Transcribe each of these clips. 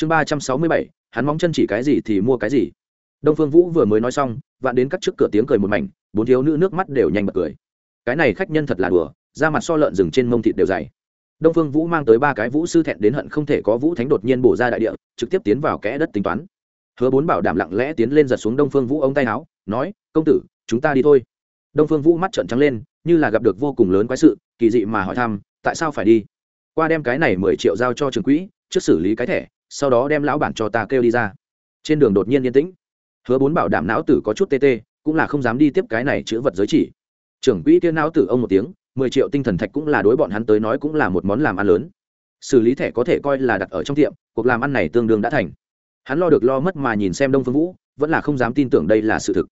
chương ba trăm sáu mươi bảy, hắn móng chân chỉ cái gì thì mua cái gì. Đông phương vũ vừa mới nói xong, vạn đến cắt trước cửa tiếng cười một mảnh, bốn thiếu nữ nước mắt đều nhanh bật cười. Cái này khách nhân thật là đùa, da mặt so lợn rừng trên mông thịt đều dày. Đông phương vũ mang tới ba cái vũ sư thẹn đến hận không thể có vũ thánh đột nhiên bổ ra đại địa, trực tiếp tiến vào kẽ đất tính toán. Hứa bốn bảo đảm lặng lẽ tiến lên giật xuống đông phương vũ ống tay áo, nói, công tử, chúng ta đi thôi. Đông phương vũ mắt trợn trắng lên, như là gặp được vô cùng lớn quái sự, kỳ dị mà hỏi thăm, tại sao phải đi? Qua đem cái này mười triệu giao cho trường quỹ, trước xử lý cái thẻ sau đó đem lão bản cho ta kêu đi ra. Trên đường đột nhiên yên tĩnh. Hứa bốn bảo đảm não tử có chút tê tê, cũng là không dám đi tiếp cái này chữ vật giới chỉ. Trưởng quỹ kia não tử ông một tiếng, mười triệu tinh thần thạch cũng là đối bọn hắn tới nói cũng là một món làm ăn lớn. Xử lý thẻ có thể coi là đặt ở trong tiệm, cuộc làm ăn này tương đương đã thành. Hắn lo được lo mất mà nhìn xem đông phương vũ, vẫn là không dám tin tưởng đây là sự thực.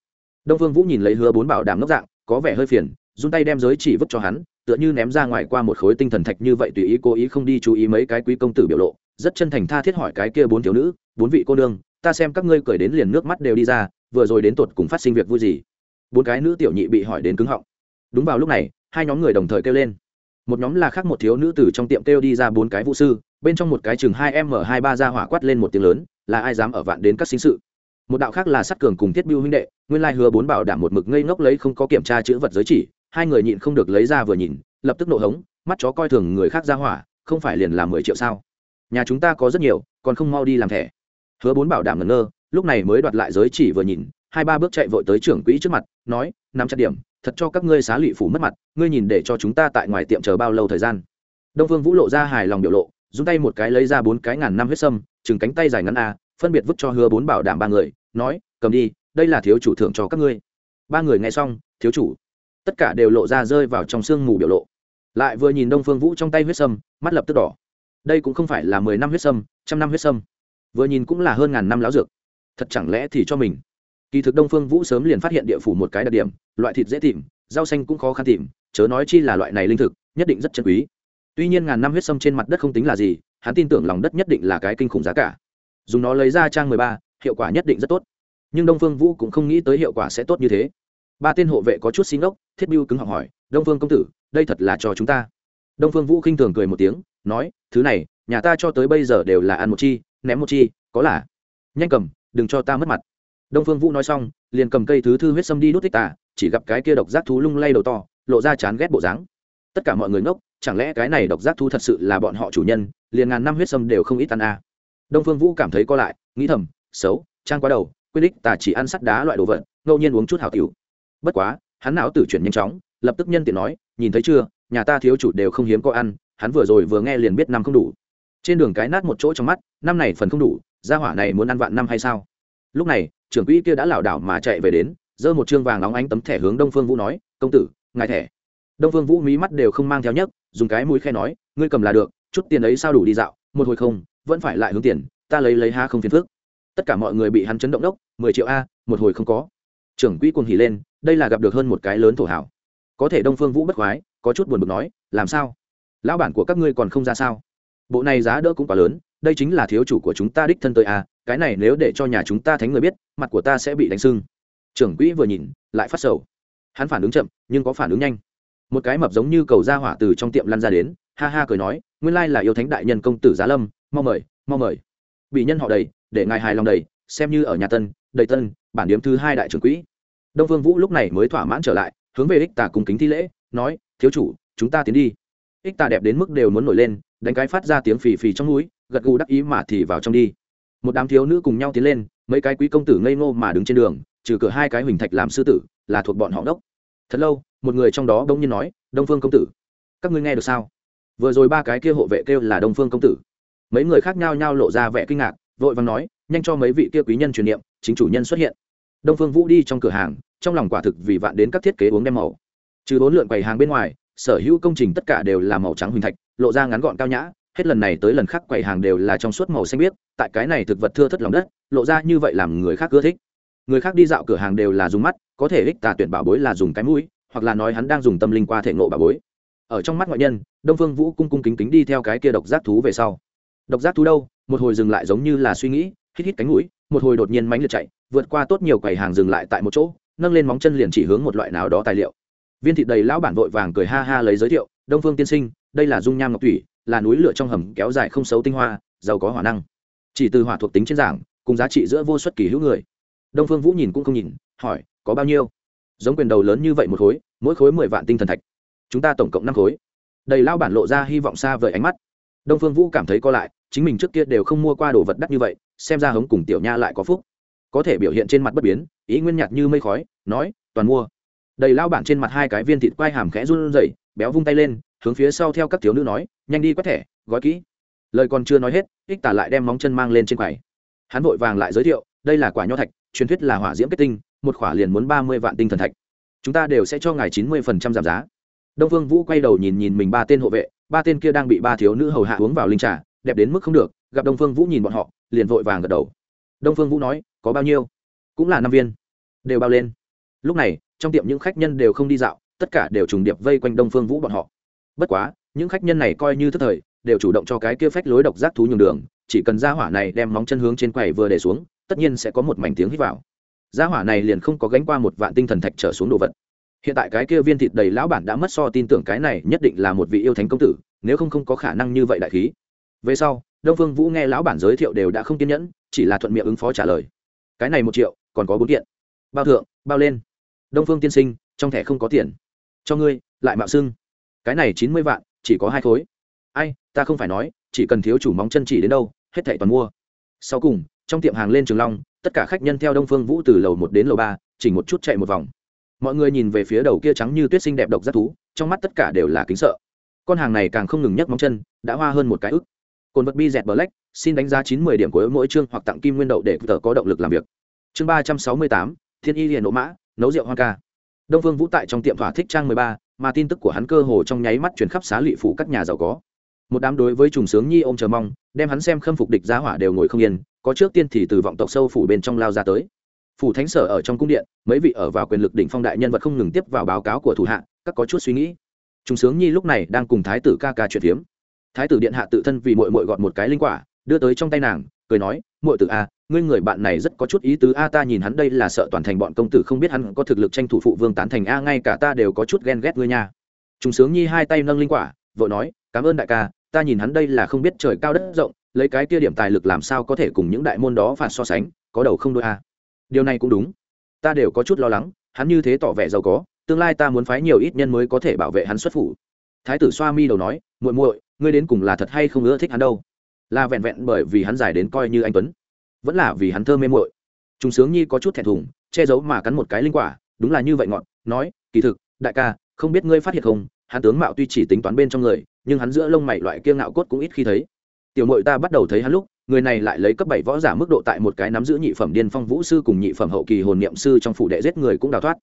Đông phương vũ nhìn lấy hứa bốn bảo đảm ngốc dạng, có vẻ hơi phiền, run tay đem giới chỉ vứt cho hắn, tựa như ném ra ngoài qua một khối tinh thần thạch như vậy tùy ý cố ý không đi chú ý mấy cái quý công tử biểu lộ rất chân thành tha thiết hỏi cái kia bốn thiếu nữ, bốn vị cô nương, ta xem các ngươi cười đến liền nước mắt đều đi ra, vừa rồi đến tột cùng phát sinh việc vui gì? Bốn cái nữ tiểu nhị bị hỏi đến cứng họng. Đúng vào lúc này, hai nhóm người đồng thời kêu lên. Một nhóm là khác một thiếu nữ từ trong tiệm kêu đi ra bốn cái vũ sư, bên trong một cái chừng hai m hai ba ra hỏa quát lên một tiếng lớn, là ai dám ở vạn đến các sinh sự? Một đạo khác là sắt cường cùng thiết biêu huynh đệ, nguyên lai hứa bốn bảo đảm một mực ngây ngốc lấy không có kiểm tra chữ vật giới chỉ, hai người nhịn không được lấy ra vừa nhìn, lập tức nộ hống, mắt chó coi thường người khác ra hỏa, không phải liền là mười triệu sao? Nhà chúng ta có rất nhiều, còn không mau đi làm thẻ. Hứa bốn bảo đảm ngẩn ngơ, lúc này mới đoạt lại giới chỉ vừa nhìn, hai ba bước chạy vội tới trưởng quỹ trước mặt, nói, nắm chặt điểm, thật cho các ngươi xá lụy phủ mất mặt, ngươi nhìn để cho chúng ta tại ngoài tiệm chờ bao lâu thời gian? Đông phương vũ lộ ra hài lòng biểu lộ dùng tay một cái lấy ra bốn cái ngàn năm huyết sâm, chừng cánh tay dài ngắn a, phân biệt vứt cho hứa bốn bảo đảm ba người, nói, cầm đi, đây là thiếu chủ thưởng cho các ngươi. Ba người nghe xong, thiếu chủ. Tất cả đều lộ ra rơi vào trong sương mù biểu lộ. Lại vừa nhìn đông phương vũ trong tay huyết sâm, mắt lập tức đỏ đây cũng không phải là mười năm huyết sâm, trăm năm huyết sâm. Vừa nhìn cũng là hơn ngàn năm láo dược. Thật chẳng lẽ thì cho mình? Kỳ thực đông phương vũ sớm liền phát hiện địa phủ một cái đặc điểm, loại thịt dễ tìm, rau xanh cũng khó khăn tìm, chớ nói chi là loại này linh thực, nhất định rất chân quý. Tuy nhiên ngàn năm huyết sâm trên mặt đất không tính là gì, hắn tin tưởng lòng đất nhất định là cái kinh khủng giá cả. Dùng nó lấy ra trang mười ba, hiệu quả nhất định rất tốt. Nhưng đông phương vũ cũng không nghĩ tới hiệu quả sẽ tốt như thế. Ba tên hộ vệ có chút xin ốc thiết biêu cứng học hỏi, đông phương công tử, đây thật là cho chúng ta? Đông phương vũ khinh thường cười một tiếng nói, thứ này, nhà ta cho tới bây giờ đều là ăn một chi, ném một chi, có là? Nhanh cầm, đừng cho ta mất mặt. Đông phương vũ nói xong, liền cầm cây thứ thư huyết sâm đi đốt tích tà, chỉ gặp cái kia độc giác thú lung lay đầu to, lộ ra chán ghét bộ dáng. Tất cả mọi người ngốc, chẳng lẽ cái này độc giác thú thật sự là bọn họ chủ nhân, liền ngàn năm huyết sâm đều không ít ăn à. đông phương vũ cảm thấy co lại, nghĩ thầm, xấu, trang quá đầu, quyết đích tà chỉ ăn sắt đá loại đồ vật, ngẫu nhiên uống chút hảo tiểu. Bất quá, hắn não tử chuyển nhanh chóng, lập tức nhân tiện nói, nhìn thấy chưa, nhà ta thiếu chủ đều không hiếm có ăn hắn vừa rồi vừa nghe liền biết năm không đủ. Trên đường cái nát một chỗ trong mắt, năm này phần không đủ, gia hỏa này muốn ăn vạn năm hay sao? Lúc này, trưởng quỹ kia đã lảo đảo mà chạy về đến, giơ một chương vàng nóng ánh tấm thẻ hướng đông phương vũ nói, công tử, ngài thẻ. Đông phương vũ mí mắt đều không mang theo nhất dùng cái mũi khe nói, ngươi cầm là được, chút tiền ấy sao đủ đi dạo, một hồi không, vẫn phải lại hướng tiền, ta lấy lấy ha không phiền phước tất cả mọi người bị hắn chấn động đốc, mười triệu a, một hồi không có. Trưởng quỹ cuồng hỉ lên, đây là gặp được hơn một cái lớn thổ hảo có thể đông phương vũ bất khoái, có chút buồn bực nói, làm sao? Lão bản của các ngươi còn không ra sao? Bộ này giá đỡ cũng quá lớn, đây chính là thiếu chủ của chúng ta đích thân tới à? cái này nếu để cho nhà chúng ta thánh người biết, mặt của ta sẽ bị đánh sưng. Trưởng quỹ vừa nhìn, lại phát sầu. Hắn phản ứng chậm, nhưng có phản ứng nhanh. Một cái mập giống như cầu ra hỏa từ trong tiệm lăn ra đến, ha ha cười nói, nguyên lai là yêu thánh đại nhân công tử giá lâm, mau mời mau mời. Bị nhân họ đầy, để ngài hài lòng đầy, xem như ở nhà tân, đầy tân, bản điếm thứ hai đại trưởng quỹ. Đông Vương vũ lúc này mới thỏa mãn trở lại, hướng về đích tà cùng kính thi lễ, nói, thiếu chủ, chúng ta tiến đi ích tà đẹp đến mức đều muốn nổi lên, đánh cái phát ra tiếng phì phì trong núi, gật gù đắc ý mà thì vào trong đi. Một đám thiếu nữ cùng nhau tiến lên, mấy cái quý công tử ngây ngô mà đứng trên đường, trừ cửa hai cái huỳnh thạch làm sư tử, là thuộc bọn họ đốc. Thật lâu, một người trong đó đông nhiên nói, đông phương công tử, các ngươi nghe được sao? Vừa rồi ba cái kia hộ vệ kêu là đông phương công tử. Mấy người khác nhau nhau lộ ra vẻ kinh ngạc, vội vàng nói, nhanh cho mấy vị kia quý nhân truyền niệm, chính chủ nhân xuất hiện. Đông phương vũ đi trong cửa hàng, trong lòng quả thực vì vạn đến các thiết kế uống đem màu. Trừ bốn lượn quầy hàng bên ngoài sở hữu công trình tất cả đều là màu trắng huỳnh thạch, lộ ra ngắn gọn cao nhã, hết lần này tới lần khác quầy hàng đều là trong suốt màu xanh biếc, tại cái này thực vật thưa thất lòng đất, lộ ra như vậy làm người khác ưa thích. Người khác đi dạo cửa hàng đều là dùng mắt, có thể ích tà tuyển bảo bối là dùng cái mũi, hoặc là nói hắn đang dùng tâm linh qua thể ngộ bảo bối. Ở trong mắt ngoại nhân, đông phương vũ cung cung kính kính đi theo cái kia độc giác thú về sau. Độc giác thú đâu? Một hồi dừng lại giống như là suy nghĩ, hít hít cánh mũi, một hồi đột nhiên mánh liệt chạy, vượt qua tốt nhiều quầy hàng dừng lại tại một chỗ, nâng lên móng chân liền chỉ hướng một loại nào đó tài liệu viên thịt đầy lão bản vội vàng cười ha ha lấy giới thiệu, đông phương tiên sinh, đây là dung nham ngọc thủy, là núi lửa trong hầm kéo dài không xấu tinh hoa, giàu có hỏa năng. Chỉ từ hỏa thuộc tính trên giảng, cùng giá trị giữa vô suất kỳ hữu người. Đông phương vũ nhìn cũng không nhìn, hỏi, có bao nhiêu? Giống quyền đầu lớn như vậy một khối, mỗi khối mười vạn tinh thần thạch. Chúng ta tổng cộng năm khối. Đầy lao bản lộ ra hy vọng xa vời ánh mắt. Đông phương vũ cảm thấy co lại, chính mình trước kia đều không mua qua đồ vật đắt như vậy, xem ra hống cùng tiểu nha lại có phúc. Có thể biểu hiện trên mặt bất biến, ý nguyên nhạt như mây khói, nói, toàn mua đầy lao bản trên mặt hai cái viên thịt quai hàm khẽ run rẩy, béo vung tay lên, hướng phía sau theo các thiếu nữ nói, nhanh đi quét thẻ, gói kỹ. Lời còn chưa nói hết, ích tả lại đem móng chân mang lên trên quầy. Hắn vội vàng lại giới thiệu, đây là quả nho thạch, truyền thuyết là hỏa diễm kết tinh, một khỏa liền muốn ba mươi vạn tinh thần thạch. Chúng ta đều sẽ cho ngài chín mươi phần trăm giảm giá. Đông phương vũ quay đầu nhìn nhìn mình ba tên hộ vệ, ba tên kia đang bị ba thiếu nữ hầu hạ uống vào linh trà, đẹp đến mức không được, gặp đông phương vũ nhìn bọn họ, liền vội vàng gật đầu. Đông phương vũ nói, có bao nhiêu? Cũng là năm viên. Đều bao lên lúc này, trong tiệm những khách nhân đều không đi dạo, tất cả đều trùng điệp vây quanh đông phương vũ bọn họ. Bất quá, những khách nhân này coi như thức thời, đều chủ động cho cái kia phách lối độc giác thú nhường đường, chỉ cần ra hỏa này đem móng chân hướng trên quầy vừa để xuống, tất nhiên sẽ có một mảnh tiếng hít vào. Gia hỏa này liền không có gánh qua một vạn tinh thần thạch trở xuống đồ vật. Hiện tại cái kia viên thịt đầy lão bản đã mất so tin tưởng cái này nhất định là một vị yêu thánh công tử, nếu không không có khả năng như vậy đại khí. Về sau, đông phương vũ nghe lão bản giới thiệu đều đã không kiên nhẫn, chỉ là thuận miệng ứng phó trả lời. Cái này một triệu, còn có bốn kiện. Bao thượng, bao lên đông phương tiên sinh, trong thẻ không có tiền. Cho ngươi, lại mạo xưng. Cái này chín mươi vạn, chỉ có hai khối. Ai, ta không phải nói, chỉ cần thiếu chủ móng chân chỉ đến đâu, hết thảy toàn mua. Sau cùng, trong tiệm hàng lên trường long, tất cả khách nhân theo đông phương vũ từ lầu một đến lầu ba, chỉ một chút chạy một vòng. Mọi người nhìn về phía đầu kia trắng như tuyết xinh đẹp độc giác thú, trong mắt tất cả đều là kính sợ. Con hàng này càng không ngừng nhấc móng chân, đã hoa hơn một cái ức. Cồn vật bi dẹt black, xin đánh giá chín mươi điểm của mỗi chương hoặc tặng kim nguyên đậu để tờ có động lực làm việc. Chương ba trăm sáu mươi tám, thiên y hiền nộ mã nấu rượu hoa ca. Đông phương vũ tại trong tiệm thỏa thích trang mười ba, mà tin tức của hắn cơ hồ trong nháy mắt chuyển khắp xá lụy phủ các nhà giàu có. Một đám đối với trùng sướng nhi ô m chờ mong, đem hắn xem khâm phục địch giá hỏa đều ngồi không yên, có trước tiên thì từ vọng tộc sâu phủ bên trong lao ra tới. Phủ thánh sở ở trong cung điện, mấy vị ở vào quyền lực đỉnh phong đại nhân vật không ngừng tiếp vào báo cáo của thủ hạ, các có chút suy nghĩ. Trùng sướng nhi lúc này đang cùng thái tử ca ca chuyện phiếm. Thái tử điện hạ tự thân vì mội mội gọt một cái linh quả, đưa tới trong tay nàng, cười nói mội tử a ngươi người bạn này rất có chút ý tứ. A, ta nhìn hắn đây là sợ toàn thành bọn công tử không biết hắn có thực lực tranh thủ phụ vương tán thành. A, ngay cả ta đều có chút ghen ghét ngươi nha. Trùng sướng nhi hai tay nâng linh quả vợ nói, cảm ơn đại ca, ta nhìn hắn đây là không biết trời cao đất rộng, lấy cái kia điểm tài lực làm sao có thể cùng những đại môn đó phạt so sánh, có đầu không đôi a. Điều này cũng đúng. Ta đều có chút lo lắng, hắn như thế tỏ vẻ giàu có, tương lai ta muốn phái nhiều ít nhân mới có thể bảo vệ hắn xuất phủ. Thái tử xoa mi đầu nói, muội muội, ngươi đến cùng là thật hay không ưa thích hắn đâu? Là vẹn vẹn bởi vì hắn giải đến coi như anh tuấn vẫn là vì hắn thơ mê muội. Chúng sướng nhi có chút thẹn thùng che giấu mà cắn một cái linh quả đúng là như vậy ngọn nói kỳ thực đại ca không biết ngươi phát hiện không hắn tướng mạo tuy chỉ tính toán bên trong người nhưng hắn giữa lông mày loại kia ngạo cốt cũng ít khi thấy. Tiểu mội ta bắt đầu thấy hắn lúc người này lại lấy cấp bảy võ giả mức độ tại một cái nắm giữ nhị phẩm điên phong vũ sư cùng nhị phẩm hậu kỳ hồn niệm sư trong phủ đệ giết người cũng đào thoát.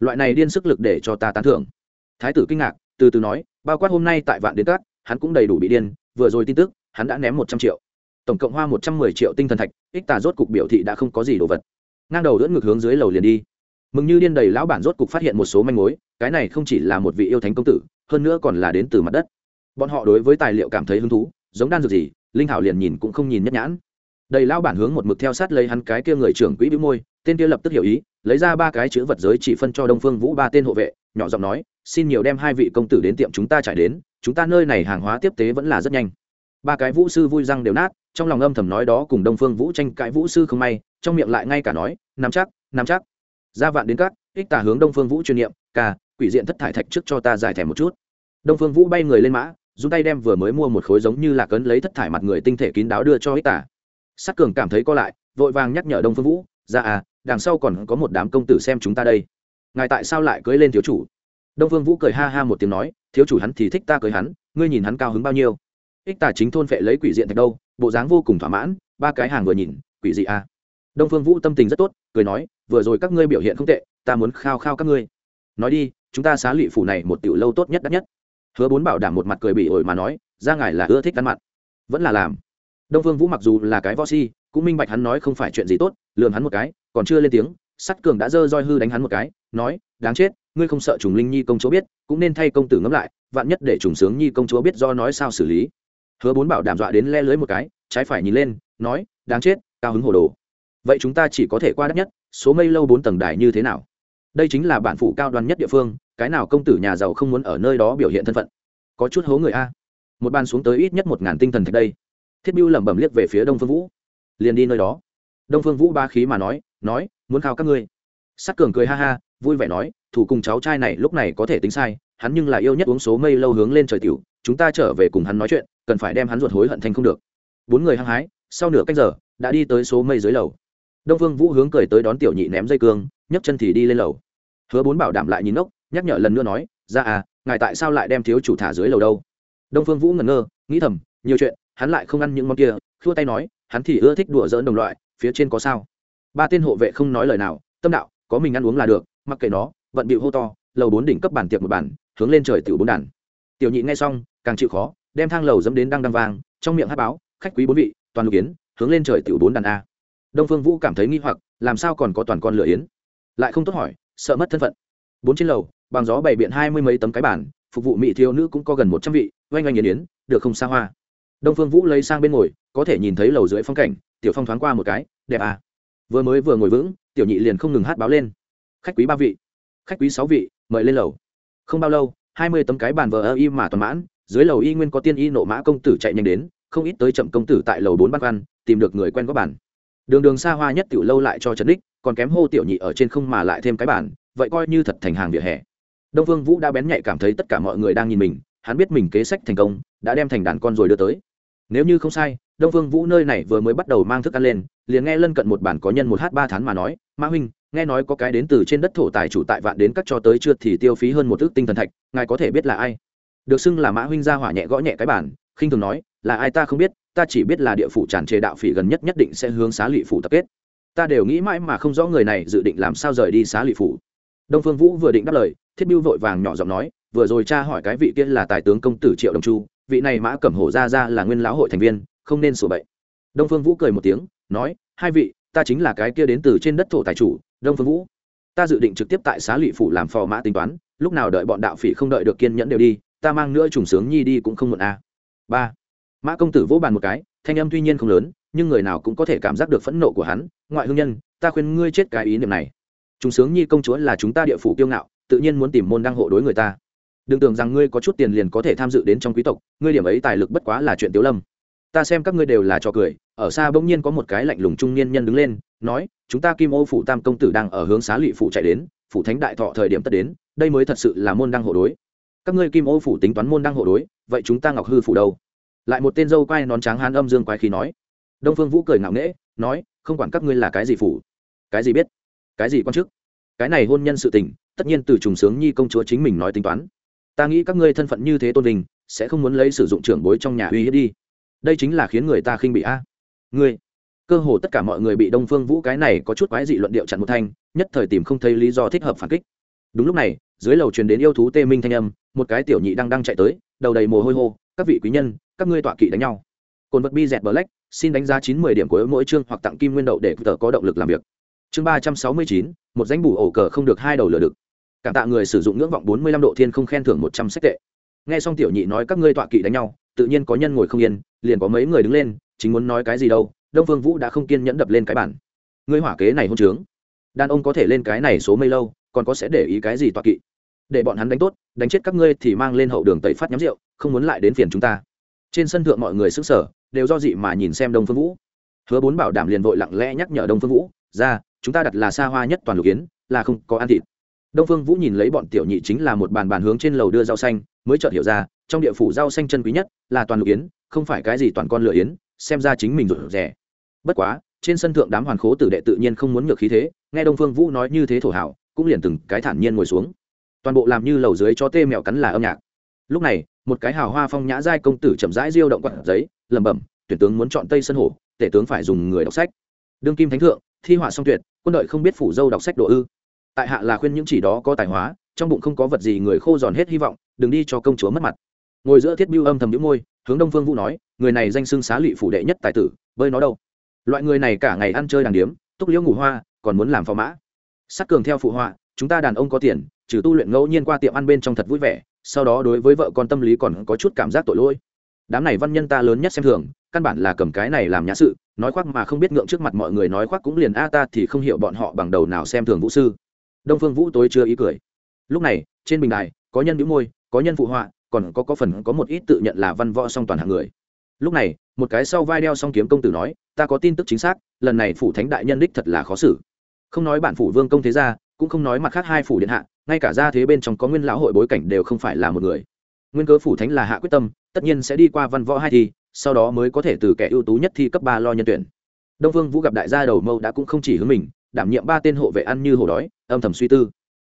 Loại này điên sức lực để cho ta tán thưởng. Thái tử kinh ngạc từ từ nói bao quát hôm nay tại vạn đến cát, hắn cũng đầy đủ bị điên vừa rồi tin tức hắn đã ném một trăm triệu tổng cộng hoa một trăm mười triệu tinh thần thạch, ích tà rốt cục biểu thị đã không có gì đồ vật. Ngang đầu đỡ ngược hướng dưới lầu liền đi. Mừng như điên đầy lão bản rốt cục phát hiện một số manh mối, cái này không chỉ là một vị yêu thánh công tử, hơn nữa còn là đến từ mặt đất. Bọn họ đối với tài liệu cảm thấy hứng thú, giống đan dược gì, linh hảo liền nhìn cũng không nhìn nhất nhãn. Đầy lão bản hướng một mực theo sát lấy hắn cái kia người trưởng quỹ bĩu môi, tên kia lập tức hiểu ý, lấy ra ba cái chữ vật giới chỉ phân cho đông phương vũ ba tên hộ vệ, nhỏ giọng nói, xin nhiều đem hai vị công tử đến tiệm chúng ta trải đến, chúng ta nơi này hàng hóa tiếp tế vẫn là rất nhanh ba cái vũ sư vui răng đều nát, trong lòng âm thầm nói đó cùng đông phương vũ tranh cãi vũ sư không may, trong miệng lại ngay cả nói, nắm chắc nắm chắc. Ra vạn đến các, ích tả hướng đông phương vũ chuyên niệm ca quỷ diện thất thải thạch trước cho ta giải thẻ một chút. Đông phương vũ bay người lên mã, dùng tay đem vừa mới mua một khối giống như là cấn lấy thất thải mặt người tinh thể kín đáo đưa cho ích tả. Sắc cường cảm thấy co lại, vội vàng nhắc nhở đông phương vũ ra à đằng sau còn có một đám công tử xem chúng ta đây. Ngài tại sao lại cưới lên thiếu chủ? Đông phương vũ cười ha ha một tiếng nói, thiếu chủ hắn thì thích ta cưới hắn, ngươi nhìn hắn cao hứng bao nhiêu? Ích tà chính thôn phệ lấy quỷ diện thạch đâu, bộ dáng vô cùng thỏa mãn, ba cái hàng vừa nhìn, quỷ dị à. đông phương vũ tâm tình rất tốt, cười nói, vừa rồi các ngươi biểu hiện không tệ, ta muốn khao khao các ngươi. Nói đi, chúng ta xá lụy phủ này một tiểu lâu tốt nhất đắt nhất. Hứa bốn bảo đảm một mặt cười bị ổi mà nói, ra ngài là ưa thích ăn mặn. Vẫn là làm. Đông phương vũ mặc dù là cái võ si, cũng minh bạch hắn nói không phải chuyện gì tốt lường hắn một cái, còn chưa lên tiếng, sắt cường đã dơ roi hư đánh hắn một cái, nói, đáng chết, ngươi không sợ trùng linh nhi công chúa biết, cũng nên thay công tử ngẫm lại, vạn nhất để trùng sướng nhi công chúa biết do nói sao xử lý hứa bốn bảo đảm dọa đến le lưới một cái, trái phải nhìn lên, nói, đáng chết, cao hứng hồ đồ. Vậy chúng ta chỉ có thể qua đắt nhất, số mây lâu bốn tầng đài như thế nào? Đây chính là bản phụ cao đoan nhất địa phương, cái nào công tử nhà giàu không muốn ở nơi đó biểu hiện thân phận? Có chút hố người a. Một ban xuống tới ít nhất một ngàn tinh thần thạch đây. Thiết biêu lẩm bẩm liếc về phía đông phương vũ. Liền đi nơi đó. Đông phương vũ ba khí mà nói nói, muốn khao các ngươi. Sắt cường cười ha ha, vui vẻ nói, thủ cùng cháu trai này lúc này có thể tính sai hắn nhưng là yêu nhất uống số mây lâu hướng lên trời tiểu, chúng ta trở về cùng hắn nói chuyện, cần phải đem hắn ruột hối hận thành không được. Bốn người hăng hái, sau nửa cách giờ, đã đi tới số mây dưới lầu. Đông phương vũ hướng cười tới đón tiểu nhị ném dây cương, nhấc chân thì đi lên lầu. Hứa bốn bảo đảm lại nhìn ốc nhắc nhở lần nữa nói ra à ngài tại sao lại đem thiếu chủ thả dưới lầu đâu? Đông phương vũ ngẩn ngơ, nghĩ thầm, nhiều chuyện, hắn lại không ăn những món kia, khua tay nói, hắn thì ưa thích đùa dỡn đồng loại, phía trên có sao? Ba tên hộ vệ không nói lời nào, tâm đạo, có mình ăn uống là được, mặc kệ nó, vận bịu hô to, lầu bốn đỉnh cấp bản tiệc một bản hướng lên trời tiểu bốn đàn. Tiểu nhị nghe xong, càng chịu khó, đem thang lầu dẫm đến đăng đăng vang, trong miệng hát báo, khách quý bốn vị, toàn lục yến, hướng lên trời tiểu bốn đàn a. Đông phương vũ cảm thấy nghi hoặc, làm sao còn có toàn con lửa yến? Lại không tốt hỏi, sợ mất thân phận. Bốn trên lầu, bằng gió bày biện hai mươi mấy tấm cái bản phục vụ mỹ thiếu nữ cũng có gần một trăm vị, oanh oanh yến yến, được không xa hoa. Đông phương vũ lấy sang bên ngồi, có thể nhìn thấy lầu dưới phong cảnh, tiểu phong thoáng qua một cái, đẹp à. Vừa mới vừa ngồi vững, tiểu nhị liền không ngừng hát báo lên. Khách quý ba vị, khách quý sáu vị, mời lên lầu không bao lâu, hai mươi tấm cái bàn vờ ơ y mà toàn mãn, dưới lầu y nguyên có tiên y nộ mã công tử chạy nhanh đến, không ít tới chậm công tử tại lầu bốn bát văn tìm được người quen có bản đường đường xa hoa nhất tiểu lâu lại cho trần đích còn kém hô tiểu nhị ở trên không mà lại thêm cái bản vậy coi như thật thành hàng vỉa hè. Đông vương vũ đã bén nhạy cảm thấy tất cả mọi người đang nhìn mình, hắn biết mình kế sách thành công, đã đem thành đàn con rồi đưa tới. Nếu như không sai, đông vương vũ nơi này vừa mới bắt đầu mang thức ăn lên, liền nghe lân cận một bản có nhân một h ba tháng mà nói, mã huynh nghe nói có cái đến từ trên đất thổ tài chủ tại vạn đến các cho tới chưa thì tiêu phí hơn một ước tinh thần thạch, ngài có thể biết là ai? Được xưng là mã huynh gia hỏa nhẹ gõ nhẹ cái bản khinh thường nói, là ai ta không biết, ta chỉ biết là địa phủ tràn trề đạo phỉ gần nhất nhất định sẽ hướng xá lụy phủ tập kết. Ta đều nghĩ mãi mà không rõ người này dự định làm sao rời đi xá lụy phủ. Đông phương vũ vừa định đáp lời, thiết biêu vội vàng nhỏ giọng nói, vừa rồi cha hỏi cái vị kia là tài tướng công tử triệu đồng chu, vị này mã cẩm hổ ra ra là nguyên lão hội thành viên, không nên sổ bậy. Đông phương vũ cười một tiếng, nói, hai vị, ta chính là cái kia đến từ trên đất thổ tài chủ đông phương vũ. Ta dự định trực tiếp tại xá lụy phủ làm phò mã tính toán, lúc nào đợi bọn đạo phỉ không đợi được kiên nhẫn đều đi, ta mang nữa trùng sướng nhi đi cũng không muộn a à. ba. Mã công tử vỗ bàn một cái, thanh âm tuy nhiên không lớn, nhưng người nào cũng có thể cảm giác được phẫn nộ của hắn. Ngoại hương nhân, ta khuyên ngươi chết cái ý niệm này. Trùng sướng nhi công chúa là chúng ta địa phủ kiêu ngạo, tự nhiên muốn tìm môn đăng hộ đối người ta. Đừng tưởng rằng ngươi có chút tiền liền có thể tham dự đến trong quý tộc, ngươi điểm ấy tài lực bất quá là chuyện tiếu lâm. Ta xem các ngươi đều là trò cười, ở xa bỗng nhiên có một cái lạnh lùng trung niên nhân đứng lên nói, chúng ta kim ô phủ tam công tử đang ở hướng xá lụy phủ chạy đến, phủ thánh đại thọ thời điểm tất đến, đây mới thật sự là môn đăng hộ đối. Các ngươi kim ô phủ tính toán môn đăng hộ đối, vậy chúng ta ngọc hư phủ đâu? Lại một tên dâu quai nón trắng hán âm dương quái khí nói. Đông phương vũ cười ngạo nghễ, nói, không quản các ngươi là cái gì phủ, cái gì biết, cái gì quan chức, cái này hôn nhân sự tình, tất nhiên từ trùng sướng nhi công chúa chính mình nói tính toán. Ta nghĩ các ngươi thân phận như thế tôn đình sẽ không muốn lấy sử dụng trưởng bối trong nhà uy hiếp đi. Đây chính là khiến người ta khinh bị a. Ngươi cơ hồ tất cả mọi người bị đông phương vũ cái này có chút quái dị luận điệu chặn một thanh, nhất thời tìm không thấy lý do thích hợp phản kích. Đúng lúc này, dưới lầu truyền đến yêu thú tê minh thanh âm, một cái tiểu nhị đang đang chạy tới, đầu đầy mồ hôi hô, các vị quý nhân, các ngươi tọa kỵ đánh nhau. Cồn vật bi dẹt black, xin đánh giá chín mươi điểm của mỗi chương hoặc tặng kim nguyên đậu để tờ có động lực làm việc. Chương ba trăm sáu mươi chín, một danh bù ổ cờ không được hai đầu lửa được cảm tạ người sử dụng ngưỡng vọng bốn mươi lăm độ thiên không khen thưởng một trăm sách tệ. Nghe xong tiểu nhị nói các ngươi tọa kỵ đánh nhau, tự nhiên có nhân ngồi không yên, liền có mấy người đứng lên, chính muốn nói cái gì đâu đông phương vũ đã không kiên nhẫn đập lên cái bản ngươi hỏa kế này hôn trướng. Đàn ông có thể lên cái này số mây lâu, còn có sẽ để ý cái gì tọa kỵ? Để bọn hắn đánh tốt, đánh chết các ngươi thì mang lên hậu đường tẩy phát nhắm rượu, không muốn lại đến phiền chúng ta. Trên sân thượng mọi người sức sở đều do dị mà nhìn xem đông phương vũ. Hứa bốn bảo đảm liền vội lặng lẽ nhắc nhở đông phương vũ, ra, chúng ta đặt là xa hoa nhất toàn lục kiến, là không có ăn thịt. Đông phương vũ nhìn lấy bọn tiểu nhị chính là một bàn bàn hướng trên lầu đưa rau xanh, mới chợt hiểu ra, trong địa phủ rau xanh chân quý nhất là toàn lục yến không phải cái gì toàn con lửa yến xem ra chính mình rụt rẻ bất quá, trên sân thượng đám hoàn khố tử đệ tự nhiên không muốn ngược khí thế, nghe đông phương vũ nói như thế thổ hảo cũng liền từng cái thản nhiên ngồi xuống. Toàn bộ làm như lầu dưới cho tê mèo cắn là âm nhạc. Lúc này, một cái hào hoa phong nhã giai công tử chậm rãi diêu động quặn giấy, lẩm bẩm, tuyển tướng muốn chọn tây sân hổ, tể tướng phải dùng người đọc sách. Đương kim thánh thượng, thi họa song tuyệt, quân đội không biết phủ dâu đọc sách độ ư. Tại hạ là khuyên những chỉ đó có tài hóa, trong bụng không có vật gì người khô giòn hết hy vọng, đừng đi cho công chúa mất mặt ngồi giữa thiết biêu âm thầm nhũ môi, hướng đông phương vũ nói, người này danh xưng xá lụy phủ đệ nhất tài tử, bơi nó đâu? Loại người này cả ngày ăn chơi đàng điếm, túc liễu ngủ hoa, còn muốn làm phò mã. Sắc cường theo phụ họa, chúng ta đàn ông có tiền, trừ tu luyện ngẫu nhiên qua tiệm ăn bên trong thật vui vẻ, sau đó đối với vợ con tâm lý còn có chút cảm giác tội lỗi. Đám này văn nhân ta lớn nhất xem thường, căn bản là cầm cái này làm nhã sự, nói khoác mà không biết ngượng trước mặt mọi người nói khoác cũng liền a ta thì không hiểu bọn họ bằng đầu nào xem thường vũ sư. Đông phương vũ tối chưa ý cười. Lúc này, trên bình đài, có nhân đĩu môi, có nhân phụ họa còn có có phần có một ít tự nhận là văn võ song toàn hạng người. Lúc này, một cái sau vai đeo song kiếm công tử nói, ta có tin tức chính xác, lần này phủ thánh đại nhân đích thật là khó xử. Không nói bản phủ vương công thế gia, cũng không nói mặt khác hai phủ điện hạ, ngay cả ra thế bên trong có nguyên lão hội bối cảnh đều không phải là một người. Nguyên cớ phủ thánh là hạ quyết tâm, tất nhiên sẽ đi qua văn võ hai thi, sau đó mới có thể từ kẻ ưu tú nhất thi cấp ba lo nhân tuyển. Đông vương vũ gặp đại gia đầu mâu đã cũng không chỉ hướng mình, đảm nhiệm ba tên hộ vệ ăn như hổ đói, âm thầm suy tư.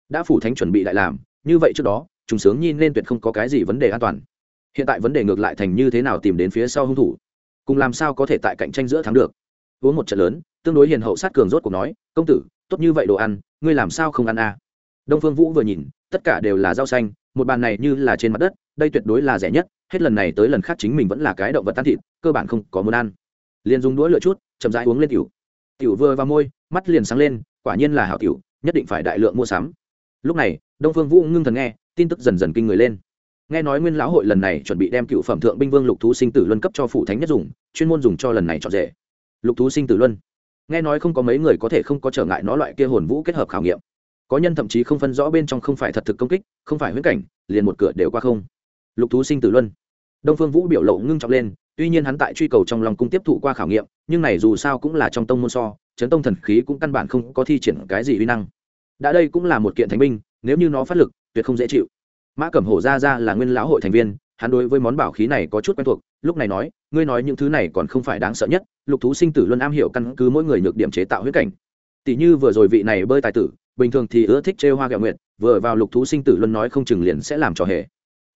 Đã phủ thánh chuẩn bị lại làm, như vậy trước đó trùng sướng nhi nên tuyệt không có cái gì vấn đề an toàn. Hiện tại vấn đề ngược lại thành như thế nào tìm đến phía sau hung thủ. Cùng làm sao có thể tại cạnh tranh giữa thắng được. Uống một trận lớn, tương đối hiền hậu sát cường rốt cuộc nói, công tử, tốt như vậy đồ ăn, ngươi làm sao không ăn à? đông phương vũ vừa nhìn, tất cả đều là rau xanh, một bàn này như là trên mặt đất, đây tuyệt đối là rẻ nhất, hết lần này tới lần khác chính mình vẫn là cái động vật tan thịt, cơ bản không có muốn ăn. Liền dùng đũa lựa chút, chậm rãi uống lên tiểu. Tiểu vừa vào môi, mắt liền sáng lên, quả nhiên là hảo tiểu, nhất định phải đại lượng mua sắm. Lúc này, đông phương vũ ngưng thần nghe tin tức dần dần kinh người lên. Nghe nói nguyên lão hội lần này chuẩn bị đem cựu phẩm thượng binh vương lục thú sinh tử luân cấp cho phủ thánh nhất dùng, chuyên môn dùng cho lần này trọn rể. Lục thú sinh tử luân. Nghe nói không có mấy người có thể không có trở ngại nó loại kia hồn vũ kết hợp khảo nghiệm. Có nhân thậm chí không phân rõ bên trong không phải thật thực công kích, không phải huyễn cảnh, liền một cửa đều qua không. Lục thú sinh tử luân. Đông phương vũ biểu lộ ngưng trọng lên, tuy nhiên hắn tại truy cầu trong lòng cung tiếp thụ qua khảo nghiệm, nhưng này dù sao cũng là trong tông môn so, chấn tông thần khí cũng căn bản không có thi triển cái gì uy năng. Đã đây cũng là một kiện thánh binh, nếu như nó phát lực tuyệt không dễ chịu. Mã cẩm hổ ra ra là nguyên lão hội thành viên, hắn đối với món bảo khí này có chút quen thuộc, lúc này nói, ngươi nói những thứ này còn không phải đáng sợ nhất, lục thú sinh tử luân am hiểu căn cứ mỗi người nhược điểm chế tạo huyết cảnh. Tỷ như vừa rồi vị này bơi tài tử, bình thường thì ưa thích trêu hoa gạo nguyện vừa vào lục thú sinh tử luân nói không chừng liền sẽ làm trò hề.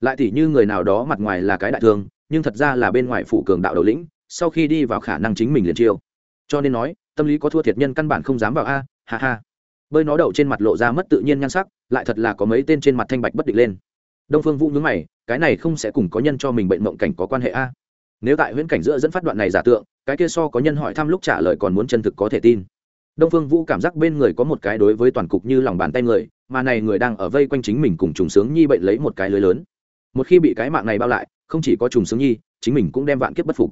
Lại tỷ như người nào đó mặt ngoài là cái đại thương, nhưng thật ra là bên ngoài phụ cường đạo đầu lĩnh, sau khi đi vào khả năng chính mình liền chiêu. Cho nên nói, tâm lý có thua thiệt nhân căn bản không dám vào a, ha ha bơi nó đậu trên mặt lộ ra mất tự nhiên nhan sắc, lại thật là có mấy tên trên mặt thanh bạch bất định lên. Đông phương vũ nhướng mày, cái này không sẽ cùng có nhân cho mình bệnh mộng cảnh có quan hệ a? Nếu tại huyễn cảnh giữa dẫn phát đoạn này giả tượng, cái kia so có nhân hỏi thăm lúc trả lời còn muốn chân thực có thể tin. Đông phương vũ cảm giác bên người có một cái đối với toàn cục như lòng bàn tay người, mà này người đang ở vây quanh chính mình cùng trùng sướng nhi bệnh lấy một cái lưới lớn. Một khi bị cái mạng này bao lại, không chỉ có trùng sướng nhi, chính mình cũng đem vạn kiếp bất phục.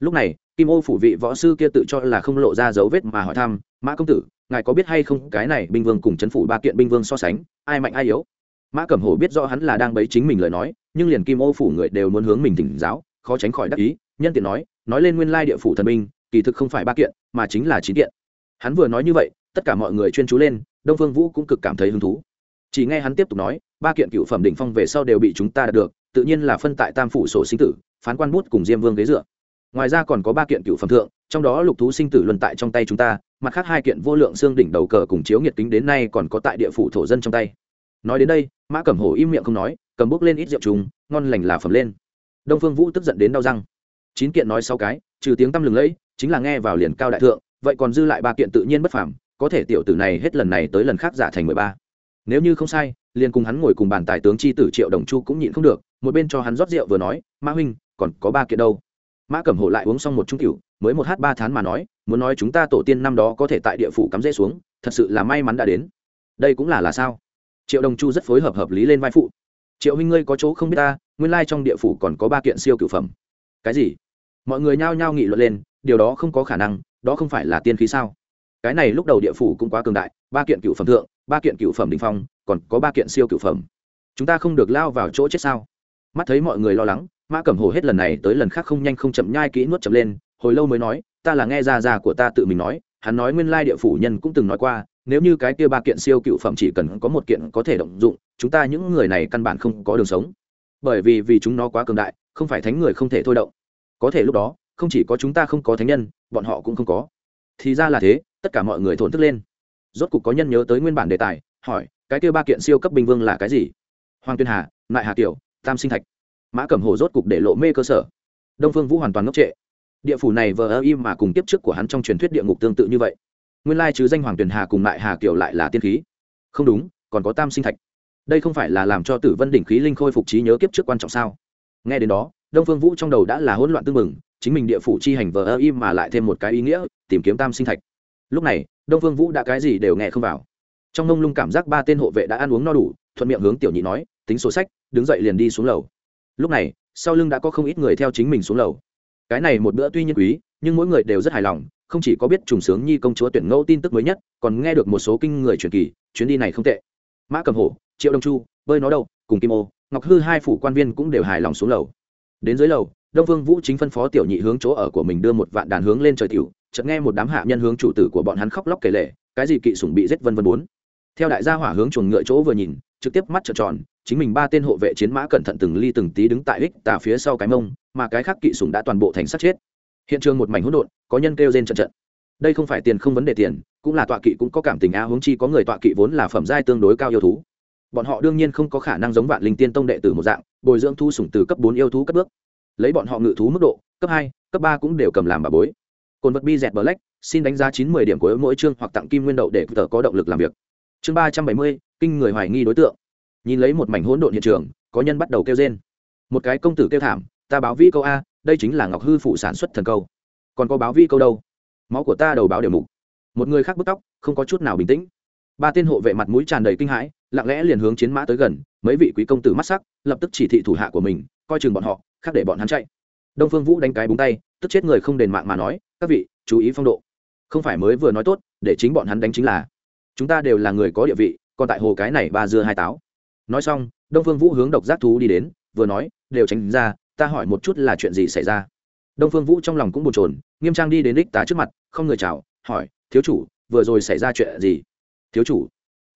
Lúc này, kim ô phủ vị võ sư kia tự cho là không lộ ra dấu vết mà hỏi thăm, mã công tử ngài có biết hay không cái này binh vương cùng chấn phủ ba kiện binh vương so sánh, ai mạnh ai yếu? Mã cẩm hổ biết rõ hắn là đang bấy chính mình lời nói, nhưng liền kim ô phủ người đều muốn hướng mình tỉnh giáo, khó tránh khỏi đắc ý, nhân tiện nói nói lên nguyên lai địa phủ thần binh, kỳ thực không phải ba kiện, mà chính là chín kiện. Hắn vừa nói như vậy, tất cả mọi người chuyên chú lên, đông phương vũ cũng cực cảm thấy hứng thú. Chỉ nghe hắn tiếp tục nói, ba kiện cựu phẩm đỉnh phong về sau đều bị chúng ta đạt được, tự nhiên là phân tại tam phủ sổ sinh tử, phán quan bút cùng diêm vương ghế dựa. Ngoài ra còn có ba kiện cựu phẩm thượng trong đó lục thú sinh tử luân tại trong tay chúng ta, mặt khác hai kiện vô lượng xương đỉnh đầu cờ cùng chiếu nhiệt kính đến nay còn có tại địa phủ thổ dân trong tay. Nói đến đây, mã cẩm hổ im miệng không nói, cầm bốc lên ít rượu trùng, ngon lành là phẩm lên. Đông phương vũ tức giận đến đau răng. Chín kiện nói sáu cái, trừ tiếng tăm lừng lẫy, chính là nghe vào liền cao đại thượng, vậy còn dư lại ba kiện tự nhiên bất phàm, có thể tiểu tử này hết lần này tới lần khác giả thành mười ba. Nếu như không sai, liền cùng hắn ngồi cùng bàn tài tướng chi tử triệu đồng chu cũng nhịn không được, một bên cho hắn rót rượu vừa nói, mã huynh, còn có ba kiện đâu. Mã cẩm hổ lại uống xong một chung cựu mới một h ba tháng mà nói, muốn nói chúng ta tổ tiên năm đó có thể tại địa phủ cắm rễ xuống, thật sự là may mắn đã đến. Đây cũng là là sao? Triệu đồng chu rất phối hợp hợp lý lên vai phụ. Triệu huynh ngươi có chỗ không biết ta, nguyên lai trong địa phủ còn có ba kiện siêu cửu phẩm. Cái gì? Mọi người nhao nhao nghị luận lên, điều đó không có khả năng, đó không phải là tiên khí sao? Cái này lúc đầu địa phủ cũng quá cường đại, ba kiện cựu phẩm thượng, ba kiện cựu phẩm đình phong, còn có ba kiện siêu cựu phẩm. Chúng ta không được lao vào chỗ chết sao? Mắt thấy mọi người lo lắng, mã cẩm hồ hết lần này tới lần khác không nhanh không chậm nhai kỹ nuốt chậm lên hồi lâu mới nói, ta là nghe ra già của ta tự mình nói, hắn nói nguyên lai địa phủ nhân cũng từng nói qua, nếu như cái kia ba kiện siêu cựu phẩm chỉ cần có một kiện có thể động dụng, chúng ta những người này căn bản không có đường sống. Bởi vì vì chúng nó quá cường đại, không phải thánh người không thể thôi động. Có thể lúc đó, không chỉ có chúng ta không có thánh nhân, bọn họ cũng không có. Thì ra là thế, tất cả mọi người thổn thức lên. Rốt cục có nhân nhớ tới nguyên bản đề tài, hỏi, cái kia ba kiện siêu cấp bình vương là cái gì? Hoàng tuyên hà, nại hà kiều, tam sinh thạch. Mã cẩm hồ rốt cục để lộ mê cơ sở. Đông phương vũ hoàn toàn ngốc trệ địa phủ này vờ ơ im mà cùng tiếp trước của hắn trong truyền thuyết địa ngục tương tự như vậy. Nguyên lai chứ danh hoàng tuyền hà cùng lại hà kiểu lại là tiên khí. Không đúng, còn có tam sinh thạch. Đây không phải là làm cho tử vân đỉnh khí linh khôi phục trí nhớ kiếp trước quan trọng sao? Nghe đến đó, đông phương vũ trong đầu đã là hỗn loạn tư mừng chính mình địa phủ chi hành vờ ơ im mà lại thêm một cái ý nghĩa, tìm kiếm tam sinh thạch. Lúc này, đông phương vũ đã cái gì đều nghe không vào. Trong mông lung cảm giác ba tên hộ vệ đã ăn uống no đủ, thuận miệng hướng tiểu nhị nói, tính sổ sách, đứng dậy liền đi xuống lầu. Lúc này, sau lưng đã có không ít người theo chính mình xuống lầu cái này một bữa tuy nhiên quý, nhưng mỗi người đều rất hài lòng, không chỉ có biết trùng sướng nhi công chúa tuyển ngẫu tin tức mới nhất, còn nghe được một số kinh người truyền kỳ, chuyến đi này không tệ. Mã cầm hổ, triệu đông chu, bơi nó đâu, cùng kim ô, ngọc hư hai phủ quan viên cũng đều hài lòng xuống lầu. Đến dưới lầu, đông vương vũ chính phân phó tiểu nhị hướng chỗ ở của mình đưa một vạn đàn hướng lên trời tiểu, chợt nghe một đám hạ nhân hướng chủ tử của bọn hắn khóc lóc kể lể, cái gì kỵ sủng bị giết vân vân bốn. Theo đại gia hỏa hướng chuồng ngựa chỗ vừa nhìn, trực tiếp mắt trợn tròn chính mình ba tên hộ vệ chiến mã cẩn thận từng ly từng tí đứng tại ích tà phía sau cái mông, mà cái khác kỵ sùng đã toàn bộ thành sát chết. Hiện trường một mảnh hỗn độn, có nhân kêu rên trận trận. Đây không phải tiền không vấn đề tiền, cũng là tọa kỵ cũng có cảm tình a huống chi có người tọa kỵ vốn là phẩm giai tương đối cao yêu thú. Bọn họ đương nhiên không có khả năng giống vạn linh tiên tông đệ tử một dạng, bồi dưỡng thu sủng từ cấp bốn yêu thú cấp bước. Lấy bọn họ ngự thú mức độ, cấp hai, cấp ba cũng đều cầm làm bà bối. Cồn vật bi dẹt black, xin đánh giá chín mươi điểm của mỗi chương hoặc tặng kim nguyên đậu để tờ có động lực làm việc. Chương ba trăm bảy mươi, kinh người hoài nghi đối tượng nhìn lấy một mảnh hỗn độn hiện trường, có nhân bắt đầu kêu trên một cái công tử kêu thảm, ta báo vi câu a, đây chính là ngọc hư phụ sản xuất thần câu. Còn có báo vi câu đâu? Máu của ta đầu báo đều mục. Một người khác bức tóc, không có chút nào bình tĩnh. Ba tên hộ vệ mặt mũi tràn đầy kinh hãi, lặng lẽ liền hướng chiến mã tới gần, mấy vị quý công tử mắt sắc, lập tức chỉ thị thủ hạ của mình, coi chừng bọn họ, khác để bọn hắn chạy. Đông phương vũ đánh cái búng tay, tức chết người không đền mạng mà nói, các vị, chú ý phong độ. Không phải mới vừa nói tốt, để chính bọn hắn đánh chính là. Chúng ta đều là người có địa vị, còn tại hồ cái này ba dưa hai táo nói xong, đông phương vũ hướng độc giác thú đi đến, vừa nói, đều tránh ra, ta hỏi một chút là chuyện gì xảy ra? Đông phương vũ trong lòng cũng bồn chồn, nghiêm trang đi đến đích tá trước mặt, không người chào, hỏi, thiếu chủ, vừa rồi xảy ra chuyện gì? Thiếu chủ,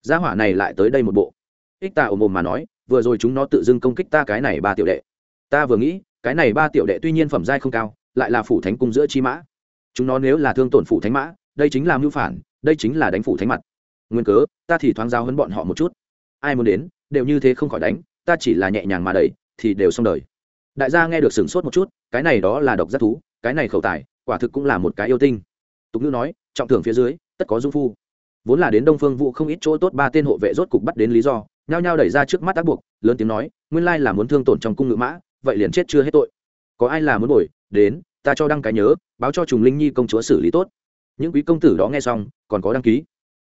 gia hỏa này lại tới đây một bộ. Ích ta ồm ồm mà nói, vừa rồi chúng nó tự dưng công kích ta cái này ba tiểu đệ. Ta vừa nghĩ, cái này ba tiểu đệ tuy nhiên phẩm giai không cao, lại là phủ thánh cung giữa chi mã. Chúng nó nếu là thương tổn phủ thánh mã, đây chính là mưu phản, đây chính là đánh phủ thánh mặt. Nguyên cớ, ta thì thoáng giao hấn bọn họ một chút. Ai muốn đến đều như thế không khỏi đánh, ta chỉ là nhẹ nhàng mà đẩy, thì đều xong đời. Đại gia nghe được sửng sốt một chút, cái này đó là độc giác thú, cái này khẩu tài, quả thực cũng là một cái yêu tinh. Tục ngữ nói, trọng thưởng phía dưới, tất có dung phu. Vốn là đến đông phương vũ không ít chỗ tốt ba tên hộ vệ rốt cục bắt đến lý do, nhao nhao đẩy ra trước mắt ác buộc, lớn tiếng nói, nguyên lai là muốn thương tổn trong cung ngự mã, vậy liền chết chưa hết tội. Có ai là muốn bồi, đến, ta cho đăng cái nhớ, báo cho trùng linh nhi công chúa xử lý tốt. Những quý công tử đó nghe xong, còn có đăng ký.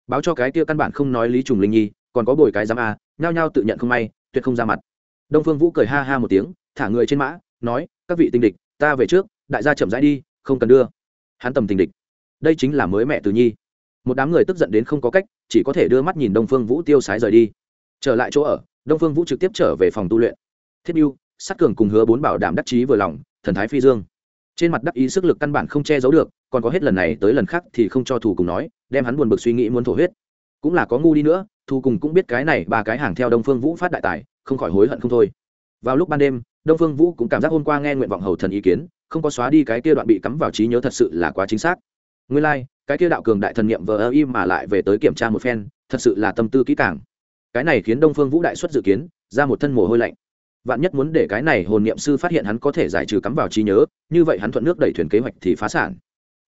Báo cho cái kia căn bản không nói lý trùng linh nhi còn có bồi cái giám a, nhao nhao tự nhận không may, tuyệt không ra mặt. Đông phương vũ cười ha ha một tiếng, thả người trên mã, nói, các vị tinh địch, ta về trước, đại gia chậm rãi đi, không cần đưa. Hắn tầm tình địch. Đây chính là mới mẹ từ nhi. Một đám người tức giận đến không có cách, chỉ có thể đưa mắt nhìn đông phương vũ tiêu sái rời đi. Trở lại chỗ ở, đông phương vũ trực tiếp trở về phòng tu luyện. Thiết mưu sát cường cùng hứa bốn bảo đảm đắc chí vừa lòng, thần thái phi dương. Trên mặt đắc ý sức lực căn bản không che giấu được, còn có hết lần này tới lần khác thì không cho thủ cùng nói, đem hắn buồn bực suy nghĩ muốn thổ huyết. Cũng là có ngu đi nữa Thu cùng cũng biết cái này ba cái hàng theo đông phương vũ phát đại tài không khỏi hối hận không thôi. Vào lúc ban đêm đông phương vũ cũng cảm giác hôm qua nghe nguyện vọng hầu thần ý kiến không có xóa đi cái kia đoạn bị cắm vào trí nhớ thật sự là quá chính xác. Nguyên lai、like, cái kia đạo cường đại thần niệm vờ ơ im mà lại về tới kiểm tra một phen thật sự là tâm tư kỹ càng. Cái này khiến đông phương vũ đại xuất dự kiến ra một thân mồ hôi lạnh. Vạn nhất muốn để cái này hồn niệm sư phát hiện hắn có thể giải trừ cắm vào trí nhớ như vậy hắn thuận nước đẩy thuyền kế hoạch thì phá sản.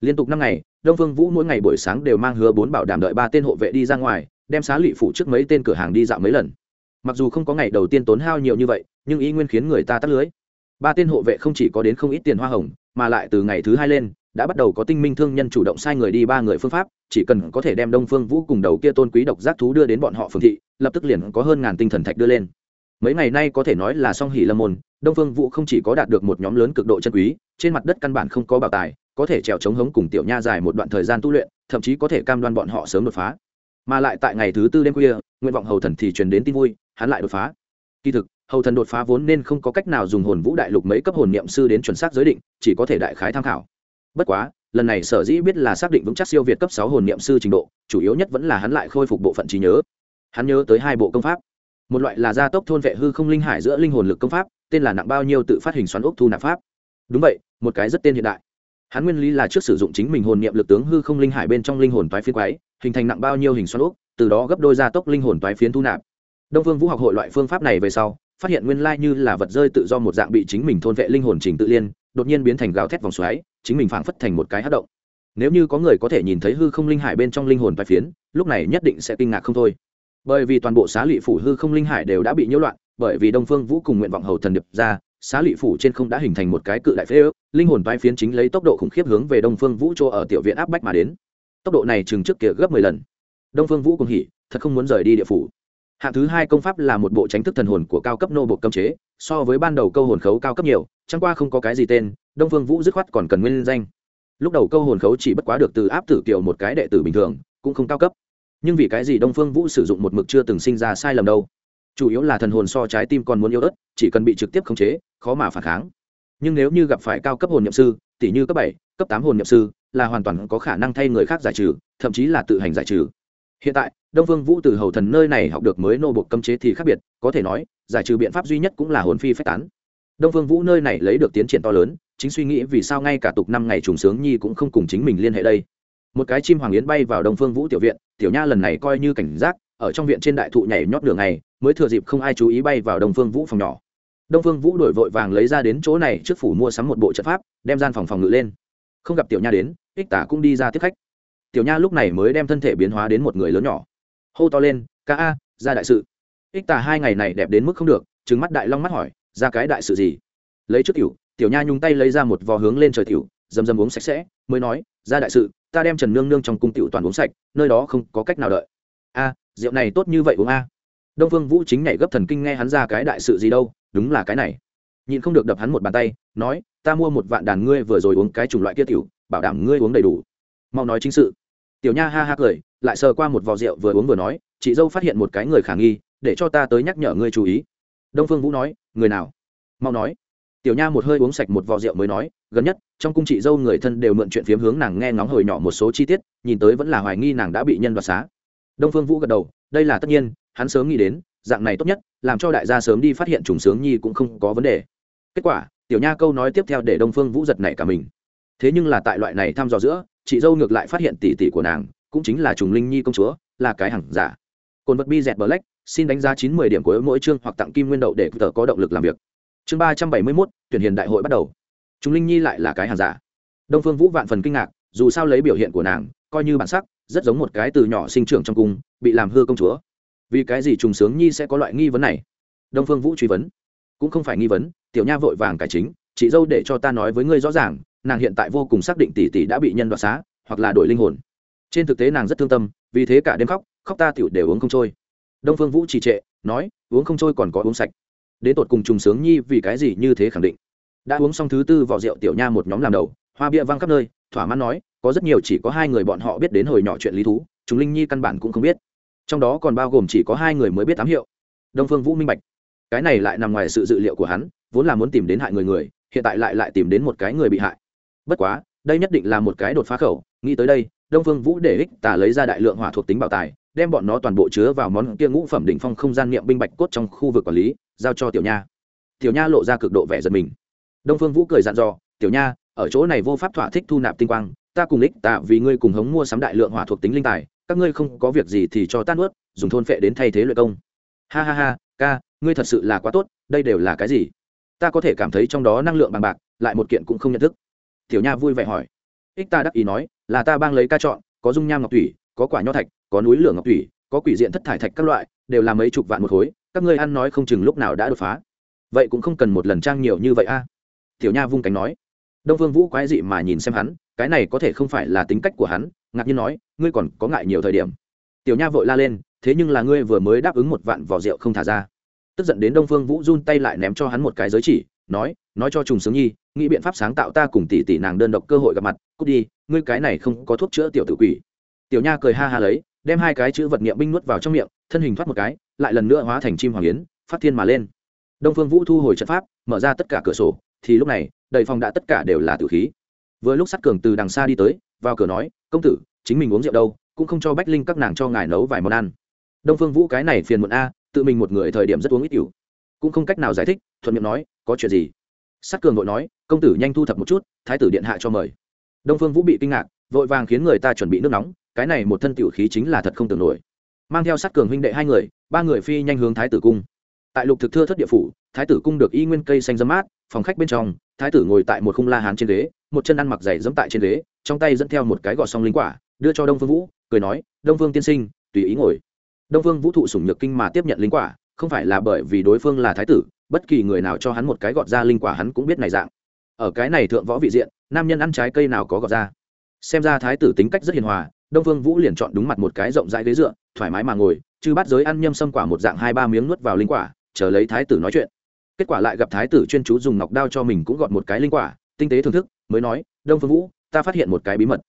Liên tục năm ngày đông phương vũ mỗi ngày buổi sáng đều mang hứa bốn bảo đảm đợi ba tên hộ vệ đi ra ngoài đem xá lụy phủ trước mấy tên cửa hàng đi dạo mấy lần. Mặc dù không có ngày đầu tiên tốn hao nhiều như vậy, nhưng ý nguyên khiến người ta tắt lưới. Ba tên hộ vệ không chỉ có đến không ít tiền hoa hồng, mà lại từ ngày thứ hai lên, đã bắt đầu có tinh minh thương nhân chủ động sai người đi ba người phương pháp, chỉ cần có thể đem đông phương vũ cùng đầu kia tôn quý độc giác thú đưa đến bọn họ phương thị, lập tức liền có hơn ngàn tinh thần thạch đưa lên. Mấy ngày nay có thể nói là song hỉ lâm môn, đông phương vũ không chỉ có đạt được một nhóm lớn cực độ chân quý, trên mặt đất căn bản không có bảo tài, có thể trèo chống hống cùng tiểu nha dài một đoạn thời gian tu luyện, thậm chí có thể cam đoan bọn họ sớm đột phá mà lại tại ngày thứ tư đêm khuya, nguyện vọng hầu thần thì truyền đến tin vui, hắn lại đột phá. Kỳ thực, hầu thần đột phá vốn nên không có cách nào dùng hồn vũ đại lục mấy cấp hồn niệm sư đến chuẩn xác giới định, chỉ có thể đại khái tham khảo. Bất quá, lần này sở dĩ biết là xác định vững chắc siêu việt cấp sáu hồn niệm sư trình độ, chủ yếu nhất vẫn là hắn lại khôi phục bộ phận trí nhớ. Hắn nhớ tới hai bộ công pháp. Một loại là gia tốc thôn vệ hư không linh hải giữa linh hồn lực công pháp, tên là nặng bao nhiêu tự phát hình xoắn ốc thu nạp pháp. Đúng vậy, một cái rất tên hiện đại. Hắn nguyên lý là trước sử dụng chính mình hồn niệm lực tướng hư không linh hải bên trong linh hồn toái phiến quái hình thành nặng bao nhiêu hình xoắn ốc, từ đó gấp đôi gia tốc linh hồn toái phiến thu nạp. Đông phương vũ học hội loại phương pháp này về sau, phát hiện nguyên lai như là vật rơi tự do một dạng bị chính mình thôn vệ linh hồn trình tự liên, đột nhiên biến thành gào thét vòng xoáy, chính mình phảng phất thành một cái hát động. Nếu như có người có thể nhìn thấy hư không linh hải bên trong linh hồn toái phiến, lúc này nhất định sẽ kinh ngạc không thôi. Bởi vì toàn bộ xá lụy phủ hư không linh hải đều đã bị nhiễu loạn, bởi vì đông phương vũ cùng nguyện vọng hầu thần điệp ra, xá lụy phủ trên không đã hình thành một cái cự đại phế ước, linh hồn toái phiến chính lấy tốc độ khủng khiếp hướng về đông phương vũ chỗ ở tiểu viện áp bách mà đến tốc độ này chừng trước kia gấp mười lần. Đông phương vũ cùng hỉ, thật không muốn rời đi địa phủ. Hạng thứ hai công pháp là một bộ tránh thức thần hồn của cao cấp nô bộ cấm chế, so với ban đầu câu hồn khấu cao cấp nhiều, chẳng qua không có cái gì tên, đông phương vũ dứt khoát còn cần nguyên danh. Lúc đầu câu hồn khấu chỉ bất quá được từ áp tử kiều một cái đệ tử bình thường, cũng không cao cấp. Nhưng vì cái gì đông phương vũ sử dụng một mực chưa từng sinh ra sai lầm đâu? Chủ yếu là thần hồn so trái tim còn muốn yêu ớt, chỉ cần bị trực tiếp khống chế, khó mà phản kháng. Nhưng nếu như gặp phải cao cấp hồn nhậm sư tỷ như cấp bảy, cấp tám hồn nhậm sư là hoàn toàn có khả năng thay người khác giải trừ, thậm chí là tự hành giải trừ. Hiện tại, đông vương vũ từ hầu thần nơi này học được mới nô buộc cấm chế thì khác biệt, có thể nói, giải trừ biện pháp duy nhất cũng là hồn phi phách tán. Đông vương vũ nơi này lấy được tiến triển to lớn, chính suy nghĩ vì sao ngay cả tục năm ngày trùng sướng nhi cũng không cùng chính mình liên hệ đây. Một cái chim hoàng yến bay vào đông phương vũ tiểu viện, tiểu nha lần này coi như cảnh giác, ở trong viện trên đại thụ nhảy nhót đường này, mới thừa dịp không ai chú ý bay vào đông phương vũ phòng nhỏ. Đông phương vũ đổi vội vàng lấy ra đến chỗ này trước phủ mua sắm một bộ trận pháp, đem gian phòng phòng ngự lên không gặp tiểu nha đến, ích tả cũng đi ra tiếp khách. Tiểu nha lúc này mới đem thân thể biến hóa đến một người lớn nhỏ. Hô to lên, ca a, ra đại sự. Ích tả hai ngày này đẹp đến mức không được trứng mắt đại long mắt hỏi, ra cái đại sự gì? Lấy trước tiểu tiểu nha nhung tay lấy ra một vò hướng lên trời tiểu, dầm dầm uống sạch sẽ, mới nói, ra đại sự, ta đem trần nương nương trong cung tiểu toàn uống sạch, nơi đó không có cách nào đợi. A, rượu này tốt như vậy uống a. Đông phương vũ chính nhảy gấp thần kinh nghe hắn ra cái đại sự gì đâu, đúng là cái này nhịn không được đập hắn một bàn tay, nói, ta mua một vạn đàn ngươi vừa rồi uống cái chủng loại kia tiểu, bảo đảm ngươi uống đầy đủ. Mau nói chính sự. Tiểu nha ha ha cười, lại sờ qua một vò rượu vừa uống vừa nói, chị dâu phát hiện một cái người khả nghi, để cho ta tới nhắc nhở ngươi chú ý. Đông phương vũ nói, người nào? Mau nói. Tiểu nha một hơi uống sạch một vò rượu mới nói, gần nhất, trong cung chị dâu người thân đều mượn chuyện phiếm hướng nàng nghe ngóng hồi nhỏ một số chi tiết, nhìn tới vẫn là hoài nghi nàng đã bị nhân đoạt xá. Đông phương vũ gật đầu, đây là tất nhiên, hắn sớm nghĩ đến, dạng này tốt nhất, làm cho đại gia sớm đi phát hiện trùng sướng nhi cũng không có vấn đề kết quả, tiểu nha câu nói tiếp theo để đông phương vũ giật nảy cả mình. Thế nhưng là tại loại này thăm dò giữa, chị dâu ngược lại phát hiện tỷ tỷ của nàng, cũng chính là trùng linh nhi công chúa, là cái hẳn giả. Cồn vật bi dẹt black, xin đánh giá chín mươi điểm của mỗi chương hoặc tặng kim nguyên đậu để tờ có động lực làm việc. Chương ba trăm bảy mươi mốt, tuyển hiền đại hội bắt đầu. Trùng linh nhi lại là cái hàng giả. Đông phương vũ vạn phần kinh ngạc, dù sao lấy biểu hiện của nàng, coi như bản sắc, rất giống một cái từ nhỏ sinh trưởng trong cung, bị làm hư công chúa. Vì cái gì trùng sướng nhi sẽ có loại nghi vấn này? Đông phương vũ truy vấn cũng không phải nghi vấn, tiểu nha vội vàng cải chính, chị dâu để cho ta nói với ngươi rõ ràng, nàng hiện tại vô cùng xác định tỷ tỷ đã bị nhân đoạt xá, hoặc là đổi linh hồn. Trên thực tế nàng rất thương tâm, vì thế cả đêm khóc khóc ta tiểu đều uống không trôi. Đông phương vũ trì trệ, nói, uống không trôi còn có uống sạch. Đến tột cùng trùng sướng nhi vì cái gì như thế khẳng định. Đã uống xong thứ tư vỏ rượu tiểu nha một nhóm làm đầu, hoa bia văng khắp nơi, thỏa mãn nói, có rất nhiều chỉ có hai người bọn họ biết đến hồi nhỏ chuyện lý thú chúng linh nhi căn bản cũng không biết. Trong đó còn bao gồm chỉ có hai người mới biết ám hiệu. Đông phương vũ minh bạch cái này lại nằm ngoài sự dự liệu của hắn, vốn là muốn tìm đến hại người người, hiện tại lại lại tìm đến một cái người bị hại. Bất quá, đây nhất định là một cái đột phá khẩu, nghĩ tới đây, đông phương vũ để ích tả lấy ra đại lượng hỏa thuộc tính bảo tài, đem bọn nó toàn bộ chứa vào món kia ngũ phẩm đỉnh phong không gian niệm binh bạch cốt trong khu vực quản lý, giao cho tiểu nha. Tiểu nha lộ ra cực độ vẻ giật mình. Đông phương vũ cười dặn dò, tiểu nha, ở chỗ này vô pháp thỏa thích thu nạp tinh quang, ta cùng ích tạ vì ngươi cùng hống mua sắm đại lượng hỏa thuộc tính linh tài, các ngươi không có việc gì thì cho tan ướt dùng thôn phệ đến thay thế luyện công. Ha ha ha, ca ngươi thật sự là quá tốt, đây đều là cái gì? Ta có thể cảm thấy trong đó năng lượng bằng bạc, lại một kiện cũng không nhận thức. Tiểu nha vui vẻ hỏi. Ích ta đắc ý nói, là ta bang lấy ca chọn, có dung nham ngọc thủy, có quả nho thạch, có núi lửa ngọc thủy, có quỷ diện thất thải thạch các loại, đều là mấy chục vạn một khối, các ngươi ăn nói không chừng lúc nào đã đột phá. Vậy cũng không cần một lần trang nhiều như vậy a. Tiểu nha vung cánh nói. Đông vương vũ quái dị mà nhìn xem hắn, cái này có thể không phải là tính cách của hắn, ngạc nhiên nói, ngươi còn có ngại nhiều thời điểm. Tiểu nha vội la lên, thế nhưng là ngươi vừa mới đáp ứng một vạn vỏ rượu không thả ra tức giận đến đông phương vũ run tay lại ném cho hắn một cái giới chỉ, nói nói cho trùng sướng nhi, nghĩ biện pháp sáng tạo ta cùng tỷ tỷ nàng đơn độc cơ hội gặp mặt, cút đi, ngươi cái này không có thuốc chữa tiểu tử quỷ. Tiểu nha cười ha ha lấy, đem hai cái chữ vật niệm binh nuốt vào trong miệng, thân hình thoát một cái, lại lần nữa hóa thành chim hoàng yến, phát thiên mà lên. Đông phương vũ thu hồi trận pháp, mở ra tất cả cửa sổ, thì lúc này, đầy phòng đã tất cả đều là tử khí. Vừa lúc sắt cường từ đằng xa đi tới, vào cửa nói, công tử, chính mình uống rượu đâu, cũng không cho bách linh các nàng cho ngài nấu vài món ăn. Đông phương vũ cái này phiền muộn a tự mình một người thời điểm rất uống ít cửu cũng không cách nào giải thích, thuận miệng nói, có chuyện gì? Sắt cường vội nói, công tử nhanh thu thập một chút, thái tử điện hạ cho mời. Đông phương vũ bị kinh ngạc, vội vàng khiến người ta chuẩn bị nước nóng, cái này một thân tiểu khí chính là thật không tưởng nổi. Mang theo sát cường huynh đệ hai người, ba người phi nhanh hướng thái tử cung. Tại lục thực thưa thất địa phủ, thái tử cung được y nguyên cây xanh dâm mát, phòng khách bên trong, thái tử ngồi tại một khung la hán trên ghế, một chân ăn mặc dày dẫm tại trên ghế, trong tay dẫn theo một cái gọt song linh quả, đưa cho đông phương vũ, cười nói, đông phương tiên sinh, tùy ý ngồi đông phương vũ thụ sủng nhược kinh mà tiếp nhận linh quả, không phải là bởi vì đối phương là thái tử, bất kỳ người nào cho hắn một cái gọt ra linh quả hắn cũng biết này dạng. Ở cái này thượng võ vị diện, nam nhân ăn trái cây nào có gọt ra? Xem ra thái tử tính cách rất hiền hòa, đông phương vũ liền chọn đúng mặt một cái rộng rãi ghế dựa, thoải mái mà ngồi chứ bắt giới ăn nhâm xâm quả một dạng hai ba miếng nuốt vào linh quả, chờ lấy thái tử nói chuyện. Kết quả lại gặp thái tử chuyên chú dùng ngọc đao cho mình cũng gọt một cái linh quả, tinh tế thưởng thức, mới nói, đông phương vũ, ta phát hiện một cái bí mật.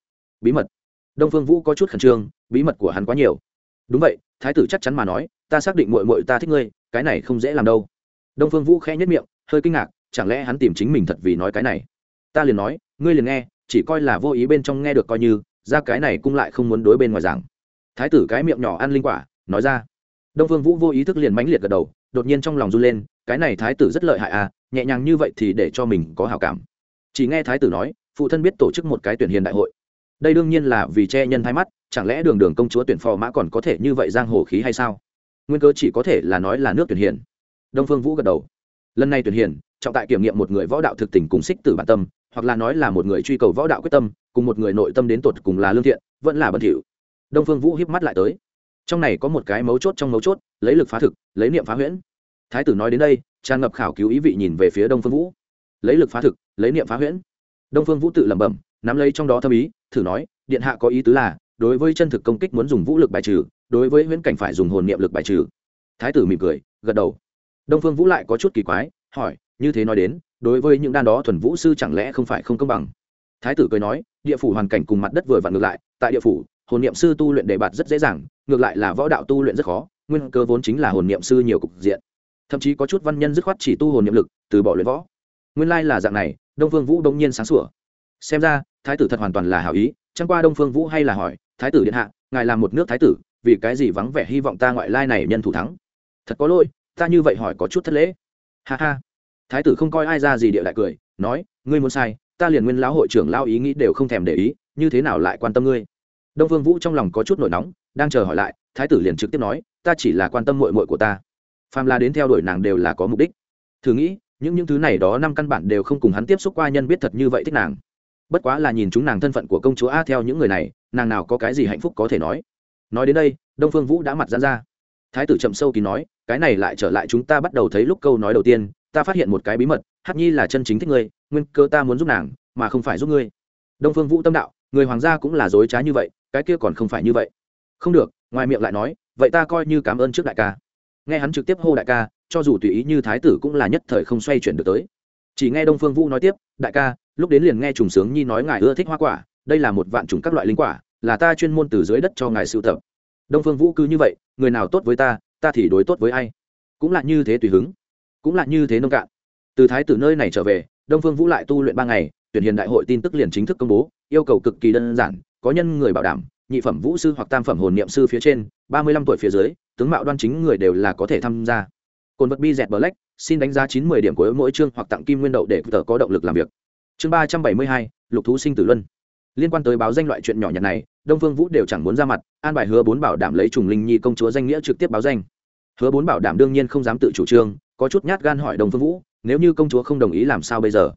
Bí mật? Đông phương vũ có chút khẩn trương, bí mật của hắn quá nhiều. Đúng vậy thái tử chắc chắn mà nói, ta xác định mội mội ta thích ngươi, cái này không dễ làm đâu. Đông phương vũ khẽ nhất miệng, hơi kinh ngạc, chẳng lẽ hắn tìm chính mình thật vì nói cái này? Ta liền nói, ngươi liền nghe, chỉ coi là vô ý bên trong nghe được coi như, ra cái này cũng lại không muốn đối bên ngoài giảng. Thái tử cái miệng nhỏ ăn linh quả, nói ra. Đông phương vũ vô ý thức liền mãnh liệt gật đầu, đột nhiên trong lòng run lên, cái này thái tử rất lợi hại à nhẹ nhàng như vậy thì để cho mình có hào cảm. Chỉ nghe thái tử nói, phụ thân biết tổ chức một cái tuyển hiền đại hội. Đây đương nhiên là vì che nhân thái mắt chẳng lẽ đường đường công chúa tuyển phò mã còn có thể như vậy giang hồ khí hay sao? Nguyên cơ chỉ có thể là nói là nước tuyển hiền. Đông phương vũ gật đầu. Lần này tuyển hiền, trọng tại kiểm nghiệm một người võ đạo thực tình cùng xích tử bản tâm, hoặc là nói là một người truy cầu võ đạo quyết tâm, cùng một người nội tâm đến tột cùng là lương thiện, vẫn là bẩn thỉu. Đông phương vũ hiếp mắt lại tới. Trong này có một cái mấu chốt trong mấu chốt, lấy lực phá thực, lấy niệm phá huyễn. Thái tử nói đến đây, tràn ngập khảo cứu ý vị nhìn về phía đông phương vũ. Lấy lực phá thực, lấy niệm phá huyễn. Đông phương vũ tự lẩm bẩm, nắm lấy trong đó thâm ý, thử nói, điện hạ có ý tứ là đối với chân thực công kích muốn dùng vũ lực bài trừ, đối với huyễn cảnh phải dùng hồn niệm lực bài trừ. Thái tử mỉm cười, gật đầu. Đông phương vũ lại có chút kỳ quái, hỏi, như thế nói đến, đối với những đan đó thuần vũ sư chẳng lẽ không phải không công bằng? Thái tử cười nói, địa phủ hoàn cảnh cùng mặt đất vừa vặn ngược lại, tại địa phủ, hồn niệm sư tu luyện đề bạt rất dễ dàng, ngược lại là võ đạo tu luyện rất khó, nguyên cơ vốn chính là hồn niệm sư nhiều cục diện. Thậm chí có chút văn nhân dứt khoát chỉ tu hồn niệm lực, từ bỏ luyện võ. Nguyên lai là dạng này, đông phương vũ đông nhiên sáng sủa. Xem ra, thái tử thật hoàn toàn là hảo ý, chẳng qua đông phương vũ hay là hỏi thái tử điện hạ, ngài là một nước thái tử, vì cái gì vắng vẻ hy vọng ta ngoại lai này nhân thủ thắng? Thật có lỗi, ta như vậy hỏi có chút thất lễ. Ha ha. Thái tử không coi ai ra gì địa lại cười, nói, ngươi muốn sai, ta liền nguyên lão hội trưởng lao ý nghĩ đều không thèm để ý, như thế nào lại quan tâm ngươi? Đông vương vũ trong lòng có chút nổi nóng, đang chờ hỏi lại, thái tử liền trực tiếp nói, ta chỉ là quan tâm muội muội của ta. Phàm là đến theo đuổi nàng đều là có mục đích. Thử nghĩ, những những thứ này đó năm căn bản đều không cùng hắn tiếp xúc qua nhân biết thật như vậy thích nàng. Bất quá là nhìn chúng nàng thân phận của công chúa a theo những người này nàng nào có cái gì hạnh phúc có thể nói. Nói đến đây, đông phương vũ đã mặt dán ra. Thái tử chậm sâu kín nói, cái này lại trở lại chúng ta bắt đầu thấy lúc câu nói đầu tiên, ta phát hiện một cái bí mật hát nhi là chân chính thích ngươi, nguyên cơ ta muốn giúp nàng, mà không phải giúp ngươi. Đông phương vũ tâm đạo, người hoàng gia cũng là dối trá như vậy, cái kia còn không phải như vậy. Không được, ngoài miệng lại nói, vậy ta coi như cảm ơn trước đại ca. Nghe hắn trực tiếp hô đại ca, cho dù tùy ý như thái tử cũng là nhất thời không xoay chuyển được tới. Chỉ nghe đông phương vũ nói tiếp, đại ca, lúc đến liền nghe trùng sướng nhi nói ngài ưa thích hoa quả đây là một vạn chủng các loại linh quả, là ta chuyên môn từ dưới đất cho ngài sưu tập. Đông phương vũ cứ như vậy, người nào tốt với ta ta thì đối tốt với ai. Cũng là như thế tùy hứng, cũng là như thế nông cạn. Từ thái tử nơi này trở về, đông phương vũ lại tu luyện ba ngày, tuyển hiền đại hội tin tức liền chính thức công bố, yêu cầu cực kỳ đơn giản, có nhân người bảo đảm, nhị phẩm vũ sư hoặc tam phẩm hồn niệm sư phía trên, ba mươi lăm tuổi phía dưới, tướng mạo đoan chính người đều là có thể tham gia. Cồn vật bi dẹt black, xin đánh giá chín mươi điểm của mỗi chương hoặc tặng kim nguyên đậu để tờ có động lực làm việc. Chương ba trăm bảy mươi hai, lục thú sinh tử luân liên quan tới báo danh loại chuyện nhỏ nhặt này, đông phương vũ đều chẳng muốn ra mặt, an bài hứa bốn bảo đảm lấy trùng linh nhi công chúa danh nghĩa trực tiếp báo danh. Hứa bốn bảo đảm đương nhiên không dám tự chủ trương, có chút nhát gan hỏi đông phương vũ, nếu như công chúa không đồng ý làm sao bây giờ?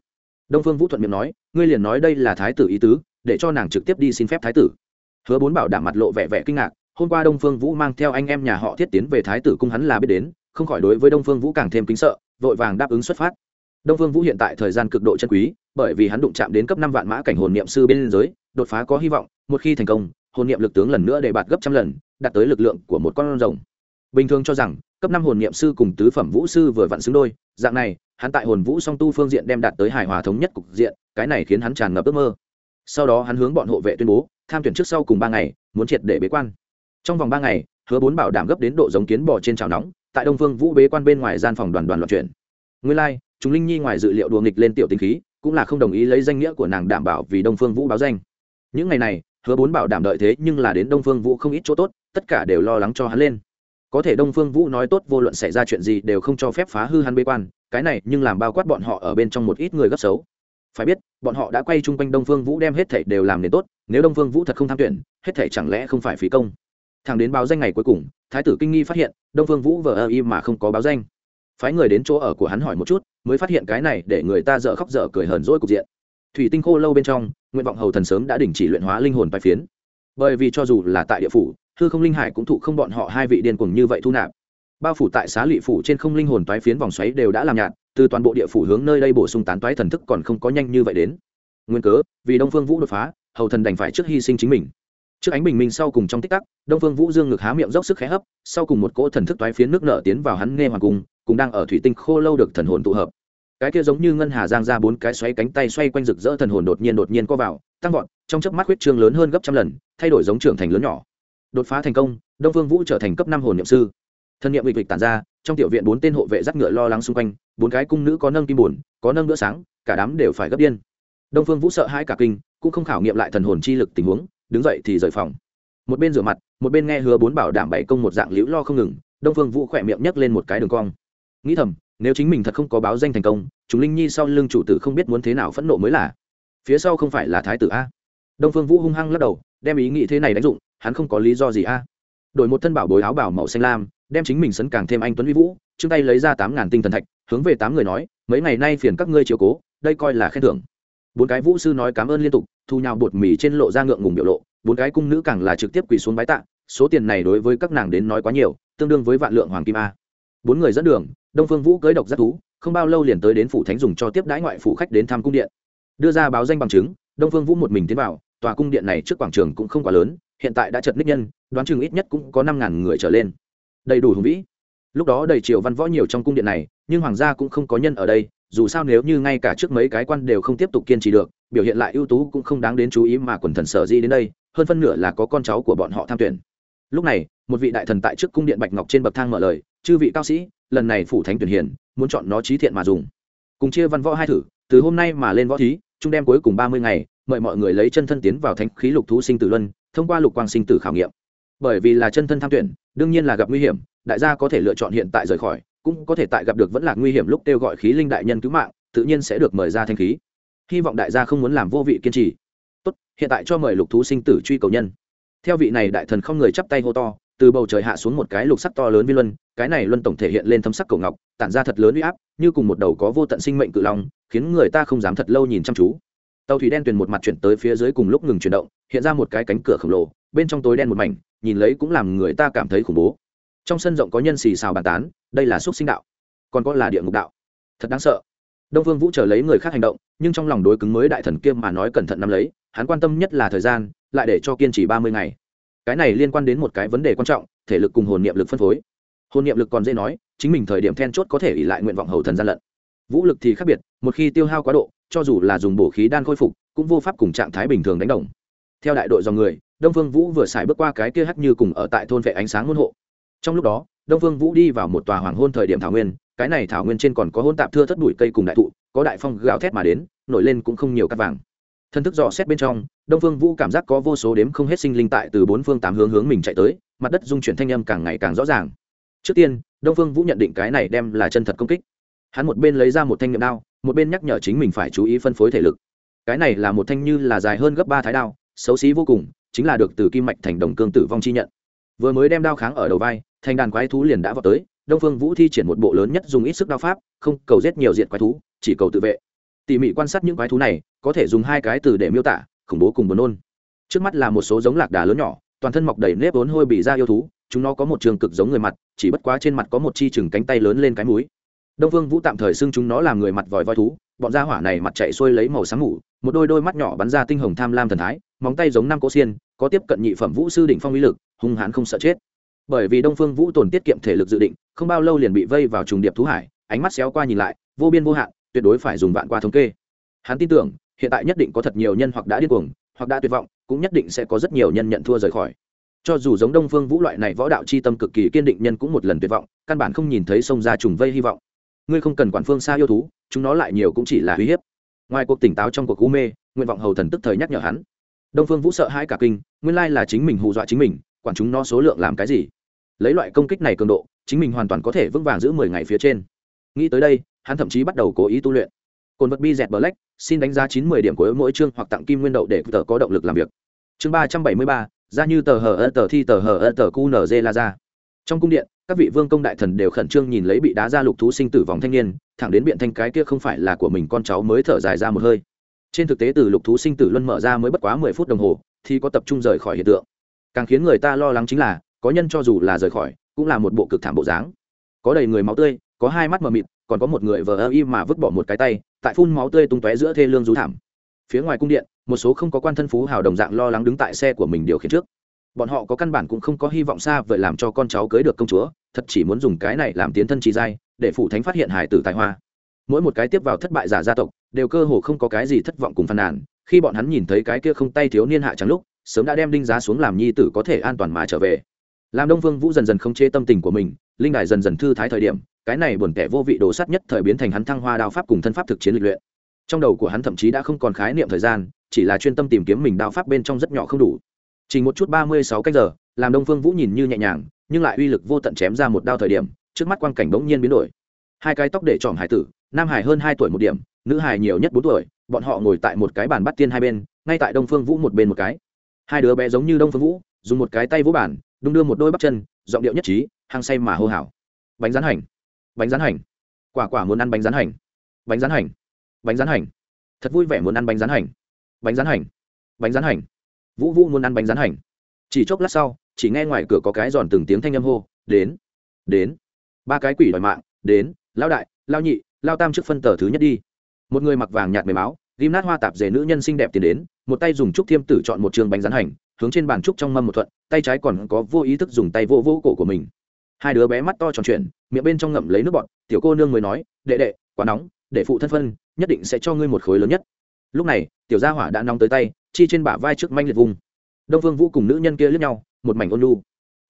Đông phương vũ thuận miệng nói, ngươi liền nói đây là thái tử ý tứ, để cho nàng trực tiếp đi xin phép thái tử. Hứa bốn bảo đảm mặt lộ vẻ vẻ kinh ngạc, hôm qua đông phương vũ mang theo anh em nhà họ thiết tiến về thái tử cung hắn là biết đến, không khỏi đối với đông phương vũ càng thêm kính sợ, vội vàng đáp ứng xuất phát đông phương vũ hiện tại thời gian cực độ chân quý, bởi vì hắn đụng chạm đến cấp năm vạn mã cảnh hồn niệm sư bên giới đột phá có hy vọng, một khi thành công, hồn niệm lực tướng lần nữa để bạt gấp trăm lần, đạt tới lực lượng của một con rồng. Bình thường cho rằng, cấp năm hồn niệm sư cùng tứ phẩm vũ sư vừa vặn xứng đôi, dạng này, hắn tại hồn vũ song tu phương diện đem đạt tới hài hòa thống nhất cục diện, cái này khiến hắn tràn ngập ước mơ. Sau đó hắn hướng bọn hộ vệ tuyên bố, tham tuyển trước sau cùng ba ngày, muốn triệt để bế quan. Trong vòng ba ngày, hứa bốn bảo đảm gấp đến độ giống kiến bò trên chảo nóng, tại đông phương vũ bế quan bên ngoài gian phòng đoàn đoàn loạn chuyển. Nguyên Lai chúng linh nhi ngoài dự liệu đùa nghịch lên tiểu tình khí, cũng là không đồng ý lấy danh nghĩa của nàng đảm bảo vì đông phương vũ báo danh. Những ngày này, hứa bốn bảo đảm đợi thế nhưng là đến đông phương vũ không ít chỗ tốt, tất cả đều lo lắng cho hắn lên. Có thể đông phương vũ nói tốt vô luận xảy ra chuyện gì đều không cho phép phá hư hắn bê quan, cái này nhưng làm bao quát bọn họ ở bên trong một ít người gấp xấu. Phải biết, bọn họ đã quay chung quanh đông phương vũ đem hết thảy đều làm nên tốt, nếu đông phương vũ thật không tham tuyển, hết thảy chẳng lẽ không phải phí công? Thằng đến báo danh ngày cuối cùng, thái tử kinh nghi phát hiện, đông phương vũ vờ ơ y mà không có báo danh phái người đến chỗ ở của hắn hỏi một chút, mới phát hiện cái này để người ta dở khóc dở cười hờn dỗi cục diện. Thủy tinh khô lâu bên trong, nguyện vọng hầu thần sớm đã đình chỉ luyện hóa linh hồn bài phiến. Bởi vì cho dù là tại địa phủ, hư không linh hải cũng thụ không bọn họ hai vị điên cuồng như vậy thu nạp. Bao phủ tại xá lị phủ trên không linh hồn toái phiến vòng xoáy đều đã làm nhạt, từ toàn bộ địa phủ hướng nơi đây bổ sung tán toái thần thức còn không có nhanh như vậy đến. Nguyên cớ, vì đông phương vũ đột phá, hầu thần đành phải trước hy sinh chính mình. Trước ánh bình minh sau cùng trong tích tắc, đông phương vũ dương ngực há miệng dốc sức khẽ hấp, sau cùng một cỗ thần thức toái phiến nước nở tiến vào hắn nghe hoàng cung cũng đang ở thủy tinh khô lâu được thần hồn tụ hợp. Cái kia giống như ngân hà giang ra bốn cái xoáy cánh tay xoay quanh rực rỡ thần hồn đột nhiên đột nhiên co vào tăng vọt trong chớp mắt huyết trương lớn hơn gấp trăm lần thay đổi giống trưởng thành lớn nhỏ. Đột phá thành công đông Vương vũ trở thành cấp năm hồn niệm sư. Thân niệm vịt vịt tản ra trong tiểu viện bốn tên hộ vệ dắt ngựa lo lắng xung quanh bốn cái cung nữ có nâng kim buồn, có nâng bữa sáng cả đám đều phải gấp điên. Đông phương vũ sợ hãi cả kinh cũng không khảo nghiệm lại thần hồn chi lực tình huống đứng dậy thì rời phòng. Một bên rửa mặt một bên nghe hứa bốn bảo đảm bảy công một dạng liễu lo không ngừng đông phương vũ khỏe miệng nhấc lên một cái đường cong nghĩ thầm, nếu chính mình thật không có báo danh thành công, chúng linh nhi sau lưng chủ tử không biết muốn thế nào phẫn nộ mới là. Phía sau không phải là thái tử a. Đông phương vũ hung hăng lắc đầu, đem ý nghĩ thế này đánh dụng, hắn không có lý do gì a. Đổi một thân bảo bối áo bảo màu xanh lam, đem chính mình sấn càng thêm anh tuấn vi vũ chương tay lấy ra tám ngàn tinh thần thạch, hướng về tám người nói, mấy ngày nay phiền các ngươi chiều cố, đây coi là khen thưởng. Bốn cái vũ sư nói cảm ơn liên tục, thu nhào bột mì trên lộ ra ngượng ngùng biểu lộ, bốn cái cung nữ càng là trực tiếp quỳ xuống bái tạ, số tiền này đối với các nàng đến nói quá nhiều, tương đương với vạn lượng hoàng kim a. Bốn người dẫn đường đông phương vũ cưới độc giác thú, không bao lâu liền tới đến phủ thánh dùng cho tiếp đãi ngoại phủ khách đến thăm cung điện. Đưa ra báo danh bằng chứng, đông phương vũ một mình tiến vào, tòa cung điện này trước quảng trường cũng không quá lớn, hiện tại đã chật ních nhân, đoán chừng ít nhất cũng có năm ngàn người trở lên. Đầy đủ hùng vĩ. Lúc đó đầy triều văn võ nhiều trong cung điện này, nhưng hoàng gia cũng không có nhân ở đây, dù sao nếu như ngay cả trước mấy cái quan đều không tiếp tục kiên trì được, biểu hiện lại ưu tú cũng không đáng đến chú ý mà quần thần sở di đến đây, hơn phân nửa là có con cháu của bọn họ tham tuyển. Lúc này, một vị đại thần tại trước cung điện bạch ngọc trên bậc thang mở lời, chư vị cao sĩ lần này phủ thánh tuyển hiền muốn chọn nó trí thiện mà dùng. Cùng chia văn võ hai thử, từ hôm nay mà lên võ thí trung đem cuối cùng ba mươi ngày, mời mọi người lấy chân thân tiến vào thánh khí lục thú sinh tử luân, thông qua lục quang sinh tử khảo nghiệm. Bởi vì là chân thân tham tuyển, đương nhiên là gặp nguy hiểm, đại gia có thể lựa chọn hiện tại rời khỏi, cũng có thể tại gặp được vẫn là nguy hiểm lúc kêu gọi khí linh đại nhân cứu mạng, tự nhiên sẽ được mời ra thanh khí. Hy vọng đại gia không muốn làm vô vị kiên trì. Tốt, hiện tại cho mời lục thú sinh tử truy cầu nhân. Theo vị này đại thần không người chắp tay hô to từ bầu trời hạ xuống một cái lục sắc to lớn vi luân, cái này luân tổng thể hiện lên thâm sắc cổ ngọc, tản ra thật lớn uy áp, như cùng một đầu có vô tận sinh mệnh cự long, khiến người ta không dám thật lâu nhìn chăm chú. Tàu thủy đen tuyền một mặt chuyển tới phía dưới cùng lúc ngừng chuyển động, hiện ra một cái cánh cửa khổng lồ, bên trong tối đen một mảnh, nhìn lấy cũng làm người ta cảm thấy khủng bố. Trong sân rộng có nhân xì xào bàn tán, đây là xúc sinh đạo, còn có là địa ngục đạo. Thật đáng sợ. Đông vương vũ chờ lấy người khác hành động, nhưng trong lòng đối cứng mới đại thần kiêm mà nói cẩn thận nắm lấy, hắn quan tâm nhất là thời gian, lại để cho kiên trì ba mươi ngày cái này liên quan đến một cái vấn đề quan trọng, thể lực cùng hồn niệm lực phân phối. Hồn niệm lực còn dễ nói, chính mình thời điểm then chốt có thể ỉ lại nguyện vọng hầu thần gian lận. Vũ lực thì khác biệt, một khi tiêu hao quá độ, cho dù là dùng bổ khí đan khôi phục, cũng vô pháp cùng trạng thái bình thường đánh đồng. Theo đại đội dòng người, đông phương vũ vừa xài bước qua cái kia hắt như cùng ở tại thôn vệ ánh sáng môn hộ. Trong lúc đó, đông phương vũ đi vào một tòa hoàng hôn thời điểm thảo nguyên, cái này thảo nguyên trên còn có hôn tạp thưa thất bụi cây cùng đại thụ, có đại phong gào thét mà đến, nổi lên cũng không nhiều cắt vàng thân thức dò xét bên trong, đông phương vũ cảm giác có vô số đếm không hết sinh linh tại từ bốn phương tám hướng hướng mình chạy tới, mặt đất dung chuyển thanh âm càng ngày càng rõ ràng. Trước tiên, đông phương vũ nhận định cái này đem là chân thật công kích. Hắn một bên lấy ra một thanh nhậm đao, một bên nhắc nhở chính mình phải chú ý phân phối thể lực. Cái này là một thanh như là dài hơn gấp ba thái đao, xấu xí vô cùng, chính là được từ kim mạch thành đồng cương tử vong chi nhận. Vừa mới đem đao kháng ở đầu vai thành đàn quái thú liền đã vào tới, đông phương vũ thi triển một bộ lớn nhất dùng ít sức đao pháp, không cầu giết nhiều diện quái thú, chỉ cầu tự vệ tỉ mỉ quan sát những quái thú này, có thể dùng hai cái từ để miêu tả, khủng bố cùng buồn nôn. Trước mắt là một số giống lạc đà lớn nhỏ, toàn thân mọc đầy nếp vốn hôi bị da yêu thú, chúng nó có một trường cực giống người mặt, chỉ bất quá trên mặt có một chi chừng cánh tay lớn lên cái múi đông Vương vũ tạm thời xưng chúng nó làm người mặt vòi voi thú, bọn da hỏa này mặt chạy xuôi lấy màu sáng ngủ, một đôi đôi mắt nhỏ bắn ra tinh hồng tham lam thần thái, móng tay giống năm cỗ xiên, có tiếp cận nhị phẩm vũ sư đỉnh phong uy lực, hung hãn không sợ chết. Bởi vì đông phương vũ tồn tiết kiệm thể lực dự định, không bao lâu liền bị vây vào trùng điệp thú hải, ánh mắt xéo qua nhìn lại, vô biên vô hạn tuyệt đối phải dùng vạn qua thống kê. Hắn tin tưởng, hiện tại nhất định có thật nhiều nhân hoặc đã điên cuồng, hoặc đã tuyệt vọng, cũng nhất định sẽ có rất nhiều nhân nhận thua rời khỏi. Cho dù giống đông phương vũ loại này võ đạo c h i tâm cực kỳ kiên định nhân cũng một lần tuyệt vọng, căn bản không nhìn thấy sông ra trùng vây hy vọng. Ngươi không cần quản phương xa yêu thú, chúng nó lại nhiều cũng chỉ là uy hiếp. Ngoài cuộc tỉnh táo trong cuộc cú mê, nguyện vọng hầu thần tức thời nhắc nhở hắn. Đông phương vũ sợ hãi cả kinh, nguyên lai là chính mình hù dọa chính mình, quản chúng nó số lượng làm cái gì? Lấy loại công kích này cường độ, chính mình hoàn toàn có thể vững vàng giữ mười ngày phía trên. Nghĩ tới đây hắn thậm chí bắt đầu cố ý tu luyện. Cồn vật bi dẹt black, xin đánh giá chín mươi điểm của mỗi chương hoặc tặng kim nguyên đậu để tờ có động lực làm việc. Chương ba trăm bảy mươi ba, ra như tờ hờ ơ tờ thi tờ hờ ơ tờ qnz la ra. Trong cung điện, các vị vương công đại thần đều khẩn trương nhìn lấy bị đá ra lục thú sinh tử vòng thanh niên, thẳng đến biện thanh cái kia không phải là của mình con cháu mới thở dài ra một hơi. Trên thực tế từ lục thú sinh tử luân mở ra mới bất quá mười phút đồng hồ, thì có tập trung rời khỏi hiện tượng. Càng khiến người ta lo lắng chính là, có nhân cho dù là rời khỏi, cũng là một bộ cực thảm bộ dáng. Có đầy người máu tươi, có hai mắt mờ mịt còn có một người vờ ơ y mà vứt bỏ một cái tay, tại phun máu tươi tung tóe giữa thê lương rú thảm. Phía ngoài cung điện, một số không có quan thân phú hào đồng dạng lo lắng đứng tại xe của mình điều khiển trước. Bọn họ có căn bản cũng không có hy vọng xa vậy làm cho con cháu cưới được công chúa, thật chỉ muốn dùng cái này làm tiến thân trì giai, để phủ thánh phát hiện hải tử tài hoa. Mỗi một cái tiếp vào thất bại giả gia tộc, đều cơ hồ không có cái gì thất vọng cùng phàn nàn, khi bọn hắn nhìn thấy cái kia không tay thiếu niên hạ trắng lúc, sớm đã đem đinh giá xuống làm nhi tử có thể an toàn mà trở về. Làm đông vương vũ dần dần không chế tâm tình của mình, linh đài dần dần thư thái thời điểm cái này buồn kẻ vô vị đồ sắt nhất thời biến thành hắn thăng hoa đao pháp cùng thân pháp thực chiến lịch luyện. Trong đầu của hắn thậm chí đã không còn khái niệm thời gian, chỉ là chuyên tâm tìm kiếm mình đao pháp bên trong rất nhỏ không đủ. Chỉ một chút ba mươi sáu cách giờ, làm đông phương vũ nhìn như nhẹ nhàng, nhưng lại uy lực vô tận chém ra một đao thời điểm, trước mắt quang cảnh bỗng nhiên biến đổi. Hai cái tóc để trọm hải tử, nam hải hơn hai tuổi một điểm, nữ hải nhiều nhất bốn tuổi, bọn họ ngồi tại một cái bàn bắt tiên hai bên, ngay tại đông phương vũ một bên một cái. Hai đứa bé giống như đông phương vũ, dùng một cái tay vũ bản đung đưa một đôi bắp chân, giọng điệu nhất trí, hăng say mà hô hào. Bánh rán hành bánh rán hành. Quả quả muốn ăn bánh rán hành. Bánh rán hành. Bánh rán hành. Thật vui vẻ muốn ăn bánh rán hành. Bánh rán hành. Bánh rán hành. Vũ vũ muốn ăn bánh rán hành. Chỉ chốc lát sau, chỉ nghe ngoài cửa có cái giòn từng tiếng thanh âm hô, đến đến. Ba cái quỷ đòi mạng, đến lao đại lao nhị lao tam trước phân tờ thứ nhất đi. Một người mặc vàng nhạt mềm máu ghim nát hoa tạp dề nữ nhân xinh đẹp tiến đến, một tay dùng trúc thiêm tử chọn một trường bánh rán hành, hướng trên bàn trúc trong mâm một thuận, tay trái còn có vô ý thức dùng tay vô vô cổ của mình hai đứa bé mắt to tròn chuyển miệng bên trong ngậm lấy nước bọt, tiểu cô nương mới nói, đệ đệ, quá nóng, để phụ thân phân, nhất định sẽ cho ngươi một khối lớn nhất. Lúc này, tiểu gia hỏa đã nóng tới tay, chi trên bả vai trước manh liệt vùng đông vương vũ cùng nữ nhân kia lướt nhau, một mảnh ôn lu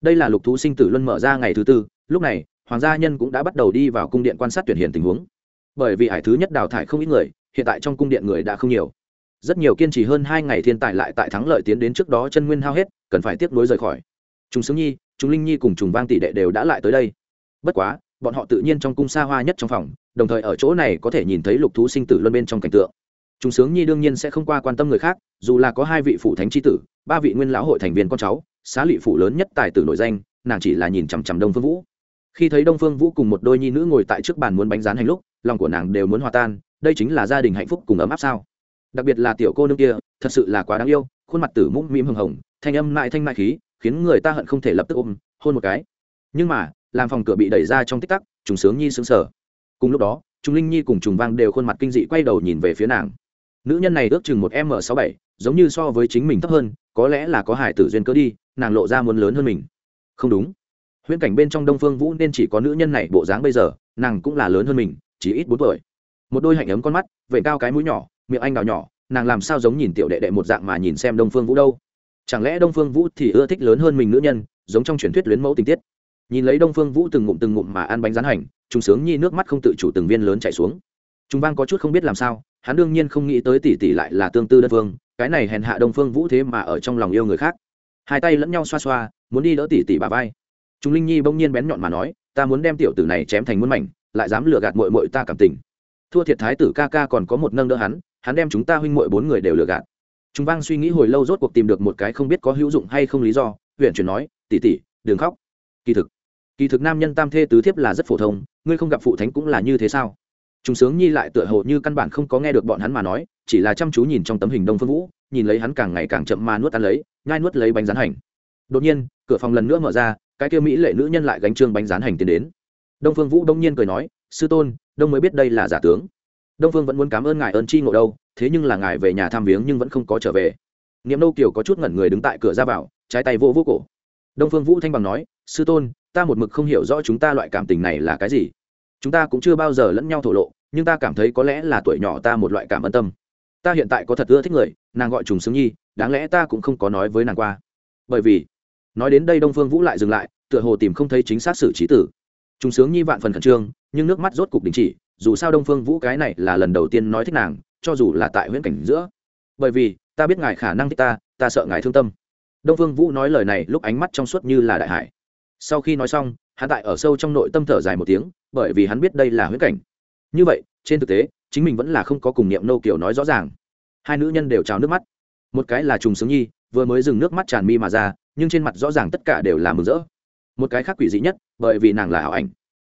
đây là lục thú sinh tử luân mở ra ngày thứ tư, lúc này, hoàng gia nhân cũng đã bắt đầu đi vào cung điện quan sát tuyển hiền tình huống. Bởi vì hải thứ nhất đào thải không ít người, hiện tại trong cung điện người đã không nhiều. Rất nhiều kiên trì hơn hai ngày thiên tài lại tại thắng lợi tiến đến trước đó chân nguyên hao hết, cần phải tiếp nối rời khỏi. Chúng sướng nhi chúng linh nhi cùng trùng vang tỷ đệ đều đã lại tới đây. Bất quá, bọn họ tự nhiên trong cung xa hoa nhất trong phòng, đồng thời ở chỗ này có thể nhìn thấy lục thú sinh tử luân bên trong cảnh tượng. Chúng sướng nhi đương nhiên sẽ không qua quan tâm người khác, dù là có hai vị phụ thánh tri tử, ba vị nguyên lão hội thành viên con cháu, xá lị phụ lớn nhất tài tử nội danh, nàng chỉ là nhìn chằm chằm đông phương vũ. Khi thấy đông phương vũ cùng một đôi nhi nữ ngồi tại trước bàn muốn bánh rán hành lúc, lòng của nàng đều muốn hòa tan, đây chính là gia đình hạnh phúc cùng ấm áp sao? Đặc biệt là tiểu cô nương kia, thật sự là quá đáng yêu, khuôn mặt tử mũm mĩm hưng hồng, thanh âm mại thanh mại khí khiến người ta hận không thể lập tức ôm, hôn một cái. Nhưng mà, làm phòng cửa bị đẩy ra trong tích tắc, trùng sướng nhi sướng sở cùng lúc đó, trùng linh nhi cùng trùng vang đều khuôn mặt kinh dị quay đầu nhìn về phía nàng. Nữ nhân này ước chừng một m sáu bảy, giống như so với chính mình thấp hơn, có lẽ là có hải tử duyên cớ đi, nàng lộ ra muốn lớn hơn mình. Không đúng. Huyễn cảnh bên trong đông phương vũ nên chỉ có nữ nhân này bộ dáng bây giờ, nàng cũng là lớn hơn mình, chỉ ít bốn tuổi. Một đôi hạnh ấm con mắt vậy cao cái mũi nhỏ, miệng anh đào nhỏ, nàng làm sao giống nhìn tiểu đệ đệ một dạng mà nhìn xem đông phương vũ đâu chẳng lẽ đông phương vũ thì ưa thích lớn hơn mình nữ nhân, giống trong truyền thuyết luyến mẫu tình tiết? Nhìn lấy đông phương vũ từng ngụm từng ngụm mà ăn bánh rán hành chúng sướng nhi nước mắt không tự chủ từng viên lớn chảy xuống. Chúng vang có chút không biết làm sao, hắn đương nhiên không nghĩ tới tỷ tỷ lại là tương tư đơn phương, cái này hèn hạ đông phương vũ thế mà ở trong lòng yêu người khác. Hai tay lẫn nhau xoa xoa, muốn đi đỡ tỷ tỷ bà vai. Chúng linh nhi bỗng nhiên bén nhọn mà nói, ta muốn đem tiểu tử này chém thành muôn mảnh, lại dám lừa gạt mội mội ta cảm tình. Thua thiệt thái tử ca ca còn có một nâng đỡ hắn hắn đem chúng ta huynh mội bốn người đều lừa gạt chúng vang suy nghĩ hồi lâu rốt cuộc tìm được một cái không biết có hữu dụng hay không lý do huyện chuyển nói tỉ tỉ đừng khóc. Kỳ thực kỳ thực nam nhân tam thê tứ thiếp là rất phổ thông, ngươi không gặp phụ thánh cũng là như thế sao? Chúng sướng nhi lại tựa hồ như căn bản không có nghe được bọn hắn mà nói, chỉ là chăm chú nhìn trong tấm hình đông phương vũ, nhìn lấy hắn càng ngày càng chậm mà nuốt ăn lấy, nhai nuốt lấy bánh rán hành. Đột nhiên, cửa phòng lần nữa mở ra, cái kia mỹ lệ nữ nhân lại gánh trương bánh rán hành tiến đến. Đông phương vũ đông nhiên cười nói, sư tôn, đông mới biết đây là giả tướng đông phương vẫn muốn cảm ơn ngài ơn chi ngộ đâu, thế nhưng là ngài về nhà tham viếng nhưng vẫn không có trở về. Niệm nâu kiều có chút ngẩn người đứng tại cửa ra vào, trái tay vô vô cổ. Đông phương vũ thanh bằng nói, sư tôn, ta một mực không hiểu rõ chúng ta loại cảm tình này là cái gì. Chúng ta cũng chưa bao giờ lẫn nhau thổ lộ, nhưng ta cảm thấy có lẽ là tuổi nhỏ ta một loại cảm ơn tâm. Ta hiện tại có thật ưa thích người, nàng gọi trùng sướng nhi, đáng lẽ ta cũng không có nói với nàng qua. Bởi vì, nói đến đây đông phương vũ lại dừng lại, tựa hồ tìm không thấy chính xác xử trí tử. Trùng sướng nhi vạn phần khẩn trương, nhưng nước mắt rốt cục đình chỉ dù sao đông phương vũ cái này là lần đầu tiên nói thích nàng, cho dù là tại huyễn cảnh giữa. Bởi vì, ta biết ngài khả năng thích ta ta sợ ngài thương tâm. Đông phương vũ nói lời này lúc ánh mắt trong suốt như là đại hải. Sau khi nói xong, hắn tại ở sâu trong nội tâm thở dài một tiếng, bởi vì hắn biết đây là huyễn cảnh. Như vậy, trên thực tế, chính mình vẫn là không có cùng niệm nâu kiểu nói rõ ràng. Hai nữ nhân đều trào nước mắt. Một cái là trùng sướng nhi, vừa mới dừng nước mắt tràn mi mà ra, nhưng trên mặt rõ ràng tất cả đều là mừng rỡ. Một cái khác quỷ dị nhất, bởi vì nàng là ảo ảnh.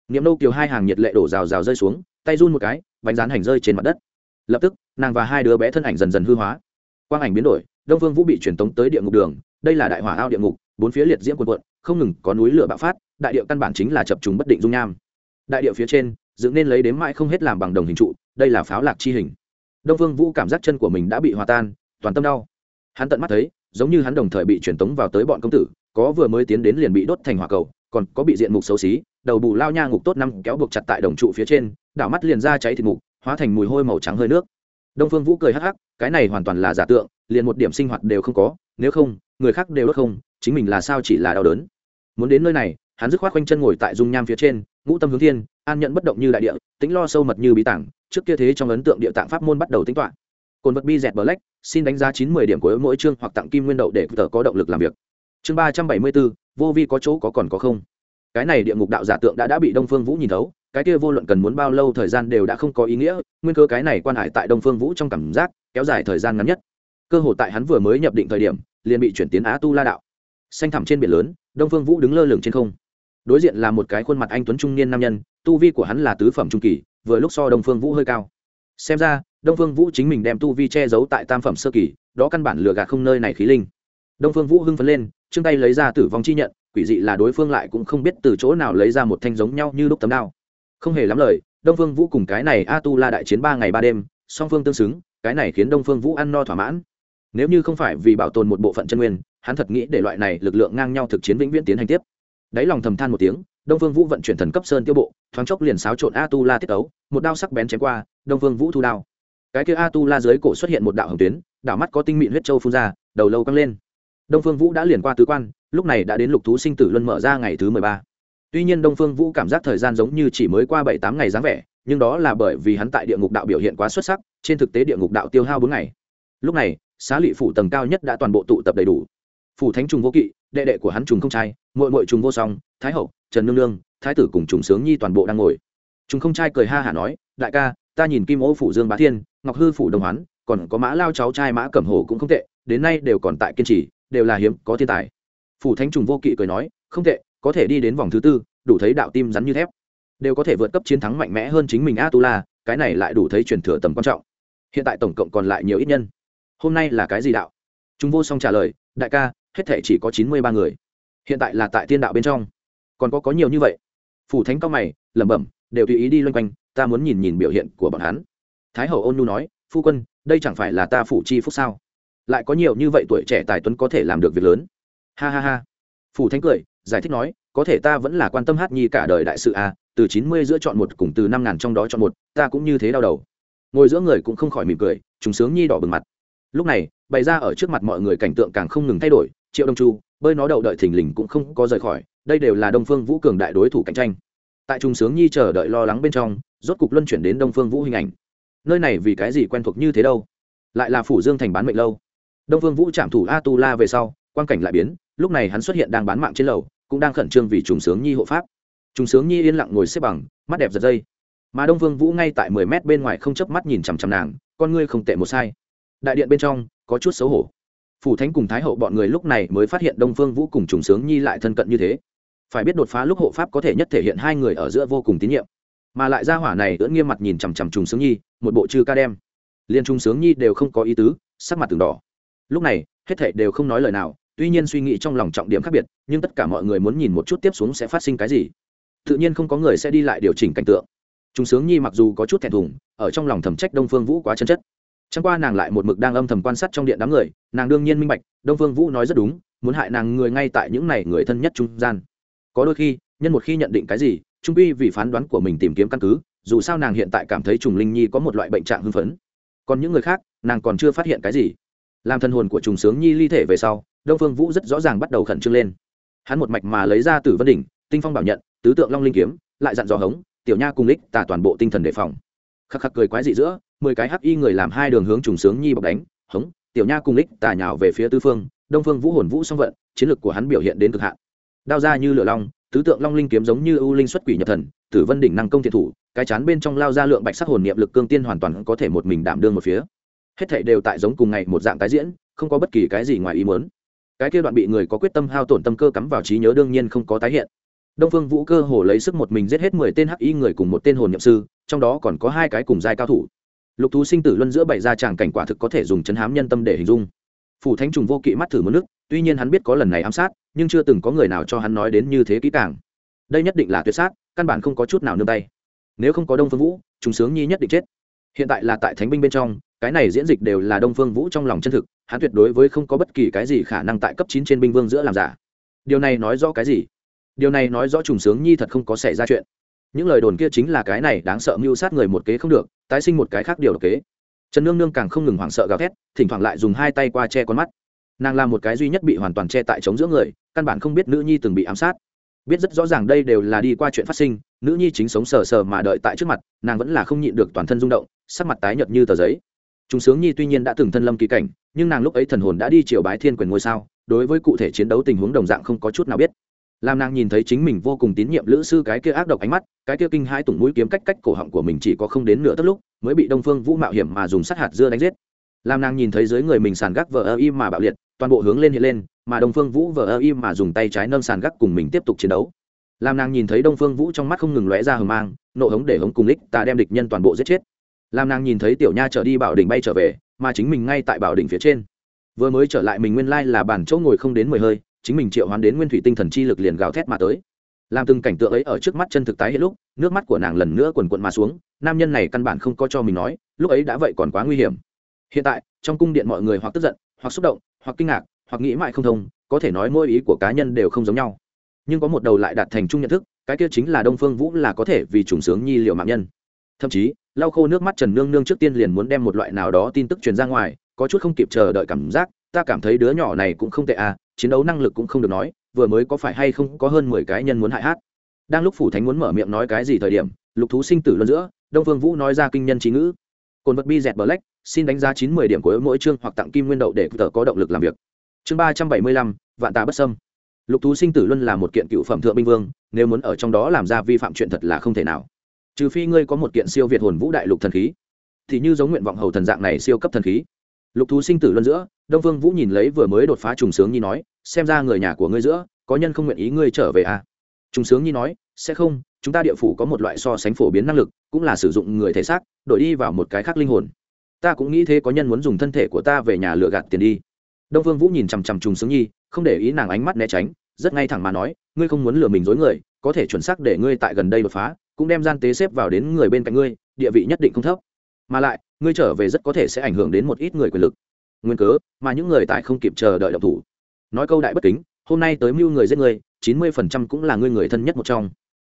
Niệm nâu kiều hai hàng nhiệt lệ đổ rào rào rơi xuống tay run một cái, bánh rán hành rơi trên mặt đất. Lập tức, nàng và hai đứa bé thân ảnh dần dần hư hóa. Quang ảnh biến đổi, đông vương vũ bị truyền tống tới địa ngục đường, đây là đại hỏa ao địa ngục, bốn phía liệt diễm quần quận không ngừng có núi lửa bạo phát, đại địa căn bản chính là chập trùng bất định dung nham. Đại địa phía trên, dựng nên lấy đếm mãi không hết làm bằng đồng hình trụ, đây là pháo lạc chi hình. Đông vương vũ cảm giác chân của mình đã bị hòa tan, toàn tâm đau. Hắn tận mắt thấy, giống như hắn đồng thời bị truyền tống vào tới bọn công tử, có vừa mới tiến đến liền bị đốt thành hỏa cầu, còn có bị diện mục xấu xí đầu bù lao nha ngục tốt năm kéo buộc chặt tại đồng trụ phía trên, đảo mắt liền ra cháy thịt mục, hóa thành mùi hôi màu trắng hơi nước. Đông phương vũ cười hắc hắc, cái này hoàn toàn là giả tượng, liền một điểm sinh hoạt đều không có, nếu không, người khác đều đốt không, chính mình là sao chỉ là đau đớn. Muốn đến nơi này, hắn dứt khoát quanh chân ngồi tại dung nham phía trên, ngũ tâm hướng thiên, an nhận bất động như đại địa tính lo sâu mật như bí tảng, trước kia thế trong ấn tượng địa tạng pháp môn bắt đầu tính toán cồn vật bi dẹt black, xin đánh giá chín mươi điểm của mỗi chương hoặc tặng kim nguyên đậu để tờ có động lực làm việc. Chương ba trăm bảy mươi bốn vô vi có chỗ có còn có không cái này địa ngục đạo giả tượng đã đã bị đông phương vũ nhìn thấu, cái kia vô luận cần muốn bao lâu thời gian đều đã không có ý nghĩa, nguyên cơ cái này quan hải tại đông phương vũ trong cảm giác kéo dài thời gian ngắn nhất. Cơ hội tại hắn vừa mới nhập định thời điểm, liền bị chuyển tiến á tu la đạo. Xanh thẳm trên biển lớn, đông phương vũ đứng lơ lửng trên không. Đối diện là một cái khuôn mặt anh tuấn trung niên nam nhân, tu vi của hắn là tứ phẩm trung kỳ, vừa lúc so đông phương vũ hơi cao. Xem ra, đông phương vũ chính mình đem tu vi che giấu tại tam phẩm sơ kỳ, đó căn bản lừa gạt không nơi này khí linh. Đông phương vũ hưng phấn lên chương tay lấy ra tử vong chi nhận quỷ dị là đối phương lại cũng không biết từ chỗ nào lấy ra một thanh giống nhau như lúc tấm đao. Không hề lắm lời, đông phương vũ cùng cái này a tu la đại chiến ba ngày ba đêm, song phương tương xứng, cái này khiến đông phương vũ ăn no thỏa mãn. Nếu như không phải vì bảo tồn một bộ phận chân nguyên, hắn thật nghĩ để loại này lực lượng ngang nhau thực chiến vĩnh viễn tiến hành tiếp. Đáy lòng thầm than một tiếng, đông phương vũ vận chuyển thần cấp sơn tiêu bộ, thoáng chốc liền xáo trộn a tu la tiết ấu một đao sắc bén chém qua, đông phương vũ thu đao. Cái kia a tu la dưới cổ xuất hiện một đạo hồng tuyến đảo mắt có tinh mịn huyết châu phun ra, đầu lâu căng lên. Đông phương vũ đã liền qua tứ quan lúc này đã đến lục thú sinh tử luân mở ra ngày thứ mười ba. Tuy nhiên đông phương vũ cảm giác thời gian giống như chỉ mới qua bảy tám ngày dáng vẻ, nhưng đó là bởi vì hắn tại địa ngục đạo biểu hiện quá xuất sắc, trên thực tế địa ngục đạo tiêu hao bốn ngày. Lúc này, xá lị phủ tầng cao nhất đã toàn bộ tụ tập đầy đủ. Phủ thánh trùng vô kỵ, đệ đệ của hắn trùng không trai mội mội trùng vô song, thái hậu, trần nương nương, thái tử cùng trùng sướng nhi toàn bộ đang ngồi. Trùng không trai cười ha hả nói, đại ca, ta nhìn kim ô phủ dương bá thiên, ngọc hư phủ đồng hoán, còn có mã lao cháu trai mã cẩm hồ cũng không tệ, đến nay đều còn tại kiên trì, đều là hiếm, có thiên tài phủ thánh trùng vô kỵ cười nói, không tệ, có thể đi đến vòng thứ tư, đủ thấy đạo tim rắn như thép. Đều có thể vượt cấp chiến thắng mạnh mẽ hơn chính mình a tu la cái này lại đủ thấy truyền thừa tầm quan trọng. Hiện tại tổng cộng còn lại nhiều ít nhân. Hôm nay là cái gì đạo? Chúng vô song trả lời, đại ca, hết thể chỉ có chín mươi ba người. Hiện tại là tại tiên đạo bên trong. Còn có có nhiều như vậy? Phủ thánh cao mày, lẩm bẩm, đều tùy ý đi loanh quanh, ta muốn nhìn nhìn biểu hiện của bọn hắn. Thái hậu ôn nhu nói, phu quân, đây chẳng phải là ta phủ chi phúc sao? Lại có nhiều như vậy tuổi trẻ tài tuấn có thể làm được việc lớn ha ha ha. Phủ thánh cười, giải thích nói, có thể ta vẫn là quan tâm hát nhi cả đời đại sự à từ chín mươi giữa chọn một cùng từ năm ngàn trong đó chọn một, ta cũng như thế đau đầu. Ngồi giữa người cũng không khỏi mỉm cười chúng sướng nhi đỏ bừng mặt. Lúc này, bày ra ở trước mặt mọi người cảnh tượng càng không ngừng thay đổi, triệu đông chu, bơi nó đậu đợi thình lình cũng không có rời khỏi, đây đều là đông phương vũ cường đại đối thủ cạnh tranh. Tại trung sướng nhi chờ đợi lo lắng bên trong, rốt cục luân chuyển đến đông phương vũ hình ảnh. Nơi này vì cái gì quen thuộc như thế đâu? Lại là phủ dương thành bán mệnh lâu. Đông phương vũ trạm thủ a tu la về sau quan cảnh lại biến lúc này hắn xuất hiện đang bán mạng trên lầu, cũng đang khẩn trương vì trùng sướng nhi hộ pháp. Trùng sướng nhi yên lặng ngồi xếp bằng, mắt đẹp giật dây. Mà đông vương vũ ngay tại mười mét bên ngoài không chớp mắt nhìn chằm chằm nàng, con ngươi không tệ một sai. Đại điện bên trong, có chút xấu hổ. Phủ thánh cùng thái hậu bọn người lúc này mới phát hiện đông phương vũ cùng trùng sướng nhi lại thân cận như thế. Phải biết đột phá lúc hộ pháp có thể nhất thể hiện hai người ở giữa vô cùng tín nhiệm. Mà lại ra hỏa này ưỡn nghiêm mặt nhìn chằm chằm trùng sướng nhi, một bộ chư ca đem. Liên trùng sướng nhi đều không có ý tứ, sắc mặt từng đỏ. Lúc này, hết thảy đều không nói lời nào tuy nhiên suy nghĩ trong lòng trọng điểm khác biệt, nhưng tất cả mọi người muốn nhìn một chút tiếp xuống sẽ phát sinh cái gì. Tự nhiên không có người sẽ đi lại điều chỉnh cảnh tượng. Trung sướng nhi mặc dù có chút thẹn thùng, ở trong lòng thầm trách đông phương vũ quá chân chất. Chẳng qua nàng lại một mực đang âm thầm quan sát trong điện đám người, nàng đương nhiên minh bạch, đông phương vũ nói rất đúng, muốn hại nàng người ngay tại những này người thân nhất trung gian. Có đôi khi, nhân một khi nhận định cái gì, trung quy vì phán đoán của mình tìm kiếm căn cứ, dù sao nàng hiện tại cảm thấy trùng linh nhi có một loại bệnh trạng hưng phấn. Còn những người khác, nàng còn chưa phát hiện cái gì. Làm thân hồn của trùng sướng nhi ly thể về sau đông phương vũ rất rõ ràng bắt đầu khẩn trương lên. Hắn một mạch mà lấy ra từ vân đỉnh, tinh phong bảo nhận, tứ tượng long linh kiếm, lại dặn dò hống, tiểu nha cùng lích tả toàn bộ tinh thần đề phòng. Khắc khắc cười quái dị giữa, mười cái hắc y người làm hai đường hướng trùng sướng nhi bọc đánh, hống, tiểu nha cùng lích tả nhào về phía tư phương, đông phương vũ hồn vũ song vận, chiến lược của hắn biểu hiện đến cực hạn. Đao ra như lửa long, tứ tượng long linh kiếm giống như ưu linh xuất quỷ nhập thần, tử vân đỉnh năng công thiện thủ, cái chán bên trong lao ra lượng bạch sắc hồn niệm lực cương tiên hoàn toàn có thể một mình đảm đương một phía. Hết thảy đều tại giống cùng ngày một dạng tái diễn, không có bất kỳ cái gì ngoài ý muốn cái kia đoạn bị người có quyết tâm hao tổn tâm cơ cắm vào trí nhớ đương nhiên không có tái hiện. Đông phương vũ cơ hồ lấy sức một mình giết hết mười tên hắc y người cùng một tên hồn nhậm sư, trong đó còn có hai cái cùng giai cao thủ. Lục thú sinh tử luân giữa bảy ra tràng cảnh quả thực có thể dùng chấn hám nhân tâm để hình dung. Phủ thánh trùng vô kỵ mắt thử mất nước, tuy nhiên hắn biết có lần này ám sát, nhưng chưa từng có người nào cho hắn nói đến như thế kỹ càng. Đây nhất định là tuyệt sát, căn bản không có chút nào nương tay. Nếu không có đông phương vũ trùng sướng nhi nhất định chết. Hiện tại là tại thánh binh bên trong cái này diễn dịch đều là đông phương vũ trong lòng chân thực, hắn tuyệt đối với không có bất kỳ cái gì khả năng tại cấp chín trên binh vương giữa làm giả. Điều này nói rõ cái gì? Điều này nói rõ trùng sướng nhi thật không có xảy ra chuyện. Những lời đồn kia chính là cái này đáng sợ mưu sát người một kế không được, tái sinh một cái khác điều độc kế. Trần nương nương càng không ngừng hoảng sợ gào thét, thỉnh thoảng lại dùng hai tay qua che con mắt. Nàng là một cái duy nhất bị hoàn toàn che tại chống giữa người, căn bản không biết nữ nhi từng bị ám sát. Biết rất rõ ràng đây đều là đi qua chuyện phát sinh, nữ nhi chính sống sờ sờ mà đợi tại trước mặt, nàng vẫn là không nhịn được toàn thân rung động, sắc mặt tái nhợt như tờ giấy. Trung sướng nhi tuy nhiên đã từng thân lâm kỳ cảnh, nhưng nàng lúc ấy thần hồn đã đi triều bái thiên quyền ngôi sao, đối với cụ thể chiến đấu tình huống đồng dạng không có chút nào biết. Làm nàng nhìn thấy chính mình vô cùng tín nhiệm lữ sư cái kia ác độc ánh mắt, cái kia kinh hãi tủng mũi kiếm cách cách cổ họng của mình chỉ có không đến nửa tất lúc, mới bị đông phương vũ mạo hiểm mà dùng sát hạt dưa đánh giết. Làm nàng nhìn thấy dưới người mình sàn gác vờ im mà bạo liệt, toàn bộ hướng lên hiện lên, mà đông phương vũ vờ im mà dùng tay trái nâng sàn gác cùng mình tiếp tục chiến đấu. Làm nàng nhìn thấy đông phương vũ trong mắt không ngừng lóe ra hờ mang, nộ hống để hống cùng lích, ta đem địch nhân toàn bộ giết chết làm nàng nhìn thấy tiểu nha trở đi bảo đỉnh bay trở về, mà chính mình ngay tại bảo đỉnh phía trên. Vừa mới trở lại mình nguyên lai là bàn chỗ ngồi không đến mười hơi, chính mình triệu hoán đến nguyên thủy tinh thần chi lực liền gào thét mà tới. Làm từng cảnh tượng ấy ở trước mắt chân thực tái hiện lúc, nước mắt của nàng lần nữa quần quận mà xuống, nam nhân này căn bản không có cho mình nói, lúc ấy đã vậy còn quá nguy hiểm. Hiện tại, trong cung điện mọi người hoặc tức giận, hoặc xúc động, hoặc kinh ngạc, hoặc nghĩ mãi không thông, có thể nói mỗi ý của cá nhân đều không giống nhau. Nhưng có một đầu lại đạt thành chung nhận thức, cái kia chính là đông phương vũ là có thể vì trùng sướng nhi liệu mạng nhân. Thậm chí lau khô nước mắt trần nương nương trước tiên liền muốn đem một loại nào đó tin tức truyền ra ngoài, có chút không kịp chờ đợi cảm giác, ta cảm thấy đứa nhỏ này cũng không tệ à chiến đấu năng lực cũng không được nói, vừa mới có phải hay không có hơn mười cái nhân muốn hại hát. Đang lúc phủ thánh muốn mở miệng nói cái gì thời điểm, lục thú sinh tử luân giữa, đông phương vũ nói ra kinh nhân trí ngữ. Cồn vật bi dẹt black, xin đánh giá chín mươi điểm của mỗi chương hoặc tặng kim nguyên đậu để tờ có động lực làm việc. Chương ba trăm bảy mươi lăm, vạn tà bất sâm lục thú sinh tử luân là một kiện cựu phẩm thượng binh vương, nếu muốn ở trong đó làm ra vi phạm chuyện thật là không thể nào trừ phi ngươi có một kiện siêu việt hồn vũ đại lục thần khí, thì như giống nguyện vọng hầu thần dạng này siêu cấp thần khí. Lục thú sinh tử luân giữa, đông phương vũ nhìn lấy vừa mới đột phá trùng sướng nhi nói, xem ra người nhà của ngươi giữa, có nhân không nguyện ý ngươi trở về à. trùng sướng nhi nói, sẽ không, chúng ta địa phủ có một loại so sánh phổ biến năng lực, cũng là sử dụng người thể xác, đổi đi vào một cái khác linh hồn. Ta cũng nghĩ thế có nhân muốn dùng thân thể của ta về nhà lựa gạt tiền đi. Đông phương vũ nhìn chằm chằm trùng sướng nhi, không để ý nàng ánh mắt né tránh, rất ngay thẳng mà nói, ngươi không muốn lừa mình dối người có thể chuẩn xác để ngươi tại gần đây đột phá, cũng đem gian tế xếp vào đến người bên cạnh ngươi, địa vị nhất định không thấp. Mà lại, ngươi trở về rất có thể sẽ ảnh hưởng đến một ít người quyền lực. Nguyên cớ, mà những người tại không kịp chờ đợi động thủ. Nói câu đại bất kính, hôm nay tới mưu người giết người chín mươi phần trăm cũng là ngươi người thân nhất một trong.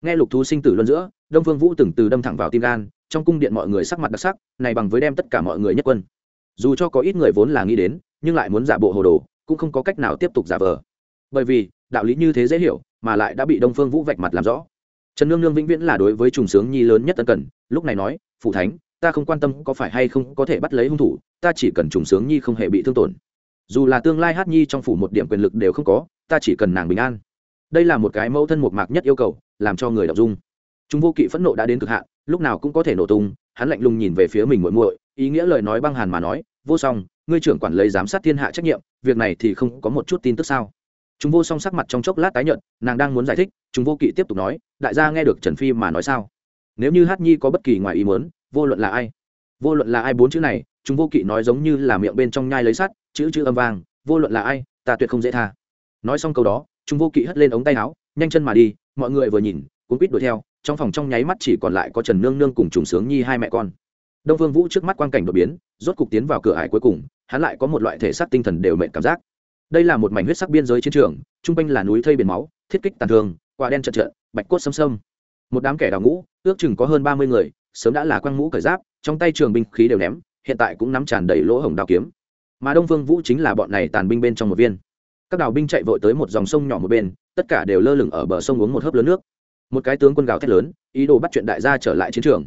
Nghe lục thú sinh tử luân giữa, đông phương vũ từng từ đâm thẳng vào tim gan, trong cung điện mọi người sắc mặt đặc sắc, này bằng với đem tất cả mọi người nhất quân. Dù cho có ít người vốn là nghĩ đến, nhưng lại muốn giả bộ hồ đồ, cũng không có cách nào tiếp tục giả vờ. Bởi vì đạo lý như thế dễ hiểu, mà lại đã bị đông phương vũ vạch mặt làm rõ. Trần nương nương vĩnh viễn là đối với trùng sướng nhi lớn nhất tân cần, lúc này nói phụ thánh, ta không quan tâm có phải hay không có thể bắt lấy hung thủ, ta chỉ cần trùng sướng nhi không hề bị thương tổn. Dù là tương lai hát nhi trong phủ một điểm quyền lực đều không có, ta chỉ cần nàng bình an. Đây là một cái mẫu thân một mạc nhất yêu cầu, làm cho người đọc dung. Chúng vô kỵ phẫn nộ đã đến cực hạn, lúc nào cũng có thể nổ tung, hắn lạnh lùng nhìn về phía mình muội muội, ý nghĩa lời nói băng hàn mà nói, vô song, ngươi trưởng quản lấy giám sát thiên hạ trách nhiệm, việc này thì không có một chút tin tức sao? Chúng vô song sắc mặt trong chốc lát tái nhợt, nàng đang muốn giải thích, chúng vô kỵ tiếp tục nói, đại gia nghe được trần phi mà nói sao? Nếu như hát nhi có bất kỳ ngoài ý muốn, vô luận là ai? Vô luận là ai bốn chữ này, chúng vô kỵ nói giống như là miệng bên trong nhai lấy sắt, chữ chữ âm vang, vô luận là ai, ta tuyệt không dễ tha. Nói xong câu đó, chúng vô kỵ hất lên ống tay áo, nhanh chân mà đi, mọi người vừa nhìn, cuốn quýt đuổi theo, trong phòng trong nháy mắt chỉ còn lại có trần nương nương cùng trùng sướng nhi hai mẹ con. Đông vương vũ trước mắt quang cảnh đột biến, rốt cục tiến vào cửa ải cuối cùng, hắn lại có một loại thể xác tinh thần đều mệnh cảm giác đây là một mảnh huyết sắc biên giới chiến trường trung quanh là núi thây biển máu, thiết kích tàn thương, quả đen trận trận bạch cốt xâm xâm. Một đám kẻ đào ngũ, ước chừng có hơn ba mươi người, sớm đã là quăng mũ cởi giáp, trong tay trường binh khí đều ném, hiện tại cũng nắm tràn đầy lỗ hổng đao kiếm. Mà đông vương vũ chính là bọn này tàn binh bên trong một viên. Các đào binh chạy vội tới một dòng sông nhỏ một bên, tất cả đều lơ lửng ở bờ sông uống một hớp lớn nước. Một cái tướng quân gào thét lớn, ý đồ bắt chuyện đại gia trở lại chiến trường.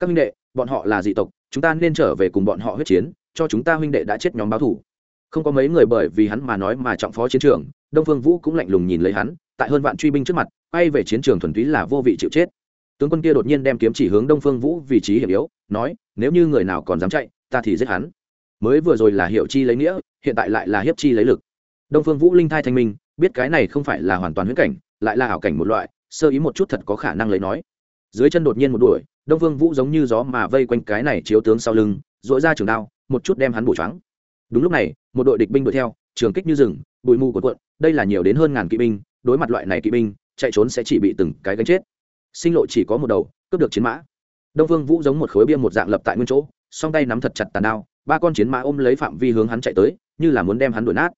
Các huynh đệ, bọn họ là dị tộc, chúng ta nên trở về cùng bọn họ huyết chiến, cho chúng ta huynh đệ đã chết nhóm báo thủ không có mấy người bởi vì hắn mà nói mà trọng phó chiến trường, đông phương vũ cũng lạnh lùng nhìn lấy hắn, tại hơn vạn truy binh trước mặt, quay về chiến trường thuần túy là vô vị chịu chết. Tướng quân kia đột nhiên đem kiếm chỉ hướng đông phương vũ vị trí hiểm yếu, nói, nếu như người nào còn dám chạy, ta thì giết hắn. Mới vừa rồi là hiệu chi lấy nghĩa, hiện tại lại là hiếp chi lấy lực. Đông phương vũ linh thai thanh minh, biết cái này không phải là hoàn toàn huyễn cảnh, lại là ảo cảnh một loại, sơ ý một chút thật có khả năng lấy nói. Dưới chân đột nhiên một đuổi, đông phương vũ giống như gió mà vây quanh cái này chiếu tướng sau lưng dội ra trường đao, một chút đem hắn bổ choáng đúng lúc này, một đội địch binh đuổi theo, trường kích như rừng, bụi mù của quận đây là nhiều đến hơn ngàn kỵ binh, đối mặt loại này kỵ binh, chạy trốn sẽ chỉ bị từng cái gánh chết. Sinh lộ chỉ có một đầu, cướp được chiến mã. Đông vương vũ giống một khối bia một dạng lập tại nguyên chỗ, song tay nắm thật chặt tàn đao, ba con chiến mã ôm lấy phạm vi hướng hắn chạy tới, như là muốn đem hắn đuổi nát.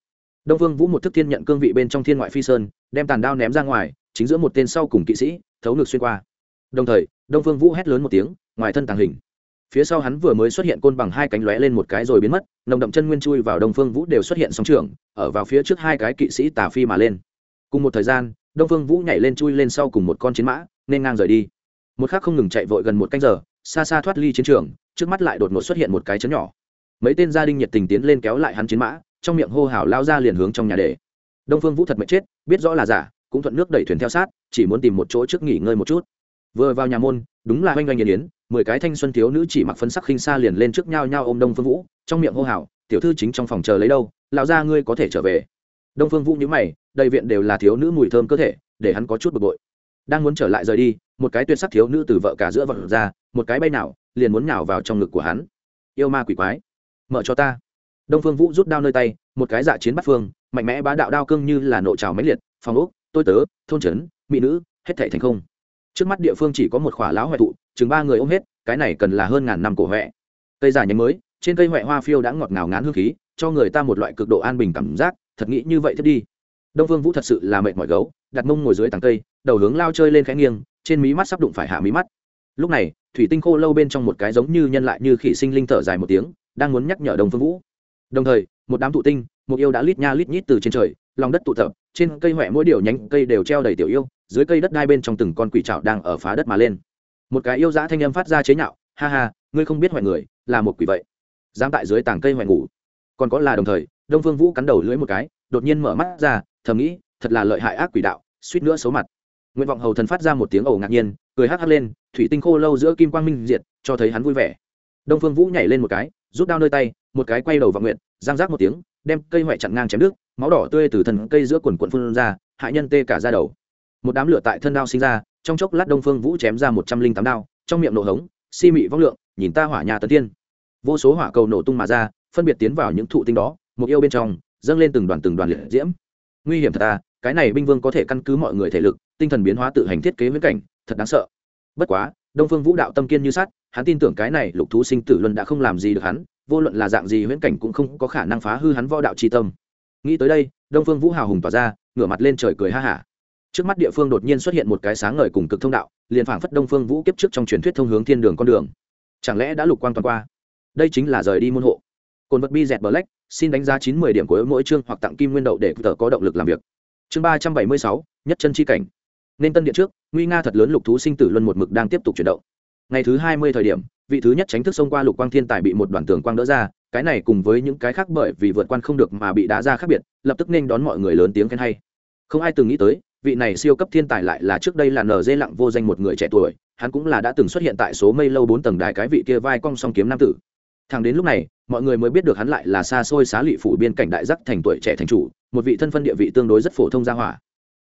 Đông vương vũ một thức thiên nhận cương vị bên trong thiên ngoại phi sơn, đem tàn đao ném ra ngoài, chính giữa một tên sau cùng kỵ sĩ, thấu ngược xuyên qua. Đồng thời, đông vương vũ hét lớn một tiếng, ngoài thân tàng hình phía sau hắn vừa mới xuất hiện côn bằng hai cánh lóe lên một cái rồi biến mất, nồng đậm chân nguyên chui vào đông phương vũ đều xuất hiện sóng trường ở vào phía trước hai cái kỵ sĩ tà phi mà lên. Cùng một thời gian, đông phương vũ nhảy lên chui lên sau cùng một con chiến mã, nên ngang rời đi. Một khác không ngừng chạy vội gần một canh giờ, xa xa thoát ly chiến trường, trước mắt lại đột ngột xuất hiện một cái chấn nhỏ. Mấy tên gia đình nhiệt tình tiến lên kéo lại hắn chiến mã, trong miệng hô hào lao ra liền hướng trong nhà để. Đông phương vũ thật mệt chết, biết rõ là giả, cũng thuận nước đẩy thuyền theo sát, chỉ muốn tìm một chỗ trước nghỉ ngơi một chút. Vừa vào nhà môn đúng là oanh oanh nghiền yến, mười cái thanh xuân thiếu nữ chỉ mặc phân sắc khinh xa liền lên trước nhau nhau ôm đông phương vũ, trong miệng hô hào, tiểu thư chính trong phòng chờ lấy đâu, lão gia ngươi có thể trở về. Đông phương vũ nhữ mày, đầy viện đều là thiếu nữ mùi thơm cơ thể, để hắn có chút bực bội. Đang muốn trở lại rời đi, một cái tuyệt sắc thiếu nữ từ vợ cả giữa vật ra, một cái bay nào, liền muốn nhào vào trong ngực của hắn. Yêu ma quỷ quái, mở cho ta. Đông phương vũ rút đao nơi tay, một cái dạ chiến bắt phương, mạnh mẽ bá đạo đao cương như là nộ trào máy liệt phòng ốc, tôi tớ, thôn trấn, mỹ nữ, hết thảy thành không trước mắt địa phương chỉ có một khỏa lão huệ thụ, chừng ba người ôm hết, cái này cần là hơn ngàn năm cổ huệ cây già nhánh mới, trên cây huệ hoa phiêu đã ngọt ngào ngán hương khí, cho người ta một loại cực độ an bình cảm giác, thật nghĩ như vậy thiết đi. Đông phương vũ thật sự là mệt mỏi gấu, đặt mông ngồi dưới tàng cây, đầu hướng lao chơi lên khẽ nghiêng, trên mí mắt sắp đụng phải hạ mí mắt. Lúc này, thủy tinh khô lâu bên trong một cái giống như nhân lại như khỉ sinh linh thở dài một tiếng, đang muốn nhắc nhở đông phương vũ. Đồng thời, một đám thụ tinh, một yêu đã lít nha lít nhít từ trên trời, lòng đất tụ tập, trên cây huệ mỗi điều nhánh cây đều treo đầy tiểu yêu dưới cây đất đai bên trong từng con quỷ trảo đang ở phá đất mà lên. Một cái yêu dã thanh âm phát ra chế nhạo, ha ha, ngươi không biết hoại người, là một quỷ vậy. Dám tại dưới tảng cây hoại ngủ. Còn có là đồng thời, đông phương vũ cắn đầu lưỡi một cái, đột nhiên mở mắt ra, thầm nghĩ, thật là lợi hại ác quỷ đạo, suýt nữa xấu mặt. Nguyện vọng hầu thần phát ra một tiếng ồ ngạc nhiên, cười hắc hắc lên, thủy tinh khô lâu giữa kim quang minh diệt, cho thấy hắn vui vẻ. Đông phương vũ nhảy lên một cái, rút đao nơi tay, một cái quay đầu vọng nguyện, giang giác một tiếng, đem cây hoại chặn ngang chém nước máu đỏ tươi từ thần cây giữa quần quần phun ra, hại nhân tê cả ra đầu một đám lửa tại thân đao sinh ra, trong chốc lát đông phương vũ chém ra một trăm linh tám đao, trong miệng nổ hống, si mị vong lượng, nhìn ta hỏa nhà tấn tiên. Vô số hỏa cầu nổ tung mà ra, phân biệt tiến vào những thụ tinh đó, một yêu bên trong, dâng lên từng đoàn từng đoàn liệt diễm. Nguy hiểm thật ta cái này binh vương có thể căn cứ mọi người thể lực, tinh thần biến hóa tự hành thiết kế viễn cảnh, thật đáng sợ. Bất quá, đông phương vũ đạo tâm kiên như sát hắn tin tưởng cái này lục thú sinh tử luân đã không làm gì được hắn, vô luận là dạng gì huyễn cảnh cũng không có khả năng phá hư hắn võ đạo tri tâm. Nghĩ tới đây, đông phương vũ hào hùng tỏa ra, ngửa mặt lên trời cười ha hả trước mắt địa phương đột nhiên xuất hiện một cái sáng ngời cùng cực thông đạo, liền phảng phất đông phương vũ kiếp trước trong truyền thuyết thông hướng thiên đường con đường. Chẳng lẽ đã lục quang toàn qua? Đây chính là rời đi môn hộ. Cồn vật bi dẹt black, xin đánh giá chín mươi điểm của mỗi chương hoặc tặng kim nguyên đậu để tờ có động lực làm việc. Chương ba trăm bảy mươi sáu, nhất chân chi cảnh. Nên tân điện trước, nguy nga thật lớn lục thú sinh tử luân một mực đang tiếp tục chuyển động. Ngày thứ hai mươi thời điểm, vị thứ nhất tránh thức xông qua lục quang thiên tài bị một đoàn tường quang đỡ ra, cái này cùng với những cái khác bởi vì vượt quan không được mà bị đá ra khác biệt, lập tức nên đón mọi người lớn tiếng khen hay. Không ai từng nghĩ tới vị này siêu cấp thiên tài lại là trước đây là nở dê lặng vô danh một người trẻ tuổi, hắn cũng là đã từng xuất hiện tại số mây lâu bốn tầng đài cái vị kia vai cong song kiếm nam tử. Thằng đến lúc này, mọi người mới biết được hắn lại là xa xôi xá lị phủ biên cảnh đại giác thành tuổi trẻ thành chủ, một vị thân phân địa vị tương đối rất phổ thông gia hỏa.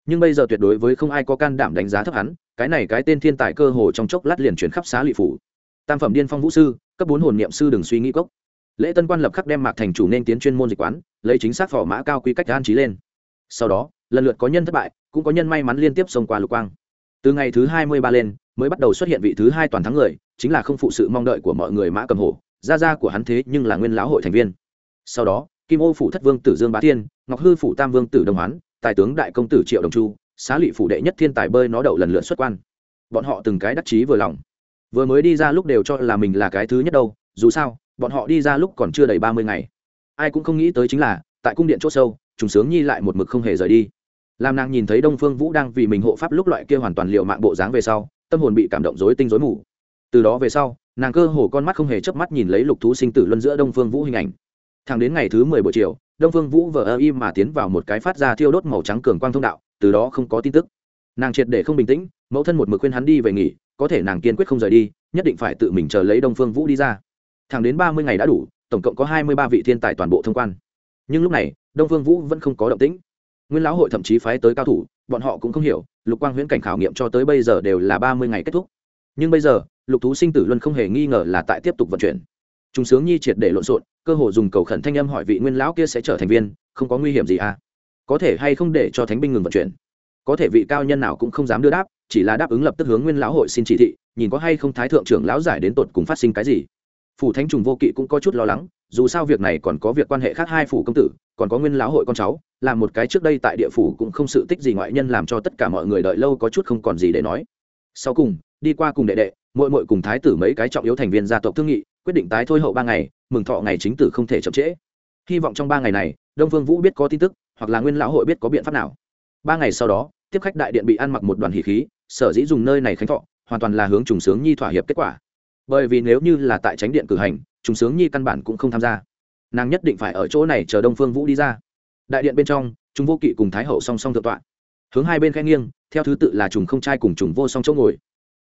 Nhưng bây giờ tuyệt đối với không ai có can đảm đánh giá thấp hắn, cái này cái tên thiên tài cơ hồ trong chốc lát liền chuyển khắp xá lị phủ. Tam phẩm điên phong vũ sư, cấp bốn hồn niệm sư đừng suy nghĩ cốc. Lễ tân quan lập khắc đem mạc thành chủ nên tiến chuyên môn dịch quán, lấy chính xác phò mã cao quy cách an trí lên. Sau đó lần lượt có nhân thất bại, cũng có nhân may mắn liên tiếp xông qua lục quang. Từ ngày thứ hai mươi ba lên, mới bắt đầu xuất hiện vị thứ hai toàn thắng người, chính là không phụ sự mong đợi của mọi người mã cầm hổ gia gia của hắn thế nhưng là nguyên lão hội thành viên. Sau đó, kim ô phủ thất vương tử dương bá thiên, ngọc hư phủ tam vương tử đồng hoán, tài tướng đại công tử triệu đồng chu, xá lị phủ đệ nhất thiên tài bơi nó đậu lần lượt xuất quan. Bọn họ từng cái đắc chí vừa lòng. Vừa mới đi ra lúc đều cho là mình là cái thứ nhất đâu, dù sao, bọn họ đi ra lúc còn chưa đầy ba mươi ngày. Ai cũng không nghĩ tới chính là, tại cung điện c h ỗ sâu, trùng sướng nhi lại một mực không hề rời đi làm nàng nhìn thấy đông phương vũ đang vì mình hộ pháp lúc loại kia hoàn toàn liệu mạng bộ dáng về sau, tâm hồn bị cảm động dối tinh dối mù. Từ đó về sau, nàng cơ hồ con mắt không hề chớp mắt nhìn lấy lục thú sinh tử luân giữa đông phương vũ hình ảnh. Thẳng đến ngày thứ mười buổi chiều, đông phương vũ vờ ơ im mà tiến vào một cái phát ra thiêu đốt màu trắng cường quang thông đạo, từ đó không có tin tức. Nàng triệt để không bình tĩnh, mẫu thân một mực khuyên hắn đi về nghỉ, có thể nàng kiên quyết không rời đi, nhất định phải tự mình chờ lấy đông phương vũ đi ra. Thẳng đến ba mươi ngày đã đủ, tổng cộng có hai mươi ba vị thiên tài toàn bộ thông quan. Nhưng lúc này, đông phương vũ vẫn không có động tĩnh nguyên lão hội thậm chí phái tới cao thủ, bọn họ cũng không hiểu, lục quang huyễn cảnh khảo nghiệm cho tới bây giờ đều là ba mươi ngày kết thúc. Nhưng bây giờ, lục thú sinh tử luân không hề nghi ngờ là tại tiếp tục vận chuyển. Chúng sướng nhi triệt để lộn xộn, cơ hồ dùng cầu khẩn thanh âm hỏi vị nguyên lão kia sẽ trở thành viên, không có nguy hiểm gì à? Có thể hay không để cho thánh binh ngừng vận chuyển? Có thể vị cao nhân nào cũng không dám đưa đáp, chỉ là đáp ứng lập tức hướng nguyên lão hội xin chỉ thị, nhìn có hay không thái thượng trưởng lão giải đến tột cùng phát sinh cái gì. Phủ thánh trùng vô kỵ cũng có chút lo lắng dù sao việc này còn có việc quan hệ khác hai phủ công tử, còn có nguyên lão hội con cháu, làm một cái trước đây tại địa phủ cũng không sự tích gì ngoại nhân làm cho tất cả mọi người đợi lâu có chút không còn gì để nói. Sau cùng, đi qua cùng đệ đệ mội mội cùng thái tử mấy cái trọng yếu thành viên gia tộc thương nghị, quyết định tái thôi hậu ba ngày, mừng thọ ngày chính tử không thể chậm trễ. Hy vọng trong ba ngày này, đông phương vũ biết có tin tức, hoặc là nguyên lão hội biết có biện pháp nào. Ba ngày sau đó, tiếp khách đại điện bị ăn mặc một đoàn hỉ khí, sở dĩ dùng nơi này khánh thọ, hoàn toàn là hướng trùng sướng nhi thỏa hiệp kết quả. Bởi vì nếu như là tại tránh điện cử hành trùng sướng nhi căn bản cũng không tham gia. Nàng nhất định phải ở chỗ này chờ đông phương vũ đi ra. Đại điện bên trong chúng vô kỵ cùng thái hậu song song thượng tọa. Hướng hai bên khe nghiêng, theo thứ tự là trùng không trai cùng trùng vô song chỗ ngồi.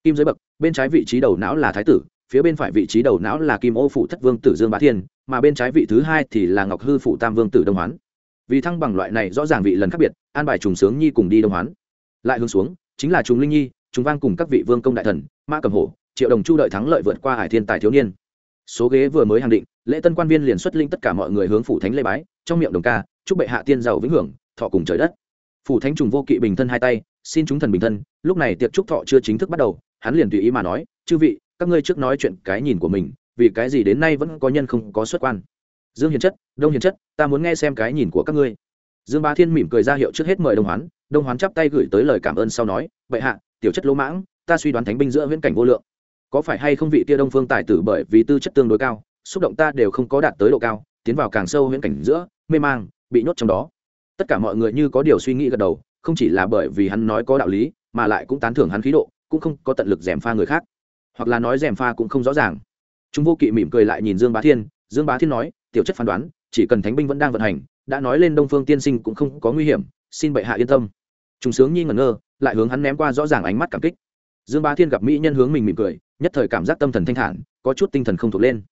Kim dưới bậc, bên trái vị trí đầu não là thái tử, phía bên phải vị trí đầu não là kim ô phụ thất vương tử dương bá thiên, mà bên trái vị thứ hai thì là ngọc hư phụ tam vương tử đông hoán. Vì thăng bằng loại này rõ ràng vị lần khác biệt, an bài trùng sướng nhi cùng đi đông hoán. Lại hướng xuống, chính là trùng linh nhi chúng vang cùng các vị vương công đại thần ma cầm hổ, triệu đồng chu đợi thắng lợi vượt qua hải thiên tài thiếu niên số ghế vừa mới hàng định, lễ tân quan viên liền xuất linh tất cả mọi người hướng phủ thánh lê bái, trong miệng đồng ca, chúc bệ hạ tiên giàu vĩnh hưởng, thọ cùng trời đất. Phủ thánh trùng vô kỵ bình thân hai tay, xin chúng thần bình thân, lúc này tiệc chúc thọ chưa chính thức bắt đầu, hắn liền tùy ý mà nói, chư vị, các ngươi trước nói chuyện cái nhìn của mình, vì cái gì đến nay vẫn có nhân không có xuất quan? Dương hiền chất, đông hiền chất, ta muốn nghe xem cái nhìn của các ngươi. Dương Ba thiên mỉm cười ra hiệu trước hết mời đông hoán đông hoán chắp tay gửi tới lời cảm ơn sau nói vậy hạ, tiểu chất lỗ mãng, ta suy đoán thánh binh giữa viễn cảnh vô lượng có phải hay không vị tia đông phương tài tử bởi vì tư chất tương đối cao, xúc động ta đều không có đạt tới độ cao, tiến vào càng sâu huyễn cảnh giữa, mê mang, bị nhốt trong đó. Tất cả mọi người như có điều suy nghĩ gật đầu, không chỉ là bởi vì hắn nói có đạo lý, mà lại cũng tán thưởng hắn khí độ, cũng không có tận lực gièm pha người khác. Hoặc là nói gièm pha cũng không rõ ràng. Chúng vô kỵ mỉm cười lại nhìn dương bá thiên, dương bá thiên nói, tiểu chất phán đoán, chỉ cần thánh binh vẫn đang vận hành, đã nói lên đông phương tiên sinh cũng không có nguy hiểm, xin bệ hạ yên tâm. Chúng sướng nhi ngẩn ngơ, lại hướng hắn ném qua rõ ràng ánh mắt cảm kích dương bá thiên gặp mỹ nhân hướng mình mỉm cười, nhất thời cảm giác tâm thần thanh thản, có chút tinh thần không thuộc lên.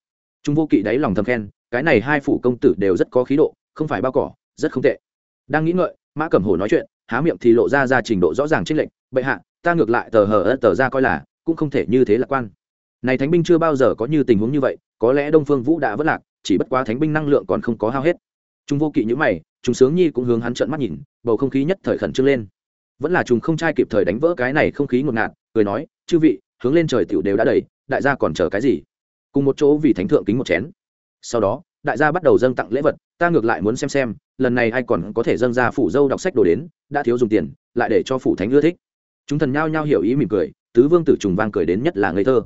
Trung vô kỵ đáy lòng thầm khen, cái này hai phủ công tử đều rất có khí độ, không phải bao cỏ, rất không tệ. Đang nghĩ ngợi, mã cẩm hồ nói chuyện, há miệng thì lộ ra ra trình độ rõ ràng trên lệnh bệ hạ, ta ngược lại tờ hờ ớt tờ ra coi là, cũng không thể như thế lạc quan. Này thánh binh chưa bao giờ có như tình huống như vậy, có lẽ đông phương vũ đã vất lạc, chỉ bất quá thánh binh năng lượng còn không có hao hết. Chúng vô kỵ nhữ mày chúng sướng nhi cũng hướng hắn trợn mắt nhìn, bầu không khí nhất thời khẩn trương lên vẫn là trùng không trai kịp thời đánh vỡ cái này không khí ngột ngạt, cười nói, chư vị, hướng lên trời tiểu đều đã đầy, đại gia còn chờ cái gì? Cùng một chỗ vì thánh thượng kính một chén. Sau đó, đại gia bắt đầu dâng tặng lễ vật, ta ngược lại muốn xem xem, lần này ai còn có thể dâng ra phủ dâu đọc sách đồ đến, đã thiếu dùng tiền, lại để cho phủ thánh ưa thích. Chúng thần nhao nhao hiểu ý mỉm cười, tứ vương tử trùng vang cười đến nhất là ngây thơ.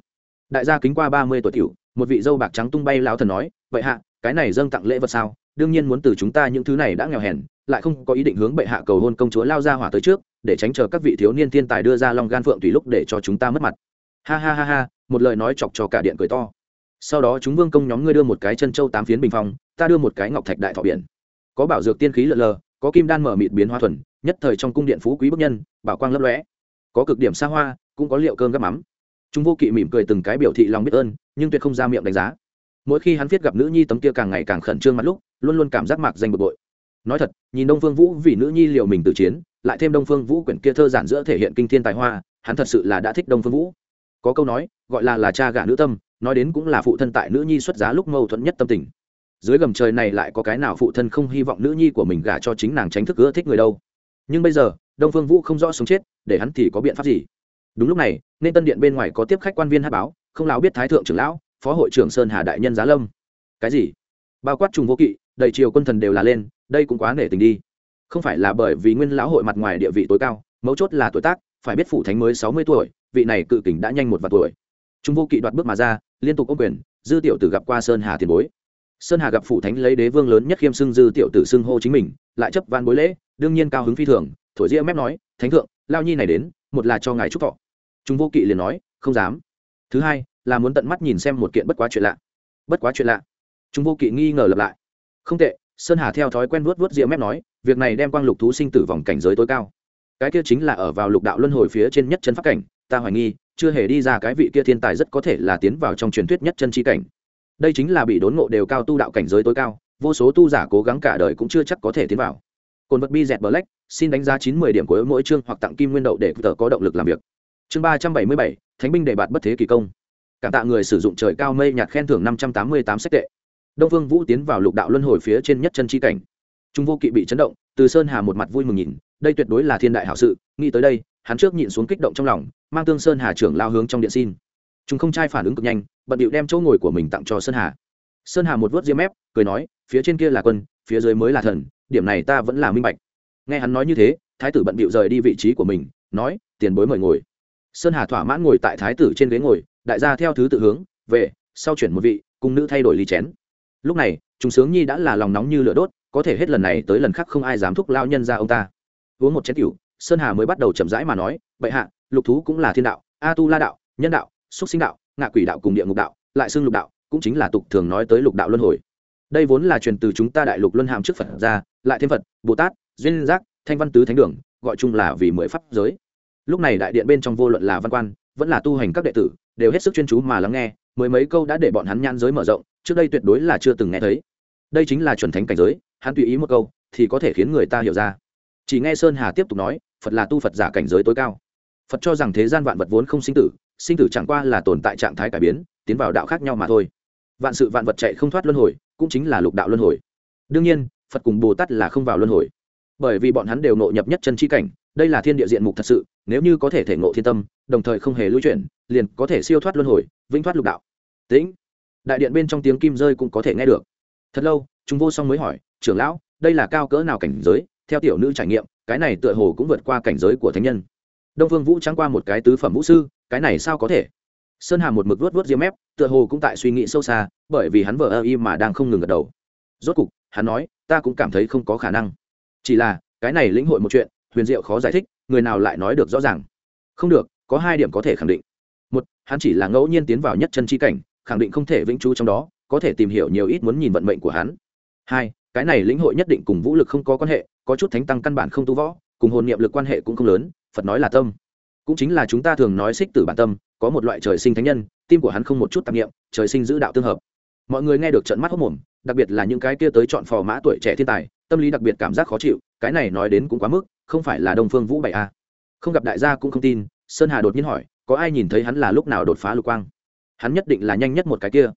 Đại gia kính qua ba mươi tuổi tiểu, một vị dâu bạc trắng tung bay lão thần nói vậy hạ, cái này dâng tặng lễ vật sao? Đương nhiên muốn từ chúng ta những thứ này đã nghèo hèn, lại không có ý định hướng bệ hạ cầu hôn công chúa lao ra hỏa tới trước để tránh chờ các vị thiếu niên thiên tài đưa ra long gan phượng tùy lúc để cho chúng ta mất mặt. Ha ha ha ha, một lời nói chọc cho cả điện cười to. Sau đó chúng vương công nhóm ngươi đưa một cái chân châu tám phiến bình phong, ta đưa một cái ngọc thạch đại thọ biển. Có bảo dược tiên khí lợn lờ, có kim đan mở mịt biến hoa thuần, nhất thời trong cung điện phú quý bức nhân, bảo quang lấp lóe. Có cực điểm xa hoa, cũng có liệu cơm gắp mắm. Chúng vô kỵ mỉm cười từng cái biểu thị lòng biết ơn, nhưng tuyệt không ra miệng đánh giá. Mỗi khi hắn viết gặp nữ nhi tấm kia càng ngày càng khẩn trương mặt lúc, luôn luôn cảm giác mạc danh bực bội. Nói thật, nhìn đông phương vũ vì nữ nhi liệu mình tự chiến lại thêm đông phương vũ quyển kia thơ giản giữa thể hiện kinh thiên tài hoa, hắn thật sự là đã thích đông phương vũ. Có câu nói, gọi là là cha gả nữ tâm, nói đến cũng là phụ thân tại nữ nhi xuất giá lúc mâu thuẫn nhất tâm tình. Dưới gầm trời này lại có cái nào phụ thân không hy vọng nữ nhi của mình gả cho chính nàng tránh thức ưa thích người đâu. Nhưng bây giờ, đông phương vũ không rõ sống chết, để hắn thì có biện pháp gì? Đúng lúc này, nên tân điện bên ngoài có tiếp khách quan viên hát báo, không lão biết thái thượng trưởng lão, phó hội trưởng sơn hà đại nhân giá lâm. Cái gì? Bao quát trùng vô kỵ, đầy triều quân thần đều là lên, đây cũng quá nể tình đi không phải là bởi vì nguyên lão hội mặt ngoài địa vị tối cao, mấu chốt là tuổi tác, phải biết phủ thánh mới sáu mươi tuổi, vị này cự kình đã nhanh một vài tuổi. Trung vô kỵ đoạt bước mà ra, liên tục ô quyền, dư tiểu tử gặp qua sơn hà tiền bối. Sơn hà gặp phủ thánh lấy đế vương lớn nhất khiêm xưng dư tiểu tử xưng hô chính mình, lại chấp van bối lễ, đương nhiên cao hứng phi thường, thổi ria mép nói, thánh thượng, lao nhi này đến, một là cho ngài chúc thọ. Trung vô kỵ liền nói, không dám. Thứ hai, là muốn tận mắt nhìn xem một kiện bất quá chuyện lạ. Bất quá chuyện lạ. Trung vô kỵ nghi ngờ lập lại. Không tệ sơn hà theo thói quen vuốt vuốt ria mép nói, việc này đem quang lục thú sinh tử vòng cảnh giới tối cao. Cái kia chính là ở vào lục đạo luân hồi phía trên nhất chân pháp cảnh, ta hoài nghi, chưa hề đi ra cái vị kia thiên tài rất có thể là tiến vào trong truyền thuyết nhất chân chi cảnh. Đây chính là bị đốn ngộ đều cao tu đạo cảnh giới tối cao, vô số tu giả cố gắng cả đời cũng chưa chắc có thể tiến vào. Cồn vật bi dẹt black, xin đánh giá chín mươi điểm của mỗi chương hoặc tặng kim nguyên đậu để tờ có động lực làm việc. Chương ba trăm bảy mươi bảy, thánh binh đề bạt bất thế kỳ công. Cảm tạ người sử dụng trời cao mây nhạt khen thưởng năm trăm tám mươi tám sách tệ đông phương vũ tiến vào lục đạo luân hồi phía trên nhất chân chi cảnh. Trung vô kỵ bị chấn động, từ sơn hà một mặt vui mừng nhìn, đây tuyệt đối là thiên đại hảo sự, nghĩ tới đây, hắn trước nhịn xuống kích động trong lòng, mang tương sơn hà trưởng lao hướng trong điện xin. Chúng không trai phản ứng cực nhanh, bận điệu đem chỗ ngồi của mình tặng cho sơn hà. Sơn hà một vớt diêm mép, cười nói, phía trên kia là quân, phía dưới mới là thần, điểm này ta vẫn là minh bạch. Nghe hắn nói như thế, thái tử bận điệu rời đi vị trí của mình, nói, tiền bối mời ngồi. Sơn hà thỏa mãn ngồi tại thái tử trên ghế ngồi, đại gia theo thứ tự hướng, về, sau chuyển một vị, cung nữ thay đổi ly chén lúc này chúng sướng nhi đã là lòng nóng như lửa đốt, có thể hết lần này tới lần khác không ai dám thúc lao nhân ra ông ta. Uống một chén tiểu, sơn hà mới bắt đầu chậm rãi mà nói, bệ hạ, lục thú cũng là thiên đạo a tu la đạo, nhân đạo xúc sinh đạo, ngạ quỷ đạo cùng địa ngục đạo, lại xưng lục đạo, cũng chính là tục thường nói tới lục đạo luân hồi. Đây vốn là truyền từ chúng ta đại lục luân hàm trước phật ra, lại thêm phật, bồ tát, duyên giác, thanh văn tứ thánh đường, gọi chung là vì mười pháp giới. Lúc này đại điện bên trong vô luận là văn quan, vẫn là tu hành các đệ tử, đều hết sức chuyên chú mà lắng nghe mười mấy câu đã để bọn hắn nhan giới mở rộng, trước đây tuyệt đối là chưa từng nghe thấy. Đây chính là chuẩn thánh cảnh giới, hắn tùy ý một câu thì có thể khiến người ta hiểu ra. Chỉ nghe sơn hà tiếp tục nói, phật là tu phật giả cảnh giới tối cao. Phật cho rằng thế gian vạn vật vốn không sinh tử sinh tử chẳng qua là tồn tại trạng thái cải biến, tiến vào đạo khác nhau mà thôi. Vạn sự vạn vật chạy không thoát luân hồi, cũng chính là lục đạo luân hồi. Đương nhiên, phật cùng bồ tát là không vào luân hồi. Bởi vì bọn hắn đều nộ nhập nhất chân chi cảnh, đây là thiên địa diện mục thật sự, nếu như có thể thể ngộ thiên tâm, đồng thời không hề lưu chuyển, liền có thể siêu thoát luân hồi, vĩnh thoát lục đạo tĩnh. Đại điện bên trong tiếng kim rơi cũng có thể nghe được. Thật lâu chúng vô song mới hỏi, trưởng lão, đây là cao cỡ nào cảnh giới? Theo tiểu nữ trải nghiệm, cái này tựa hồ cũng vượt qua cảnh giới của thánh nhân. Đông phương vũ trắng qua một cái tứ phẩm vũ sư, cái này sao có thể? Sơn hà một mực vuốt vuốt diêm mép, tựa hồ cũng tại suy nghĩ sâu xa, bởi vì hắn vợ ơ y mà đang không ngừng gật đầu. Rốt cục, hắn nói, ta cũng cảm thấy không có khả năng. Chỉ là, cái này lĩnh hội một chuyện, huyền diệu khó giải thích, người nào lại nói được rõ ràng? Không được, có hai điểm có thể khẳng định. Một, hắn chỉ là ngẫu nhiên tiến vào nhất chân chi cảnh khẳng định không thể vĩnh trú trong đó có thể tìm hiểu nhiều ít muốn nhìn vận mệnh của hắn. Hai cái này lĩnh hội nhất định cùng vũ lực không có quan hệ có chút thánh tăng căn bản không tu võ cùng hồn niệm lực quan hệ cũng không lớn phật nói là tâm. Cũng chính là chúng ta thường nói xích tử bản tâm có một loại trời sinh thánh nhân tim của hắn không một chút tạp niệm, trời sinh giữ đạo tương hợp. Mọi người nghe được trận mắt hốc mồm đặc biệt là những cái kia tới chọn phò mã tuổi trẻ thiên tài tâm lý đặc biệt cảm giác khó chịu cái này nói đến cũng quá mức không phải là đông phương vũ bảy a. Không gặp đại gia cũng không tin sơn hà đột nhiên hỏi có ai nhìn thấy hắn là lúc nào đột phá lục quang? Hắn nhất định là nhanh nhất một cái kia.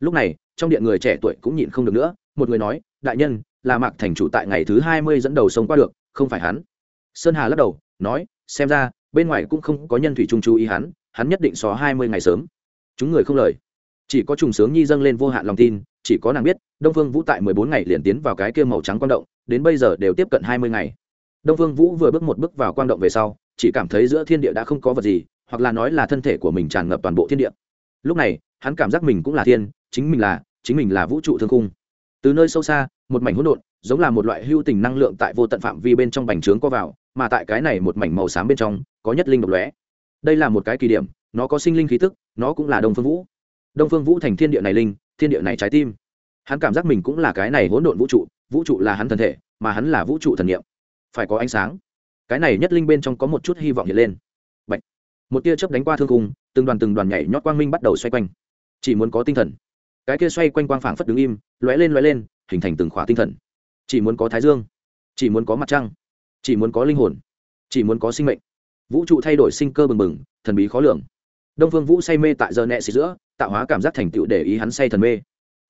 Lúc này, trong điện người trẻ tuổi cũng nhịn không được nữa, một người nói, đại nhân, là mạc thành chủ tại ngày thứ hai mươi dẫn đầu sông qua được, không phải hắn. Sơn hà lắc đầu, nói, xem ra, bên ngoài cũng không có nhân thủy trung chú ý hắn hắn nhất định xó hai mươi ngày sớm. Chúng người không lời. Chỉ có trùng sướng nhi dâng lên vô hạn lòng tin, chỉ có nàng biết, đông phương vũ tại mười bốn ngày liền tiến vào cái kia màu trắng quang động, đến bây giờ đều tiếp cận hai mươi ngày. Đông phương vũ vừa bước một bước vào quang động về sau, chỉ cảm thấy giữa thiên địa đã không có vật gì, hoặc là nói là thân thể của mình tràn ngập toàn bộ thiên địa lúc này, hắn cảm giác mình cũng là thiên, chính mình là, chính mình là vũ trụ thương cung từ nơi sâu xa, một mảnh hỗn độn, giống là một loại hưu tình năng lượng tại vô tận phạm vi bên trong bành trướng co vào, mà tại cái này một mảnh màu xám bên trong, có nhất linh độc lóe. Đây là một cái kỳ điểm, nó có sinh linh khí tức, nó cũng là đông phương vũ. Đông phương vũ thành thiên địa này linh, thiên địa này trái tim. Hắn cảm giác mình cũng là cái này hỗn độn vũ trụ vũ trụ là hắn thân thể, mà hắn là vũ trụ thần niệm. Phải có ánh sáng. Cái này nhất linh bên trong có một chút hy vọng hiện lên một tia chớp đánh qua thương cung từng đoàn từng đoàn nhảy nhót quang minh bắt đầu xoay quanh. Chỉ muốn có tinh thần. Cái kia xoay quanh quang phảng phất đứng im, lóe lên lóe lên, hình thành từng khóa tinh thần. Chỉ muốn có thái dương, chỉ muốn có mặt trăng, chỉ muốn có linh hồn, chỉ muốn có sinh mệnh. Vũ trụ thay đổi sinh cơ bừng bừng, thần bí khó lường. Đông phương vũ say mê tại giờ nẹ xì giữa, tạo hóa cảm giác thành tựu để ý hắn say thần mê.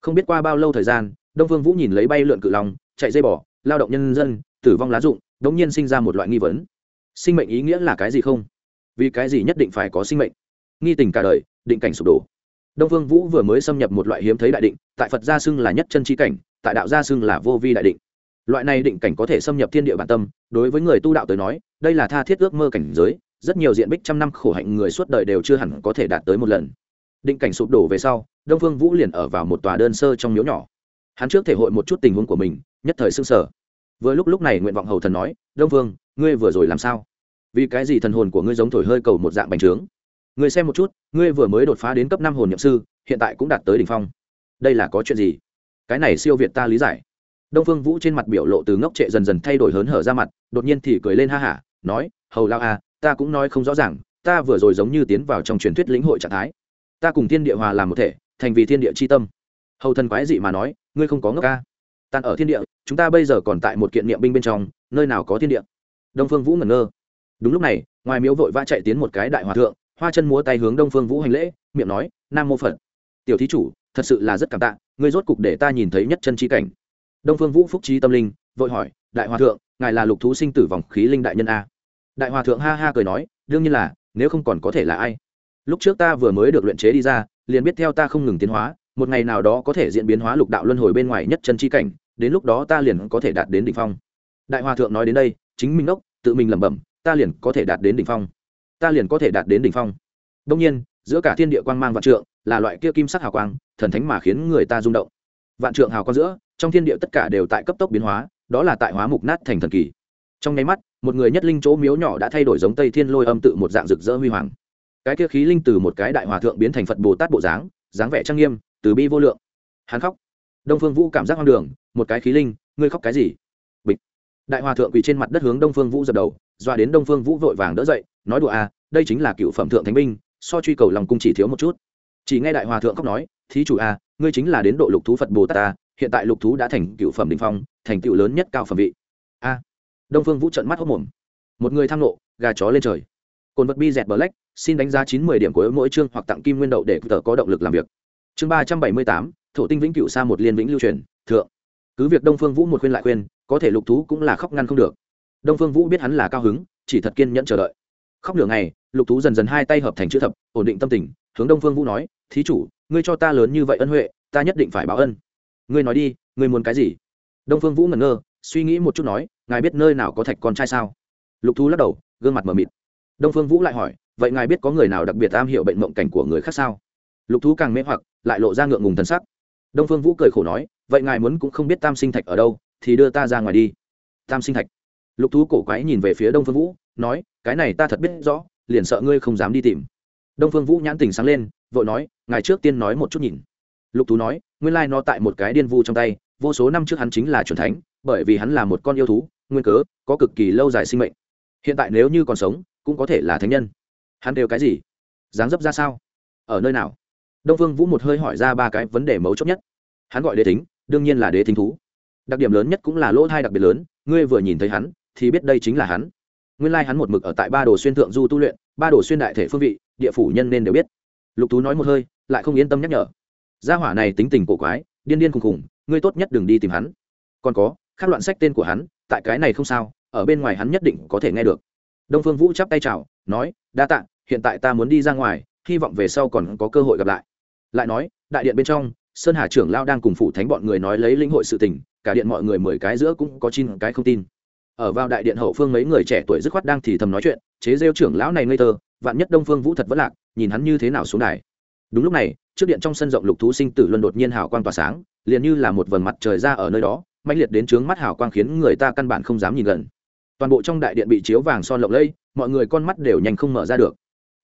Không biết qua bao lâu thời gian, đông phương vũ nhìn lấy bay lượn cự lòng chạy dây bỏ lao động nhân dân, tử vong lá dụng đ ỗ n g nhiên sinh ra một loại nghi vấn. Sinh mệnh ý nghĩa là cái gì không? Vì cái gì nhất định phải có sinh mệnh? Nghi tình cả đời, định cảnh sụp đổ. Đông phương vũ vừa mới xâm nhập một loại hiếm thấy đại định, tại phật gia xưng là nhất chân trí cảnh, tại đạo gia xưng là vô vi đại định. Loại này định cảnh có thể xâm nhập thiên địa bản tâm, đối với người tu đạo tới nói, đây là tha thiết ước mơ cảnh giới, rất nhiều diện bích trăm năm khổ hạnh người suốt đời đều chưa hẳn có thể đạt tới một lần. Định cảnh sụp đổ về sau, đông phương vũ liền ở vào một tòa đơn sơ trong miếu nhỏ. Hắn trước thể hội một chút tình huống của mình, nhất thời s ư n g sở vừa lúc lúc này nguyện vọng hầu thần nói, đông phương, ngươi vừa rồi làm sao? Vì cái gì thần hồn của ngươi giống thổi hơi cầu một dạng bành trướng? Ngươi xem một chút ngươi vừa mới đột phá đến cấp năm hồn nhậm sư hiện tại cũng đạt tới đ ỉ n h phong. Đây là có chuyện gì? Cái này siêu việt ta lý giải. Đông phương vũ trên mặt biểu lộ từ ngốc trệ dần dần thay đổi hớn hở ra mặt đột nhiên thì cười lên ha hả nói hầu lao a à, ta cũng nói không rõ ràng ta vừa rồi giống như tiến vào trong truyền thuyết lĩnh hội trạng thái. Ta cùng thiên địa hòa làm một thể thành vì thiên địa c h i tâm. Hầu thần quái dị mà nói ngươi không có ngốc ca tan ở thiên địa chúng ta bây giờ còn tại một kiện niệm binh bên trong nơi nào có thiên địa? Đông phương vũ ngẩn ngơ đúng lúc này, ngoài miếu vội vã chạy tiến một cái đại hòa thượng, hoa chân múa tay hướng đông phương vũ hành lễ, miệng nói, nam mô phật. Tiểu thí chủ, thật sự là rất cảm tạ, ngươi rốt cục để ta nhìn thấy nhất chân trí cảnh. Đông phương vũ phúc trí tâm linh, vội hỏi, đại hòa thượng, ngài là lục thú sinh tử vòng khí linh đại nhân a? Đại hòa thượng ha ha cười nói, đương nhiên là, nếu không còn có thể là ai? Lúc trước ta vừa mới được luyện chế đi ra, liền biết theo ta không ngừng tiến hóa, một ngày nào đó có thể diễn biến hóa lục đạo luân hồi bên ngoài nhất chân chi cảnh, đến lúc đó ta liền có thể đạt đến đỉnh phong. Đại hòa thượng nói đến đây, chính mình ốc tự mình lẩm bẩm ta liền có thể đạt đến đỉnh phong. Ta liền có thể đạt đến đỉnh phong. Đông nhiên, giữa cả thiên địa quang mang vạn trượng, là loại kia kim sắc hào quang, thần thánh mà khiến người ta rung động. Vạn trượng hào quang giữa, trong thiên địa tất cả đều tại cấp tốc biến hóa, đó là tại hóa mục nát thành thần kỳ. Trong nháy mắt, một người nhất linh chỗ miếu nhỏ đã thay đổi giống tây thiên lôi âm tự một dạng rực rỡ huy hoàng. Cái kia khí linh từ một cái đại hòa thượng biến thành phật bồ tát bộ dáng dáng vẻ trang nghiêm, từ bi vô lượng. Hắn khóc. Đông phương vũ cảm giác hoang đường, một cái khí linh, ngươi khóc cái gì? Bịch. Đại hòa thượng quỳ trên mặt đất hướng đông phương vũ dập đầu doa đến đông phương vũ vội vàng đỡ dậy, nói đùa à đây chính là cựu phẩm thượng thánh binh, so truy cầu lòng cung chỉ thiếu một chút. Chỉ nghe đại hòa thượng khóc nói, thí chủ à ngươi chính là đến độ lục thú phật bồ tát ta hiện tại lục thú đã thành cựu phẩm đình phong, thành cựu lớn nhất cao phẩm vị. A đông phương vũ trận mắt hốc mồm một người tham nộ, gà chó lên trời. Cồn vật bi dẹt bờ lách xin đánh giá chín mươi điểm của mỗi chương hoặc tặng kim nguyên đậu để tờ có động lực làm việc. Chương ba trăm bảy mươi tám, thổ tinh vĩnh cựu sa một liên vĩnh lưu truyền, thượng. Cứ việc đông phương vũ một khuyên lại khuyên, có thể lục thú cũng là khóc ngăn không được đông phương vũ biết hắn là cao hứng, chỉ thật kiên nhẫn chờ đợi. Khóc nửa ngày, lục thú dần dần hai tay hợp thành chữ thập, ổn định tâm tình, hướng đông phương vũ nói, thí chủ, ngươi cho ta lớn như vậy ân huệ, ta nhất định phải báo ân. Ngươi nói đi, ngươi muốn cái gì? Đông phương vũ ngẩn ngơ, suy nghĩ một chút nói, ngài biết nơi nào có thạch con trai sao? Lục thú lắc đầu, gương mặt mờ mịt. Đông phương vũ lại hỏi, vậy ngài biết có người nào đặc biệt am hiểu bệnh mộng cảnh của người khác sao? Lục thú càng mê hoặc, lại lộ ra ngượng ngùng thân sắc. Đông phương vũ cười khổ nói, vậy ngài muốn cũng không biết tam sinh thạch ở đâu, thì đưa ta ra ngoài đi. Tam sinh thạch? Lục thú cổ quái nhìn về phía đông phương vũ nói cái này ta thật biết rõ liền sợ ngươi không dám đi tìm. Đông phương vũ nhãn tình sáng lên vội nói ngài trước tiên nói một chút nhìn. Lục thú nói nguyên lai nó tại một cái điên vu trong tay vô số năm trước hắn chính là c thánh bởi vì hắn là một con yêu thú nguyên cớ có cực kỳ lâu dài sinh mệnh. Hiện tại nếu như còn sống cũng có thể là thánh nhân. Hắn đều cái gì? Dáng dấp ra sao? Ở nơi nào? Đông phương vũ một hơi hỏi ra ba cái vấn đề mấu chốt nhất. Hắn gọi đế thính, đương nhiên là đế thính thú. Đặc điểm lớn nhất cũng là lỗ thai đặc biệt lớn ngươi vừa nhìn thấy hắn thì biết đây chính là hắn. Nguyên lai hắn một mực ở tại ba đồ xuyên thượng du tu luyện, ba đồ xuyên đại thể phương vị, địa phủ nhân nên đều biết. Lục tú nói một hơi, lại không yên tâm nhắc nhở. Gia hỏa này tính tình cổ quái, điên điên khùng khùng, ngươi tốt nhất đừng đi tìm hắn. Còn có, khác loạn sách tên của hắn, tại cái này không sao, ở bên ngoài hắn nhất định có thể nghe được. Đông phương vũ chắp tay chào, nói, đa tạ, hiện tại ta muốn đi ra ngoài, hy vọng về sau còn có cơ hội gặp lại. Lại nói, đại điện bên trong, sơn hà trưởng lao đang cùng phủ thánh bọn người nói lấy linh hội sự tình, cả điện mọi người mười cái giữa cũng có chín cái không tin ở vào đại điện hậu phương mấy người trẻ tuổi dứt khoát đang thì thầm nói chuyện, chế rêu trưởng lão này ngây thơ, vạn nhất đông phương vũ thật vẫn lạc, nhìn hắn như thế nào xuống đài. Đúng lúc này, trước điện trong sân rộng lục thú sinh tử luân đột nhiên hào quang tỏa sáng, liền như là một vầng mặt trời ra ở nơi đó mạnh liệt đến trướng mắt hào quang khiến người ta căn bản không dám nhìn gần. Toàn bộ trong đại điện bị chiếu vàng son lộng lẫy, mọi người con mắt đều nhanh không mở ra được.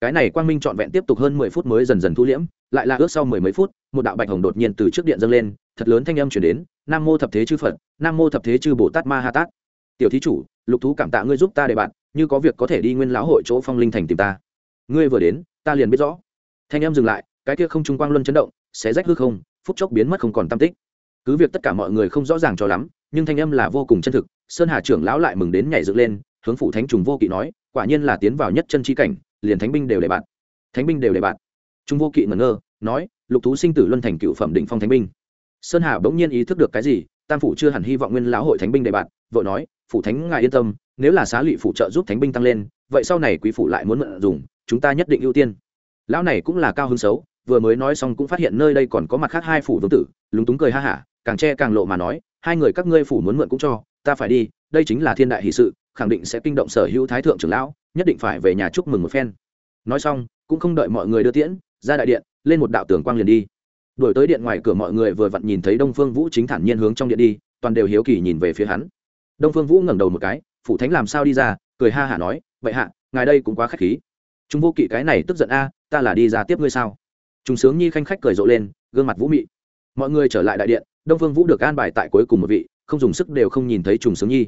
Cái này quang minh trọn vẹn tiếp tục hơn mười phút mới dần dần thu liễm, lại là ước sau mười mấy phút, một đạo bạch hồng đột nhiên từ trước điện dâng lên, thật lớn thanh âm chuyển đến, nam mô thập thế chư phật, nam mô thập thế chư bồ tát ma ha tát tiểu thí chủ, lục thú cảm tạ ngươi giúp ta để bạn như có việc có thể đi nguyên lão hội chỗ phong linh thành tìm ta. Ngươi vừa đến, ta liền biết rõ. Thanh em dừng lại, cái kia không trung quang luân chấn động sẽ rách hư không, phút chốc biến mất không còn tam tích. Cứ việc tất cả mọi người không rõ ràng cho lắm, nhưng thanh âm là vô cùng chân thực, sơn hà trưởng lão lại mừng đến nhảy dựng lên, hướng phủ thánh trùng vô kỵ nói, quả nhiên là tiến vào nhất chân chi cảnh, liền thánh binh đều để bạn. Thánh binh đều để bạn. Trung vô kỵ ngẩn ngơ, nói, lục thú sinh tử luân thành cựu phẩm định phong thánh binh. Sơn hà bỗng nhiên ý thức được cái gì tam phủ chưa hẳn hy vọng nguyên lão hội thánh binh để bạt vợ nói, phủ thánh ngài yên tâm, nếu là xá lụy phụ trợ giúp thánh binh tăng lên, vậy sau này quý phủ lại muốn mượn dùng, chúng ta nhất định ưu tiên. Lão này cũng là cao hứng xấu, vừa mới nói xong cũng phát hiện nơi đây còn có mặt khác hai phủ vương tử, lúng túng cười ha hả, càng che càng lộ mà nói, hai người các ngươi phủ muốn mượn cũng cho, ta phải đi, đây chính là thiên đại hỷ sự, khẳng định sẽ kinh động sở hữu thái thượng trưởng lão, nhất định phải về nhà chúc mừng một phen. Nói xong, cũng không đợi mọi người đưa tiễn, ra đại điện, lên một đạo tường quang liền đi đổi tới điện ngoài cửa mọi người vừa vặn nhìn thấy đông phương vũ chính thản nhiên hướng trong điện đi, toàn đều hiếu kỳ nhìn về phía hắn. Đông phương vũ ngẩng đầu một cái, phủ thánh làm sao đi ra? cười ha hả nói, vậy hạ, ngài đây cũng quá k h á c h khí. Chúng vô kỵ cái này tức giận a, ta là đi ra tiếp ngươi sao? Chúng sướng nhi khanh khách cười rộ lên, gương mặt vũ mị. Mọi người trở lại đại điện, đông phương vũ được an bài tại cuối cùng một vị, không dùng sức đều không nhìn thấy trùng sướng nhi.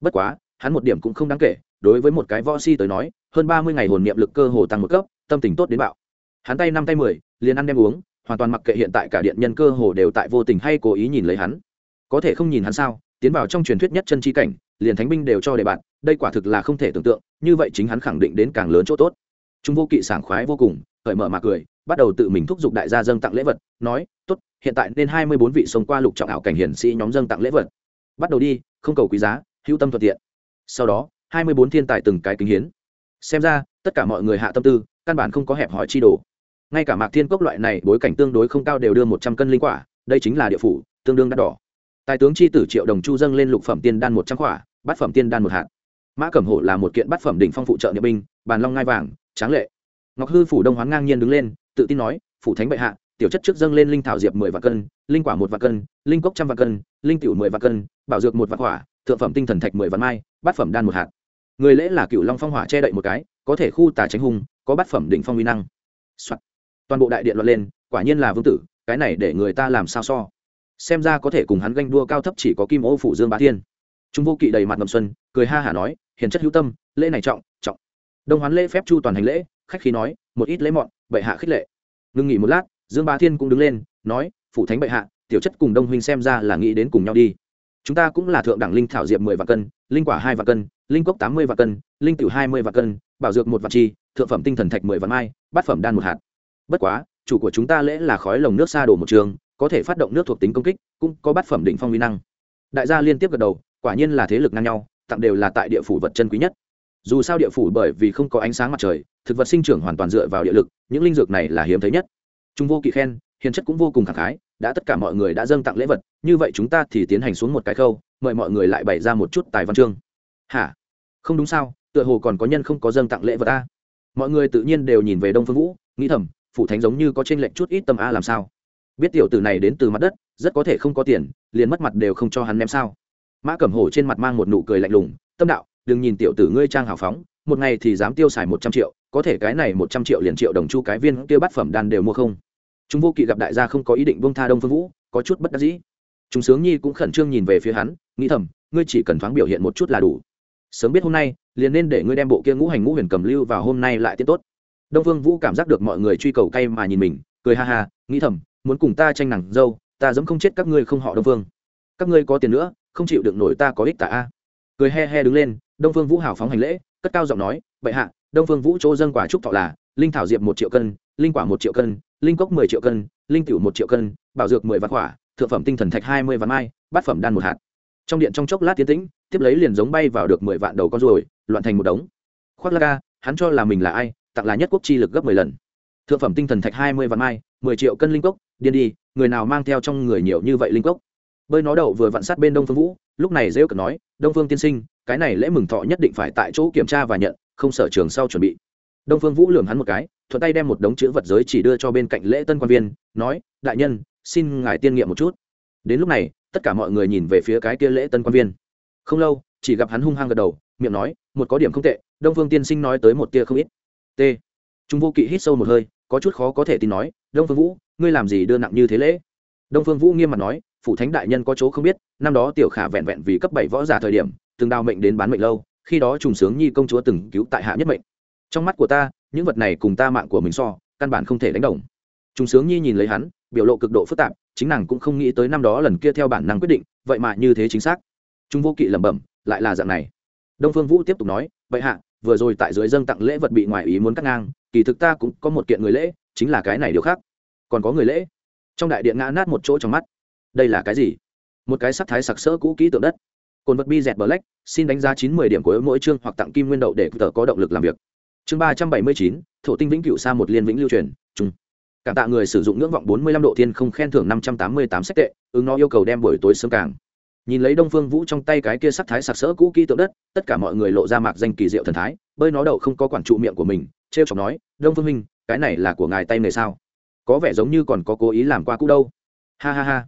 Bất quá, hắn một điểm cũng không đáng kể, đối với một cái võ si tới nói, hơn ba mươi ngày hồn niệm lực cơ hồ tăng một cấp, tâm tình tốt đến bạo. Hắn tay năm tay mười, liền ăn đem uống hoàn toàn mặc kệ hiện tại cả điện nhân cơ hồ đều tại vô tình hay cố ý nhìn lấy hắn. Có thể không nhìn hắn sao? Tiến vào trong truyền thuyết nhất chân chi cảnh, liền thánh binh đều cho đề bạn, đây quả thực là không thể tưởng tượng, như vậy chính hắn khẳng định đến càng lớn chỗ tốt. Chúng vô kỵ sảng khoái vô cùng cởi mở mà cười, bắt đầu tự mình thúc giục đại gia dâng tặng lễ vật, nói, tốt, hiện tại nên hai mươi bốn vị sống qua lục trọng ảo cảnh hiển sĩ nhóm dâng tặng lễ vật. Bắt đầu đi, không cầu quý giá, hữu tâm thuận tiện. Sau đó, hai mươi bốn thiên tài từng cái kính hiến. Xem ra, tất cả mọi người hạ tâm tư, căn bản không có hẹp hỏi chi đồ ngay cả mạc thiên cốc loại này bối cảnh tương đối không cao đều đưa một trăm cân linh quả, đây chính là địa phủ, tương đương đắt đỏ. Tài tướng chi tử triệu đồng chu dâng lên lục phẩm tiên đan một trăm quả, bát phẩm tiên đan một hạt. Mã cẩm hổ là một kiện bát phẩm đỉnh phong phụ trợ địa binh, bàn long ngai vàng, tráng lệ. Ngọc hư phủ đông hoán ngang nhiên đứng lên, tự tin nói, phủ thánh bệ hạ, tiểu chất trước dâng lên linh thảo diệp mười vạn cân, linh quả một vạn cân, linh cốc trăm vạn cân, linh tiểu mười vạn cân, bảo dược một vạn quả, thượng phẩm tinh thần thạch mười vạn mai, bát phẩm đan một hạt. Người lễ là cựu long phong hỏa che đậy một cái, có thể khu tà tránh hung có bát phẩm đỉnh phong uy năng、Soạn toàn bộ đại điện luận lên, quả nhiên là vương tử, cái này để người ta làm sao so? Xem ra có thể cùng hắn ganh đua cao thấp chỉ có kim ô phủ dương bá thiên. Trung vô kỵ đầy mặt ngầm xuân, cười ha hả nói, hiền chất hữu tâm, lễ này trọng trọng. Đông hoán lễ phép chu toàn hành lễ, khách khí nói, một ít lễ mọn, bệ hạ khích lệ. Ngưng nghỉ một lát, dương bá thiên cũng đứng lên, nói, phủ thánh bệ hạ, tiểu chất cùng đông huynh xem ra là nghĩ đến cùng nhau đi. Chúng ta cũng là thượng đẳng linh thảo diệp mười vạn cân, linh quả hai vạn cân, linh cốc tám mươi vạn cân, linh tiểu hai mươi vạn cân, bảo dược một vạn chi, thượng phẩm tinh thần thạch mười vạn mai, bát phẩm đan một hạt bất quá, chủ của chúng ta lẽ là khói lồng nước xa đổ một trường, có thể phát động nước thuộc tính công kích, cũng có bát phẩm định phong uy năng. Đại gia liên tiếp gật đầu, quả nhiên là thế lực ngang nhau, tặng đều là tại địa phủ vật chân quý nhất. Dù sao địa phủ bởi vì không có ánh sáng mặt trời, thực vật sinh trưởng hoàn toàn dựa vào địa lực, những linh dược này là hiếm thấy nhất. Chúng vô kỵ khen, hiền chất cũng vô cùng khẳng khái, đã tất cả mọi người đã dâng tặng lễ vật, như vậy chúng ta thì tiến hành xuống một cái khâu, mời mọi người lại bày ra một chút tài văn chương. Hả? Không đúng sao, tựa hồ còn có nhân không có dâng tặng lễ vật a mọi người tự nhiên đều nhìn về đông phương vũ, nghĩ thầm phủ thánh giống như có trên lệnh chút ít tâm a làm sao? Biết tiểu tử này đến từ mặt đất, rất có thể không có tiền, liền mất mặt đều không cho hắn ném sao? Mã cẩm hổ trên mặt mang một nụ cười lạnh lùng, tâm đạo, đừng nhìn tiểu tử ngươi trang hào phóng, một ngày thì dám tiêu xài một trăm triệu, có thể cái này một trăm triệu liền triệu đồng chu cái viên tiêu bát phẩm đan đều mua không? Chúng vô kỵ gặp đại gia không có ý định buông tha đông phương vũ, có chút bất đắc dĩ. Chúng sướng nhi cũng khẩn trương nhìn về phía hắn, nghĩ thầm, ngươi chỉ cần thoáng biểu hiện một chút là đủ. Sớm biết hôm nay, liền nên để ngươi đem bộ kia ngũ hành ngũ huyền cầm lưu vào hôm nay lại tiết tốt đông phương vũ cảm giác được mọi người truy cầu cay mà nhìn mình, cười ha ha, nghĩ thầm, muốn cùng ta tranh nàng dâu, ta dẫm không chết các ngươi không họ đông phương. Các ngươi có tiền nữa, không chịu được nổi ta có ích tả a. Cười he he đứng lên, đông phương vũ hào phóng hành lễ, cất cao giọng nói, bệ hạ, đông phương vũ chỗ dân quả trúc thọ là, linh thảo diệp một triệu cân, linh quả một triệu cân, linh cốc mười triệu cân, linh tiểu một triệu cân, bảo dược mười vạn quả, thượng phẩm tinh thần thạch hai mươi vạn mai, bát phẩm đan một hạt. Trong điện trong chốc lát tiến tĩnh, tiếp lấy liền giống bay vào được mười vạn đầu con ruồi, loạn thành một đống. Khoác la ca hắn cho là mình là ai tặng là nhất quốc chi lực gấp mười lần. Thượng phẩm tinh thần thạch hai mươi vạn mai, mười triệu cân linh cốc, điên đi, người nào mang theo trong người nhiều như vậy linh cốc? Bơi nó đậu vừa vặn sát bên đông phương vũ, lúc này rêu cờ nói, đông phương tiên sinh, cái này lễ mừng thọ nhất định phải tại chỗ kiểm tra và nhận, không sở trường sau chuẩn bị. Đông phương vũ lường hắn một cái, thuận tay đem một đống chữ vật giới chỉ đưa cho bên cạnh lễ tân quan viên, nói, đại nhân, xin ngài tiên nghiệm một chút. Đến lúc này, tất cả mọi người nhìn về phía cái kia lễ tân quan viên. Không lâu, chỉ gặp hắn hung hăng gật đầu, miệng nói, một có điểm không tệ, đông phương tiên sinh nói tới một tia không ít t. Trung vô kỵ hít sâu một hơi, có chút khó có thể tin nói, đông phương vũ, ngươi làm gì đưa nặng như thế lễ? Đông phương vũ nghiêm mặt nói, phủ thánh đại nhân có chỗ không biết, năm đó tiểu khả vẹn vẹn vì cấp bảy võ giả thời điểm, từng đào mệnh đến bán mệnh lâu, khi đó trùng sướng nhi công chúa từng cứu tại hạ nhất mệnh. Trong mắt của ta, những vật này cùng ta mạng của mình so, căn bản không thể đánh đồng. Trùng sướng nhi nhìn lấy hắn, biểu lộ cực độ phức tạp, chính nàng cũng không nghĩ tới năm đó lần kia theo bản năng quyết định, vậy mà như thế chính xác. Trung vô kỵ lẩm bẩm, lại là dạng này. Đông phương vũ tiếp tục nói, vậy hạ vừa rồi tại dưới dâng tặng lễ vật bị ngoại ý muốn cắt ngang, kỳ thực ta cũng có một kiện người lễ, chính là cái này điều khác. Còn có người lễ? Trong đại điện ngã nát một chỗ trong mắt. Đây là cái gì? Một cái sắc thái sặc sỡ cũ kỹ tượng đất. Cồn vật bi dẹt black, xin đánh giá chín mươi điểm của mỗi chương hoặc tặng kim nguyên đậu để tờ có động lực làm việc. Chương ba trăm bảy mươi chín, thổ tinh vĩnh cửu sa một liên vĩnh lưu truyền chung cảm tạ người sử dụng ngưỡng vọng bốn mươi lăm độ thiên không, khen thưởng năm trăm tám mươi tám sách tệ, ứng nó yêu cầu đem buổi tối sớm càng nhìn lấy đông phương vũ trong tay cái kia sắc thái sặc sỡ cũ kỹ tượng đất, tất cả mọi người lộ ra mạc danh kỳ diệu thần thái, bơi nó đậu không có quản trụ miệng của mình t r e o chọc nói, đông phương minh, cái này là của ngài tay nghề sao? Có vẻ giống như còn có cố ý làm qua cũ đâu. Ha ha ha.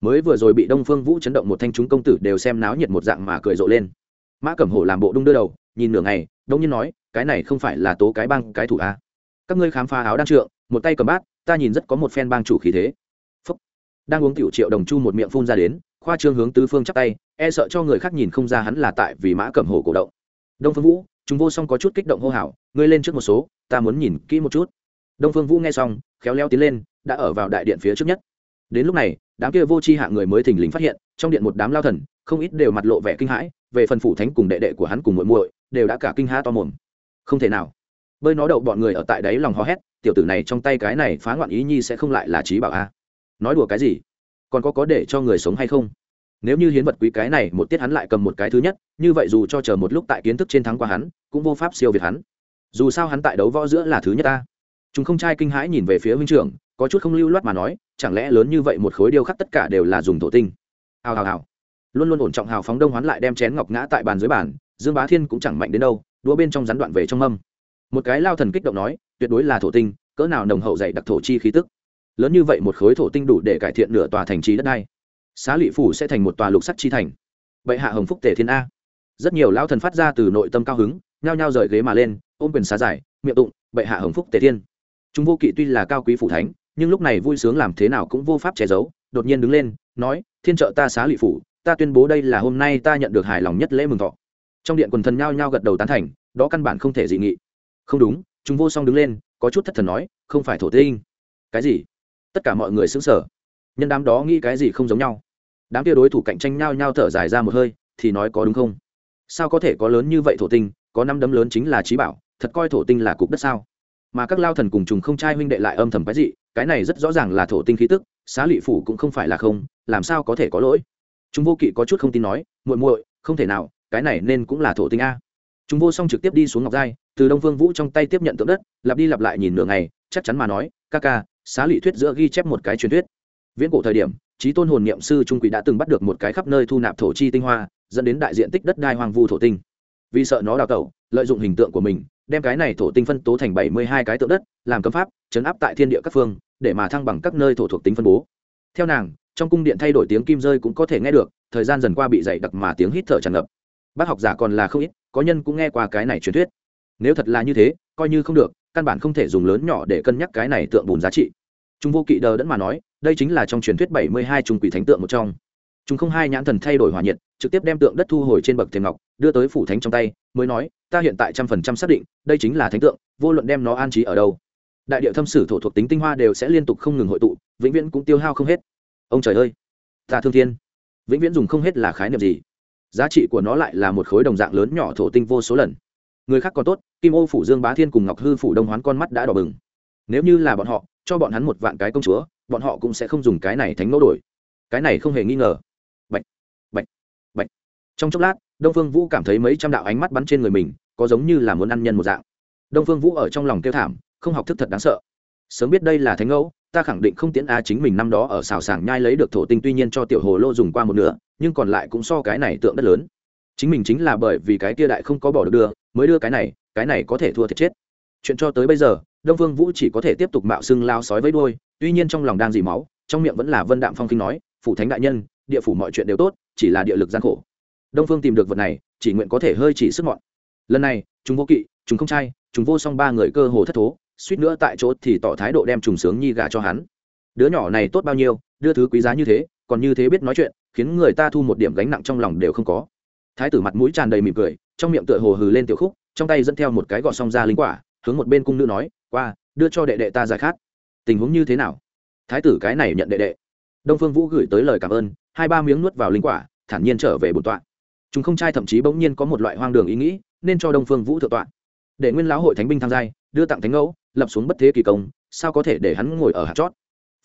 Mới vừa rồi bị đông phương vũ chấn động một thanh chúng công tử đều xem náo nhiệt một dạng mà cười rộ lên. Mã cẩm hổ làm bộ đung đưa đầu, nhìn nửa ngày, đông nhiên nói, cái này không phải là tố cái băng cái thủ a. À. các ngươi khám phá áo đang trượng, một tay cầm bát, ta nhìn rất có một phen bang chủ khí thế. Phúc. đang uống tiểu triệu đồng chu một miệng phun ra đến khoa trương hướng tứ phương chắp tay e sợ cho người khác nhìn không ra hắn là tại vì mã cẩm hổ cổ động. Đông phương vũ, chúng vô song có chút kích động hô hào, ngươi lên trước một số, ta muốn nhìn kỹ một chút. Đông phương vũ nghe xong, khéo léo tiến lên, đã ở vào đại điện phía trước nhất. Đến lúc này, đám kia vô tri hạ người mới thình lình phát hiện, trong điện một đám lao thần, không ít đều mặt lộ vẻ kinh hãi, về phần phủ thánh cùng đệ đệ của hắn cùng muội muội, đều đã cả kinh ha to mồm. Không thể nào. Bơi nó đậu bọn người ở tại đấy lòng hò hét, tiểu tử này trong tay cái này phá ngoạn ý nhi sẽ không lại là trí bảo a. Nói đùa cái gì? Còn có có để cho người sống hay không? Nếu như hiến vật quý cái này một tiết hắn lại cầm một cái thứ nhất, như vậy dù cho chờ một lúc tại kiến thức trên thắng qua hắn, cũng vô pháp siêu việt hắn. Dù sao hắn tại đấu võ giữa là thứ nhất ta. Chúng không trai kinh hãi nhìn về phía huynh trưởng, có chút không lưu loát mà nói, chẳng lẽ lớn như vậy một khối điêu khắc tất cả đều là dùng thổ tinh? Hào hào hào. Luôn luôn ổn trọng hào phóng đông hoán lại đem chén ngọc ngã tại bàn dưới bàn, dương bá thiên cũng chẳng mạnh đến đâu đũa bên trong rắn đoạn về trong mâm. Một cái lao thần kích động nói, tuyệt đối là thổ tinh, cỡ nào nồng hậu dạy đặc thổ chi khí tức. Lớn như vậy một khối thổ tinh đủ để cải thiện nửa tòa thành trì đất đai xá lị phủ sẽ thành một tòa lục sắc chi thành. Bệ hạ hồng phúc tề thiên a. Rất nhiều lao thần phát ra từ nội tâm cao hứng, nhao nhao rời ghế mà lên, ôm quyền xá giải, miệng tụng, bệ hạ hồng phúc tề thiên. Chúng vô kỵ tuy là cao quý phủ thánh, nhưng lúc này vui sướng làm thế nào cũng vô pháp che giấu, đột nhiên đứng lên, nói, thiên trợ ta xá lụy phủ, ta tuyên bố đây là hôm nay ta nhận được hài lòng nhất lễ mừng thọ. Trong điện quần thần nhao nhao gật đầu tán thành, đó căn bản không thể dị nghị. Không đúng. Chúng vô song đứng lên, có chút thất thần nói, không phải thổ tinh. Cái gì? Tất cả mọi người xứng sở nhân đám đó nghĩ cái gì không giống nhau đám kia đối thủ cạnh tranh nhau nhau thở dài ra một hơi, thì nói có đúng không? Sao có thể có lớn như vậy thổ tinh, có năm đấm lớn chính là trí bảo, thật coi thổ tinh là cục đất sao? Mà các lao thần cùng trùng không trai huynh đệ lại âm thầm cái gì cái này rất rõ ràng là thổ tinh khí tức, xá lụy phủ cũng không phải là không, làm sao có thể có lỗi? Chúng vô kỵ có chút không tin nói, muội muội, không thể nào, cái này nên cũng là thổ tinh a. Chúng vô song trực tiếp đi xuống ngọc giai, từ đông vương vũ trong tay tiếp nhận tượng đất, lặp đi lặp lại nhìn nửa ngày, chắc chắn mà nói, ca ca, xá lụy thuyết giữa ghi chép một cái truyền thuyết. Viễn cổ thời điểm trí tôn hồn niệm sư trung quỷ đã từng bắt được một cái khắp nơi thu nạp thổ chi tinh hoa, dẫn đến đại diện tích đất đai hoang vu thổ tinh. Vì sợ nó đào tẩu, lợi dụng hình tượng của mình, đem cái này thổ tinh phân tố thành bảy mươi hai cái tượng đất, làm cấm pháp, chấn áp tại thiên địa các phương, để mà thăng bằng các nơi thổ thuộc tính phân bố. Theo nàng, trong cung điện thay đổi tiếng kim rơi cũng có thể nghe được, thời gian dần qua bị dày đặc mà tiếng hít thở tràn ngập. Bác học giả còn là không ít, có nhân cũng nghe qua cái này truyền thuyết. Nếu thật là như thế, coi như không được, căn bản không thể dùng lớn nhỏ để cân nhắc cái này tượng bùn giá trị chúng vô kỵ đờ đẫn mà nói, đây chính là trong truyền thuyết bảy mươi hai trung quỷ thánh tượng một trong. Chúng không hai nhãn thần thay đổi hỏa nhiệt, trực tiếp đem tượng đất thu hồi trên bậc thềm ngọc, đưa tới phủ thánh trong tay, mới nói, ta hiện tại trăm phần trăm xác định, đây chính là thánh tượng, vô luận đem nó an trí ở đâu, đại địa thâm sử thổ thuộc tính tinh hoa đều sẽ liên tục không ngừng hội tụ, vĩnh viễn cũng tiêu hao không hết. Ông trời ơi! Ta thương thiên. Vĩnh viễn dùng không hết là khái niệm gì? Giá trị của nó lại là một khối đồng dạng lớn nhỏ thổ tinh vô số lần. Người khác còn tốt, kim ô phủ dương bá thiên cùng ngọc hư phủ đông hoán con mắt đã đỏ bừng. Nếu như là bọn họ cho bọn hắn một vạn cái công chúa bọn họ cũng sẽ không dùng cái này thánh mẫu đổi. Cái này không hề nghi ngờ. Bạch, bạch, bạch. trong chốc lát đông phương vũ cảm thấy mấy trăm đạo ánh mắt bắn trên người mình có giống như là muốn ăn nhân một dạng. Đông phương vũ ở trong lòng kêu thảm không học thức thật đáng sợ. Sớm biết đây là thánh ngẫu ta khẳng định không tiến a chính mình năm đó ở xào sảng nhai lấy được thổ tinh tuy nhiên cho tiểu hồ lô dùng qua một nửa nhưng còn lại cũng so cái này tượng đất lớn. Chính mình chính là bởi vì cái kia đại không có bỏ được đưa mới đưa cái này cái này có thể thua thiệt chết chuyện cho tới bây giờ, đông vương vũ chỉ có thể tiếp tục mạo xưng lao sói với đuôi, tuy nhiên trong lòng đang dì máu, trong miệng vẫn là vân đạm phong kinh nói, phủ thánh đại nhân, địa phủ mọi chuyện đều tốt, chỉ là địa lực gian khổ. Đông phương tìm được vật này, chỉ nguyện có thể hơi chỉ sức mọn. Lần này, chúng vô kỵ, chúng không trai, chúng vô song ba người cơ hồ thất thố, suýt nữa tại chỗ thì tỏ thái độ đem trùng sướng nhi gả cho hắn. Đứa nhỏ này tốt bao nhiêu, đưa thứ quý giá như thế, còn như thế biết nói chuyện, khiến người ta thu một điểm gánh nặng trong lòng đều không có. Thái tử mặt mũi tràn đầy mỉm cười, trong miệng tựa hồ hừ lên tiểu khúc, trong tay dẫn theo một cái gọt song ra linh quả hướng một bên cung nữ nói, qua, đưa cho đệ đệ ta giải khát. Tình huống như thế nào? Thái tử cái này nhận đệ đệ. Đông phương vũ gửi tới lời cảm ơn, hai ba miếng nuốt vào linh quả, thản nhiên trở về bổn tọa. Chúng không trai thậm chí bỗng nhiên có một loại hoang đường ý nghĩ, nên cho đông phương vũ thượng tọa. Để nguyên lão hội thánh binh tham gia, đưa tặng thánh ngẫu, lập xuống bất thế kỳ công, sao có thể để hắn ngồi ở hạt chót?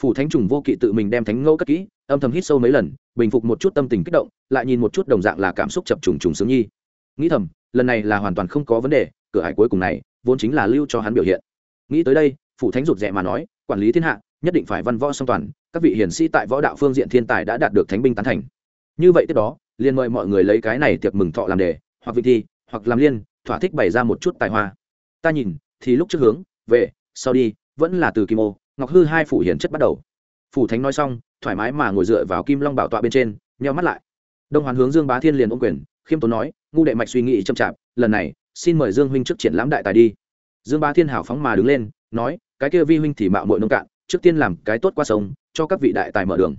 Phủ thánh trùng vô kỵ tự mình đem thánh ngẫu cất kỹ, âm thầm hít sâu mấy lần, bình phục một chút tâm tình kích động, lại nhìn một chút đồng dạng là cảm xúc chập trùng trùng sướng nhi. Nghĩ thầm, lần này là hoàn toàn không có vấn đề, cửa hải cuối cùng này vốn chính là lưu cho hắn biểu hiện. Nghĩ tới đây, phủ thánh rụt rè mà nói, quản lý thiên hạ, nhất định phải văn võ song toàn, các vị hiển sĩ tại võ đạo phương diện thiên tài đã đạt được thánh binh tán thành. Như vậy tiếp đó, liền mời mọi người lấy cái này tiệc mừng thọ làm đề, hoặc vị thi, hoặc làm liên, thỏa thích bày ra một chút tài hoa. Ta nhìn, thì lúc trước hướng, về, sau đi, vẫn là từ kim ô, ngọc hư hai phủ hiển chất bắt đầu. Phủ thánh nói xong, thoải mái mà ngồi dựa vào kim long bảo tọa bên trên, nheo mắt lại. Đông hoàn hướng dương bá thiên liền ôm quyền, khiêm tốn nói, ngu đệ mạch suy nghĩ chậm chạp, lần này xin mời dương huynh trước triển lãm đại tài đi. Dương Ba thiên hảo phóng mà đứng lên, nói, cái kia vi huynh thì mạo muội nông cạn, trước tiên làm cái tốt qua sống cho các vị đại tài mở đường.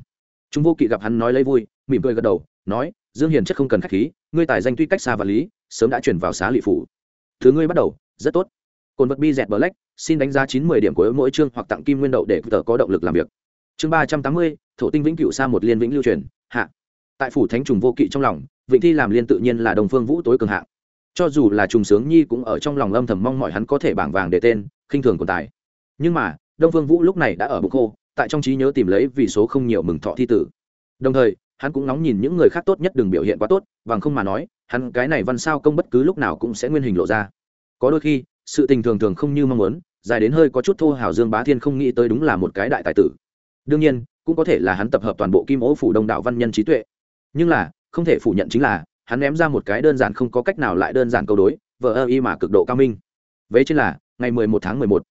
Chúng vô kỵ gặp hắn nói lấy vui, mỉm cười gật đầu, nói, dương hiền chất không cần khách khí, ngươi tài danh tuy cách xa và lý, sớm đã chuyển vào xá lị phủ. Thứ ngươi bắt đầu, rất tốt. Cồn vật bi dẹt bờ lách xin đánh giá chín mươi điểm của mỗi chương hoặc tặng kim nguyên đậu để tờ có động lực làm việc. Chương ba trăm tám mươi, thổ tinh vĩnh cửu sa một liên vĩnh lưu truyền, hạ. Tại phủ thánh trùng vô kỵ trong lòng, vịnh thi làm liên tự nhiên là đồng phương vũ tối cường hạng cho dù là trùng sướng nhi cũng ở trong lòng âm thầm mong mọi hắn có thể bảng vàng để tên, khinh thường còn tài. Nhưng mà, đông phương vũ lúc này đã ở bụng khô tại trong trí nhớ tìm lấy vì số không nhiều mừng thọ thi tử. Đồng thời, hắn cũng nóng nhìn những người khác tốt nhất đừng biểu hiện quá tốt, bằng không mà nói, hắn cái này văn sao công bất cứ lúc nào cũng sẽ nguyên hình lộ ra. Có đôi khi, sự tình thường thường không như mong muốn, dài đến hơi có chút thô hào dương bá thiên không nghĩ tới đúng là một cái đại tài tử. Đương nhiên, cũng có thể là hắn tập hợp toàn bộ kim ố phủ đông đạo văn nhân trí tuệ. Nhưng là, không thể phủ nhận chính là hắn ném ra một cái đơn giản không có cách nào lại đơn giản câu đối, vờ ơ y mà cực độ cao minh. Vế trên là, ngày mười một tháng mười một.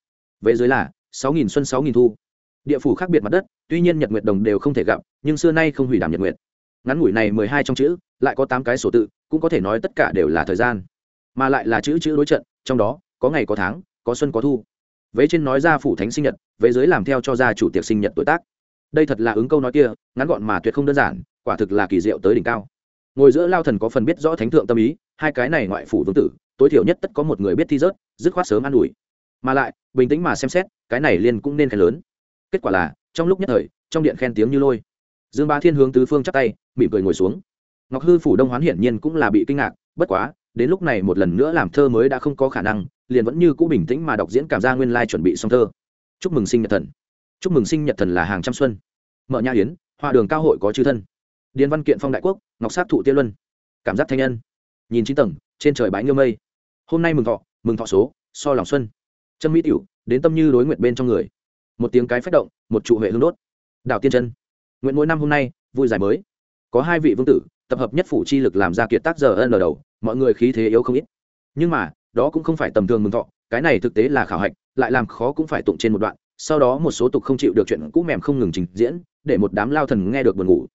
Vế dưới là, sáu nghìn xuân sáu nghìn thu. Địa phủ khác biệt mặt đất, tuy nhiên nhật nguyệt đồng đều không thể gặp, nhưng xưa nay không hủy đảm nhật nguyệt. Ngắn ngủi này mười hai trong chữ, lại có tám cái sổ tự, cũng có thể nói tất cả đều là thời gian. Mà lại là chữ chữ đối trận, trong đó, có ngày có tháng, có xuân có thu. Vế trên nói ra phủ thánh sinh nhật, vế dưới làm theo cho ra chủ tiệc sinh nhật tuổi tác. Đây thật là ứng câu nói kia, ngắn gọn mà tuyệt không đơn giản, quả thực là kỳ diệu tới đỉnh cao ngồi giữa lao thần có phần biết rõ thánh thượng tâm ý, hai cái này ngoại phủ vương tử, tối thiểu nhất tất có một người biết thi rớt, dứt khoát sớm an ủi. Mà lại, bình tĩnh mà xem xét, cái này liên cũng nên khen lớn. Kết quả là, trong lúc nhất thời, trong điện khen tiếng như lôi. Dương ba thiên hướng tứ phương chắp tay, mỉm cười ngồi xuống. Ngọc hư phủ đông hoán hiển nhiên cũng là bị kinh ngạc, bất quá, đến lúc này một lần nữa làm thơ mới đã không có khả năng, liền vẫn như cũ bình tĩnh mà đọc diễn cảm ra nguyên lai chuẩn bị xong thơ. Chúc mừng sinh nhật thần. Chúc mừng sinh nhật thần là hàng trăm xuân. Mở nha yến, hoa đường cao hội có chư thân điền văn kiện phong đại quốc, ngọc sát thụ tiên luân. Cảm giác thanh nhân. Nhìn chín tầng, trên trời bãi nghiêu mây. Hôm nay mừng thọ mừng thọ số, so lòng xuân. Trâm mỹ tiểu, đến tâm như đối nguyện bên trong người. Một tiếng cái phách động, một trụ huệ hương đốt. Đảo tiên chân. Nguyện mỗi năm hôm nay, vui giải mới. Có hai vị vương tử, tập hợp nhất phủ chi lực làm ra kiệt tác giờ ân ở đầu, mọi người khí thế yếu không ít. Nhưng mà, đó cũng không phải tầm thường mừng thọ, cái này thực tế là khảo hạch, lại làm khó cũng phải tụng trên một đoạn, sau đó một số tục không chịu được chuyện cũ mềm không ngừng trình diễn, để một đám lao thần nghe được buồn ngủ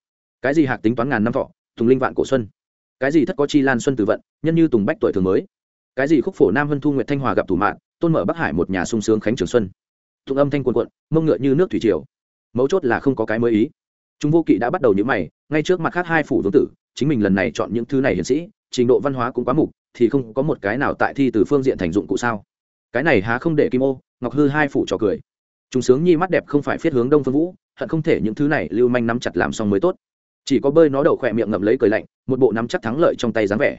cái gì hạc tính toán ngàn năm thọ tùng linh vạn cổ xuân. Cái gì thất có chi lan xuân từ vận, nhân như tùng bách tuổi thường mới. Cái gì khúc phổ nam hân thu nguyệt thanh hòa gặp thủ mạng tôn mở bắc hải một nhà sung sướng khánh trường xuân. Tụng âm thanh quần quận mông ngựa như nước thủy triều. Mấu chốt là không có cái mới ý. Chúng vô kỵ đã bắt đầu nhữ mày, ngay trước mặt khác hai phủ vương tử, chính mình lần này chọn những thứ này hiển sĩ, trình độ văn hóa cũng quá mục, thì không có một cái nào tại thi từ phương diện thành dụng cụ sao. Cái này há không để kim ô, ngọc hư hai phủ trò cười. Chúng sướng nhi mắt đẹp không phải phiết hướng đông phương vũ, hận không thể những thứ này lưu manh nắm chặt làm xong mới tốt chỉ có bơi nó đầu khỏe miệng ngậm lấy cười lạnh, một bộ nắm chắc thắng lợi trong tay dáng vẻ.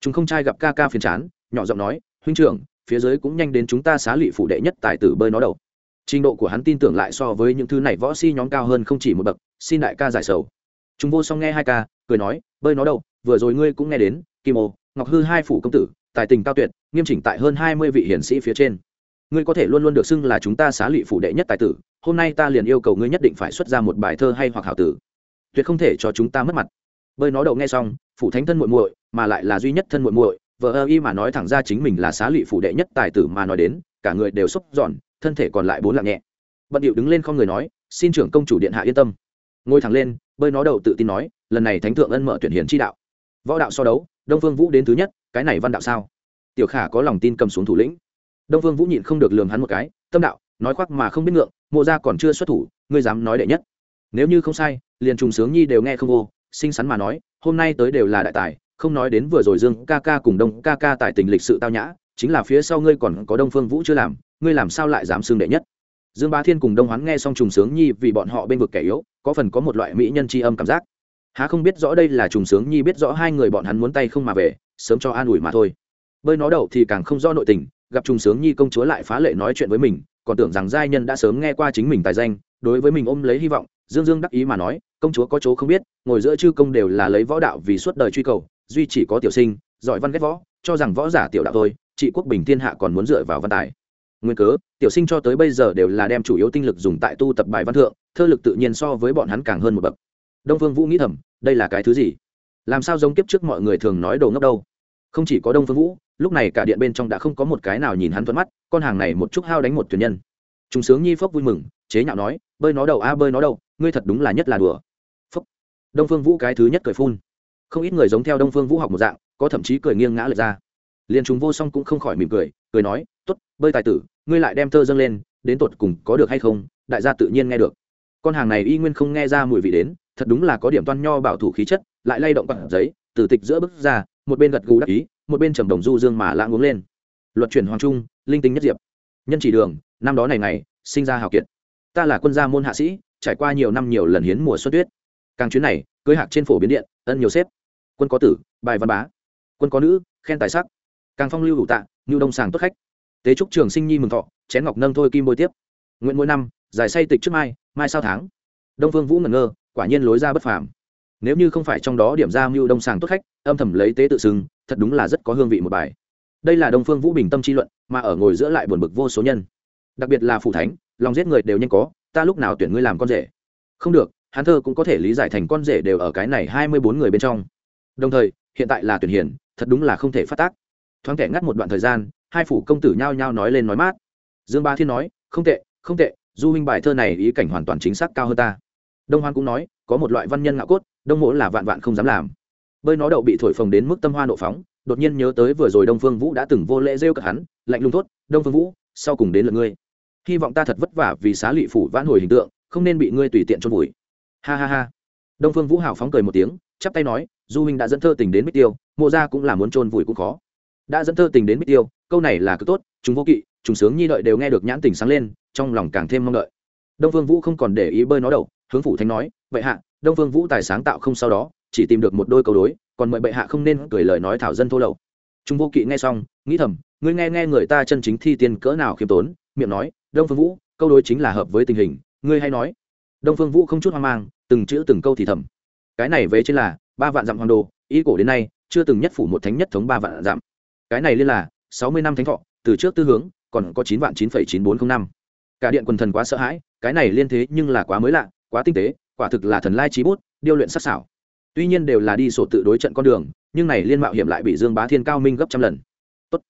Chúng không trai gặp ca ca phiền chán, nhỏ giọng nói, huynh trưởng, phía dưới cũng nhanh đến chúng ta xá lụy phủ đệ nhất tài tử bơi nó đầu. Trình độ của hắn tin tưởng lại so với những thứ này võ si nhóm cao hơn không chỉ một bậc, xin đại ca giải sầu. Chúng vô song nghe hai ca, cười nói, bơi nó đầu, vừa rồi ngươi cũng nghe đến, kim ô, ngọc hư hai phủ công tử, tài tình cao tuyệt, nghiêm chỉnh tại hơn hai mươi vị hiển sĩ phía trên. Ngươi có thể luôn luôn được xưng là chúng ta xá lụy phủ đệ nhất tài tử, hôm nay ta liền yêu cầu ngươi nhất định phải xuất ra một bài thơ hay hoặc hảo tử tuyệt không thể cho chúng ta mất mặt. Bơi nó đậu nghe xong, phủ thánh thân muội muội, mà lại là duy nhất thân muội muội vợ ơ y mà nói thẳng ra chính mình là xá lụy phủ đệ nhất tài tử mà nói đến, cả người đều xúc giòn, thân thể còn lại bốn lặng nhẹ. Bận điệu đứng lên không người nói, xin trưởng công chủ điện hạ yên tâm. Ngồi thẳng lên, bơi nó đầu tự tin nói, lần này thánh thượng ân mở tuyển hiền chi đạo. Võ đạo so đấu, đông phương vũ đến thứ nhất, cái này văn đạo sao? Tiểu khả có lòng tin cầm xuống thủ lĩnh. Đông phương vũ nhịn không được lường hắn một cái, tâm đạo, nói khoác mà không biết ngượng, mộ ra còn chưa xuất thủ, ngươi dám nói đệ nhất nếu như không sai, liền trùng sướng nhi đều nghe không vô, xinh xắn mà nói, hôm nay tới đều là đại tài, không nói đến vừa rồi dương ca ca cùng đông ca ca tại tình lịch sự tao nhã, chính là phía sau ngươi còn có đông phương vũ chưa làm, ngươi làm sao lại dám xương đệ nhất? Dương bá thiên cùng đông hoán nghe xong trùng sướng nhi vì bọn họ bên vực kẻ yếu, có phần có một loại mỹ nhân tri âm cảm giác. Há không biết rõ đây là trùng sướng nhi biết rõ hai người bọn hắn muốn tay không mà về, sớm cho an ủi mà thôi. Bơi nó đậu thì càng không do nội tình, gặp trùng sướng nhi công chúa lại phá lệ nói chuyện với mình còn tưởng rằng giai nhân đã sớm nghe qua chính mình tài danh, đối với mình ôm lấy hy vọng, dương dương đắc ý mà nói, công chúa có chỗ không biết, ngồi giữa chư công đều là lấy võ đạo vì suốt đời truy cầu, duy chỉ có tiểu sinh, giỏi văn ghét võ, cho rằng võ giả tiểu đạo thôi, trị quốc bình thiên hạ còn muốn dựa vào văn tài. Nguyên cớ, tiểu sinh cho tới bây giờ đều là đem chủ yếu tinh lực dùng tại tu tập bài văn thượng, thơ lực tự nhiên so với bọn hắn càng hơn một bậc. Đông phương vũ nghĩ thầm, đây là cái thứ gì? Làm sao giống kiếp trước mọi người thường nói đồ ngốc đâu? Không chỉ có đông phương vũ lúc này cả điện bên trong đã không có một cái nào nhìn hắn thuận mắt con hàng này một chút hao đánh một thuyền nhân. Chúng sướng nhi phốc vui mừng chế nhạo nói bơi nó đầu a bơi nó đầu, ngươi thật đúng là nhất là đùa. Phốc. Đông phương vũ cái thứ nhất cười phun. Không ít người giống theo đông phương vũ học một dạng có thậm chí cười nghiêng ngã lệch ra. Liền chúng vô song cũng không khỏi mỉm cười cười nói t ố t bơi tài tử ngươi lại đem thơ dâng lên đến tột cùng có được hay không đại gia tự nhiên nghe được. Con hàng này y nguyên không nghe ra mùi vị đến thật đúng là có điểm toan nho bảo thủ khí chất lại lay động bằng giấy từ tịch giữa bức ra một bên gật gù đắc ý một bên trầm đồng du dương mà lãng uống lên. Luật chuyển hoàng trung, linh tinh nhất diệp. Nhân chỉ đường, năm đó này ngày, sinh ra hào kiệt. Ta là quân gia môn hạ sĩ, trải qua nhiều năm nhiều lần hiến mùa xuân tuyết. Càng chuyến này, cưới hạc trên phổ biến điện, ân nhiều xếp. Quân có tử, bài văn bá. Quân có nữ, khen tài sắc. Càng phong lưu đủ tạ, như đông sàng tốt khách. Tế trúc trường sinh nhi mừng thọ, chén ngọc nâng thôi kim bôi tiếp. Nguyện mỗi năm, giải say tịch trước mai mai sao tháng. Đông phương vũ ngẩn ngơ, quả nhiên lối ra bất phàm. Nếu như không phải trong đó điểm ra mưu đông sàng tốt khách, âm thầm lấy tế tự xưng thật đúng là rất có hương vị một bài. Đây là đông phương vũ bình tâm chi luận, mà ở ngồi giữa lại buồn bực vô số nhân. Đặc biệt là phụ thánh, lòng giết người đều nhanh có, ta lúc nào tuyển ngươi làm con rể? Không được, hắn thơ cũng có thể lý giải thành con rể đều ở cái này hai mươi bốn người bên trong. Đồng thời, hiện tại là tuyển hiền, thật đúng là không thể phát tác. Thoáng kẻ ngắt một đoạn thời gian, hai phủ công tử nhao nhao nói lên nói mát. Dương ba thiên nói, không tệ không tệ, du huynh bài thơ này ý cảnh hoàn toàn chính xác cao hơn ta. Đông hoan cũng nói, có một loại văn nhân ngạo cốt, đông mỗ là vạn vạn không dám làm bơi nó đậu bị thổi phồng đến mức tâm hoa nộ phóng, đột nhiên nhớ tới vừa rồi đông phương vũ đã từng vô lễ rêu cả hắn, lạnh lùng thốt, đông phương vũ, sau cùng đến lượt ngươi. Hy vọng ta thật vất vả vì xá lụy phủ vãn hồi hình tượng, không nên bị ngươi tùy tiện trôn vùi. Ha ha ha. Đông phương vũ hào phóng cười một tiếng, chắp tay nói, du huynh đã dẫn thơ tình đến mít tiêu, mộ ra cũng là muốn trôn vùi cũng khó. Đã dẫn thơ tình đến mít tiêu, câu này là cực tốt, chúng vô kỵ, chúng sướng nhi đợi đều nghe được nhãn tình sáng lên, trong lòng càng thêm mong đợi. Đông phương vũ không còn để ý bơi nó đậu, hướng phủ thánh nói, vậy hạ, đông phương vũ tài sáng tạo không sau đó chỉ tìm được một đôi câu đối, còn mời bệ hạ không nên cười lời nói thảo dân thô lậu. Trung vô kỵ nghe xong, nghĩ thầm, ngươi nghe nghe người ta chân chính thi tiên cỡ nào khiêm tốn, miệng nói, đông phương vũ, câu đối chính là hợp với tình hình, ngươi hay nói. Đông phương vũ không chút hoang mang, từng chữ từng câu thì thầm. Cái này vế trên là, ba vạn dặm hoàng đồ ý cổ đến nay, chưa từng nhất phủ một thánh nhất thống ba vạn dặm. Cái này liên là, sáu mươi năm thánh thọ, từ trước tư hướng, còn có chín vạn chín phẩy chín bốn không năm. Cả điện quần thần quá sợ hãi, cái này liên thế nhưng là quá mới lạ, quá tinh tế, quả thực là thần lai trí bút, điêu luyện sắc xảo tuy nhiên đều là đi sổ tự đối trận con đường, nhưng này liên mạo hiểm lại bị dương bá thiên cao minh gấp trăm lần. Tốt.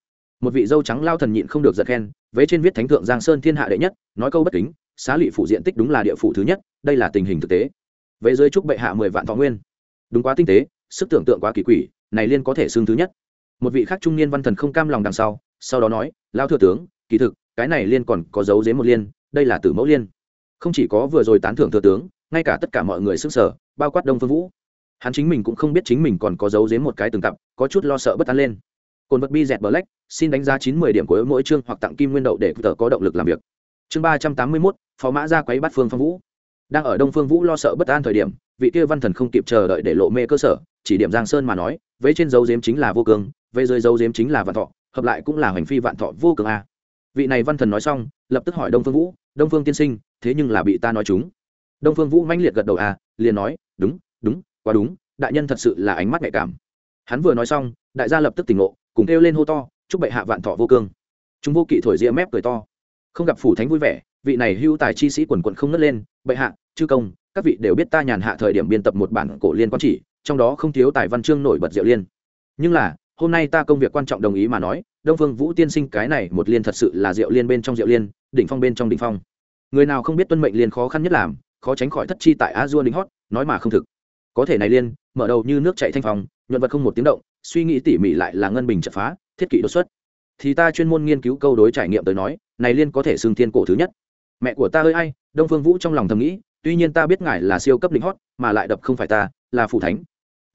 một vị dâu trắng lao thần nhịn không được giật khen, vế trên viết thánh thượng giang sơn thiên hạ đệ nhất, nói câu bất kính, xá lụy phủ diện tích đúng là địa phủ thứ nhất, đây là tình hình thực tế. Vế dưới trúc bệ hạ mười vạn thọ nguyên. Đúng quá tinh tế, sức tưởng tượng quá kỳ quỷ, này liên có thể xương thứ nhất. Một vị khác trung niên văn thần không cam lòng đằng sau sau đó nói lao thừa tướng, kỳ thực, cái này liên còn có dấu dếm một liên, đây là tử mẫu liên. Không chỉ có vừa rồi tán thưởng thừa tướng, ngay cả tất cả mọi người sức sở, bao quát đông phương vũ hắn chính mình cũng không biết chính mình còn có dấu dếm một cái từng cặp, có chút lo sợ bất an lên. Cồn vật bi dẹt black, xin đánh giá chín mươi điểm của mỗi chương hoặc tặng kim nguyên đậu để tờ có động lực làm việc. Chương ba trăm tám mươi mốt, phó mã ra quấy bắt phương phong vũ. Đang ở đông phương vũ lo sợ bất an thời điểm, vị kia văn thần không kịp chờ đợi để lộ mê cơ sở, chỉ điểm giang sơn mà nói, vế trên dấu dếm chính là vô cường vế dưới dấu dếm chính là vạn thọ, hợp lại cũng là hành phi vạn thọ vô cường a. Vị này văn thần nói xong, lập tức hỏi đông phương vũ, đông phương tiên sinh, thế nhưng là bị ta nói chúng? Đông phương vũ mãnh liệt gật đầu a liền nói, đúng đúng quá đúng, đại nhân thật sự là ánh mắt nhạy cảm. Hắn vừa nói xong, đại gia lập tức tỉnh ngộ, cùng kêu lên hô to, chúc bệ hạ vạn thọ vô cương. Chúng vô kỵ thổi ria mép cười to. Không gặp phủ thánh vui vẻ, vị này hưu tài chi sĩ quần quận không ngất lên, bệ hạ, chư công, các vị đều biết ta nhàn hạ thời điểm biên tập một bản cổ liên quan chỉ, trong đó không thiếu tài văn chương nổi bật diệu liên. Nhưng là, hôm nay ta công việc quan trọng đồng ý mà nói, đông phương vũ tiên sinh cái này một liên thật sự là diệu liên bên trong diệu liên, đỉnh phong bên trong đỉnh phong. Người nào không biết tuân mệnh liên khó khăn nhất làm, khó tránh khỏi thất chi tại a dua đính hót, nói mà không thực có thể này liên, mở đầu như nước chạy thanh phòng nhuận vật không một tiếng động, suy nghĩ tỉ mỉ lại là ngân bình chật phá, thiết kỷ đột xuất. Thì ta chuyên môn nghiên cứu câu đối trải nghiệm tới nói, này liên có thể xưng thiên cổ thứ nhất. Mẹ của ta ơi ai, đông phương vũ trong lòng thầm nghĩ, tuy nhiên ta biết ngài là siêu cấp lính hót mà lại đập không phải ta, là phủ thánh.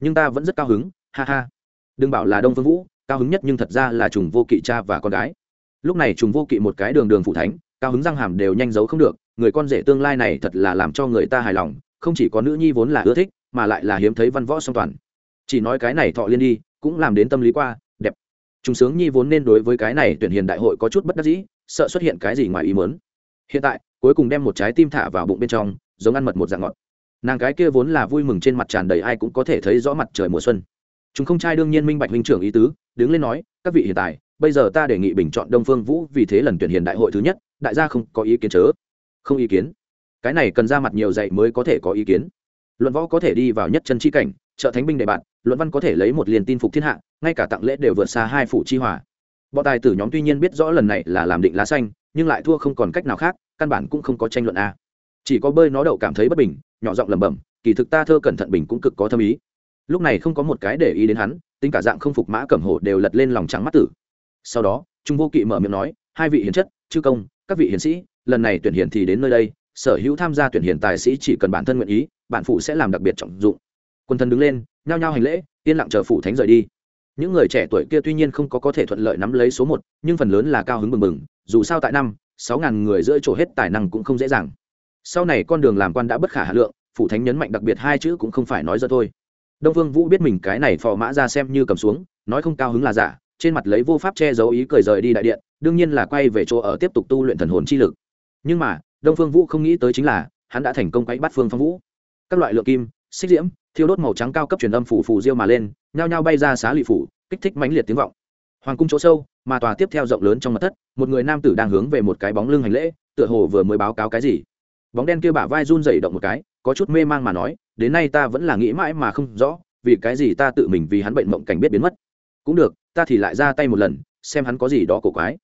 Nhưng ta vẫn rất cao hứng, ha ha. Đừng bảo là đông phương vũ, cao hứng nhất nhưng thật ra là trùng vô kỵ cha và con gái. Lúc này trùng vô kỵ một cái đường đường phủ thánh, cao hứng răng hàm đều nhanh giấu không được, người con rể tương lai này thật là làm cho người ta hài lòng, không chỉ có nữ nhi vốn là ưa thích mà lại là hiếm thấy văn võ song toàn. Chỉ nói cái này thọ liên đi, cũng làm đến tâm lý qua, đẹp. Chúng sướng nhi vốn nên đối với cái này tuyển hiền đại hội có chút bất đắc dĩ, sợ xuất hiện cái gì ngoài ý muốn. Hiện tại, cuối cùng đem một trái tim thả vào bụng bên trong, giống ăn mật một dạng ngọt. Nàng cái kia vốn là vui mừng trên mặt tràn đầy ai cũng có thể thấy rõ mặt trời mùa xuân. Chúng không trai đương nhiên minh bạch huynh trưởng ý tứ, đứng lên nói, các vị hiện tại, bây giờ ta đề nghị bình chọn đông phương vũ vì thế lần tuyển hiền đại hội thứ nhất, đại gia không có ý kiến chớ. Không ý kiến? Cái này cần ra mặt nhiều dạy mới có thể có ý kiến luận võ có thể đi vào nhất chân chi cảnh, trợ thánh binh đề bạn, luận văn có thể lấy một liền tin phục thiên hạ, ngay cả tặng lễ đều vượt xa hai phủ chi hòa. Bọn tài tử nhóm tuy nhiên biết rõ lần này là làm định lá xanh, nhưng lại thua không còn cách nào khác, căn bản cũng không có tranh luận a. Chỉ có bơi nó đậu cảm thấy bất bình, nhỏ giọng lẩm bẩm, kỳ thực ta thơ cẩn thận bình cũng cực có thâm ý. Lúc này không có một cái để ý đến hắn, tính cả dạng không phục mã cẩm hổ đều lật lên lòng trắng mắt tử. Sau đó, trung vô kỵ mở miệng nói, hai vị hiền chất, chư công, các vị hiền sĩ, lần này tuyển hiền thì đến nơi đây sở hữu tham gia tuyển hiền tài sĩ chỉ cần bản thân nguyện ý, bản phụ sẽ làm đặc biệt trọng dụng. Quân thần đứng lên, nhao nhao hành lễ, yên lặng chờ phụ thánh rời đi. Những người trẻ tuổi kia tuy nhiên không có có thể thuận lợi nắm lấy số một, nhưng phần lớn là cao hứng mừng mừng, dù sao tại năm, sáu ngàn người giữa chỗ hết tài năng cũng không dễ dàng. Sau này con đường làm quan đã bất khả hà lượng phụ thánh nhấn mạnh đặc biệt hai chữ cũng không phải nói ra thôi. Đông vương vũ biết mình cái này phò mã ra xem như cầm xuống, nói không cao hứng là giả, trên mặt lấy vô pháp che giấu ý cười rời đi đại điện, đương nhiên là quay về chỗ ở tiếp tục tu luyện thần hồn chi lực. Nhưng mà đông phương vũ không nghĩ tới chính là, hắn đã thành công quấy bắt phương phong vũ. Các loại lượng kim, xích diễm, thiêu đốt màu trắng cao cấp truyền âm phủ phù diêu mà lên, nhao nhao bay ra xá lụy phủ, kích thích mãnh liệt tiếng vọng. Hoàng cung chỗ sâu, mà tòa tiếp theo rộng lớn trong mặt thất, một người nam tử đang hướng về một cái bóng lưng hành lễ, tựa hồ vừa mới báo cáo cái gì. Bóng đen kia bả vai run dày động một cái, có chút mê mang mà nói, đến nay ta vẫn là nghĩ mãi mà không rõ, vì cái gì ta tự mình vì hắn bệnh mộng cảnh biết biến mất. Cũng được, ta thì lại ra tay một lần, xem hắn có gì đó cổ quái.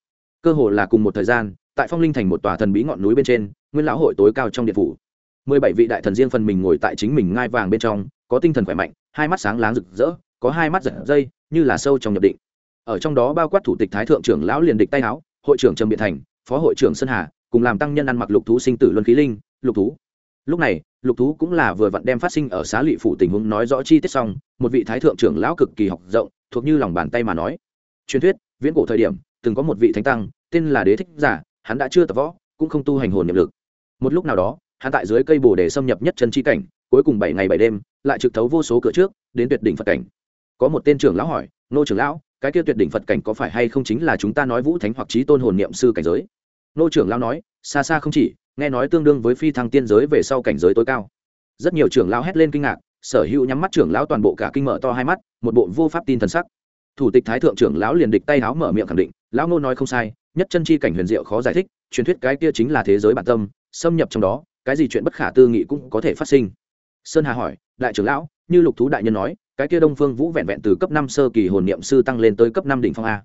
Cơ hồ là cùng một thời gian tại phong linh thành một tòa thần bí ngọn núi bên trên, nguyên lão hội tối cao trong điện phủ. Mười bảy vị đại thần riêng phần mình ngồi tại chính mình ngai vàng bên trong, có tinh thần khỏe mạnh, hai mắt sáng láng rực rỡ, có hai mắt giật dây, như là sâu trong nhập định. Ở trong đó bao quát thủ tịch thái thượng trưởng lão liền địch tay áo, hội trưởng trầm biện thành, phó hội trưởng sơn hà, cùng làm tăng nhân ăn mặc lục thú sinh tử luân khí linh, lục thú. Lúc này, lục thú cũng là vừa vặn đem phát sinh ở xá lỵ phủ tình huống nói rõ chi tiết xong, một vị thái thượng trưởng lão cực kỳ học rộng, thuộc như lòng bàn tay mà nói. Truyền thuyết, viễn cổ thời điểm, từng có một vị thánh tăng, tên là đế thích giả hắn đã chưa tập võ, cũng không tu hành hồn niệm lực. Một lúc nào đó, hắn tại dưới cây bồ để xâm nhập nhất chân chi cảnh, cuối cùng bảy ngày bảy đêm, lại trực thấu vô số cửa trước, đến tuyệt đỉnh phật cảnh. Có một tên trưởng lão hỏi, nô trưởng lão, cái kia tuyệt đỉnh phật cảnh có phải hay không chính là chúng ta nói vũ thánh hoặc trí tôn hồn niệm sư cảnh giới? Nô trưởng lão nói, xa xa không chỉ, nghe nói tương đương với phi thăng tiên giới về sau cảnh giới tối cao. Rất nhiều trưởng lão hét lên kinh ngạc, sở hữu nhắm mắt trưởng lão toàn bộ cả kinh mở to hai mắt, một bộ vô pháp tin thần sắc. Thủ tịch thái thượng trưởng lão liền địch tay áo mở miệng khẳng định, lão nô nói không sai nhất chân chi cảnh huyền diệu khó giải thích, truyền thuyết cái kia chính là thế giới bản tâm, xâm nhập trong đó, cái gì chuyện bất khả tư nghị cũng có thể phát sinh. Sơn hà hỏi, đại trưởng lão, như lục thú đại nhân nói, cái kia đông phương vũ vẹn vẹn từ cấp năm sơ kỳ hồn niệm sư tăng lên tới cấp năm đỉnh phong a.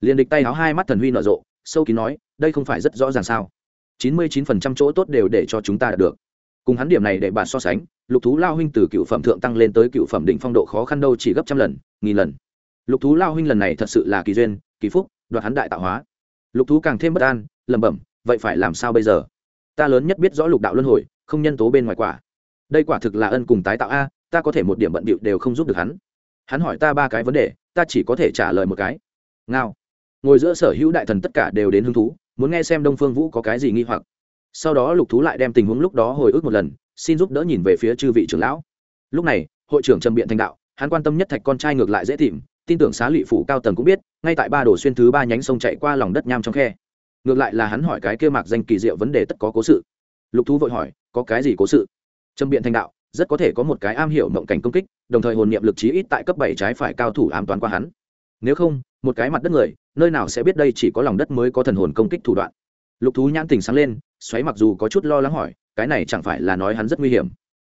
Liền địch tay áo hai mắt thần huy nở rộ, sâu kín nói, đây không phải rất rõ ràng sao? Chín mươi chín phần trăm chỗ tốt đều để cho chúng ta đạt được. Cùng hắn điểm này để bà so sánh, lục thú lao huynh từ cựu phẩm thượng tăng lên tới cựu phẩm đỉnh phong độ khó khăn đâu chỉ gấp trăm lần, nghìn lần. Lục thú lao huynh lần này thật sự là kỳ duyên, kỳ phúc, đoạt hắn đại tạo hóa lục thú càng thêm bất an, lẩm bẩm, vậy phải làm sao bây giờ? Ta lớn nhất biết rõ lục đạo luân hồi, không nhân tố bên ngoài quả. Đây quả thực là ân cùng tái tạo a, ta có thể một điểm bận bịu đều không giúp được hắn. Hắn hỏi ta ba cái vấn đề, ta chỉ có thể trả lời một cái. Ngao. Ngồi giữa sở hữu đại thần tất cả đều đến hứng thú, muốn nghe xem đông phương vũ có cái gì nghi hoặc. Sau đó lục thú lại đem tình huống lúc đó hồi ức một lần, xin giúp đỡ nhìn về phía chư vị trưởng lão. Lúc này, hội trưởng trầm biện thành đạo, hắn quan tâm nhất thạch con trai ngược lại dễ tìm, tin tưởng xá lụy phủ cao tầng cũng biết ngay tại ba đồ xuyên thứ ba nhánh sông chạy qua lòng đất nham trong khe. Ngược lại là hắn hỏi cái kia mạc danh kỳ diệu vấn đề tất có cố sự. Lục thú vội hỏi, có cái gì cố sự? Trâm biện thành đạo, rất có thể có một cái am hiểu mộng cảnh công kích, đồng thời hồn niệm lực trí ít tại cấp bảy trái phải cao thủ ám toán qua hắn. Nếu không, một cái mặt đất người, nơi nào sẽ biết đây chỉ có lòng đất mới có thần hồn công kích thủ đoạn? Lục thú nhãn tình sáng lên, xoáy mặc dù có chút lo lắng hỏi, cái này chẳng phải là nói hắn rất nguy hiểm?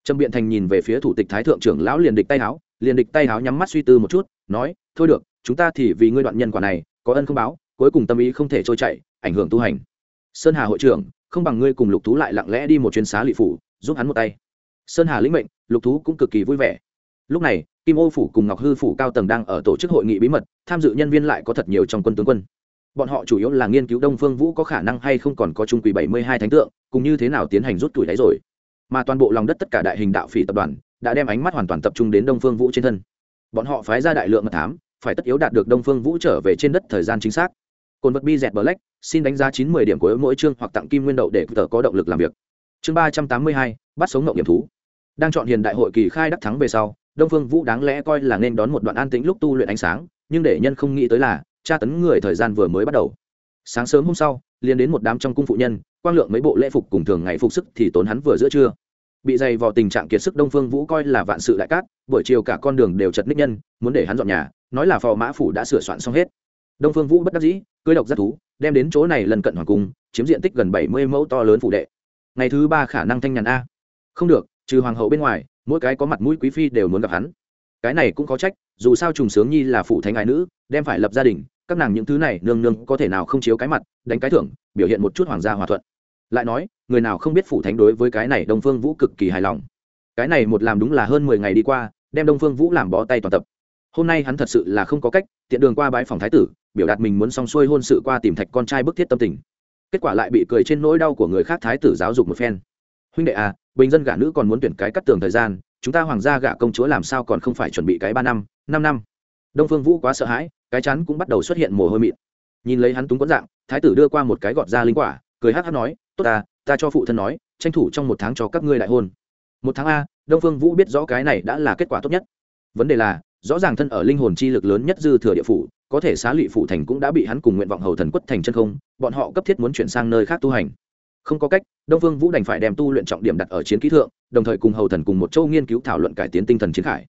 Trâm biện thành nhìn về phía thủ tịch thái thượng trưởng lão liền địch tay áo liền địch tay áo nhắm mắt suy tư một chút, nói, thôi được chúng ta thì vì ngươi đoạn nhân quả này, có ân không báo, cuối cùng tâm ý không thể trôi chạy ảnh hưởng tu hành. Sơn hà hội trưởng, không bằng ngươi cùng lục thú lại lặng lẽ đi một chuyến xá lị phủ, giúp hắn một tay. Sơn hà lĩnh mệnh, lục thú cũng cực kỳ vui vẻ. Lúc này, kim ô phủ cùng ngọc hư phủ cao tầng đang ở tổ chức hội nghị bí mật, tham dự nhân viên lại có thật nhiều trong quân tướng quân. Bọn họ chủ yếu là nghiên cứu đông phương vũ có khả năng hay không còn có trung quỷ bảy mươi hai thánh tượng, cùng như thế nào tiến hành rút tuổi đáy rồi. Mà toàn bộ lòng đất tất cả đại hình đạo phỉ tập đoàn, đã đem ánh mắt hoàn toàn tập trung đến đông phương vũ trên thân. Bọn họ phái ra đại lượng mật thám phải tất yếu đạt được đông phương vũ trở về trên đất thời gian chính xác. Cồn vật bi dẹt black, xin đánh giá chín mươi điểm của mỗi chương hoặc tặng kim nguyên đậu để tờ có động lực làm việc. Chương ba trăm tám mươi hai, bắt sống ngậu nghiệm thú. Đang chọn hiền đại hội kỳ khai đắc thắng về sau, đông phương vũ đáng lẽ coi là nên đón một đoạn an tĩnh lúc tu luyện ánh sáng, nhưng để nhân không nghĩ tới là, tra tấn người thời gian vừa mới bắt đầu. Sáng sớm hôm sau, liền đến một đám trong cung phụ nhân, quang lượng mấy bộ lễ phục cùng thường ngày phục sức thì tốn hắn vừa giữa trưa. Bị dày vào tình trạng kiệt sức đông phương vũ coi là vạn sự đại cát, buổi chiều cả con đường đều chật ních nhân, muốn để hắn dọn nhà nói là phò mã phủ đã sửa soạn xong hết. Đông phương vũ bất đắc dĩ, cưới độc giác thú, đem đến chỗ này lần cận hoàng cung, chiếm diện tích gần bảy mươi mẫu to lớn phủ đệ. Ngày thứ ba khả năng thanh nhàn a. Không được, trừ hoàng hậu bên ngoài, mỗi cái có mặt mũi quý phi đều muốn gặp hắn. Cái này cũng có trách, dù sao trùng sướng nhi là phụ thánh ái nữ, đem phải lập gia đình, các nàng những thứ này nương nương có thể nào không chiếu cái mặt, đánh cái thưởng, biểu hiện một chút hoàng gia hòa thuận. Lại nói, người nào không biết phụ thánh đối với cái này đông phương vũ cực kỳ hài lòng. Cái này một làm đúng là hơn mười ngày đi qua, đem đông phương vũ làm bó tay toàn tập hôm nay hắn thật sự là không có cách, tiện đường qua bãi phòng thái tử, biểu đạt mình muốn xong xuôi hôn sự qua tìm thạch con trai bức thiết tâm tình. Kết quả lại bị cười trên nỗi đau của người khác thái tử giáo dục một phen. Huynh đệ à bình dân gả nữ còn muốn tuyển cái cắt tường thời gian, chúng ta hoàng gia gả công chúa làm sao còn không phải chuẩn bị cái ba năm năm năm. Đông phương vũ quá sợ hãi, cái chắn cũng bắt đầu xuất hiện mồ hôi mịn. Nhìn lấy hắn túng quẫn dạng, thái tử đưa qua một cái gọt da linh quả, cười hát hát nói, tốt ta ta cho phụ thân nói, tranh thủ trong một tháng cho các ngươi đại hôn. Một tháng a, đông phương vũ biết rõ cái này đã là kết quả tốt nhất. Vấn đề là rõ ràng thân ở linh hồn chi lực lớn nhất dư thừa địa phủ, có thể xá lụy phủ thành cũng đã bị hắn cùng nguyện vọng hầu thần quất thành chân không, bọn họ cấp thiết muốn chuyển sang nơi khác tu hành. Không có cách, đông Vương vũ đành phải đem tu luyện trọng điểm đặt ở chiến kỹ thượng, đồng thời cùng hầu thần cùng một châu nghiên cứu thảo luận cải tiến tinh thần chiến khải.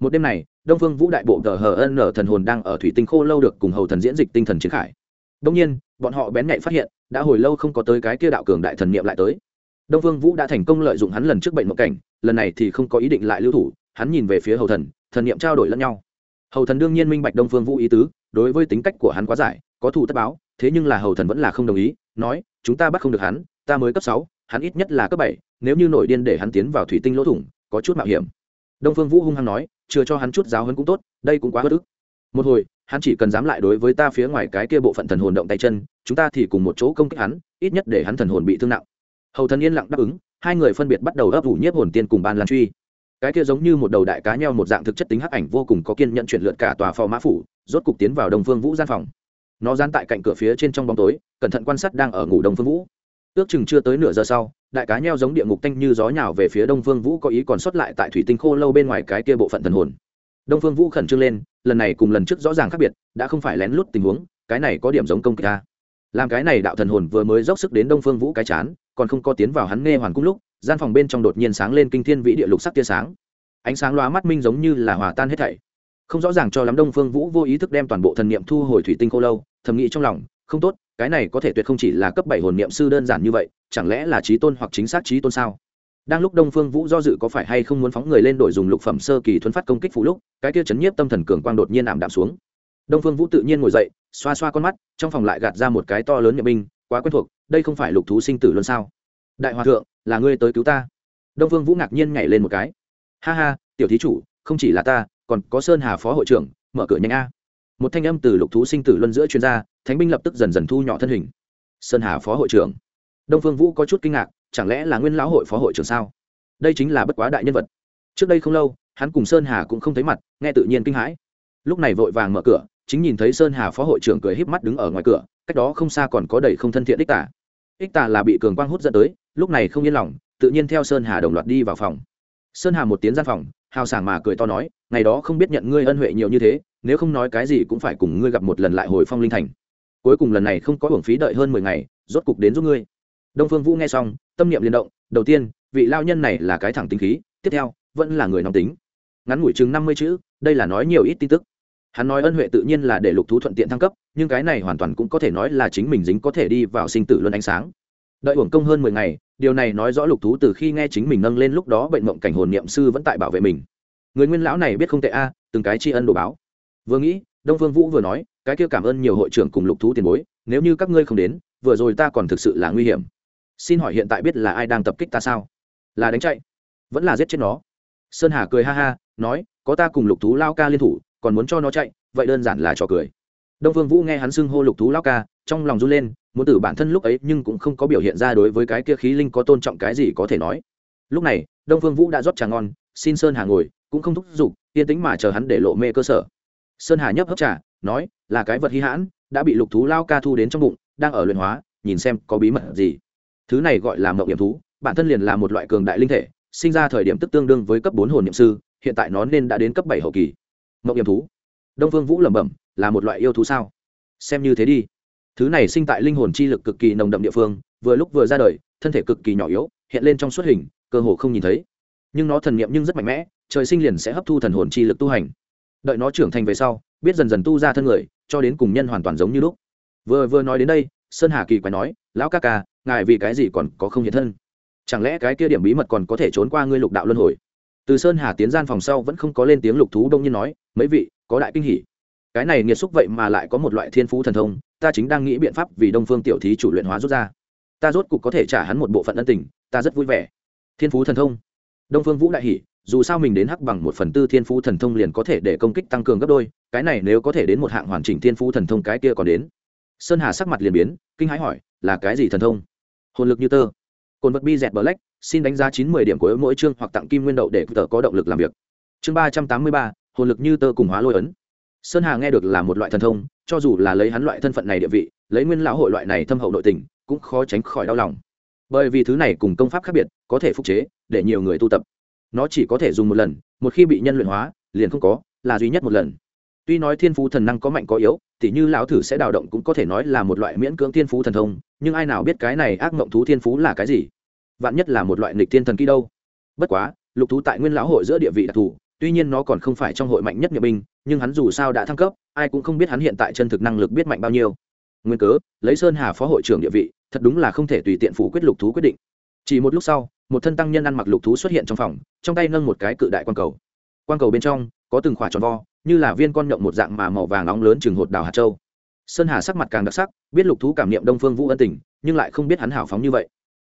Một đêm này, đông phương vũ đại bộ tờ hờ nở thần hồn đang ở thủy tinh khô lâu được cùng hầu thần diễn dịch tinh thần chiến khải. Đông nhiên, bọn họ bén nhạy phát hiện, đã hồi lâu không có tới cái kia đạo cường đại thần niệm lại tới. Đông phương vũ đã thành công lợi dụng hắn lần trước bệnh mộng cảnh, lần này thì không có ý định lại lưu thủ, hắn nhìn về phía hầu thần thần niệm trao đổi lẫn nhau. Hầu thần đương nhiên minh bạch đông phương vũ ý tứ, đối với tính cách của hắn quá giải, có thủ tất báo, thế nhưng là hầu thần vẫn là không đồng ý, nói, chúng ta bắt không được hắn, ta mới cấp sáu, hắn ít nhất là cấp bảy, nếu như nổi điên để hắn tiến vào thủy tinh lỗ thủng, có chút mạo hiểm. Đông phương vũ hung hăng nói, chưa cho hắn chút giáo hấn cũng tốt, đây cũng quá bất ức. Một hồi, hắn chỉ cần dám lại đối với ta phía ngoài cái kia bộ phận thần hồn động tay chân, chúng ta thì cùng một chỗ công kích hắn, ít nhất để hắn thần hồn bị thương nặng. Hầu thần yên lặng đáp ứng, hai người phân biệt bắt đầu ấp ủ nhiếp hồn tiên cùng ban lan truy cái kia giống như một đầu đại cá nheo một dạng thực chất tính hắc ảnh vô cùng có kiên nhận chuyển lượt cả tòa phò mã phủ, rốt cục tiến vào đông phương vũ gian phòng. Nó gian tại cạnh cửa phía trên trong bóng tối, cẩn thận quan sát đang ở ngủ đông phương vũ. Ước chừng chưa tới nửa giờ sau, đại cá nheo giống địa ngục tanh như gió nhào về phía đông phương vũ có ý còn sót lại tại thủy tinh khô lâu bên ngoài cái kia bộ phận thần hồn. Đông phương vũ khẩn trương lên, lần này cùng lần trước rõ ràng khác biệt, đã không phải lén lút tình huống, cái này có điểm giống công kích ta làm cái này đạo thần hồn vừa mới dốc sức đến đông phương vũ cái chán, còn không có tiến vào hắn nghe hoàn cung lúc gian phòng bên trong đột nhiên sáng lên kinh thiên vĩ địa lục sắc tia sáng. Ánh sáng loa mắt minh giống như là hòa tan hết thảy. Không rõ ràng cho lắm đông phương vũ vô ý thức đem toàn bộ thần niệm thu hồi thủy tinh cô lâu, thầm nghĩ trong lòng, không tốt, cái này có thể tuyệt không chỉ là cấp bảy hồn niệm sư đơn giản như vậy, chẳng lẽ là trí tôn hoặc chính xác trí tôn sao? Đang lúc đông phương vũ do dự có phải hay không muốn phóng người lên đổi dùng lục phẩm sơ kỳ thuấn phát công kích phụ lúc, cái kia chấn nhiếp tâm thần cường quang đột nhiên ảm đạm xuống. Đông phương vũ tự nhiên ngồi dậy, xoa xoa con mắt, trong phòng lại gạt ra một cái to lớn nhậm binh, quá quen thuộc, đây không phải lục thú sinh tử luôn sao? Đại hòa thượng, là ngươi tới cứu ta. Đông phương vũ ngạc nhiên nhảy lên một cái. Ha ha, tiểu thí chủ, không chỉ là ta, còn có sơn hà phó hội trưởng, mở cửa nhanh a. Một thanh âm từ lục thú sinh tử luân giữa chuyên gia thánh binh lập tức dần dần thu nhỏ thân hình. Sơn hà phó hội trưởng. Đông phương vũ có chút kinh ngạc, chẳng lẽ là nguyên lão hội phó hội trưởng sao? Đây chính là bất quá đại nhân vật. Trước đây không lâu, hắn cùng sơn hà cũng không thấy mặt, nghe tự nhiên kinh hãi. Lúc này vội vàng mở cửa, chính nhìn thấy sơn hà phó hội trưởng cười híp mắt đứng ở ngoài cửa, cách đó không xa còn có đầy không thân thiện ích tả. Ích tả là bị cường quang hút dẫn tới lúc này không yên lòng, tự nhiên theo sơn hà đồng loạt đi vào phòng. Sơn hà một tiếng gian phòng, hào sảng mà cười to nói, ngày đó không biết nhận ngươi ân huệ nhiều như thế, nếu không nói cái gì cũng phải cùng ngươi gặp một lần lại hồi phong linh thành. Cuối cùng lần này không có hưởng phí đợi hơn mười ngày, rốt cục đến giúp ngươi. Đông phương vũ nghe xong, tâm niệm liên động, đầu tiên, vị lao nhân này là cái thẳng tính khí, tiếp theo, vẫn là người nóng tính. Ngắn ngủi chừng năm mươi chữ, đây là nói nhiều ít tin tức. Hắn nói ân huệ tự nhiên là để lục thú thuận tiện thăng cấp, nhưng cái này hoàn toàn cũng có thể nói là chính mình dính có thể đi vào sinh tử luân ánh sáng. Đợi uổng công hơn mười ngày điều này nói rõ lục thú từ khi nghe chính mình nâng lên lúc đó bệnh mộng cảnh hồn niệm sư vẫn tại bảo vệ mình. Người nguyên lão này biết không tệ a, từng cái tri ân đồ báo. Vừa nghĩ, đông phương vũ vừa nói, cái kia cảm ơn nhiều hội trưởng cùng lục thú tiền bối, nếu như các ngươi không đến, vừa rồi ta còn thực sự là nguy hiểm. Xin hỏi hiện tại biết là ai đang tập kích ta sao? Là đánh chạy, vẫn là giết chết nó. Sơn hà cười ha ha, nói, có ta cùng lục thú lao ca liên thủ, còn muốn cho nó chạy, vậy đơn giản là trò cười. Đông phương vũ nghe hắn xưng hô lục thú lao ca, trong lòng run lên muốn từ bản thân lúc ấy nhưng cũng không có biểu hiện ra đối với cái kia khí linh có tôn trọng cái gì có thể nói. Lúc này, đông phương vũ đã rót trà ngon, xin sơn hà ngồi, cũng không thúc giục, yên tĩnh mà chờ hắn để lộ mê cơ sở. Sơn hà nhấp hấp trà, nói, là cái vật hy hãn, đã bị lục thú lao ca thu đến trong bụng, đang ở luyện hóa, nhìn xem có bí mật gì. Thứ này gọi là mộng hiểm thú, bản thân liền là một loại cường đại linh thể, sinh ra thời điểm tức tương đương với cấp bốn hồn niệm sư, hiện tại nó nên đã đến cấp bảy hậu kỳ. Mộng hiểm thú. Đông phương vũ lẩm bẩm, là một loại yêu thú sao? Xem như thế đi thứ này sinh tại linh hồn chi lực cực kỳ nồng đậm địa phương, vừa lúc vừa ra đời, thân thể cực kỳ nhỏ yếu, hiện lên trong suốt hình, cơ hồ không nhìn thấy. Nhưng nó thần niệm nhưng rất mạnh mẽ, trời sinh liền sẽ hấp thu thần hồn chi lực tu hành. Đợi nó trưởng thành về sau, biết dần dần tu ra thân người, cho đến cùng nhân hoàn toàn giống như lúc. Vừa vừa nói đến đây, sơn hà kỳ quái nói, lão ca ca, ngài vì cái gì còn có không hiện thân? Chẳng lẽ cái kia điểm bí mật còn có thể trốn qua ngươi lục đạo luân hồi? Từ sơn hà tiến gian phòng sau vẫn không có lên tiếng lục thú đông nhiên nói, mấy vị, có đại kinh hỉ cái này nghiệt xúc vậy mà lại có một loại thiên phú thần thông, ta chính đang nghĩ biện pháp vì đông phương tiểu thí chủ luyện hóa rút ra. Ta rốt cục có thể trả hắn một bộ phận ân tình, ta rất vui vẻ. Thiên phú thần thông. Đông phương vũ đại hỉ, dù sao mình đến hắc bằng một phần tư thiên phú thần thông liền có thể để công kích tăng cường gấp đôi, cái này nếu có thể đến một hạng hoàn chỉnh thiên phú thần thông cái kia còn đến. Sơn hà sắc mặt liền biến, kinh hãi hỏi, là cái gì thần thông? Hồn lực như tơ. Cồn vật bi dẹt black, xin đánh giá chín mươi điểm của mỗi chương hoặc tặng kim nguyên đậu để tờ có động lực làm việc. Chương ba trăm tám mươi ba, hồn lực như tơ cùng hóa lôi ấn sơn hà nghe được là một loại thần thông, cho dù là lấy hắn loại thân phận này địa vị, lấy nguyên lão hội loại này thâm hậu nội tình, cũng khó tránh khỏi đau lòng. Bởi vì thứ này cùng công pháp khác biệt, có thể phục chế, để nhiều người tu tập. Nó chỉ có thể dùng một lần, một khi bị nhân luyện hóa, liền không có, là duy nhất một lần. Tuy nói thiên phú thần năng có mạnh có yếu thì như lão thử sẽ đào động cũng có thể nói là một loại miễn cưỡng thiên phú thần thông, nhưng ai nào biết cái này ác mộng thú thiên phú là cái gì? Vạn nhất là một loại nghịch thiên thần kỹ đâu? Bất quá, lục thú tại nguyên lão hội giữa địa vị đặc thù, tuy nhiên nó còn không phải trong hội mạnh nhất nhập binh nhưng hắn dù sao đã thăng cấp, ai cũng không biết hắn hiện tại chân thực năng lực biết mạnh bao nhiêu. Nguyên cớ, lấy sơn hà phó hội trưởng địa vị, thật đúng là không thể tùy tiện phủ quyết lục thú quyết định. Chỉ một lúc sau, một thân tăng nhân ăn mặc lục thú xuất hiện trong phòng, trong tay nâng một cái cự đại quan cầu. Quan cầu bên trong, có từng khỏa tròn vo, như là viên con nhộng một dạng mà màu vàng nóng lớn chừng hột đào hạt châu. Sơn hà sắc mặt càng đặc sắc, biết lục thú cảm niệm đông phương vũ ân tình, nhưng lại không biết hắn hào phóng như vậy.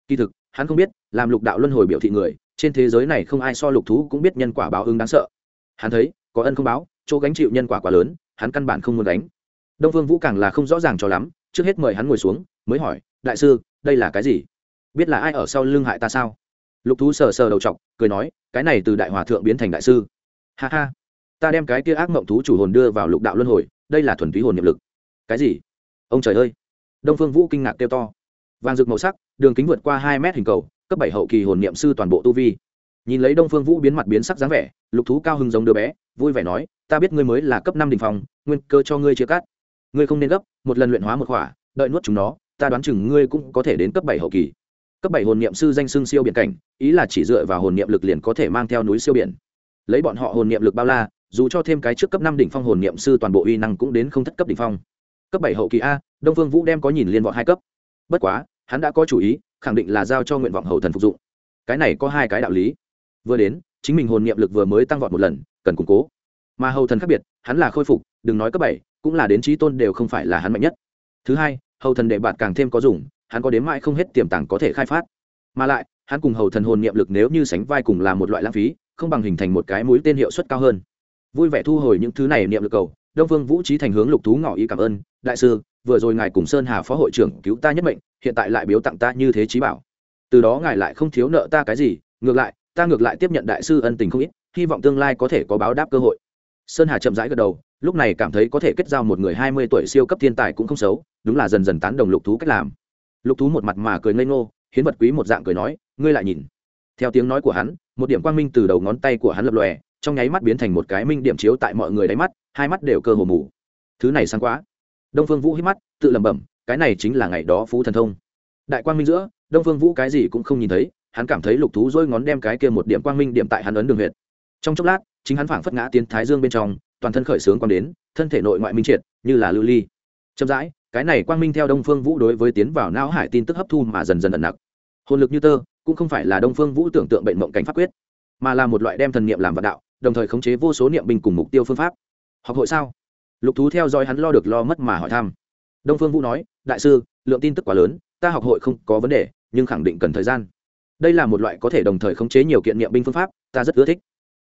Kỳ thực, hắn không biết, làm lục đạo luân hồi biểu thị người, trên thế giới này không ai so lục thú cũng biết nhân quả báo ứng đáng sợ. Hắn thấy, có ân không báo chỗ gánh chịu nhân quả quá lớn, hắn căn bản không muốn đánh đông phương vũ càng là không rõ ràng cho lắm, trước hết mời hắn ngồi xuống, mới hỏi, đại sư, đây là cái gì? Biết là ai ở sau lưng hại ta sao? Lục thú sờ sờ đầu t cười nói, cái này từ đại hòa thượng biến thành đại sư. Ha ha, ta đem cái kia ác mộng thú chủ hồn đưa vào lục đạo luân hồi, đây là thuần túy hồn niệm lực. Cái gì? Ông trời ơi! Đông phương vũ kinh ngạc kêu to. Vàng rực màu sắc, đường kính vượt qua hai mét hình cầu, cấp bảy hậu kỳ hồn niệm sư toàn bộ tu vi nhìn lấy đông phương vũ biến mặt biến sắc dáng vẻ, lục thú cao hưng giống đứa bé, vui vẻ nói, ta biết ngươi mới là cấp năm đình phòng nguyên cơ cho ngươi chia cắt. Ngươi không nên gấp, một lần luyện hóa một khỏa, đợi nuốt chúng nó, ta đoán chừng ngươi cũng có thể đến cấp bảy hậu kỳ. Cấp bảy hồn niệm sư danh xưng siêu biển cảnh, ý là chỉ dựa vào hồn niệm lực liền có thể mang theo núi siêu biển. Lấy bọn họ hồn niệm lực bao la, dù cho thêm cái trước cấp năm đỉnh phong hồn niệm sư toàn bộ uy năng cũng đến không thất cấp đỉnh phong. Cấp bảy hậu kỳ a, đông Phương vũ đem có nhìn liên vọng hai cấp. Bất quá, hắn đã có chủ ý, khẳng định là giao cho nguyện vọng hầu thần phục dụng. Cái này có hai cái đạo lý vừa đến, chính mình hồn niệm lực vừa mới tăng vọt một lần, cần củng cố. Mà hầu thần khác biệt, hắn là khôi phục, đừng nói cấp bảy, cũng là đến trí tôn đều không phải là hắn mạnh nhất. Thứ hai, hầu thần đệ bạt càng thêm có dùng, hắn có đến mãi không hết tiềm tàng có thể khai phát. Mà lại, hắn cùng hầu thần hồn niệm lực nếu như sánh vai cùng là một loại lãng phí, không bằng hình thành một cái mũi tên hiệu suất cao hơn. Vui vẻ thu hồi những thứ này niệm lực cầu, đông vương vũ trí thành hướng lục thú ngỏ ý cảm ơn, đại sư, vừa rồi ngài cùng sơn hà phó hội trưởng cứu ta nhất mệnh, hiện tại lại biếu tặng ta như thế trí bảo. Từ đó ngài lại không thiếu nợ ta cái gì, ngược lại ta ngược lại tiếp nhận đại sư ân tình không ít, hy vọng tương lai có thể có báo đáp cơ hội. Sơn hà chậm rãi gật đầu, lúc này cảm thấy có thể kết giao một người hai mươi tuổi siêu cấp thiên tài cũng không xấu, đúng là dần dần tán đồng lục thú cách làm. Lục thú một mặt mà cười ngây ngô, hiến vật quý một dạng cười nói, ngươi lại nhìn. Theo tiếng nói của hắn, một điểm quang minh từ đầu ngón tay của hắn lập lòe, trong nháy mắt biến thành một cái minh điểm chiếu tại mọi người đáy mắt, hai mắt đều cơ hồ mù. Thứ này sáng quá. Đông phương vũ hít mắt, tự lẩm bẩm, cái này chính là ngày đó phú thần thông. Đại quang minh giữa, đông phương vũ cái gì cũng không nhìn thấy hắn cảm thấy lục thú dôi ngón đem cái kia một điểm quang minh điểm tại hắn ấn đường huyệt. Trong chốc lát, chính hắn phảng phất ngã tiến thái dương bên trong, toàn thân khởi sướng quang đến, thân thể nội ngoại minh triệt, như là lưu ly. Chậm rãi, cái này quang minh theo đông phương vũ đối với tiến vào não hải tin tức hấp thu mà dần dần ẩn nặc. Hồn lực như tơ, cũng không phải là đông phương vũ tưởng tượng bệnh mộng cảnh pháp quyết, mà là một loại đem thần niệm làm vạn đạo, đồng thời khống chế vô số niệm binh cùng mục tiêu phương pháp. Học hội sao? Lục thú theo dõi hắn lo được lo mất mà hỏi thăm. Đông phương vũ nói, đại sư, lượng tin tức quá lớn, ta học hội không có vấn đề, nhưng khẳng định cần thời gian đây là một loại có thể đồng thời khống chế nhiều kiện niệm binh phương pháp, ta rất ưa thích.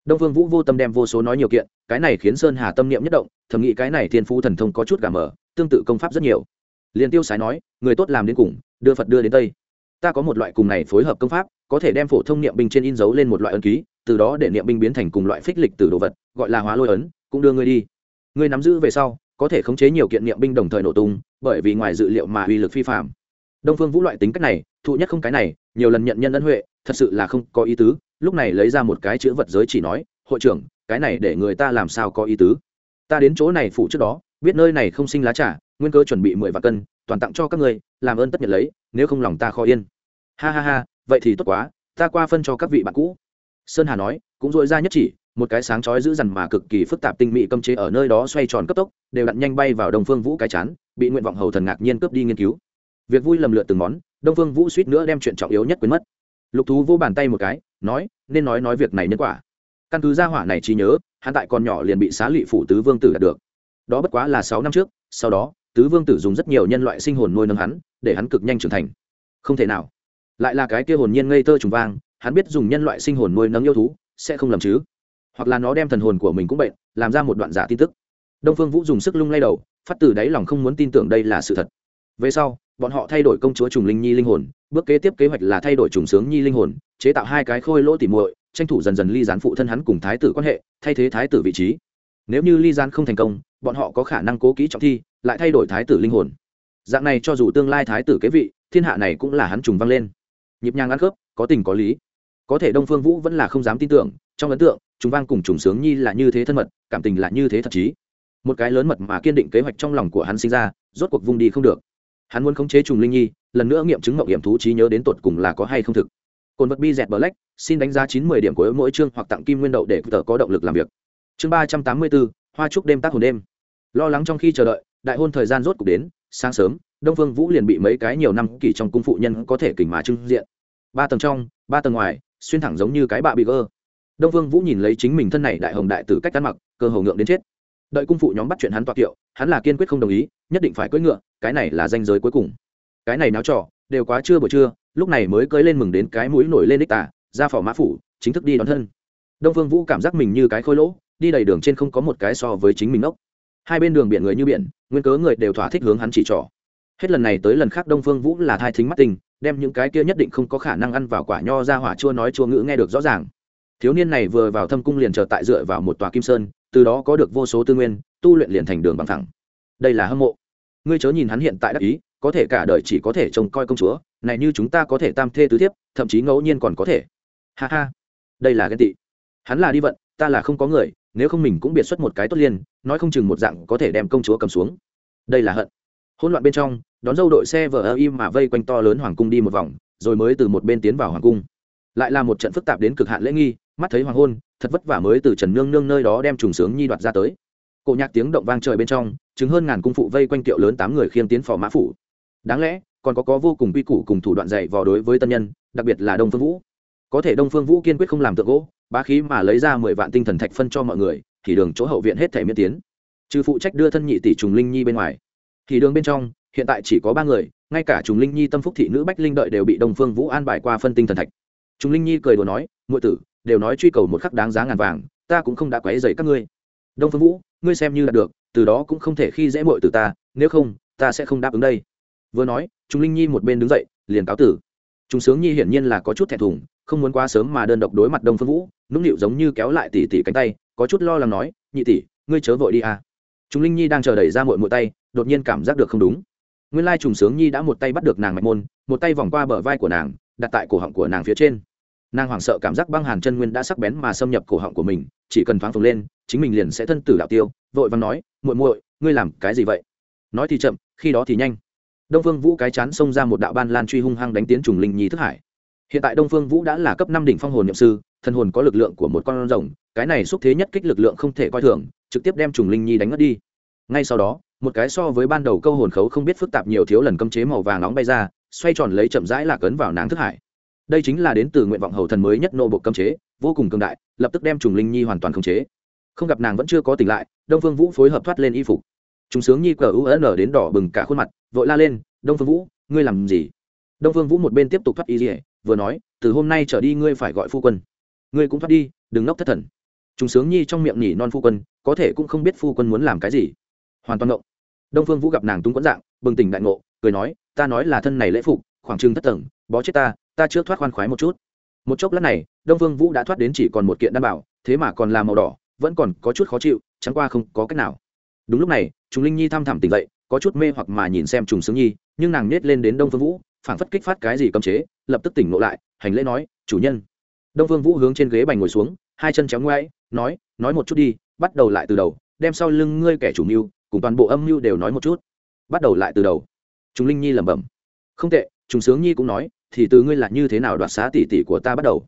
Đông phương vũ vô tâm đem vô số nói nhiều kiện, cái này khiến sơn hà tâm niệm nhất động, thầm nghĩ cái này thiên phú thần thông có chút gà mở tương tự công pháp rất nhiều. Liền tiêu sái nói, người tốt làm đến cùng, đưa phật đưa đến tây. Ta có một loại cùng này phối hợp công pháp, có thể đem phổ thông niệm binh trên in dấu lên một loại ấn ký, từ đó để niệm binh biến thành cùng loại phích lịch từ đồ vật, gọi là hóa lôi ấn, cũng đưa ngươi đi. Ngươi nắm giữ về sau, có thể khống chế nhiều kiện niệm binh đồng thời nổ tung, bởi vì ngoài dự liệu mà uy lực phi phạm đông phương vũ loại tính cách này, thụ nhất không cái này, nhiều lần nhận nhân ân huệ, thật sự là không có ý tứ, lúc này lấy ra một cái chữ vật giới chỉ nói, hội trưởng, cái này để người ta làm sao có ý tứ? Ta đến chỗ này phủ trước đó, biết nơi này không sinh lá trà, nguyên cơ chuẩn bị mười vạn cân, toàn tặng cho các ngươi, làm ơn tất nhận lấy, nếu không lòng ta khó yên. Ha ha ha, vậy thì tốt quá, ta qua phân cho các vị bạn cũ. Sơn hà nói, cũng dội ra nhất chỉ, một cái sáng chói giữ dằn mà cực kỳ phức tạp tinh mỹ cấm chế ở nơi đó xoay tròn cấp tốc, đều đặn nhanh bay vào đông phương vũ cái chán, bị nguyện vọng hầu thần ngạc nhiên cướp đi nghiên cứu việc vui lầm lượt từng món, đông phương vũ suýt nữa đem chuyện trọng yếu nhất quên mất. Lục thú vô bàn tay một cái, nói, nên nói nói việc này nhân quả. Căn cứ gia hỏa này trí nhớ, hắn tại còn nhỏ liền bị xá lị phủ tứ vương tử đạt được. Đó bất quá là sáu năm trước, sau đó, tứ vương tử dùng rất nhiều nhân loại sinh hồn nuôi nâng hắn, để hắn cực nhanh trưởng thành. Không thể nào. Lại là cái kia hồn nhiên ngây tơ trùng vang, hắn biết dùng nhân loại sinh hồn nuôi nấng yêu thú, sẽ không làm chứ. Hoặc là nó đem thần hồn của mình cũng bệnh, làm ra một đoạn giả tin tức. Đông phương vũ dùng sức lung lay đầu, phát từ đáy lòng không muốn tin tưởng đây là sự thật. Về sau bọn họ thay đổi công chúa trùng linh nhi linh hồn, bước kế tiếp kế hoạch là thay đổi trùng sướng nhi linh hồn, chế tạo hai cái khôi lỗ tỉ muội, tranh thủ dần dần ly gián phụ thân hắn cùng thái tử quan hệ, thay thế thái tử vị trí. Nếu như ly gián không thành công, bọn họ có khả năng cố kỹ trọng thi, lại thay đổi thái tử linh hồn. Dạng này cho dù tương lai thái tử kế vị, thiên hạ này cũng là hắn trùng vang lên. Nhịp nhàng ăn khớp, có tình có lý. Có thể đông phương vũ vẫn là không dám tin tưởng, trong ấn tượng chúng vang cùng trùng sướng nhi là như thế thân mật, cảm tình là như thế thật chí. Một cái lớn mật mà kiên định kế hoạch trong lòng của hắn sinh ra, rốt cuộc vung đi không được hắn muốn khống chế trùng linh nhi, lần nữa nghiệm chứng mậu nghiệm thú trí nhớ đến tột cùng là có hay không thực. Cồn vật bi dẹt black, xin đánh giá chín mươi điểm của mỗi chương hoặc tặng kim nguyên đậu để tờ có động lực làm việc. Chương ba trăm tám mươi bốn, hoa trúc đêm tác hồn đêm. Lo lắng trong khi chờ đợi, đại hôn thời gian rốt cục đến, sáng sớm, đông phương vũ liền bị mấy cái nhiều năm kỳ trong cung phụ nhân có thể kình mà trưng diện. Ba tầng trong, ba tầng ngoài, xuyên thẳng giống như cái bạ bị gơ. Đông phương vũ nhìn lấy chính mình thân này đại hồng đại tử cách ăn mặc, cơ hồ ngượng đến chết. Đợi cung phụ nhóm bắt chuyện hắn toạc kiệu, hắn là kiên quyết không đồng ý, nhất định phải cưỡi ngựa cái này là danh giới cuối cùng. Cái này náo trọ, đều quá trưa buổi trưa lúc này mới cưới lên mừng đến cái mũi nổi lên đích tả ra phò mã phủ chính thức đi đón thân. Đông phương vũ cảm giác mình như cái khôi lỗ đi đầy đường trên không có một cái so với chính mình ốc hai bên đường biển người như biển nguyên cớ người đều thỏa thích hướng hắn chỉ trỏ. Hết lần này tới lần khác đông phương vũ là thai thính mắt tình đem những cái kia nhất định không có khả năng ăn vào quả nho ra hỏa chua nói chua ngữ nghe được rõ ràng. Thiếu niên này vừa vào thâm cung liền trở tại dựa vào một tòa kim sơn từ đó có được vô số tư nguyên tu luyện liền thành đường bằng thẳng đây là hâm mộ ngươi chớ nhìn hắn hiện tại đắc ý, có thể cả đời chỉ có thể trông coi công chúa, này như chúng ta có thể tam thê tứ thiếp, thậm chí ngẫu nhiên còn có thể. Ha ha. Đây là ghen tị. Hắn là đi vận, ta là không có người, nếu không mình cũng biệt xuất một cái tốt liên, nói không chừng một dạng có thể đem công chúa cầm xuống. Đây là hận. Hỗn loạn bên trong, đón dâu đội xe vờ ơ im mà vây quanh to lớn hoàng cung đi một vòng, rồi mới từ một bên tiến vào hoàng cung. Lại là một trận phức tạp đến cực hạn lễ nghi, mắt thấy hoàng hôn, thật vất vả mới từ trần nương nương nơi đó đem trùng sướng nhi đoạt ra tới cổ nhạc tiếng động vang trời bên trong, chứng hơn ngàn cung phụ vây quanh kiệu lớn tám người khiêng tiến phò mã phủ. Đáng lẽ, còn có có vô cùng quy củ cùng thủ đoạn dạy vò đối với tân nhân, đặc biệt là đông phương vũ. Có thể đông phương vũ kiên quyết không làm tượng gỗ, bá khí mà lấy ra mười vạn tinh thần thạch phân cho mọi người, thì đường chỗ hậu viện hết thể miễn tiến. Trừ phụ trách đưa thân nhị tỷ trùng linh nhi bên ngoài. Thì đường bên trong, hiện tại chỉ có ba người, ngay cả trùng linh nhi tâm phúc thị nữ bách linh đợi đều bị đông phương vũ an bài qua phân tinh thần thạch. Trùng linh nhi cười đùa nói ngụ tử, đều nói truy cầu một khắc đáng giá ngàn vàng, ta cũng không đã quấy dày các ngươi. Đông phương vũ ngươi xem như là được, từ đó cũng không thể khi dễ mội từ ta, nếu không, ta sẽ không đáp ứng đây. Vừa nói trùng linh nhi một bên đứng dậy, liền cáo tử. Chúng sướng nhi hiển nhiên là có chút thẹn thùng, không muốn quá sớm mà đơn độc đối mặt đông phương vũ, nũng nịu giống như kéo lại tỉ tỉ cánh tay, có chút lo lắng nói, nhị tỷ, ngươi chớ vội đi à. Chúng linh nhi đang chờ đẩy ra mội mội tay, đột nhiên cảm giác được không đúng. Nguyên lai trùng sướng nhi đã một tay bắt được nàng mạch môn, một tay vòng qua bờ vai của nàng, đặt tại cổ họng của nàng phía trên nàng hoảng sợ cảm giác băng hàn chân nguyên đã sắc bén mà xâm nhập cổ họng của mình, chỉ cần thoáng phồng lên, chính mình liền sẽ thân tử đạo tiêu, vội vàng nói, muội muội, ngươi làm cái gì vậy? Nói thì chậm, khi đó thì nhanh. Đông phương vũ cái chán xông ra một đạo ban lan truy hung hăng đánh tiến trùng linh nhi thức hải. Hiện tại đông phương vũ đã là cấp năm đỉnh phong hồn nhậm sư, thân hồn có lực lượng của một con rồng, cái này xúc thế nhất kích lực lượng không thể coi thường, trực tiếp đem trùng linh nhi đánh ngất đi. Ngay sau đó, một cái so với ban đầu câu hồn khấu không biết phức tạp nhiều thiếu lần cấm chế màu vàng nóng bay ra, xoay tròn lấy chậm rãi lạc ấn vào nàng thức hải đây chính là đến từ nguyện vọng hầu thần mới nhất nô bộ cấm chế, vô cùng cường đại, lập tức đem trùng linh nhi hoàn toàn khống chế. Không gặp nàng vẫn chưa có tỉnh lại, đông phương vũ phối hợp thoát lên y phục. Chúng sướng nhi cờ u n đến đỏ bừng cả khuôn mặt, vội la lên, đông phương vũ, ngươi làm gì? Đông phương vũ một bên tiếp tục thoát y dỉa vừa nói, từ hôm nay trở đi ngươi phải gọi phu quân. Ngươi cũng thoát đi, đừng nốc thất thần. Chúng sướng nhi trong miệng nhỉ non phu quân, có thể cũng không biết phu quân muốn làm cái gì. Hoàn toàn ngộng. Đông phương vũ gặp nàng túng quẫn dạng, bừng tỉnh đại ngộ, cười nói, ta nói là thân này lễ phục, khoảng trưng thất tầng, bó chết ta ta trước thoát khoan khoái một chút. Một chốc lát này, đông Vương vũ đã thoát đến chỉ còn một kiện đan bảo, thế mà còn là màu đỏ, vẫn còn có chút khó chịu, chẳng qua không có cách nào. Đúng lúc này chúng linh nhi thăm thẳm tỉnh dậy, có chút mê hoặc mà nhìn xem trùng sướng nhi, nhưng nàng nết lên đến đông phương vũ, phảng phất kích phát cái gì cấm chế, lập tức tỉnh ngộ lại, hành lễ nói, chủ nhân. Đông phương vũ hướng trên ghế bành ngồi xuống, hai chân chéo ngoáy, nói nói một chút đi, bắt đầu lại từ đầu, đem sau lưng ngươi kẻ chủ mưu, cùng toàn bộ âm mưu đều nói một chút. Bắt đầu lại từ đầu. Chúng linh nhi lẩm bẩm. Không tệ. Trùng sướng nhi cũng nói thì từ ngươi là như thế nào đoạt xá tỷ tỷ của ta bắt đầu?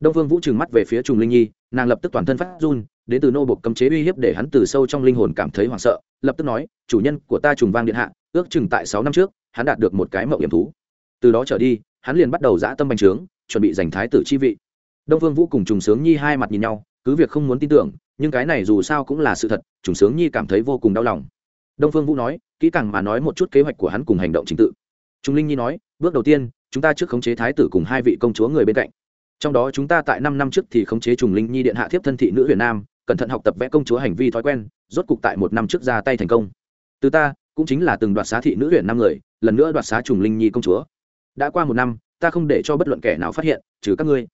Đông phương vũ trừng mắt về phía trùng linh nhi, nàng lập tức toàn thân phát run, đến từ nô bộc cấm chế uy hiếp để hắn từ sâu trong linh hồn cảm thấy hoảng sợ, lập tức nói, chủ nhân của ta trùng vang điện hạ, ước chừng tại sáu năm trước, hắn đạt được một cái mậu hiểm thú. Từ đó trở đi, hắn liền bắt đầu dã tâm bành trướng, chuẩn bị giành thái tử chi vị. Đông phương vũ cùng trùng sướng nhi hai mặt nhìn nhau, cứ việc không muốn tin tưởng, nhưng cái này dù sao cũng là sự thật, trùng sướng nhi cảm thấy vô cùng đau lòng. Đông phương vũ nói, kỹ càng mà nói một chút kế hoạch của hắn cùng hành động chính tự. Trùng linh nhi nói bước đầu tiên, chúng ta trước khống chế thái tử cùng hai vị công chúa người bên cạnh. Trong đó chúng ta tại năm năm trước thì khống chế trùng linh nhi điện hạ thiếp thân thị nữ huyền nam, cẩn thận học tập vẽ công chúa hành vi thói quen, rốt cục tại một năm trước ra tay thành công. Từ ta, cũng chính là từng đoạt xá thị nữ huyền năm người, lần nữa đoạt xá trùng linh nhi công chúa. Đã qua một năm, ta không để cho bất luận kẻ nào phát hiện, trừ các ngươi.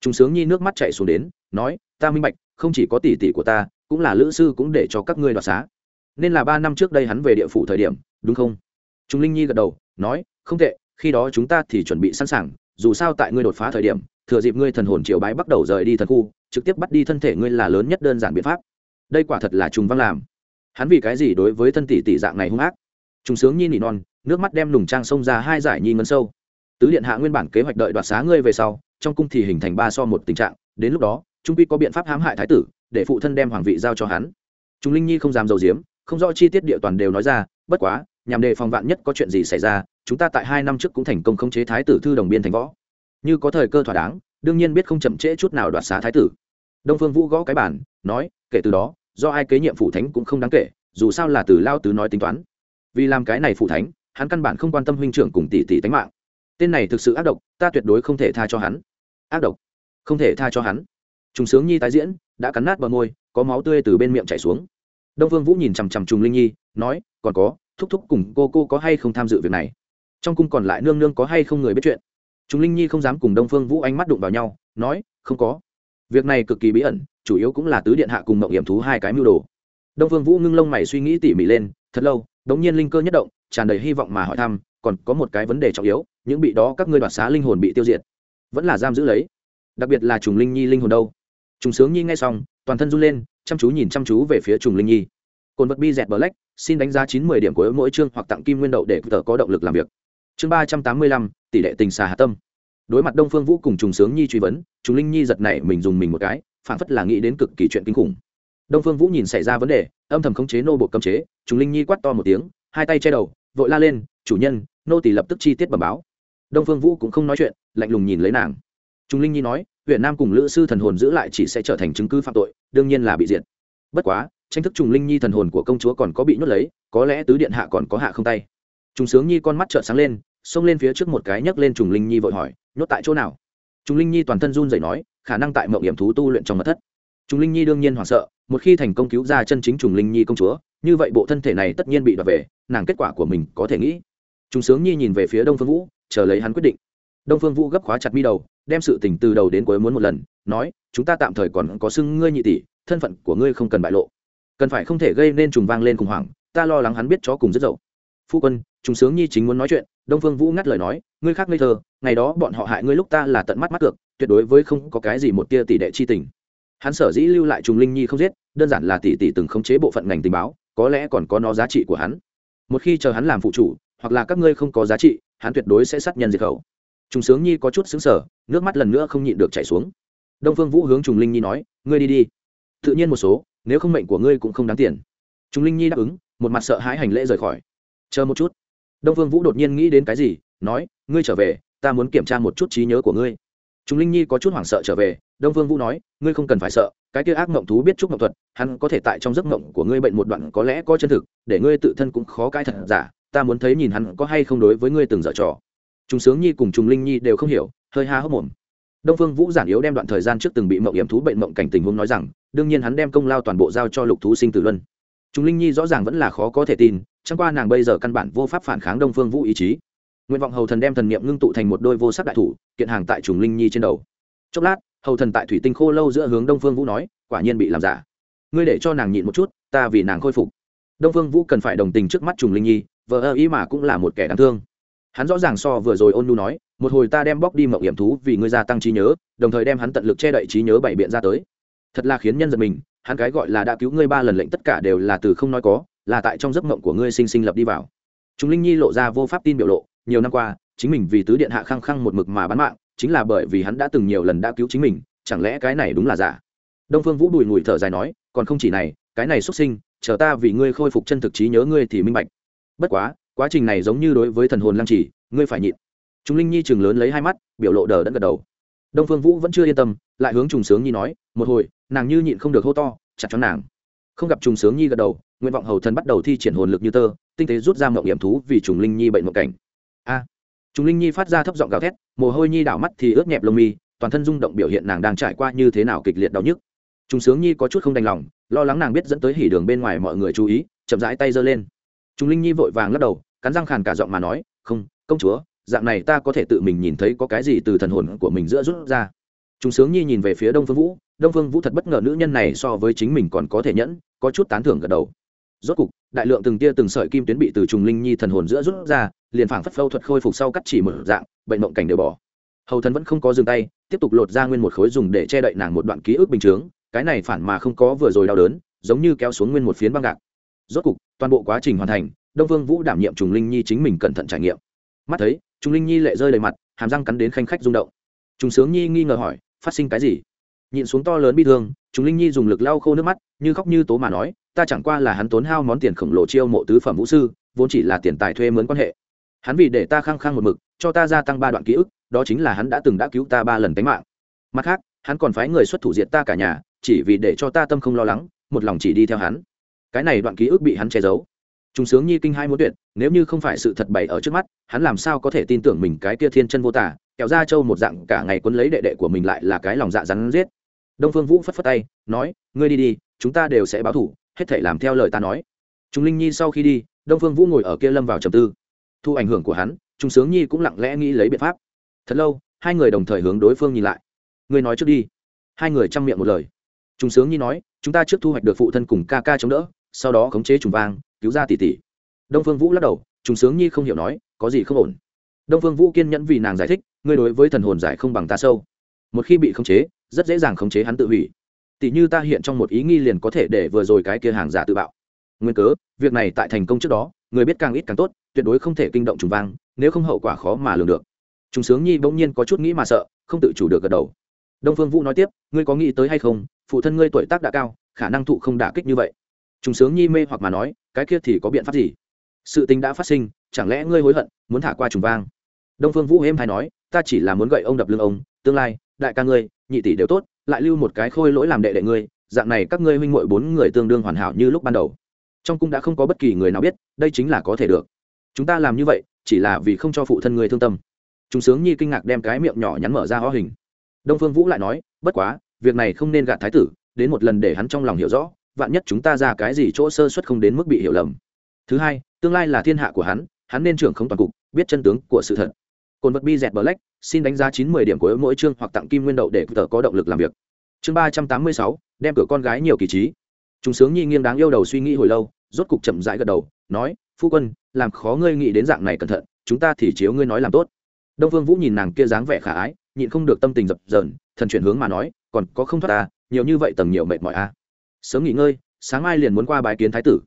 Trùng sướng nhi nước mắt chạy xuống đến, nói, ta minh bạch, không chỉ có tỷ tỷ của ta, cũng là lữ sư cũng để cho các ngươi đoạt xá. Nên là ba năm trước đây hắn về địa phủ thời điểm, đúng không? Trùng linh nhi gật đầu, nói, không tệ khi đó chúng ta thì chuẩn bị sẵn sàng, dù sao tại ngươi đột phá thời điểm, thừa dịp ngươi thần hồn triều bái bắt đầu rời đi thần khu, trực tiếp bắt đi thân thể ngươi là lớn nhất đơn giản biện pháp. Đây quả thật là trùng văn làm. Hắn vì cái gì đối với thân tỷ tỷ dạng này hung ác? Trùng sướng nhi nỉ non, nước mắt đem nùng trang xông ra hai giải nhi ngân sâu. Tứ điện hạ nguyên bản kế hoạch đợi đoạt xá ngươi về sau, trong cung thì hình thành ba so một tình trạng, đến lúc đó, trung quy có biện pháp hãm hại thái tử, để phụ thân đem hoàng vị giao cho hắn. Chúng linh nhi không dám dầu diếm, không rõ chi tiết địa toàn đều nói ra, bất quá nhằm đề phòng vạn nhất có chuyện gì xảy ra, chúng ta tại hai năm trước cũng thành công khống chế thái tử thư đồng biên thành võ. Như có thời cơ thỏa đáng, đương nhiên biết không chậm trễ chút nào đoạt xá thái tử. Đông phương vũ gõ cái bản nói, kể từ đó, do ai kế nhiệm phủ thánh cũng không đáng kể, dù sao là từ lao tứ nói tính toán. Vì làm cái này phủ thánh, hắn căn bản không quan tâm huynh trưởng cùng tỷ tỷ tánh mạng. Tên này thực sự ác độc, ta tuyệt đối không thể tha cho hắn. Ác độc? Không thể tha cho hắn. Trùng sướng nhi tái diễn, đã cắn nát bờ môi, có máu tươi từ bên miệng chảy xuống. Đông phương vũ nhìn chằm chằm trùng linh nhi, nói, còn có thúc thúc cùng cô cô có hay không tham dự việc này? Trong cung còn lại nương nương có hay không người biết chuyện? Trùng linh nhi không dám cùng đông phương vũ ánh mắt đụng vào nhau, nói, không có. Việc này cực kỳ bí ẩn, chủ yếu cũng là tứ điện hạ cùng mộng hiểm thú hai cái mưu đồ. Đông phương vũ ngưng lông mày suy nghĩ tỉ mỉ lên, thật lâu, đống nhiên linh cơ nhất động, tràn đầy hy vọng mà hỏi thăm, còn có một cái vấn đề trọng yếu, những bị đó các ngươi đoạt xá linh hồn bị tiêu diệt. Vẫn là giam giữ lấy. Đặc biệt là trùng linh nhi linh hồn đâu. Trùng sướng nhi nghe xong, toàn thân run lên, chăm chú nhìn chăm chú về phía trùng linh nhi cồn vật bi dẹt black, xin đánh giá chín mươi điểm của mỗi chương hoặc tặng kim nguyên đậu để tờ có động lực làm việc. Chương ba trăm tám mươi lăm, tỷ lệ tình xà hạ tâm. Đối mặt đông phương vũ cùng trùng sướng nhi truy vấn, trùng linh nhi giật nảy mình dùng mình một cái, phản phất là nghĩ đến cực kỳ chuyện kinh khủng. Đông phương vũ nhìn xảy ra vấn đề, âm thầm khống chế nô bộ cấm chế, trùng linh nhi quát to một tiếng, hai tay che đầu, vội la lên, chủ nhân, nô tỷ lập tức chi tiết bẩm báo. Đông phương vũ cũng không nói chuyện, lạnh lùng nhìn lấy nàng. Trùng linh nhi nói huyện nam cùng lữ sư thần hồn giữ lại chỉ sẽ trở thành chứng cứ phạm tội, đương nhiên là bị diệt. Bất quá tranh thức trùng linh nhi thần hồn của công chúa còn có bị nhốt lấy, có lẽ tứ điện hạ còn có hạ không tay. Trùng sướng nhi con mắt trợn sáng lên, xông lên phía trước một cái nhấc lên trùng linh nhi vội hỏi, nhốt tại chỗ nào? Trùng linh nhi toàn thân run rẩy nói, khả năng tại mậu hiểm thú tu luyện trong mật thất. Trùng linh nhi đương nhiên hoảng sợ, một khi thành công cứu ra chân chính trùng linh nhi công chúa, như vậy bộ thân thể này tất nhiên bị đoạt về, nàng kết quả của mình có thể nghĩ. Trùng sướng nhi nhìn về phía đông phương vũ, chờ lấy hắn quyết định. Đông phương vũ gấp khóa chặt mi đầu, đem sự tình từ đầu đến cuối muốn một lần, nói, chúng ta tạm thời còn có xưng ngươi nhị tỷ, thân phận của ngươi không cần bại lộ cần phải không thể gây nên trùng vang lên khủng hoảng, ta lo lắng hắn biết chó cùng rất dậu. Phu quân, trùng sướng nhi chính muốn nói chuyện, đông phương vũ ngắt lời nói, ngươi khác ngây thơ ngày đó bọn họ hại ngươi lúc ta là tận mắt mắt cược, tuyệt đối với không có cái gì một tia tỷ đệ chi tình. Hắn sở dĩ lưu lại trùng linh nhi không giết, đơn giản là tỷ tỷ từng khống chế bộ phận ngành tình báo, có lẽ còn có nó giá trị của hắn. Một khi chờ hắn làm phụ chủ, hoặc là các ngươi không có giá trị, hắn tuyệt đối sẽ sát nhân diệt khẩu. Trùng sướng nhi có chút xứng sở nước mắt lần nữa không nhịn được chảy xuống. Đông phương vũ hướng trùng linh nhi nói, ngươi đi đi. Tự nhiên một số nếu không mệnh của ngươi cũng không đáng tiền. Trùng linh nhi đáp ứng một mặt sợ hãi hành lễ rời khỏi. Chờ một chút. Đông phương vũ đột nhiên nghĩ đến cái gì nói ngươi trở về ta muốn kiểm tra một chút trí nhớ của ngươi. Trùng linh nhi có chút hoảng sợ trở về đông phương vũ nói ngươi không cần phải sợ cái kia ác mộng thú biết chúc mộng thuật hắn có thể tại trong giấc mộng của ngươi bệnh một đoạn có lẽ có chân thực để ngươi tự thân cũng khó cãi thật giả ta muốn thấy nhìn hắn có hay không đối với ngươi từng dở trò. Chúng Sướng Nhi cùng Trùng Linh Nhi đều không hiểu, hơi há hốc mồm. Đông Phương Vũ giản yếu đem đoạn thời gian trước từng bị mộng hiểm thú bệnh mộng cảnh tình huống nói rằng, đương nhiên hắn đem công lao toàn bộ giao cho Lục thú sinh tử luân. Trung Linh Nhi rõ ràng vẫn là khó có thể tin, chẳng qua nàng bây giờ căn bản vô pháp phản kháng Đông Phương Vũ ý chí. Nguyện vọng hầu thần đem thần niệm ngưng tụ thành một đôi vô sắc đại thủ, kiện hàng tại Trùng Linh Nhi trên đầu. Chốc lát, hầu thần tại thủy tinh khô lâu giữa hướng Đông Phương Vũ nói, quả nhiên bị làm giả. Ngươi để cho nàng nhịn một chút, ta vì nàng khôi phục. Đông Phương Vũ cần phải đồng tình trước mắt Trùng Linh Nhi, vợ ơ ý mà cũng là một kẻ đáng thương hắn rõ ràng so vừa rồi ôn nu nói một hồi ta đem bóc đi mộng hiểm thú vì ngươi gia tăng trí nhớ đồng thời đem hắn tận lực che đậy trí nhớ bảy biện ra tới thật là khiến nhân giật mình, hắn cái gọi là đã cứu ngươi ba lần lệnh tất cả đều là từ không nói có, là tại trong giấc mộng của ngươi sinh sinh lập đi vào. Chúng linh nhi lộ ra vô pháp tin biểu lộ, nhiều năm qua, chính mình vì tứ điện hạ khăng khăng một mực mà bán mạng, chính là bởi vì hắn đã từng nhiều lần đã cứu chính mình, chẳng lẽ cái này đúng là giả? Đông phương vũ bùi ngùi thở dài nói, còn không chỉ này, cái này xuất sinh, chờ ta vì ngươi khôi phục chân thực trí nhớ ngươi thì minh bạch. Bất quá quá trình này giống như đối với thần hồn lăng trì, ngươi phải nhịn. Chúng linh nhi chừng lớn lấy hai mắt, biểu lộ đờ đẫn gật đầu. Đông phương vũ vẫn chưa yên tâm, lại hướng trùng sướng nhi nói, một hồi nàng như nhịn không được hô to chặt cho nàng. Không gặp trùng sướng nhi gật đầu nguyện vọng hầu thần bắt đầu thi triển hồn lực như tơ tinh tế rút ra mộng hiểm thú vì trùng linh nhi bệnh mộng cảnh. A. À, trùng linh nhi phát ra thấp giọng gào thét mồ hôi nhi đảo mắt thì ướt nhẹp lông mi toàn thân rung động biểu hiện nàng đang trải qua như thế nào kịch liệt đau nhức. Trùng sướng nhi có chút không đành lòng lo lắng nàng biết dẫn tới hỉ đường bên ngoài mọi người chú ý chậm rãi tay giơ lên. Trùng linh nhi vội vàng lắc đầu cắn răng khàn cả giọng mà nói không công chúa dạng này ta có thể tự mình nhìn thấy có cái gì từ thần hồn của mình giữa rút ra chúng sướng nhi nhìn về phía đông phương vũ, đông phương vũ thật bất ngờ nữ nhân này so với chính mình còn có thể nhẫn, có chút tán thưởng gật đầu. Rốt cục, đại lượng từng tia từng sợi kim tuyến bị từ trùng linh nhi thần hồn giữa rút ra, liền phảng phất phẫu thuật khôi phục sau cắt chỉ một dạng, bệnh mộng cảnh đều bỏ. Hầu thần vẫn không có dừng tay, tiếp tục lột ra nguyên một khối dùng để che đậy nàng một đoạn ký ức bình chướng, cái này phản mà không có vừa rồi đau đớn, giống như kéo xuống nguyên một phiến băng gạc. Rốt cục, toàn bộ quá trình hoàn thành, đông vương vũ đảm nhiệm trùng linh nhi chính mình cẩn thận trải nghiệm. Mắt thấy trùng linh nhi lệ rơi đầy mặt, hàm răng cắn đến khanh khách rung động. Trùng sướng nhi nghi ngờ hỏi phát sinh cái gì? Nhịn xuống to lớn bi thương chúng linh nhi dùng lực lau khô nước mắt như khóc như tố mà nói ta chẳng qua là hắn tốn hao món tiền khổng lồ chiêu mộ tứ phẩm vũ sư vốn chỉ là tiền tài thuê mướn quan hệ. Hắn vì để ta khăng khăng một mực cho ta gia tăng ba đoạn ký ức đó chính là hắn đã từng đã cứu ta ba lần tính mạng. Mặt khác hắn còn phái người xuất thủ diện ta cả nhà chỉ vì để cho ta tâm không lo lắng một lòng chỉ đi theo hắn. Cái này đoạn ký ức bị hắn che giấu. Chúng sướng nhi kinh hai muốn tuyệt, nếu như không phải sự thật bày ở trước mắt, hắn làm sao có thể tin tưởng mình cái kia thiên chân vô tả, kéo ra châu một dạng cả ngày quấn lấy đệ đệ của mình lại là cái lòng dạ rắn giết. Đông Phương Vũ phất phất tay, nói, ngươi đi đi, chúng ta đều sẽ báo thủ hết thể làm theo lời ta nói. Chúng linh nhi sau khi đi đông phương vũ ngồi ở kia lâm vào trầm tư. Thu ảnh hưởng của hắn trung sướng nhi cũng lặng lẽ nghĩ lấy biện pháp. Thật lâu hai người đồng thời hướng đối phương nhìn lại. Ngươi nói trước đi. Hai người chăm miệng một lời. Trung sướng nhi nói chúng ta trước thu hoạch được phụ thân cùng ca ca chống đỡ sau đó khống chế trùng vang cứu ra tỷ tỷ. Đông phương vũ lắc đầu trung sướng nhi không hiểu nói có gì không ổn? Đông phương vũ kiên nhẫn vì nàng giải thích ngươi đối với thần hồn giải không bằng ta sâu. Một khi bị khống chế, rất dễ dàng khống chế hắn tự hủy. Tỷ như ta hiện trong một ý nghi liền có thể để vừa rồi cái kia hàng giả tự bạo. Nguyên cớ, việc này tại thành công trước đó, người biết càng ít càng tốt, tuyệt đối không thể kinh động trùng vang, nếu không hậu quả khó mà lường được. Trùng sướng nhi bỗng nhiên có chút nghĩ mà sợ, không tự chủ được gật đầu. Đông phương vũ nói tiếp, ngươi có nghĩ tới hay không, phụ thân ngươi tuổi tác đã cao, khả năng thụ không đả kích như vậy. Trùng sướng nhi mê hoặc mà nói, cái kia thì có biện pháp gì? Sự tình đã phát sinh, chẳng lẽ ngươi hối hận, muốn thả qua trùng vang? Đông phương vũ êm hay nói, ta chỉ là muốn gậy ông đập lưng ông, tương lai, đại ca ngươi, nhị tỷ đều tốt, lại lưu một cái khôi lỗi làm đệ đệ ngươi, dạng này các ngươi huynh muội bốn người tương đương hoàn hảo như lúc ban đầu. Trong cung đã không có bất kỳ người nào biết, đây chính là có thể được. Chúng ta làm như vậy, chỉ là vì không cho phụ thân người thương tâm. Chúng sướng nhi kinh ngạc đem cái miệng nhỏ nhắn mở ra ho hình. Đông phương vũ lại nói, bất quá, việc này không nên gạt thái tử, đến một lần để hắn trong lòng hiểu rõ, vạn nhất chúng ta ra cái gì chỗ sơ xuất không đến mức bị hiểu lầm. Thứ hai, tương lai là thiên hạ của hắn hắn nên trưởng không toàn cục, biết chân tướng của sự thật cồn vật bi dẹt black, xin đánh giá chín mươi điểm của mỗi chương hoặc tặng kim nguyên đậu để tờ có động lực làm việc. Chương ba trăm tám mươi sáu, đem cửa con gái nhiều kỳ trí. Chúng sướng nhi nghiêng đáng yêu đầu suy nghĩ hồi lâu, rốt cục chậm rãi gật đầu, nói, phu quân, làm khó ngươi nghĩ đến dạng này cẩn thận, chúng ta thì chiếu ngươi nói làm tốt. Đông vương vũ nhìn nàng kia dáng vẻ khả ái, nhịn không được tâm tình dập dờn, thần chuyển hướng mà nói, còn có không thoát ta nhiều như vậy tầng nhiều mệt mỏi a sớm nghỉ ngơi, sáng mai liền muốn qua bái kiến thái tử.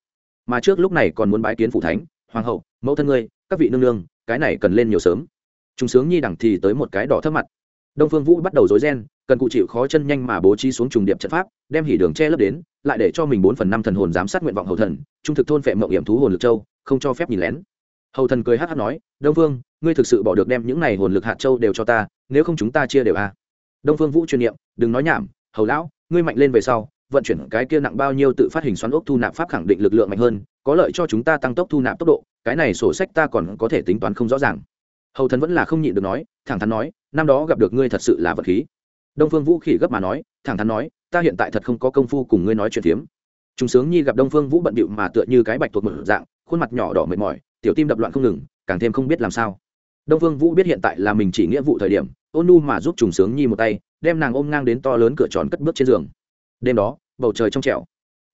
Mà trước lúc này còn muốn bái kiến phủ thánh, hoàng hậu, mẫu thân ngươi, các vị nương nương, cái này cần lên nhiều sớm chúng sướng nhi đẳng thì tới một cái đỏ thấp mặt. Đông phương vũ bắt đầu rối ren, cần cụ chịu khó chân nhanh mà bố trí xuống trùng điệp trận pháp, đem hỉ đường che lấp đến, lại để cho mình bốn phần năm thần hồn giám sát nguyện vọng hầu thần, trung thực thôn phệ mộng hiểm thú hồn lực châu, không cho phép nhìn lén. Hầu thần cười hát hát nói, đông phương, ngươi thực sự bỏ được đem những này hồn lực hạt châu đều cho ta, nếu không chúng ta chia đều a. À. đông phương vũ chuyên niệm, đừng nói nhảm, hầu lão, ngươi mạnh lên về sau, vận chuyển cái kia nặng bao nhiêu tự phát hình xoắn ốc thu nạp pháp khẳng định lực lượng mạnh hơn, có lợi cho chúng ta tăng tốc thu nạp tốc độ, cái này sổ sách ta còn có thể tính toán không rõ ràng hầu thần vẫn là không nhịn được nói, thẳng thắn nói, năm đó gặp được ngươi thật sự là vật khí. Đông phương vũ khỉ gấp mà nói, thẳng thắn nói, ta hiện tại thật không có công phu cùng ngươi nói chuyện phiếm. Chúng sướng nhi gặp đông phương vũ bận bịu mà tựa như cái bạch thuộc mở dạng, khuôn mặt nhỏ đỏ mệt mỏi, tiểu tim đập loạn không ngừng, càng thêm không biết làm sao. Đông phương vũ biết hiện tại là mình chỉ nghĩa vụ thời điểm, ôn nu mà giúp trùng sướng nhi một tay, đem nàng ôm ngang đến to lớn cửa tròn cất bước trên giường. Đêm đó, bầu trời trong trẻo.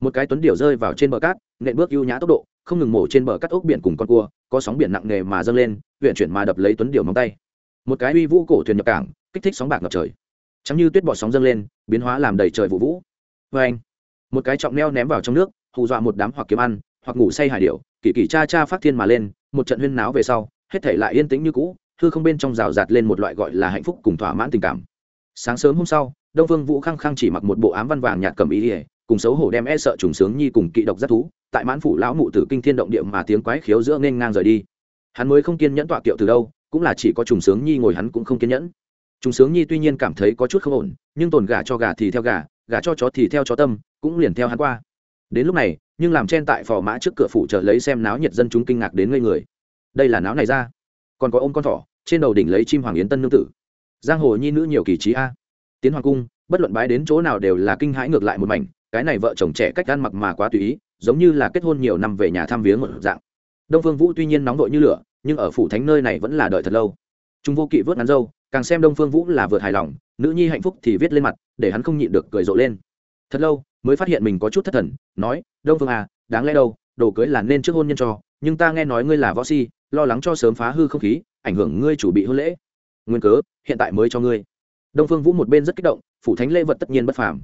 Một cái tuấn điểu rơi vào trên bờ cát, nện bước ưu nhã tốc độ không ngừng mổ trên bờ cắt ốc biển cùng con cua, có sóng biển nặng nề mà dâng lên huyện chuyển mà đập lấy tuấn điều móng tay. Một cái uy vũ cổ thuyền nhập cảng, kích thích sóng bạc ngập trời. Chẳng như tuyết bọt sóng dâng lên, biến hóa làm đầy trời vụ vũ. Vê anh, một cái trọng neo ném vào trong nước, hù dọa một đám hoặc kiếm ăn, hoặc ngủ say hải điệu kỳ kỳ cha cha phát thiên mà lên, một trận huyên náo về sau, hết thể lại yên tĩnh như cũ thư không bên trong rào rạt lên một loại gọi là hạnh phúc cùng thỏa mãn tình cảm. Sáng sớm hôm sau, đông vương vũ khăng khăng chỉ mặc một bộ ám văn vàng nhạt cầm ý ỉa cùng xấu hổ đem e sợ trùng sướng nhi cùng kỵ độc giác thú, tại mãn phủ lão mụ tử kinh thiên động địa mà tiếng quái khiếu giữa nên ngang rời đi. Hắn mới không kiên nhẫn tọa kiệu từ đâu, cũng là chỉ có trùng sướng nhi ngồi hắn cũng không kiên nhẫn. Trùng sướng nhi tuy nhiên cảm thấy có chút không ổn, nhưng tồn gà cho gà thì theo gà gà cho chó thì theo chó tâm, cũng liền theo hắn qua. Đến lúc này, nhưng làm chen tại phò mã trước cửa phủ chờ lấy xem náo nhiệt dân chúng kinh ngạc đến ngây người. Đây là náo này ra. Còn có ôm con thỏ, trên đầu đỉnh lấy chim hoàng yến tân nương tử. Giang hồ nhi nữ nhiều kỳ trí a. Tiến hoàng cung, bất luận bái đến chỗ nào đều là kinh hãi ngược lại một mảnh cái này vợ chồng trẻ cách ăn mặc mà quá tùy ý, giống như là kết hôn nhiều năm về nhà thăm viếng một dạng. Đông phương vũ tuy nhiên nóng vội như lửa, nhưng ở phủ thánh nơi này vẫn là đợi thật lâu. Chúng vô kỵ vớt ngắn dâu càng xem đông phương vũ là vượt hài lòng, nữ nhi hạnh phúc thì viết lên mặt, để hắn không nhịn được cười rộ lên. Thật lâu, mới phát hiện mình có chút thất thần, nói, đông phương à đáng lẽ đâu, đồ cưới là nên trước hôn nhân cho, nhưng ta nghe nói ngươi là võ si, lo lắng cho sớm phá hư không khí, ảnh hưởng ngươi chủ bị hôn lễ. Nguyên cớ, hiện tại mới cho ngươi. Đông phương vũ một bên rất kích động, phủ thánh lễ vật tất nhiên bất phàm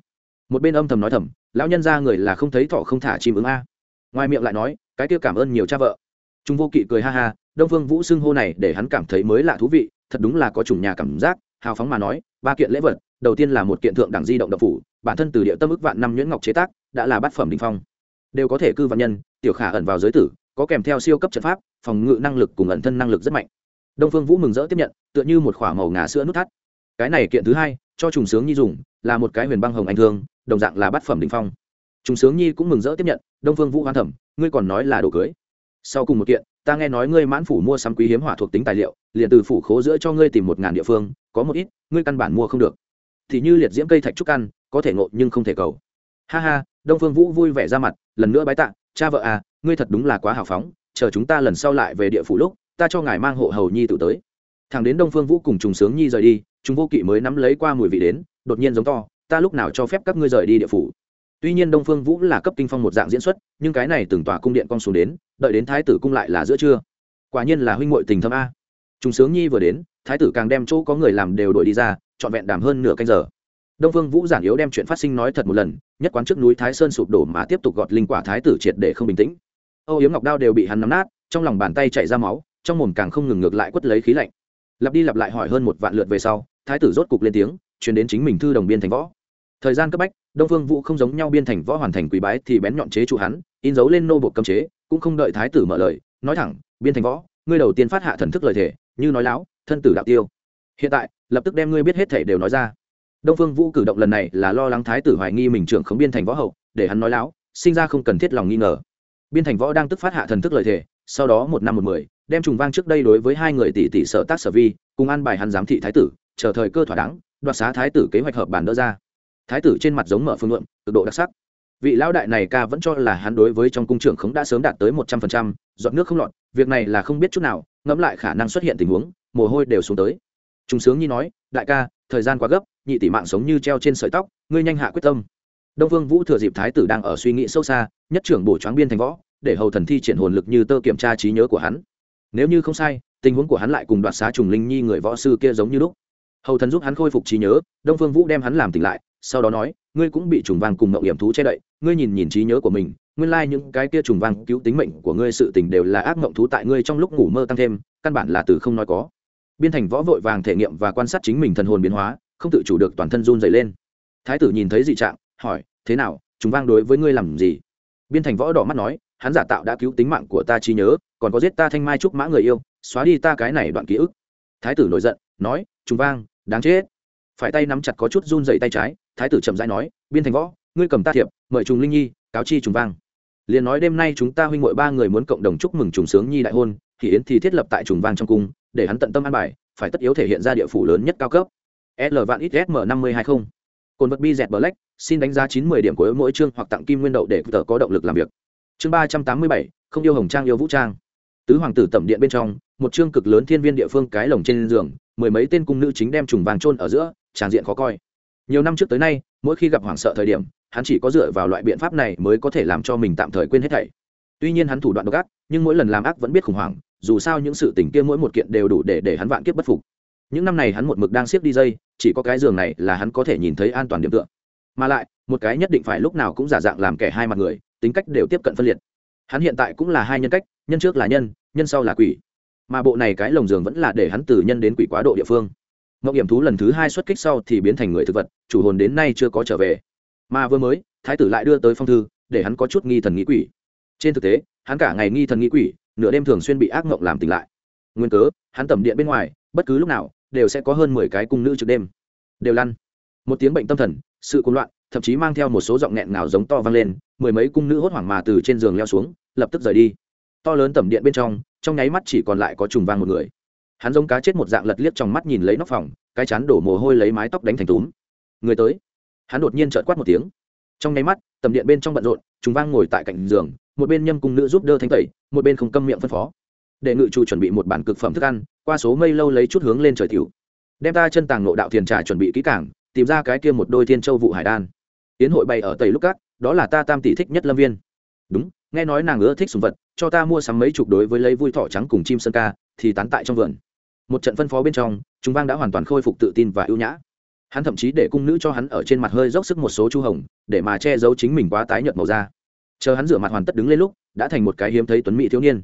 một bên âm thầm nói thầm, lão nhân ra người là không thấy thọ không thả chim ứng a. Ngoài miệng lại nói, cái kia cảm ơn nhiều cha vợ. Trung vô kỵ cười ha ha, đông phương vũ xưng hô này để hắn cảm thấy mới lạ thú vị, thật đúng là có chủng nhà cảm giác, hào phóng mà nói, ba kiện lễ vật, đầu tiên là một kiện thượng đẳng di động độc phủ, bản thân từ địa tâm ức vạn năm nhuyễn ngọc chế tác, đã là bát phẩm đình phong. Đều có thể cư vạn nhân, tiểu khả ẩn vào giới tử, có kèm theo siêu cấp trận pháp, phòng ngự năng lực cùng ẩn thân năng lực rất mạnh. Đông phương vũ mừng rỡ tiếp nhận, tựa như một k h ỏ a màu ngà sữa nút thắt. Cái này kiện thứ hai, cho trùng sướng nhi dùng, là một cái huyền băng hồng anh thương đồng dạng là bát phẩm đình phong. Trùng sướng nhi cũng mừng rỡ tiếp nhận, đông phương vũ hoan thẩm, ngươi còn nói là đồ cưới. Sau cùng một kiện, ta nghe nói ngươi mãn phủ mua sắm quý hiếm hỏa thuộc tính tài liệu, liền từ phủ khố giữa cho ngươi tìm một ngàn địa phương, có một ít, ngươi căn bản mua không được. Thì như liệt diễm cây thạch trúc căn có thể ngộ nhưng không thể cầu. Ha ha, đông phương vũ vui vẻ ra mặt, lần nữa bái tạ, cha vợ à ngươi thật đúng là quá hào phóng, chờ chúng ta lần sau lại về địa phủ lúc, ta cho ngài mang hộ hầu nhi tự tới. Thằng đến đông phương vũ cùng trùng sướng nhi rời đi chúng vô kỵ mới nắm lấy qua mùi vị đến, đột nhiên giống to ta lúc nào cho phép các ngươi rời đi địa phủ? Tuy nhiên đông phương vũ là cấp kinh phong một dạng diễn xuất, nhưng cái này từng tòa cung điện con xuống đến, đợi đến thái tử cung lại là giữa trưa. Quả nhiên là huynh muội tình thâm a. Chúng sướng nhi vừa đến, thái tử càng đem chỗ có người làm đều đổi đi ra, trọn vẹn đàm hơn nửa canh giờ. Đông phương vũ giản yếu đem chuyện phát sinh nói thật một lần, nhất quán trước núi thái sơn sụp đổ mà tiếp tục gọt linh quả thái tử triệt để không bình tĩnh. Âu yếm ngọc đao đều bị hắn nắm nát, trong lòng bàn tay chảy ra máu, trong mồm càng không ngừng ngược lại quất lấy khí lạnh. Lặp đi lặp lại hỏi hơn một vạn lượt về sau, thái tử rốt cục lên tiếng chuyển đến chính mình thư đồng biên thành võ. Thời gian cấp bách, đông phương vũ không giống nhau biên thành võ hoàn thành quý bái thì bén nhọn chế trụ hắn, in dấu lên nô bộ cấm chế, cũng không đợi thái tử mở lời, nói thẳng, biên thành võ, ngươi đầu tiên phát hạ thần thức lời thể như nói láo, thân tử đạo tiêu. Hiện tại, lập tức đem ngươi biết hết thể đều nói ra. Đông phương vũ cử động lần này là lo lắng thái tử hoài nghi mình trưởng không biên thành võ hậu, để hắn nói láo, sinh ra không cần thiết lòng nghi ngờ. Biên thành võ đang tức phát hạ thần thức lời thể sau đó một năm một mười, đem trùng vang trước đây đối với hai người tỷ tỷ sở tác sở vi, cùng an bài hắn giám thị thái tử, chờ thời cơ thỏa đáng đoạt xá thái tử kế hoạch hợp bản đỡ ra. Thái tử trên mặt giống mở phương luận, cực độ đặc sắc. Vị lão đại này ca vẫn cho là hắn đối với trong cung trưởng khống đã sớm đạt tới một trăm phần trăm dọn nước không lọt, việc này là không biết chút nào, ngẫm lại khả năng xuất hiện tình huống, mồ hôi đều xuống tới. Trung sướng nhi nói, đại ca, thời gian quá gấp, nhị tỷ mạng sống như treo trên sợi tóc, ngươi nhanh hạ quyết tâm. Đông vương vũ thừa dịp thái tử đang ở suy nghĩ sâu xa, nhất trưởng bổ choáng biên thành võ, để hầu thần thi triển hồn lực như tơ kiểm tra trí nhớ của hắn. Nếu như không sai, tình huống của hắn lại cùng đoạt xá trùng linh nhi người võ sư kia giống như lúc hầu thần giúp hắn khôi phục trí nhớ, đông phương vũ đem hắn làm tỉnh lại, sau đó nói, ngươi cũng bị trùng vàng cùng mậu hiểm thú che đậy, ngươi nhìn nhìn trí nhớ của mình, nguyên lai những cái kia trùng vàng cứu tính mệnh của ngươi sự tình đều là ác mộng thú tại ngươi trong lúc ngủ mơ tăng thêm, căn bản là từ không nói có. Biên thành võ vội vàng thể nghiệm và quan sát chính mình thần hồn biến hóa, không tự chủ được toàn thân run dày lên. Thái tử nhìn thấy dị trạng, hỏi, thế nào chúng vang đối với ngươi làm gì? Biên thành võ đỏ mắt nói, hắn giả tạo đã cứu tính mạng của ta trí nhớ, còn có giết ta thanh mai trúc mã người yêu, xóa đi ta cái này đoạn ký ức. Thái tử nổi giận, nói chúng vang đáng chết. Phải tay nắm chặt có chút run dậy tay trái, thái tử chậm rãi nói, biên thành võ, ngươi cầm ta thiệp, mời trùng linh nhi, cáo chi trùng vang. Liền nói đêm nay chúng ta huynh ngội ba người muốn cộng đồng chúc mừng trùng sướng nhi đại hôn, thì yến thì thiết lập tại trùng vang trong cung, để hắn tận tâm an bài, phải tất yếu thể hiện ra địa phủ lớn nhất cao cấp. L vạn ít sm năm mươi hai không. Cồn vật bi dẹt black, xin đánh giá chín mươi điểm của mỗi chương hoặc tặng kim nguyên đậu để tờ có động lực làm việc. Chương ba trăm tám mươi bảy, không yêu hồng trang yêu vũ trang tứ hoàng tử tẩm điện bên trong, một chương cực lớn thiên viên địa phương cái lồng trên giường, mười mấy tên cung nữ chính đem trùng vàng trôn ở giữa tràn diện khó coi. Nhiều năm trước tới nay, mỗi khi gặp hoảng sợ thời điểm, hắn chỉ có dựa vào loại biện pháp này mới có thể làm cho mình tạm thời quên hết thảy. Tuy nhiên hắn thủ đoạn độc ác, nhưng mỗi lần làm ác vẫn biết khủng hoảng, dù sao những sự tình kia mỗi một kiện đều đủ để để hắn vạn kiếp bất phục. Những năm này hắn một mực đang siết đi dây, chỉ có cái giường này là hắn có thể nhìn thấy an toàn điểm tựa. Mà lại, một cái nhất định phải lúc nào cũng giả dạng làm kẻ hai mặt người, tính cách đều tiếp cận phân liệt hắn hiện tại cũng là hai nhân cách, nhân trước là nhân nhân sau là quỷ. Mà bộ này cái lồng giường vẫn là để hắn từ nhân đến quỷ quá độ địa phương. Mậu hiểm thú lần thứ hai xuất kích sau thì biến thành người thực vật, chủ hồn đến nay chưa có trở về. Mà vừa mới, thái tử lại đưa tới phong thư, để hắn có chút nghi thần nghĩ quỷ. Trên thực tế, hắn cả ngày nghi thần nghĩ quỷ, nửa đêm thường xuyên bị ác mộng làm tỉnh lại. Nguyên cớ, hắn tẩm điện bên ngoài, bất cứ lúc nào, đều sẽ có hơn mười cái cung nữ trực đêm. Đều lăn. Một tiếng bệnh tâm thần, sự cuốn loạn thậm chí mang theo một số giọng nghẹn nào giống to vang lên, mười mấy cung nữ hốt hoảng mà từ trên giường leo xuống, lập tức rời đi. To lớn tẩm điện bên trong trong nháy mắt chỉ còn lại có trùng vang một người. Hắn giống cá chết một dạng lật liếc trong mắt nhìn lấy nóc phòng, cái chán đổ mồ hôi lấy mái tóc đánh thành túm. Người tới. Hắn đột nhiên chợt quát một tiếng. Trong nháy mắt tầm điện bên trong bận rộn chúng vang ngồi tại cạnh giường, một bên nhâm cung nữ giúp đỡ thanh tẩy, một bên không câm miệng phân phó. Để ngự chủ chuẩn bị một bản cực phẩm thức ăn, qua số mây lâu lấy chút hướng lên trời tiểu. Đem ta chân tàng nộ đạo thiền trà chuẩn bị kỹ cảng tìm ra cái kia một đôi thiên châu vụ hải đan. Yến hội bày ở tây lúc cát đó là ta tam tỷ thích nhất lâm viên. Đúng, nghe nói nàng ưa thích sùng vật, cho ta mua sắm mấy chục đối với lấy vui thỏ trắng cùng chim sơn ca, thì tán tại trong vườn. Một trận phân phó bên trong chúng vang đã hoàn toàn khôi phục tự tin và ưu nhã. Hắn thậm chí để cung nữ cho hắn ở trên mặt hơi dốc sức một số chu hồng, để mà che giấu chính mình quá tái nhợt màu da. Chờ hắn rửa mặt hoàn tất đứng lên lúc, đã thành một cái hiếm thấy tuấn mỹ thiếu niên.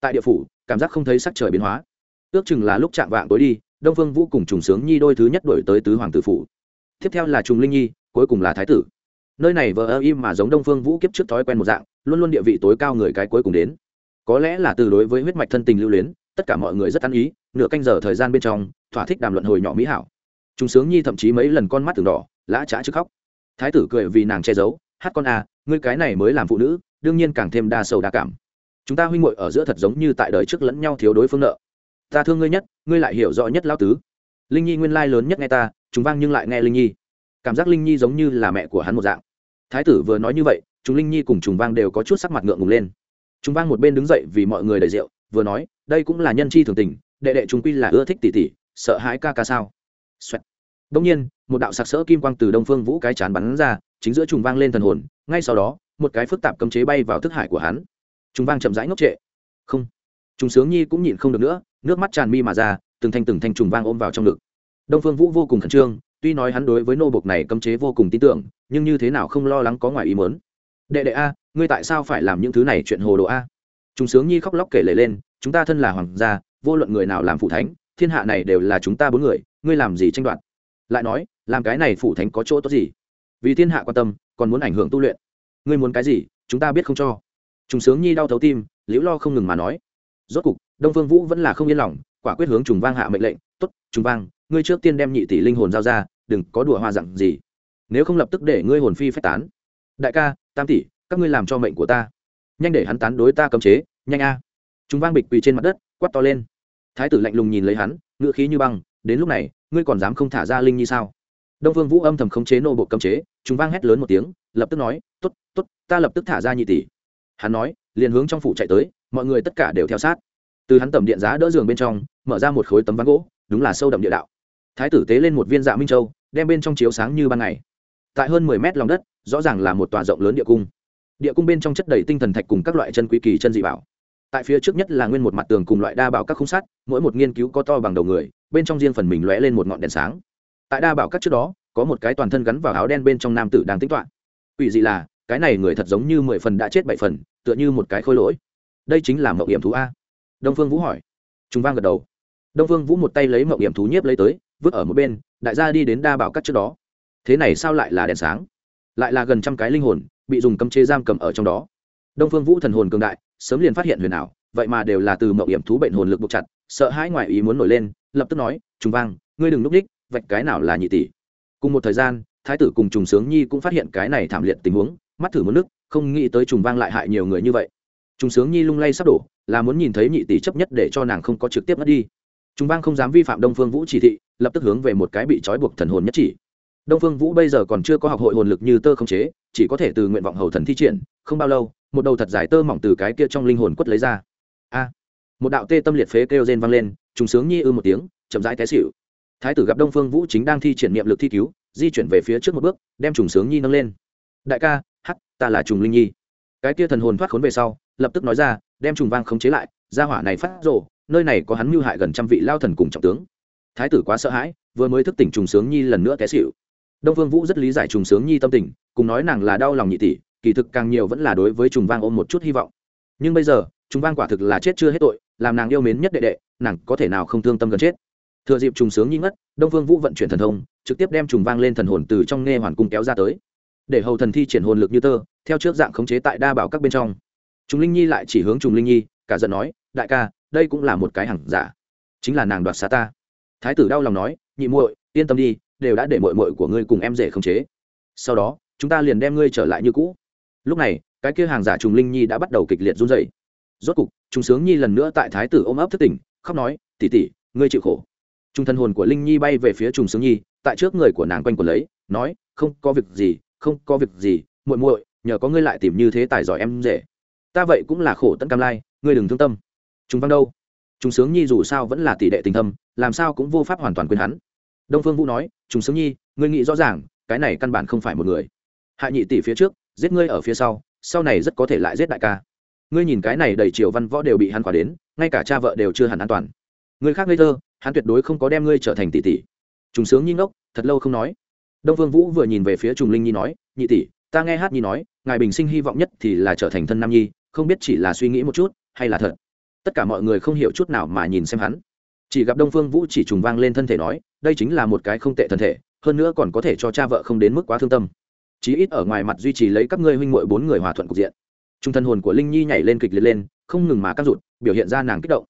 Tại địa phủ, cảm giác không thấy sắc trời biến hóa. Ước chừng là lúc chạm vạng tối đi, đông phương vũ cùng trùng sướng nhi đôi thứ nhất đổi tới tứ hoàng tử phủ. Tiếp theo là trùng linh nhi cuối cùng là thái tử. Nơi này vờ ơ im mà giống đông phương vũ kiếp trước thói quen một dạng, luôn luôn địa vị tối cao người cái cuối cùng đến. Có lẽ là từ đối với huyết mạch thân tình lưu luyến, tất cả mọi người rất ăn ý, nửa canh giờ thời gian bên trong, thỏa thích đàm luận hồi nhỏ mỹ hảo. Chúng sướng nhi thậm chí mấy lần con mắt từng đỏ, lã trá chứ khóc. Thái tử cười vì nàng che giấu, hát con à ngươi cái này mới làm phụ nữ, đương nhiên càng thêm đa sầu đa cảm. Chúng ta huynh muội ở giữa thật giống như tại đời trước lẫn nhau thiếu đối phương nợ. Ta thương ngươi nhất, ngươi lại hiểu rõ nhất lao tứ. Linh nhi nguyên lai lớn nhất nghe ta chúng vang nhưng lại nghe linh nhi cảm giác linh nhi giống như là mẹ của hắn một dạng. Thái tử vừa nói như vậy, chúng linh nhi cùng trùng vang đều có chút sắc mặt ngượng ngùng lên. Trùng vang một bên đứng dậy vì mọi người đầy rượu, vừa nói, đây cũng là nhân chi thường tình, đệ đệ chúng quy là ưa thích tỷ tỷ, sợ hãi ca ca sao? Xoẹt. đông nhiên, một đạo sặc sỡ kim quang từ đông phương vũ cái chán bắn ra, chính giữa trùng vang lên thần hồn, ngay sau đó, một cái phức tạp cấm chế bay vào thức hải của hắn. Trùng vang chậm rãi ngốc trệ. Không. Trùng sướng nhi cũng nhịn không được nữa, nước mắt tràn mi mà ra, từng thanh từng thanh trùng vang ôm vào trong ngực. Đông phương vũ vô cùng khẩn trương tuy nói hắn đối với nô bộc này cấm chế vô cùng tin tưởng, nhưng như thế nào không lo lắng có ngoài ý muốn. Đệ đệ a, ngươi tại sao phải làm những thứ này chuyện hồ đồ a? Chúng sướng nhi khóc lóc kể lể lên, chúng ta thân là hoàng gia, vô luận người nào làm phụ thánh, thiên hạ này đều là chúng ta bốn người, ngươi làm gì tranh đoạt? Lại nói, làm cái này phụ thánh có chỗ tốt gì? Vì thiên hạ quan tâm, còn muốn ảnh hưởng tu luyện. Ngươi muốn cái gì, chúng ta biết không cho. Chúng sướng nhi đau thấu tim, liễu lo không ngừng mà nói. Rốt cục, đông phương vũ vẫn là không yên lòng, quả quyết hướng trùng vang hạ mệnh lệnh t ố t trùng vang, ngươi trước tiên đem nhị tỷ linh hồn giao ra đừng có đùa hoa dặn gì. Nếu không lập tức để ngươi hồn phi phách tán. Đại ca, tam tỷ, các ngươi làm cho mệnh của ta. Nhanh để hắn tán đối ta cấm chế, nhanh a. Chúng vang bịch quỳ trên mặt đất quắt to lên. Thái tử lạnh lùng nhìn lấy hắn ngựa khí như băng, đến lúc này, ngươi còn dám không thả ra linh như sao? Đông phương vũ âm thầm khống chế nô bộ cấm chế, chúng vang hét lớn một tiếng, lập tức nói t ố t t ố t ta lập tức thả ra nhị tỷ. Hắn nói, liền hướng trong phủ chạy tới, mọi người tất cả đều theo sát. Từ hắn tầm điện giá đỡ giường bên trong, mở ra một khối tấm ván gỗ, đúng là sâu đậm địa đạo thái tử tế lên một viên dạ minh châu, đem bên trong chiếu sáng như ban ngày. Tại hơn mười mét lòng đất, rõ ràng là một tòa rộng lớn địa cung. Địa cung bên trong chất đầy tinh thần thạch cùng các loại chân quý kỳ chân dị bảo. Tại phía trước nhất là nguyên một mặt tường cùng loại đa bảo các khung sắt, mỗi một nghiên cứu có to bằng đầu người, bên trong riêng phần mình lóe lên một ngọn đèn sáng. Tại đa bảo các trước đó, có một cái toàn thân gắn vào áo đen bên trong nam tử đang tính toạ ủy dị là, cái này người thật giống như mười phần đã chết bảy phần, tựa như một cái khôi lỗi. Đây chính là mậu hiểm thú a. Đông phương vũ hỏi. Chúng vang gật đầu. Đông phương vũ một tay lấy mậu hiểm thú nhiếp lấy tới vứt ở một bên, đại gia đi đến đa bảo cắt trước đó. Thế này sao lại là đèn sáng? Lại là gần trăm cái linh hồn bị dùng cấm chế giam cầm ở trong đó. Đông phương vũ thần hồn cường đại, sớm liền phát hiện huyền ảo, vậy mà đều là từ mậu hiểm thú bệnh hồn lực buộc chặt, sợ hãi ngoại ý muốn nổi lên, lập tức nói, trùng vang, ngươi đừng núp đích, vạch cái nào là nhị tỷ. Cùng một thời gian, thái tử cùng trùng sướng nhi cũng phát hiện cái này thảm liệt tình huống, mắt thử mất nước, không nghĩ tới trùng vang lại hại nhiều người như vậy. Trùng sướng nhi lung lay sắp đổ, là muốn nhìn thấy nhị tỷ chấp nhất để cho nàng không có trực tiếp mất đi. Trùng vang không dám vi phạm đông phương vũ chỉ thị lập tức hướng về một cái bị trói buộc thần hồn nhất chỉ. Đông phương vũ bây giờ còn chưa có học hội hồn lực như tơ không chế, chỉ có thể từ nguyện vọng hầu thần thi triển, không bao lâu, một đầu thật dài tơ mỏng từ cái kia trong linh hồn quất lấy ra. A! Một đạo tê tâm liệt phế kêu rên vang lên, trùng sướng nhi ư một tiếng, chậm rãi té xỉu. Thái tử gặp đông phương vũ chính đang thi triển niệm lực thi cứu, di chuyển về phía trước một bước, đem trùng sướng nhi nâng lên. Đại ca, hắc, ta là trùng linh nhi. Cái kia thần hồn thoát khốn về sau, lập tức nói ra, đem trùng vang khống chế lại, gia hỏa này phát rồ, nơi này có hắn mưu hại gần trăm vị lao thần cùng trọng tướng thái tử quá sợ hãi, vừa mới thức tỉnh trùng sướng nhi lần nữa té xịu đông phương vũ rất lý giải trùng sướng nhi tâm tình, cùng nói nàng là đau lòng nhị tỷ, kỳ thực càng nhiều vẫn là đối với trùng vang ôm một chút hy vọng. Nhưng bây giờ, trùng vang quả thực là chết chưa hết tội, làm nàng yêu mến nhất đệ đệ, nàng có thể nào không thương tâm gần chết? Thừa dịp trùng sướng nhi ngất, đông phương vũ vận chuyển thần thông, trực tiếp đem trùng vang lên thần hồn từ trong nghe hoàn cung kéo ra tới. Để hầu thần thi triển hồn lực như tơ, theo trước dạng khống chế tại đa bảo các bên trong. Trùng linh nhi lại chỉ hướng trùng linh nhi, cả giận nói, đại ca, đây cũng là một cái hằng giả. Chính là nàng đoạt xá ta thái tử đau lòng nói, nhị muội, yên tâm đi, đều đã để muội muội của ngươi cùng em rể khống chế. Sau đó, chúng ta liền đem ngươi trở lại như cũ. Lúc này, cái kia hàng giả trùng linh nhi đã bắt đầu kịch liệt run rẩy. Rốt cục, trùng sướng nhi lần nữa tại thái tử ôm ấp thất tỉnh, khóc nói tỉ tỉ ngươi chịu khổ. Trung thân hồn của linh nhi bay về phía trùng sướng nhi, tại trước người của nàng quanh quần lấy, nói, không có việc gì, không có việc gì, muội muội, nhờ có ngươi lại tìm như thế tài giỏi em rể. Ta vậy cũng là khổ tận cam lai, ngươi đừng thương tâm. Chúng văn đâu? Trùng sướng nhi dù sao vẫn là tỷ đệ tình thâm, làm sao cũng vô pháp hoàn toàn quên hắn. Đông phương vũ nói, "Trùng sướng nhi, ngươi nghĩ rõ ràng, cái này căn bản không phải một người. Hại nhị tỷ phía trước, giết ngươi ở phía sau sau này rất có thể lại giết đại ca. Ngươi nhìn cái này đầy triều văn võ đều bị hắn quả đến, ngay cả cha vợ đều chưa hẳn an toàn. Người khác ngây thơ, hắn tuyệt đối không có đem ngươi trở thành tỷ tỷ. Trùng sướng nhi ngốc, thật lâu không nói. Đông phương vũ vừa nhìn về phía trùng linh nhi nói, nhị tỷ, ta nghe hát nhi nói, ngài bình sinh hy vọng nhất thì là trở thành thân nam nhi, không biết chỉ là suy nghĩ một chút, hay là thật? Tất cả mọi người không hiểu chút nào mà nhìn xem hắn. Chỉ gặp đông phương vũ chỉ trùng vang lên thân thể nói, đây chính là một cái không tệ thân thể, hơn nữa còn có thể cho cha vợ không đến mức quá thương tâm. Chí ít ở ngoài mặt duy trì lấy các ngươi huynh muội bốn người hòa thuận cục diện. Trung thân hồn của linh nhi nhảy lên kịch liệt lên, không ngừng mà cắt rụt, biểu hiện ra nàng kích động.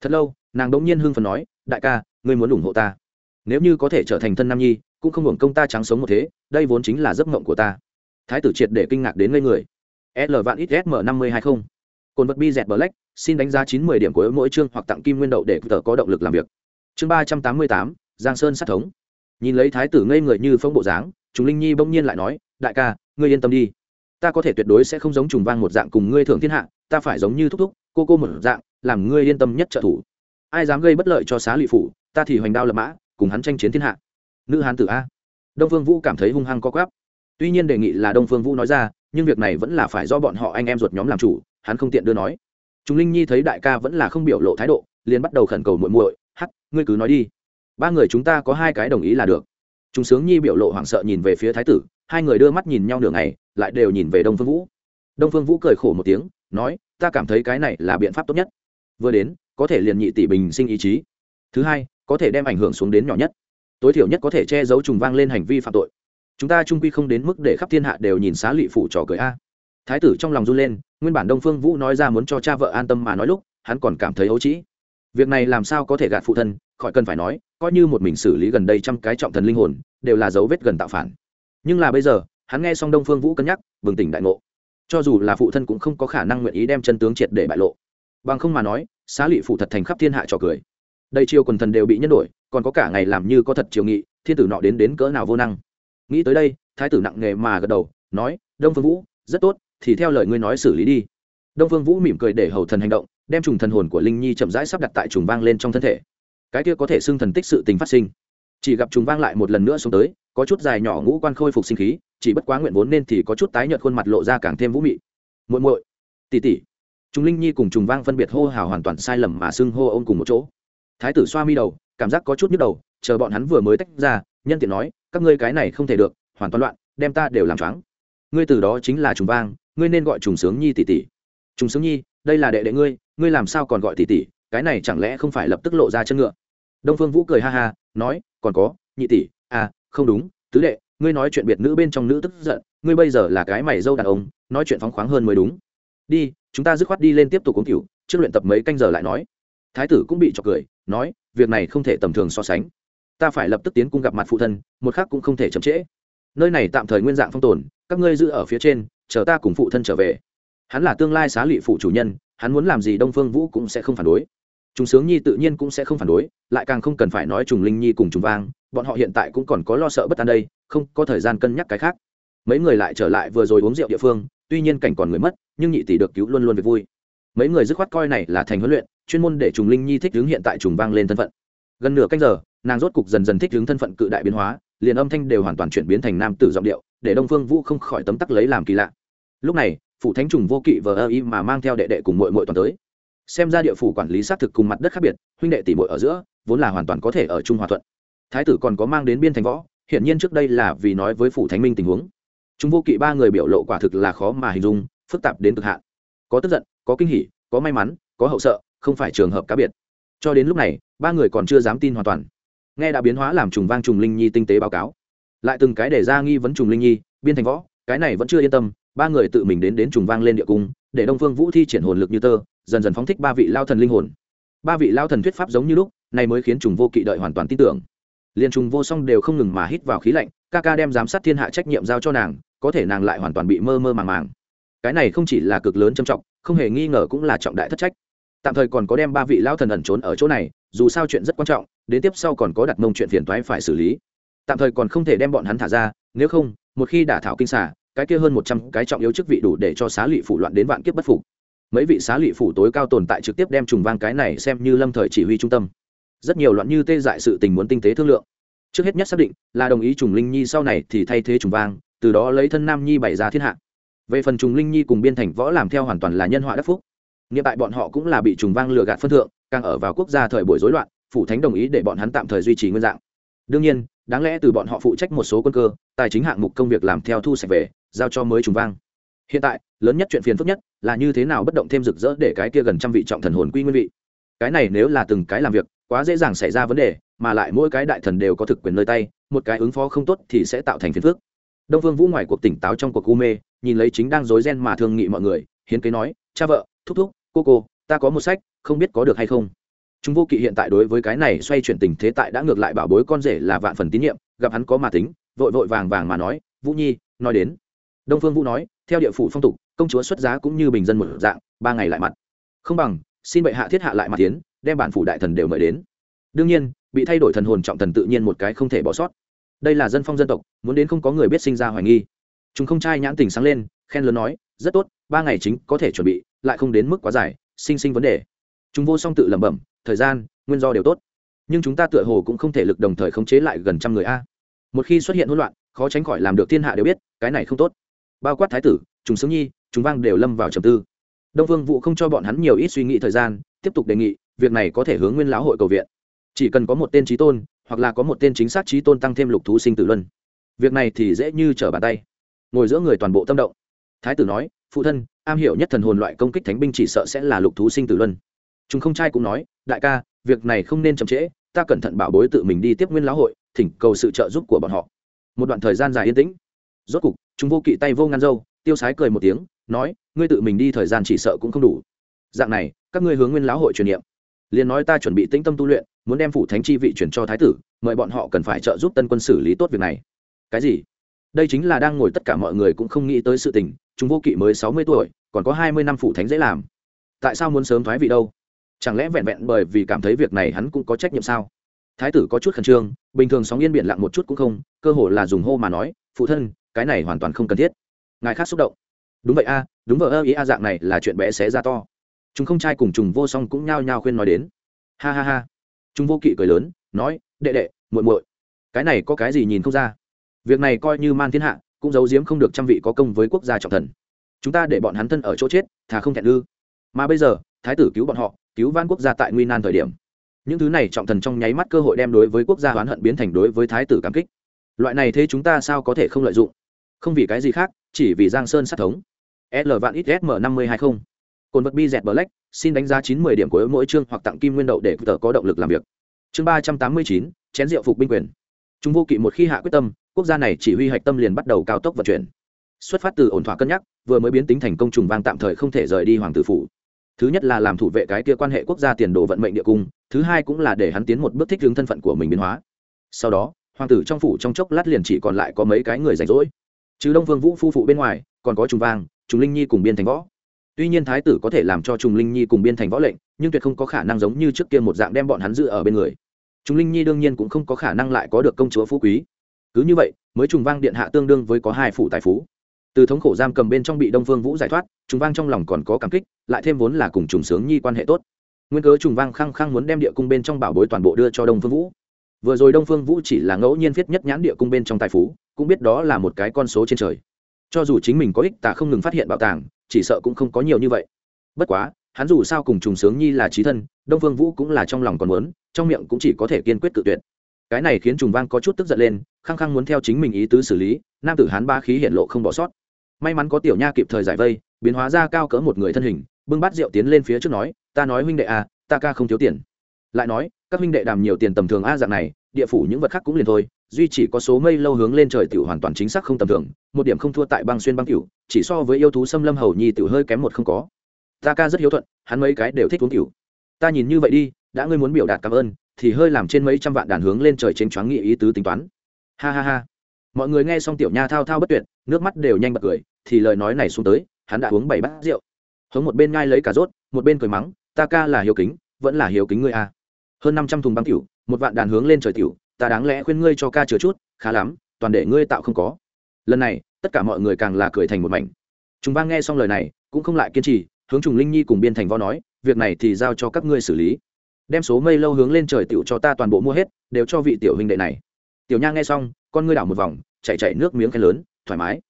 Thật lâu, nàng đống nhiên hưng phần nói, đại ca, ngươi muốn ủng hộ ta? Nếu như có thể trở thành thân nam nhi, cũng không hưởng công ta trắng sống một thế, đây vốn chính là giấc mộng của ta. Thái tử triệt để kinh ngạc đến ngây người. L vạn ít sm năm mươi hai không. Cồn vật bi dẹt black xin đánh giá chín mươi điểm của mỗi chương hoặc tặng kim nguyên đậu để tờ có động lực làm việc. Chương ba trăm tám mươi tám, giang sơn sát thống. Nhìn lấy thái tử ngây người như phong bộ dáng chúng linh nhi bỗng nhiên lại nói, đại ca, ngươi yên tâm đi. Ta có thể tuyệt đối sẽ không giống trùng vang một dạng cùng ngươi thượng thiên hạ, ta phải giống như thúc thúc, cô cô một dạng, làm ngươi yên tâm nhất trợ thủ. Ai dám gây bất lợi cho xá lụy phủ, ta thì hoành đao lập mã, cùng hắn tranh chiến thiên hạ. Nữ hán tử a. Đông phương vũ cảm thấy hung hăng co quắp. Tuy nhiên đề nghị là đông phương vũ nói ra, nhưng việc này vẫn là phải do bọn họ anh em ruột nhóm làm chủ, hắn không tiện đưa nói chúng linh nhi thấy đại ca vẫn là không biểu lộ thái độ, liền bắt đầu khẩn cầu muội muội, hắc, ngươi cứ nói đi. Ba người chúng ta có hai cái đồng ý là được. Chúng sướng nhi biểu lộ hoảng sợ nhìn về phía thái tử, hai người đưa mắt nhìn nhau nửa ngày, lại đều nhìn về đông phương vũ. Đông phương vũ cười khổ một tiếng, nói, ta cảm thấy cái này là biện pháp tốt nhất. Vừa đến, có thể liền nhị tỷ bình sinh ý chí. Thứ hai, có thể đem ảnh hưởng xuống đến nhỏ nhất. Tối thiểu nhất có thể che giấu trùng vang lên hành vi phạm tội. Chúng ta trung quy không đến mức để khắp thiên hạ đều nhìn xá lị phủ trò cười a thái tử trong lòng run lên, nguyên bản đông phương vũ nói ra muốn cho cha vợ an tâm mà nói lúc, hắn còn cảm thấy ấu trĩ. Việc này làm sao có thể gạt phụ thân, khỏi cần phải nói, coi như một mình xử lý gần đây trăm cái trọng thần linh hồn, đều là dấu vết gần tạo phản. Nhưng là bây giờ, hắn nghe xong đông phương vũ cân nhắc, bừng tỉnh đại ngộ. Cho dù là phụ thân cũng không có khả năng nguyện ý đem chân tướng triệt để bại lộ. Bằng không mà nói, xá lụy phụ thật thành khắp thiên hạ trò cười. Đây chiêu quần thần đều bị nhân đổi, còn có cả ngày làm như có thật triều nghị, thiên tử nọ đến đến cỡ nào vô năng. Nghĩ tới đây, thái tử nặng nề mà gật đầu, nói, đông phương vũ, rất tốt thì theo lời ngươi nói xử lý đi. Đông phương vũ mỉm cười để hầu thần hành động, đem trùng thần hồn của linh nhi chậm rãi sắp đặt tại trùng vang lên trong thân thể. Cái kia có thể xưng thần tích sự tình phát sinh. Chỉ gặp trùng vang lại một lần nữa xuống tới, có chút dài nhỏ ngũ quan khôi phục sinh khí, chỉ bất quá nguyện vốn nên thì có chút tái nhợt khuôn mặt lộ ra càng thêm vũ mị. Muội muội, tỷ tỷ. Trùng linh nhi cùng trùng vang phân biệt hô hào hoàn toàn sai lầm mà xưng hô ôm cùng một chỗ. Thái tử xoa mi đầu, cảm giác có chút nhức đầu, chờ bọn hắn vừa mới tách ra, nhân tiện nói, các ngươi cái này không thể được, hoàn toàn loạn, đem ta đều làm choáng. Ngươi từ đó chính là trùng vang ngươi nên gọi trùng sướng nhi tỷ tỷ. Trùng sướng nhi, đây là đệ đệ ngươi ngươi làm sao còn gọi tỷ tỷ? Cái này chẳng lẽ không phải lập tức lộ ra chân ngựa? Đông phương vũ cười ha ha, nói, còn có, nhị tỷ à không đúng, tứ đệ, ngươi nói chuyện biệt nữ bên trong nữ tức giận, ngươi bây giờ là cái mày dâu đàn ông, nói chuyện phóng khoáng hơn mới đúng. Đi, chúng ta dứt khoát đi lên tiếp tục uống cửu trước luyện tập mấy canh giờ lại nói. Thái tử cũng bị trọc cười, nói, việc này không thể tầm thường so sánh. Ta phải lập tức tiến cung gặp mặt phụ thân, một khác cũng không thể chậm trễ. Nơi này tạm thời nguyên dạng phong tồn, các ngươi giữ ở phía trên chờ ta cùng phụ thân trở về. Hắn là tương lai xá lụy phụ chủ nhân, hắn muốn làm gì đông phương vũ cũng sẽ không phản đối. Trùng sướng nhi tự nhiên cũng sẽ không phản đối, lại càng không cần phải nói trùng linh nhi cùng trùng vang, bọn họ hiện tại cũng còn có lo sợ bất an đây, không có thời gian cân nhắc cái khác. Mấy người lại trở lại vừa rồi uống rượu địa phương, tuy nhiên cảnh còn người mất, nhưng nhị tỷ được cứu luôn luôn việc vui. Mấy người dứt khoát coi này là thành huấn luyện, chuyên môn để trùng linh nhi thích ứng hiện tại trùng vang lên thân phận. Gần nửa canh giờ, nàng rốt cục dần dần thích ứng thân phận cự đại biến hóa, liền âm thanh đều hoàn toàn chuyển biến thành nam tử giọng điệu, để đông phương vũ không khỏi tấm tắc lấy làm kỳ lạ lúc này, phủ thánh trùng vô kỵ vờ ơ y mà mang theo đệ đệ cùng mội mội toàn tới. Xem ra địa phủ quản lý xác thực cùng mặt đất khác biệt, huynh đệ tỷ mội ở giữa, vốn là hoàn toàn có thể ở chung hòa thuận. Thái tử còn có mang đến biên thành võ, hiển nhiên trước đây là vì nói với phủ thánh minh tình huống. Chúng vô kỵ ba người biểu lộ quả thực là khó mà hình dung, phức tạp đến cực hạn. Có tức giận, có kinh hỉ, có may mắn, có hậu sợ, không phải trường hợp cá biệt. Cho đến lúc này, ba người còn chưa dám tin hoàn toàn. Nghe đã biến hóa làm trùng vang trùng linh nhi tinh tế báo cáo. Lại từng cái để ra nghi vấn trùng linh nhi, biên thành võ, cái này vẫn chưa yên tâm ba người tự mình đến đến trùng vang lên địa cung, để đông phương vũ thi triển hồn lực như tơ, dần dần phóng thích ba vị lao thần linh hồn. Ba vị lao thần thuyết pháp giống như lúc, này mới khiến trùng vô kỵ đợi hoàn toàn tin tưởng. Liền trùng vô song đều không ngừng mà hít vào khí lạnh, ca ca đem giám sát thiên hạ trách nhiệm giao cho nàng, có thể nàng lại hoàn toàn bị mơ mơ màng màng. Cái này không chỉ là cực lớn trầm trọng, không hề nghi ngờ cũng là trọng đại thất trách. Tạm thời còn có đem ba vị lao thần ẩn trốn ở chỗ này, dù sao chuyện rất quan trọng, đến tiếp sau còn có đặt mông chuyện phiền toái phải xử lý. Tạm thời còn không thể đem bọn hắn thả ra, nếu không, một khi đả thảo kinh xả cái kia hơn một trăm cái trọng yếu chức vị đủ để cho xá lụy phủ loạn đến vạn kiếp bất phục. Mấy vị xá lụy phủ tối cao tồn tại trực tiếp đem trùng vang cái này xem như lâm thời chỉ huy trung tâm. Rất nhiều loạn như tê dại sự tình muốn tinh tế thương lượng. Trước hết nhất xác định là đồng ý trùng linh nhi sau này thì thay thế trùng vang, từ đó lấy thân nam nhi bày ra thiên hạ. Về phần trùng linh nhi cùng biên thành võ làm theo hoàn toàn là nhân họa đắc phúc. Nghĩa tại bọn họ cũng là bị trùng vang lừa gạt phân thượng, càng ở vào quốc gia thời buổi rối loạn, phủ thánh đồng ý để bọn hắn tạm thời duy trì nguyên dạng. Đương nhiên, đáng lẽ từ bọn họ phụ trách một số quân cơ, tài chính hạng mục công việc làm theo thu sạch về giao cho mới trùng vang. Hiện tại, lớn nhất chuyện phiền phức nhất là như thế nào bất động thêm rực rỡ để cái kia gần trăm vị trọng thần hồn quy nguyên vị. Cái này nếu là từng cái làm việc, quá dễ dàng xảy ra vấn đề, mà lại mỗi cái đại thần đều có thực quyền nơi tay, một cái ứng phó không tốt thì sẽ tạo thành phiền phức. Đông phương vũ ngoài cuộc tỉnh táo trong cuộc u mê, nhìn lấy chính đang rối ren mà thương nghị mọi người, hiến kế nói, cha vợ, thúc thúc, cô cô, ta có một sách, không biết có được hay không? Chúng vô kỵ hiện tại đối với cái này xoay chuyển tình thế tại đã ngược lại bảo bối con rể là vạn phần tín nhiệm, gặp hắn có mà tính, vội vội vàng vàng mà nói, vũ nhi, nói đến đông phương vũ nói, theo địa phủ phong tục, công chúa xuất giá cũng như bình dân một dạng, ba ngày lại mặt. Không bằng, xin bệ hạ thiết hạ lại mặt tiến, đem bản phủ đại thần đều mời đến. Đương nhiên, bị thay đổi thần hồn trọng thần tự nhiên một cái không thể bỏ sót. Đây là dân phong dân tộc, muốn đến không có người biết sinh ra hoài nghi. Chúng không trai nhãn tình sáng lên, khen lớn nói, rất tốt, ba ngày chính có thể chuẩn bị, lại không đến mức quá dài, sinh sinh vấn đề. Chúng vô song tự lẩm bẩm, thời gian, nguyên do đều tốt. Nhưng chúng ta tựa hồ cũng không thể lực đồng thời khống chế lại gần trăm người a. Một khi xuất hiện hỗn loạn, khó tránh khỏi làm được thiên hạ đều biết, cái này không tốt bao quát thái tử chúng sướng nhi chúng vang đều lâm vào trầm tư. Đông vương vụ không cho bọn hắn nhiều ít suy nghĩ thời gian, tiếp tục đề nghị, việc này có thể hướng nguyên lão hội cầu viện. Chỉ cần có một tên trí tôn, hoặc là có một tên chính xác trí tôn tăng thêm lục thú sinh tử luân. Việc này thì dễ như trở bàn tay. Ngồi giữa người toàn bộ tâm động. Thái tử nói, phụ thân, am hiểu nhất thần hồn loại công kích thánh binh chỉ sợ sẽ là lục thú sinh tử luân. Chúng không trai cũng nói, đại ca, việc này không nên chậm trễ, ta cẩn thận bảo bối tự mình đi tiếp nguyên lão hội, thỉnh cầu sự trợ giúp của bọn họ. Một đoạn thời gian dài yên tĩnh. Rốt cục chúng vô kỵ tay vô ngăn dâu, tiêu sái cười một tiếng, nói, ngươi tự mình đi, thời gian chỉ sợ cũng không đủ. Dạng này, các ngươi hướng nguyên lão hội truyền niệm. Liền nói ta chuẩn bị tĩnh tâm tu luyện, muốn đem phủ thánh chi vị chuyển cho thái tử, mời bọn họ cần phải trợ giúp tân quân xử lý tốt việc này. Cái gì? Đây chính là đang ngồi tất cả mọi người cũng không nghĩ tới sự tình, chúng vô kỵ mới sáu mươi tuổi, còn có hai mươi năm phủ thánh dễ làm. Tại sao muốn sớm thoái vị đâu? Chẳng lẽ vẹn vẹn bởi vì cảm thấy việc này hắn cũng có trách nhiệm sao? Thái tử có chút khẩn trương, bình thường sóng yên biển lặng một chút cũng không, cơ hồ là dùng hô mà nói, phụ thân cái này hoàn toàn không cần thiết. Ngài khác xúc động. Đúng vậy a, đúng vợ ơ ý a dạng này là chuyện bé xé ra to. Chúng không trai cùng trùng vô song cũng nhao nhao khuyên nói đến. Ha ha ha. Chúng vô kỵ cười lớn, nói, đệ đệ, muội muội, cái này có cái gì nhìn không ra? Việc này coi như man thiên hạ, cũng giấu giếm không được trăm vị có công với quốc gia trọng thần. Chúng ta để bọn hắn thân ở chỗ chết, thà không thẹn ư mà bây giờ, thái tử cứu bọn họ, cứu van quốc gia tại nguy nan thời điểm. Những thứ này trọng thần trong nháy mắt cơ hội đem đối với quốc gia oán hận biến thành đối với thái tử cảm kích. Loại này thế chúng ta sao có thể không lợi dụng? Không vì cái gì khác, chỉ vì giang sơn sát thống. L vạn ít sm năm mươi hai không. Cồn vật bi dẹt black, xin đánh giá chín mươi điểm của mỗi chương hoặc tặng kim nguyên đậu để tờ có động lực làm việc. Chương ba trăm tám mươi chín, chén rượu phục binh quyền. Chúng vô kỵ một khi hạ quyết tâm, quốc gia này chỉ huy hạch tâm liền bắt đầu cao tốc vận chuyển. Xuất phát từ ổn thỏa cân nhắc, vừa mới biến tính thành công trùng vang tạm thời không thể rời đi hoàng tử phủ. Thứ nhất là làm thủ vệ cái kia quan hệ quốc gia tiền đồ vận mệnh địa cung, thứ hai cũng là để hắn tiến một bước thích hướng thân phận của mình biến hóa. Sau đó, hoàng tử trong phủ trong chốc lát liền chỉ còn lại có mấy cái người rảnh rỗi chứ đông vương vũ phu phụ bên ngoài, còn có trùng vang, trùng linh nhi cùng biên thành võ. Tuy nhiên thái tử có thể làm cho trùng linh nhi cùng biên thành võ lệnh, nhưng tuyệt không có khả năng giống như trước kia một dạng đem bọn hắn giữ ở bên người. Trùng linh nhi đương nhiên cũng không có khả năng lại có được công chúa phú quý. Cứ như vậy, mới trùng vang điện hạ tương đương với có hai phủ tài phú. Từ thống khổ giam cầm bên trong bị đông phương vũ giải thoát, trùng vang trong lòng còn có cảm kích, lại thêm vốn là cùng trùng sướng nhi quan hệ tốt. Nguyên cớ trùng vang khăng khăng muốn đem địa cung bên trong bảo bối toàn bộ đưa cho đông phương vũ. Vừa rồi đông phương vũ chỉ là ngẫu nhiên viết nhất nhãn địa cung bên trong tài phú cũng biết đó là một cái con số trên trời. Cho dù chính mình có ích tả không ngừng phát hiện bảo tàng, chỉ sợ cũng không có nhiều như vậy. Bất quá, hắn dù sao cùng trùng sướng nhi là trí thân, đông phương vũ cũng là trong lòng còn muốn, trong miệng cũng chỉ có thể kiên quyết tự tuyệt. Cái này khiến trùng vang có chút tức giận lên, khăng khăng muốn theo chính mình ý tứ xử lý, nam tử hán ba khí hiện lộ không bỏ sót. May mắn có tiểu nha kịp thời giải vây, biến hóa ra cao cỡ một người thân hình, bưng bát rượu tiến lên phía trước nói, ta nói huynh đệ à ta ca không thiếu tiền. Lại nói, các huynh đệ đàm nhiều tiền tầm thường a dạng này, địa phủ những vật khác cũng liền thôi duy chỉ có số mây lâu hướng lên trời tiểu hoàn toàn chính xác không tầm thường, một điểm không thua tại băng xuyên băng tiểu, chỉ so với yêu thú xâm lâm hầu nhi tiểu hơi kém một không có. Ta ca rất hiếu thuận, hắn mấy cái đều thích uống tiểu. Ta nhìn như vậy đi, đã ngươi muốn biểu đạt cảm ơn, thì hơi làm trên mấy trăm vạn đàn hướng lên trời trên choáng nghị ý tứ tính toán. Ha ha ha. Mọi người nghe xong tiểu nha thao thao bất tuyệt, nước mắt đều nhanh bật cười, thì lời nói này xuống tới, hắn đã uống bảy bát rượu. Hống một bên ngai lấy cả rốt, một bên cười mắng, ta ca là hiếu kính, vẫn là hiếu kính ngươi a hơn năm trăm thùng băng tiểu, một vạn đàn hướng lên trời tiểu ta đáng lẽ khuyên ngươi cho ca chứa chút, khá lắm, toàn để ngươi tạo không có. Lần này, tất cả mọi người càng là cười thành một mảnh. Chúng vang nghe xong lời này, cũng không lại kiên trì, hướng trùng linh nhi cùng biên thành võ nói, việc này thì giao cho các ngươi xử lý. Đem số mây lâu hướng lên trời tiểu cho ta toàn bộ mua hết, đều cho vị tiểu huynh đệ này. Tiểu nha nghe xong, con ngươi đảo một vòng, chạy chạy nước miếng khen lớn, thoải mái.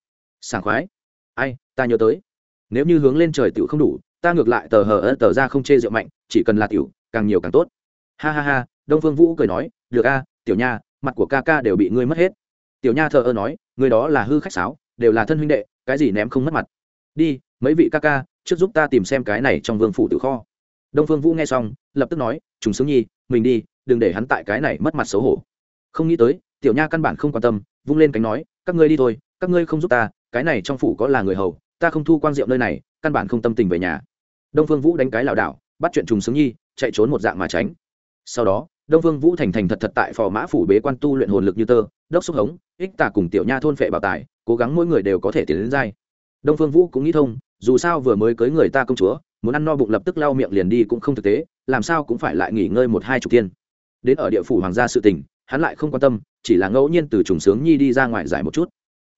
Sảng khoái. Ai, ta nhớ tới. Nếu như hướng lên trời tiểu không đủ, ta ngược lại tờ hờ tờ ra không chê rượu mạnh, chỉ cần là tiểu, càng nhiều càng tốt. Ha ha ha, đông phương vũ cười nói, được a tiểu nha, mặt của ca ca đều bị ngươi mất hết. Tiểu nha thờ ơ nói người đó là hư khách sáo, đều là thân huynh đệ, cái gì ném không mất mặt. Đi, mấy vị ca ca, trước giúp ta tìm xem cái này trong vương phủ tự kho. Đông phương vũ nghe xong, lập tức nói, trùng sướng nhi, mình đi, đừng để hắn tại cái này mất mặt xấu hổ. Không nghĩ tới, tiểu nha căn bản không quan tâm, vung lên cánh nói, các ngươi đi thôi, các ngươi không giúp ta, cái này trong phủ có là người hầu, ta không thu quang diệu nơi này, căn bản không tâm tình về nhà. Đông phương vũ đánh cái lảo đảo, bắt chuyện trùng sướng nhi, chạy trốn một dạng mà tránh. Sau đó đông Vương vũ thành thành thật thật tại phò mã phủ bế quan tu luyện hồn lực như tơ, đốc xúc hống, ích tả cùng tiểu nha thôn phệ bảo tài, cố gắng mỗi người đều có thể tiến đến dai. Đông phương vũ cũng nghĩ thông, dù sao vừa mới cưới người ta công chúa, muốn ăn no bụng lập tức lau miệng liền đi cũng không thực tế, làm sao cũng phải lại nghỉ ngơi một hai chục tiên đến ở địa phủ hoàng gia sự tình, hắn lại không quan tâm, chỉ là ngẫu nhiên từ trùng sướng nhi đi ra ngoài giải một chút.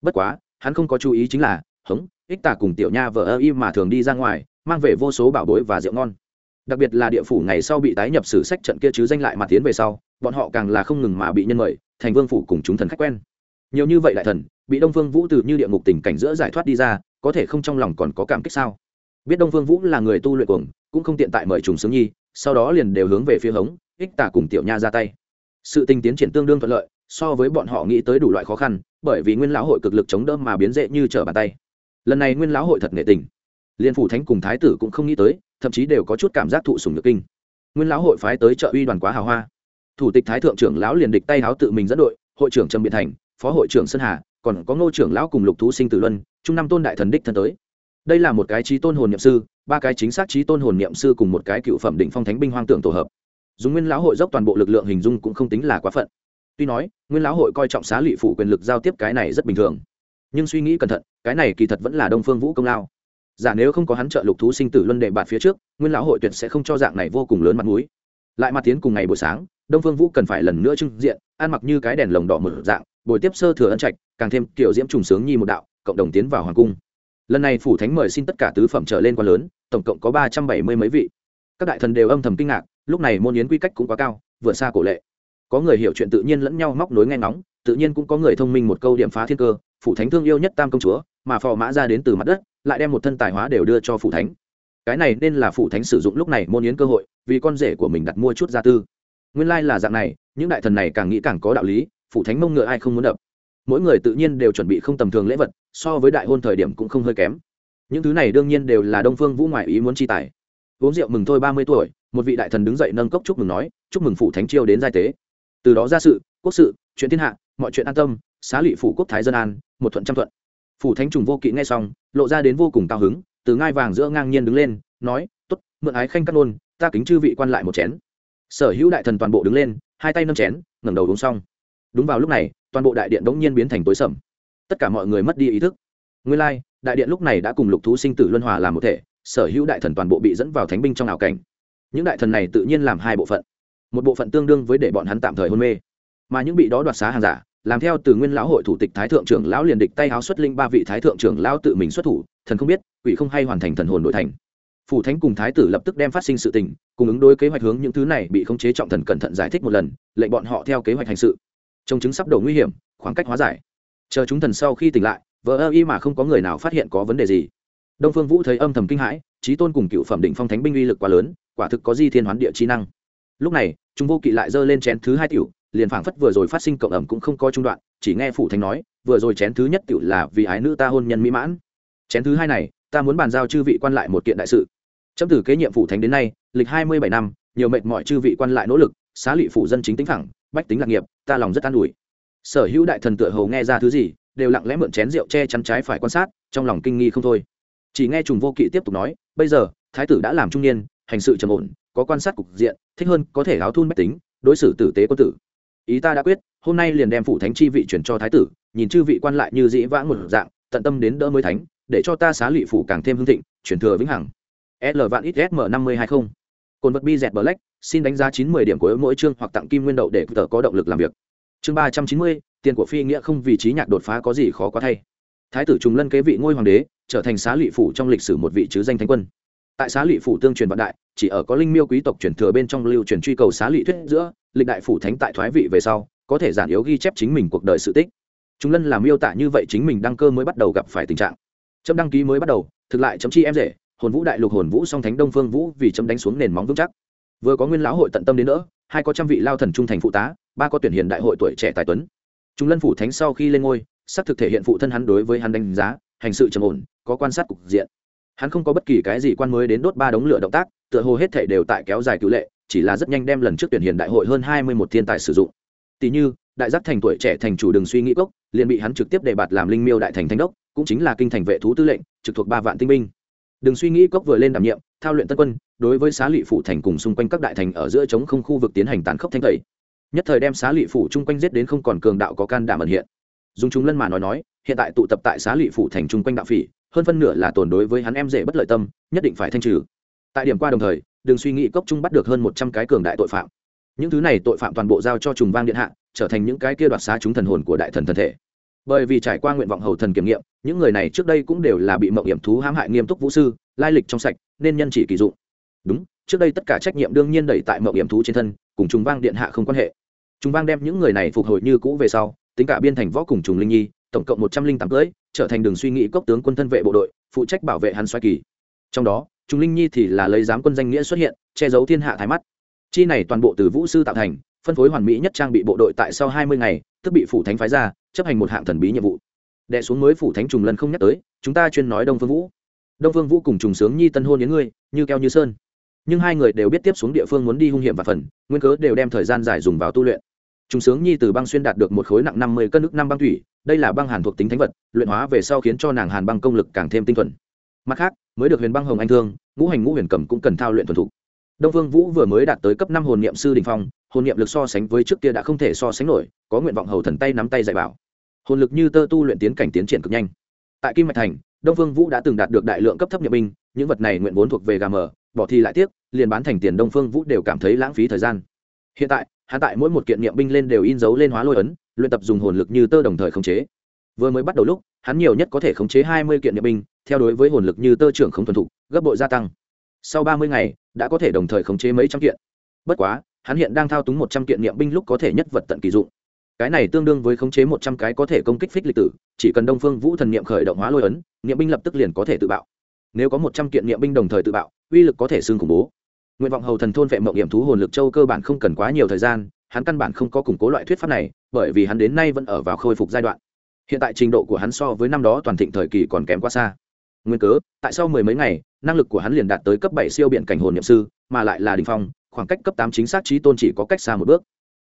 Bất quá, hắn không có chú ý chính là, hống, ích tả cùng tiểu nha vợ ơ y mà thường đi ra ngoài, mang về vô số bảo bối và rượu ngon đặc biệt là địa phủ ngày sau bị tái nhập sử sách trận kia chứ danh lại mà tiến về sau, bọn họ càng là không ngừng mà bị nhân mời, thành vương phủ cùng chúng thần khách quen. Nhiều như vậy đại thần, bị đông phương vũ từ như địa ngục tình cảnh giữa giải thoát đi ra, có thể không trong lòng còn có cảm kích sao? Biết đông phương vũ là người tu luyện cuồng, cũng không tiện tại mời trùng sướng nhi, sau đó liền đều hướng về phía hống, ích tả cùng tiểu nha ra tay. Sự tình tiến triển tương đương thuận lợi, so với bọn họ nghĩ tới đủ loại khó khăn, bởi vì nguyên lão hội cực lực chống đỡ mà biến dễ như trở bàn tay. Lần này nguyên lão hội thật nghệ tình. Liên phủ thánh cùng thái tử cũng không nghĩ tới thậm chí đều có chút cảm giác thụ sùng nhược kinh. Nguyên lão hội phái tới chợ uy đoàn quá hào hoa. Thủ tịch thái thượng trưởng lão liền địch tay háo tự mình dẫn đội, hội trưởng trầm biện thành, phó hội trưởng sơn hà, còn có ngô trưởng lão cùng lục thú sinh tử luân trung năm tôn đại thần đích thân tới. Đây là một cái trí tôn hồn niệm sư, ba cái chính xác trí tôn hồn niệm sư cùng một cái cựu phẩm định phong thánh binh hoang tưởng tổ hợp. Dùng nguyên lão hội dốc toàn bộ lực lượng hình dung cũng không tính là quá phận. Tuy nói, nguyên lão hội coi trọng xá lị phủ quyền lực giao tiếp cái này rất bình thường. Nhưng suy nghĩ cẩn thận, cái này kỳ thật vẫn là đông phương vũ công lao giả nếu không có hắn trợ lục thú sinh tử luân đệ bạt phía trước, nguyên lão hội tuyệt sẽ không cho dạng này vô cùng lớn mặt mũi. Lại mặt tiến cùng ngày buổi sáng, đông phương vũ cần phải lần nữa trưng diện, ăn mặc như cái đèn lồng đỏ mở dạng buổi tiếp sơ thừa ân trạch, càng thêm kiểu diễm trùng sướng nhi một đạo, cộng đồng tiến vào hoàng cung. Lần này phủ thánh mời xin tất cả tứ phẩm trở lên quá lớn, tổng cộng có ba trăm bảy mươi mấy vị. Các đại thần đều âm thầm kinh ngạc, lúc này môn yến quy cách cũng quá cao, vượt xa cổ lệ. Có người hiểu chuyện tự nhiên lẫn nhau móc nối nghe ngóng, tự nhiên cũng có người thông minh một câu điểm phá thiên cơ, phủ thánh thương yêu nhất tam công chúa, mà phò mã ra đến từ mặt đất lại đem một thân tài hóa đều đưa cho phủ thánh. Cái này nên là phủ thánh sử dụng lúc này môn yến cơ hội, vì con rể của mình đặt mua chút gia tư. Nguyên lai là dạng này, những đại thần này càng nghĩ càng có đạo lý, phủ thánh mông ngựa ai không muốn đập. Mỗi người tự nhiên đều chuẩn bị không tầm thường lễ vật, so với đại hôn thời điểm cũng không hơi kém. Những thứ này đương nhiên đều là đông phương vũ ngoại ý muốn chi tài. Uống rượu mừng thôi ba mươi tuổi, một vị đại thần đứng dậy nâng cốc chúc mừng nói, chúc mừng phủ thánh chiêu đến giai tế. Từ đó ra sự, quốc sự, chuyện thiên hạ, mọi chuyện an tâm, xá lị phủ quốc thái dân an, một thuận trăm thuận phủ thánh trùng vô kỵ nghe xong lộ ra đến vô cùng cao hứng từ ngai vàng giữa ngang nhiên đứng lên nói t ố t mượn ái khanh cắt nôn ta kính chư vị quan lại một chén. Sở hữu đại thần toàn bộ đứng lên hai tay nâng chén ngẩng đầu uống xong. Đúng vào lúc này toàn bộ đại điện đống nhiên biến thành tối sầm. Tất cả mọi người mất đi ý thức. Nguyên lai、like, đại điện lúc này đã cùng lục thú sinh tử luân hòa làm một thể sở hữu đại thần toàn bộ bị dẫn vào thánh binh trong ảo cảnh. Những đại thần này tự nhiên làm hai bộ phận. Một bộ phận tương đương với để bọn hắn tạm thời hôn mê mà những bị đó đoạt xá hàng giả làm theo từ nguyên lão hội thủ tịch thái thượng trưởng lão liền địch tay áo xuất linh ba vị thái thượng trưởng lão tự mình xuất thủ, thần không biết, quỷ không hay hoàn thành thần hồn nội thành. Phủ thánh cùng thái tử lập tức đem phát sinh sự tình, cùng ứng đối kế hoạch hướng những thứ này bị khống chế trọng thần cẩn thận giải thích một lần, lệnh bọn họ theo kế hoạch hành sự. Trông chứng sắp đổ nguy hiểm, khoảng cách hóa giải. Chờ chúng thần sau khi tỉnh lại vợ ơ y mà không có người nào phát hiện có vấn đề gì. Đông phương vũ thấy âm thầm kinh hãi trí tôn cùng cựu phẩm định phong thánh binh uy lực quá lớn, quả thực có di thiên hoán địa trí năng. Lúc này chúng vô kỵ lại giơ lên chén thứ hai tiểu liền phảng phất vừa rồi phát sinh cộng ẩm cũng không có trung đoạn, chỉ nghe phủ thánh nói, vừa rồi chén thứ nhất tiểu là vì ái nữ ta hôn nhân mỹ mãn. Chén thứ hai này, ta muốn bàn giao chư vị quan lại một kiện đại sự. Chấm từ kế nhiệm phủ thánh đến nay, lịch hai mươi bảy năm, nhiều mệnh mọi chư vị quan lại nỗ lực, xá lị phủ dân chính tính thẳng bách tính lạc nghiệp, ta lòng rất an ủi. Sở hữu đại thần tựa hầu nghe ra thứ gì, đều lặng lẽ mượn chén rượu che chắn trái phải quan sát, trong lòng kinh nghi không thôi. Chỉ nghe trùng vô kỵ tiếp tục nói, bây giờ, thái tử đã làm trung niên, hành sự trầm ổn, có quan sát cục diện, thích hơn có thể áo thun bách tính, đối xử tử tế quân tử ý ta đã quyết, hôm nay liền đem phủ thánh chi vị chuyển cho thái tử, nhìn chư vị quan lại như dĩ vãng một dạng, tận tâm đến đỡ mới thánh, để cho ta xá lị phủ càng thêm hưng thịnh, chuyển thừa vĩnh hằng. L vạn ít sm năm mươi hai không. Cồn vật bi dẹt black, xin đánh giá chín mươi điểm của mỗi chương hoặc tặng kim nguyên đậu để tờ có động lực làm việc. Chương ba trăm chín mươi, tiền của phi nghĩa không vì trí nhạc đột phá có gì khó quá thay. Thái tử trùng lân kế vị ngôi hoàng đế, trở thành xá lị phủ trong lịch sử một vị chứ danh thánh quân tại xá lị phủ tương truyền vạn đại, chỉ ở có linh miêu quý tộc truyền thừa bên trong lưu truyền truy cầu xá lị thuyết giữa, lịch đại phủ thánh tại thoái vị về sau, có thể giản yếu ghi chép chính mình cuộc đời sự tích. Chúng lân làm miêu tả như vậy chính mình đăng cơ mới bắt đầu gặp phải tình trạng. Chấm đăng ký mới bắt đầu, thực lại chấm chi em rể, hồn vũ đại lục hồn vũ song thánh đông phương vũ vì chấm đánh xuống nền móng vững chắc. Vừa có nguyên lão hội tận tâm đến nữa hai có trăm vị lao thần trung thành phụ tá, ba có tuyển hiền đại hội tuổi trẻ tài tuấn. Chúng lân phủ thánh sau khi lên ngôi, xác thực thể hiện phụ thân hắn đối với hắn đánh giá, hành sự trầm ổn, có quan sát cục diện hắn không có bất kỳ cái gì quan mới đến đốt ba đống lửa động tác tựa hồ hết thể đều tại kéo dài cựu lệ chỉ là rất nhanh đem lần trước tuyển hiền đại hội hơn hai mươi một thiên tài sử dụng. Tỷ như đại giác thành tuổi trẻ thành chủ đừng suy nghĩ gốc, liền bị hắn trực tiếp đề bạt làm linh miêu đại thành thanh đốc cũng chính là kinh thành vệ thú tư lệnh trực thuộc ba vạn tinh binh. Đừng suy nghĩ cốc vừa lên đảm nhiệm thao luyện tân quân đối với xá lị phủ thành cùng xung quanh các đại thành ở giữa chống không khu vực tiến hành tàn khốc thanh tẩy. Nhất thời đem xá lị phủ chung quanh giết đến không còn cường đạo có can đảm ẩn hiện. Dùng chúng lân mà nói nói hiện tại tụ tập tại xá lị phủ thành chung quanh đạo phỉ hơn phân nửa là tồn đối với hắn em rể bất lợi tâm, nhất định phải thanh trừ. Tại điểm qua đồng thời, đừng suy nghĩ cốc trung bắt được hơn một trăm cái cường đại tội phạm. Những thứ này tội phạm toàn bộ giao cho trùng vang điện hạ, trở thành những cái kia đoạt xá chúng thần hồn của đại thần thân thể. Bởi vì trải qua nguyện vọng hầu thần kiểm nghiệm, những người này trước đây cũng đều là bị mậu hiểm thú hãm hại nghiêm túc vũ sư, lai lịch trong sạch, nên nhân chỉ kỳ dụng. Đúng, trước đây tất cả trách nhiệm đương nhiên đẩy tại mậu hiểm thú trên thân, cùng trùng vang điện hạ không quan hệ. Trùng vang đem những người này phục hồi như cũ về sau, tính cả biên thành võ cùng trùng linh nhi tổng cộng một trăm linh tám cưỡi trở thành đường suy nghĩ cốc tướng quân thân vệ bộ đội, phụ trách bảo vệ hắn xoay kỳ. Trong đó trung linh nhi thì là lấy giám quân danh nghĩa xuất hiện, che giấu thiên hạ thái mắt. Chi này toàn bộ từ vũ sư tạo thành, phân phối hoàn mỹ nhất trang bị bộ đội tại sau hai mươi ngày, tức bị phủ thánh phái ra, chấp hành một hạng thần bí nhiệm vụ. Đệ xuống mới phủ thánh trùng lần không nhắc tới, chúng ta chuyên nói đông phương vũ. Đông phương vũ cùng trùng sướng nhi tân hôn đến ngươi, như keo như sơn. Nhưng hai người đều biết tiếp xuống địa phương muốn đi hung hiểm và phần, nguyên cớ đều đem thời gian dài dùng vào tu luyện trùng sướng nhi từ băng xuyên đạt được một khối nặng năm mươi cân nước năm băng thủy, đây là băng hàn thuộc tính thánh vật, luyện hóa về sau khiến cho nàng hàn băng công lực càng thêm tinh thuần. Mặt khác, mới được huyền băng hồng anh thương, ngũ hành ngũ huyền cầm cũng cần thao luyện thuần thục. Đông vương vũ vừa mới đạt tới cấp năm hồn niệm sư đỉnh phong, hồn niệm lực so sánh với trước kia đã không thể so sánh nổi, có nguyện vọng hầu thần tay nắm tay dạy bảo. Hồn lực như tơ tu luyện tiến cảnh tiến triển cực nhanh. Tại kim mạch thành, đông phương vũ đã từng đạt được đại lượng cấp thấp nhập binh, những vật này nguyện vốn thuộc về gm bỏ thì lại tiếc, liền bán thành tiền đông phương vũ đều cảm thấy lãng phí thời gian. Hiện tại hắn tại mỗi một kiện niệm binh lên đều in dấu lên hóa lôi ấn, luyện tập dùng hồn lực như tơ đồng thời khống chế. Vừa mới bắt đầu lúc, hắn nhiều nhất có thể khống chế hai mươi kiện niệm binh, theo đối với hồn lực như tơ trưởng không thuần thục, gấp bội gia tăng. Sau ba mươi ngày, đã có thể đồng thời khống chế mấy trăm kiện. Bất quá, hắn hiện đang thao túng một trăm kiện niệm binh lúc có thể nhất vật tận kỳ dụng. Cái này tương đương với khống chế một trăm cái có thể công kích phích lịch tử, chỉ cần đông phương vũ thần niệm khởi động hóa lôi ấn, niệm binh lập tức liền có thể tự bạo. Nếu có một trăm kiện niệm binh đồng thời tự bạo, uy lực có thể xương khủng bố nguyện vọng hầu thần thôn vệ mộng hiểm thú hồn lực châu cơ bản không cần quá nhiều thời gian, hắn căn bản không có củng cố loại thuyết pháp này, bởi vì hắn đến nay vẫn ở vào khôi phục giai đoạn. Hiện tại trình độ của hắn so với năm đó toàn thịnh thời kỳ còn kém quá xa. Nguyên cớ, tại sau mười mấy ngày, năng lực của hắn liền đạt tới cấp bảy siêu biện cảnh hồn niệm sư, mà lại là đình phong, khoảng cách cấp tám chính xác trí tôn chỉ có cách xa một bước.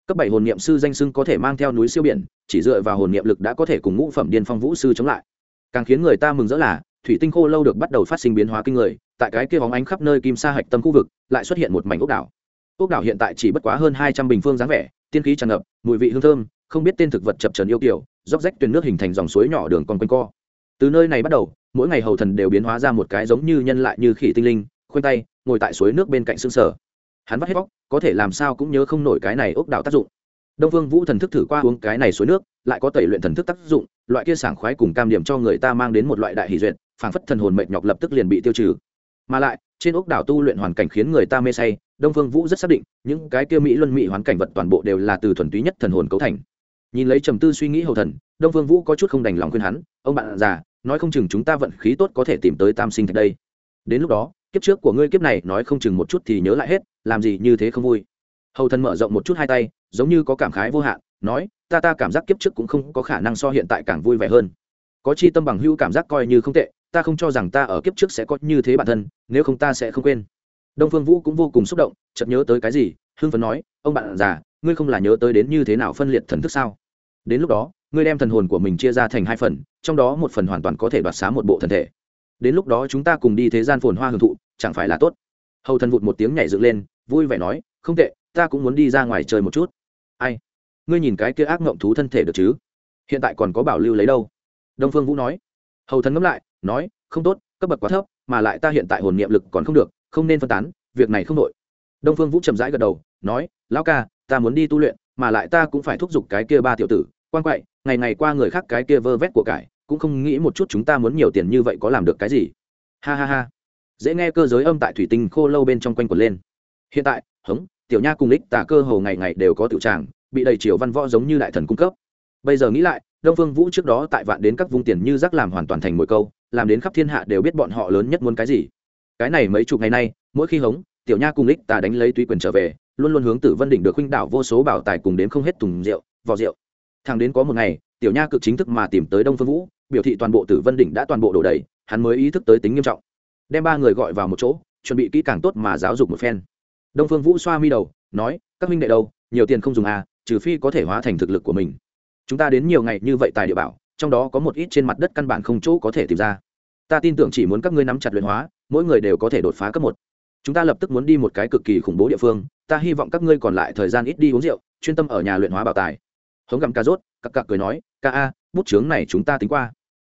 Cấp bảy hồn niệm sư danh sưng có thể mang theo núi siêu biển, chỉ dựa vào hồn niệm lực đã có thể cùng ngũ phẩm điên phong vũ sư chống lại. Càng khiến người ta mừng rỡ là thủy tinh khô lâu được bắt đầu phát sinh biến hóa kinh người, tại cái kia bóng ánh khắp nơi kim sa hạch tâm khu vực, lại xuất hiện một mảnh ốc đảo. Ốc đảo hiện tại chỉ bất quá hơn hai trăm bình phương dáng vẻ, tiên khí tràn ngập, mùi vị hương thơm, không biết tên thực vật chập trần yêu kiểu róc rách tuyền nước hình thành dòng suối nhỏ đường còn quanh co. Từ nơi này bắt đầu, mỗi ngày hầu thần đều biến hóa ra một cái giống như nhân lại như khỉ tinh linh, khoanh tay, ngồi tại suối nước bên cạnh xương sở hắn vắt hết bóc có thể làm sao cũng nhớ không nổi cái này ốc đảo tác dụng. Đông phương vũ thần thức thử qua uống cái này suối nước, lại có tẩy luyện thần thức tác dụng, loại kia sảng khoái cùng cam điểm cho người ta mang đến một loại đại hỷ duyệt phảng phất thần hồn mệt nhọc lập tức liền bị tiêu trừ. Mà lại, trên ốc đảo tu luyện hoàn cảnh khiến người ta mê say, đông phương vũ rất xác định, những cái kia mỹ luân mỹ hoàn cảnh vật toàn bộ đều là từ thuần túy nhất thần hồn cấu thành. Nhìn lấy trầm tư suy nghĩ hầu thần, đông phương vũ có chút không đành lòng khuyên hắn, ông bạn già, nói không chừng chúng ta vận khí tốt có thể tìm tới tam sinh thạch đây. Đến lúc đó, kiếp trước của ngươi kiếp này nói không chừng một chút thì nhớ lại hết, làm gì như thế không vui. Hầu thần mở rộng một chút hai tay, giống như có cảm khái vô hạn, nói, ta ta cảm giác kiếp trước cũng không có khả năng so hiện tại càng vui vẻ hơn. Có chi tâm bằng hữu cảm giác coi như không tệ ta không cho rằng ta ở kiếp trước sẽ có như thế bản thân, nếu không ta sẽ không quên. Đông phương vũ cũng vô cùng xúc động, chợt nhớ tới cái gì, hưng phấn nói, ông bạn già, ngươi không là nhớ tới đến như thế nào phân liệt thần thức sao? Đến lúc đó, ngươi đem thần hồn của mình chia ra thành hai phần, trong đó một phần hoàn toàn có thể đoạt xá một bộ thần thể. Đến lúc đó chúng ta cùng đi thế gian phồn hoa hưởng thụ, chẳng phải là tốt? Hầu thần vụt một tiếng nhảy dựng lên, vui vẻ nói, không tệ, ta cũng muốn đi ra ngoài chơi một chút. Ai? Ngươi nhìn cái kia ác ngộng thú thân thể được chứ? Hiện tại còn có bảo lưu lấy đâu? Đông phương vũ nói hầu thần ngẫm lại, nói, không tốt, cấp bậc quá thấp, mà lại ta hiện tại hồn niệm lực còn không được, không nên phân tán, việc này không đội. Đông phương vũ chậm rãi gật đầu, nói, lão ca, ta muốn đi tu luyện, mà lại ta cũng phải thúc giục cái kia ba tiểu tử, quan quậy, ngày ngày qua người khác cái kia vơ vét của cải, cũng không nghĩ một chút chúng ta muốn nhiều tiền như vậy có làm được cái gì. Ha ha ha. Dễ nghe cơ giới âm tại thủy tinh khô lâu bên trong quanh quần lên. Hiện tại, hống, tiểu nha cùng lích tả cơ hồ ngày ngày đều có tiểu tràng, bị đầy chiều văn võ giống như đại thần cung cấp. Bây giờ nghĩ lại đông phương vũ trước đó tại vạn đến các vung tiền như rác làm hoàn toàn thành mồi câu, làm đến khắp thiên hạ đều biết bọn họ lớn nhất muốn cái gì. Cái này mấy chục ngày nay, mỗi khi hống, tiểu nha cùng lích tà đánh lấy túy quyền trở về, luôn luôn hướng tử vân đỉnh được huynh đảo vô số bảo tài cùng đến không hết thùng rượu, vò rượu. Thằng đến có một ngày, tiểu nha cực chính thức mà tìm tới đông phương vũ, biểu thị toàn bộ tử vân đỉnh đã toàn bộ đổ đầy, hắn mới ý thức tới tính nghiêm trọng. Đem ba người gọi vào một chỗ, chuẩn bị kỹ càng tốt mà giáo dục một phen. Đông phương vũ xoa mi đầu, nói, các minh đệ đâu, nhiều tiền không dùng à trừ phi có thể hóa thành thực lực của mình chúng ta đến nhiều ngày như vậy tài địa bảo, trong đó có một ít trên mặt đất căn bản không chỗ có thể tìm ra. Ta tin tưởng chỉ muốn các ngươi nắm chặt luyện hóa, mỗi người đều có thể đột phá cấp một. Chúng ta lập tức muốn đi một cái cực kỳ khủng bố địa phương, ta hy vọng các ngươi còn lại thời gian ít đi uống rượu, chuyên tâm ở nhà luyện hóa bảo tài. Hống gặm ca rốt, cặc cặc cười nói, ca a, bút chướng này chúng ta tính qua.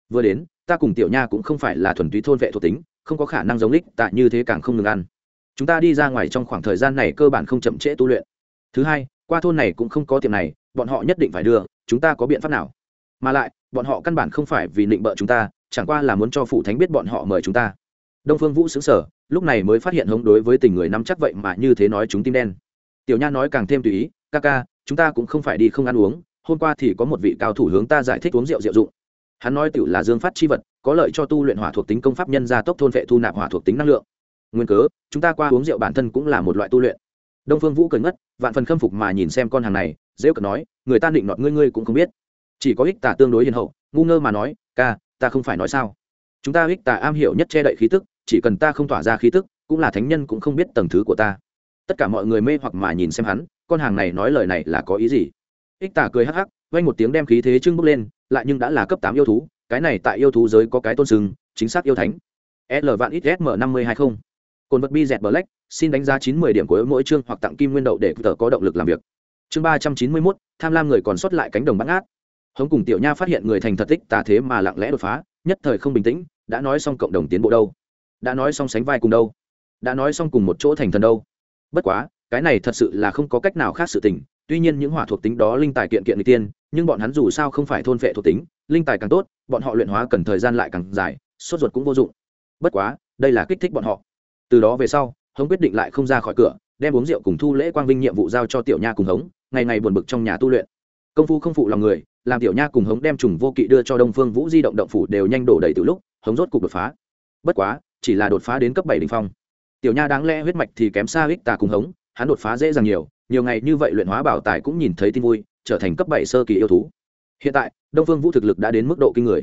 Vừa đến, ta cùng tiểu nha cũng không phải là thuần túy thôn vệ thuộc tính, không có khả năng giống lích tạ như thế càng không ngừng ăn. Chúng ta đi ra ngoài trong khoảng thời gian này cơ bản không chậm trễ tu luyện. Thứ hai, qua thôn này cũng không có tiệm này bọn họ nhất định phải đưa, chúng ta có biện pháp nào? Mà lại, bọn họ căn bản không phải vì định bợ chúng ta, chẳng qua là muốn cho phụ thánh biết bọn họ mời chúng ta. Đông phương vũ xứng sở lúc này mới phát hiện hống đối với tình người nắm chắc vậy mà như thế nói chúng tim đen. Tiểu nha nói càng thêm tùy ý, ca ca, chúng ta cũng không phải đi không ăn uống, hôm qua thì có một vị cao thủ hướng ta giải thích uống rượu rượu dụng. Hắn nói tiểu là dương phát chi vật, có lợi cho tu luyện hỏa thuộc tính công pháp nhân gia tốc thôn vệ thu nạp hỏa thuộc tính năng lượng. Nguyên cớ, chúng ta qua uống rượu bản thân cũng là một loại tu luyện. Đông phương vũ cười ngất, vạn phần khâm phục mà nhìn xem con hàng này dễ cợt nói, người ta định nọt ngươi ngươi cũng không biết. Chỉ có ích tà tương đối hiền hậu, ngu ngơ mà nói, ca, ta không phải nói sao? Chúng ta ích tà am hiểu nhất che đậy khí tức, chỉ cần ta không tỏa ra khí tức, cũng là thánh nhân cũng không biết tầng thứ của ta. Tất cả mọi người mê hoặc mà nhìn xem hắn, con hàng này nói lời này là có ý gì? Ích tà cười hắc hắc, vang một tiếng đem khí thế trưng bốc lên, lại nhưng đã là cấp tám yêu thú, cái này tại yêu thú giới có cái tôn sừng chính xác yêu thánh. L vạn ít sm năm mươi hai không. Cồn vật bi dẹt black, xin đánh giá chín mươi điểm của mỗi chương hoặc tặng kim nguyên đậu để tờ có động lực làm việc chương ba trăm chín mươi mốt, tham lam người còn sót lại cánh đồng bắt ngát. Hống cùng tiểu nha phát hiện người thành thật tích tà thế mà lặng lẽ đột phá, nhất thời không bình tĩnh, đã nói xong cộng đồng tiến bộ đâu? Đã nói xong sánh vai cùng đâu? Đã nói xong cùng một chỗ thành thần đâu? Bất quá, cái này thật sự là không có cách nào khác sự tình, tuy nhiên những hỏa thuộc tính đó linh tài kiện kiện người tiên, nhưng bọn hắn dù sao không phải thôn phệ thuộc tính, linh tài càng tốt, bọn họ luyện hóa cần thời gian lại càng dài, sốt ruột cũng vô dụng. Bất quá, đây là kích thích bọn họ. Từ đó về sau, hống quyết định lại không ra khỏi cửa, đem uống rượu cùng thu lễ quang vinh nhiệm vụ giao cho tiểu nha cùng hống ngày ngày buồn bực trong nhà tu luyện. Công phu không phụ lòng người, làm tiểu nha cùng hống đem trùng vô kỵ đưa cho đông phương vũ di động động phủ đều nhanh đổ đầy từ lúc, hống rốt cục đột phá. Bất quá, chỉ là đột phá đến cấp bảy đ ỉ n h phong. Tiểu nha đáng lẽ huyết mạch thì kém xa ích tà cùng hống, hắn đột phá dễ dàng nhiều nhiều ngày như vậy luyện hóa bảo tài cũng nhìn thấy tin vui, trở thành cấp bảy sơ kỳ yêu thú. Hiện tại, đông phương vũ thực lực đã đến mức độ kinh người.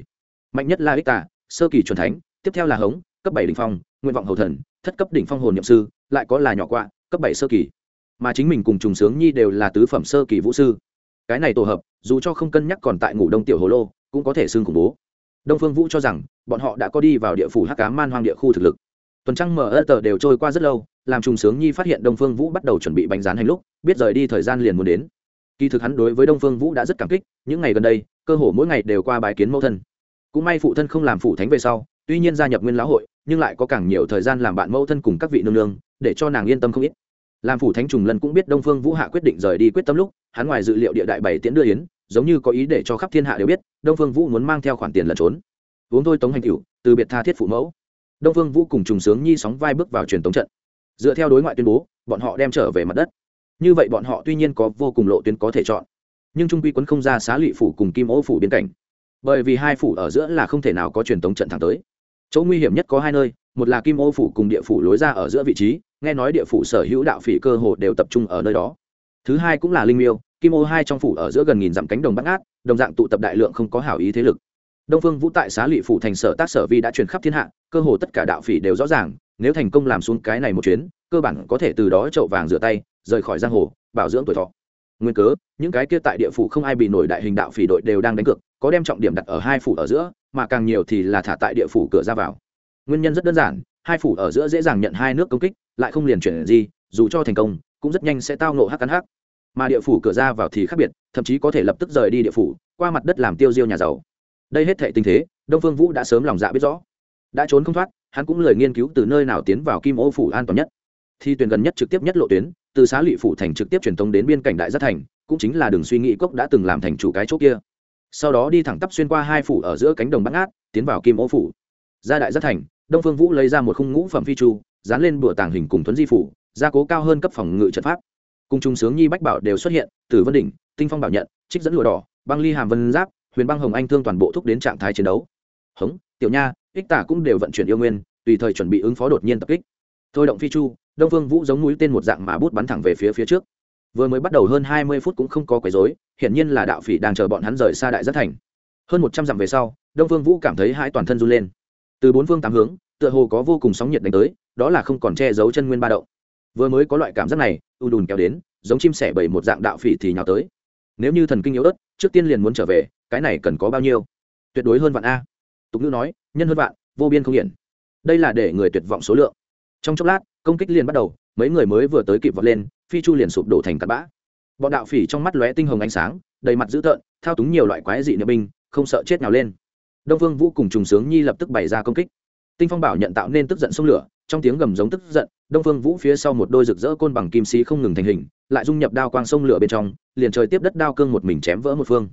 Mạnh nhất là ích tà, sơ kỳ c thánh, tiếp theo là hống, cấp bảy đ ỉ n h phong, nguyện vọng hầu thần, thất cấp đỉnh phong hồn nhậm sư, lại có là nhỏ quạ cấp bảy sơ kỳ mà chính mình cùng trùng sướng nhi đều là tứ phẩm sơ kỳ vũ sư. Cái này tổ hợp, dù cho không cân nhắc còn tại ngủ đông tiểu hồ lô, cũng có thể xương khủng bố. Đông phương vũ cho rằng, bọn họ đã có đi vào địa phủ hắc cá man hoang địa khu thực lực. Tuần trăng mở ơ tờ đều trôi qua rất lâu, làm trùng sướng nhi phát hiện đông phương vũ bắt đầu chuẩn bị bánh rán hành lúc, biết rời đi thời gian liền muốn đến. Kỳ thực hắn đối với đông phương vũ đã rất cảm kích, những ngày gần đây, cơ hồ mỗi ngày đều qua bài kiến mẫu thân. Cũng may phụ thân không làm phụ thánh về sau, tuy nhiên gia nhập nguyên lão hội, nhưng lại có càng nhiều thời gian làm bạn mẫu thân cùng các vị nương nương, để cho nàng yên tâm không ít làm phủ thánh trùng lần cũng biết đông phương vũ hạ quyết định rời đi quyết tâm lúc, hắn ngoài dự liệu địa đại bảy tiễn đưa yến, giống như có ý để cho khắp thiên hạ đều biết, đông phương vũ muốn mang theo khoản tiền lẩn trốn. Uống thôi tống hành cựu từ biệt tha thiết phụ mẫu. Đông phương vũ cùng trùng sướng nhi sóng vai bước vào truyền tống trận. Dựa theo đối ngoại tuyên bố, bọn họ đem trở về mặt đất. Như vậy bọn họ tuy nhiên có vô cùng lộ tuyến có thể chọn, nhưng trung quy quấn không ra xá lụy phủ cùng kim ô phủ biên cảnh. Bởi vì hai phủ ở giữa là không thể nào có truyền tống trận thẳng tới chỗ nguy hiểm nhất có hai nơi, một là kim ô phủ cùng địa phủ lối ra ở giữa vị trí, nghe nói địa phủ sở hữu đạo phỉ cơ hồ đều tập trung ở nơi đó. Thứ hai cũng là linh miêu, kim ô hai trong phủ ở giữa gần nghìn dặm cánh đồng bắt ngát, đồng dạng tụ tập đại lượng không có hảo ý thế lực. Đông phương vũ tại xá lụy phủ thành sở tác sở vi đã truyền khắp thiên hạ, cơ hồ tất cả đạo phỉ đều rõ ràng, nếu thành công làm xuống cái này một chuyến, cơ bản có thể từ đó trậu vàng rửa tay, rời khỏi giang hồ, bảo dưỡng tuổi thọ. Nguyên cớ, những cái kia tại địa phủ không ai bị nổi đại hình đạo phỉ đội đều đang đánh cược có đem trọng điểm đặt ở hai phủ ở giữa, mà càng nhiều thì là thả tại địa phủ cửa ra vào. Nguyên nhân rất đơn giản, hai phủ ở giữa dễ dàng nhận hai nước công kích, lại không liền chuyển gì, dù cho thành công, cũng rất nhanh sẽ tao nộ hắc cắn hắc. Mà địa phủ cửa ra vào thì khác biệt, thậm chí có thể lập tức rời đi địa phủ, qua mặt đất làm tiêu diêu nhà giàu. Đây hết thệ tình thế, đông phương vũ đã sớm lòng dạ biết rõ. Đã trốn không thoát, hắn cũng lời nghiên cứu từ nơi nào tiến vào kim ô phủ an toàn nhất. Thi tuyển gần nhất trực tiếp nhất lộ tuyến, từ xá lụy phủ thành trực tiếp truyền tống đến biên cảnh đại giác thành, cũng chính là đường suy nghĩ cốc đã từng làm thành chủ cái chỗ kia sau đó đi thẳng tắp xuyên qua hai phủ ở giữa cánh đồng bắt ngát, tiến vào kim ô phủ. Ra đại giác thành, đông phương vũ lấy ra một khung ngũ phẩm phi chu, dán lên bụa tàng hình cùng thuấn di phủ, gia cố cao hơn cấp phòng ngự trận pháp. Cùng trung sướng nhi bách bảo đều xuất hiện từ vân đỉnh, tinh phong bảo nhận, trích dẫn lụa đỏ, băng ly hàm vân giáp, huyền băng hồng anh thương toàn bộ thúc đến trạng thái chiến đấu. Hống, tiểu nha, ích tả cũng đều vận chuyển yêu nguyên, tùy thời chuẩn bị ứng phó đột nhiên tập kích. Thôi động phi chu, đông phương vũ giống núi tên một dạng mà bút bắn thẳng về phía phía trước vừa mới bắt đầu hơn hai mươi phút cũng không có quấy rối, hiển nhiên là đạo phỉ đang chờ bọn hắn rời xa đại giác thành. Hơn một trăm dặm về sau, đông phương vũ cảm thấy hai toàn thân run lên. Từ bốn phương tám hướng, tựa hồ có vô cùng sóng nhiệt đánh tới, đó là không còn che giấu chân nguyên ba động. Vừa mới có loại cảm giác này, u đùn kéo đến, giống chim sẻ bảy một dạng đạo phỉ thì nhào tới. Nếu như thần kinh yếu ớt, trước tiên liền muốn trở về, cái này cần có bao nhiêu? Tuyệt đối hơn vạn a. Tục ngữ nói, nhân hơn vạn, vô biên không hiển đây là để người tuyệt vọng số lượng. Trong chốc lát công kích liền bắt đầu, mấy người mới vừa tới kịp vọt lên, phi chu liền sụp đổ thành cặp bã. Bọn đạo phỉ trong mắt lóe tinh hồng ánh sáng, đầy mặt dữ tợn, thao túng nhiều loại quái dị niệm binh, không sợ chết nào lên. Đông phương vũ cùng trùng sướng nhi lập tức bày ra công kích. Tinh phong bảo nhận tạo nên tức giận sông lửa, trong tiếng gầm giống tức giận, đông phương vũ phía sau một đôi rực rỡ côn bằng kim sĩ không ngừng thành hình, lại dung nhập đao quang sông lửa bên trong, liền trời tiếp đất đao cương một mình chém vỡ một phương.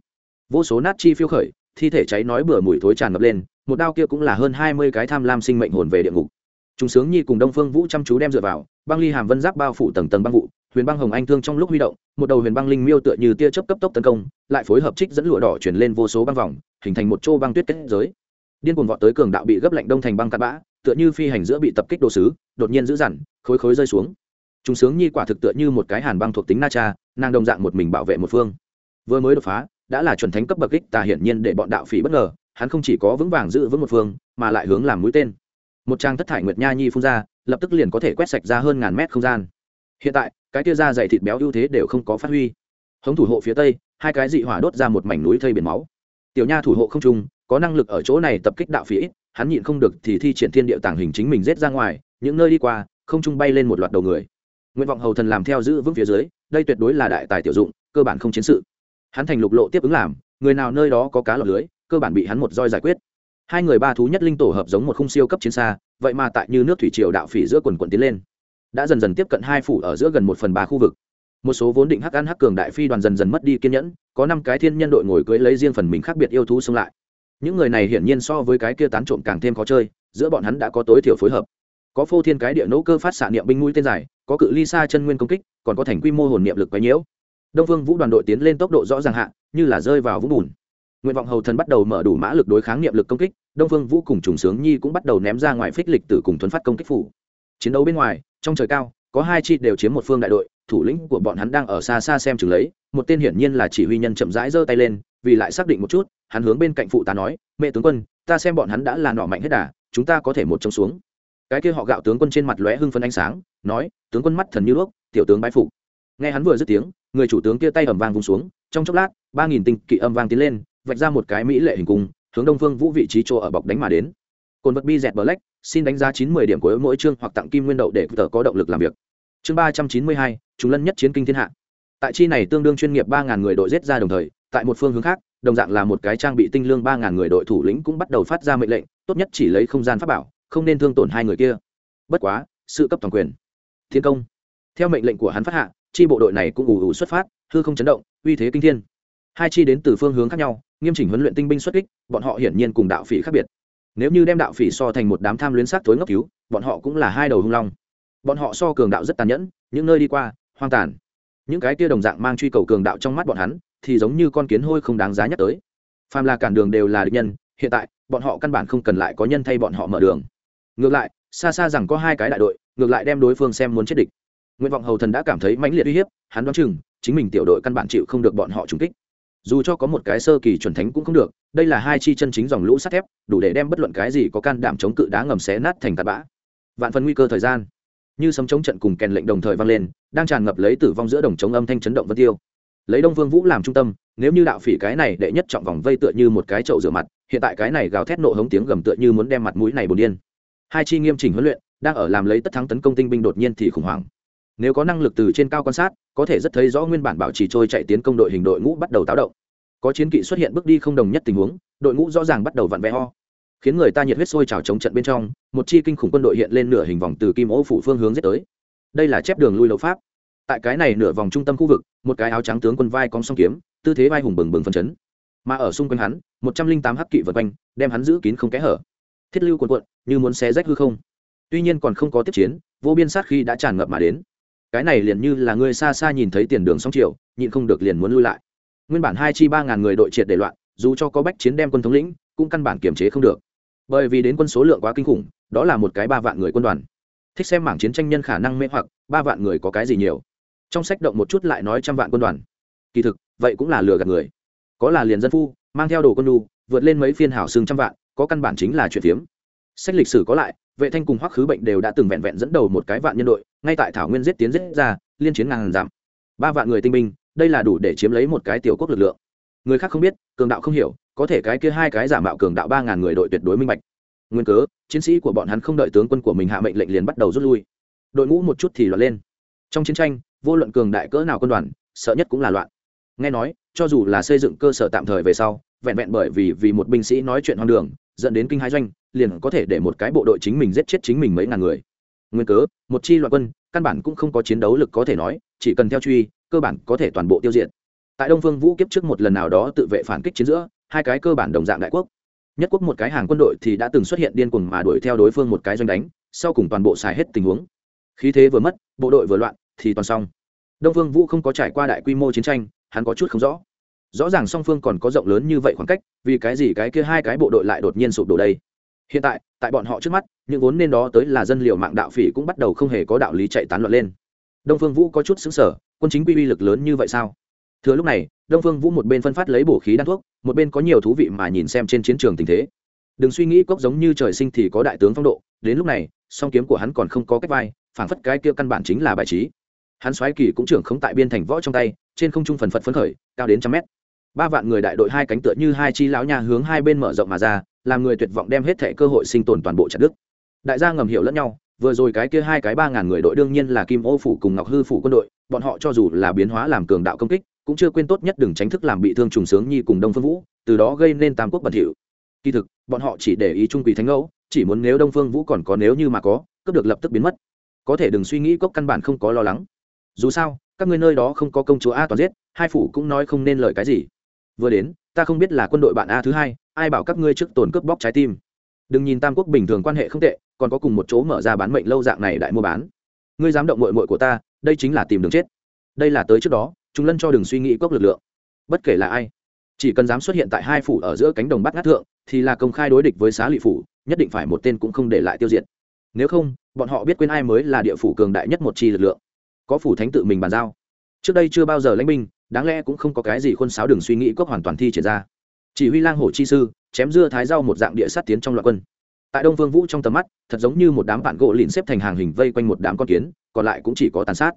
Vô số nát chi phiêu khởi, thi thể cháy nói bừa mùi thối tràn ngập lên, một đao kia cũng là hơn hai mươi cái tham lam sinh mệnh hồn về địa ngục. Trung sướng nhi cùng đông phương vũ chăm chú đem dựa vào, băng ly hàm vân giáp bao phủ tầng tầng băng vụ, huyền băng hồng anh thương trong lúc huy động, một đầu huyền băng linh miêu tựa như tia chớp cấp tốc tấn công, lại phối hợp trích dẫn lụa đỏ chuyển lên vô số băng vòng, hình thành một chỗ băng tuyết kết giới. Điên cuồng vọt tới cường đạo bị gấp lạnh đông thành băng cắt bã, tựa như phi hành giữa bị tập kích đồ sứ, đột nhiên giữ dằn, khối khối rơi xuống. Trung sướng nhi quả thực tựa như một cái hàn băng thuộc tính na cha, nàng đồng dạng một mình bảo vệ một phương. Vừa mới đột phá, đã là chuẩn thánh cấp bậc kích tà hiển nhiên để bọn đạo phỉ bất ngờ, hắn không chỉ có vững vàng giữ vững một phương, mà lại hướng làm mũi tên một trang thất thải nguyệt nha nhi phun ra, lập tức liền có thể quét sạch ra hơn ngàn mét không gian. Hiện tại, cái tia da dày thịt béo ưu thế đều không có phát huy. Hống thủ hộ phía tây, hai cái dị hỏa đốt ra một mảnh núi thây biển máu. Tiểu nha thủ hộ không trung, có năng lực ở chỗ này tập kích đạo phỉ hắn nhịn không được thì thi triển thiên địa tàng hình chính mình rết ra ngoài, những nơi đi qua, không trung bay lên một loạt đầu người. Nguyện vọng hầu thần làm theo giữ vững phía dưới, đây tuyệt đối là đại tài tiểu dụng, cơ bản không chiến sự. Hắn thành lục lộ tiếp ứng làm, người nào nơi đó có cá lọt lưới, cơ bản bị hắn một roi giải quyết hai người ba thú nhất linh tổ hợp giống một khung siêu cấp chiến xa, vậy mà tại như nước thủy triều đạo phỉ giữa quần quần tiến lên. Đã dần dần tiếp cận hai phủ ở giữa gần một phần ba khu vực. Một số vốn định hắc ăn hắc cường đại phi đoàn dần dần mất đi kiên nhẫn, có năm cái thiên nhân đội ngồi cưới lấy riêng phần mình khác biệt yêu thú xông lại. Những người này hiển nhiên so với cái kia tán trộm càng thêm khó chơi, giữa bọn hắn đã có tối thiểu phối hợp. Có phô thiên cái địa nỗ cơ phát xạ niệm binh mũi tên dài, có cự ly xa chân nguyên công kích, còn có thành quy mô hồn niệm lực quấy nhiễu. Đông vương vũ đoàn đội tiến lên tốc độ rõ ràng hạ, như là rơi vào vũng bùn nguyện vọng hầu thần bắt đầu mở đủ mã lực đối kháng niệm lực công kích, đông vương vũ cùng trùng sướng nhi cũng bắt đầu ném ra ngoài phích lịch tử cùng thuấn phát công kích phủ. Chiến đấu bên ngoài, trong trời cao, có hai chi đều chiếm một phương đại đội, thủ lĩnh của bọn hắn đang ở xa xa xem chừng lấy, một tên hiển nhiên là chỉ huy nhân chậm rãi giơ tay lên, vì lại xác định một chút, hắn hướng bên cạnh phụ tá nói, mẹ tướng quân, ta xem bọn hắn đã là nọ mạnh hết đà, chúng ta có thể một trống xuống. Cái kia họ gạo tướng quân trên mặt lóe hưng phân ánh sáng, nói, tướng quân mắt thần như đuốc, tiểu tướng bái phục. Nghe hắn vừa dứt tiếng, người chủ tướng kia tay ầm vang vung xuống, trong chốc lát, ba nghìn tinh kỵ âm vang tiến lên vạch ra một cái mỹ lệ hình cung, hướng đông phương vũ vị trí chỗ ở bọc đánh mà đến. Cồn vật bi dẹt black, xin đánh giá chín mươi điểm của mỗi chương hoặc tặng kim nguyên đậu để tờ có động lực làm việc. Chương ba trăm chín mươi hai chúng lân nhất chiến kinh thiên hạ. Tại chi này tương đương chuyên nghiệp ba ngàn người đội giết ra đồng thời, tại một phương hướng khác, đồng dạng là một cái trang bị tinh lương ba ngàn người đội thủ lĩnh cũng bắt đầu phát ra mệnh lệnh, tốt nhất chỉ lấy không gian pháp bảo, không nên thương tổn hai người kia. Bất quá, sự cấp toàn quyền. Thiên công. Theo mệnh lệnh của hắn phát hạ, chi bộ đội này cũng ủ ủ xuất phát, hư không chấn động, uy thế kinh thiên. Hai chi đến từ phương hướng khác nhau nghiêm chỉnh huấn luyện tinh binh xuất kích, bọn họ hiển nhiên cùng đạo phỉ khác biệt. Nếu như đem đạo phỉ so thành một đám tham luyến sát thối ngốc cứu, bọn họ cũng là hai đầu hung long. Bọn họ so cường đạo rất tàn nhẫn, những nơi đi qua, hoang tàn. Những cái kia đồng dạng mang truy cầu cường đạo trong mắt bọn hắn, thì giống như con kiến hôi không đáng giá nhắc tới. Phàm là cản đường đều là địch nhân, hiện tại, bọn họ căn bản không cần lại có nhân thay bọn họ mở đường. Ngược lại, xa xa rằng có hai cái đại đội, ngược lại đem đối phương xem muốn chết địch. Nguyện vọng hầu thần đã cảm thấy mãnh liệt uy hiếp, hắn đoán chừng, chính mình tiểu đội căn bản chịu không được bọn họ trúng kích dù cho có một cái sơ kỳ chuẩn thánh cũng không được, đây là hai chi chân chính dòng lũ sắt thép, đủ để đem bất luận cái gì có can đảm chống cự đá ngầm xé nát thành tạt bã. Vạn phần nguy cơ thời gian. Như sấm chống trận cùng kèn lệnh đồng thời vang lên, đang tràn ngập lấy tử vong giữa đồng chống âm thanh chấn động vân tiêu. Lấy đông vương vũ làm trung tâm, nếu như đạo phỉ cái này đệ nhất trọng vòng vây tựa như một cái chậu rửa mặt, hiện tại cái này gào thét nộ hống tiếng gầm tựa như muốn đem mặt mũi này bồn điên. Hai chi nghiêm chỉnh huấn luyện, đang ở làm lấy tất thắng tấn công tinh binh đột nhiên thì khủng hoảng nếu có năng lực từ trên cao quan sát, có thể rất thấy rõ nguyên bản bảo trì trôi chạy tiến công đội hình đội ngũ bắt đầu táo động. Có chiến kỵ xuất hiện bước đi không đồng nhất tình huống, đội ngũ rõ ràng bắt đầu vặn vẽ ho. Khiến người ta nhiệt huyết sôi trào chống trận bên trong, một chi kinh khủng quân đội hiện lên nửa hình vòng từ kim ô phủ phương hướng giết tới. Đây là chép đường lui lậu pháp. Tại cái này nửa vòng trung tâm khu vực, một cái áo trắng tướng quân vai cong song kiếm, tư thế vai hùng bừng bừng phân chấn. Mà ở xung quanh hắn, một trăm linh tám hắc kỵ vật quanh, đem hắn giữ kín không kẽ hở. Thiết lưu quần quận như muốn xé rách hư không. Tuy nhiên còn không có tiếp chiến, vô biên sát khi đã tràn ngập mà đến cái này liền như là người xa xa nhìn thấy tiền đường sóng triều, nhịn không được liền muốn lui lại. Nguyên bản hai chi ba ngàn người đội triệt để loạn, dù cho có bách chiến đem quân thống lĩnh, cũng căn bản kiềm chế không được. Bởi vì đến quân số lượng quá kinh khủng, đó là một cái ba vạn người quân đoàn. Thích xem mảng chiến tranh nhân khả năng mê hoặc, ba vạn người có cái gì nhiều? Trong sách động một chút lại nói trăm vạn quân đoàn. Kỳ thực, vậy cũng là lừa gạt người. Có là liền dân phu, mang theo đồ quân đu vượt lên mấy phiên hảo xương trăm vạn, có căn bản chính là chuyện phiếm. Sách lịch sử có lại vệ thanh cùng hoắc khứ bệnh đều đã từng vẹn vẹn dẫn đầu một cái vạn nhân đội, ngay tại thảo nguyên giết tiến giết ra, liên chiến ngàn giảm ba vạn người tinh binh, đây là đủ để chiếm lấy một cái tiểu quốc lực lượng. Người khác không biết, cường đạo không hiểu, có thể cái kia hai cái giả mạo cường đạo ba ngàn người đội tuyệt đối minh bạch. Nguyên cớ, chiến sĩ của bọn hắn không đợi tướng quân của mình hạ mệnh lệnh liền bắt đầu rút lui. Đội ngũ một chút thì loạn lên. Trong chiến tranh, vô luận cường đại cỡ nào quân đoàn, sợ nhất cũng là loạn. Nghe nói, cho dù là xây dựng cơ sở tạm thời về sau, vẹn vẹn bởi vì vì một binh sĩ nói chuyện hoang đường, dẫn đến kinh hai doanh liền có thể để một cái bộ đội chính mình giết chết chính mình mấy ngàn người. Nguyên cớ, một chi loạn quân, căn bản cũng không có chiến đấu lực có thể nói, chỉ cần theo truy, cơ bản có thể toàn bộ tiêu diệt. Tại đông phương vũ kiếp trước một lần nào đó tự vệ phản kích chiến giữa, hai cái cơ bản đồng dạng đại quốc. Nhất quốc một cái hàng quân đội thì đã từng xuất hiện điên cuồng mà đuổi theo đối phương một cái doanh đánh, sau cùng toàn bộ xài hết tình huống. Khí thế vừa mất, bộ đội vừa loạn, thì toàn xong. Đông phương vũ không có trải qua đại quy mô chiến tranh, hắn có chút không rõ. Rõ ràng song phương còn có rộng lớn như vậy khoảng cách, vì cái gì cái kia hai cái bộ đội lại đột nhiên sụp đổ đây? Hiện tại tại bọn họ trước mắt, những vốn nên đó tới là dân liệu mạng đạo phỉ cũng bắt đầu không hề có đạo lý chạy tán loạn lên. Đông phương vũ có chút xứng sở quân chính quy uy lực lớn như vậy sao? Thừa lúc này, đông phương vũ một bên phân phát lấy bổ khí đan thuốc, một bên có nhiều thú vị mà nhìn xem trên chiến trường tình thế. Đừng suy nghĩ cốc giống như trời sinh thì có đại tướng phong độ, đến lúc này, song kiếm của hắn còn không có cách vai phảng phất cái kia căn bản chính là bài trí. Hắn xoáy kỳ cũng trưởng không tại biên thành võ trong tay, trên không trung phần phật phấn khởi, cao đến trăm mét. Ba vạn người đại đội hai cánh tựa như hai chi lão nhà hướng hai bên mở rộng mà ra làm người tuyệt vọng đem hết thể cơ hội sinh tồn toàn bộ chặt đức đại gia ngầm hiểu lẫn nhau, vừa rồi cái kia hai cái ba ngàn người đội đương nhiên là kim ô phủ cùng ngọc hư phủ quân đội, bọn họ cho dù là biến hóa làm cường đạo công kích, cũng chưa quên tốt nhất đừng tránh thức làm bị thương trùng sướng nhi cùng đông phương vũ, từ đó gây nên tam quốc bẩn thỉu. Kỳ thực, bọn họ chỉ để ý trung quỷ thánh ngẫu, chỉ muốn nếu đông phương vũ còn có nếu như mà có, cướp được lập tức biến mất. Có thể đừng suy nghĩ cốc căn bản không có lo lắng. Dù sao, các ngươi nơi đó không có công chúa a toàn giết, hai phủ cũng nói không nên lời cái gì. Vừa đến ta không biết là quân đội bạn a thứ hai, ai bảo các ngươi trước tổn cướp bóc trái tim. Đừng nhìn tam quốc bình thường quan hệ không tệ, còn có cùng một chỗ mở ra bán mệnh lâu dạng này đại mua bán. Ngươi dám động mội mội của ta, đây chính là tìm đường chết. Đây là tới trước đó chúng lân cho đừng suy nghĩ cốc lực lượng. Bất kể là ai, chỉ cần dám xuất hiện tại hai phủ ở giữa cánh đồng bắt ngát thượng, thì là công khai đối địch với xá lụy phủ, nhất định phải một tên cũng không để lại tiêu diệt. Nếu không, bọn họ biết quên ai mới là địa phủ cường đại nhất một chi lực lượng. Có phủ thánh tự mình bàn giao. Trước đây chưa bao giờ lãnh binh đáng lẽ cũng không có cái gì khuôn sáo đừng suy nghĩ cốc hoàn toàn thi triển ra. Chỉ huy lang hổ chi sư, chém dưa thái rau một dạng địa sát tiến trong loạt quân. Tại đông vương vũ trong tầm mắt, thật giống như một đám bạn gỗ lìn xếp thành hàng hình vây quanh một đám con kiến, còn lại cũng chỉ có tàn sát.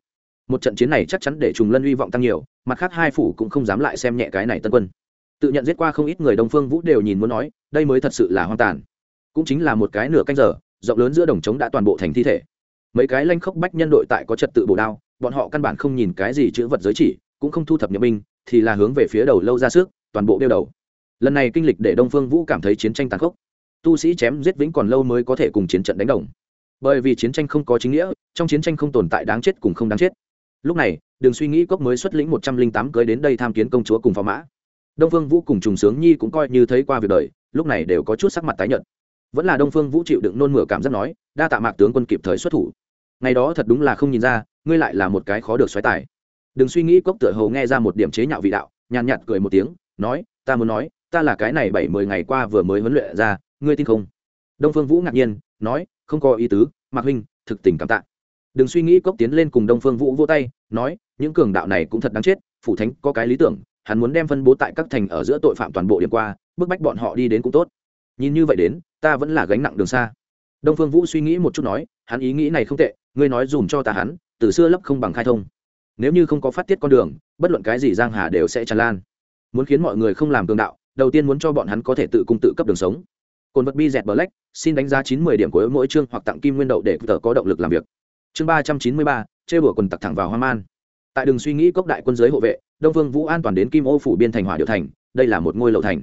Một trận chiến này chắc chắn để trùng lân hy vọng tăng nhiều, mặt khác hai phủ cũng không dám lại xem nhẹ cái này tân quân. Tự nhận giết qua không ít người đông phương vũ đều nhìn muốn nói, đây mới thật sự là hoang tàn. Cũng chính là một cái nửa canh giờ, rộng lớn giữa đồng trống đã toàn bộ thành thi thể. Mấy cái lanh khốc bách nhân đội tại có trật tự bổ đao, bọn họ căn bản không nhìn cái gì chữ vật giới chỉ cũng không thu thập nhập binh, thì là hướng về phía đầu lâu ra sức, toàn bộ đeo đầu. Lần này kinh lịch để đông phương vũ cảm thấy chiến tranh tàn khốc. Tu sĩ chém giết vĩnh còn lâu mới có thể cùng chiến trận đánh đồng. Bởi vì chiến tranh không có chính nghĩa, trong chiến tranh không tồn tại đáng chết cùng không đáng chết. Lúc này đừng suy nghĩ cốc mới xuất lĩnh một trăm linh tám cưới đến đây tham kiến công chúa cùng phò mã. Đông phương vũ cùng trùng sướng nhi cũng coi như thấy qua việc đời, lúc này đều có chút sắc mặt tái nhợt. Vẫn là đông phương vũ chịu đựng nôn mửa cảm giác nói, đa tạ mạc tướng quân kịp thời xuất thủ. Ngày đó thật đúng là không nhìn ra, ngươi lại là một cái khó được xoáy tài đừng suy nghĩ, cốc tựa hầu nghe ra một điểm chế nhạo vị đạo, nhàn nhạt cười một tiếng, nói, ta muốn nói, ta là cái này bảy mười ngày qua vừa mới huấn luyện ra, ngươi tin không? Đông phương vũ ngạc nhiên, nói, không có ý tứ, mạc huynh, thực tình cảm tạ. Đừng suy nghĩ, cốc tiến lên cùng đông phương vũ vô tay, nói, những cường đạo này cũng thật đáng chết, phủ thánh có cái lý tưởng, hắn muốn đem phân bố tại các thành ở giữa tội phạm toàn bộ điểm qua, bức bách bọn họ đi đến cũng tốt. Nhìn như vậy đến, ta vẫn là gánh nặng đường xa. Đông phương vũ suy nghĩ một chút, nói, hắn ý nghĩ này không tệ, ngươi nói dùm cho ta hắn, từ xưa lấp không bằng khai thông nếu như không có phát tiết con đường, bất luận cái gì giang hà đều sẽ tràn lan. Muốn khiến mọi người không làm cường đạo, đầu tiên muốn cho bọn hắn có thể tự cung tự cấp đường sống. Cồn vật bi dẹt black, xin đánh giá chín mươi điểm của mỗi chương hoặc tặng kim nguyên đậu để tờ có động lực làm việc. Chương ba trăm chín mươi ba chê bửa quần tặc thẳng vào hoang man. Tại đường suy nghĩ cốc đại quân giới hộ vệ, đông vương vũ an toàn đến kim ô phủ biên thành hỏa điệu thành, đây là một ngôi lầu thành.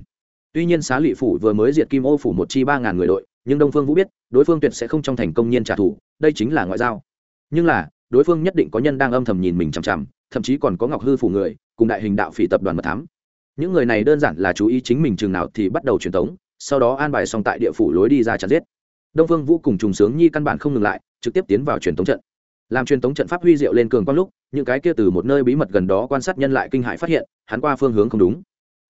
Tuy nhiên xá lị phủ vừa mới diệt kim ô phủ một chi ba ngàn người đội, nhưng đông phương vũ biết, đối phương tuyệt sẽ không trong thành công nhiên trả thù, đây chính là ngoại giao. Nhưng là đối phương nhất định có nhân đang âm thầm nhìn mình chằm chằm, thậm chí còn có ngọc hư phủ người, cùng đại hình đạo phỉ tập đoàn mật thám. Những người này đơn giản là chú ý chính mình chừng nào thì bắt đầu truyền tống, sau đó an bài xong tại địa phủ lối đi ra chặt giết. Đông phương vũ cùng trùng sướng nhi căn bản không ngừng lại, trực tiếp tiến vào truyền tống trận. Làm truyền tống trận pháp huy diệu lên cường quang lúc, những cái kia từ một nơi bí mật gần đó quan sát nhân lại kinh hại phát hiện, hắn qua phương hướng không đúng.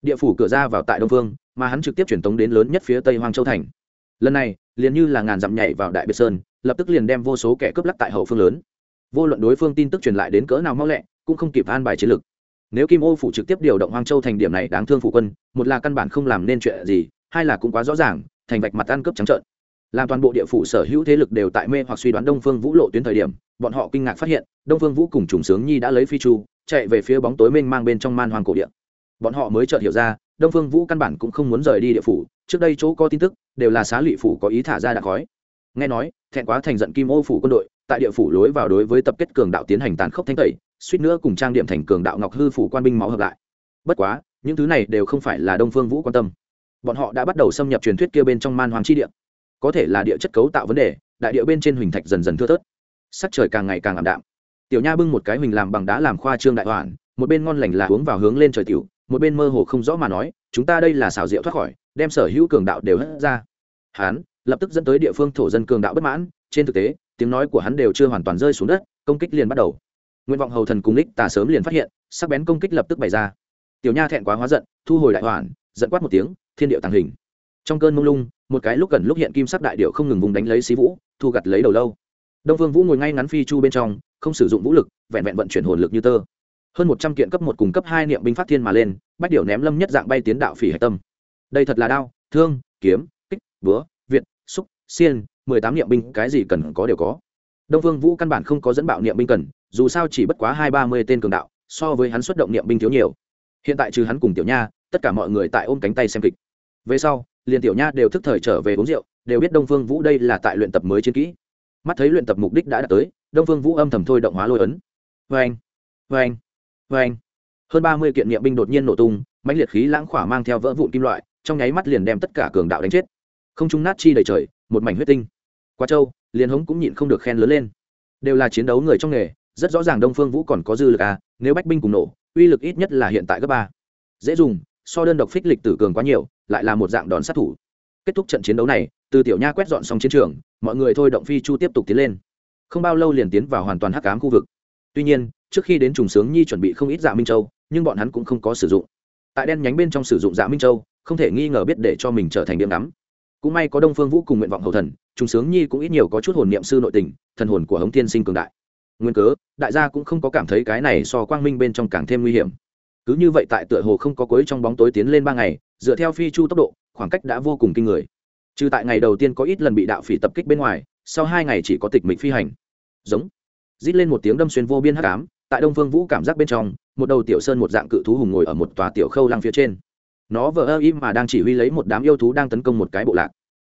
Địa phủ cửa ra vào tại đông phương, mà hắn trực tiếp truyền tống đến lớn nhất phía tây hoang châu thành. Lần này, liền như là ngàn dặm nhảy vào đại biệt sơn, lập tức liền đem vô số kẻ cướp lắc tại hậu phương lớn vô luận đối phương tin tức truyền lại đến cỡ nào mau lẹ, cũng không kịp an bài chiến lược. Nếu kim ô phủ trực tiếp điều động hoang châu thành điểm này đáng thương phụ quân, một là căn bản không làm nên chuyện gì, hai là cũng quá rõ ràng, thành vạch mặt ăn cướp trắng trợn. Làm toàn bộ địa phủ sở hữu thế lực đều tại mê hoặc suy đoán đông phương vũ lộ tuyến thời điểm, bọn họ kinh ngạc phát hiện, đông phương vũ cùng trùng sướng nhi đã lấy phi chu, chạy về phía bóng tối mênh mang bên trong man hoàng cổ địa. Bọn họ mới chợt hiểu ra, đông phương vũ căn bản cũng không muốn rời đi địa phủ, trước đây chỗ có tin tức, đều là xá lụy phủ có ý thả ra đạn khói. Nghe nói, thẹn quá thành giận kim ô phủ quân đội tại địa phủ lối vào đối với tập kết cường đạo tiến hành tàn khốc thanh tẩy, suýt nữa cùng trang điểm thành cường đạo ngọc hư phủ quan binh máu hợp lại. Bất quá, những thứ này đều không phải là đông phương vũ quan tâm. Bọn họ đã bắt đầu xâm nhập truyền thuyết kia bên trong man hoàng chi địa. Có thể là địa chất cấu tạo vấn đề, đại địa bên trên huỳnh thạch dần dần thưa thớt. Sắc trời càng ngày càng ảm đạm. Tiểu nha bưng một cái huỳnh làm bằng đá làm khoa trương đại hoàn, một bên ngon lành là hướng vào hướng lên trời tiểu, một bên mơ hồ không rõ mà nói, chúng ta đây là xảo diệu thoát khỏi, đem sở hữu cường đạo đều hất ra. Hắn lập tức dẫn tới địa phương thổ dân cường đạo bất mãn, trên thực tế tiếng nói của hắn đều chưa hoàn toàn rơi xuống đất, công kích liền bắt đầu. Nguyện vọng hầu thần cùng ních tà sớm liền phát hiện, sắc bén công kích lập tức bày ra. Tiểu nha thẹn quá hóa giận, thu hồi đại hoàn, giận quát một tiếng, thiên điệu tàng hình. Trong cơn mông lung, một cái lúc gần lúc hiện kim sắc đại điệu không ngừng vùng đánh lấy xí vũ, thu gặt lấy đầu lâu. Đông vương vũ ngồi ngay ngắn phi chu bên trong, không sử dụng vũ lực, vẹn vẹn vận chuyển hồn lực như tơ. Hơn một trăm kiện cấp một cùng cấp hai niệm binh phát thiên mà lên, bách điệu ném lâm nhất dạng bay tiến đạo phỉ hạch tâm. Đây thật là đao, thương, kiếm, kích, búa, việt, xúc, xiên mười tám niệm binh, cái gì cần có đều có. Đông vương vũ căn bản không có dẫn bạo niệm binh cần, dù sao chỉ bất quá hai ba mươi tên cường đạo, so với hắn xuất động niệm binh thiếu nhiều. Hiện tại trừ hắn cùng tiểu nha, tất cả mọi người tại ôm cánh tay xem kịch. Về sau, liền tiểu nha đều thức thời trở về uống rượu, đều biết đông phương vũ đây là tại luyện tập mới chiến kỹ. Mắt thấy luyện tập mục đích đã đạt tới, đông phương vũ âm thầm thôi động hóa lôi ấn. Vê anh vê anh vê anh hơn ba mươi kiện niệm binh đột nhiên nổ tung, mãnh liệt khí lãng khỏa mang theo vỡ vụn kim loại, trong nháy mắt liền đem tất cả cường đạo đánh chết. Không trung nát chi đầy trời, một mảnh huyết tinh qua châu, liền hống cũng nhịn không được khen lớn lên. Đều là chiến đấu người trong nghề, rất rõ ràng đông phương vũ còn có dư lực à nếu bách binh cùng nổ, uy lực ít nhất là hiện tại cấp ba. Dễ dùng, so đơn độc phích lịch tử cường quá nhiều, lại là một dạng đòn sát thủ. Kết thúc trận chiến đấu này, từ tiểu nha quét dọn xong chiến trường, mọi người thôi động phi chu tiếp tục tiến lên. Không bao lâu liền tiến vào hoàn toàn hắc ám khu vực. Tuy nhiên, trước khi đến trùng sướng nhi chuẩn bị không ít dạ minh châu, nhưng bọn hắn cũng không có sử dụng. Tại đen nhánh bên trong sử dụng dạ minh châu, không thể nghi ngờ biết để cho mình trở thành điểm ngắm cũng may có đông phương vũ cùng nguyện vọng hậu thần chúng sướng nhi cũng ít nhiều có chút hồn niệm sư nội tình, thần hồn của hống tiên sinh cường đại. Nguyên cớ, đại gia cũng không có cảm thấy cái này so quang minh bên trong càng thêm nguy hiểm. Cứ như vậy tại tựa hồ không có cuối trong bóng tối tiến lên ba ngày, dựa theo phi chu tốc độ, khoảng cách đã vô cùng kinh người. Trừ tại ngày đầu tiên có ít lần bị đạo phỉ tập kích bên ngoài, sau hai ngày chỉ có tịch mịch phi hành. Giống. Rít lên một tiếng đâm xuyên vô biên hắc ám, tại đông phương vũ cảm giác bên trong, một đầu tiểu sơn một dạng cự thú hùng ngồi ở một tòa tiểu khâu lăng phía trên nó vờ ơ im mà đang chỉ huy lấy một đám yêu thú đang tấn công một cái bộ lạc.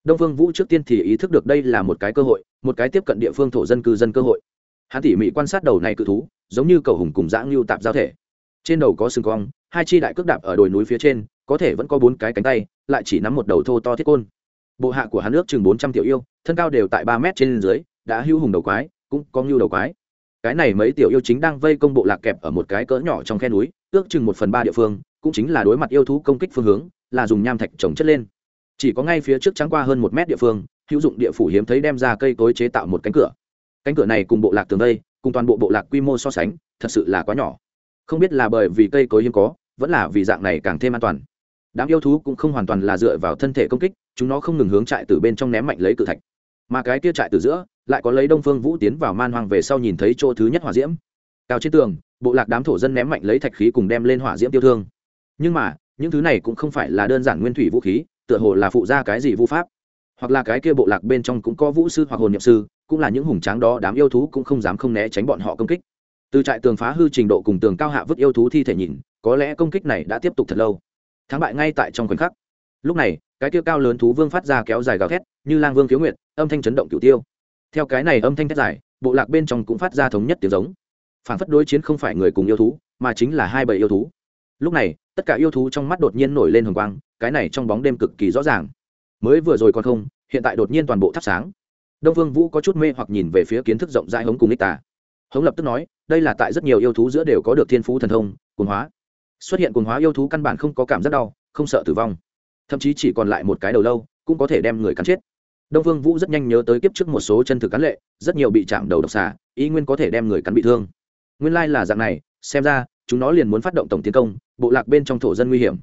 Đông phương vũ trước tiên thì ý thức được đây là một cái cơ hội, một cái tiếp cận địa phương thổ dân cư dân cơ hội. Hắn tỉ mỉ quan sát đầu này cự thú, giống như cầu hùng cùng dã ngưu tạp giao thể. Trên đầu có sừng cong, hai chi đại cước đạp ở đồi núi phía trên, có thể vẫn có bốn cái cánh tay, lại chỉ nắm một đầu thô to thiết côn. Bộ hạ của hắn ước chừng bốn trăm tiểu yêu, thân cao đều tại ba mét trên dưới, đã hưu hùng đầu quái, cũng có ngưu đầu quái. Cái này mấy tiểu yêu chính đang vây công bộ lạc kẹp ở một cái cỡ nhỏ trong khe núi, ước chừng một phần ba địa phương cũng chính là đối mặt yêu thú công kích phương hướng, là dùng nham thạch trồng chất lên. Chỉ có ngay phía trước trắng qua hơn một mét địa phương, hữu dụng địa phủ hiếm thấy đem ra cây cối chế tạo một cánh cửa. Cánh cửa này cùng bộ lạc tường đây, cùng toàn bộ bộ lạc quy mô so sánh, thật sự là quá nhỏ. Không biết là bởi vì cây cối hiếm có, vẫn là vì dạng này càng thêm an toàn. Đám yêu thú cũng không hoàn toàn là dựa vào thân thể công kích, chúng nó không ngừng hướng trại từ bên trong ném mạnh lấy cự thạch. Mà cái kia trại từ giữa, lại có lấy đông phương vũ tiến vào man hoang về sau nhìn thấy chỗ thứ nhất hỏa diễm. Cao trên tường, bộ lạc đám thổ dân ném mạnh lấy thạch khí cùng đem lên hỏa diễm tiêu thương nhưng mà, những thứ này cũng không phải là đơn giản nguyên thủy vũ khí, tựa hồ là phụ ra cái gì vu pháp. Hoặc là cái kia bộ lạc bên trong cũng có vũ sư hoặc hồn nhậm sư, cũng là những hùng tráng đó đám yêu thú cũng không dám không né tránh bọn họ công kích. Từ trại tường phá hư trình độ cùng tường cao hạ vứt yêu thú thi thể nhìn, có lẽ công kích này đã tiếp tục thật lâu. Thắng bại ngay tại trong khoảnh khắc. Lúc này, cái kia cao lớn thú vương phát ra kéo dài gào thét, như lang vương khiếu nguyện âm thanh chấn động cửu tiêu. Theo cái này âm thanh thét dài, bộ lạc bên trong cũng phát ra thống nhất tiếng giống. Phản phất đối chiến không phải người cùng yêu thú, mà chính là hai bầy yêu thú lúc này, tất cả yêu thú trong mắt đột nhiên nổi lên hồng quang, cái này trong bóng đêm cực kỳ rõ ràng. Mới vừa rồi còn không, hiện tại đột nhiên toàn bộ thắp sáng. Đông vương vũ có chút mê hoặc nhìn về phía kiến thức rộng rãi hống cùng ních tà. Hống lập tức nói, đây là tại rất nhiều yêu thú giữa đều có được thiên phú thần thông, cuồng hóa. Xuất hiện cuồng hóa yêu thú căn bản không có cảm giác đau, không sợ tử vong. Thậm chí chỉ còn lại một cái đầu lâu, cũng có thể đem người cắn chết. Đông vương vũ rất nhanh nhớ tới kiếp trước một số chân thực cán lệ, rất nhiều bị chạm đầu độc xà ý nguyên có thể đem người cắn bị thương. Nguyên lai là dạng này, xem ra chúng nó liền muốn phát động tổng tiến công, bộ lạc bên trong thổ dân nguy hiểm.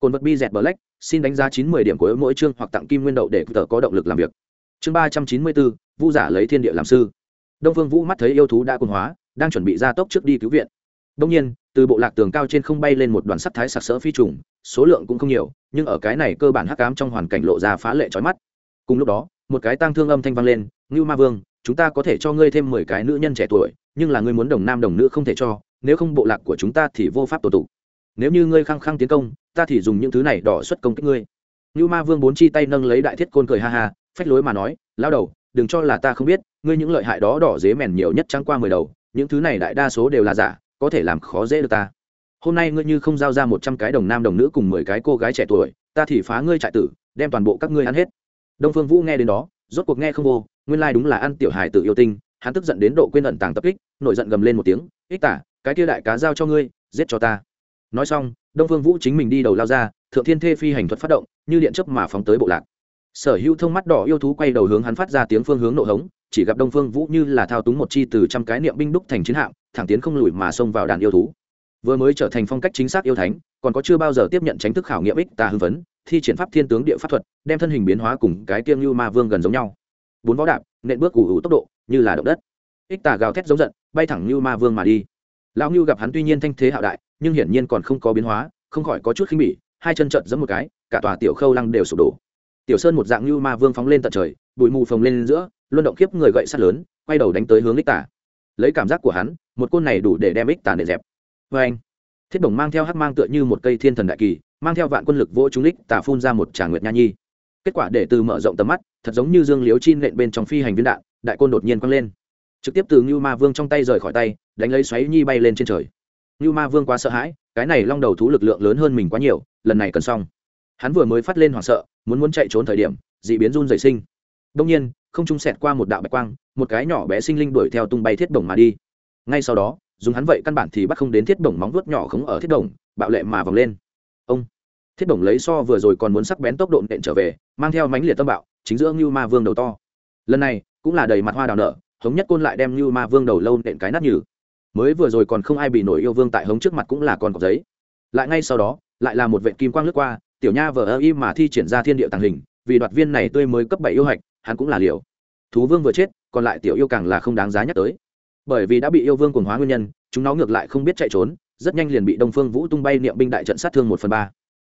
Cồn vật bi dẹt black, xin đánh giá chín mươi điểm của mỗi chương hoặc tặng kim nguyên đậu để tờ có động lực làm việc. Chương ba trăm chín mươi bốn vu giả lấy thiên địa làm sư. Đông phương vũ mắt thấy yêu thú đã quân hóa, đang chuẩn bị ra tốc trước đi cứu viện. Đông nhiên, từ bộ lạc tường cao trên không bay lên một đoàn sắt thái sặc sỡ phi trùng, số lượng cũng không nhiều, nhưng ở cái này cơ bản hắc ám trong hoàn cảnh lộ ra phá lệ trói mắt. Cùng lúc đó, một cái tang thương âm thanh vang lên, ngưu ma vương, chúng ta có thể cho ngươi thêm mười cái nữ nhân trẻ tuổi, nhưng là ngươi muốn đồng nam đồng nữ không thể cho nếu không bộ lạc của chúng ta thì vô pháp tổ tụ. Nếu như ngươi khăng khăng tiến công, ta thì dùng những thứ này đỏ xuất công kích ngươi. Như ma vương bốn chi tay nâng lấy đại thiết côn cười ha ha, phách lối mà nói lao đầu, đừng cho là ta không biết, ngươi những lợi hại đó đỏ dế mèn nhiều nhất trăng qua mười đầu, những thứ này đại đa số đều là giả, có thể làm khó dễ được ta. Hôm nay ngươi như không giao ra một trăm cái đồng nam đồng nữ cùng mười cái cô gái trẻ tuổi, ta thì phá ngươi trại tử, đem toàn bộ các ngươi ăn hết. Đông phương vũ nghe đến đó, rốt cuộc nghe không vô, nguyên lai đúng là ăn tiểu hài tử yêu tinh, hắn tức giận đến độ quên ẩn tàng tập kích, nổi giận gầm lên một tiếng, ích tả cái kia đại cá giao cho ngươi, giết cho ta. Nói xong, đông phương vũ chính mình đi đầu lao ra, thượng thiên thê phi hành thuật phát động, như điện chấp mà phóng tới bộ lạc. Sở hữu thông mắt đỏ yêu thú quay đầu hướng hắn phát ra tiếng phương hướng nộ hống, chỉ gặp đông phương vũ như là thao túng một chi từ trăm cái niệm binh đúc thành chiến hạm, thẳng tiến không lùi mà xông vào đàn yêu thú. Vừa mới trở thành phong cách chính xác yêu thánh, còn có chưa bao giờ tiếp nhận tránh thức khảo nghiệm ích tà hưng vấn thi triển pháp thiên tướng địa pháp thuật, đem thân hình biến hóa cùng cái tiêm như ma vương gần giống nhau. Bốn võ đạp, nện bước ủ ủ tốc độ, như là động đất. Ích tà gào thét giống giận, bay thẳng như ma vương mà đi lão ngưu gặp hắn tuy nhiên thanh thế hạo đại, nhưng hiển nhiên còn không có biến hóa, không khỏi có chút khinh bỉ, hai chân trận giẫm một cái, cả tòa tiểu khâu lăng đều sụp đổ. Tiểu sơn một dạng ngưu ma vương phóng lên tận trời, bụi mù phồng lên giữa, luân động kiếp người gậy sắt lớn, quay đầu đánh tới hướng ích Tả. lấy cảm giác của hắn, một côn này đủ để đem ích Tả để dẹp. Vê anh, thiết bổng mang theo hắc mang tựa như một cây thiên thần đại kỳ, mang theo vạn quân lực vỗ chúng ích Tả phun ra một tràng nguyệt nha nhi. Kết quả để từ mở rộng tầm mắt, thật giống như dương liếu chi nện bên trong phi hành viên đạn, đại côn đột nhiên quăng lên. Trực tiếp từ ngưu ma vương trong tay rời khỏi tay đánh lấy xoáy nhi bay lên trên trời. Như ma vương quá sợ hãi, cái này long đầu thú lực lượng lớn hơn mình quá nhiều, lần này cần xong. Hắn vừa mới phát lên hoảng sợ, muốn muốn chạy trốn thời điểm d ị biến run dày sinh. Đông nhiên, không trung sẹt qua một đạo bạch quang, một cái nhỏ bé sinh linh đuổi theo tung bay thiết bổng mà đi. Ngay sau đó, dùng hắn vậy căn bản thì bắt không đến thiết bổng móng vuốt nhỏ khống ở thiết bổng, bạo lệ mà vòng lên. Ông! Thiết bổng lấy so vừa rồi còn muốn sắc bén tốc độ nện trở về, mang theo mánh liệt tâm bạo, chính giữa như ma vương đầu to. Lần này, cũng là đầy mặt hoa đào nở, hống nhất côn lại đem như ma vương đầu lâu nện cái nát nhừ mới vừa rồi còn không ai bị nổi yêu vương tại hống trước mặt cũng là con cọc giấy. Lại ngay sau đó, lại là một vệ kim quang lướt qua, tiểu nha vờ ơ y mà thi triển ra thiên địa tàng hình, vì đoạt viên này tươi mới cấp bảy yêu hạch, hắn cũng là liều. Thú vương vừa chết, còn lại tiểu yêu càng là không đáng giá nhắc tới. Bởi vì đã bị yêu vương cuồng hóa nguyên nhân, chúng nó ngược lại không biết chạy trốn, rất nhanh liền bị đông phương vũ tung bay niệm binh đại trận sát thương một phần ba.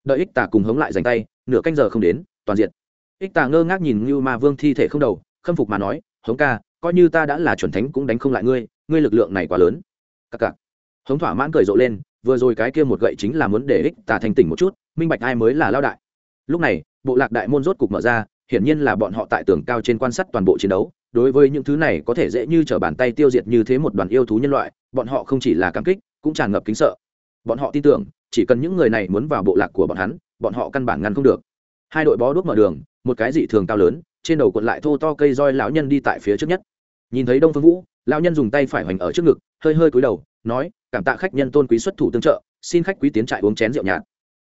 Đợi ích tà cùng hống lại dành tay, nửa canh giờ không đến, toàn diện ích tà ngơ ngác nhìn như ma vương thi thể không đầu, khâm phục mà nói, hống ca, coi như ta đã là chuẩn thánh cũng đánh không lại ngươi ngươi lực lượng này quá lớn. Cặc cặc. Hống thỏa mãn cười rộ lên, vừa rồi cái kia một gậy chính là muốn để ích tà thành tỉnh một chút, minh bạch ai mới là lao đại. Lúc này, bộ lạc đại môn rốt cục mở ra, hiển nhiên là bọn họ tại tường cao trên quan sát toàn bộ chiến đấu. Đối với những thứ này có thể dễ như trở bàn tay tiêu diệt như thế một đoàn yêu thú nhân loại, bọn họ không chỉ là cảm kích, cũng tràn ngập kính sợ. Bọn họ tin tưởng, chỉ cần những người này muốn vào bộ lạc của bọn hắn, bọn họ căn bản ngăn không được. Hai đội bó đuốc mở đường, một cái dị thường cao lớn, trên đầu cuộn lại thô to cây roi lão nhân đi tại phía trước nhất. Nhìn thấy đông phương vũ lão nhân dùng tay phải hoành ở trước ngực, hơi hơi cúi đầu, nói, cảm tạ khách nhân tôn quý xuất thủ tương trợ, xin khách quý tiến trại uống chén rượu nhạt.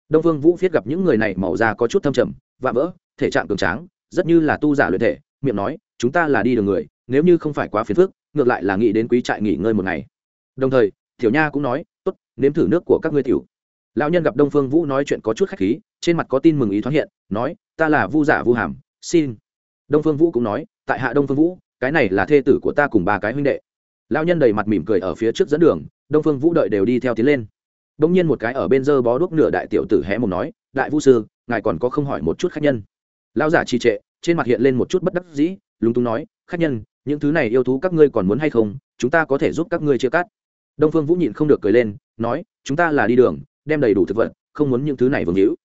Đông phương vũ viết gặp những người này màu da có chút thâm trầm, vạm vỡ, thể trạng cường tráng, rất như là tu giả luyện thể, miệng nói, chúng ta là đi đường người, nếu như không phải quá phiền phức, ngược lại là nghĩ đến quý trại nghỉ ngơi một ngày. Đồng thời, tiểu nha cũng nói, tốt, nếm thử nước của các ngươi tiểu. Lão nhân gặp đông phương vũ nói chuyện có chút khách khí, trên mặt có tin mừng ý thoáng hiện, nói, ta là vu giả vu hàm, xin. Đông phương vũ cũng nói, tại hạ đông phương vũ cái này là thê tử của ta cùng ba cái huynh đệ. Lão nhân đầy mặt mỉm cười ở phía trước dẫn đường, đông phương vũ đợi đều đi theo tiến lên. Đông nhiên một cái ở bên dơ bó đuốc nửa đại tiểu tử hé một nói, đại vũ sư, ngài còn có không hỏi một chút khách nhân? Lão giả trì trệ, trên mặt hiện lên một chút bất đắc dĩ, lúng túng nói, khách nhân, những thứ này yêu thú các ngươi còn muốn hay không? Chúng ta có thể giúp các ngươi chia cắt. Đông phương vũ nhịn không được cười lên, nói, chúng ta là đi đường, đem đầy đủ thực vật, không muốn những thứ này vương hữu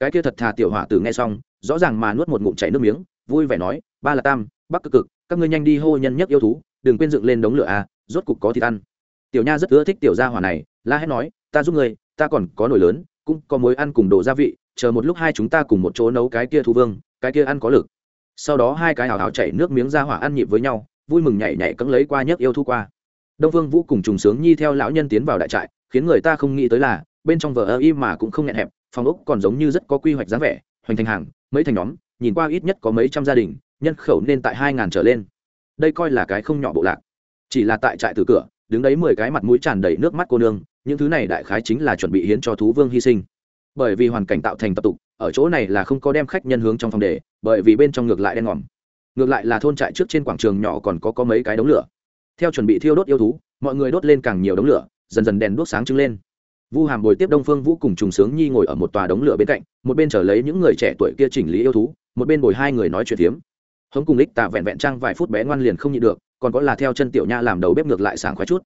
cái kia thật thà tiểu hỏa tử nghe xong, rõ ràng mà nuốt một ngụm chảy nước miếng, vui vẻ nói, ba là tam, bắc cực cực các ngươi nhanh đi hô nhân nhất yêu thú, đừng quên dựng lên đống lửa à rốt cục có thịt ăn. Tiểu nha rất ưa thích tiểu gia hỏa này, la hét nói, ta giúp người ta còn có nồi lớn, cũng có mối ăn cùng đồ gia vị, chờ một lúc hai chúng ta cùng một chỗ nấu cái kia thu vương, cái kia ăn có lực. Sau đó hai cái hào hào chảy nước miếng ra hỏa ăn nhịp với nhau, vui mừng nhảy nhảy cẫng lấy qua nhấc yêu thu qua. Đông vương vũ cùng trùng sướng nhi theo lão nhân tiến vào đại trại, khiến người ta không nghĩ tới là, bên trong vở ơ y mà cũng không nghẹn hẹp, phòng ốc còn giống như rất có quy hoạch dáng vẻ, hoành thành hàng, mấy thành nhóm, nhìn qua ít nhất có mấy trăm gia đình nhân khẩu nên tại hai ngàn trở lên. Đây coi là cái không nhỏ bộ lạc. Chỉ là tại trại từ cửa, đứng đấy mười cái mặt mũi tràn đầy nước mắt cô nương, những thứ này đại khái chính là chuẩn bị hiến cho thú vương hy sinh. Bởi vì hoàn cảnh tạo thành tập tục, ở chỗ này là không có đem khách nhân hướng trong phòng đề bởi vì bên trong ngược lại đen ngòm. Ngược lại là thôn trại trước trên quảng trường nhỏ còn có có mấy cái đống lửa. Theo chuẩn bị thiêu đốt yêu thú, mọi người đốt lên càng nhiều đống lửa, dần dần đèn đốt sáng trưng lên. Vu hàm bồi tiếp đông phương vũ cùng trùng sướng nhi ngồi ở một tòa đống lửa bên cạnh, một bên chờ lấy những người trẻ tuổi kia chỉnh lý yêu thú, một bên bồi hai người nói chuyện phiếm hống cùng lích tạ vẹn vẹn trang vài phút bé ngoan liền không nhịn được, còn có là theo chân tiểu nha làm đầu bếp ngược lại sảng khoái chút.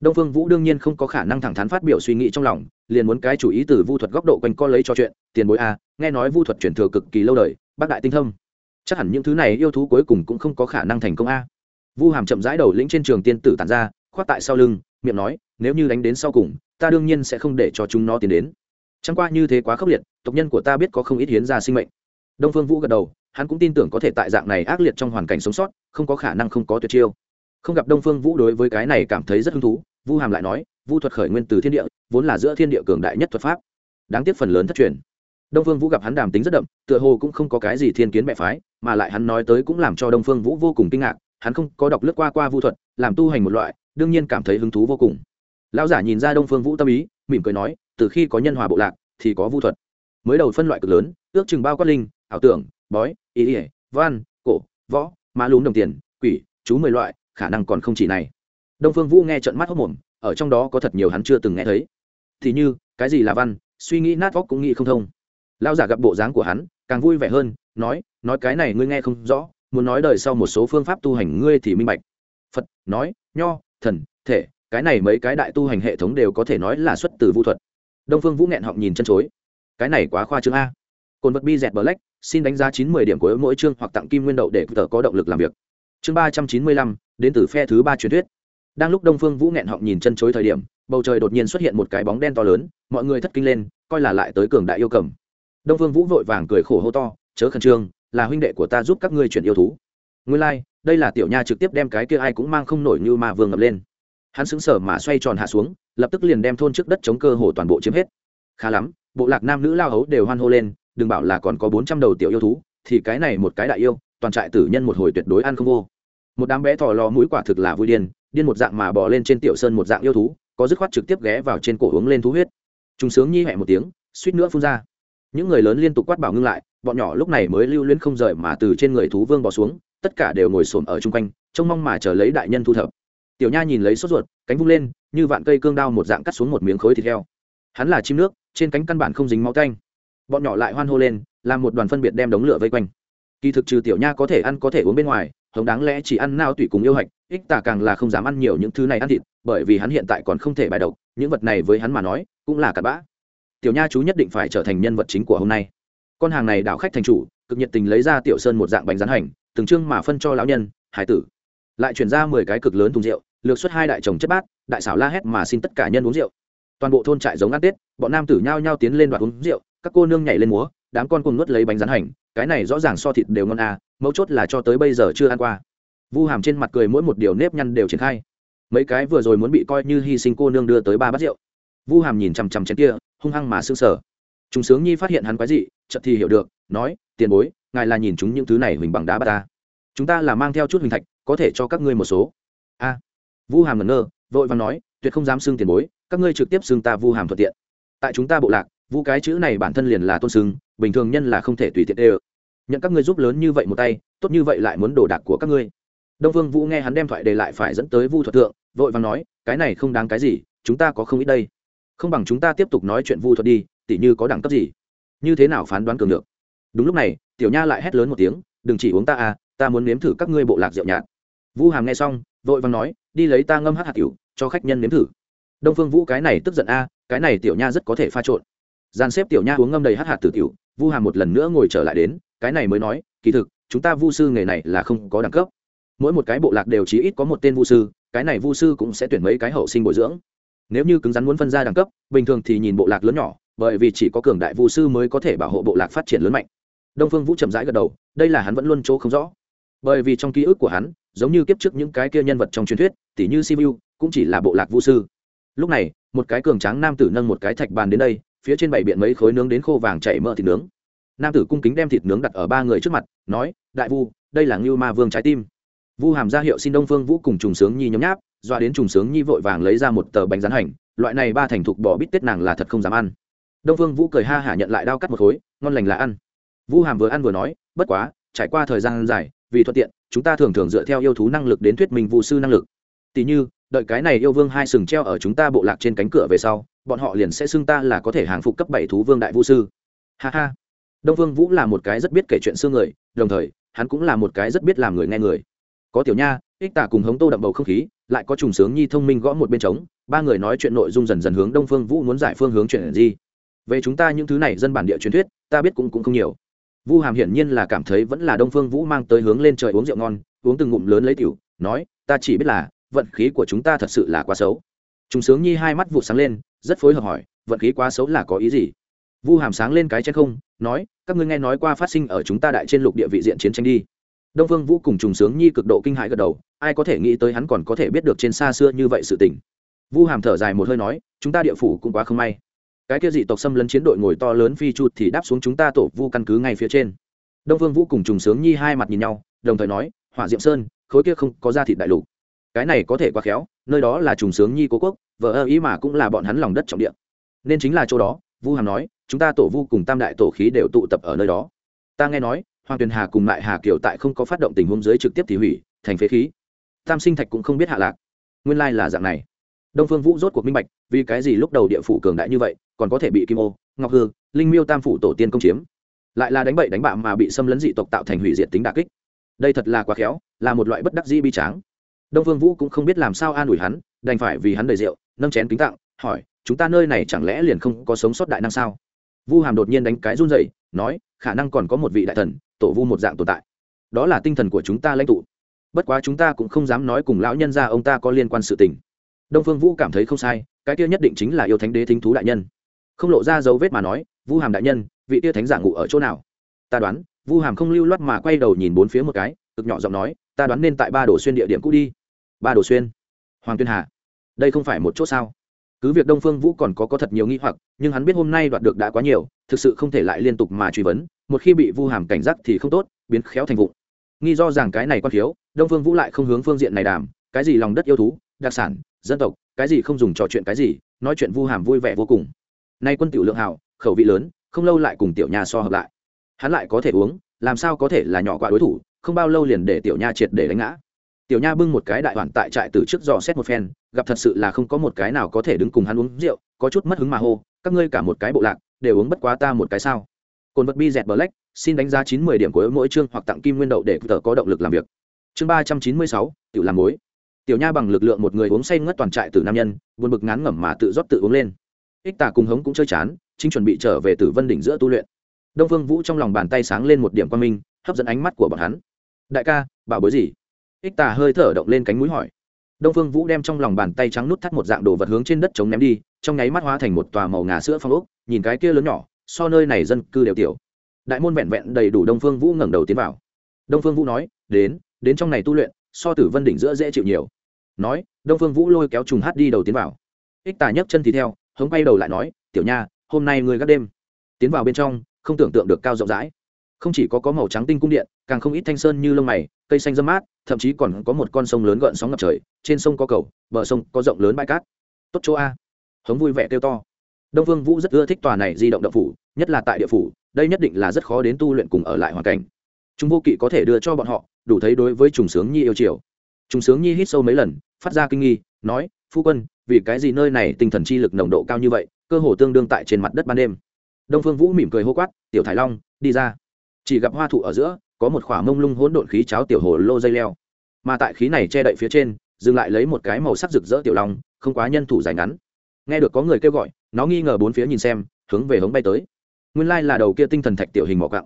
Đông phương vũ đương nhiên không có khả năng thẳng thắn phát biểu suy nghĩ trong lòng, liền muốn cái chủ ý từ vu thuật góc độ quanh co lấy cho chuyện, tiền bối a, nghe nói vu thuật truyền thừa cực kỳ lâu đời bác đại tinh thông chắc hẳn những thứ này yêu thú cuối cùng cũng không có khả năng thành công a. Vu hàm chậm rãi đầu lĩnh trên trường tiên tử tàn ra khoác tại sau lưng, miệng nói, nếu như đánh đến sau cùng, ta đương nhiên sẽ không để cho chúng nó tiến đến. Chẳng qua như thế quá khốc liệt, tộc nhân của ta biết có không ít hiến ra sinh mệnh. Đông phương vũ gật đầu hắn cũng tin tưởng có thể tại dạng này ác liệt trong hoàn cảnh sống sót, không có khả năng không có tuyệt chiêu. Không gặp đông phương vũ đối với cái này cảm thấy rất hứng thú, vu hàm lại nói, vu thuật khởi nguyên từ thiên địa, vốn là giữa thiên địa cường đại nhất thuật pháp. Đáng tiếc phần lớn thất truyền. Đông phương vũ gặp hắn đàm tính rất đậm, tựa hồ cũng không có cái gì thiên kiến mẹ phái, mà lại hắn nói tới cũng làm cho đông phương vũ vô cùng kinh ngạc, hắn không có đọc lướt qua qua vu thuật, làm tu hành một loại, đương nhiên cảm thấy hứng thú vô cùng. Lão giả nhìn ra đông phương vũ tâm ý, mỉm cười nói, từ khi có nhân hòa bộ lạc, thì có vu thuật. Mới đầu phân loại cực lớn, ước chừng bao quát linh, ảo tưởng, bói ý ỉa văn, cổ, võ, mã lún đồng tiền, quỷ, chú mười loại, khả năng còn không chỉ này. Đông phương vũ nghe trận mắt hốc mồm ở trong đó có thật nhiều hắn chưa từng nghe thấy. Thì như, cái gì là văn, suy nghĩ nát vóc cũng nghĩ không thông. Lao giả gặp bộ dáng của hắn, càng vui vẻ hơn, nói nói cái này ngươi nghe không rõ, muốn nói đời sau một số phương pháp tu hành ngươi thì minh bạch. Phật, nói, nho, thần, thể, cái này mấy cái đại tu hành hệ thống đều có thể nói là xuất từ vũ thuật. Đông phương vũ nghẹn họng nhìn chân chối. Cái này quá khoa chương a. Cồn vật bi dẹt bờ lách xin đánh giá chín mươi điểm của mỗi chương hoặc tặng kim nguyên đậu để tờ có động lực làm việc. Chương ba trăm chín mươi lăm đến từ phe thứ ba truyền thuyết. Đang lúc đông phương vũ nghẹn họng nhìn chân chối thời điểm bầu trời đột nhiên xuất hiện một cái bóng đen to lớn mọi người thất kinh lên coi là lại tới cường đại yêu cầm. Đông phương vũ vội vàng cười khổ hô to chớ khẩn trương là huynh đệ của ta giúp các ngươi chuyển yêu thú. Nguyên lai、like, đây là tiểu nha trực tiếp đem cái kia ai cũng mang không nổi như ma vương ngập lên. Hắn xứng sở mà xoay tròn hạ xuống lập tức liền đem thôn trước đất chống cơ hồ toàn bộ chiếm hết. Khá lắm bộ lạc nam nữ lao hấu đều hoan hô lên đừng bảo là còn có bốn trăm đầu tiểu yêu thú, thì cái này một cái đại yêu, toàn trại tử nhân một hồi tuyệt đối ăn không vô. Một đám bé thò lò mũi quả thực là vui điên điên một dạng mà bò lên trên tiểu sơn một dạng yêu thú, có dứt khoát trực tiếp ghé vào trên cổ uống lên thú huyết. Chúng sướng nhi hẹ một tiếng, suýt nữa phun ra. Những người lớn liên tục quát bảo ngưng lại, bọn nhỏ lúc này mới lưu luyến không rời mà từ trên người thú vương bỏ xuống, tất cả đều ngồi xổm ở chung quanh, trông mong mà chờ lấy đại nhân thu thập. Tiểu nha nhìn lấy sốt ruột, cánh vung lên, như vạn cây cương đao một dạng cắt xuống một miếng khối thịt heo. Hắn là chim nước, trên cánh căn bản không dính máu canh bọn nhỏ lại hoan hô lên, làm một đoàn phân biệt đem đống lửa vây quanh. Kỳ thực trừ tiểu nha có thể ăn có thể uống bên ngoài, hống đáng lẽ chỉ ăn nao tùy cùng yêu hạch, ích tà càng là không dám ăn nhiều những thứ này ăn thịt, bởi vì hắn hiện tại còn không thể bài độc, những vật này với hắn mà nói, cũng là cặn bã. Tiểu nha chú nhất định phải trở thành nhân vật chính của hôm nay. Con hàng này đảo khách thành chủ, cực nhiệt tình lấy ra tiểu sơn một dạng bánh rán hành, từng trưng mà phân cho lão nhân, hải tử. Lại chuyển ra mười cái cực lớn thùng rượu, lược xuất hai đại chồng chất bát, đại xảo la hét mà xin tất cả nhân uống rượu. Toàn bộ thôn trại giống ăn tết, bọn nam tử nhao nhao tiến lên đoạt uống rượu các cô nương nhảy lên múa, đám con cùng nuốt lấy bánh rán hành, cái này rõ ràng so thịt đều ngon à mấu chốt là cho tới bây giờ chưa ăn qua. Vu hàm trên mặt cười mỗi một điều nếp nhăn đều triển khai. Mấy cái vừa rồi muốn bị coi như hy sinh cô nương đưa tới ba bát rượu. Vu hàm nhìn chằm chằm chén kia, hung hăng mà s ư sở chúng sướng nhi phát hiện hắn quái dị, chợt thì hiểu được, nói, tiền bối, ngài là nhìn chúng những thứ này huỳnh bằng đá bà ta. Chúng ta là mang theo chút huỳnh thạch, có thể cho các ngươi một số. A. Vu hàm ngẩn ngơ, vội vàng nói, tuyệt không dám xưng tiền bối, các ngươi trực tiếp xưng ta vu hàm thuận tiện. Tại chúng ta bộ lạc vu cái chữ này bản thân liền là tôn sưng, bình thường nhân là không thể tùy tiện ê ơ nhận các ngươi giúp lớn như vậy một tay, tốt như vậy lại muốn đồ đạc của các ngươi. Đông vương vũ nghe hắn đem thoại đề lại phải dẫn tới vu thuật thượng, vội vàng nói, cái này không đáng cái gì, chúng ta có không ít đây. Không bằng chúng ta tiếp tục nói chuyện vu thuật đi, tỉ như có đẳng cấp gì? Như thế nào phán đoán cường được đúng lúc này, tiểu nha lại hét lớn một tiếng, đừng chỉ uống ta à ta muốn nếm thử các ngươi bộ lạc rượu nhạt. Vu hàm nghe xong, vội vàng nói, đi lấy ta ngâm hát hạt tiểu, cho khách nhân nếm thử. Đông phương vũ cái này tức giận a, cái này tiểu nha rất có thể pha trộn gian xếp tiểu nha uống ngâm đầy hát hạt tử tiểu, vu hàm một lần nữa ngồi trở lại đến, cái này mới nói, kỳ thực, chúng ta vu sư nghề này là không có đẳng cấp. Mỗi một cái bộ lạc đều chỉ ít có một tên vu sư, cái này vu sư cũng sẽ tuyển mấy cái hậu sinh bồi dưỡng. Nếu như cứng rắn muốn phân ra đẳng cấp, bình thường thì nhìn bộ lạc lớn nhỏ, bởi vì chỉ có cường đại vu sư mới có thể bảo hộ bộ lạc phát triển lớn mạnh. Đông phương vũ chậm rãi gật đầu, đây là hắn vẫn luôn chỗ không rõ. Bởi vì trong ký ức của hắn, giống như kiếp trước những cái kia nhân vật trong truyền thuyết tỷ như simu cũng chỉ là bộ lạc vu sư. Lúc này, một cái cường tráng nam tử nâng một cái thạch bàn đến đây phía trên bảy biện mấy khối nướng đến khô vàng chảy mỡ thịt nướng. Nam tử cung kính đem thịt nướng đặt ở ba người trước mặt, nói, đại vu, đây là ngưu ma vương trái tim. Vu hàm ra hiệu xin đông phương vũ cùng trùng sướng nhi nhấm nháp doa đến trùng sướng nhi vội vàng lấy ra một tờ bánh rán hành, loại này ba thành thục bỏ bít tết nàng là thật không dám ăn. Đông phương vũ cười ha hả nhận lại đao cắt một khối, ngon lành là ăn. Vu hàm vừa ăn vừa nói, bất quá, trải qua thời gian dài, vì thuận tiện, chúng ta thường thường dựa theo yêu thú năng lực đến thuyết minh vụ sư năng lực. Tỷ như, đợi cái này yêu vương hai sừng treo ở chúng ta bộ lạc trên cánh cửa về sau bọn họ liền sẽ xưng ta là có thể hàng phục cấp bảy thú vương đại vũ sư. Ha ha. Đông vương vũ là một cái rất biết kể chuyện xưa người, đồng thời, hắn cũng là một cái rất biết làm người nghe người. Có tiểu nha, ích tả cùng hống tô đậm bầu không khí, lại có trùng sướng nhi thông minh gõ một bên trống, ba người nói chuyện nội dung dần dần hướng đông phương vũ muốn giải phương hướng chuyện gì về chúng ta những thứ này dân bản địa truyền thuyết, ta biết cũng cũng không nhiều. Vu hàm hiển nhiên là cảm thấy vẫn là đông phương vũ mang tới hướng lên trời uống rượu ngon, uống từng ngụm lớn lấy tiểu, nói, ta chỉ biết là, vận khí của chúng ta thật sự là quá xấu. Trùng sướng nhi hai mắt vụ sáng lên, rất phối hợp hỏi, vận khí quá xấu là có ý gì? Vu hàm sáng lên cái chén không, nói, các ngươi nghe nói qua phát sinh ở chúng ta đại trên lục địa vị diện chiến tranh đi. Đông phương vũ cùng trùng sướng nhi cực độ kinh hãi gật đầu, ai có thể nghĩ tới hắn còn có thể biết được trên xa xưa như vậy sự tình. Vu hàm thở dài một hơi nói, chúng ta địa phủ cũng quá không may. Cái kia dị tộc xâm lấn chiến đội ngồi to lớn phi chu thì đáp xuống chúng ta tổ vu căn cứ ngay phía trên. Đông vương vũ cùng trùng sướng nhi hai mặt nhìn nhau, đồng thời nói, hỏa diệm sơn, khối kia không có ra thịt đại lục. Cái này có thể quá khéo nơi đó là trùng sướng nhi cố quốc, vợ ơ ý mà cũng là bọn hắn lòng đất trọng địa. Nên chính là chỗ đó, vu hàm nói, chúng ta tổ vu cùng tam đại tổ khí đều tụ tập ở nơi đó. Ta nghe nói, hoàng tuyền hà cùng lại hà kiều tại không có phát động tình huống dưới trực tiếp thì hủy, thành phế khí. Tam sinh thạch cũng không biết hạ lạc. Nguyên lai là dạng này. Đông phương vũ rốt cuộc minh bạch, vì cái gì lúc đầu địa phủ cường đại như vậy, còn có thể bị kim ô, ngọc hư, linh miêu tam phủ tổ tiên công chiếm. Lại là đánh bậy đánh bạ mà bị xâm lấn dị tộc tạo thành hủy diệt tính đà kích. Đây thật là quá khéo, là một loại bất đắc dĩ bi tráng đông phương vũ cũng không biết làm sao an ủi hắn đành phải vì hắn đầy rượu nâng chén kính tặng hỏi chúng ta nơi này chẳng lẽ liền không có sống sót đại năng sao? Vu hàm đột nhiên đánh cái run rẩy, nói khả năng còn có một vị đại thần tổ vu một dạng tồn tại. Đó là tinh thần của chúng ta lãnh tụ. Bất quá chúng ta cũng không dám nói cùng lão nhân ra ông ta có liên quan sự tình. Đông phương vũ cảm thấy không sai cái kia nhất định chính là yêu thánh đế thính thú đại nhân. Không lộ ra dấu vết mà nói vu hàm đại nhân vị tia thánh giả ngủ ở chỗ nào? Ta đoán vu hàm không lưu loát mà quay đầu nhìn bốn phía một cái cực nhỏ giọng nói ta đoán nên tại ba đồ xuyên địa điểm cũ đi ba đồ xuyên. Hoàng tuyên hà, đây không phải một chỗ sao? Cứ việc đông phương vũ còn có có thật nhiều nghi hoặc, nhưng hắn biết hôm nay đoạt được đã quá nhiều, thực sự không thể lại liên tục mà truy vấn, một khi bị vu hàm cảnh giác thì không tốt, biến khéo thành vụ nghi do rằng cái này quan thiếu, đông phương vũ lại không hướng phương diện này đàm, cái gì lòng đất yêu thú, đặc sản, dân tộc, cái gì không dùng trò chuyện cái gì, nói chuyện vu hàm vui vẻ vô cùng. Nay quân tiểu lượng hào, khẩu vị lớn, không lâu lại cùng tiểu nha so hợp lại. Hắn lại có thể uống, làm sao có thể là nhỏ quả đối thủ, không bao lâu liền để tiểu nha triệt để đánh ngã tiểu nha bưng một cái đại hoàn tại trại từ trước dò xét một phen, gặp thật sự là không có một cái nào có thể đứng cùng hắn uống rượu, có chút mất hứng mà hô, các ngươi cả một cái bộ lạc, đều uống bất quá ta một cái sao? Cồn vật bi dẹt black, xin đánh giá chín mươi điểm của mỗi chương hoặc tặng kim nguyên đậu để tờ có động lực làm việc. Chương ba trăm chín mươi sáu, tiểu làm mối. Tiểu nha bằng lực lượng một người uống say ngất toàn trại từ nam nhân, buồn bực ngán ngẩm mà tự rót tự uống lên. Ích tà cùng hống cũng chơi chán, chính chuẩn bị trở về tử vân đỉnh giữa tu luyện. Đông phương vũ trong lòng bàn tay sáng lên một điểm quan minh, hấp dẫn ánh mắt của bọn hắn. Đại ca, bảo bối gì? Ích tà hơi thở động lên cánh mũi hỏi. Đông phương vũ đem trong lòng bàn tay trắng nút thắt một dạng đồ vật hướng trên đất chống ném đi, trong nháy mắt hóa thành một tòa màu ngà sữa phong ốc, nhìn cái kia lớn nhỏ, so nơi này dân cư đều tiểu. Đại môn vẹn vẹn đầy đủ đông phương vũ ngẩng đầu tiến vào. Đông phương vũ nói, đến đến trong này tu luyện, so tử vân đỉnh giữa dễ chịu nhiều. Nói, đông phương vũ lôi kéo trùng hát đi đầu tiến vào. Ích tà nhấc chân thì theo, hống bay đầu lại nói, tiểu nha, hôm nay ngươi gác đêm. Tiến vào bên trong, không tưởng tượng được cao rộng rãi không chỉ có có màu trắng tinh cung điện, càng không ít thanh sơn như lông mày, cây xanh dâm mát, thậm chí còn có một con sông lớn gợn sóng ngập trời, trên sông có cầu, bờ sông có rộng lớn bãi cát. Tốt chỗ a. Hống vui vẻ kêu to. Đông Vương vũ rất ưa thích tòa này di động động phủ, nhất là tại địa phủ, đây nhất định là rất khó đến tu luyện cùng ở lại hoàn cảnh. Chúng vô kỵ có thể đưa cho bọn họ, đủ thấy đối với trùng sướng nhi yêu chiều. Trùng sướng nhi hít sâu mấy lần, phát ra kinh nghi, nói, phu quân, vì cái gì nơi này tinh thần chi lực nồng độ cao như vậy, cơ hồ tương đương tại trên mặt đất ban đêm. Đông phương vũ mỉm cười hô quát, tiểu thái long, đi ra chỉ gặp hoa thụ ở giữa, có một khỏa mông lung hỗn độn khí cháo tiểu hồ lô dây leo. Mà tại khí này che đậy phía trên, dừng lại lấy một cái màu sắc rực rỡ tiểu long, không quá nhân thủ dài ngắn. Nghe được có người kêu gọi, nó nghi ngờ bốn phía nhìn xem, hướng về hướng bay tới. Nguyên lai là đầu kia tinh thần thạch tiểu hình mỏ cặng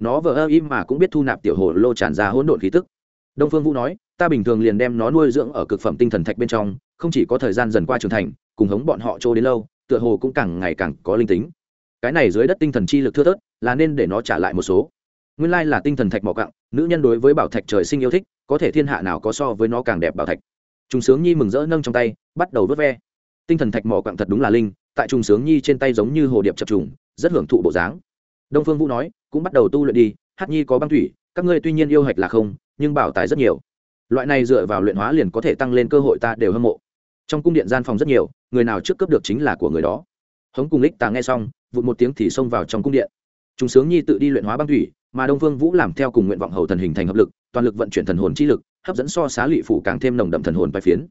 nó vờ ơ im mà cũng biết thu nạp tiểu hồ lô tràn ra hỗn độn khí tức. Đông phương vũ nói, ta bình thường liền đem nó nuôi dưỡng ở cực phẩm tinh thần thạch bên trong, không chỉ có thời gian dần qua trưởng thành, cùng hống bọn họ trôi đến lâu, tựa hồ cũng càng ngày càng có linh tính. Cái này dưới đất tinh thần chi lực thưa thớt, là nên để nó trả lại một số nguyên lai là tinh thần thạch mỏ cặng nữ nhân đối với bảo thạch trời sinh yêu thích, có thể thiên hạ nào có so với nó càng đẹp bảo thạch. Trùng sướng nhi mừng rỡ nâng trong tay, bắt đầu vớt ve. Tinh thần thạch mỏ cặng thật đúng là linh, tại trùng sướng nhi trên tay giống như hồ điệp chập trùng, rất hưởng thụ bộ dáng. Đông phương vũ nói, cũng bắt đầu tu luyện đi, hát nhi có băng thủy, các ngươi tuy nhiên yêu hạch là không, nhưng bảo tài rất nhiều. Loại này dựa vào luyện hóa liền có thể tăng lên cơ hội ta đều hâm mộ. Trong cung điện gian phòng rất nhiều, người nào trước cấp được chính là của người đó. Hống cùng lích tà nghe xong, vụt một tiếng thì xông vào trong cung điện chúng sướng nhi tự đi luyện hóa băng thủy mà đông phương vũ làm theo cùng nguyện vọng hầu thần hình thành hợp lực toàn lực vận chuyển thần hồn chi lực hấp dẫn so xá lụy phủ càng thêm nồng đậm thần hồn bài phiến.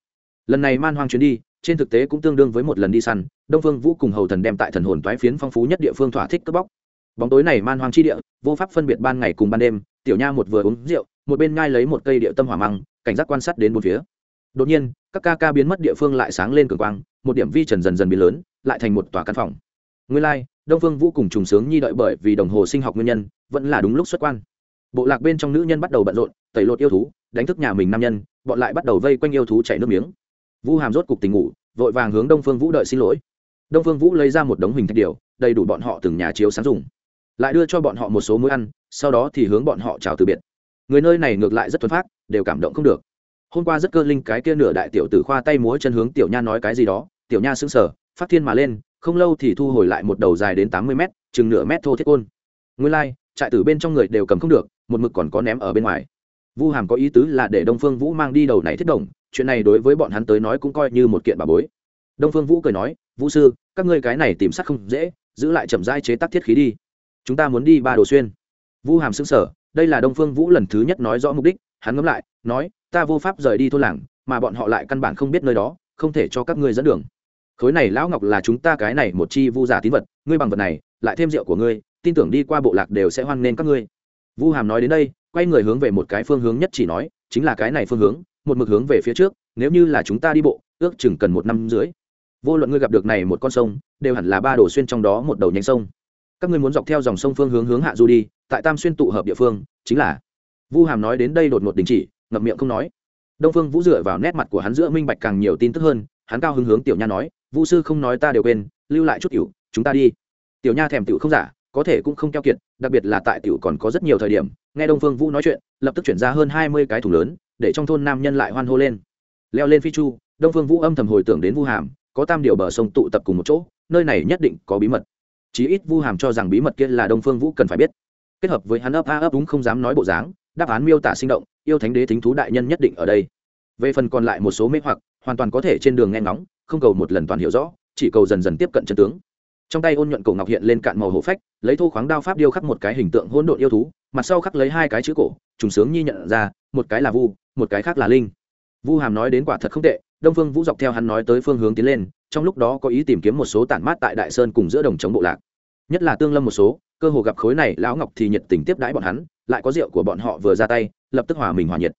Lần này man hoang chuyến đi trên thực tế cũng tương đương với một lần đi săn đông phương vũ cùng hầu thần đem tại thần hồn toái phiến phong phú nhất địa phương thỏa thích cướp bóc. Bóng tối này man hoang chi địa vô pháp phân biệt ban ngày cùng ban đêm tiểu nha một vừa uống rượu một bên ngai lấy một cây địa tâm hỏa măng cảnh giác quan sát đến một phía. Đột nhiên các ca ca biến mất địa phương lại sáng lên cường quang một điểm vi trần dần dần biến lớn lại thành một tòa căn phòng. Nguyên lai、like, đông phương vũ cùng trùng sướng nhi đợi bởi vì đồng hồ sinh học nguyên nhân, vẫn là đúng lúc xuất quan. Bộ lạc bên trong nữ nhân bắt đầu bận rộn, tẩy lột yêu thú, đánh thức nhà mình nam nhân, bọn lại bắt đầu vây quanh yêu thú chảy nước miếng. Vu hàm rốt cục tình ngủ, vội vàng hướng đông phương vũ đợi xin lỗi. Đông phương vũ lấy ra một đống hình thạch điều đầy đủ bọn họ từng nhà chiếu sáng dùng. Lại đưa cho bọn họ một số mũi ăn, sau đó thì hướng bọn họ chào từ biệt. Người nơi này ngược lại rất thuần phát đều cảm động không được. Hôm qua rất cơ linh cái kia nửa đại tiểu tử khoa tay múa chân hướng tiểu nha nói cái gì đó, tiểu nha sững sờ, phát thiên mà lên không lâu thì thu hồi lại một đầu dài đến tám mươi mét chừng nửa mét thô thiết côn. Nguyên lai、like, trại tử bên trong người đều cầm không được một mực còn có ném ở bên ngoài. Vu hàm có ý tứ là để đông phương vũ mang đi đầu này thiết đồng chuyện này đối với bọn hắn tới nói cũng coi như một kiện bà bối. Đông phương vũ cười nói vũ sư các ngươi cái này tìm sắt không dễ giữ lại chậm rãi chế tác thiết khí đi. Chúng ta muốn đi ba đồ xuyên. Vu hàm xứng sở đây là đông phương vũ lần thứ nhất nói rõ mục đích hắn ngẫm lại nói ta vô pháp rời đi thôn làng mà bọn họ lại căn bản không biết nơi đó không thể cho các ngươi dẫn đường khối này lão ngọc là chúng ta cái này một chi vu giả tín vật, ngươi bằng vật này, lại thêm rượu của ngươi, tin tưởng đi qua bộ lạc đều sẽ hoan nghênh các ngươi. Vu hàm nói đến đây, quay người hướng về một cái phương hướng nhất chỉ nói, chính là cái này phương hướng, một mực hướng về phía trước, nếu như là chúng ta đi bộ, ước chừng cần một năm dưới vô luận ngươi gặp được này một con sông, đều hẳn là ba đổ xuyên trong đó một đầu nhánh sông. Các ngươi muốn dọc theo dòng sông phương hướng hướng hạ du đi, tại tam xuyên tụ hợp địa phương, chính là. Vu hàm nói đến đây đột ngột đình chỉ, ngậm miệng không nói. Đông phương vũ dựa vào nét mặt của hắn giữa minh bạch càng nhiều tin tức hơn, hắn cao hứng hướng tiểu nha nói Vu sư không nói ta đều quên, lưu lại chút tiểu, chúng ta đi. Tiểu nha thèm tiểu không giả, có thể cũng không keo kiệt, đặc biệt là tại tiểu còn có rất nhiều thời điểm, nghe đông phương vũ nói chuyện, lập tức chuyển ra hơn hai mươi cái thùng lớn, để trong thôn nam nhân lại hoan hô lên. Leo lên phi chu, đông phương vũ âm thầm hồi tưởng đến vu hàm, có tam điều bờ sông tụ tập cùng một chỗ, nơi này nhất định có bí mật. Chí ít vu hàm cho rằng bí mật kia là đông phương vũ cần phải biết. Kết hợp với hắn ấp a ấp đúng không dám nói bộ dáng, đáp án miêu tả sinh động, yêu thánh đế thính thú đại nhân nhất định ở đây. Về phần còn lại một số mê hoặc, hoàn toàn có thể trên đường nghe ngóng không cầu một lần toàn hiểu rõ, chỉ cầu dần dần tiếp cận chân tướng. Trong tay ôn nhuận cổ ngọc hiện lên cạn màu hổ phách, lấy thô khoáng đao pháp điêu khắc một cái hình tượng hỗn độn yêu thú, mặt sau khắc lấy hai cái chữ cổ, trùng sướng nhi nhận ra, một cái là vu, một cái khác là linh. Vu hàm nói đến quả thật không tệ, đông phương vũ dọc theo hắn nói tới phương hướng tiến lên, trong lúc đó có ý tìm kiếm một số tản mát tại đại sơn cùng giữa đồng chống bộ lạc. Nhất là tương lâm một số, cơ hồ gặp khối này, lão ngọc thì nhiệt tình tiếp đãi bọn hắn, lại có rượu của bọn họ vừa ra tay, lập tức hòa mình hòa nhiệt.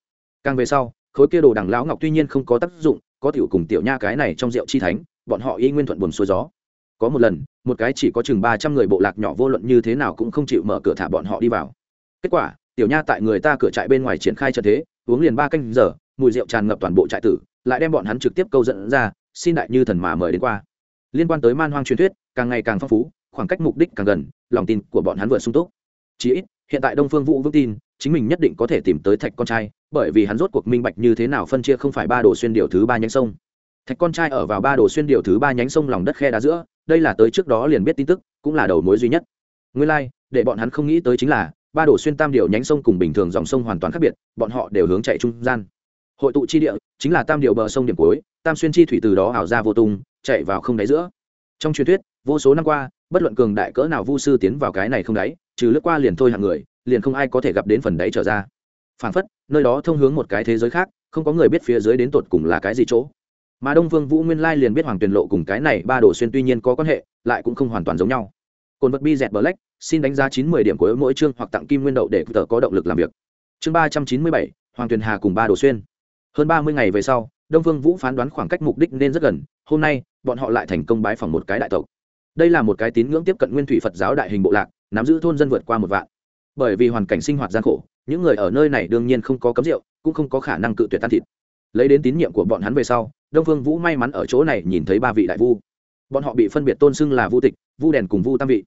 Càng về sau, khối kia đồ đằng lão ngọc tuy nhiên không có tác dụng có tiểu cùng tiểu nha cái này trong rượu chi thánh, bọn họ y nguyên thuận buồn xuôi gió. Có một lần, một cái chỉ có chừng ba trăm người bộ lạc nhỏ vô luận như thế nào cũng không chịu mở cửa thả bọn họ đi vào. Kết quả, tiểu nha tại người ta cửa trại bên ngoài triển khai trận thế, uống liền ba canh giờ, mùi rượu tràn ngập toàn bộ trại tử, lại đem bọn hắn trực tiếp câu dẫn ra, xin đại như thần mà mời đến qua. Liên quan tới man hoang truyền thuyết, càng ngày càng phong phú, khoảng cách mục đích càng gần, lòng tin của bọn hắn vừa sung túc. Chí ít, hiện tại đông phương vũ vững tin chính mình nhất định có thể tìm tới thạch con trai bởi vì hắn rốt cuộc minh bạch như thế nào phân chia không phải ba đồ xuyên điều thứ ba nhánh sông. Thạch con trai ở vào ba đồ xuyên điều thứ ba nhánh sông lòng đất khe đá giữa đây là tới trước đó liền biết tin tức cũng là đầu mối duy nhất. Nguyên lai、like, để bọn hắn không nghĩ tới chính là ba đồ xuyên tam điều nhánh sông cùng bình thường dòng sông hoàn toàn khác biệt bọn họ đều hướng chạy trung gian. Hội tụ chi địa chính là tam điều bờ sông điểm cuối tam xuyên chi thủy từ đó ảo ra vô tung chạy vào không đáy giữa. Trong truyền thuyết vô số năm qua bất luận cường đại cỡ nào vu sư tiến vào cái này không đáy trừ lướt qua liền thôi hạng người liền không ai có thể gặp đến phần đáy trở ra. Phản phất, nơi đó thông hướng một cái thế giới khác, không có người biết phía dưới đến tột cùng là cái gì chỗ. Mà đông vương vũ nguyên lai liền biết hoàng tuyền lộ cùng cái này ba đồ xuyên tuy nhiên có quan hệ, lại cũng không hoàn toàn giống nhau. Cồn vật bi dẹt black, xin đánh giá chín mươi điểm của mỗi chương hoặc tặng kim nguyên đậu để tờ có động lực làm việc. Chương ba trăm chín mươi bảy, hoàng tuyền hà cùng ba đồ xuyên. Hơn ba mươi ngày về sau, đông vương vũ phán đoán khoảng cách mục đích nên rất gần, hôm nay, bọn họ lại thành công bái phỏng một cái đại tộc. Đây là một cái tín ngưỡng tiếp cận nguyên thủy phật giáo đại hình bộ lạc, nắm giữ thôn dân vượt qua một vạn bởi vì hoàn cảnh sinh hoạt gian khổ, những người ở nơi này đương nhiên không có cấm rượu, cũng không có khả năng cự tuyệt tan thịt. Lấy đến tín nhiệm của bọn hắn về sau, đông phương vũ may mắn ở chỗ này nhìn thấy ba vị đại vu. Bọn họ bị phân biệt tôn xưng là vu tịch, vu đèn cùng vu tam vị.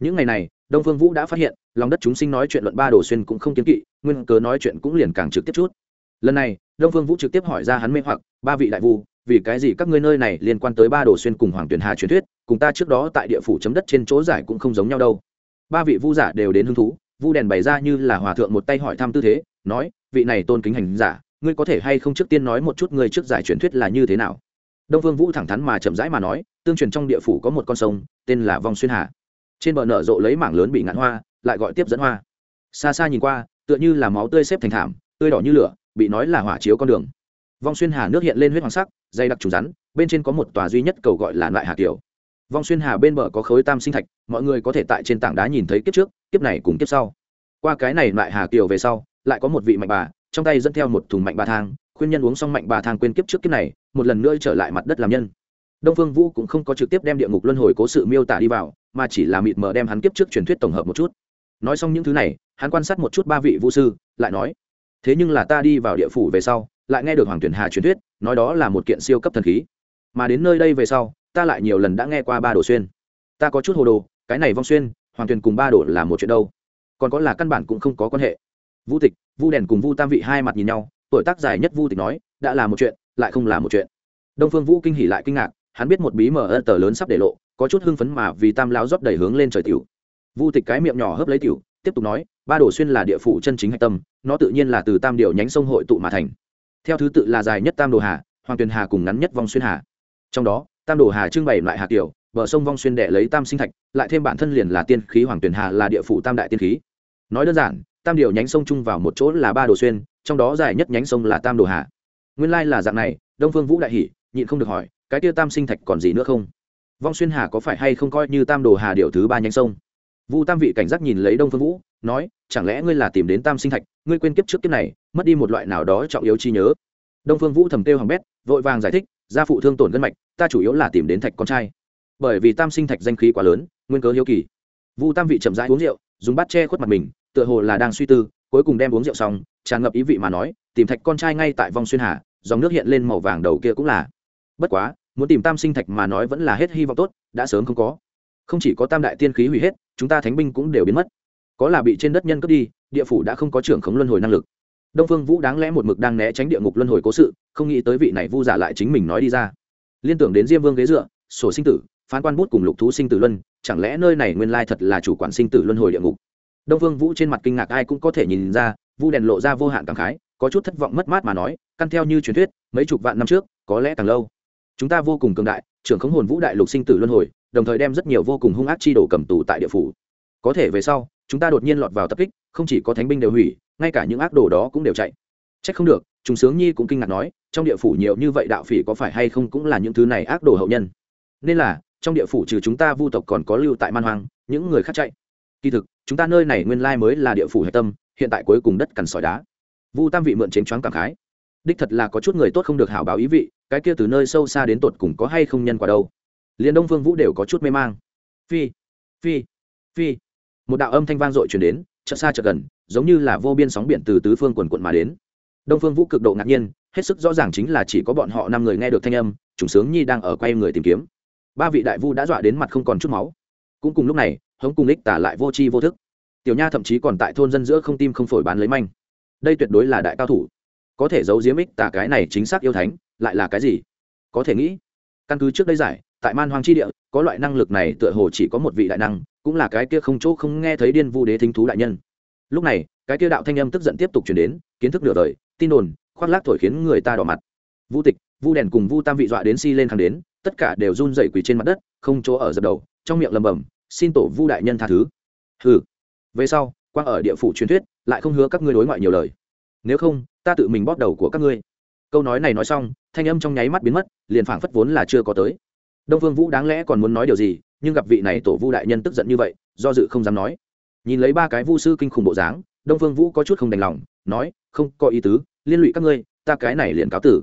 Những ngày này, đông phương vũ đã phát hiện, lòng đất chúng sinh nói chuyện luận ba đồ xuyên cũng không kiến kỵ, nguyên cớ nói chuyện cũng liền càng trực tiếp chút. Lần này, đông phương vũ trực tiếp hỏi ra hắn mê hoặc, ba vị đại vu, vì cái gì các ngươi nơi này liên quan tới ba đồ xuyên cùng hoàng tuyển hà truyền thuyết, cùng ta trước đó tại địa phủ chấm đất trên chỗ giải cũng không giống nhau đâu. Ba vị vu giả đều đến hứng thú vu đèn bày ra như là hòa thượng một tay hỏi thăm tư thế, nói, vị này tôn kính hành giả, ngươi có thể hay không trước tiên nói một chút ngươi trước giải truyền thuyết là như thế nào? Đông vương vũ thẳng thắn mà chậm rãi mà nói, tương truyền trong địa phủ có một con sông, tên là vong xuyên hà. Trên bờ nở rộ lấy mảng lớn bị ngạn hoa, lại gọi tiếp dẫn hoa. Xa xa nhìn qua, tựa như là máu tươi xếp thành thảm, tươi đỏ như lửa, bị nói là hỏa chiếu con đường. Vong xuyên hà nước hiện lên huyết hoàng sắc dày đặc trùng rắn, bên trên có một tòa duy nhất cầu gọi là loại hà kiều vong xuyên hà bên bờ có khối tam sinh thạch, mọi người có thể tại trên tảng đá nhìn thấy kiếp trước, kiếp này cùng kiếp sau. Qua cái này lại hà kiều về sau, lại có một vị mạnh bà, trong tay dẫn theo một thùng mạnh bà thang, khuyên nhân uống xong mạnh bà thang quên kiếp trước kiếp này, một lần nữa trở lại mặt đất làm nhân. Đông phương vũ cũng không có trực tiếp đem địa ngục luân hồi cố sự miêu tả đi vào, mà chỉ là mịt mờ đem hắn kiếp trước truyền thuyết tổng hợp một chút. Nói xong những thứ này, hắn quan sát một chút ba vị vũ sư, lại nói, thế nhưng là ta đi vào địa phủ về sau, lại nghe được hoàng tuyển hà truyền thuyết, nói đó là một kiện siêu cấp thần khí. Mà đến nơi đây về sau ta lại nhiều lần đã nghe qua ba đồ xuyên. Ta có chút hồ đồ, cái này vong xuyên, hoàng tuyền cùng ba đồ là một chuyện đâu. Còn có là căn bản cũng không có quan hệ. Vũ tịch, vu đèn cùng vu tam vị hai mặt nhìn nhau, tuổi tác dài nhất vu tịch nói, đã là một chuyện, lại không là một chuyện. Đông phương vũ kinh hỉ lại kinh ngạc, hắn biết một bí mờ ơ tờ lớn sắp để lộ, có chút hưng phấn mà vì tam lao rót đẩy hướng lên trời tiểu. Vu tịch cái miệng nhỏ hớp lấy tiểu, tiếp tục nói, ba đồ xuyên là địa phủ chân chính hạch tâm, nó tự nhiên là từ tam điều nhánh sông hội tụ mà thành. Theo thứ tự là dài nhất tam đồ hà, hoàng tuyền hà cùng ngắn nhất vong xuyên hà. Trong đó tam đồ hà trưng bày lại hà tiểu bờ sông vong xuyên đệ lấy tam sinh thạch, lại thêm bản thân liền là tiên khí hoàng tuyền hà là địa phủ tam đại tiên khí. Nói đơn giản, tam điều nhánh sông chung vào một chỗ là ba đồ xuyên, trong đó dài nhất nhánh sông là tam đồ hà. Nguyên lai là dạng này, đông phương vũ đại hỷ, nhịn không được hỏi, cái tiêu tam sinh thạch còn gì nữa không? Vong xuyên hà có phải hay không coi như tam đồ hà điều thứ ba nhánh sông? Vu tam vị cảnh giác nhìn lấy đông phương vũ, nói, chẳng lẽ ngươi là tìm đến tam sinh thạch, ngươi quên kiếp trước kiếp này, mất đi một loại nào đó trọng yếu chi nhớ. Đông phương vũ thầm kêu hằng bét, vội vàng giải thích, gia phụ thương tổn gân mạch ta chủ yếu là tìm đến thạch con trai. Bởi vì tam sinh thạch danh khí quá lớn, nguyên cớ hiếu kỳ. Vu tam vị chậm rãi uống rượu, dùng bát che khuất mặt mình, tựa hồ là đang suy tư, cuối cùng đem uống rượu xong, tràn ngập ý vị mà nói, tìm thạch con trai ngay tại vong xuyên hà, dòng nước hiện lên màu vàng đầu kia cũng là. Bất quá, muốn tìm tam sinh thạch mà nói vẫn là hết hy vọng tốt, đã sớm không có. Không chỉ có tam đại tiên khí hủy hết, chúng ta thánh binh cũng đều biến mất. Có là bị trên đất nhân cướp đi, địa phủ đã không có trưởng khống luân hồi năng lực. Đông phương vũ đáng lẽ một mực đang né tránh địa ngục luân hồi cố sự, không nghĩ tới vị này vu giả lại chính mình nói đi ra liên tưởng đến diêm vương ghế dựa, sổ sinh tử, phán quan bút cùng lục thú sinh tử luân, chẳng lẽ nơi này nguyên lai thật là chủ quản sinh tử luân hồi địa ngục? Đông vương vũ trên mặt kinh ngạc ai cũng có thể nhìn ra, vu đèn lộ ra vô hạn cảm khái, có chút thất vọng mất mát mà nói, căn theo như truyền thuyết, mấy chục vạn năm trước, có lẽ càng lâu. Chúng ta vô cùng cường đại, trưởng khống hồn vũ đại lục sinh tử luân hồi, đồng thời đem rất nhiều vô cùng hung ác chi đổ cầm tù tại địa phủ. Có thể về sau, chúng ta đột nhiên lọt vào tập kích, không chỉ có thánh binh đều hủy, ngay cả những ác đồ đó cũng đều chạy. Trách không được chúng sướng nhi cũng kinh ngạc nói trong địa phủ nhiều như vậy đạo phỉ có phải hay không cũng là những thứ này ác đồ hậu nhân. Nên là, trong địa phủ trừ chúng ta vu tộc còn có lưu tại man hoang, những người khác chạy. Kỳ thực, chúng ta nơi này nguyên lai mới là địa phủ hạch tâm, hiện tại cuối cùng đất cằn sỏi đá. Vu tam vị mượn chiến choáng cảm khái. Đích thật là có chút người tốt không được hảo báo ý vị, cái kia từ nơi sâu xa đến tột cùng có hay không nhân quả đâu. Liền đông phương vũ đều có chút mê mang. Phi phi phi. Một đạo âm thanh vang dội chuyển đến, chợt xa chợt gần, giống như là vô biên sóng biển từ tứ phương quần quận mà đến. Đông phương vũ cực độ ngạc nhiên hết sức rõ ràng chính là chỉ có bọn họ năm người nghe được thanh âm chủng sướng nhi đang ở quay người tìm kiếm. Ba vị đại vu đã dọa đến mặt không còn chút máu. Cũng cùng lúc này, hống cùng ích tả lại vô tri vô thức. Tiểu nha thậm chí còn tại thôn dân giữa không tim không phổi bán lấy manh. Đây tuyệt đối là đại cao thủ. Có thể giấu diếm ích tả cái này chính xác yêu thánh, lại là cái gì? Có thể nghĩ, căn cứ trước đây giải, tại man hoang chi địa, có loại năng lực này tựa hồ chỉ có một vị đại năng, cũng là cái kia không chỗ không nghe thấy điên vu đế thính thú đại nhân. Lúc này, cái kia đạo thanh âm tức giận tiếp tục chuyển đến, kiến thức nửa đời, tin đồn khoác lác thổi khiến người ta đỏ mặt. Vu tịch, vu đèn cùng vu tam vị dọa đến si lên khang đến, tất cả đều run dậy quỳ trên mặt đất, không chỗ ở dập đầu, trong miệng lầm bầm xin tổ vu đại nhân tha thứ. Hừ. Về sau, quang ở địa phủ truyền thuyết, lại không hứa các ngươi đối ngoại nhiều lời. Nếu không, ta tự mình bóp đầu của các ngươi. Câu nói này nói xong, thanh âm trong nháy mắt biến mất, liền phảng phất vốn là chưa có tới. Đông phương vũ đáng lẽ còn muốn nói điều gì, nhưng gặp vị này tổ vu đại nhân tức giận như vậy, do dự không dám nói. Nhìn lấy ba cái vu sư kinh khủng bộ dáng, đông phương vũ có chút không đành lòng, nói, không, có ý tứ liên lụy các ngươi, ta cái này liền cáo tử.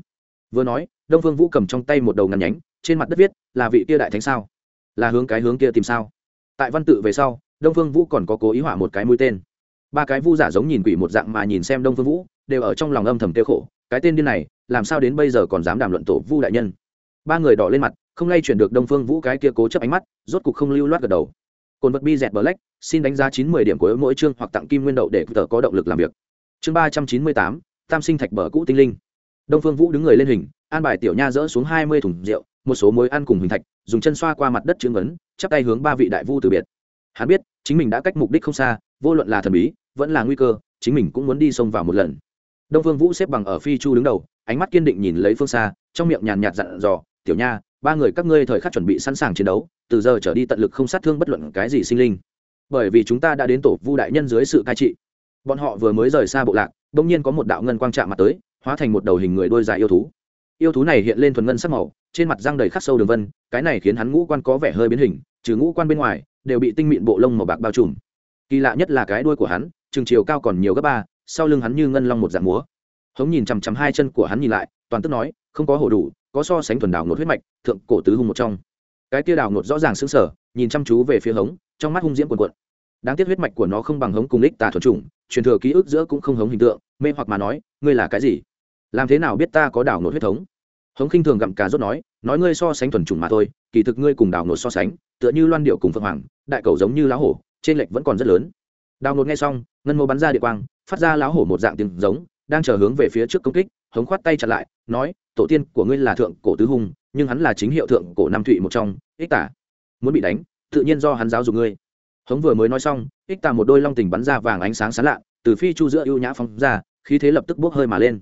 Vừa nói, đông phương vũ cầm trong tay một đầu ngắn nhánh, trên mặt đất viết, là vị kia đại thánh sao? Là hướng cái hướng kia tìm sao? Tại văn tự về sau, đông phương vũ còn có cố ý họa một cái mũi tên. Ba cái vu giả giống nhìn quỷ một dạng mà nhìn xem đông phương vũ, đều ở trong lòng âm thầm tiêu khổ, cái tên điên này, làm sao đến bây giờ còn dám đàm luận tổ vu đại nhân? Ba người đỏ lên mặt, không lay chuyển được đông phương vũ cái kia cố chấp ánh mắt, rốt cục không lưu loát gật đầu. Cồn vật bi dẹt bờ lách xin đánh giá chín mươi điểm của mỗi chương hoặc tặng kim nguyên đậu để tờ có động lực làm việc. Chương ba trăm chín mươi tám tam sinh thạch bờ cũ tinh linh. Đông phương vũ đứng người lên hình, an bài tiểu nha dỡ xuống hai mươi thùng rượu, một số mối ăn cùng hình thạch, dùng chân xoa qua mặt đất trương ấn chắp tay hướng ba vị đại vu từ biệt. Hắn biết, chính mình đã cách mục đích không xa, vô luận là thần bí, vẫn là nguy cơ, chính mình cũng muốn đi sông vào một lần. Đông phương vũ xếp bằng ở phi chu đứng đầu, ánh mắt kiên định nhìn lấy phương xa, trong miệng nhàn nhạt dặn dò, tiểu nha, ba người các ngươi thời khắc chuẩn bị sẵn sàng chiến đấu, từ giờ trở đi tận lực không sát thương bất luận cái gì sinh linh. Bởi vì chúng ta đã đến tổ vu đại nhân dưới sự cai trị bọn họ vừa mới rời xa bộ lạc đ ỗ n g nhiên có một đạo ngân quang chạm mặt tới, hóa thành một đầu hình người đôi dài yêu thú. Yêu thú này hiện lên thuần ngân sắc màu, trên mặt răng đầy khắc sâu đường vân, cái này khiến hắn ngũ quan có vẻ hơi biến hình, trừ ngũ quan bên ngoài, đều bị tinh mịn bộ lông màu bạc bao trùm. Kỳ lạ nhất là cái đuôi của hắn chừng chiều cao còn nhiều gấp ba, sau lưng hắn như ngân long một dạng múa. Hống nhìn chằm chằm hai chân của hắn nhìn lại, toàn tức nói, không có hổ đủ, có so sánh thuần đảo ngột huyết mạch, thượng cổ tứ hung một trong. Cái tia đảo ngột rõ ràng xứng sở nhìn chăm chú về phía hống, trong mắt hung diễm quần quận đáng tiếc huyết mạch của nó không bằng hống cùng ích tà thuần trùng truyền thừa ký ức giữa cũng không hống hình tượng, mê hoặc mà nói, ngươi là cái gì? Làm thế nào biết ta có đảo nột huyết thống? Hống khinh thường gặm cà rốt nói nói ngươi so sánh thuần chủng mà thôi, kỳ thực ngươi cùng đảo nột so sánh, tựa như loan điệu cùng phượng hoàng, đại cầu giống như lá hổ, trên lệch vẫn còn rất lớn. Đào nột nghe xong, ngân mô bắn ra địa quang, phát ra láo hổ một dạng tiếng giống, đang chờ hướng về phía trước công kích, hống khoát tay chặt lại, nói, tổ tiên của ngươi là thượng cổ tứ hùng nhưng hắn là chính hiệu thượng cổ nam thụy một trong, ích tả. Muốn bị đánh, tự nhiên do hắn giáo dục ngươi hống vừa mới nói xong, ích tà một đôi long tình bắn ra vàng ánh sáng sán lạ, từ phi chu giữa ưu nhã phóng ra, khí thế lập tức bốc hơi mà lên.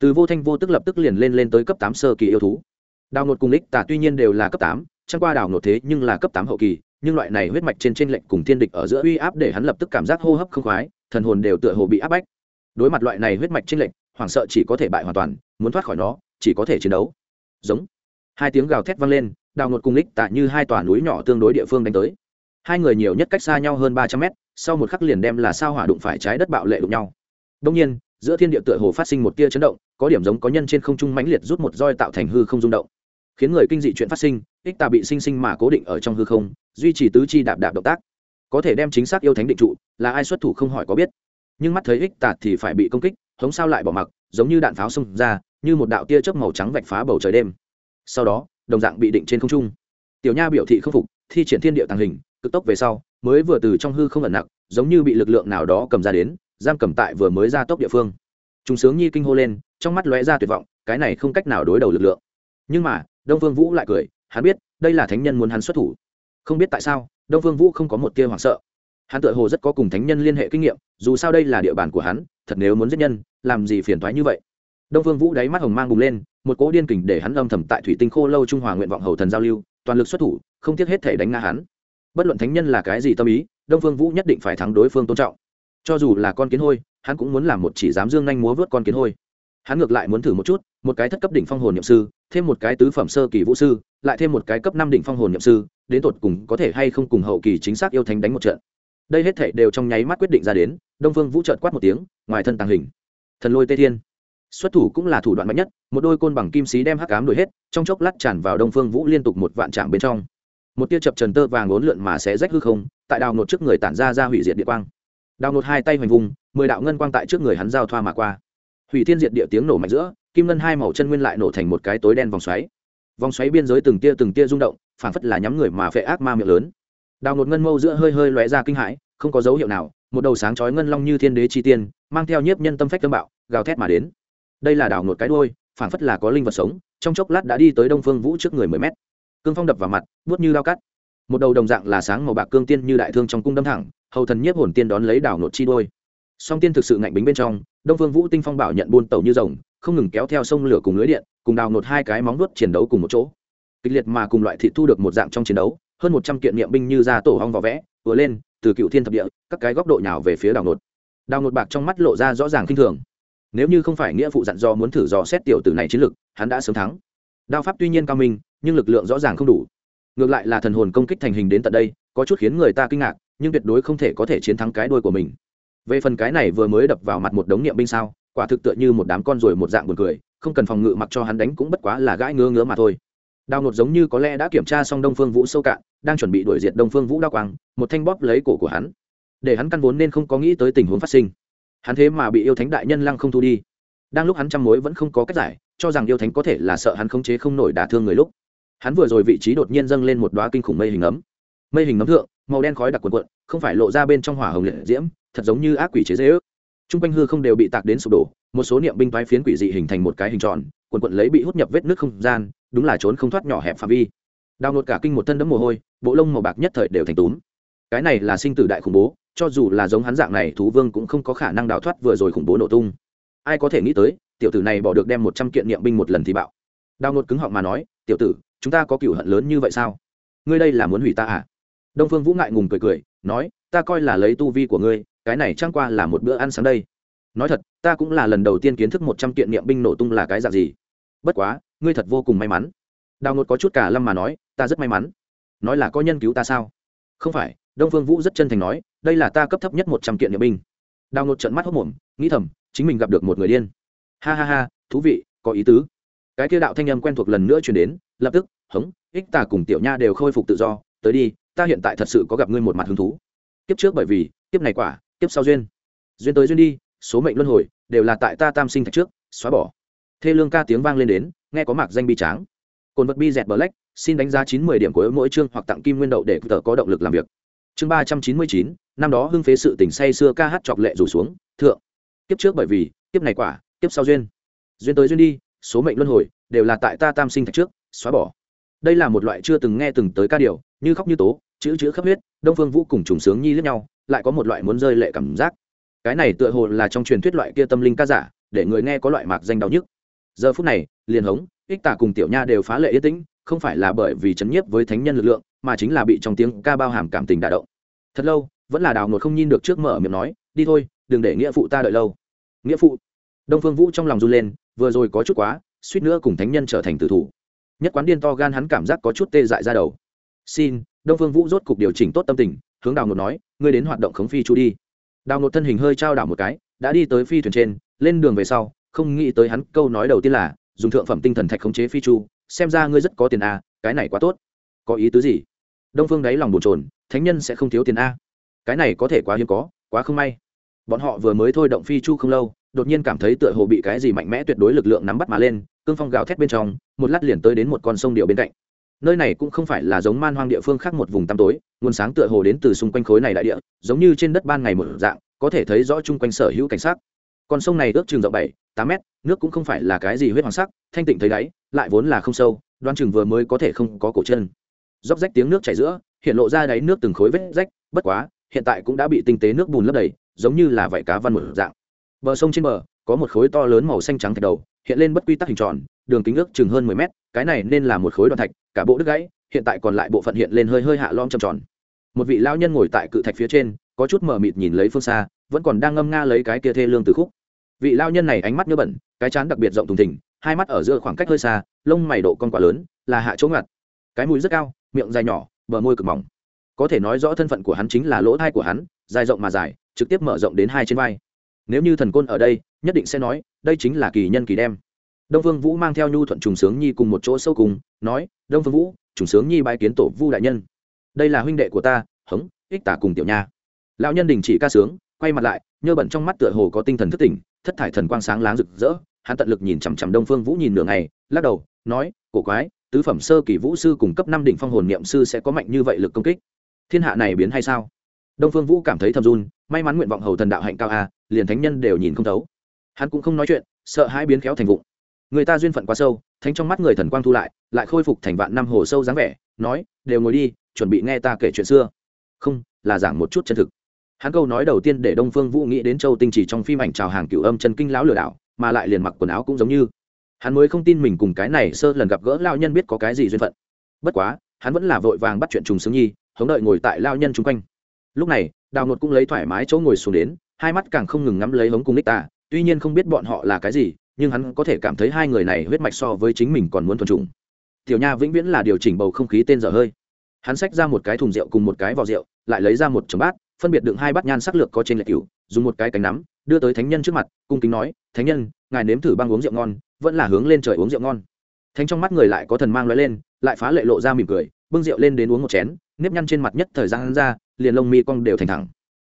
Từ vô thanh vô tức lập tức liền lên lên tới cấp tám sơ kỳ yêu thú. Đào ngột cùng ích tà tuy nhiên đều là cấp tám, chẳng qua đào ngột thế nhưng là cấp tám hậu kỳ, nhưng loại này huyết mạch trên trên lệnh cùng thiên địch ở giữa uy áp để hắn lập tức cảm giác hô hấp không khoái, thần hồn đều tựa hồ bị áp bách. Đối mặt loại này huyết mạch trên lệnh hoảng sợ chỉ có thể bại hoàn toàn, muốn thoát khỏi nó, chỉ có thể chiến đấu. Giống. Hai tiếng gào thét vang lên, đào ngột cùng ích tạ như hai tòa núi nhỏ tương đối địa phương đánh tới hai người nhiều nhất cách xa nhau hơn ba trăm mét, sau một khắc liền đem là sao hỏa đụng phải trái đất bạo lệ đụng nhau. Đông nhiên, giữa thiên địa tựa hồ phát sinh một tia chấn động, có điểm giống có nhân trên không trung mãnh liệt rút một roi tạo thành hư không rung động. Khiến người kinh dị chuyện phát sinh, ích tà bị sinh sinh mà cố định ở trong hư không, duy trì tứ chi đạp đạp động tác. Có thể đem chính xác yêu thánh định trụ, là ai xuất thủ không hỏi có biết. Nhưng mắt thấy ích tà thì phải bị công kích, hống sao lại bỏ mặc, giống như đạn pháo xông ra, như một đạo tia chớp màu trắng vạch phá bầu trời đêm. Sau đó, đồng dạng bị định trên không trung. Tiểu nha biểu thị không phục, thi triển thiên địa tàng hình cực tốc về sau, mới vừa từ trong hư không ẩn nặng giống như bị lực lượng nào đó cầm ra đến, giam cầm tại vừa mới ra tốc địa phương. Chúng sướng nhi kinh hô lên, trong mắt lóe ra tuyệt vọng, cái này không cách nào đối đầu lực lượng. Nhưng mà, đông phương vũ lại cười, hắn biết, đây là thánh nhân muốn hắn xuất thủ. Không biết tại sao, đông phương vũ không có một tia hoảng sợ. Hắn tự hồ rất có cùng thánh nhân liên hệ kinh nghiệm, dù sao đây là địa bàn của hắn, thật nếu muốn giết nhân, làm gì phiền thoái như vậy? Đông phương vũ đáy mắt hồng mang bùng lên, một cỗ điên kình để hắn âm thầm tại thủy tinh khô lâu trung hòa nguyện vọng hầu thần giao lưu, toàn lực xuất thủ, không tiếc hết thể đánh nga hắn bất luận thánh nhân là cái gì tâm ý, đông phương vũ nhất định phải thắng đối phương tôn trọng. Cho dù là con kiến hôi, hắn cũng muốn làm một chỉ dám dương nhanh múa vớt con kiến hôi. Hắn ngược lại muốn thử một chút, một cái thất cấp đỉnh phong hồn nhậm sư, thêm một cái tứ phẩm sơ kỳ vũ sư, lại thêm một cái cấp năm đỉnh phong hồn nhậm sư, đến tột cùng có thể hay không cùng hậu kỳ chính xác yêu thánh đánh một trận. Đây hết thể đều trong nháy mắt quyết định ra đến, đông phương vũ trợt quát một tiếng, ngoài thân tàng hình. Thần lôi tê thiên. Xuất thủ cũng là thủ đoạn mạnh nhất, một đôi côn bằng kim xí đem hắc cám đuổi hết, trong chốc lát tràn vào đông phương vũ liên tục một vạn trạm bên trong một tia chập trần tơ vàng ốn lượn mà sẽ rách hư không, tại đào nột trước người tản ra ra hủy diệt địa quang. Đào nột hai tay hoành vùng, mười đạo ngân quang tại trước người hắn giao thoa mà qua. Hủy thiên diệt địa tiếng nổ mạnh giữa, kim ngân hai màu chân nguyên lại nổ thành một cái tối đen vòng xoáy. Vòng xoáy biên giới từng tia từng tia rung động phản phất là nhắm người mà phệ ác ma miệng lớn. Đào nột ngân mâu giữa hơi hơi lóe ra kinh hãi, không có dấu hiệu nào, một đầu sáng chói ngân long như thiên đế chi tiên, mang theo nhiếp nhân tâm phách tâm bạo, gào thét mà đến. Đây là đào nột cái đôi phản phất là có linh vật sống, trong chốc lát đã đi tới đông phương vũ trước người mười mét cương phong đập vào mặt, vuốt như lao cắt. Một đầu đồng dạng là sáng màu bạc cương tiên như đại thương trong cung đâm thẳng, hầu thần nhiếp hồn tiên đón lấy đảo nột chi đôi. Song tiên thực sự ngạnh bính bên trong, đông phương vũ tinh phong bảo nhận buôn tàu như rồng, không ngừng kéo theo sông lửa cùng lưới điện, cùng đào nột hai cái móng vuốt chiến đấu cùng một chỗ. Kịch liệt mà cùng loại thị thu được một dạng trong chiến đấu, hơn một trăm kiện niệm binh như ra tổ hong vỏ vẽ, vừa lên, từ cựu thiên thập địa, các cái góc độ nhào về phía đào nột. Đào nột bạc trong mắt lộ ra rõ ràng kinh thường. Nếu như không phải nghĩa phụ dặn do muốn thử dò xét tiểu tử này chiến lực hắn đã sớm thắng. Đao pháp tuy nhiên cao minh nhưng lực lượng rõ ràng không đủ. Ngược lại là thần hồn công kích thành hình đến tận đây, có chút khiến người ta kinh ngạc, nhưng tuyệt đối không thể có thể chiến thắng cái đuôi của mình. Về phần cái này vừa mới đập vào mặt một đống niệm binh sao, quả thực tựa như một đám con ruồi một dạng buồn cười, không cần phòng ngự mặc cho hắn đánh cũng bất quá là gãi ngứa ngứa mà thôi. Đào nột giống như có lẽ đã kiểm tra xong đông phương vũ sâu cạn, đang chuẩn bị đuổi diệt đông phương vũ đao quang, một thanh bóp lấy cổ của hắn. Để hắn căn vốn nên không có nghĩ tới tình huống phát sinh. Hắn thế mà bị yêu thánh đại nhân lăng không thu đi. Đang lúc hắn chăm mối vẫn không có cách giải, cho rằng yêu thánh có thể là sợ hắn khống chế không nổi đả thương người lúc hắn vừa rồi vị trí đột nhiên dâng lên một đoá kinh khủng mây hình ấm. Mây hình ấm thượng, màu đen khói đặc quần quận không phải lộ ra bên trong hỏa hồng liệt diễm, thật giống như ác quỷ chế dễ ước. T r u n g quanh hư không đều bị tạc đến sụp đổ, một số niệm binh thoái phiến quỷ dị hình thành một cái hình tròn quần quận lấy bị hút nhập vết nước không gian, đúng là trốn không thoát nhỏ hẹp phạm vi. Đào nột cả kinh một thân đấm mồ hôi, bộ lông màu bạc nhất thời đều thành túm. Cái này là sinh tử đại khủng bố, cho dù là giống hắn dạng này, thú vương cũng không có khả năng đào thoát vừa rồi khủng bố nổ tung. Ai có thể nghĩ tới, tiểu tử này bỏ được đem một trăm kiện niệm binh một lần thì bạo. Đào nột cứng họng mà nói, tiểu tử chúng ta có cựu hận lớn như vậy sao? Ngươi đây là muốn hủy ta à? Đông phương vũ ngại ngùng cười cười, nói, ta coi là lấy tu vi của ngươi, cái này chẳng qua là một bữa ăn sáng đây. Nói thật, ta cũng là lần đầu tiên kiến thức một trăm kiện niệm binh nổ tung là cái dạng gì. Bất quá, ngươi thật vô cùng may mắn. Đào ngột có chút cả lâm mà nói, ta rất may mắn. Nói là có nhân cứu ta sao? Không phải, đông phương vũ rất chân thành nói, đây là ta cấp thấp nhất một trăm kiện niệm binh. Đào ngột trận mắt hốc mồm, nghĩ thầm, chính mình gặp được một người điên. Ha ha ha, thú vị, có ý tứ. Cái kia đạo thanh âm quen thuộc lần nữa chuyển đến lập tức, hống, ích tà cùng tiểu nha đều khôi phục tự do, tới đi, ta hiện tại thật sự có gặp ngươi một mặt hứng thú. Kiếp trước bởi vì, kiếp này quả, kiếp sau duyên. Duyên tới duyên đi, số mệnh luân hồi, đều là tại ta tam sinh thạch trước, xóa bỏ. Thê lương ca tiếng vang lên đến, nghe có mạc danh bi tráng. Cồn vật bi dẹt black, xin đánh giá chín mươi điểm của mỗi chương hoặc tặng kim nguyên đậu để tờ có động lực làm việc. Chương ba trăm chín mươi chín, năm đó hưng phế sự tình say xưa ca hát chọc lệ rủ xuống, thượng. Kiếp trước bởi vì, kiếp này quả, kiếp sau duyên. Duyên tới duyên đi, số mệnh luân hồi, đều là tại ta tam sinh thạch trước xóa bỏ. Đây là một loại chưa từng nghe từng tới ca điều như khóc như tố, chữ chữ khắp huyết, đông phương vũ cùng trùng sướng nhi lướt nhau, lại có một loại muốn rơi lệ cảm giác. Cái này tựa hồ là trong truyền thuyết loại kia tâm linh ca giả, để người nghe có loại mạc danh đau nhức. Giờ phút này, liền hống, ích tả cùng tiểu nha đều phá lệ yên tĩnh, không phải là bởi vì chấn nhiếp với thánh nhân lực lượng, mà chính là bị trong tiếng ca bao hàm cảm tình đả động. Thật lâu, vẫn là đào ngột không nhìn được trước mở miệng nói, đi thôi, đừng để nghĩa phụ ta đợi lâu. Nghĩa phụ. Đông phương vũ trong lòng run lên, vừa rồi có chút quá, suýt nữa cùng thánh nhân trở thành tử thủ nhất quán điên to gan hắn cảm giác có chút tê dại ra đầu. Xin, đông phương vũ rốt cục điều chỉnh tốt tâm tình, hướng đào ngột nói, ngươi đến hoạt động khống phi chu đi. Đào ngột thân hình hơi trao đảo một cái, đã đi tới phi thuyền trên, lên đường về sau, không nghĩ tới hắn câu nói đầu tiên là, dùng thượng phẩm tinh thần thạch khống chế phi chu, xem ra ngươi rất có tiền a, cái này quá tốt. Có ý tứ gì? Đông phương đáy lòng bồn trồn thánh nhân sẽ không thiếu tiền a. Cái này có thể quá hiếm có, quá không may. Bọn họ vừa mới thôi động phi chu không lâu, đột nhiên cảm thấy tựa hồ bị cái gì mạnh mẽ tuyệt đối lực lượng nắm bắt mà lên cương phong gào thét bên trong, một lát liền tới đến một con sông điệu bên cạnh. Nơi này cũng không phải là giống man hoang địa phương khác một vùng tăm tối, nguồn sáng tựa hồ đến từ xung quanh khối này đại địa, giống như trên đất ban ngày một dạng, có thể thấy rõ chung quanh sở hữu cảnh sát con sông này ước chừng rộng bảy, tám mét, nước cũng không phải là cái gì huyết hoàng sắc, thanh tịnh thấy đáy, lại vốn là không sâu, đoan chừng vừa mới có thể không có cổ chân. Róc rách tiếng nước chảy giữa, hiện lộ ra đáy nước từng khối vết rách, bất quá, hiện tại cũng đã bị tinh tế nước bùn lấp đầy, giống như là vảy cá văn một dạng. Bờ sông trên bờ, có một khối to lớn màu xanh trắng thạch đầu hiện lên bất quy tắc hình tròn, đường kính ước chừng hơn mười mét, cái này nên là một khối đoạn thạch, cả bộ đứt gãy, hiện tại còn lại bộ phận hiện lên hơi hơi hạ lom trầm tròn. Một vị lao nhân ngồi tại cự thạch phía trên, có chút mờ mịt nhìn lấy phương xa, vẫn còn đang ngâm nga lấy cái kia thê lương từ khúc. Vị lao nhân này ánh mắt nhớ bẩn, cái chán đặc biệt rộng thùng thình, hai mắt ở giữa khoảng cách hơi xa, lông mày độ con quả lớn, là hạ chỗ ngặt. Cái mũi rất cao, miệng dài nhỏ, bờ môi cực mỏng. Có thể nói rõ thân phận của hắn chính là lỗ thai của hắn, dài rộng mà dài, trực tiếp mở rộng đến hai trên vai. Nếu như thần côn ở đây nhất định sẽ nói, đây chính là kỳ nhân kỳ đem. Đông phương vũ mang theo nhu thuận trùng sướng nhi cùng một chỗ sâu cùng, nói, đông phương vũ, trùng sướng nhi bái kiến tổ vu đại nhân. Đây là huynh đệ của ta, hống, ích tả cùng tiểu nha. Lão nhân đình chỉ ca sướng, quay mặt lại, nhơ bẩn trong mắt tựa hồ có tinh thần thức tỉnh, thất thải thần quang sáng láng rực rỡ. Hắn tận lực nhìn chằm chằm đông phương vũ nhìn nửa ngày, lắc đầu, nói, cổ quái, tứ phẩm sơ kỳ vũ sư cùng cấp năm đỉnh phong hồn niệm sư sẽ có mạnh như vậy lực công kích? Thiên hạ này biến hay sao? Đông phương vũ cảm thấy thầm run, may mắn nguyện vọng hầu thần đạo hạnh cao a, liền thánh nhân đều nhìn không thấu hắn cũng không nói chuyện, sợ hai biến khéo thành vụng. Người ta duyên phận quá sâu, thánh trong mắt người thần quang thu lại lại khôi phục thành vạn năm hồ sâu dáng vẻ, nói, đều ngồi đi, chuẩn bị nghe ta kể chuyện xưa. Không, là giảng một chút chân thực. Hắn câu nói đầu tiên để đông phương vũ nghĩ đến châu tinh chỉ trong phim ảnh chào hàng cựu âm chân kinh lão lừa đảo, mà lại liền mặc quần áo cũng giống như. Hắn mới không tin mình cùng cái này sơ lần gặp gỡ lao nhân biết có cái gì duyên phận. Bất quá, hắn vẫn là vội vàng bắt chuyện trùng sướng nhi, hống đợi ngồi tại lao nhân chung quanh. Lúc này, đào ngột cũng lấy thoải mái chỗ ngồi xuống đến, hai mắt càng không ngừng ngắm lấy hống cung ních ta tuy nhiên không biết bọn họ là cái gì, nhưng hắn có thể cảm thấy hai người này huyết mạch so với chính mình còn muốn thuần trùng tiểu nha vĩnh viễn là điều chỉnh bầu không khí tên dở hơi. Hắn xách ra một cái thùng rượu cùng một cái vò rượu, lại lấy ra một chấm bát, phân biệt đựng hai bát nhan sắc lược có trên lệ cửu, dùng một cái cánh nắm, đưa tới thánh nhân trước mặt, cung kính nói, thánh nhân, ngài nếm thử băng uống rượu ngon, vẫn là hướng lên trời uống rượu ngon. Thánh trong mắt người lại có thần mang lóe lên, lại phá lệ lộ ra mỉm cười, bưng rượu lên đến uống một chén, nếp nhăn trên mặt nhất thời gian hắn ra, liền lông mi cong đều thành thẳng.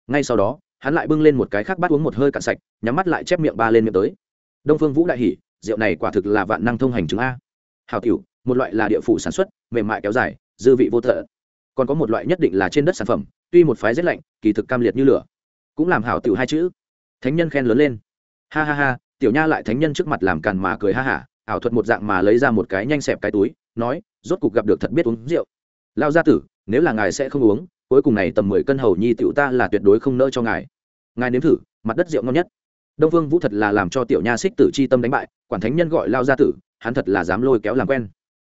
Ngay sau đó hắn lại bưng lên một cái khác bắt uống một hơi cạn sạch, nhắm mắt lại chép miệng ba lên miệng tới. Đông phương vũ đại hỉ, rượu này quả thực là vạn năng thông hành chứng a. Hào tiểu, một loại là địa phủ sản xuất, mềm mại kéo dài, dư vị vô thợ còn có một loại nhất định là trên đất sản phẩm, tuy một phái rét lạnh, kỳ thực cam liệt như lửa. Cũng làm hảo tiểu hai chữ. Thánh nhân khen lớn lên. Ha ha ha, tiểu nha lại thánh nhân trước mặt làm càn mà cười ha hả, ảo thuật một dạng mà lấy ra một cái nhanh xẹp cái túi, nói, rốt cục gặp được thật biết uống rượu. Lao gia tử, nếu là ngài sẽ không uống, cuối cùng này tầm mười cân hầu nhi tiểu ta là tuyệt đối không nỡ cho ngài ngài nếm thử, mặt đất rượu ngon nhất. Đông vương vũ thật là làm cho tiểu nha xích tử chi tâm đánh bại, quản thánh nhân gọi lao gia tử, hắn thật là dám lôi kéo làm quen.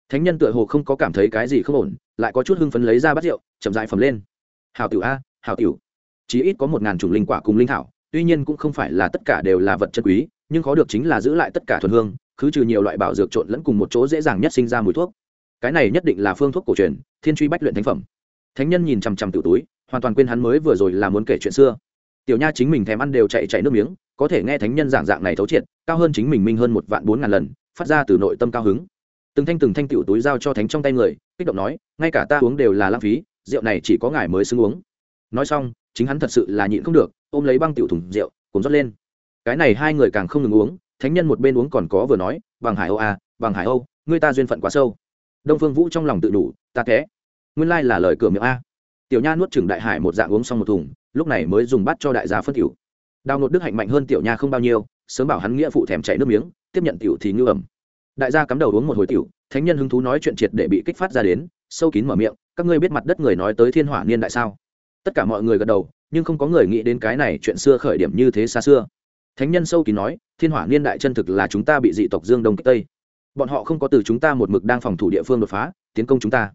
Thánh nhân tựa hồ không có cảm thấy cái gì không ổn, lại có chút hưng phấn lấy ra bát rượu, chậm dại phẩm lên. Hào tiểu a hào tiểu. Chí ít có một ngàn chủng linh quả cùng linh thảo, tuy nhiên cũng không phải là tất cả đều là vật chân quý, nhưng khó được chính là giữ lại tất cả thuần hương cứ trừ nhiều loại bảo dược trộn lẫn cùng một chỗ dễ dàng nhất sinh ra mùi thuốc. Cái này nhất định là phương thuốc cổ truyền, thiên truy bách luyện thánh phẩm. Thánh nhân nhìn chằm chằm tiểu túi, hoàn toàn quên hắn mới vừa rồi là muốn kể chuyện xưa tiểu nha chính mình thèm ăn đều chạy chạy nước miếng, có thể nghe thánh nhân giảng dạng này thấu triệt, cao hơn chính mình minh hơn một vạn bốn ngàn lần, phát ra từ nội tâm cao hứng. Từng thanh từng thanh tiểu túi giao cho thánh trong tay người, kích động nói, ngay cả ta uống đều là lãng phí, rượu này chỉ có ngài mới xứng uống. Nói xong, chính hắn thật sự là nhịn không được, ôm lấy băng tiểu thùng rượu cùng rót lên. Cái này hai người càng không ngừng uống, thánh nhân một bên uống còn có vừa nói bằng hải âu à bằng hải âu, ngươi ta duyên phận quá sâu. Đông phương vũ trong lòng tự đủ, ta té nguyên lai là lời cửa miệng a. Tiểu nha nuốt chừng đại hải một dạng uống xong một thùng lúc này mới dùng bát cho đại gia phân tiểu. Đào nột đức hạnh mạnh hơn tiểu nha không bao nhiêu, sớm bảo hắn nghĩa phụ thèm chảy nước miếng, tiếp nhận tiểu thì ngư ẩm. Đại gia cắm đầu uống một hồi tiểu, thánh nhân hứng thú nói chuyện triệt để bị kích phát ra đến, sâu kín mở miệng, các ngươi biết mặt đất người nói tới thiên hỏa niên đại sao? Tất cả mọi người gật đầu, nhưng không có người nghĩ đến cái này chuyện xưa khởi điểm như thế xa xưa. Thánh nhân sâu kín nói, thiên hỏa niên đại chân thực là chúng ta bị dị tộc dương đông kích tây. Bọn họ không có từ chúng ta một mực đang phòng thủ địa phương đột phá, tiến công chúng ta.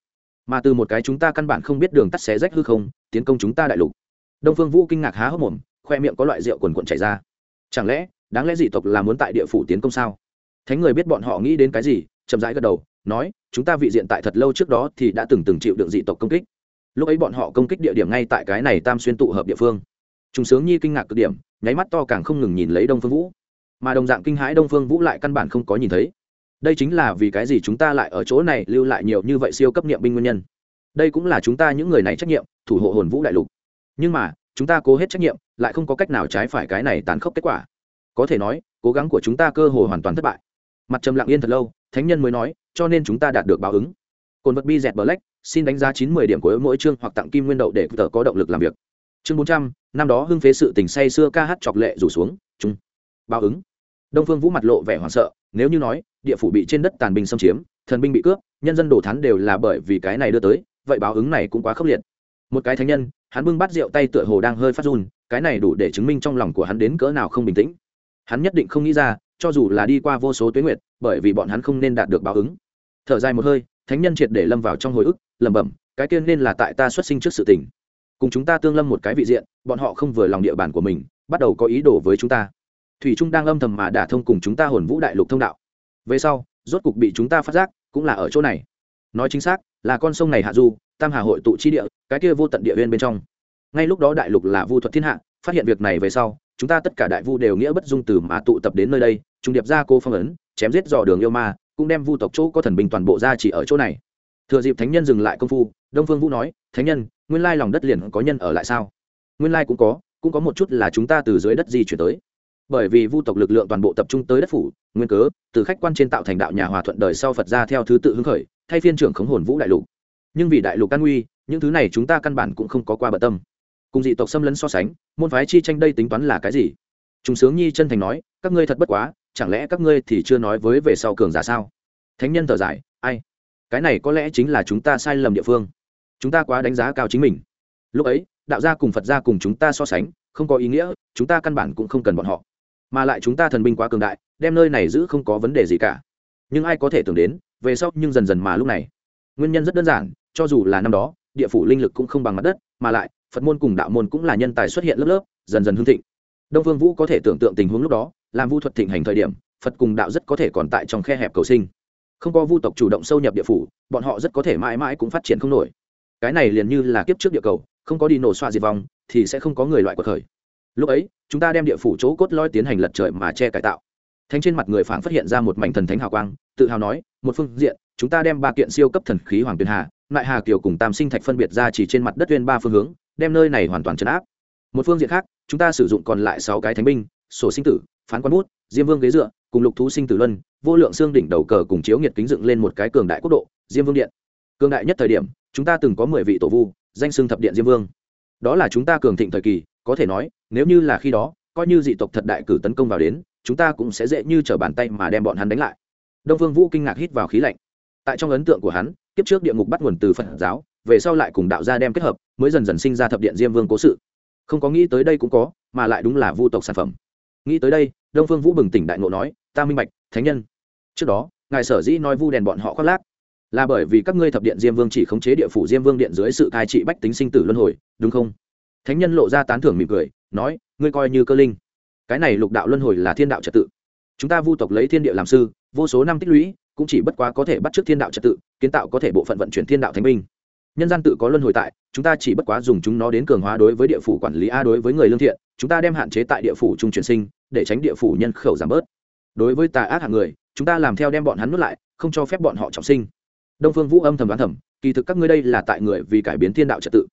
Mà từ một cái chúng ta căn bản không biết đường tắt xé rách hư không, tiến công chúng ta đại lục đông phương vũ kinh ngạc há hốc mồm, khoe miệng có loại rượu quần quần chảy ra. Chẳng lẽ, đáng lẽ dị tộc là muốn tại địa phủ tiến công sao? Thánh người biết bọn họ nghĩ đến cái gì, chậm rãi gật đầu, nói, chúng ta vị diện tại thật lâu trước đó thì đã từng từng chịu đựng dị tộc công kích. Lúc ấy bọn họ công kích địa điểm ngay tại cái này tam xuyên tụ hợp địa phương. Chúng sướng nhi kinh ngạc cực điểm, nháy mắt to càng không ngừng nhìn lấy đông phương vũ. Mà đồng dạng kinh hãi đông phương vũ lại căn bản không có nhìn thấy. Đây chính là vì cái gì chúng ta lại ở chỗ này lưu lại nhiều như vậy siêu cấp niệm binh nguyên nhân. Đây cũng là chúng ta những người này trách nhiệm, thủ hộ hồn vũ đại lục nhưng mà, chúng ta cố hết trách nhiệm, lại không có cách nào trái phải cái này tàn khốc kết quả. Có thể nói, cố gắng của chúng ta cơ hồ hoàn toàn thất bại. Mặt trầm lặng yên thật lâu, thánh nhân mới nói, cho nên chúng ta đạt được báo ứng. Cồn vật bi dẹt black, xin đánh giá chín mươi điểm của mỗi chương hoặc tặng kim nguyên đậu để tờ có động lực làm việc. Chương bốn trăm, năm đó hưng phế sự tình say xưa ca hát chọc lệ rủ xuống chúng. báo ứng. Đông phương vũ mặt lộ vẻ hoảng sợ, nếu như nói, địa phủ bị trên đất tàn binh xâm chiếm, thần binh bị cướp, nhân dân đổ thắn đều là bởi vì cái này đưa tới, vậy báo ứng này cũng quá khốc liệt một cái thánh nhân, hắn bưng bát rượu tay tựa hồ đang hơi phát run, cái này đủ để chứng minh trong lòng của hắn đến cỡ nào không bình tĩnh. Hắn nhất định không nghĩ ra, cho dù là đi qua vô số tuyến nguyệt, bởi vì bọn hắn không nên đạt được báo ứng. Thở dài một hơi, thánh nhân triệt để lâm vào trong hồi ức, lẩm bẩm, cái tiên nên là tại ta xuất sinh trước sự tình. Cùng chúng ta tương lâm một cái vị diện, bọn họ không vừa lòng địa bàn của mình, bắt đầu có ý đồ với chúng ta. Thủy trung đang âm thầm mà đả thông cùng chúng ta hồn vũ đại lục thông đạo. Về sau, rốt cục bị chúng ta phát giác, cũng là ở chỗ này. Nói chính xác, là con sông này hạ du, tam hà hội tụ chi địa cái kia vô tận địa viên bên trong. Ngay lúc đó đại lục là vu thuật thiên hạ, phát hiện việc này về sau, chúng ta tất cả đại vu đều nghĩa bất dung từ mà tụ tập đến nơi đây, trung điệp ra cô phong ấn, chém giết dò đường yêu ma, cũng đem vu tộc chỗ có thần binh toàn bộ ra chỉ ở chỗ này. Thừa dịp thánh nhân dừng lại công phu, đông phương vũ nói, thánh nhân, nguyên lai lòng đất liền có nhân ở lại sao? Nguyên lai cũng có cũng có một chút là chúng ta từ dưới đất di chuyển tới. Bởi vì vu tộc lực lượng toàn bộ tập trung tới đất phủ, nguyên cớ, từ khách quan trên tạo thành đạo nhà hòa thuận đời sau phật ra theo thứ tự hưng khởi, thay phiên trưởng khống hồn vũ đại lục. Nhưng vì đại lục can nguy những thứ này chúng ta căn bản cũng không có qua bận tâm. Cùng dị tộc xâm lấn so sánh, môn phái chi tranh đây tính toán là cái gì? Chúng sướng nhi chân thành nói, các ngươi thật bất quá, chẳng lẽ các ngươi thì chưa nói với về sau cường giả sao? Thánh nhân thở dài, ai? Cái này có lẽ chính là chúng ta sai lầm địa phương. Chúng ta quá đánh giá cao chính mình. Lúc ấy, đạo gia cùng phật gia cùng chúng ta so sánh, không có ý nghĩa, chúng ta căn bản cũng không cần bọn họ. Mà lại chúng ta thần binh quá cường đại, đem nơi này giữ không có vấn đề gì cả. Nhưng ai có thể tưởng đến, về sau nhưng dần dần mà lúc này. Nguyên nhân rất đơn giản, cho dù là năm đó địa phủ linh lực cũng không bằng mặt đất, mà lại, phật môn cùng đạo môn cũng là nhân tài xuất hiện lớp lớp, dần dần hương thịnh. Đông phương vũ có thể tưởng tượng tình huống lúc đó, làm vu thuật thịnh hành thời điểm, phật cùng đạo rất có thể còn tại trong khe hẹp cầu sinh. Không có vu tộc chủ động sâu nhập địa phủ, bọn họ rất có thể mãi mãi cũng phát triển không nổi. Cái này liền như là kiếp trước địa cầu, không có đi nổ xoa diệt vong, thì sẽ không có người loại của khởi. lúc ấy, chúng ta đem địa phủ chỗ cốt lõi tiến hành lật trời mà che cải tạo. Thánh trên mặt người phảng phát hiện ra một mảnh thần thánh hào quang, tự hào nói, một phương diện, chúng ta đem ba kiện siêu cấp thần khí hoàng tuyền hà Nại hà kiều cùng tam sinh thạch phân biệt ra chỉ trên mặt đất tuyên ba phương hướng, đem nơi này hoàn toàn chấn áp. Một phương diện khác, chúng ta sử dụng còn lại sáu cái thánh binh, sổ sinh tử, phán quan bút, diêm vương ghế dựa, cùng lục thú sinh tử luân, vô lượng xương đỉnh đầu cờ cùng chiếu nghiệt kính dựng lên một cái cường đại quốc độ, diêm vương điện. Cường đại nhất thời điểm, chúng ta từng có mười vị tổ vu, danh xương thập điện diêm vương. Đó là chúng ta cường thịnh thời kỳ, có thể nói, nếu như là khi đó, coi như dị tộc thật đại cử tấn công vào đến, chúng ta cũng sẽ dễ như t r ở bàn tay mà đem bọn hắn đánh lại. Đông vương vũ kinh ngạc hít vào khí lạnh. Tại trong ấn tượng của hắn kiếp trước địa ngục bắt nguồn từ phật giáo, về sau lại cùng đạo gia đem kết hợp, mới dần dần sinh ra thập điện diêm vương cố sự. Không có nghĩ tới đây cũng có, mà lại đúng là vu tộc sản phẩm. Nghĩ tới đây, đông phương vũ bừng tỉnh đại ngộ nói, ta minh bạch, thánh nhân. Trước đó, ngài sở dĩ nói vu đèn bọn họ khoác lác, là bởi vì các ngươi thập điện diêm vương chỉ khống chế địa phủ diêm vương điện dưới sự cai trị bách tính sinh tử luân hồi, đúng không? Thánh nhân lộ ra tán thưởng mỉm cười, nói, ngươi coi như cơ linh. Cái này lục đạo luân hồi là thiên đạo trật tự. Chúng ta vu tộc lấy thiên địa làm sư, vô số năm tích lũy cũng chỉ bất quá có thể bắt t r ư ớ c thiên đạo trật tự, kiến tạo có thể bộ phận vận chuyển thiên đạo thánh binh. Nhân gian tự có luân hồi tại, chúng ta chỉ bất quá dùng chúng nó đến cường hóa đối với địa phủ quản lý a, đối với người lương thiện, chúng ta đem hạn chế tại địa phủ trung chuyển sinh, để tránh địa phủ nhân khẩu giảm bớt. Đối với tà ác hạng người, chúng ta làm theo đem bọn hắn nuốt lại, không cho phép bọn họ trọng sinh. Đông phương vũ âm thầm đoán thầm, kỳ thực các ngươi đây là tại người vì cải biến thiên đạo trật tự.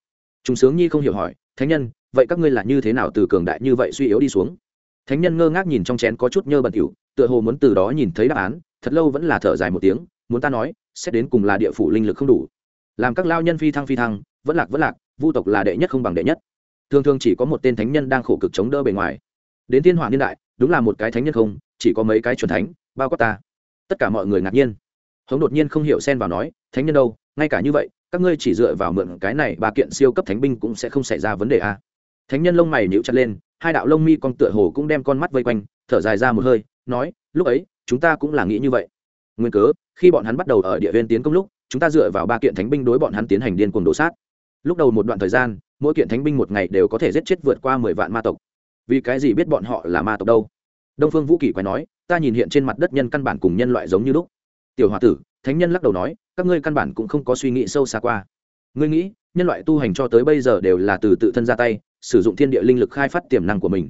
Chúng sướng nhi không hiểu hỏi, thánh nhân, vậy các ngươi là như thế nào từ cường đại như vậy suy yếu đi xuống? Thánh nhân ngơ ngác nhìn trong chén có chút nhơ bẩn tiểu, tựa hồ muốn từ đó nhìn thấy đáp án thật lâu vẫn là thở dài một tiếng, muốn ta nói, xét đến cùng là địa phủ linh lực không đủ. Làm các lao nhân phi thăng phi thăng, vẫn lạc vẫn lạc, vu tộc là đệ nhất không bằng đệ nhất. Thường thường chỉ có một tên thánh nhân đang khổ cực chống đỡ bề ngoài. Đến thiên hoàng niên đại, đúng là một cái thánh nhân không, chỉ có mấy cái chuẩn thánh, bao quát ta. Tất cả mọi người ngạc nhiên. Hống đột nhiên không hiểu xen vào nói, thánh nhân đâu? Ngay cả như vậy, các ngươi chỉ dựa vào mượn cái này ba kiện siêu cấp thánh binh cũng sẽ không xảy ra vấn đề a thánh nhân lông mày nhíu chặt lên, hai đạo lông mi con tựa hồ cũng đem con mắt vây quanh, thở dài ra một hơi, nói, lúc ấy chúng ta cũng là nghĩ như vậy. Nguyên cớ, khi bọn hắn bắt đầu ở địa viên tiến công lúc, chúng ta dựa vào ba kiện thánh binh đối bọn hắn tiến hành điên cuồng đổ sát. Lúc đầu một đoạn thời gian, mỗi kiện thánh binh một ngày đều có thể giết chết vượt qua mười vạn ma tộc. Vì cái gì biết bọn họ là ma tộc đâu? Đông phương vũ kỷ quay nói, ta nhìn hiện trên mặt đất nhân căn bản cùng nhân loại giống như lúc. Tiểu h o a tử, thánh nhân lắc đầu nói, các ngươi căn bản cũng không có suy nghĩ sâu xa qua. Ngươi nghĩ, nhân loại tu hành cho tới bây giờ đều là từ tự thân ra tay, sử dụng thiên địa linh lực khai phát tiềm năng của mình.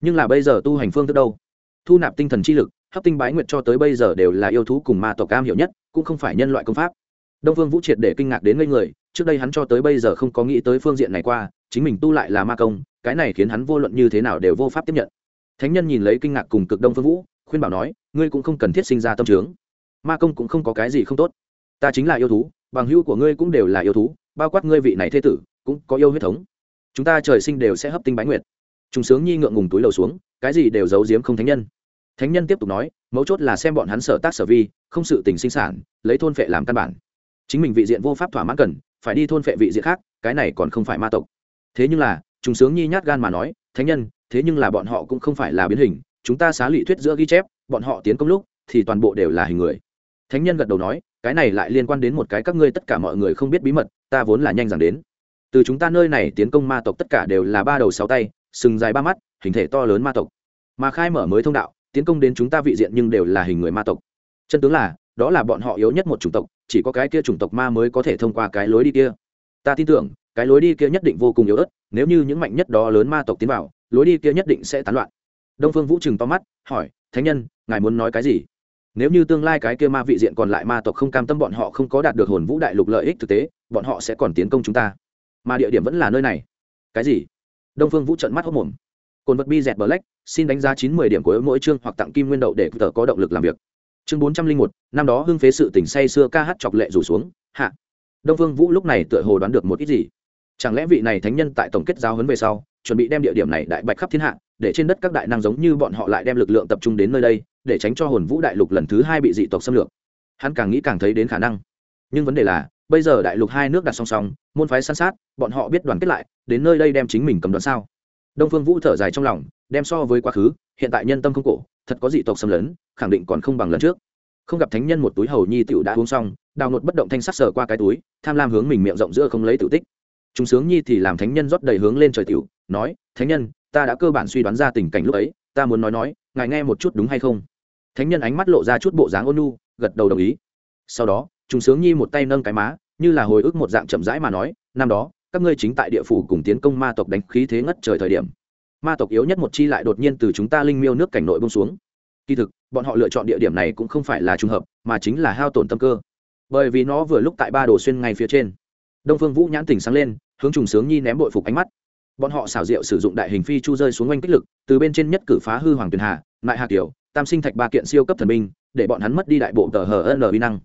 Nhưng là bây giờ tu hành phương thức đâu? Thu nạp tinh thần chi lực hấp tinh bái nguyệt cho tới bây giờ đều là yêu thú cùng ma tộc cam hiểu nhất, cũng không phải nhân loại công pháp. Đông phương vũ triệt để kinh ngạc đến ngây người, trước đây hắn cho tới bây giờ không có nghĩ tới phương diện này qua, chính mình tu lại là ma công, cái này khiến hắn vô luận như thế nào đều vô pháp tiếp nhận. Thánh nhân nhìn lấy kinh ngạc cùng cực đông phương vũ, khuyên bảo nói, ngươi cũng không cần thiết sinh ra tâm trướng ma công cũng không có cái gì không tốt. Ta chính là yêu thú, bằng hữu của ngươi cũng đều là yêu thú, bao quát ngươi vị này thế tử, cũng có yêu huyết thống. Chúng ta trời sinh đều sẽ hấp tinh bái nguyệt. Chúng sướng nhi ngượng ngùng túi lầu xuống, cái gì đều giấu giếm không thánh nhân thánh nhân tiếp tục nói, mấu chốt là xem bọn hắn sở tác sở vi, không sự tình sinh sản, lấy thôn phệ làm căn bản. Chính mình vị diện vô pháp thỏa mãn cần, phải đi thôn phệ vị diện khác, cái này còn không phải ma tộc. Thế nhưng là chúng sướng nhi nhát gan mà nói, thánh nhân, thế nhưng là bọn họ cũng không phải là biến hình, chúng ta xá lị thuyết giữa ghi chép, bọn họ tiến công lúc, thì toàn bộ đều là hình người. Thánh nhân gật đầu nói, cái này lại liên quan đến một cái các ngươi tất cả mọi người không biết bí mật, ta vốn là nhanh rằng đến. Từ chúng ta nơi này tiến công ma tộc tất cả đều là ba đầu sáu tay, sừng dài ba mắt, hình thể to lớn ma tộc. Mà khai mở mới thông đạo tiến công đến chúng ta vị diện nhưng đều là hình người ma tộc. Chân tướng là, đó là bọn họ yếu nhất một chủng tộc, chỉ có cái kia chủng tộc ma mới có thể thông qua cái lối đi kia. Ta tin tưởng, cái lối đi kia nhất định vô cùng yếu ớt, nếu như những mạnh nhất đó lớn ma tộc tiến vào, lối đi kia nhất định sẽ tán loạn. Đông phương vũ trừng to mắt, hỏi, thánh nhân, ngài muốn nói cái gì? Nếu như tương lai cái kia ma vị diện còn lại ma tộc không cam tâm bọn họ không có đạt được hồn vũ đại lục lợi ích thực tế, bọn họ sẽ còn tiến công chúng ta. Mà địa điểm vẫn là nơi này. Cái gì? Đông phương vũ trận mắt hốc mồm cồn vật bi dẹt black, xin đánh giá chín mươi điểm của mỗi chương hoặc tặng kim nguyên đậu để tờ có động lực làm việc. Chương bốn trăm linh một, năm đó hưng phế sự tỉnh say xưa ca hát chọc lệ rủ xuống, hạ. Đông vương vũ lúc này tựa hồ đoán được một ít gì. Chẳng lẽ vị này thánh nhân tại tổng kết giáo huấn về sau, chuẩn bị đem địa điểm này đại bạch khắp thiên hạ, để trên đất các đại năng giống như bọn họ lại đem lực lượng tập trung đến nơi đây, để tránh cho hồn vũ đại lục lần thứ hai bị dị tộc xâm lược? Hắn càng nghĩ càng thấy đến khả năng. Nhưng vấn đề là, bây giờ đại lục hai nước đặt song song, môn phái san sát, bọn họ biết đoàn kết lại, đến nơi đây đem chính mình cầm đoán sao? Đông phương vũ thở dài trong lòng, đem so với quá khứ, hiện tại nhân tâm không cổ, thật có dị tộc xâm lấn, khẳng định còn không bằng lần trước. Không gặp thánh nhân một túi hầu nhi tiểu đã uống xong, đào nột bất động thanh sắc sờ qua cái túi, tham lam hướng mình miệng rộng giữa không lấy tiểu tích. Chúng sướng nhi thì làm thánh nhân rót đầy hướng lên trời tiểu, nói, thánh nhân, ta đã cơ bản suy đoán ra tình cảnh lúc ấy, ta muốn nói nói, ngài nghe một chút đúng hay không? Thánh nhân ánh mắt lộ ra chút bộ dáng ôn nu gật đầu đồng ý. Sau đó chúng sướng nhi một tay nâng cái má, như là hồi ức một dạng chậm rãi mà nói, năm đó các ngươi chính tại địa phủ cùng tiến công ma tộc đánh khí thế ngất trời thời điểm. Ma tộc yếu nhất một chi lại đột nhiên từ chúng ta linh miêu nước cảnh nội bông xuống. Kỳ thực, bọn họ lựa chọn địa điểm này cũng không phải là trùng hợp, mà chính là hao tổn tâm cơ. Bởi vì nó vừa lúc tại ba đồ xuyên ngay phía trên. Đông phương vũ nhãn tỉnh sáng lên, hướng trùng sướng nhi ném bội phục ánh mắt. Bọn họ xảo diệu sử dụng đại hình phi chu rơi xuống oanh kích lực, từ bên trên nhất cử phá hư hoàng tuyền hà, nại hà kiều, tam sinh thạch ba kiện siêu cấp thần binh, để bọn hắn mất đi đại bộ tờ hờ n vi năng.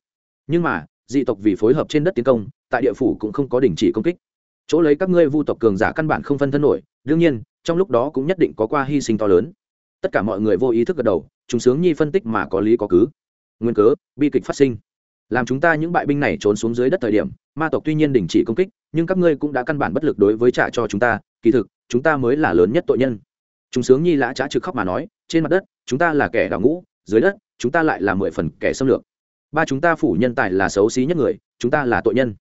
Nhưng mà, dị tộc vì phối hợp trên đất tiến công, tại địa phủ cũng không có đình chỉ công kích chỗ lấy các ngươi vu tộc cường giả căn bản không phân thân nổi, đương nhiên, trong lúc đó cũng nhất định có qua hy sinh to lớn. Tất cả mọi người vô ý thức gật đầu chúng sướng nhi phân tích mà có lý có cứ. Nguyên cớ, bi kịch phát sinh. Làm chúng ta những bại binh này trốn xuống dưới đất thời điểm, ma tộc tuy nhiên đình chỉ công kích, nhưng các ngươi cũng đã căn bản bất lực đối với trả cho chúng ta, kỳ thực, chúng ta mới là lớn nhất tội nhân. Chúng sướng nhi lã trá trực khóc mà nói, trên mặt đất, chúng ta là kẻ đào ngũ, dưới đất, chúng ta lại là mười phần kẻ xâm lược. Ba chúng ta phủ nhân tài là xấu xí nhất người, chúng ta là tội nhân.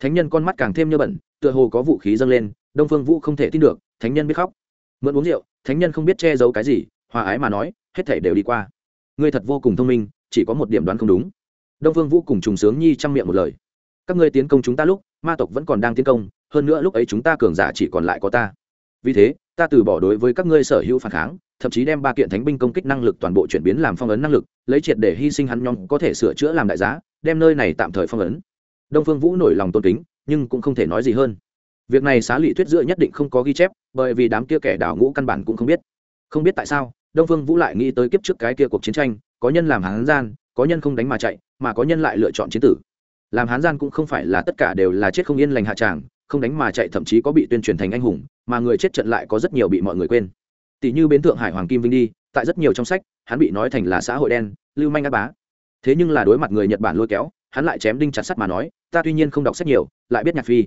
Thánh nhân con mắt càng thêm như bẩn tựa hồ có vũ khí dâng lên, đông phương vũ không thể tin được, thánh nhân biết khóc. Mượn uống rượu, thánh nhân không biết che giấu cái gì, hòa ái mà nói, hết thể đều đi qua. Ngươi thật vô cùng thông minh, chỉ có một điểm đoán không đúng. Đông phương vũ cùng trùng sướng nhi chăm miệng một lời. Các ngươi tiến công chúng ta lúc, ma tộc vẫn còn đang tiến công, hơn nữa lúc ấy chúng ta cường giả chỉ còn lại có ta. Vì thế, ta từ bỏ đối với các ngươi sở hữu phản kháng, thậm chí đem ba kiện thánh binh công kích năng lực toàn bộ chuyển biến làm phong ấn năng lực, lấy triệt để hy sinh hắn nhóm có thể sửa chữa làm đại giá, đem nơi này tạm thời phong ấn. Đông phương vũ nổi lòng tôn kính nhưng cũng không thể nói gì hơn. Việc này xá lị thuyết giữa nhất định không có ghi chép, bởi vì đám kia kẻ đảo ngũ căn bản cũng không biết. Không biết tại sao, đông phương vũ lại nghĩ tới kiếp trước cái kia cuộc chiến tranh, có nhân làm hán gian, có nhân không đánh mà chạy, mà có nhân lại lựa chọn chiến tử. Làm hán gian cũng không phải là tất cả đều là chết không yên lành hạ tràng, không đánh mà chạy thậm chí có bị tuyên truyền thành anh hùng, mà người chết trận lại có rất nhiều bị mọi người quên. Tỷ như bến thượng hải hoàng kim vinh đi, tại rất nhiều trong sách, hắn bị nói thành là xã hội đen, lưu manh ác bá. Thế nhưng là đối mặt người nhật bản lôi kéo hắn lại chém đinh chặt sắt mà nói, ta tuy nhiên không đọc sách nhiều, lại biết nhạc phi.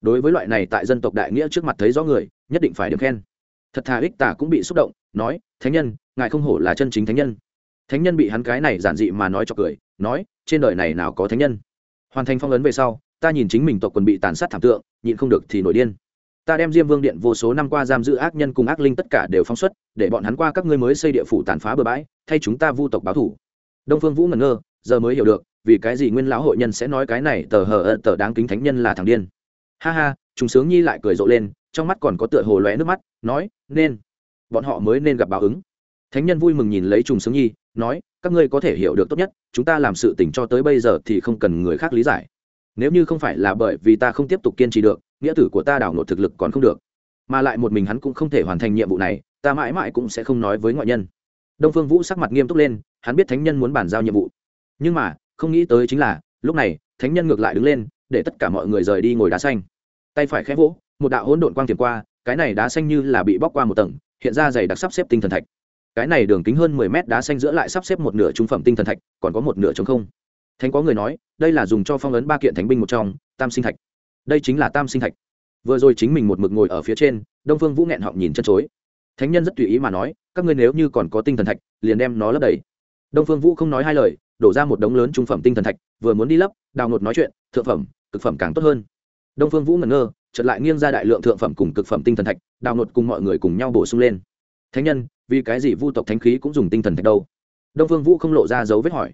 Đối với loại này tại dân tộc đại nghĩa trước mặt thấy rõ người, nhất định phải được khen. Thật thà ích tả cũng bị xúc động, nói, thánh nhân, ngài không hổ là chân chính thánh nhân. Thánh nhân bị hắn cái này giản dị mà nói cho cười, nói, trên đời này nào có thánh nhân? Hoàn thành phong ấn về sau, ta nhìn chính mình tộc quần bị tàn sát thảm tượng, nhịn không được thì nổi điên. Ta đem diêm vương điện vô số năm qua giam giữ ác nhân cùng ác linh tất cả đều phóng xuất, để bọn hắn qua các ngươi mới xây địa phủ tàn phá bừa bãi, thay chúng ta vu tộc báo thủ. Đông phương vũ ngẩn ngơ, giờ mới hiểu được vì cái gì nguyên lão hội nhân sẽ nói cái này, tờ hờ ợt tờ đáng kính thánh nhân là thằng điên. Ha ha chúng sướng nhi lại cười rộ lên, trong mắt còn có tựa hồ lóe nước mắt, nói, nên, bọn họ mới nên gặp báo ứng. Thánh nhân vui mừng nhìn lấy trùng sướng nhi, nói, các ngươi có thể hiểu được tốt nhất, chúng ta làm sự tình cho tới bây giờ thì không cần người khác lý giải. Nếu như không phải là bởi vì ta không tiếp tục kiên trì được, nghĩa tử của ta đảo nộp thực lực còn không được. Mà lại một mình hắn cũng không thể hoàn thành nhiệm vụ này, ta mãi mãi cũng sẽ không nói với ngoại nhân. Đông phương vũ sắc mặt nghiêm túc lên, hắn biết thánh nhân muốn bàn giao nhiệm vụ. Nhưng mà không nghĩ tới chính là, lúc này, thánh nhân ngược lại đứng lên, để tất cả mọi người rời đi ngồi đá xanh. Tay phải khẽ vỗ, một đạo hỗn độn quang tiềm qua, cái này đá xanh như là bị bóc qua một tầng, hiện ra dày đặc sắp xếp tinh thần thạch. Cái này đường kính hơn mười mét đá xanh giữa lại sắp xếp một nửa trung phẩm tinh thần thạch, còn có một nửa trống không. Thánh có người nói, đây là dùng cho phong ấn ba kiện thánh binh một trong, tam sinh thạch. Đây chính là tam sinh thạch. Vừa rồi chính mình một mực ngồi ở phía trên, đông phương vũ nghẹn họng nhìn chân chối. Thánh nhân rất tùy ý mà nói, các ngươi nếu như còn có tinh thần thạch, liền đem nó lấp đầy. Đông phương vũ không nói hai lời đổ ra một đống lớn trung phẩm tinh thần thạch, vừa muốn đi lấp, đào ngột nói chuyện, thượng phẩm, cực phẩm càng tốt hơn. Đông phương vũ ngẩn ngơ, chợt lại nghiêng ra đại lượng thượng phẩm cùng cực phẩm tinh thần thạch, đào ngột cùng mọi người cùng nhau bổ sung lên. Thánh nhân, vì cái gì vu tộc thánh khí cũng dùng tinh thần thạch đâu? Đông phương vũ không lộ ra dấu vết hỏi.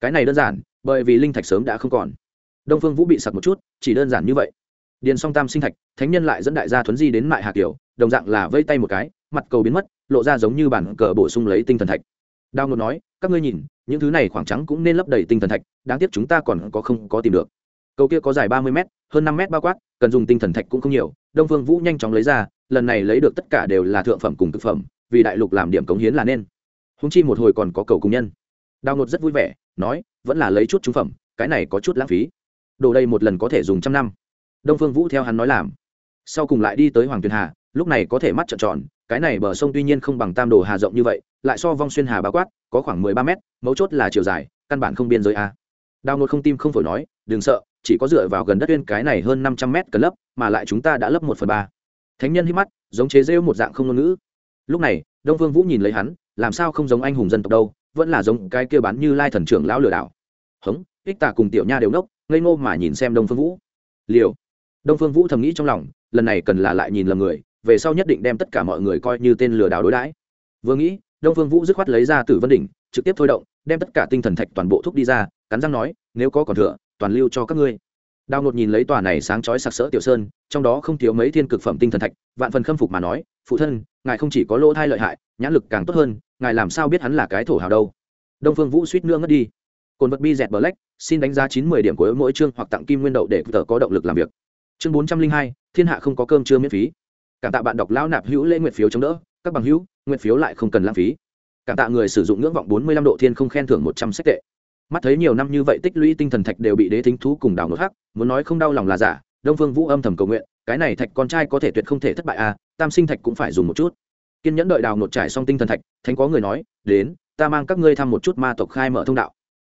Cái này đơn giản, bởi vì linh thạch sớm đã không còn. Đông phương vũ bị sặc một chút, chỉ đơn giản như vậy. Điền song tam sinh thạch, thánh nhân lại dẫn đại gia thuấn di đến mại hà kiều đồng dạng là vây tay một cái, mặt cầu biến mất, lộ ra giống như bản cờ bổ sung lấy tinh thần thạch. Đao ngột nói, các ngươi nhìn những thứ này khoảng trắng cũng nên lấp đầy tinh thần thạch, đáng tiếc chúng ta còn có không có tìm được. Cầu kia có dài ba mươi m hơn năm m bao quát, cần dùng tinh thần thạch cũng không nhiều, đông phương vũ nhanh chóng lấy ra, lần này lấy được tất cả đều là thượng phẩm cùng thực phẩm, vì đại lục làm điểm cống hiến là nên. Húng chi một hồi còn có cầu cùng nhân. Đào nột rất vui vẻ, nói, vẫn là lấy chút trung phẩm, cái này có chút lãng phí. Đồ đây một lần có thể dùng trăm năm. Đông phương vũ theo hắn nói làm. Sau cùng lại đi tới hoàng tuyền hà, lúc này có thể mắt trợn tròn cái này bờ sông tuy nhiên không bằng tam đồ hà rộng như vậy, lại so vong xuyên hà bao quát, có khoảng mười ba mét, mấu chốt là chiều dài, căn bản không biên giới a. Đào nột không tim không phổi nói, đừng sợ, chỉ có dựa vào gần đất tuyên cái này hơn năm trăm mét cần lấp, mà lại chúng ta đã lấp một phần ba. Thánh nhân hít mắt, giống chế rêu một dạng không ngôn ngữ. Lúc này, đông Vương vũ nhìn lấy hắn, làm sao không giống anh hùng dân tộc đâu, vẫn là giống cái kia bán như lai thần trưởng lão lừa đảo. Hống, ích tà cùng tiểu nha đều nốc ngây ngô mà nhìn xem đông phương vũ. Liều. Đông phương vũ thầm nghĩ trong lòng, lần này cần là lại nhìn lầm người về sau nhất định đem tất cả mọi người coi như tên lừa đảo đối đãi. Vừa nghĩ, đông phương vũ dứt khoát lấy ra tử vân đỉnh, trực tiếp thôi động, đem tất cả tinh thần thạch toàn bộ thúc đi ra, cắn răng nói, nếu có còn thừa, toàn lưu cho các ngươi. Đào ngột nhìn lấy tòa này sáng chói sặc sỡ tiểu sơn, trong đó không thiếu mấy thiên cực phẩm tinh thần thạch, vạn phần khâm phục mà nói, phụ thân, ngài không chỉ có lỗ thai lợi hại, nhãn lực càng tốt hơn, ngài làm sao biết hắn là cái thổ hào đâu? Đông phương vũ suýt nữa ngất đi. Cồn vật bi dẹt black, xin đánh giá chín mươi điểm của mỗi chương hoặc tặng kim nguyên đậu để tờ có động lực làm việc. Chương bốn trăm linh hai, thiên hạ không có cơm chưa miễn phí cảm tạ bạn đọc lão nạp hữu lễ nguyện phiếu chống đỡ, các bằng hữu, nguyện phiếu lại không cần lãng phí. Cảm tạ người sử dụng ngưỡng vọng bốn mươi lăm độ thiên không khen thưởng một trăm sách tệ. Mắt thấy nhiều năm như vậy tích lũy tinh thần thạch đều bị đế thính thú cùng đào nốt hắc, muốn nói không đau lòng là giả, đông phương vũ âm thầm cầu nguyện, cái này thạch con trai có thể tuyệt không thể thất bại à tam sinh thạch cũng phải dùng một chút. Kiên nhẫn đợi đào nốt trải xong tinh thần thạch, thánh có người nói, đến, ta mang các ngươi thăm một chút ma tộc khai mở thông đạo.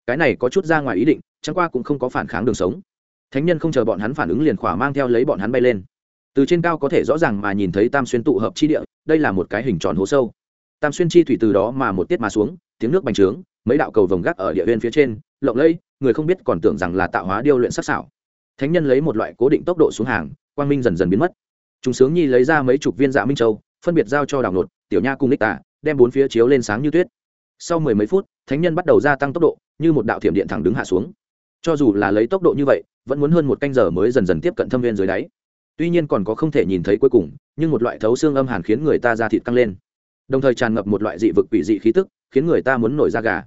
Cái này có chút ra ngoài ý định, chẳng qua cũng không có phản kháng đường sống. Thánh nhân không chờ bọn hắn phản ứng liền khỏa mang theo lấy bọn hắn bay lên từ trên cao có thể rõ ràng mà nhìn thấy tam xuyên tụ hợp chi địa, đây là một cái hình tròn hố sâu. Tam xuyên chi thủy từ đó mà một tiết mà xuống, tiếng nước bành trướng, mấy đạo cầu vồng gác ở địa viên phía trên, lộng lẫy, người không biết còn tưởng rằng là tạo hóa điêu luyện sắc xảo thánh nhân lấy một loại cố định tốc độ xuống hàng, quang minh dần dần biến mất. Chúng sướng nhi lấy ra mấy chục viên dạ minh châu, phân biệt giao cho đào nột, tiểu nha cung ních tả đem bốn phía chiếu lên sáng như tuyết. Sau mười mấy phút, thánh nhân bắt đầu gia tăng tốc độ, như một đạo thiểm điện thẳng đứng hạ xuống. Cho dù là lấy tốc độ như vậy, vẫn muốn hơn một canh giờ mới dần dần tiếp cận thâm viên dưới đáy tuy nhiên còn có không thể nhìn thấy cuối cùng, nhưng một loại thấu xương âm hàn khiến người ta da thịt căng lên. Đồng thời tràn ngập một loại dị vực quỷ dị khí tức, khiến người ta muốn nổi da gà.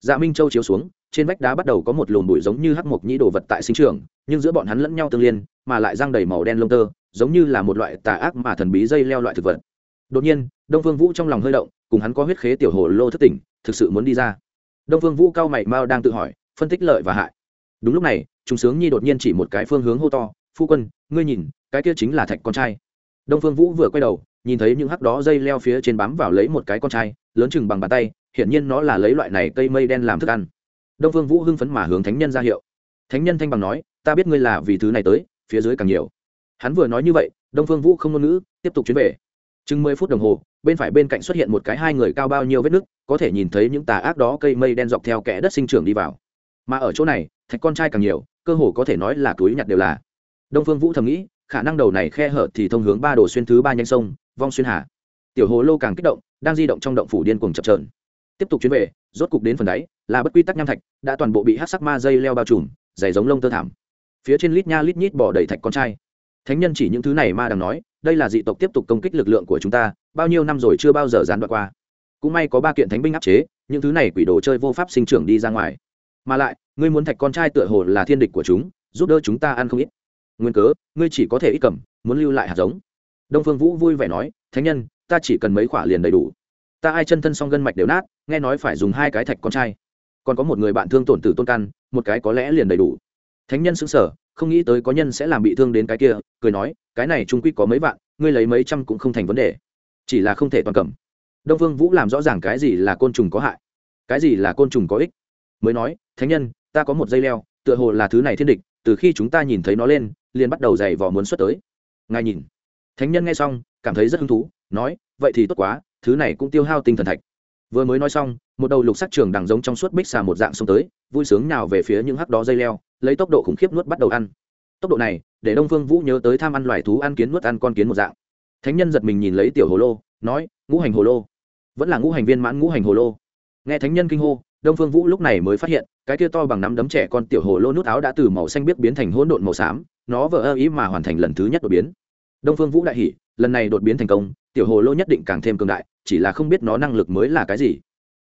Dạ minh châu chiếu xuống, trên vách đá bắt đầu có một lùm bụi giống như hắc mộc nhĩ đồ vật tại sinh trường nhưng giữa bọn hắn lẫn nhau tương liên, mà lại răng đầy màu đen lông tơ, giống như là một loại tà ác mà thần bí dây leo loại thực vật. Đột nhiên, đông phương vũ trong lòng hơi động, cùng hắn có huyết khế tiểu hồ lô thất tỉnh, thực sự muốn đi ra. Đông phương vũ cao mày mao đang tự hỏi, phân tích lợi và hại. Đúng lúc này chúng sướng nhi đột nhiên chỉ một cái phương hướng hô to, phu quân, ngươi nhìn cái kia chính là thạch con trai. Đông phương vũ vừa quay đầu, nhìn thấy những hắc đó dây leo phía trên bám vào lấy một cái con trai, lớn chừng bằng bàn tay, hiển nhiên nó là lấy loại này cây mây đen làm thức ăn. Đông phương vũ hưng phấn mà hướng thánh nhân ra hiệu. Thánh nhân thanh bằng nói, ta biết ngươi là vì thứ này tới, phía dưới càng nhiều. Hắn vừa nói như vậy, đông phương vũ không ngôn ngữ, tiếp tục chuyến về. Chừng mười phút đồng hồ, bên phải bên cạnh xuất hiện một cái hai người cao bao nhiêu vết nứt, có thể nhìn thấy những tà ác đó cây mây đen dọc theo kẽ đất sinh trưởng đi vào. Mà ở chỗ này, thạch con trai càng nhiều, cơ hồ có thể nói là túi nhặt đều là. Đông phương vũ thầm nghĩ khả năng đầu này khe hở thì thông hướng ba đồ xuyên thứ ba nhanh sông, vong xuyên hà. Tiểu hồ lô càng kích động, đang di động trong động phủ điên cuồng chập trờn tiếp tục chuyến về, rốt cục đến phần đáy, là bất quy tắc nham thạch, đã toàn bộ bị hát sắc ma dây leo bao trùm, dày giống lông tơ thảm. Phía trên lít nha lít nhít bỏ đầy thạch con trai. Thánh nhân chỉ những thứ này ma đang nói, đây là dị tộc tiếp tục công kích lực lượng của chúng ta, bao nhiêu năm rồi chưa bao giờ gián đoạn qua. Cũng may có ba kiện thánh binh áp chế, những thứ này quỷ đồ chơi vô pháp sinh trưởng đi ra ngoài. Mà lại, ngươi muốn thạch con trai tựa hồ là thiên địch của chúng, giúp đỡ chúng ta ăn không ít nguyên cớ, ngươi chỉ có thể ít cầm, muốn lưu lại hạt giống. Đông phương vũ vui vẻ nói, thánh nhân, ta chỉ cần mấy khoả liền đầy đủ. Ta ai chân thân song gân mạch đều nát, nghe nói phải dùng hai cái thạch con trai. Còn có một người bạn thương tổn tử tôn căn, một cái có lẽ liền đầy đủ. Thánh nhân xứng sở không nghĩ tới có nhân sẽ làm bị thương đến cái kia, cười nói, cái này trung quy có mấy vạn, ngươi lấy mấy trăm cũng không thành vấn đề. Chỉ là không thể toàn cầm. Đông phương vũ làm rõ ràng cái gì là côn trùng có hại, cái gì là côn trùng có ích. Mới nói, thánh nhân, ta có một dây leo, tựa hồ là thứ này thiên địch, từ khi chúng ta nhìn thấy nó lên liền bắt đầu dày vò muốn xuất tới. Ngài nhìn. Thánh nhân nghe xong, cảm thấy rất hứng thú, nói, vậy thì tốt quá, thứ này cũng tiêu hao tinh thần thạch. Vừa mới nói xong, một đầu lục sắc trường đằng giống trong suốt bích xà một dạng xông tới, vui sướng nào về phía những hắc đó dây leo, lấy tốc độ khủng khiếp nuốt bắt đầu ăn. Tốc độ này, để đông phương vũ nhớ tới tham ăn loài thú ăn kiến nuốt ăn con kiến một dạng. Thánh nhân giật mình nhìn lấy tiểu hồ lô, nói, ngũ hành hồ lô. Vẫn là ngũ hành viên mãn ngũ hành hồ lô. Nghe thánh nhân kinh hô, đông phương vũ lúc này mới phát hiện, cái kia to bằng nắm đấm trẻ con tiểu hồ lô nút áo đã từ màu xanh biếc biến thành hỗn độn màu xám nó vỡ ơ ý mà hoàn thành lần thứ nhất đột biến. Đông phương vũ đại hỉ, lần này đột biến thành công, tiểu hồ lô nhất định càng thêm cường đại, chỉ là không biết nó năng lực mới là cái gì.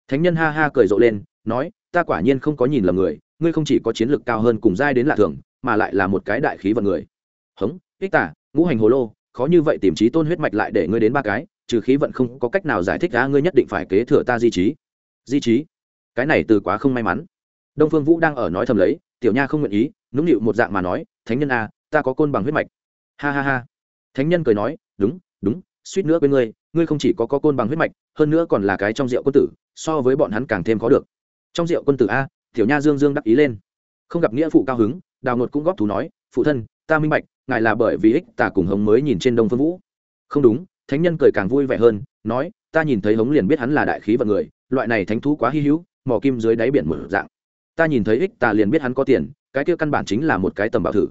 Thánh nhân ha ha cười rộ lên, nói, ta quả nhiên không có nhìn lầm người, ngươi không chỉ có chiến lược cao hơn cùng giai đến lạ thường, mà lại là một cái đại khí vận người. Hống, ích tả, ngũ hành hồ lô, khó như vậy tìm trí tôn huyết mạch lại để ngươi đến ba cái, trừ khí vận không có cách nào giải thích ra ngươi nhất định phải kế thừa ta di trí. Di trí? Cái này từ quá không may mắn. Đông phương vũ đang ở nói thầm lấy, tiểu nha không nguyện ý nũng nịu một dạng mà nói thánh nhân a à, ta có côn bằng huyết mạch. Ha ha ha. Thánh nhân cười nói đúng đúng suýt nữa bên ngươi ngươi không chỉ có, có côn bằng huyết mạch hơn nữa còn là cái trong rượu quân tử so với bọn hắn càng thêm khó được. Trong rượu quân tử a tiểu nha dương dương đắc ý lên. Không gặp nghĩa phụ cao hứng đào nột cũng góp thú nói phụ thân ta minh bạch ngài là bởi vì ích ta cùng hống mới nhìn trên đông phương vũ. Không đúng. Thánh nhân cười càng vui vẻ hơn nói ta nhìn thấy hống liền biết hắn là đại khí vận người loại này thánh thú quá hy hữu mỏ kim dưới đáy biển một dạng. Ta nhìn thấy ích tà liền biết hắn có tiền cái kia căn bản chính là một cái tầm bảo thử.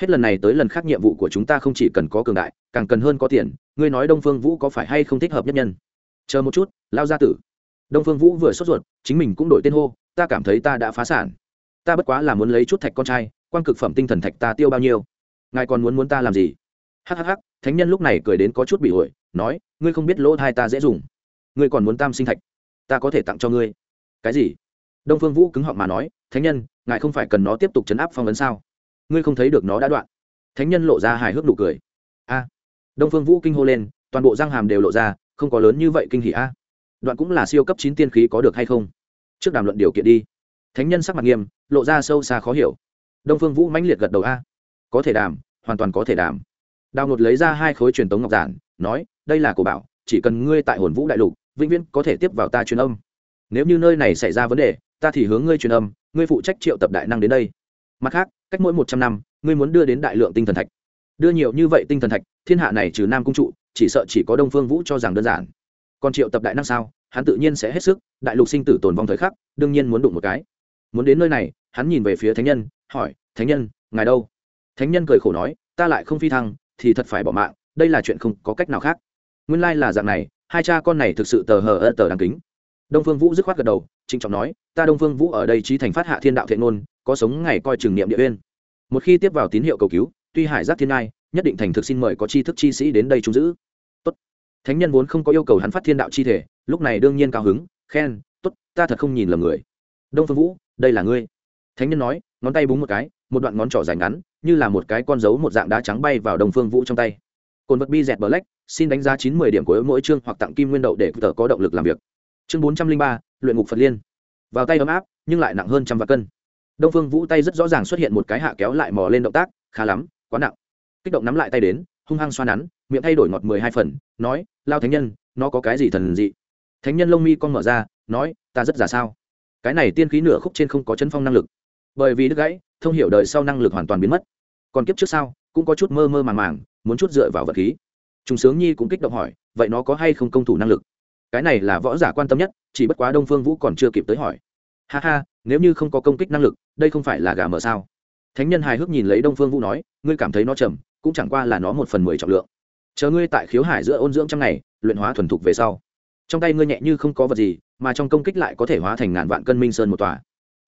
Hết lần này tới lần khác nhiệm vụ của chúng ta không chỉ cần có cường đại, càng cần hơn có tiền. Ngươi nói đông phương vũ có phải hay không thích hợp nhất nhân? Chờ một chút, lao gia tử. Đông phương vũ vừa sốt ruột, chính mình cũng đổi tên hô, ta cảm thấy ta đã phá sản. Ta bất quá là muốn lấy chút thạch con trai quan cực phẩm tinh thần thạch ta tiêu bao nhiêu? Ngài còn muốn muốn ta làm gì? Hhh thánh nhân lúc này cười đến có chút bị ổi, nói, ngươi không biết lỗ thai ta dễ dùng. Ngươi còn muốn tam sinh thạch, ta có thể tặng cho ngươi. Cái gì? Đông phương vũ cứng họng mà nói, thánh nhân ngài không phải cần nó tiếp tục chấn áp phong ấn sao? Ngươi không thấy được nó đã đoạn. Thánh nhân lộ ra hài hước nụ cười. A. Đông phương vũ kinh hô lên, toàn bộ răng hàm đều lộ ra, không có lớn như vậy kinh hỉ a. Đoạn cũng là siêu cấp chín tiên khí có được hay không? Trước đàm luận điều kiện đi. Thánh nhân sắc mặt nghiêm, lộ ra sâu xa khó hiểu. Đông phương vũ mãnh liệt gật đầu a. Có thể đàm, hoàn toàn có thể đàm. Đào ngột lấy ra hai khối truyền tống ngọc giản, nói, đây là cổ bảo, chỉ cần ngươi tại hồn vũ đại lục, vĩnh viễn có thể tiếp vào ta truyền âm. Nếu như nơi này xảy ra vấn đề ta thì hướng ngươi truyền âm, ngươi phụ trách triệu tập đại năng đến đây. Mặt khác, cách mỗi một trăm năm, ngươi muốn đưa đến đại lượng tinh thần thạch. Đưa nhiều như vậy tinh thần thạch, thiên hạ này trừ nam cung trụ, chỉ sợ chỉ có đông phương vũ cho rằng đơn giản. Còn triệu tập đại năng sao? Hắn tự nhiên sẽ hết sức, đại lục sinh tử tồn vong thời khắc, đương nhiên muốn đụng một cái. Muốn đến nơi này, hắn nhìn về phía thánh nhân, hỏi, thánh nhân, ngài đâu? Thánh nhân cười khổ nói, ta lại không phi thăng, thì thật phải bỏ mạng, đây là chuyện không có cách nào khác. Nguyên lai là dạng này, hai cha con này thực sự tờ hờ ơ tờ đáng kính đông phương vũ dứt khoát gật đầu, trịnh trọng nói, ta đông phương vũ ở đây trí thành phát hạ thiên đạo thiện ngôn, có sống ngày coi trường niệm địa uyên. Một khi tiếp vào tín hiệu cầu cứu, tuy hải giác thiên ngai, nhất định thành thực xin mời có tri thức chi sĩ đến đây trông giữ. Tốt. Thánh nhân vốn không có yêu cầu hắn phát thiên đạo chi thể, lúc này đương nhiên cao hứng, khen, tốt, ta thật không nhìn lầm người. Đông phương vũ, đây là ngươi. Thánh nhân nói, ngón tay búng một cái, một đoạn ngón trỏ dài ngắn, như là một cái con dấu một dạng đá trắng bay vào đông phương vũ trong tay. Cồn vật bi dẹt black, xin đánh giá chín mươi điểm của mỗi chương hoặc tặng kim nguyên đậu để tờ có động lực làm việc chương bốn trăm linh ba, luyện ngục phật liên. Vào tay ấm áp, nhưng lại nặng hơn trăm vạn cân. Đông phương vũ tay rất rõ ràng xuất hiện một cái hạ kéo lại mò lên động tác, khá lắm, quá nặng. Kích động nắm lại tay đến, hung hăng xoa nắn, miệng thay đổi ngọt mười hai phần, nói, lao thánh nhân, nó có cái gì thần dị? Thánh nhân lông mi con mở ra, nói, ta rất giả sao? Cái này tiên khí nửa khúc trên không có chấn phong năng lực. Bởi vì đứt gãy, thông hiểu đời sau năng lực hoàn toàn biến mất. Còn kiếp trước sau cũng có chút mơ mơ màng màng, muốn chút dựa vào vật khí. Trùng sướng nhi cũng kích động hỏi, vậy nó có hay không công thủ năng lực? Cái này là võ giả quan tâm nhất, chỉ bất quá đông phương vũ còn chưa kịp tới hỏi. Ha ha, nếu như không có công kích năng lực, đây không phải là gà mở sao? Thánh nhân hài hước nhìn lấy đông phương vũ nói, ngươi cảm thấy nó chậm, cũng chẳng qua là nó một phần mười trọng lượng. Chờ ngươi tại khiếu hải giữa ôn dưỡng trăm ngày, luyện hóa thuần thục về sau. Trong tay ngươi nhẹ như không có vật gì, mà trong công kích lại có thể hóa thành ngàn vạn cân minh sơn một tòa.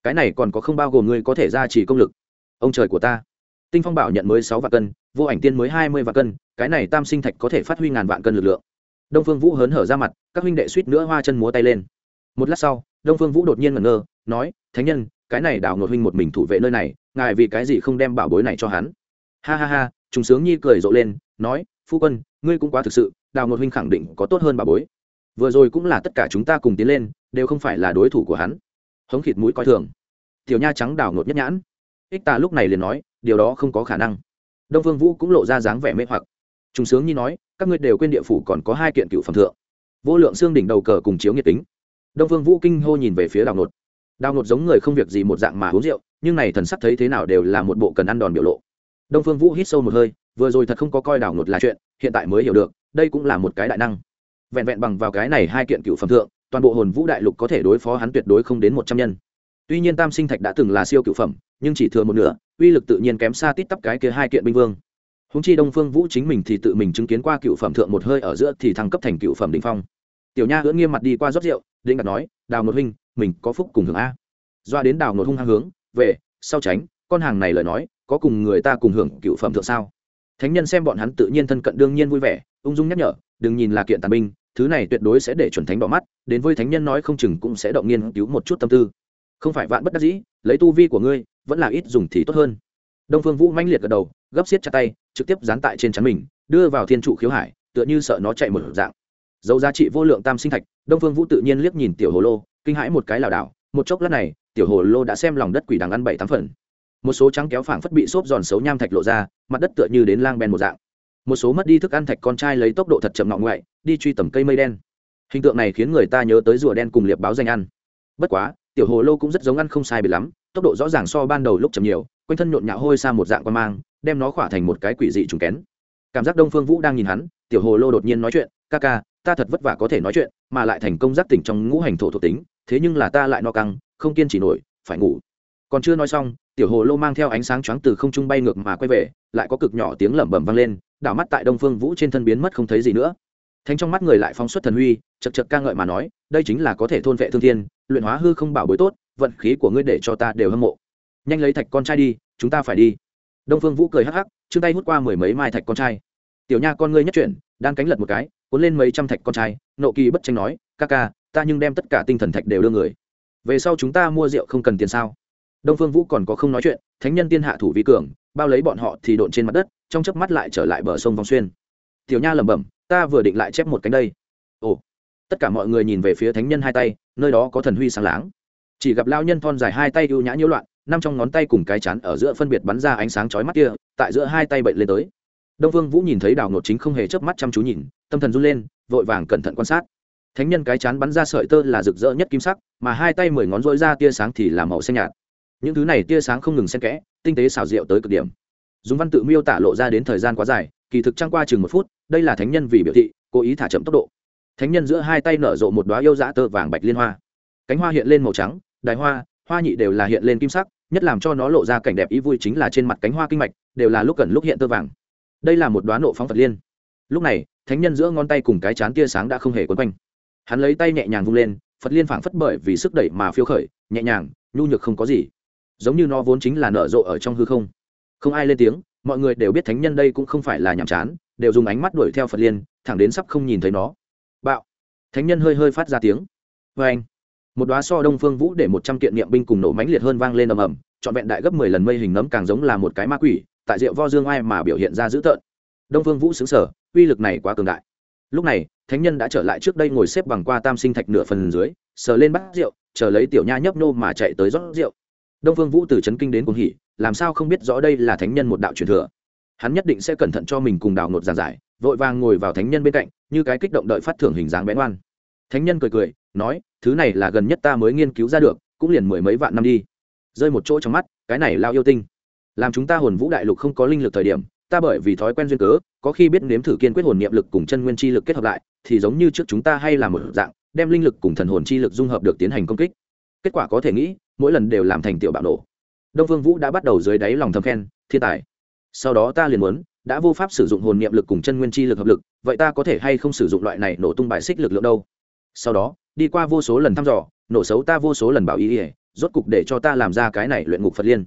Cái này còn có không bao gồm ngươi có thể ra chỉ công lực. Ông trời của ta. Tinh phong bảo nhận mới sáu vạn cân, vô ảnh tiên mới hai mươi vạn cân, cái này tam sinh thạch có thể phát huy ngàn vạn cân lực lượng đông phương vũ hớn hở ra mặt, các huynh đệ suýt nữa hoa chân múa tay lên. Một lát sau, đông phương vũ đột nhiên ngẩn ngơ, nói, thánh nhân, cái này đào ngột huynh một mình thủ vệ nơi này, ngài vì cái gì không đem bảo bối này cho hắn? Ha ha ha, trùng sướng nhi cười rộ lên, nói, phu quân, ngươi cũng quá thực sự đào ngột huynh khẳng định có tốt hơn bảo bối. Vừa rồi cũng là tất cả chúng ta cùng tiến lên, đều không phải là đối thủ của hắn. Hống khịt mũi coi thường. Tiểu nha trắng đào ngột nhất nhãn. Ích ta lúc này liền nói, điều đó không có khả năng. Đông phương vũ cũng lộ ra dáng vẻ mê hoặc trùng sướng nhi nói, các ngươi đều quên địa phủ còn có hai kiện cựu phẩm thượng. Vô lượng xương đỉnh đầu cờ cùng chiếu nghiệt tính đông phương vũ kinh hô nhìn về phía đào nột. Đào nột giống người không việc gì một dạng mà uống rượu, nhưng này thần sắc thấy thế nào đều là một bộ cần ăn đòn biểu lộ. Đông phương vũ hít sâu một hơi, vừa rồi thật không có coi đào nột là chuyện, hiện tại mới hiểu được, đây cũng là một cái đại năng. Vẹn vẹn bằng vào cái này hai kiện cựu phẩm thượng, toàn bộ hồn vũ đại lục có thể đối phó hắn tuyệt đối không đến một trăm nhân. Tuy nhiên tam sinh thạch đã từng là siêu cựu phẩm, nhưng chỉ thừa một nửa, uy lực tự nhiên kém xa tít tắp cái kia hai kiện binh vương húng chi đông phương vũ chính mình thì tự mình chứng kiến qua cựu phẩm thượng một hơi ở giữa thì thăng cấp thành cựu phẩm đ ỉ n h phong. Tiểu nha hưỡng nghiêm mặt đi qua rót rượu định ngặt nói, đào một huynh, mình có phúc cùng hưởng a. Doa đến đào một hung hăng hướng, về, sau tránh, con hàng này lời nói, có cùng người ta cùng hưởng cựu phẩm thượng sao? Thánh nhân xem bọn hắn tự nhiên thân cận đương nhiên vui vẻ, ung dung nhắc nhở, đừng nhìn là kiện tàn binh, thứ này tuyệt đối sẽ để chuẩn thánh bỏ mắt, đến với thánh nhân nói không chừng cũng sẽ động nghiên cứu một chút tâm tư. Không phải vạn bất đắc dĩ, lấy tu vi của ngươi, vẫn là ít dùng thì tốt hơn. Đông phương vũ manh liệt gật đầu gấp xiết chặt tay, trực tiếp dán tại trên chắn mình, đưa vào thiên trụ khiếu hải, tựa như sợ nó chạy một dạng. Dấu giá trị vô lượng tam sinh thạch, đông phương vũ tự nhiên liếc nhìn tiểu hồ lô, kinh hãi một cái lảo đảo, một chốc lát này, tiểu hồ lô đã xem lòng đất quỷ đằng ăn bảy tám phần. Một số trắng kéo phảng phất bị xốp giòn xấu nham thạch lộ ra, mặt đất tựa như đến lang ben một dạng. Một số mất đi thức ăn thạch con trai lấy tốc độ thật chậm ngọng ngoại, đi truy tầm cây mây đen. Hình tượng này khiến người ta nhớ tới rùa đen cùng liệp báo danh ăn. Bất quá, tiểu hồ lô cũng rất giống ăn không sai biệt lắm, tốc độ rõ ràng so ban đầu lúc chậm nhiều quanh thân nhộn nhạo hôi xa một dạng quan mang, đem nó khỏa thành một cái quỷ dị trùng kén. Cảm giác đông phương vũ đang nhìn hắn, tiểu hồ lô đột nhiên nói chuyện, ca ca, ta thật vất vả có thể nói chuyện, mà lại thành công giác tỉnh trong ngũ hành thổ thuộc tính, thế nhưng là ta lại no căng, không kiên trì nổi, phải ngủ. Còn chưa nói xong, tiểu hồ lô mang theo ánh sáng choáng từ không trung bay ngược mà quay về, lại có cực nhỏ tiếng lẩm bẩm vang lên, đảo mắt tại đông phương vũ trên thân biến mất không thấy gì nữa. Thánh trong mắt người lại phóng xuất thần huy chật chật ca ngợi mà nói, đây chính là có thể thôn vệ thương thiên, luyện hóa hư không bảo bối tốt, vận khí của ngươi để cho ta đều hâm mộ nhanh lấy thạch con trai đi, chúng ta phải đi. Đông phương vũ cười hắc hắc chương tay hút qua mười mấy mai thạch con trai. Tiểu nha con ngươi nhất chuyển, đan cánh lật một cái, cuốn lên mấy trăm thạch con trai, nộ kỳ bất tranh nói, ca ca, ta nhưng đem tất cả tinh thần thạch đều đưa người. Về sau chúng ta mua rượu không cần tiền sao? Đông phương vũ còn có không nói chuyện, thánh nhân tiên hạ thủ vi cường, bao lấy bọn họ thì độn trên mặt đất, trong chớp mắt lại trở lại bờ sông vòng xuyên. Tiểu nha lẩm bẩm, ta vừa định lại chép một cánh đây. Ồ. Tất cả mọi người nhìn về phía thánh nhân hai tay, nơi đó có thần huy sáng láng. Chỉ gặp lao nhân thon dài hai tay ưu nhã nhiễu loạn năm trong ngón tay cùng cái chán ở giữa phân biệt bắn ra ánh sáng chói mắt kia, tại giữa hai tay bệnh lên tới. Đông vương vũ nhìn thấy đào nột chính không hề chớp mắt chăm chú nhìn, tâm thần run lên, vội vàng cẩn thận quan sát. Thánh nhân cái chán bắn ra sợi tơ là rực rỡ nhất kim sắc, mà hai tay mười ngón rỗi ra tia sáng thì là màu xanh nhạt. Những thứ này tia sáng không ngừng xen kẽ, tinh tế xảo diệu tới cực điểm. Dùng văn tự miêu tả lộ ra đến thời gian quá dài, kỳ thực trăng qua chừng một phút, đây là thánh nhân vì biểu thị, cố ý thả chậm tốc độ. Thánh nhân giữa hai tay nở rộ một đoá yêu dã tơ vàng bạch liên hoa. Cánh hoa hiện lên màu trắng, đài hoa hoa nhị đều là hiện lên kim sắc nhất làm cho nó lộ ra cảnh đẹp ý vui chính là trên mặt cánh hoa kinh mạch, đều là lúc gần lúc hiện tơ vàng. Đây là một đoán nộ phóng phật liên. Lúc này, thánh nhân giữa ngón tay cùng cái chán tia sáng đã không hề quấn quanh. Hắn lấy tay nhẹ nhàng vung lên, phật liên phảng phất bởi vì sức đẩy mà phiêu khởi, nhẹ nhàng, nhu nhược không có gì. Giống như nó vốn chính là nở rộ ở trong hư không. Không ai lên tiếng, mọi người đều biết thánh nhân đây cũng không phải là nhàm chán, đều dùng ánh mắt đuổi theo phật liên, thẳng đến sắp không nhìn thấy nó. Bạo. Thánh nhân hơi hơi phát ra tiếng. Vê anh một đoá so đông phương vũ để một trăm kiện niệm binh cùng nổ mãnh liệt hơn vang lên ầm ầm, trọn vẹn đại gấp mười lần mây hình nấm càng giống là một cái ma quỷ, tại rượu vo dương ai mà biểu hiện ra dữ tợn. Đông phương vũ xứng sở uy lực này quá cường đại. Lúc này, thánh nhân đã trở lại trước đây ngồi xếp bằng qua tam sinh thạch nửa phần dưới, sờ lên bát rượu, chờ lấy tiểu nha nhấp nô mà chạy tới rót rượu. Đông phương vũ từ trấn kinh đến cuồng hỉ, làm sao không biết rõ đây là thánh nhân một đạo truyền thừa. Hắn nhất định sẽ cẩn thận cho mình cùng đào nột giàn giải, vội vàng ngồi vào thánh nhân bên cạnh, như cái kích động đợi phát thưởng hình dáng bén oan. Thánh nhân cười cười nói, thứ này là gần nhất ta mới nghiên cứu ra được, cũng liền mười mấy vạn năm đi. Rơi một chỗ trong mắt, cái này lao yêu tinh, làm chúng ta hồn vũ đại lục không có linh lực thời điểm, ta bởi vì thói quen duyên cớ, có khi biết nếm thử kiên quyết hồn niệm lực cùng chân nguyên chi lực kết hợp lại, thì giống như trước chúng ta hay là một dạng, đem linh lực cùng thần hồn chi lực dung hợp được tiến hành công kích. Kết quả có thể nghĩ, mỗi lần đều làm thành tiểu bạo nổ. Đông vương vũ đã bắt đầu dưới đáy lòng thầm khen, thiên tài, sau đó ta liền muốn, đã vô pháp sử dụng hồn niệm lực cùng chân nguyên chi lực hợp lực, vậy ta có thể hay không sử dụng loại này nổ tung bài xích lực lượng đâu? Sau đó đi qua vô số lần thăm dò, nổ xấu ta vô số lần bảo ý ỉa rốt cục để cho ta làm ra cái này luyện ngục phật liên.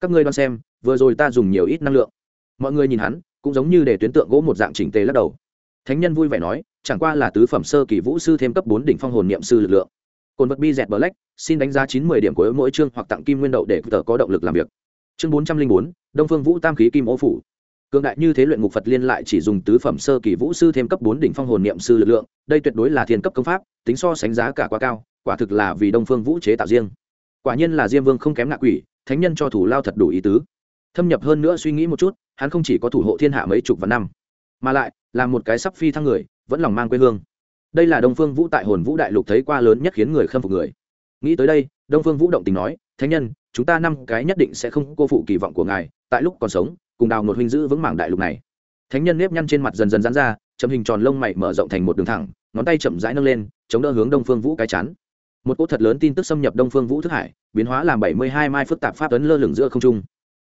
Các ngươi đoán xem, vừa rồi ta dùng nhiều ít năng lượng. Mọi người nhìn hắn, cũng giống như để tuyến tượng gỗ một dạng chỉnh tề lắc đầu. Thánh nhân vui vẻ nói, chẳng qua là tứ phẩm sơ kỳ vũ sư thêm cấp bốn đỉnh phong hồn niệm sư lực lượng. Cồn vật bi dẹt black, xin đánh giá chín mươi điểm của mỗi chương hoặc tặng kim nguyên đậu để tờ có động lực làm việc. Chương bốn trăm linh bốn, đông phương vũ tam khí kim ô phủ cường đại như thế luyện ngục phật liên lại chỉ dùng tứ phẩm sơ kỳ vũ sư thêm cấp bốn đỉnh phong hồn niệm sư lực lượng, đây tuyệt đối là thiên cấp công pháp, tính so sánh giá cả quá cao, quả thực là vì đông phương vũ chế tạo riêng. Quả nhiên là diêm vương không kém ngạ quỷ, thánh nhân cho thủ lao thật đủ ý tứ. Thâm nhập hơn nữa suy nghĩ một chút, hắn không chỉ có thủ hộ thiên hạ mấy chục vạn năm, mà lại là một cái sắp phi thăng người, vẫn lòng mang quê hương. Đây là đông phương vũ tại hồn vũ đại lục thấy qua lớn nhất khiến người khâm phục người. Nghĩ tới đây, đông phương vũ động tình nói, thánh nhân, chúng ta năm cái nhất định sẽ không cô phụ kỳ vọng của ngài, tại lúc còn sống cùng đào một huynh giữ vững mảng đại lục này. Thánh nhân nếp nhăn trên mặt dần dần dán ra, chấm hình tròn lông mày mở rộng thành một đường thẳng, ngón tay chậm rãi nâng lên, chống đỡ hướng đông phương vũ cái chắn một cỗ thật lớn tin tức xâm nhập đông phương vũ thức hải, biến hóa làm bảy mươi hai mai phức tạp pháp tuấn lơ lửng giữa không trung.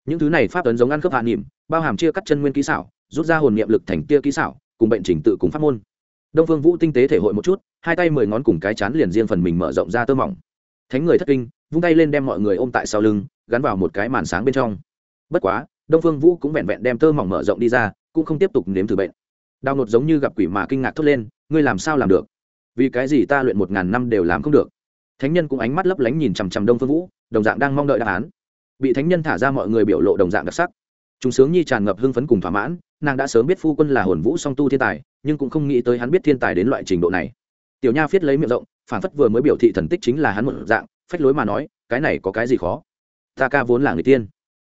Những thứ này pháp tuấn giống ăn khớp hạ niệm, bao hàm chia cắt chân nguyên kỹ xảo, rút ra hồn niệm lực thành tia kỹ xảo, cùng bệnh trình tự cùng pháp môn. Đông phương vũ tinh tế thể hội một chút, hai tay mười ngón cùng cái chán liền riêng phần mình mở rộng ra tơ mỏng. Thánh người thất kinh, vung tay lên đem mọi người ôm tại sau lưng, gắn vào một cái màn sáng bên trong. Bất quá đông phương vũ cũng vẹn vẹn đem tơ mỏng mở rộng đi ra, cũng không tiếp tục nếm thử bệnh. Đào nột giống như gặp quỷ mà kinh ngạc thốt lên, ngươi làm sao làm được? Vì cái gì ta luyện một ngàn năm đều làm không được? Thánh nhân cũng ánh mắt lấp lánh nhìn chằm chằm đông phương vũ, đồng dạng đang mong đợi đáp án. Bị thánh nhân thả ra mọi người biểu lộ đồng dạng đặc sắc. Chúng sướng nhi tràn ngập hưng phấn cùng thỏa mãn, nàng đã sớm biết phu quân là hồn vũ song tu thiên tài, nhưng cũng không nghĩ tới hắn biết thiên tài đến loại trình độ này. Tiểu nha viết lấy miệng rộng, phản phất vừa mới biểu thị thần tích chính là hắn một dạng, phách lối mà nói, cái này có cái gì khó? Ta ca vốn là người tiên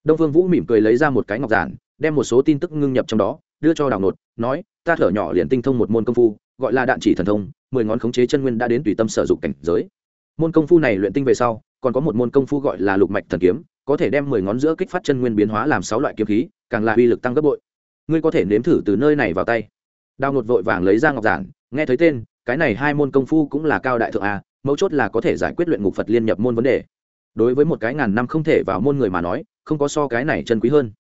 đông phương vũ mỉm cười lấy ra một cái ngọc giản, đem một số tin tức ngưng nhập trong đó, đưa cho đào nột, nói, ta thở nhỏ liền tinh thông một môn công phu, gọi là đạn chỉ thần thông, mười ngón khống chế chân nguyên đã đến tùy tâm sở dụng cảnh giới. Môn công phu này luyện tinh về sau, còn có một môn công phu gọi là lục mạch thần kiếm, có thể đem mười ngón giữa kích phát chân nguyên biến hóa làm sáu loại kiếm khí, càng là uy lực tăng gấp bội. Ngươi có thể nếm thử từ nơi này vào tay. Đào nột vội vàng lấy ra ngọc giản, nghe thấy tên, cái này hai môn công phu cũng là cao đại thượng a, mấu chốt là có thể giải quyết luyện ngục phật liên nhập môn vấn đề. Đối với một cái ngàn năm không thể vào môn người mà nói không có so cái này chân quý hơn.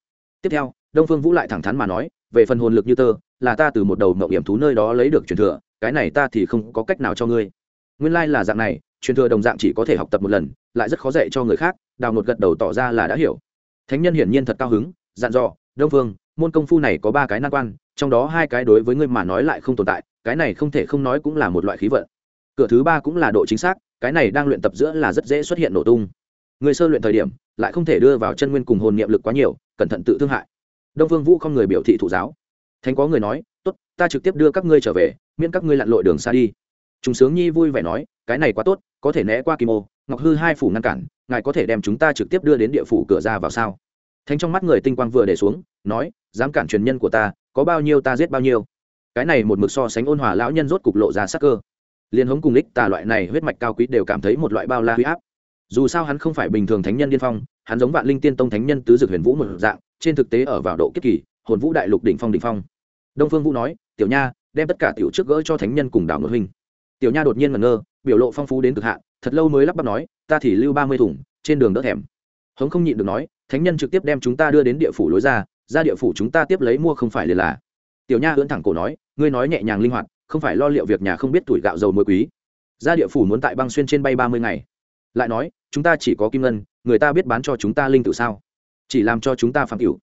Tiếp theo, đông phương vũ lại thẳng thắn mà nói, về phần hồn lực như tơ, là ta từ một đầu mậu hiểm thú nơi đó lấy được truyền thừa, cái này ta thì không có cách nào cho ngươi. Nguyên lai là dạng này, truyền thừa đồng dạng chỉ có thể học tập một lần, lại rất khó dạy cho người khác, đào ngột gật đầu tỏ ra là đã hiểu. Thánh nhân hiển nhiên thật cao hứng, dặn dò, đông phương, môn công phu này có ba cái nan quan, trong đó hai cái đối với ngươi mà nói lại không tồn tại, cái này không thể không nói cũng là một loại khí vận. Cửa thứ ba cũng là độ chính xác, cái này đang luyện tập giữa là rất dễ xuất hiện nổ tung người sơ luyện thời điểm, lại không thể đưa vào chân nguyên cùng hồn niệm lực quá nhiều, cẩn thận tự thương hại. Đông phương vũ không người biểu thị thụ giáo. Thánh có người nói, tốt, ta trực tiếp đưa các ngươi trở về, miễn các ngươi lặn lội đường xa đi. Chúng sướng nhi vui vẻ nói, cái này quá tốt, có thể né qua kim ô, ngọc hư hai phủ ngăn cản, ngài có thể đem chúng ta trực tiếp đưa đến địa phủ cửa ra vào sao? Thánh trong mắt người tinh quang vừa để xuống, nói, dám cản truyền nhân của ta, có bao nhiêu ta giết bao nhiêu. Cái này một mực so sánh ôn hòa lão nhân rốt cục lộ ra sắc cơ. Liên hống cùng lích tà loại này huyết mạch cao quý đều cảm thấy một loại bao la huy áp dù sao hắn không phải bình thường thánh nhân điên phong, hắn giống vạn linh tiên tông thánh nhân tứ dược huyền vũ một dạng, trên thực tế ở vào độ kiếp kỳ, hồn vũ đại lục đỉnh phong đỉnh phong. Đông phương vũ nói, tiểu nha, đem tất cả tiểu trước gỡ cho thánh nhân cùng đảo nội huynh. Tiểu nha đột nhiên ngẩn ngơ, biểu lộ phong phú đến cực hạn, thật lâu mới lắp bắp nói, ta thì lưu ba mươi thùng trên đường đỡ thèm. Hống không nhịn được nói, thánh nhân trực tiếp đem chúng ta đưa đến địa phủ lối ra ra địa phủ chúng ta tiếp lấy mua không phải liền là. Tiểu nha ưỡn thẳng cổ nói, ngươi nói nhẹ nhàng linh hoạt, không phải lo liệu việc nhà không biết tuổi gạo dầu muối quý. Ra địa phủ muốn tại băng xuyên trên bay ba mươi ngày lại nói, chúng ta chỉ có kim ngân, người ta biết bán cho chúng ta linh tự sao? Chỉ làm cho chúng ta phạm cửu.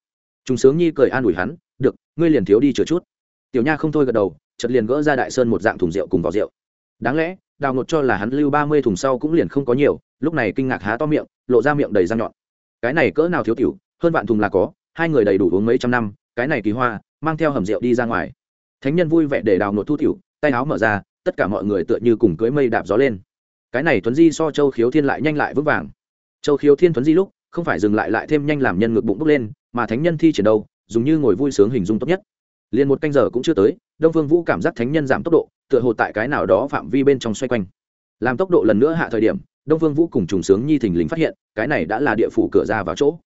Chúng sướng nhi cười an ủi hắn, được, ngươi liền thiếu đi chừa chút. Tiểu nha không thôi gật đầu chật liền gỡ ra đại sơn một dạng thùng rượu cùng vào rượu. Đáng lẽ, đào ngột cho là hắn lưu ba mươi thùng sau cũng liền không có nhiều, lúc này kinh ngạc há to miệng, lộ ra miệng đầy răng nhọn. Cái này cỡ nào thiếu tiểu, hơn vạn thùng là có, hai người đầy đủ uống mấy trăm năm, cái này kỳ hoa, mang theo hầm rượu đi ra ngoài. Thánh nhân vui vẻ để đào ngột thu tiểu, tay áo mở ra, tất cả mọi người tựa như cùng cưới mây đạp gió lên cái này tuấn di so châu khiếu thiên lại nhanh lại vững vàng. Châu khiếu thiên tuấn di lúc, không phải dừng lại lại thêm nhanh làm nhân ngực bụng bốc lên, mà thánh nhân thi triển đâu, dùng như ngồi vui sướng hình dung tốt nhất. Liền một canh giờ cũng chưa tới, đông phương vũ cảm giác thánh nhân giảm tốc độ, tựa hồ tại cái nào đó phạm vi bên trong xoay quanh. Làm tốc độ lần nữa hạ thời điểm, đông phương vũ cùng trùng sướng nhi thình lình phát hiện, cái này đã là địa phủ cửa ra vào chỗ.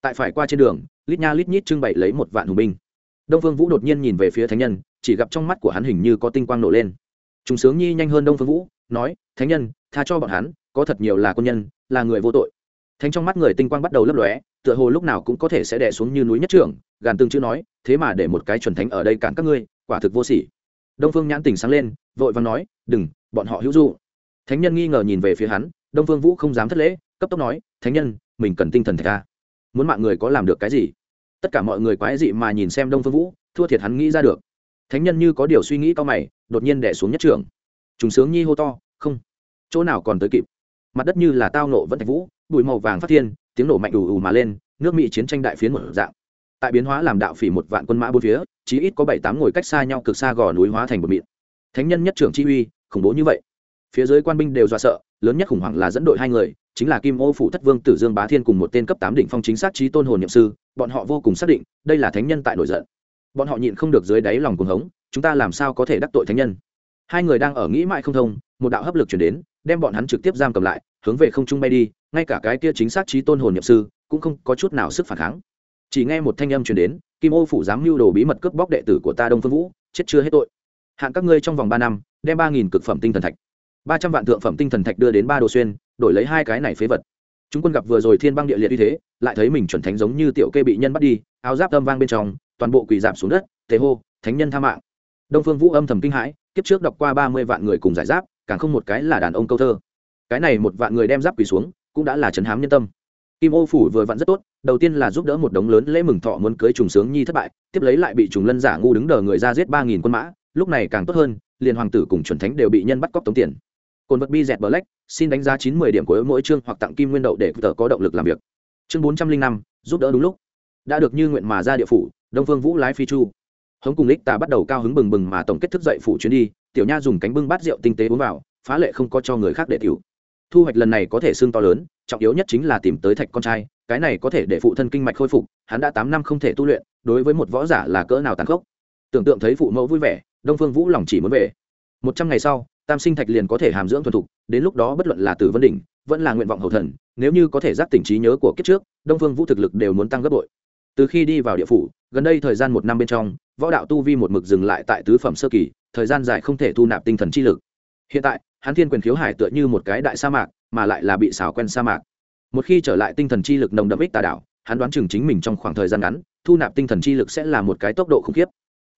Tại phải qua trên đường, lít nha lít nhít trưng bày lấy một vạn hùng binh. Đông phương vũ đột nhiên nhìn về phía thánh nhân, chỉ gặp trong mắt của hắn hình như có tinh quang nổ lên. Trùng sướng nhi nhanh hơn đông phương vũ, nói, thánh nhân tha cho bọn hắn, có thật nhiều là quân nhân, là người vô tội. Thánh trong mắt người tinh quang bắt đầu lấp lóe, tựa hồ lúc nào cũng có thể sẽ đè xuống như núi nhất trưởng, gàn từng chữ nói, thế mà để một cái chuẩn thánh ở đây cản các ngươi, quả thực vô sỉ. Đông phương nhãn tỉnh sáng lên, vội vàng nói, đừng, bọn họ hữu du thánh nhân nghi ngờ nhìn về phía hắn, đông phương vũ không dám thất lễ, cấp tốc nói, thánh nhân, mình cần tinh thần thạch ca muốn mạng người có làm được cái gì? Tất cả mọi người quái dị mà nhìn xem đông phương vũ, thua thiệt hắn nghĩ ra được. Thánh nhân như có điều suy nghĩ cao mày, đột nhiên đẻ xuống nhất trường chúng sướng nhi hô to, không chỗ nào còn tới kịp. Mặt đất như là tao nộ vẫn thạch vũ, bụi màu vàng phát thiên, tiếng nổ mạnh ù ù mà lên, nước mỹ chiến tranh đại phiến một dạng. Tại biến hóa làm đạo phỉ một vạn quân mã bốn phía, chí ít có bảy tám ngồi cách xa nhau cực xa gò núi hóa thành một mịn. Thánh nhân nhất trưởng chi uy, khủng bố như vậy. Phía dưới quan binh đều do sợ, lớn nhất khủng hoảng là dẫn đội hai người, chính là kim ô phủ thất vương tử dương bá thiên cùng một tên cấp tám đỉnh phong chính xác trí tôn hồn nhậm sư, bọn họ vô cùng xác định, đây là thánh nhân tại nổi giận. Bọn họ nhịn không được dưới đáy lòng cuồng hống, chúng ta làm sao có thể đắc tội thánh nhân? Hai người đang ở nghĩ mãi không thông, một đạo hấp lực chuyển đến đem bọn hắn trực tiếp giam cầm lại, hướng về không trung bay đi, ngay cả cái kia chính xác trí tôn hồn nhập sư cũng không có chút nào sức phản kháng. Chỉ nghe một thanh âm truyền đến, kim ô phủ dám mưu đồ bí mật cướp bóc đệ tử của ta đông phương vũ, chết chưa hết tội. Hạn các ngươi trong vòng ba năm, đem ba nghìn cực phẩm tinh thần thạch, ba trăm vạn thượng phẩm tinh thần thạch đưa đến ba đồ xuyên, đổi lấy hai cái này phế vật. Chúng quân gặp vừa rồi thiên băng địa liệt như thế, lại thấy mình chuẩn thánh giống như tiểu kê bị nhân bắt đi, áo giáp âm vang bên trong, toàn bộ quỳ giảm xuống đất thế hô, thánh nhân tha mạng. Đông phương vũ âm thầm kinh hãi, kiếp trước đọc qua ba mươi vạn người cùng giải giáp càng không một cái là đàn ông câu thơ. Cái này một vạn người đem giáp quỳ xuống cũng đã là chấn hám nhân tâm. Kim ô phủ vừa vặn rất tốt đầu tiên là giúp đỡ một đống lớn lễ mừng thọ muốn cưới trùng sướng nhi thất bại tiếp lấy lại bị trùng lân giả ngu đứng đờ người ra giết ba nghìn quân mã lúc này càng tốt hơn liền hoàng tử cùng chuẩn thánh đều bị nhân bắt cóc tống tiền. Cồn vật bi dẹt bờ lách, xin đánh giá chín mươi điểm của mỗi chương hoặc tặng kim nguyên đậu để tờ có động lực làm việc. Chương bốn trăm linh năm giúp đỡ đúng lúc. Đã được như nguyện mà ra địa phủ đông phương vũ lái phi chu. Hống cùng lích ta bắt đầu cao hứng bừng bừng mà tổng kết thức dậy phủ chuyến đi tiểu nha dùng cánh bưng bát rượu tinh tế uống vào, phá lệ không có cho người khác để tiểu. Thu hoạch lần này có thể xương to lớn, trọng yếu nhất chính là tìm tới thạch con trai, cái này có thể để phụ thân kinh mạch khôi phục, hắn đã tám năm không thể tu luyện, đối với một võ giả là cỡ nào tàn khốc. Tưởng tượng thấy phụ mẫu vui vẻ, đông phương vũ lòng chỉ muốn về. Một trăm ngày sau, tam sinh thạch liền có thể hàm dưỡng thuần thục, đến lúc đó bất luận là Từ vân đỉnh, vẫn là nguyện vọng hậu thần, nếu như có thể giác tỉnh trí nhớ của kiếp trước, đông phương vũ thực lực đều muốn tăng gấp bội. Từ khi đi vào địa phủ, gần đây thời gian một năm bên trong võ đạo tu vi một mực dừng lại tại tứ phẩm sơ kỳ, thời gian dài không thể thu nạp tinh thần chi lực. Hiện tại, hắn thiên quyền khiếu hải tựa như một cái đại sa mạc, mà lại là bị xào quen sa mạc. Một khi trở lại tinh thần chi lực nồng đậm ích tà đảo hắn đoán chừng chính mình trong khoảng thời gian ngắn, thu nạp tinh thần chi lực sẽ là một cái tốc độ khủng khiếp.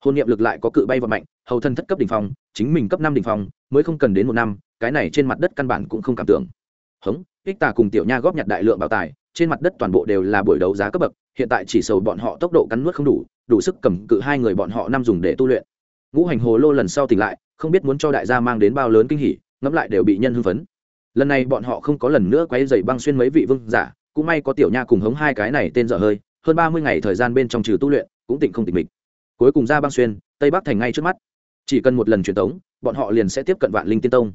Hôn niệm lực lại có cự bay và mạnh hầu thân thất cấp đ ỉ n h phong, chính mình cấp năm đ ỉ n h phong, mới không cần đến một năm, cái này trên mặt đất căn bản cũng không cảm tưởng. Hống, ích tà cùng tiểu nha góp nhặt đại lượng bảo tài trên mặt đất toàn bộ đều là buổi đấu giá cấp bậc, hiện tại chỉ sầu bọn họ tốc độ cắn nuốt không đủ đủ sức cầm cự hai người bọn họ năm dùng để tu luyện. Ngũ hành hồ lô lần sau tỉnh lại, không biết muốn cho đại gia mang đến bao lớn kinh hỉ, ngẫm lại đều bị nhân hưng phấn. Lần này bọn họ không có lần nữa quay dày băng xuyên mấy vị vương giả, cũng may có tiểu nha cùng hống hai cái này tên dở hơi, hơn ba mươi ngày thời gian bên trong trừ tu luyện, cũng tịnh không tịnh mịch. Cuối cùng ra băng xuyên, tây bắc thành ngay trước mắt. Chỉ cần một lần truyền tống, bọn họ liền sẽ tiếp cận vạn linh tiên tông.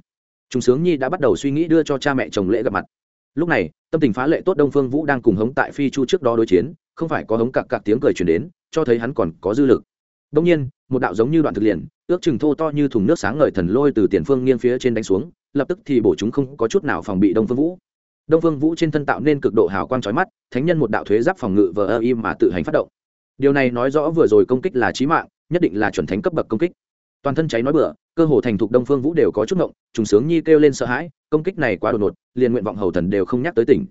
Chúng sướng nhi đã bắt đầu suy nghĩ đưa cho cha mẹ chồng lễ gặp mặt lúc này, tâm tình phá lệ tốt đông phương vũ đang cùng hống tại phi chu trước đó đối chiến, không phải có hống cặc cặc tiếng cười chuyển đến, cho thấy hắn còn có dư lực. Đông nhiên, một đạo giống như đoạn thực liền, ước chừng thô to như thùng nước sáng ngời thần lôi từ tiền phương nghiêng phía trên đánh xuống, lập tức thì bổ chúng không có chút nào phòng bị đông phương vũ. Đông phương vũ trên thân tạo nên cực độ hào quang trói mắt, thánh nhân một đạo thuế giáp phòng ngự vờ ơ im mà tự hành phát động. Điều này nói rõ vừa rồi công kích là trí mạng, nhất định là chuẩn thánh cấp bậc công kích toàn thân cháy nói bựa cơ hồ thành thục đông phương vũ đều có chút ngộng, trùng sướng nhi kêu lên sợ hãi, công kích này quá đột ngột, liền nguyện vọng hầu thần đều không nhắc tới tỉnh.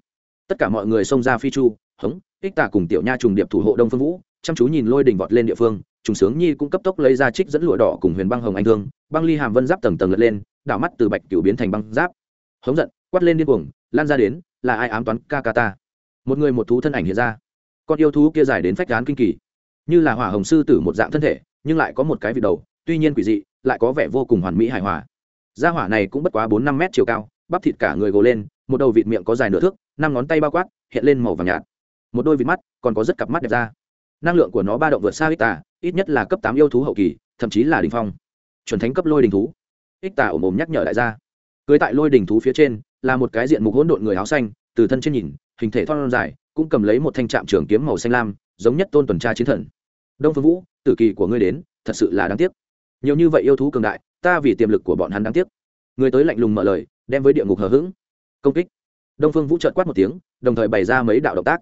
Tất cả mọi người xông ra phi chu, hống, ích tạ cùng tiểu nha trùng điệp thủ hộ đông phương vũ, chăm chú nhìn lôi đình vọt lên địa phương, trùng sướng nhi cũng cấp tốc lấy ra trích dẫn lụa đỏ cùng huyền băng hồng anh thương, băng ly hàm vân giáp tầng tầng lật lên, đảo mắt từ bạch cửu biến thành băng giáp. Hống giận, quát lên điên cuồng, lan ra đến, là ai ám toán ca ca ta? Một người một thú thân ảnh hiện ra. Con yêu thú kia dài đến phách gán kinh kỳ. Như là hỏa hồng sư tử một dạng thân thể, nhưng lại có một cái vị đầu tuy nhiên quỷ dị, lại có vẻ vô cùng hoàn mỹ hài hòa. Gia hỏa này cũng bất quá bốn năm mét chiều cao, bắp thịt cả người gồ lên, một đầu vịt miệng có dài nửa thước, năm ngón tay bao quát, hiện lên màu vàng nhạt. Một đôi vịt mắt còn có rất cặp mắt đẹp da năng lượng của nó ba động vượt xa ít tà, ít nhất là cấp tám yêu thú hậu kỳ, thậm chí là đình phong. Chuẩn thánh cấp lôi đình thú. Ích tà ồm ồm nhắc nhở đại gia. Cưới tại lôi đình thú phía trên, là một cái diện mục hỗn độn người áo xanh, từ thân trên nhìn, hình thể thon dài, cũng cầm lấy một thanh trạm trường kiếm màu xanh lam, giống nhất tôn tuần tra chiến thần. Đông phương vũ, tử kỳ của ngươi đến, thật sự là đáng tiếc nhiều như vậy yêu thú cường đại, ta vì tiềm lực của bọn hắn đáng tiếc. Người tới lạnh lùng mở lời, đem với địa ngục hờ hững. Công kích. Đông phương vũ trợt quát một tiếng, đồng thời bày ra mấy đạo động tác.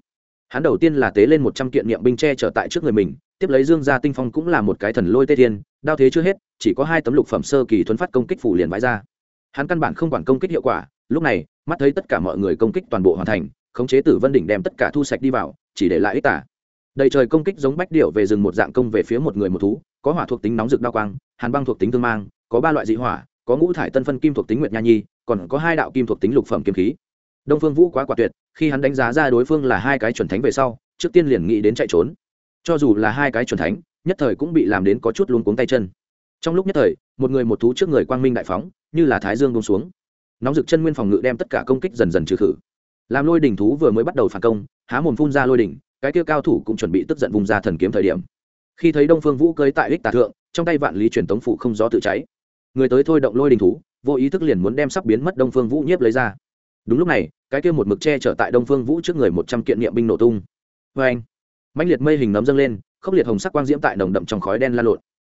Hắn đầu tiên là tế lên một trăm kiện niệm binh tre trở tại trước người mình, tiếp lấy dương gia tinh phong cũng là một cái thần lôi tê thiên, đao thế chưa hết, chỉ có hai tấm lục phẩm sơ kỳ thuấn phát công kích phủ liền bãi ra. Hắn căn bản không quản công kích hiệu quả, lúc này, mắt thấy tất cả mọi người công kích toàn bộ hoàn thành, khống chế tử vân đỉnh đem tất cả thu sạch đi vào, chỉ để lại ích tả. Đầy trời công kích giống bách điệu về rừng một dạng công về phía một người một thú, có hỏa thuộc tính nóng rực đao quang hàn băng thuộc tính thương mang, có ba loại dị hỏa, có ngũ thải tân phân kim thuộc tính nguyệt nha nhi, còn có hai đạo kim thuộc tính lục phẩm kiếm khí. Đông phương vũ quá quả tuyệt, khi hắn đánh giá ra đối phương là hai cái chuẩn thánh về sau, trước tiên liền nghĩ đến chạy trốn. Cho dù là hai cái chuẩn thánh, nhất thời cũng bị làm đến có chút luống cuống tay chân. Trong lúc nhất thời, một người một thú trước người quang minh đại phóng, như là thái dương bông xuống. Nóng rực chân nguyên phòng ngự đem tất cả công kích dần dần trừ khử. Làm lôi đỉnh thú vừa mới bắt đầu phản công, há mồm phun ra lôi đỉnh, cái kia cao thủ cũng chuẩn bị tức giận vùng ra thần kiếm thời điểm khi thấy đông phương vũ cưới tại ích tà thượng, trong tay vạn lý truyền tống phụ không gió tự cháy. Người tới thôi động lôi đình thú, vô ý thức liền muốn đem sắp biến mất đông phương vũ nhiếp lấy ra. Đúng lúc này, cái kia một mực che chở tại đông phương vũ trước người một trăm kiện niệm binh nổ tung. Vê anh, mãnh liệt mây hình nấm dâng lên, khốc liệt hồng sắc quang diễm tại nồng đậm trong khói đen lan lộn.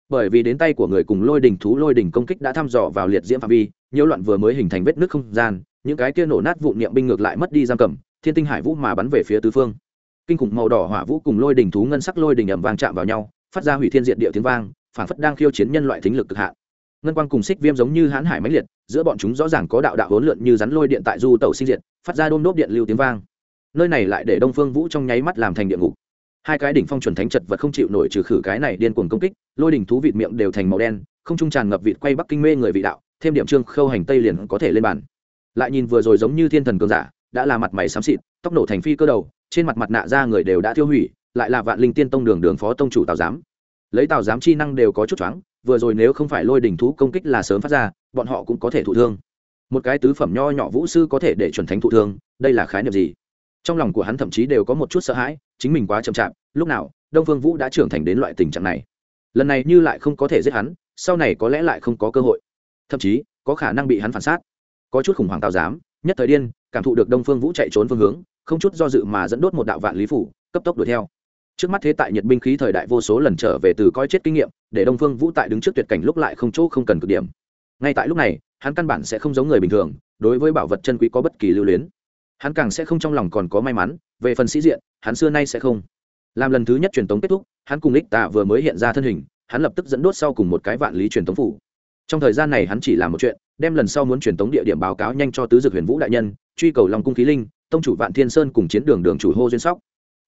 Bởi vì đến tay của người cùng lôi đình thú, lôi đình công kích đã thăm dò vào liệt diễm phạm vi, nhiễu loạn vừa mới hình thành vết nước không gian, những cái kia nổ nát vụ niệm binh ngược lại mất đi giam cầm, thiên tinh hải vũ mà bắn về phía tứ phương kinh khủng màu đỏ hỏa vũ cùng lôi đình thú ngân sắc lôi đình ẩm vang chạm vào nhau, phát ra hủy thiên diệt địa tiếng vang, phản phất đang khiêu chiến nhân loại thính lực cực hạn. Ngân quang cùng xích viêm giống như hãn hải mãnh liệt, giữa bọn chúng rõ ràng có đạo đạo hỗn lượn như rắn lôi điện tại du tàu sinh diệt, phát ra đôm đốp điện lưu tiếng vang. Nơi này lại để đông phương vũ trong nháy mắt làm thành địa ngục. Hai cái đỉnh phong chuẩn thánh chật vật không chịu nổi trừ khử cái này điên cuồng công kích, lôi đỉnh thú vịt miệng đều thành màu đen, không trung tràn ngập vịt quay bắc kinh mê người vị đạo, thêm điểm trương khâu hành tây liền có thể lên bàn. Lại nhìn vừa rồi giống như thiên thần cường giả, đã là mặt mày xám xịt tóc nổ thành phi cơ đầu, trên mặt mặt nạ ra người đều đã tiêu hủy, lại là vạn linh tiên tông đường đường phó tông chủ tào giám. Lấy tào giám chi năng đều có chút choáng, vừa rồi nếu không phải lôi đỉnh thú công kích là sớm phát ra, bọn họ cũng có thể thụ thương. Một cái tứ phẩm nho nhỏ vũ sư có thể để chuẩn thánh thụ thương, đây là khái niệm gì? Trong lòng của hắn thậm chí đều có một chút sợ hãi, chính mình quá chậm chạp, lúc nào, đông phương vũ đã trưởng thành đến loại tình trạng này. Lần này như lại không có thể giết hắn, sau này có lẽ lại không có cơ hội. Thậm chí, có khả năng bị hắn phản sát. Có chút khủng hoảng tào giám, nhất thời điên cảm thụ được đông phương vũ chạy trốn phương hướng, không chút do dự mà dẫn đốt một đạo vạn lý phủ, cấp tốc đuổi theo. Trước mắt thế tại nhiệt binh khí thời đại vô số lần trở về từ coi chết kinh nghiệm, để đông phương vũ tại đứng trước tuyệt cảnh lúc lại không chỗ không cần cực điểm. Ngay tại lúc này, hắn căn bản sẽ không giống người bình thường, đối với bảo vật chân quý có bất kỳ lưu luyến. Hắn càng sẽ không trong lòng còn có may mắn, về phần sĩ diện, hắn xưa nay sẽ không. Làm lần thứ nhất truyền tống kết thúc, hắn cùng lích tạ vừa mới hiện ra thân hình, hắn lập tức dẫn đốt sau cùng một cái vạn lý truyền tống phủ trong thời gian này hắn chỉ làm một chuyện, đem lần sau muốn truyền tống địa điểm báo cáo nhanh cho tứ dược huyền vũ đại nhân, truy cầu lòng cung khí linh, tông chủ vạn thiên sơn cùng chiến đường đường chủ hô duyên sóc.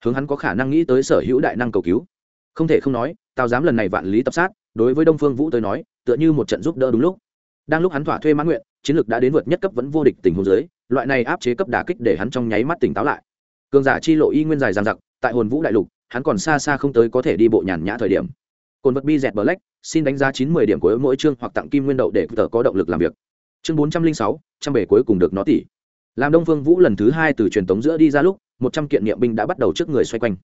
Hướng hắn có khả năng nghĩ tới sở hữu đại năng cầu cứu. Không thể không nói tào giám lần này vạn lý tập sát, đối với đông phương vũ tới nói, tựa như một trận giúp đỡ đúng lúc. Đang lúc hắn thỏa thuê mãn nguyện, chiến lược đã đến vượt nhất cấp vẫn vô địch tình huống giới loại này áp chế cấp đả kích để hắn trong nháy mắt tỉnh táo lại. Cường giả chi lộ y nguyên dài giang dặc, tại hồn vũ đại lục, hắn còn xa xa không tới có thể đi bộ nhàn nhã thời điểm cồn vật bi dẹt black, xin đánh giá chín mươi điểm của mỗi chương hoặc tặng kim nguyên đậu để tờ có động lực làm việc. Chương bốn trăm linh sáu, trăm bể cuối cùng được nó tỉ. làm đông phương vũ lần thứ hai từ truyền tống giữa đi ra lúc, một trăm kiện niệm binh đã bắt đầu trước người xoay quanh.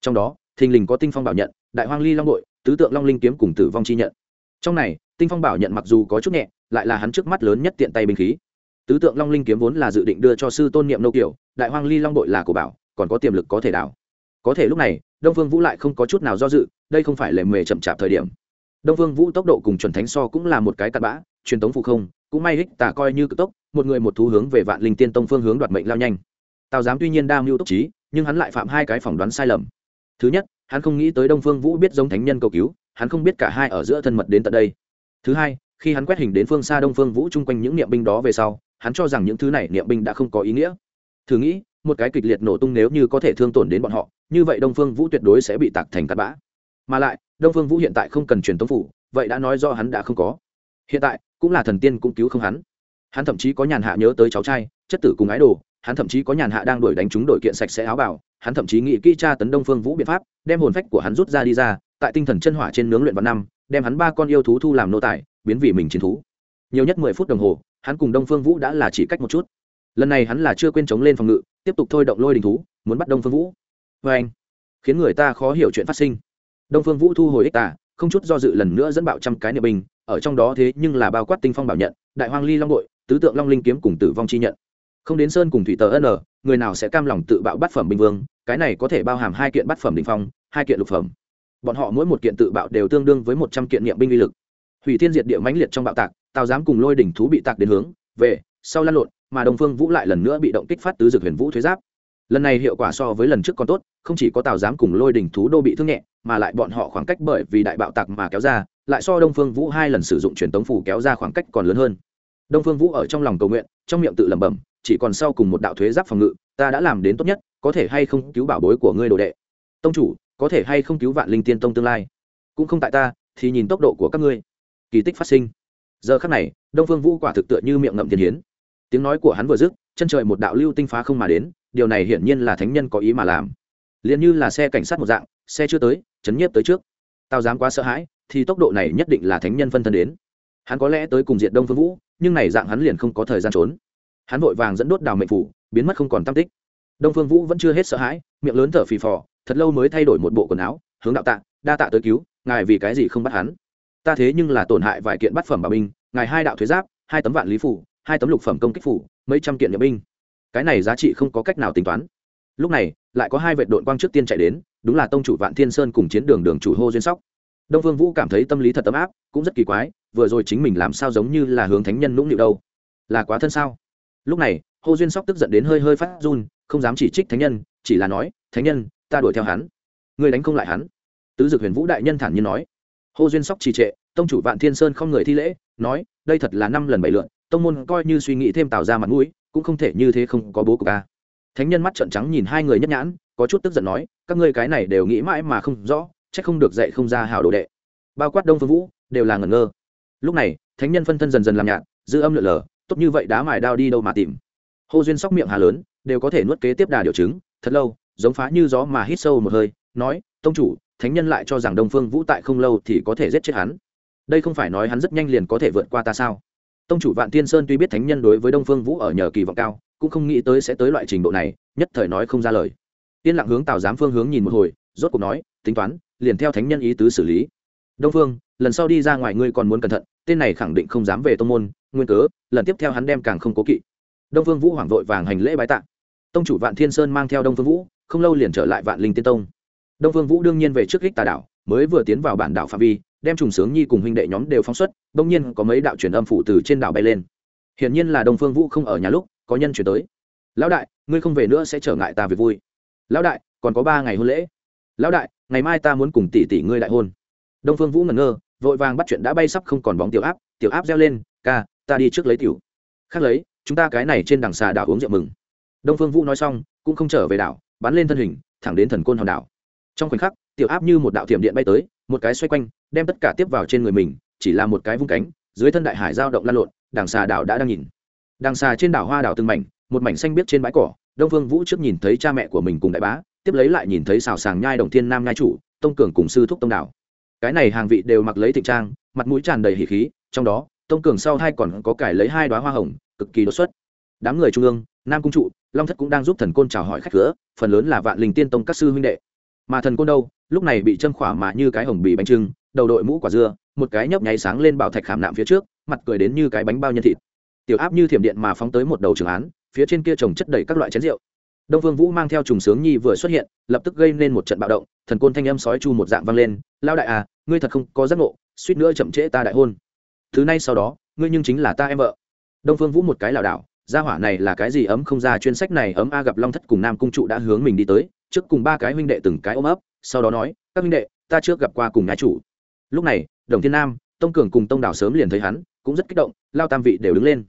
Trong đó, thình lình có tinh phong bảo nhận, đại hoang ly long đội, tứ tượng long linh kiếm cùng tử vong chi nhận. Trong này, tinh phong bảo nhận mặc dù có chút nhẹ, lại là hắn trước mắt lớn nhất tiện tay binh khí. Tứ tượng long linh kiếm vốn là dự định đưa cho sư tôn niệm nô kiểu, đại hoang ly long đội là của bảo, còn có tiềm lực có thể đảo. Có thể lúc này, đông phương vũ lại không có chút nào do dự đây không phải lề mề chậm chạp thời điểm. Đông phương vũ tốc độ cùng chuẩn thánh so cũng là một cái cặn bã, truyền tống phụ không, cũng may hích tà coi như cực tốc, một người một thú hướng về vạn linh tiên tông phương hướng đoạt mệnh lao nhanh. Tào giám tuy nhiên đa mưu tốc trí, nhưng hắn lại phạm hai cái phỏng đoán sai lầm. Thứ nhất, hắn không nghĩ tới đông phương vũ biết giống thánh nhân cầu cứu, hắn không biết cả hai ở giữa thân mật đến tận đây. Thứ hai, khi hắn quét hình đến phương xa đông phương vũ chung quanh những niệm binh đó về sau, hắn cho rằng những thứ này niệm binh đã không có ý nghĩa. Thử nghĩ, một cái kịch liệt nổ tung nếu như có thể thương tổn đến bọn họ, như vậy đông phương vũ tuyệt đối sẽ bị tạc thành tạt bã mà lại, đông phương vũ hiện tại không cần truyền tống phủ, vậy đã nói do hắn đã không có. Hiện tại, cũng là thần tiên cũng cứu không hắn. Hắn thậm chí có nhàn hạ nhớ tới cháu trai, chất tử cùng ái đồ, hắn thậm chí có nhàn hạ đang đuổi đánh chúng đổi kiện sạch sẽ áo bảo hắn thậm chí nghĩ kỹ tra tấn đông phương vũ biện pháp, đem hồn phách của hắn rút ra đi ra, tại tinh thần chân hỏa trên nướng luyện vào năm, đem hắn ba con yêu thú thu làm nô tài, biến vì mình chiến thú. Nhiều nhất mười phút đồng hồ, hắn cùng đông phương vũ đã là chỉ cách một chút. Lần này hắn là chưa quên chống lên phòng ngự, tiếp tục thôi động lôi đình thú, muốn bắt đông phương vũ. Vê anh, khiến người ta khó hiểu chuyện phát sinh đông phương vũ thu hồi ích tà không chút do dự lần nữa dẫn bạo trăm cái niệm bình ở trong đó thế nhưng là bao quát tinh phong bảo nhận, đại hoang ly long đội, tứ tượng long linh kiếm cùng tử vong chi nhận. Không đến sơn cùng thủy tờ n, người nào sẽ cam lòng tự bạo bát phẩm binh vương, cái này có thể bao hàm hai kiện bát phẩm đình phong, hai kiện lục phẩm. Bọn họ mỗi một kiện tự bạo đều tương đương với một trăm kiện niệm binh uy lực. Hủy thiên diệt địa mãnh liệt trong bạo tạc, tào giám cùng lôi đỉnh thú bị tạc đến hướng, về, sau lăn lộn, mà đồng phương vũ lại lần nữa bị động kích phát tứ dược huyền vũ thuế giáp lần này hiệu quả so với lần trước còn tốt, không chỉ có tào giám cùng lôi đỉnh thú đô bị thương nhẹ, mà lại bọn họ khoảng cách bởi vì đại bạo tạc mà kéo ra, lại so đông phương vũ hai lần sử dụng truyền tống phủ kéo ra khoảng cách còn lớn hơn. Đông phương vũ ở trong lòng cầu nguyện, trong miệng tự lẩm bẩm, chỉ còn sau cùng một đạo thuế giáp phòng ngự, ta đã làm đến tốt nhất, có thể hay không cứu bảo bối của ngươi đồ đệ? Tông chủ, có thể hay không cứu vạn linh tiên tông tương lai? Cũng không tại ta, thì nhìn tốc độ của các ngươi. Kỳ tích phát sinh. Giờ khắc này, đông phương vũ quả thực tựa như miệng ngậm tiền hiến. Tiếng nói của hắn vừa dứt, chân trời một đạo lưu tinh phá không mà đến điều này hiển nhiên là thánh nhân có ý mà làm. Liền như là xe cảnh sát một dạng, xe chưa tới, chấn nhiếp tới trước. Tao dám quá sợ hãi, thì tốc độ này nhất định là thánh nhân phân thân đến. Hắn có lẽ tới cùng diện đông phương vũ, nhưng này dạng hắn liền không có thời gian trốn. Hắn vội vàng dẫn đốt đào mệnh phủ, biến mất không còn tam tích. Đông phương vũ vẫn chưa hết sợ hãi, miệng lớn thở phì phò, thật lâu mới thay đổi một bộ quần áo, hướng đạo tạ, đa tạ tới cứu, ngài vì cái gì không bắt hắn? Ta thế nhưng là tổn hại vài kiện bắt phẩm bà binh, ngài hai đạo thuế giáp, hai tấm vạn lý phủ, hai tấm lục phẩm công kích phủ, mấy trăm kiện nhập binh cái này giá trị không có cách nào tính toán. Lúc này, lại có hai vệ đội quang trước tiên chạy đến, đúng là tông chủ vạn thiên sơn cùng chiến đường đường chủ hô duyên sóc. Đông vương vũ cảm thấy tâm lý thật ấm áp, cũng rất kỳ quái, vừa rồi chính mình làm sao giống như là hướng thánh nhân nũng nịu đâu. Là quá thân sao? Lúc này, hô duyên sóc tức giận đến hơi hơi phát run, không dám chỉ trích thánh nhân, chỉ là nói, thánh nhân, ta đuổi theo hắn. Người đánh không lại hắn. Tứ dực huyền vũ đại nhân thản nhiên nói. Hô duyên sóc trì trệ, tông chủ vạn thiên sơn không người thi lễ, nói, đây thật là năm lần bảy lượn, tông môn coi như suy nghĩ thêm tạo ra mặt mũi cũng không thể như thế không có bố cục a thánh nhân mắt trợn trắng nhìn hai người nhất nhãn, có chút tức giận nói, các ngươi cái này đều nghĩ mãi mà không rõ, chắc không được dạy không ra hảo đồ đệ. Bao quát đông phương vũ, đều là ngẩn ngơ. Lúc này, thánh nhân phân thân dần dần làm nhạt, dư âm lượn lờ, tốt như vậy đá mài đao đi đâu mà tìm. Hô duyên sóc miệng hà lớn, đều có thể nuốt kế tiếp đà điều chứng, thật lâu, giống phá như gió mà hít sâu một hơi, nói, tông chủ, thánh nhân lại cho rằng đông phương vũ tại không lâu thì có thể giết chết hắn. Đây không phải nói hắn rất nhanh liền có thể vượt qua ta sao? Tông chủ vạn tiên sơn tuy biết thánh nhân đối với đông phương vũ ở nhờ kỳ vọng cao, cũng không nghĩ tới sẽ tới loại trình độ này, nhất thời nói không ra lời. Yên lặng hướng tào giám phương hướng nhìn một hồi, rốt cuộc nói, tính toán, liền theo thánh nhân ý tứ xử lý. Đông phương, lần sau đi ra ngoài ngươi còn muốn cẩn thận, tên này khẳng định không dám về tông môn, nguyên cớ, lần tiếp theo hắn đem càng không cố kỵ. Đông phương vũ hoảng vội vàng hành lễ bái tạ. Tông chủ vạn thiên sơn mang theo đông phương vũ, không lâu liền trở lại vạn linh tiên tông. Đông phương vũ đương nhiên về trước ích tà đảo, mới vừa tiến vào bản đảo phạm vi đem trùng sướng nhi cùng huynh đệ nhóm đều phóng xuất, bỗng nhiên có mấy đạo truyền âm phụ từ trên đảo bay lên. Hiển nhiên là đông phương vũ không ở nhà lúc, có nhân chuyển tới. Lão đại, ngươi không về nữa sẽ trở ngại ta về vui. Lão đại, còn có ba ngày hôn lễ. Lão đại, ngày mai ta muốn cùng tỷ tỷ ngươi đại hôn. Đông phương vũ ngẩn ngơ, vội vàng bắt chuyện đã bay sắp không còn bóng tiểu áp tiểu áp reo lên, ca, ta đi trước lấy tiểu. Khác lấy, chúng ta cái này trên đằng xà đảo uống rượu mừng. Đông phương vũ nói xong, cũng không trở về đảo, bắn lên thân hình, thẳng đến thần côn hòn đảo. Trong khoảnh khắc tiểu áp như một đạo thiểm điện bay tới, một cái xoay quanh, đem tất cả tiếp vào trên người mình, chỉ là một cái vung cánh, dưới thân đại hải giao động lan lộn, đằng xà đảo đã đang nhìn. Đằng xà trên đảo hoa đảo từng mảnh, một mảnh xanh biếc trên bãi cỏ, đông phương vũ trước nhìn thấy cha mẹ của mình cùng đại bá, tiếp lấy lại nhìn thấy xào sàng nhai đồng thiên nam nhai chủ, tông cường cùng sư thúc tông đảo. Cái này hàng vị đều mặc lấy thịnh trang, mặt mũi tràn đầy hỉ khí, trong đó, tông cường sau hai còn có cải lấy hai đoá hoa hồng, cực kỳ đột xuất. Đám người trung ương, nam cung trụ, long thất cũng đang giúp thần côn chào hỏi khách cửa, phần lớn là vạn linh tiên tông các sư huynh đệ. Mà thần côn đâu? Lúc này bị chân khỏa mà như cái hồng bì bánh trưng, đầu đội mũ quả dưa, một cái nhấp nháy sáng lên bảo thạch khảm nạm phía trước, mặt cười đến như cái bánh bao nhân thịt. Tiểu áp như thiểm điện mà phóng tới một đầu trường án, phía trên kia trồng chất đầy các loại chén rượu. Đông vương vũ mang theo trùng sướng nhi vừa xuất hiện, lập tức gây nên một trận bạo động, thần côn thanh âm sói chu một dạng vang lên lao đại à ngươi thật không có giác ngộ, suýt nữa chậm trễ ta đại hôn. Thứ nay sau đó, ngươi nhưng chính là ta em vợ. Đông phương vũ một cái lảo đảo, gia hỏa này là cái gì ấm không ra chuyên sách này, ấm a gặp long thất cùng nam cung trụ đã hướng mình đi tới, trước cùng ba cái huynh đệ từng cái ôm ấp sau đó nói, các minh đệ, ta trước gặp qua cùng ngài chủ. Lúc này, đồng thiên nam, tông cường cùng tông đảo sớm liền thấy hắn, cũng rất kích động, lao tam vị đều đứng lên.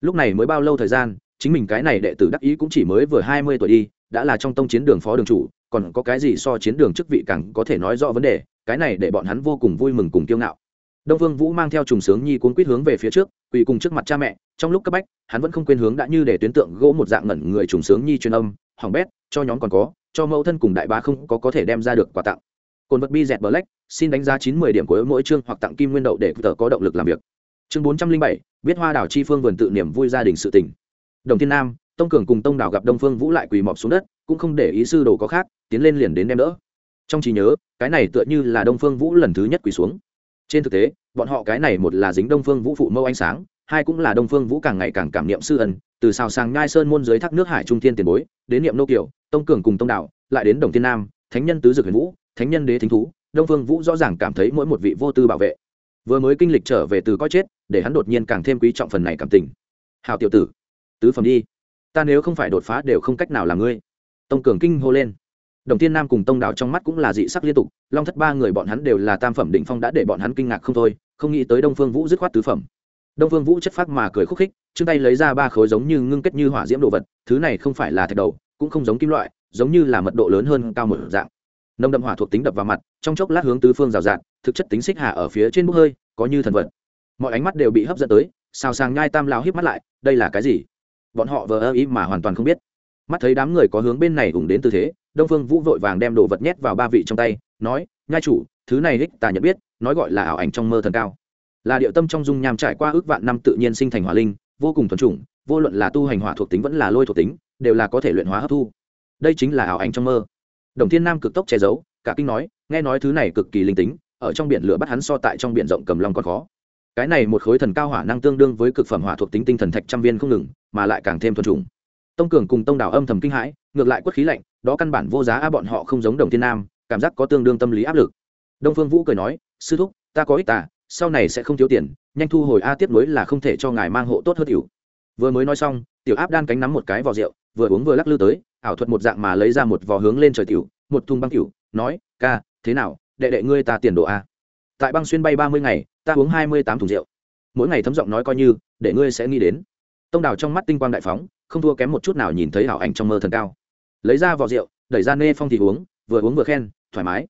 Lúc này mới bao lâu thời gian, chính mình cái này đệ tử đắc ý cũng chỉ mới vừa hai mươi tuổi đi, đã là trong tông chiến đường phó đường chủ, còn có cái gì so chiến đường chức vị càng có thể nói rõ vấn đề, cái này để bọn hắn vô cùng vui mừng cùng kiêu ngạo. Đông vương vũ mang theo trùng sướng nhi cuốn quýt hướng về phía trước, quỳ cùng trước mặt cha mẹ, trong lúc cấp bách, hắn vẫn không quên hướng đã như để tuyến tượng gỗ một dạng ngẩn người trùng sướng nhi truyền âm hỏng bét, cho nhóm còn có cho mẫu thân cùng đại bá không có có thể đem ra được quà tặng. Cồn vật bi dẹt black, xin đánh giá chín mươi điểm của mỗi chương hoặc tặng kim nguyên đậu để tờ có động lực làm việc. Chương bốn trăm linh bảy, biết hoa đảo chi phương vườn tự niềm vui gia đình sự tình. Đồng thiên nam, tông cường cùng tông đảo gặp đông phương vũ lại quỳ mọp xuống đất, cũng không để ý sư đồ có khác, tiến lên liền đến đem đỡ. Trong trí nhớ, cái này tựa như là đông phương vũ lần thứ nhất quỳ xuống. Trên thực tế, bọn họ cái này một là dính đông phương vũ phụ mâu ánh sáng hai cũng là đông phương vũ càng ngày càng cảm niệm sư ân, từ xào sàng ngai sơn môn dưới thác nước hải trung thiên tiền bối, đến niệm nô kiều, tông cường cùng tông đạo, lại đến đồng thiên nam, thánh nhân tứ dược huyền vũ, thánh nhân đế thính thú, đông phương vũ rõ ràng cảm thấy mỗi một vị vô tư bảo vệ. Vừa mới kinh lịch trở về từ coi chết, để hắn đột nhiên càng thêm quý trọng phần này cảm tình. Hào tiểu tử, tứ phẩm đi. Ta nếu không phải đột phá đều không cách nào làm ngươi. Tông cường kinh hô lên. Đồng thiên nam cùng tông đạo trong mắt cũng là dị sắc liên tục, long thất ba người bọn hắn đều là tam phẩm định phong đã để bọn hắn kinh ngạc không thôi, không nghĩ tới đông phương vũ dứt khoát tứ phẩm đông phương vũ chất phát mà cười khúc khích chương tay lấy ra ba khối giống như ngưng kết như hỏa diễm đồ vật, thứ này không phải là thạch đầu, cũng không giống kim loại, giống như là mật độ lớn hơn cao một dạng. Nồng đậm hỏa thuộc tính đập vào mặt, trong chốc lát hướng tứ phương rào rạt, thực chất tính xích hạ ở phía trên bốc hơi, có như thần vật. Mọi ánh mắt đều bị hấp dẫn tới, xào sàng nhai tam lao híp mắt lại, đây là cái gì? Bọn họ vờ ơ ý mà hoàn toàn không biết. Mắt thấy đám người có hướng bên này ủng đến tư thế, đông phương vũ vội vàng đem đồ vật nhét vào ba vị trong tay, nói, nhai chủ, thứ này ích ta nhận biết, nói gọi là ảo ảnh trong mơ thần cao là điệu tâm trong dung nham trải qua ước vạn năm tự nhiên sinh thành hỏa linh, vô cùng thuần chủng, vô luận là tu hành hỏa thuộc tính vẫn là lôi thuộc tính, đều là có thể luyện hóa hấp thu. Đây chính là ảo ảnh trong mơ. Đồng thiên nam cực tốc che giấu, cả kinh nói, nghe nói thứ này cực kỳ linh tính, ở trong biển lửa bắt hắn so tại trong biển rộng cầm long còn khó. Cái này một khối thần cao hỏa năng tương đương với cực phẩm hỏa thuộc tính tinh thần thạch trăm viên không ngừng, mà lại càng thêm thuần trùng tông cường cùng tông đảo âm thầm kinh hãi, ngược lại quất khí lạnh, đó căn bản vô giá a, bọn họ không giống đồng thiên nam, cảm giác có tương đương tâm lý áp lực. Đông phương vũ cười nói, sư thúc, ta có ích tà sau này sẽ không thiếu tiền, nhanh thu hồi a tiếp nối là không thể cho ngài mang hộ tốt hơn tiểu. Vừa mới nói xong, tiểu áp đan cánh nắm một cái vò rượu, vừa uống vừa lắc lư tới, ảo thuật một dạng mà lấy ra một vò hướng lên trời tiểu, một thùng băng tiểu, nói, ca, thế nào, đệ đệ ngươi ta tiền đồ a? Tại băng xuyên bay ba mươi ngày, ta uống hai mươi tám thùng rượu. Mỗi ngày thấm giọng nói coi như, để ngươi sẽ nghĩ đến. Tông đào trong mắt tinh quang đại phóng, không thua kém một chút nào nhìn thấy ảo ảnh trong mơ thần cao. Lấy ra vò rượu, đẩy ra nê phong thì uống, vừa uống vừa khen, thoải mái.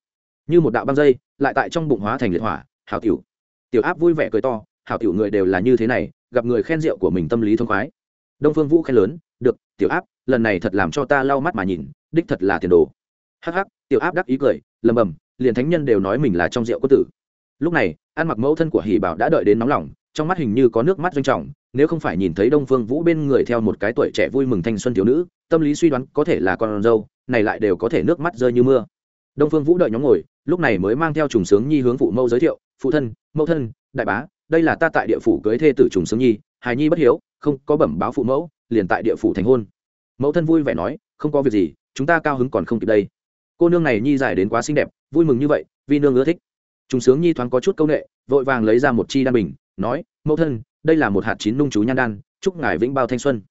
Như một đạo băng dây, lại tại trong bụng hóa thành liệt hỏa, hảo tiểu tiểu áp vui vẻ cười to, hảo tiểu người đều là như thế này, gặp người khen rượu của mình tâm lý thông khoái. Đông phương vũ khen lớn, được, tiểu áp, lần này thật làm cho ta lau mắt mà nhìn, đích thật là tiền đồ. Hắc hắc, tiểu áp đắc ý cười, lầm bầm, liền thánh nhân đều nói mình là trong rượu có tử. Lúc này, ăn mặc mẫu thân của hỷ bảo đã đợi đến nóng lòng, trong mắt hình như có nước mắt doanh trọng, nếu không phải nhìn thấy đông phương vũ bên người theo một cái tuổi trẻ vui mừng thanh xuân thiếu nữ, tâm lý suy đoán có thể là con dâu, này lại đều có thể nước mắt rơi như mưa. Đông phương vũ đợi nhóm ngồi, lúc này mới mang theo trùng sướng nhi hướng phụ mẫu giới thiệu phụ thân, mẫu thân, đại bá, đây là ta tại địa phủ cưới thê tử trùng sướng nhi, hài nhi bất hiếu, không có bẩm báo phụ mẫu, liền tại địa phủ thành hôn. Mẫu thân vui vẻ nói, không có việc gì, chúng ta cao hứng còn không kịp đây. Cô nương này nhi dài đến quá xinh đẹp, vui mừng như vậy, vì nương ưa thích. Trùng sướng nhi thoáng có chút công nghệ, vội vàng lấy ra một chi đan bình, nói, mẫu thân, đây là một hạt chín nung chú nhan đan, chúc ngài vĩnh bao thanh xuân.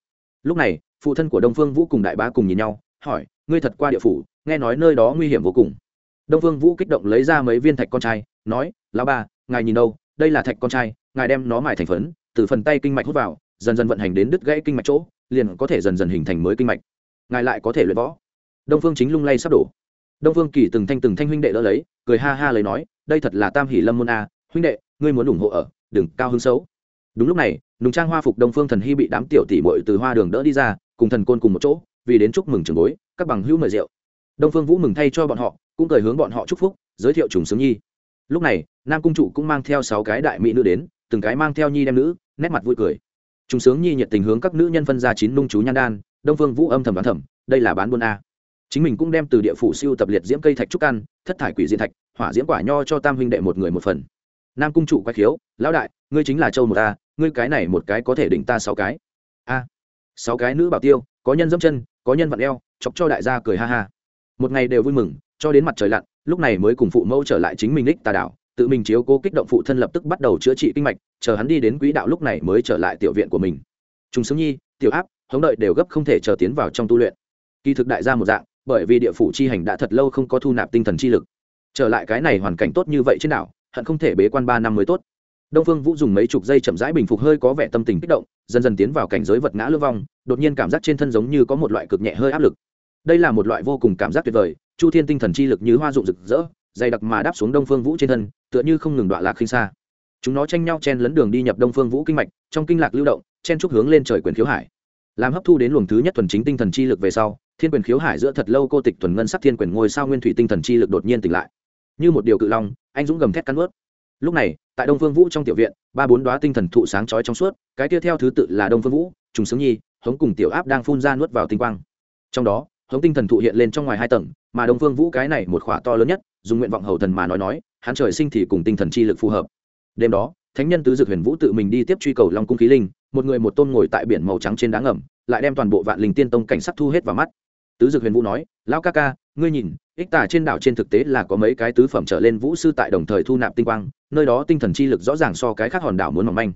Lúc này, phụ thân của đông phương vũ cùng đại bá cùng nhìn nhau, hỏi, ngươi thật qua địa phủ, nghe nói nơi đó nguy hiểm vô cùng đông phương vũ kích động lấy ra mấy viên thạch con trai, nói, lão ba, ngài nhìn đâu, đây là thạch con trai, ngài đem nó mài thành phấn, từ phần tay kinh mạch hút vào, dần dần vận hành đến đứt gãy kinh mạch chỗ, liền có thể dần dần hình thành mới kinh mạch. Ngài lại có thể luyện võ. Đông phương chính lung lay sắp đổ. Đông phương kỳ từng thanh từng thanh huynh đệ đỡ lấy, cười ha ha lấy nói, đây thật là tam hỷ lâm môn a, huynh đệ, ngươi muốn ủng hộ ở, đừng cao hứng xấu. Đúng lúc này, nùng trang hoa phục đông phương thần hy bị đám tiểu tỷ bội từ hoa đường đỡ đi ra, cùng thần côn cùng một chỗ, vì đến chúc mừng trường bối, các bằng hữu mời rượu. Đông phương vũ mừng thay cho bọn họ cũng cười hướng bọn họ chúc phúc, giới thiệu trùng sướng nhi. Lúc này, nam cung trụ cũng mang theo sáu cái đại mỹ nữ đến, từng cái mang theo nhi đem nữ, nét mặt vui cười. Trùng sướng nhi nhiệt tình hướng các nữ nhân phân ra chín nung chú nhan đan, đông phương vũ âm thầm đoán thầm, đây là bán buôn a. Chính mình cũng đem từ địa phủ siêu tập liệt diễm cây thạch trúc căn thất thải quỷ diện thạch, hỏa diễm quả nho cho tam huynh đệ một người một phần. Nam cung trụ quay khiếu, lão đại, ngươi chính là châu một a, ngươi cái này một cái có thể đỉnh ta sáu cái. A. Sáu cái nữ bảo tiêu, có nhân dẫm chân, có nhân vặn eo, chọc cho đại gia cười ha ha. Một ngày đều vui mừng cho đến mặt trời lặn, lúc này mới cùng phụ mẫu trở lại chính mình đích tà đảo, tự mình chiếu cố kích động phụ thân lập tức bắt đầu chữa trị kinh mạch, chờ hắn đi đến quỹ đạo lúc này mới trở lại tiểu viện của mình. Trung sướng nhi, tiểu áp, hống đợi đều gấp không thể chờ tiến vào trong tu luyện. Kỳ thực đại gia một dạng, bởi vì địa phủ chi hành đã thật lâu không có thu nạp tinh thần chi lực. Trở lại cái này hoàn cảnh tốt như vậy trên đảo, hận không thể bế quan ba năm mới tốt. Đông phương vũ dùng mấy chục giây chậm rãi bình phục hơi có vẻ tâm tình kích động, dần dần tiến vào cảnh giới vật ngã lưu vong, đột nhiên cảm giác trên thân giống như có một loại cực nhẹ hơi áp lực. Đây là một loại vô cùng cảm giác tuyệt vời chu thiên tinh thần chi lực như hoa dụng rực rỡ, dày đặc mà đáp xuống đông phương vũ trên thân, tựa như không ngừng đoạn lạc khinh xa. Chúng nó tranh nhau chen lấn đường đi nhập đông phương vũ kinh mạch, trong kinh lạc lưu động, chen trúc hướng lên trời quyền khiếu hải. Làm hấp thu đến luồng thứ nhất thuần chính tinh thần chi lực về sau, thiên quyền khiếu hải giữa thật lâu cô tịch thuần ngân sắc thiên quyền ngôi sao nguyên thủy tinh thần chi lực đột nhiên tỉnh lại. Như một điều cự long, anh dũng gầm thét cắn ướt lúc này, tại đông phương vũ trong tiểu viện, ba bốn đoá tinh thần thụ sáng chói trong suốt, cái tiếp theo thứ tự là đông phương vũ, trùng sướng nhi, hống cùng tiểu áp đang phun ra nuốt vào tinh quang. Trong đó hống tinh thần thụ hiện lên trong ngoài hai tầng, mà đông phương vũ cái này một khỏa to lớn nhất, dùng nguyện vọng hầu thần mà nói nói, hắn trời sinh thì cùng tinh thần chi lực phù hợp. Đêm đó, thánh nhân tứ dược huyền vũ tự mình đi tiếp truy cầu long cung khí linh, một người một tôn ngồi tại biển màu trắng trên đá ngầm, lại đem toàn bộ vạn linh tiên tông cảnh sắc thu hết vào mắt. Tứ dực huyền vũ nói, lão ca ca, ngươi nhìn, ích tả trên đảo trên thực tế là có mấy cái tứ phẩm trở lên vũ sư tại đồng thời thu nạp tinh quang, nơi đó tinh thần chi lực rõ ràng so cái khác hòn đảo muốn mỏng manh.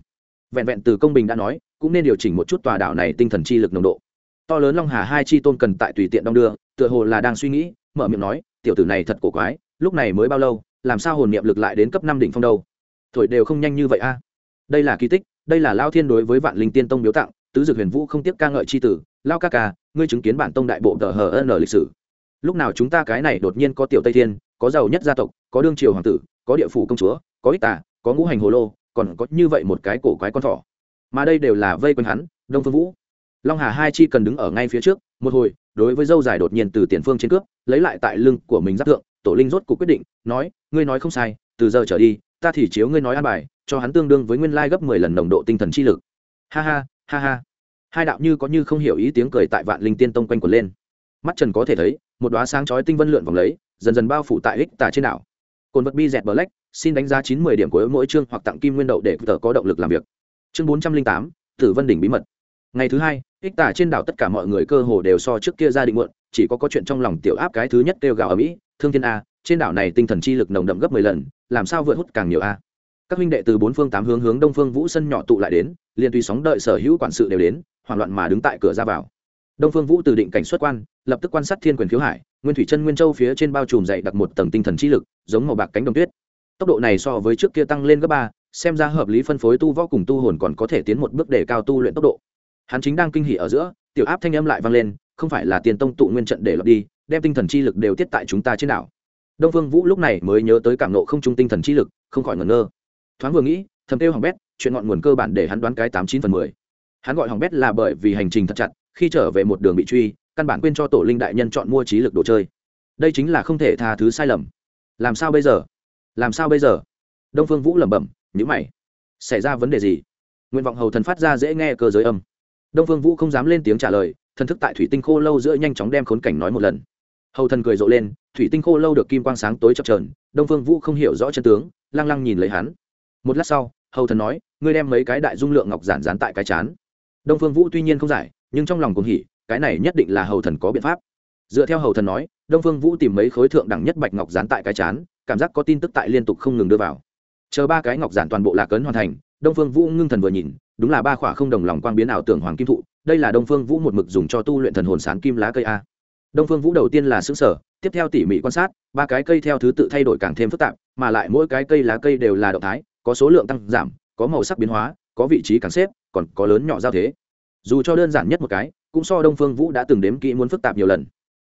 Vẹn vẹn từ công bình đã nói, cũng nên điều chỉnh một chút tòa đảo này tinh thần chi lực nồng độ to lớn long hà hai chi tôn cần tại tùy tiện đong đưa, tựa hồ là đang suy nghĩ, mở miệng nói, tiểu tử này thật cổ quái, lúc này mới bao lâu, làm sao hồn niệm lực lại đến cấp năm đỉnh phong đâu? Thổi đều không nhanh như vậy a. Đây là kỳ tích, đây là lao thiên đối với vạn linh tiên tông biếu tặng, tứ dược huyền vũ không tiếp ca ngợi c h i tử, lao ca ca, ngươi chứng kiến bản tông đại bộ tờ hờ n lịch sử. Lúc nào chúng ta cái này đột nhiên có tiểu tây thiên, có giàu nhất gia tộc, có đương triều hoàng tử, có địa phủ công chúa, có ích tả có ngũ hành hồ lô, còn có như vậy một cái cổ quái con thỏ. Mà đây đều là vây quanh hắn, đông phương vũ long hà hai chi cần đứng ở ngay phía trước một hồi đối với dâu dài đột nhiên từ tiền phương trên cướp lấy lại tại lưng của mình giáp thượng tổ linh rốt cuộc quyết định nói ngươi nói không sai từ giờ trở đi ta thì chiếu ngươi nói an bài cho hắn tương đương với nguyên lai gấp mười lần nồng độ tinh thần chi lực. Ha ha ha ha. Hai đạo như có như không hiểu ý tiếng cười tại vạn linh tiên tông quanh quẩn lên. Mắt trần có thể thấy một đoá sáng chói tinh vân lượn vòng lấy dần dần bao phủ tại ích tà trên đảo. Cồn vật bi dẹt bờ lách, xin đánh giá chín mươi điểm của mỗi chương hoặc tặng kim nguyên đậu để tờ có động lực làm việc. Chương bốn trăm linh tám tử vân đỉnh bí mật ngày thứ hai, ích tả trên đảo tất cả mọi người cơ hồ đều so trước kia ra định muộn, chỉ có có chuyện trong lòng tiểu áp cái thứ nhất kêu gào ở mỹ, thương thiên a, trên đảo này tinh thần chi lực nồng đậm gấp mười lần, làm sao vượt hút càng nhiều a? Các huynh đệ từ bốn phương tám hướng hướng đông phương vũ sân nhỏ tụ lại đến, liền tùy sóng đợi sở hữu quản sự đều đến, hoảng loạn mà đứng tại cửa ra vào. Đông phương vũ từ định cảnh xuất quan, lập tức quan sát thiên quyền khiếu hải, nguyên thủy chân nguyên châu phía trên bao trùm dậy đặt một tầng tinh thần chi lực, giống màu bạc cánh đồng tuyết. Tốc độ này so với trước kia tăng lên gấp ba, xem ra hợp lý phân phối tu võ cùng tu hồn còn có thể tiến một bước để cao tu luyện tốc độ hắn chính đang kinh hỉ ở giữa, tiểu áp thanh âm lại vang lên, không phải là tiền tông tụ nguyên trận để lọt đi, đem tinh thần chi lực đều tiết tại chúng ta trên đảo. Đông phương vũ lúc này mới nhớ tới cảm nộ không trung tinh thần chi lực, không khỏi ngẩn ngơ. Thoáng vừa nghĩ, thầm tiêu hỏng bét, chuyện ngọn nguồn cơ bản để hắn đoán cái tám chín phần mười. Hắn gọi hỏng bét là bởi vì hành trình thật chặt, khi trở về một đường bị truy, căn bản quên cho tổ linh đại nhân chọn mua trí lực đồ chơi. Đây chính là không thể tha thứ sai lầm. Làm sao bây giờ? Làm sao bây giờ? Đông phương vũ lẩm bẩm nhữ mày. Xảy ra vấn đề gì? Nguyện vọng hầu thần phát ra dễ nghe cơ giới âm đông phương vũ không dám lên tiếng trả lời, thần thức tại thủy tinh khô lâu giữa nhanh chóng đem khốn cảnh nói một lần. Hầu thần cười rộ lên, thủy tinh khô lâu được kim quang sáng tối chập trờn đông phương vũ không hiểu rõ chân tướng, lăng lăng nhìn lấy hắn. Một lát sau, hầu thần nói, ngươi đem mấy cái đại dung lượng ngọc giản dán tại cái chán. Đông phương vũ tuy nhiên không giải, nhưng trong lòng cũng hỉ, cái này nhất định là hầu thần có biện pháp. Dựa theo hầu thần nói, đông phương vũ tìm mấy khối thượng đẳng nhất bạch ngọc dán tại cái chán, cảm giác có tin tức tại liên tục không ngừng đưa vào. Chờ ba cái ngọc giản toàn bộ lạc ấn hoàn thành đông phương vũ ngưng thần vừa nhìn, đúng là ba khỏa không đồng lòng quang biến ảo tưởng hoàng kim thụ, đây là đông phương vũ một mực dùng cho tu luyện thần hồn sán kim lá cây a. Đông phương vũ đầu tiên là xứ sở tiếp theo tỉ mỉ quan sát, ba cái cây theo thứ tự thay đổi càng thêm phức tạp, mà lại mỗi cái cây lá cây đều là động thái, có số lượng tăng giảm, có màu sắc biến hóa, có vị trí càng xếp, còn có lớn nhỏ giao thế. Dù cho đơn giản nhất một cái, cũng so đông phương vũ đã từng đếm kỹ muốn phức tạp nhiều lần.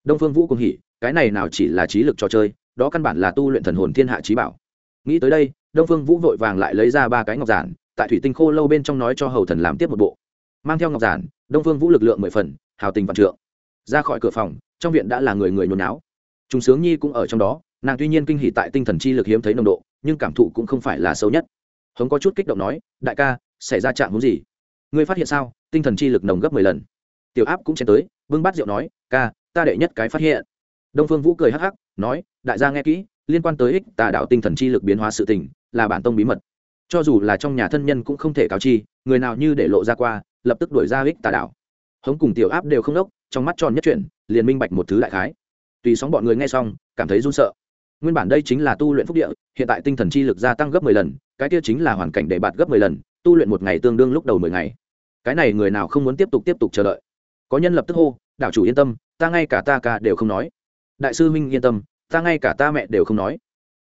Đông phương vũ cũng hỉ, cái này nào chỉ là trí lực trò chơi, đó căn bản là tu luyện thần hồn thiên hạ trí bảo nghĩ tới đây, đông phương vũ vội vàng lại lấy ra ba cái ngọc giản, tại thủy tinh khô lâu bên trong nói cho hầu thần làm tiếp một bộ. Mang theo ngọc giản, đông phương vũ lực lượng mười phần, hào tình vạn trượng. Ra khỏi cửa phòng, trong viện đã là người người nhốn náo. Chúng sướng nhi cũng ở trong đó, nàng tuy nhiên kinh hỉ tại tinh thần chi lực hiếm thấy nồng độ, nhưng cảm thụ cũng không phải là xấu nhất. Hống có chút kích động nói, đại ca, xảy ra trạng hướng gì? Ngươi phát hiện sao? Tinh thần chi lực nồng gấp mười lần. Tiểu áp cũng chen tới vương bát diệu nói, ca, ta đệ nhất cái phát hiện. Đông phương vũ cười hắc hắc, nói, đại gia nghe kỹ liên quan tới ích tà đạo tinh thần chi lực biến hóa sự tình, là bản tông bí mật. Cho dù là trong nhà thân nhân cũng không thể cáo chi, người nào như để lộ ra qua, lập tức đuổi ra ích tà đạo. Hống cùng tiểu áp đều không đốc, trong mắt tròn nhất chuyển, liền minh bạch một thứ đại khái. Tùy sóng bọn người nghe xong, cảm thấy run sợ. Nguyên bản đây chính là tu luyện phúc địa, hiện tại tinh thần chi lực gia tăng gấp mười lần, cái kia chính là hoàn cảnh để bạt gấp mười lần, tu luyện một ngày tương đương lúc đầu mười ngày. Cái này người nào không muốn tiếp tục tiếp tục chờ đợi? Có nhân lập tức hô, đạo chủ yên tâm, ta ngay cả ta ca đều không nói. Đại sư minh yên tâm ta ngay cả ta mẹ đều không nói.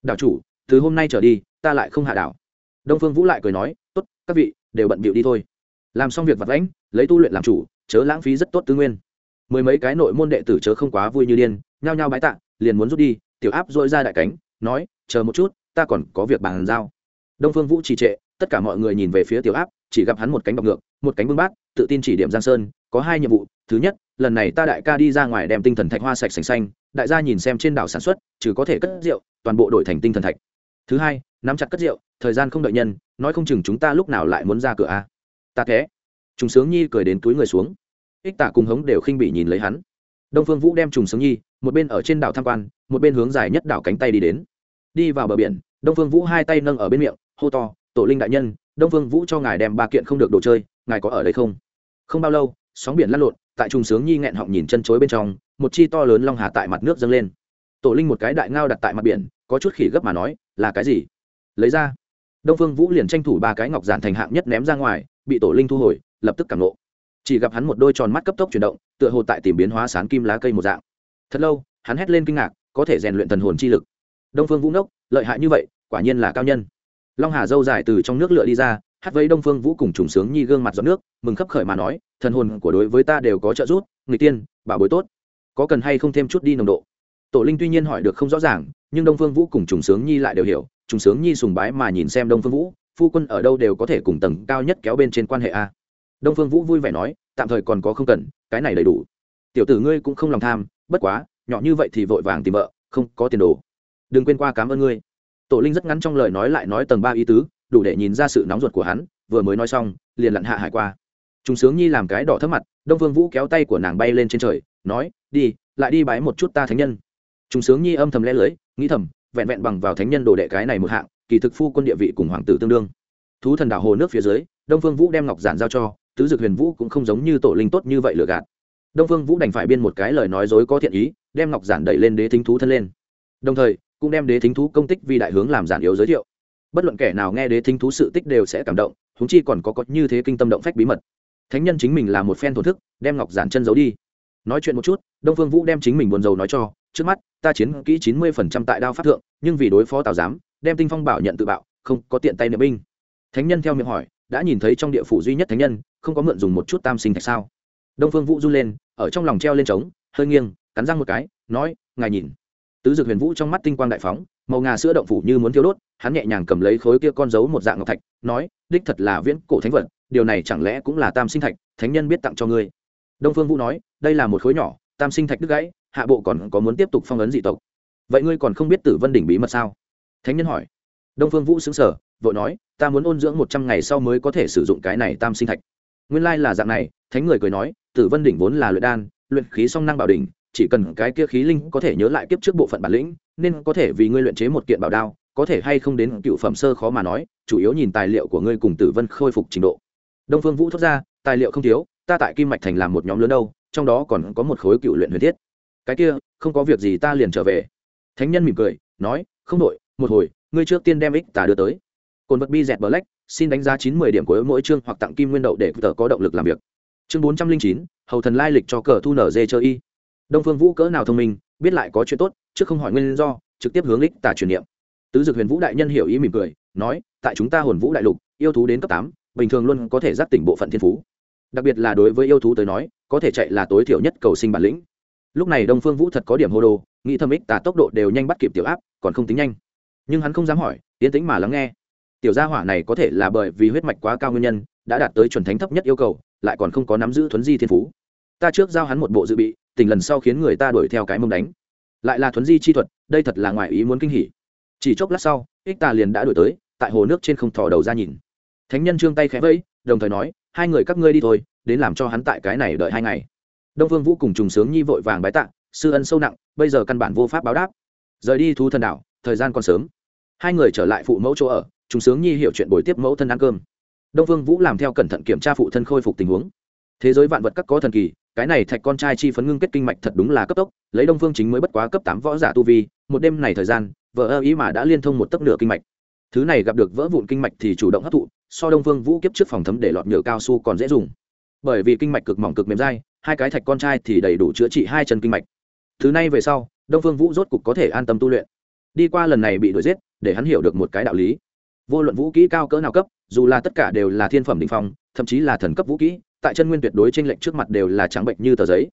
Đạo chủ, từ hôm nay trở đi, ta lại không hạ đảo. Đông phương vũ lại cười nói, tốt, các vị, đều bận bịu đi thôi. Làm xong việc vặt lãnh lấy tu luyện làm chủ, chớ lãng phí rất tốt tư nguyên. Mười mấy cái nội môn đệ tử chớ không quá vui như điên, nhao nhao bái tạ, liền muốn rút đi, tiểu áp dội ra đại cánh, nói, chờ một chút, ta còn có việc bàn giao. Đông phương vũ trì trệ, tất cả mọi người nhìn về phía tiểu áp, chỉ gặp hắn một cánh bọc ngược, một cánh bưng bát, tự tin chỉ điểm giang sơn, có hai nhiệm vụ, thứ nhất, lần này ta đại ca đi ra ngoài đem tinh thần thạch hoa sạch sành xanh đại gia nhìn xem trên đảo sản xuất, trừ có thể cất rượu, toàn bộ đổi thành tinh thần thạch. Thứ hai, nắm chặt cất rượu, thời gian không đợi nhân, nói không chừng chúng ta lúc nào lại muốn ra cửa a. Ta thế trùng sướng nhi cười đến túi người xuống. Ích tạ cùng hống đều khinh bị nhìn lấy hắn. Đông phương vũ đem trùng sướng nhi, một bên ở trên đảo tham quan, một bên hướng dài nhất đảo cánh tay đi đến. Đi vào bờ biển, đông phương vũ hai tay nâng ở bên miệng, hô to, tổ linh đại nhân, đông phương vũ cho ngài đem ba kiện không được đồ chơi, ngài có ở đây không? Không bao lâu sóng biển lăn lộn tại trùng sướng nhi nghẹn họng nhìn chân chối bên trong một chi to lớn long hà tại mặt nước dâng lên. Tổ linh một cái đại ngao đặt tại mặt biển có chút khỉ gấp mà nói là cái gì? Lấy ra. Đông phương vũ liền tranh thủ ba cái ngọc giản thành hạng nhất ném ra ngoài bị tổ linh thu hồi lập tức cảm nộ. Chỉ gặp hắn một đôi tròn mắt cấp tốc chuyển động tựa hồ tại tìm biến hóa sán kim lá cây một dạng. Thật lâu hắn hét lên kinh ngạc có thể rèn luyện thần hồn chi lực. Đông phương vũ nốc, lợi hại như vậy quả nhiên là cao nhân. Long hà dâu dài từ trong nước lựa đi ra hát vây đông phương vũ cùng trùng sướng nhi gương mặt giọt nước, mừng khấp khởi mà nói, thần hồn của đối với ta đều có trợ giúp người tiên, bảo bối tốt. Có cần hay không thêm chút đi nồng độ? Tổ linh tuy nhiên hỏi được không rõ ràng, nhưng đông phương vũ cùng trùng sướng nhi lại đều hiểu, trùng sướng nhi sùng bái mà nhìn xem đông phương vũ, phu quân ở đâu đều có thể cùng tầng cao nhất kéo bên trên quan hệ a. Đông phương vũ vui vẻ nói, tạm thời còn có không cần, cái này đầy đủ. Tiểu tử ngươi cũng không lòng tham, bất quá, nhỏ như vậy thì vội vàng tìm vợ, không có tiền đồ. Đừng quên qua cảm ơn ngươi. Tổ linh rất ngắn trong lời nói lại nói tầng ba ý tứ đủ để nhìn ra sự nóng ruột của hắn, vừa mới nói xong, liền lặn hạ hải qua. Chúng sướng nhi làm cái đỏ thấp mặt, đông vương vũ kéo tay của nàng bay lên trên trời, nói, đi, lại đi bái một chút ta thánh nhân. Chúng sướng nhi âm thầm lẽ lưới, nghĩ thầm, vẹn vẹn bằng vào thánh nhân đồ đệ cái này một hạng, kỳ thực phu quân địa vị cùng hoàng tử tương đương. Thú thần đảo hồ nước phía dưới, đông phương vũ đem ngọc giản giao cho, tứ dực huyền vũ cũng không giống như tổ linh tốt như vậy lừa gạt. Đông phương vũ đành phải biên một cái lời nói dối có thiện ý, đem ngọc giản đẩy lên đế thính thú thân lên. Đồng thời, cũng đem đế thính thú công tích vì đại hướng làm giản yếu giới thiệu bất luận kẻ nào nghe đế thính thú sự tích đều sẽ cảm động húng chi còn có có như thế kinh tâm động phách bí mật. Thánh nhân chính mình là một phen thổn thức, đem ngọc giản chân giấu đi. Nói chuyện một chút, đông phương vũ đem chính mình buồn rầu nói cho, trước mắt, ta chiến kỹ chín mươi phần trăm tại đao pháp thượng, nhưng vì đối phó tào giám, đem tinh phong bảo nhận tự bạo, không có tiện tay niệm binh. Thánh nhân theo miệng hỏi, đã nhìn thấy trong địa phủ duy nhất thánh nhân, không có mượn dùng một chút tam sinh thạch sao? Đông phương vũ run lên, ở trong lòng treo lên trống, hơi nghiêng, cắn răng một cái, nói, ngài nhìn tứ dược huyền vũ trong mắt tinh quang đại phóng, màu ngà sữa động phủ như muốn thiêu đốt, hắn nhẹ nhàng cầm lấy khối kia con dấu một dạng ngọc thạch, nói, đích thật là viễn cổ thánh vật, điều này chẳng lẽ cũng là tam sinh thạch, thánh nhân biết tặng cho ngươi. Đông phương vũ nói, đây là một khối nhỏ, tam sinh thạch đứt gãy, hạ bộ còn có muốn tiếp tục phong ấn dị tộc. Vậy ngươi còn không biết tử vân đỉnh bí mật sao? Thánh nhân hỏi. Đông phương vũ xứng sở vội nói, ta muốn ôn dưỡng một trăm ngày sau mới có thể sử dụng cái này tam sinh thạch. Nguyên lai là dạng này, thánh người cười nói, tử vân đỉnh vốn là luyện đan, luyện khí song năng bảo đỉnh chỉ cần cái kia khí linh có thể nhớ lại kiếp trước bộ phận bản lĩnh, nên có thể vì ngươi luyện chế một kiện bảo đao, có thể hay không đến cựu phẩm sơ khó mà nói, chủ yếu nhìn tài liệu của ngươi cùng tử vân khôi phục trình độ. Đông phương vũ thốt ra, tài liệu không thiếu, ta tại kim mạch thành làm một nhóm lớn đâu, trong đó còn có một khối cựu luyện huyền thiết. Cái kia, không có việc gì ta liền trở về. Thánh nhân mỉm cười, nói, không đội một hồi, ngươi trước tiên đem ích ta đưa tới. Cồn vật bi dẹt black, xin đánh giá chín mươi điểm của mỗi chương hoặc tặng kim nguyên đậu để tờ có động lực làm việc. Chương bốn trăm linh chín, hầu thần lai lịch cho cờ thu nở dê chơi y đông phương vũ cỡ nào thông minh, biết lại có chuyện tốt, chứ không hỏi nguyên do, trực tiếp hướng ích tả truyền niệm. Tứ dực huyền vũ đại nhân hiểu ý mỉm cười, nói, tại chúng ta hồn vũ đại lục, yêu thú đến cấp tám, bình thường luôn có thể giác tỉnh bộ phận thiên phú. Đặc biệt là đối với yêu thú tới nói, có thể chạy là tối thiểu nhất cầu sinh bản lĩnh. Lúc này đông phương vũ thật có điểm hô đồ, nghĩ thâm ích tả tốc độ đều nhanh bắt kịp tiểu áp, còn không tính nhanh. Nhưng hắn không dám hỏi, tiến tính mà lắng nghe. Tiểu gia hỏa này có thể là bởi vì huyết mạch quá cao nguyên nhân, đã đạt tới chuẩn thánh thấp nhất yêu cầu, lại còn không có nắm giữ thuấn di thiên phú. Ta trước giao hắn một bộ dự bị tình lần sau khiến người ta đuổi theo cái mông đánh. Lại là thuấn di chi thuật, đây thật là ngoài ý muốn kinh hỉ. Chỉ chốc lát sau, ích tà liền đã đuổi tới, tại hồ nước trên không thò đầu ra nhìn. Thánh nhân trương tay khẽ vẫy, đồng thời nói, hai người các ngươi đi thôi, đến làm cho hắn tại cái này đợi hai ngày. Đông vương vũ cùng trùng sướng nhi vội vàng bái tạ, sư ân sâu nặng, bây giờ căn bản vô pháp báo đáp. Rời đi thu thần đảo, thời gian còn sớm. Hai người trở lại phụ mẫu chỗ ở, trùng sướng nhi hiểu chuyện buổi tiếp mẫu thân ăn cơm. Đông vương vũ làm theo cẩn thận kiểm tra phụ thân khôi phục tình huống. Thế giới vạn vật các có thần kỳ cái này thạch con trai chi phấn ngưng kết kinh mạch thật đúng là cấp tốc, lấy đông phương chính mới bất quá cấp tám võ giả tu vi, một đêm này thời gian, vợ ơ ý mà đã liên thông một tấc nửa kinh mạch. Thứ này gặp được vỡ vụn kinh mạch thì chủ động hấp thụ, so đông phương vũ kiếp trước phòng thấm để lọt nhựa cao su còn dễ dùng. Bởi vì kinh mạch cực mỏng cực mềm dai, hai cái thạch con trai thì đầy đủ chữa trị hai chân kinh mạch. Thứ này về sau, đông phương vũ rốt cục có thể an tâm tu luyện. Đi qua lần này bị đuổi giết, để hắn hiểu được một cái đạo lý. Vô luận vũ kỹ cao cỡ nào cấp, dù là tất cả đều là thiên phẩm định phong, thậm chí là thần cấp vũ kỹ tại chân nguyên tuyệt đối trên lệnh trước mặt đều là trắng bệnh như tờ giấy.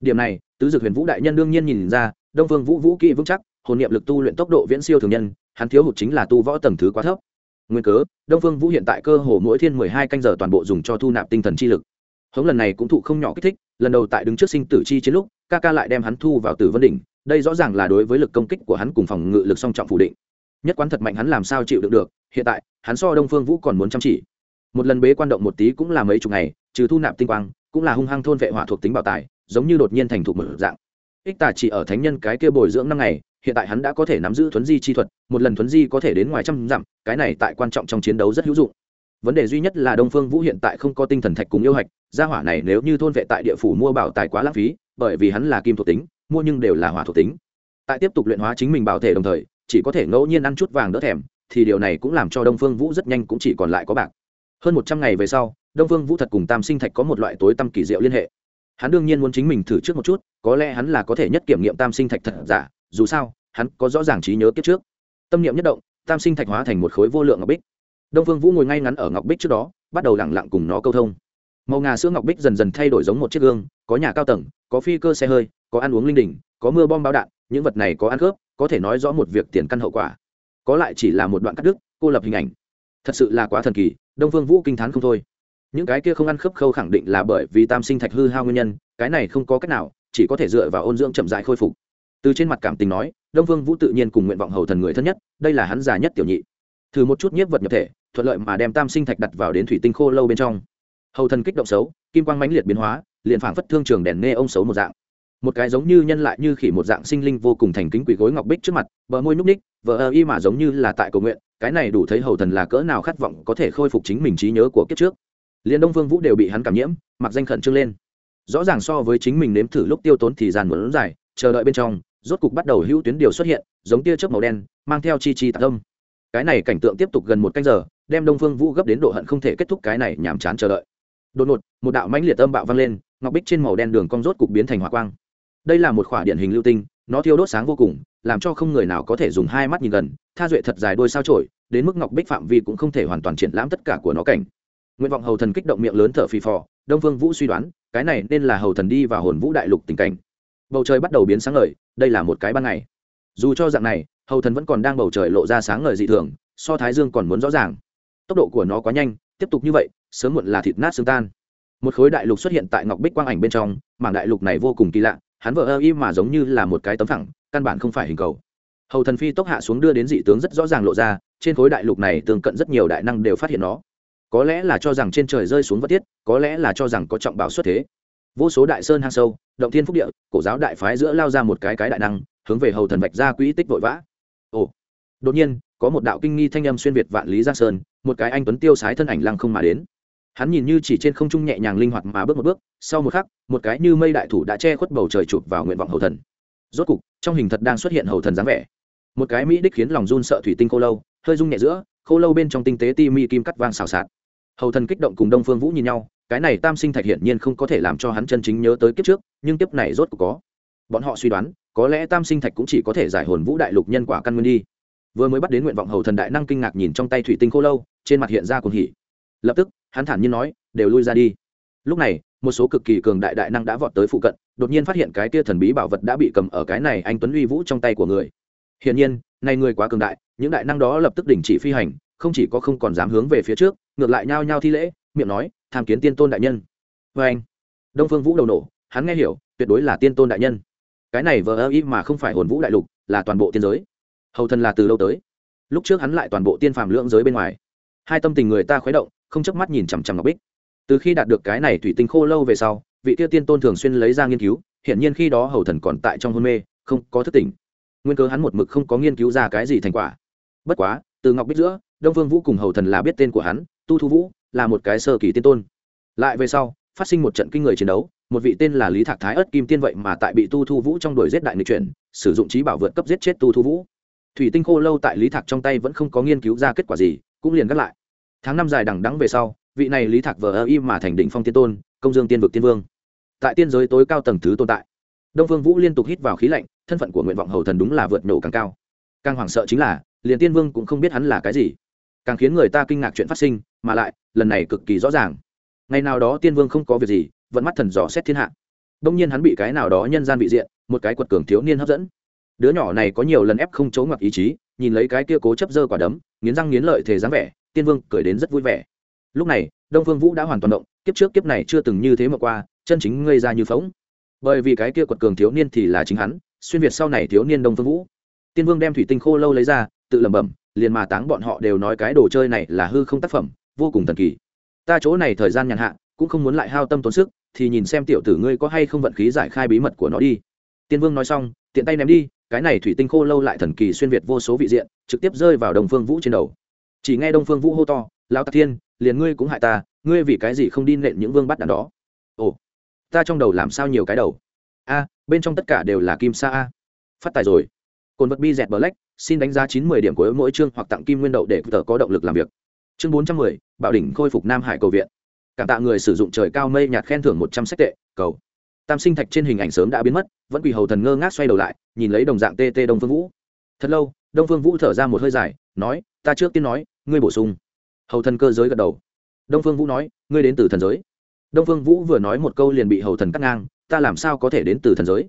Điểm này, tứ dược huyền vũ đại nhân đương nhiên nhìn ra, đông phương vũ vũ kỹ vững chắc, hồn niệm lực tu luyện tốc độ viễn siêu thường nhân, hắn thiếu hụt chính là tu võ tầng thứ quá thấp. Nguyên cớ, đông phương vũ hiện tại cơ hồ mỗi thiên mười hai canh giờ toàn bộ dùng cho thu nạp tinh thần chi lực. Hống lần này cũng thụ không nhỏ kích thích, lần đầu tại đứng trước sinh tử chi chiến lúc, ca ca lại đem hắn thu vào tử vân đỉnh, đây rõ ràng là đối với lực công kích của hắn cùng phòng ngự lực song trọng phủ định. Nhất quán thật mạnh hắn làm sao chịu được được, hiện tại, hắn so đông phương vũ còn muốn chăm chỉ một lần bế quan động một tí cũng là mấy chục ngày, trừ thu nạp tinh quang, cũng là hung hăng thôn vệ hỏa thuộc tính bảo tài, giống như đột nhiên thành thục một dạng. Ích tà chỉ ở thánh nhân cái kia bồi dưỡng năm ngày, hiện tại hắn đã có thể nắm giữ thuấn di chi thuật, một lần thuấn di có thể đến ngoài trăm dặm, cái này tại quan trọng trong chiến đấu rất hữu dụng. Vấn đề duy nhất là đông phương vũ hiện tại không có tinh thần thạch cùng yêu hạch, gia hỏa này nếu như thôn vệ tại địa phủ mua bảo tài quá lãng phí, bởi vì hắn là kim thuộc tính, mua nhưng đều là hỏa thuộc tính. Tại tiếp tục luyện hóa chính mình bảo thể đồng thời, chỉ có thể ngẫu nhiên ăn chút vàng đỡ thèm, thì điều này cũng làm cho đông phương vũ rất nhanh cũng chỉ còn lại có bạc hơn một trăm ngày về sau, đông phương vũ thật cùng tam sinh thạch có một loại tối tăm kỳ diệu liên hệ. Hắn đương nhiên muốn chính mình thử trước một chút, có lẽ hắn là có thể nhất kiểm nghiệm tam sinh thạch thật giả, dù sao, hắn có rõ ràng trí nhớ kiếp trước. Tâm niệm nhất động, tam sinh thạch hóa thành một khối vô lượng ngọc bích. Đông phương vũ ngồi ngay ngắn ở ngọc bích trước đó, bắt đầu lẳng lặng cùng nó câu thông. Màu ngà sữa ngọc bích dần dần thay đổi giống một chiếc gương, có nhà cao tầng, có phi cơ xe hơi, có ăn uống linh đình, có mưa bom bao đạn, những vật này có ăn cướp có thể nói rõ một việc tiền căn hậu quả. Có lại chỉ là một đoạn cắt đứt, cô lập hình ảnh. Thật sự là quá thần kỳ đông phương vũ kinh t h á n không thôi. Những cái kia không ăn khớp khâu khẳng định là bởi vì tam sinh thạch hư hao nguyên nhân, cái này không có cách nào, chỉ có thể dựa vào ôn dưỡng chậm dại khôi phục. Từ trên mặt cảm tình nói, đông phương vũ tự nhiên cùng nguyện vọng hầu thần người thân nhất, đây là hắn già nhất tiểu nhị. Thử một chút nhiếp vật nhập thể, thuận lợi mà đem tam sinh thạch đặt vào đến thủy tinh khô lâu bên trong. Hầu thần kích động xấu, kim quang mãnh liệt biến hóa, liền phảng phất thương trường đèn nghe ông xấu một dạng. Một cái giống như nhân lại như khỉ một dạng sinh linh vô cùng thành kính quỷ gối ngọc bích trước mặt, bờ môi núp ních, vờ ơ y mà giống như là tại cầu nguyện cái này đủ thấy hầu thần là cỡ nào khát vọng có thể khôi phục chính mình trí nhớ của kiếp trước. Liền đông vương vũ đều bị hắn cảm nhiễm, mặc danh khẩn trương lên. Rõ ràng so với chính mình nếm thử lúc tiêu tốn thì dàn muốn dài, chờ đợi bên trong, rốt cục bắt đầu hữu tuyến điều xuất hiện, giống tia chớp màu đen, mang theo chi chi tạc âm. Cái này cảnh tượng tiếp tục gần một canh giờ, đem đông phương vũ gấp đến độ hận không thể kết thúc cái này nhàm chán chờ đợi. Đột ngột, một đạo mãnh liệt âm bạo vang lên, ngọc bích trên màu đen đường cong rốt cục biến thành hỏa quang. Đây là một khỏa điện hình lưu tinh nó thiêu đốt sáng vô cùng, làm cho không người nào có thể dùng hai mắt nhìn gần. Tha duệ thật dài đôi sao trổi đến mức ngọc bích phạm vi cũng không thể hoàn toàn triển lãm tất cả của nó cảnh. Nguyện vọng hầu thần kích động miệng lớn thở phì phò, đông vương vũ suy đoán, cái này nên là hầu thần đi vào hồn vũ đại lục tình cảnh. Bầu trời bắt đầu biến sáng ngời, đây là một cái ban ngày. Dù cho dạng này, hầu thần vẫn còn đang bầu trời lộ ra sáng ngời dị thường, so thái dương còn muốn rõ ràng. Tốc độ của nó quá nhanh, tiếp tục như vậy, sớm muộn là thịt nát xương tan. Một khối đại lục xuất hiện tại ngọc bích quang ảnh bên trong, mảng đại lục này vô cùng kỳ lạ hắn vợ ơ y mà giống như là một cái tấm thẳng căn bản không phải hình cầu. Hầu thần phi tốc hạ xuống đưa đến dị tướng rất rõ ràng lộ ra, trên khối đại lục này tương cận rất nhiều đại năng đều phát hiện nó. Có lẽ là cho rằng trên trời rơi xuống vất tiết, có lẽ là cho rằng có trọng bảo xuất thế. Vô số đại sơn hang sâu, động thiên phúc địa, cổ giáo đại phái giữa lao ra một cái cái đại năng, hướng về hầu thần vạch ra quỹ tích vội vã. Ồ, đột nhiên, có một đạo kinh nghi thanh âm xuyên việt vạn lý giang sơn, một cái anh tuấn tiêu sái thân ảnh lăng không mà đến hắn nhìn như chỉ trên không trung nhẹ nhàng linh hoạt mà bước một bước, sau một khắc, một cái như mây đại thủ đã che khuất bầu trời chụp vào nguyện vọng hầu thần. Rốt cục, trong hình thật đang xuất hiện hầu thần dáng vẻ. Một cái mỹ đích khiến lòng run sợ thủy tinh khô lâu, hơi rung nhẹ giữa, khô lâu bên trong tinh tế ti mi kim cắt vang xào xạc. Hầu thần kích động cùng đông phương vũ nhìn nhau, cái này tam sinh thạch hiển nhiên không có thể làm cho hắn chân chính nhớ tới kiếp trước, nhưng kiếp này rốt cục có. Bọn họ suy đoán, có lẽ tam sinh thạch cũng chỉ có thể giải hồn vũ đại lục nhân quả căn nguyên đi. Vừa mới bắt đến nguyện vọng hầu thần đại năng kinh ngạc nhìn trong tay thủy tinh khô lâu, trên mặt hiện ra cuồng hỉ lập tức, hắn thản nhiên nói, đều lui ra đi. Lúc này, một số cực kỳ cường đại đại năng đã vọt tới phụ cận, đột nhiên phát hiện cái kia thần bí bảo vật đã bị cầm ở cái này anh tuấn uy vũ trong tay của người. Hiển nhiên này người quá cường đại, những đại năng đó lập tức đình chỉ phi hành, không chỉ có không còn dám hướng về phía trước, ngược lại nhao nhao thi lễ, miệng nói, tham kiến tiên tôn đại nhân. Vê anh, đông phương vũ đầu nổ, hắn nghe hiểu, tuyệt đối là tiên tôn đại nhân. Cái này vờ ơ ý mà không phải hồn vũ đại lục, là toàn bộ tiên giới. Hầu thần là từ lâu tới. Lúc trước hắn lại toàn bộ tiên phàm lưỡng giới bên ngoài. Hai tâm tình người ta khuấy động không chớp mắt nhìn chằm chằm ngọc bích. Từ khi đạt được cái này thủy tinh khô lâu về sau, vị tiêu tiên tôn thường xuyên lấy ra nghiên cứu hiện nhiên khi đó hầu thần còn tại trong hôn mê, không có thức tỉnh. Nguyên cớ hắn một mực không có nghiên cứu ra cái gì thành quả. Bất quá, từ ngọc bích giữa, đông vương vũ cùng hầu thần là biết tên của hắn, tu thu vũ là một cái sơ kỳ tiên tôn. Lại về sau, phát sinh một trận kinh người chiến đấu, một vị tên là lý thạc thái ất kim tiên vậy mà tại bị tu thu vũ trong đuổi giết đại nghịch chuyển, sử dụng trí bảo vượt cấp giết chết tu thu vũ. Thủy tinh khô lâu tại lý thạc trong tay vẫn không có nghiên cứu ra kết quả gì, cũng liền gắt lại tháng năm dài đằng đắng về sau, vị này lý thạc vờ ơ y mà thành đỉnh phong tiên tôn, công dương tiên vực tiên vương. Tại tiên giới tối cao tầng thứ tồn tại, đông phương vũ liên tục hít vào khí lạnh, thân phận của nguyện vọng hầu thần đúng là vượt nổ càng cao. Càng hoảng sợ chính là, liền tiên vương cũng không biết hắn là cái gì. Càng khiến người ta kinh ngạc chuyện phát sinh, mà lại, lần này cực kỳ rõ ràng. Ngày nào đó tiên vương không có việc gì vẫn mắt thần dò xét thiên hạ. Đông nhiên hắn bị cái nào đó nhân gian bị diện, một cái quật cường thiếu niên hấp dẫn. Đứa nhỏ này có nhiều lần ép không chấu ngoặc ý chí, nhìn lấy cái kia cố chấp dơ quả đấm, nghiến răng nghiến lợi thể dáng vẻ tiên vương cười đến rất vui vẻ. Lúc này, đông phương vũ đã hoàn toàn động, kiếp trước kiếp này chưa từng như thế mà qua, chân chính ngây ra như phóng bởi vì cái kia quật cường thiếu niên thì là chính hắn, xuyên việt sau này thiếu niên đông phương vũ. Tiên vương đem thủy tinh khô lâu lấy ra, tự lẩm bẩm, liền mà táng bọn họ đều nói cái đồ chơi này là hư không tác phẩm, vô cùng thần kỳ. Ta chỗ này thời gian nhàn hạ, cũng không muốn lại hao tâm tốn sức, thì nhìn xem tiểu tử ngươi có hay không vận khí giải khai bí mật của nó đi. Tiên vương nói xong, tiện tay ném đi, cái này thủy tinh khô lâu lại thần kỳ xuyên việt vô số vị diện, trực tiếp rơi vào đồng phương vũ trên đầu chỉ nghe đông phương vũ hô to lao tạc thiên, liền ngươi cũng hại ta, ngươi vì cái gì không đi nện những vương bắt đàn đó? Ồ, ta trong đầu làm sao nhiều cái đầu? A, bên trong tất cả đều là kim sa a. Phát tài rồi. Cồn vật bi dẹt black, xin đánh giá chín mươi điểm của mỗi chương hoặc tặng kim nguyên đậu để tờ có động lực làm việc. Chương bốn trăm mười, bảo đỉnh khôi phục nam hải cầu viện. Cảm tạ người sử dụng trời cao mây nhạt khen thưởng một trăm sách tệ, cầu. Tam sinh thạch trên hình ảnh sớm đã biến mất, vẫn quỳ hầu thần ngơ ngác xoay đầu lại, nhìn lấy đồng dạng tt đông phương vũ. Thật lâu, đông phương vũ thở ra một hơi dài, nói ta trước tiên nói, ngươi bổ sung. Hầu thần cơ giới gật đầu. Đông phương vũ nói, ngươi đến từ thần giới. Đông phương vũ vừa nói một câu liền bị hầu thần cắt ngang, ta làm sao có thể đến từ thần giới?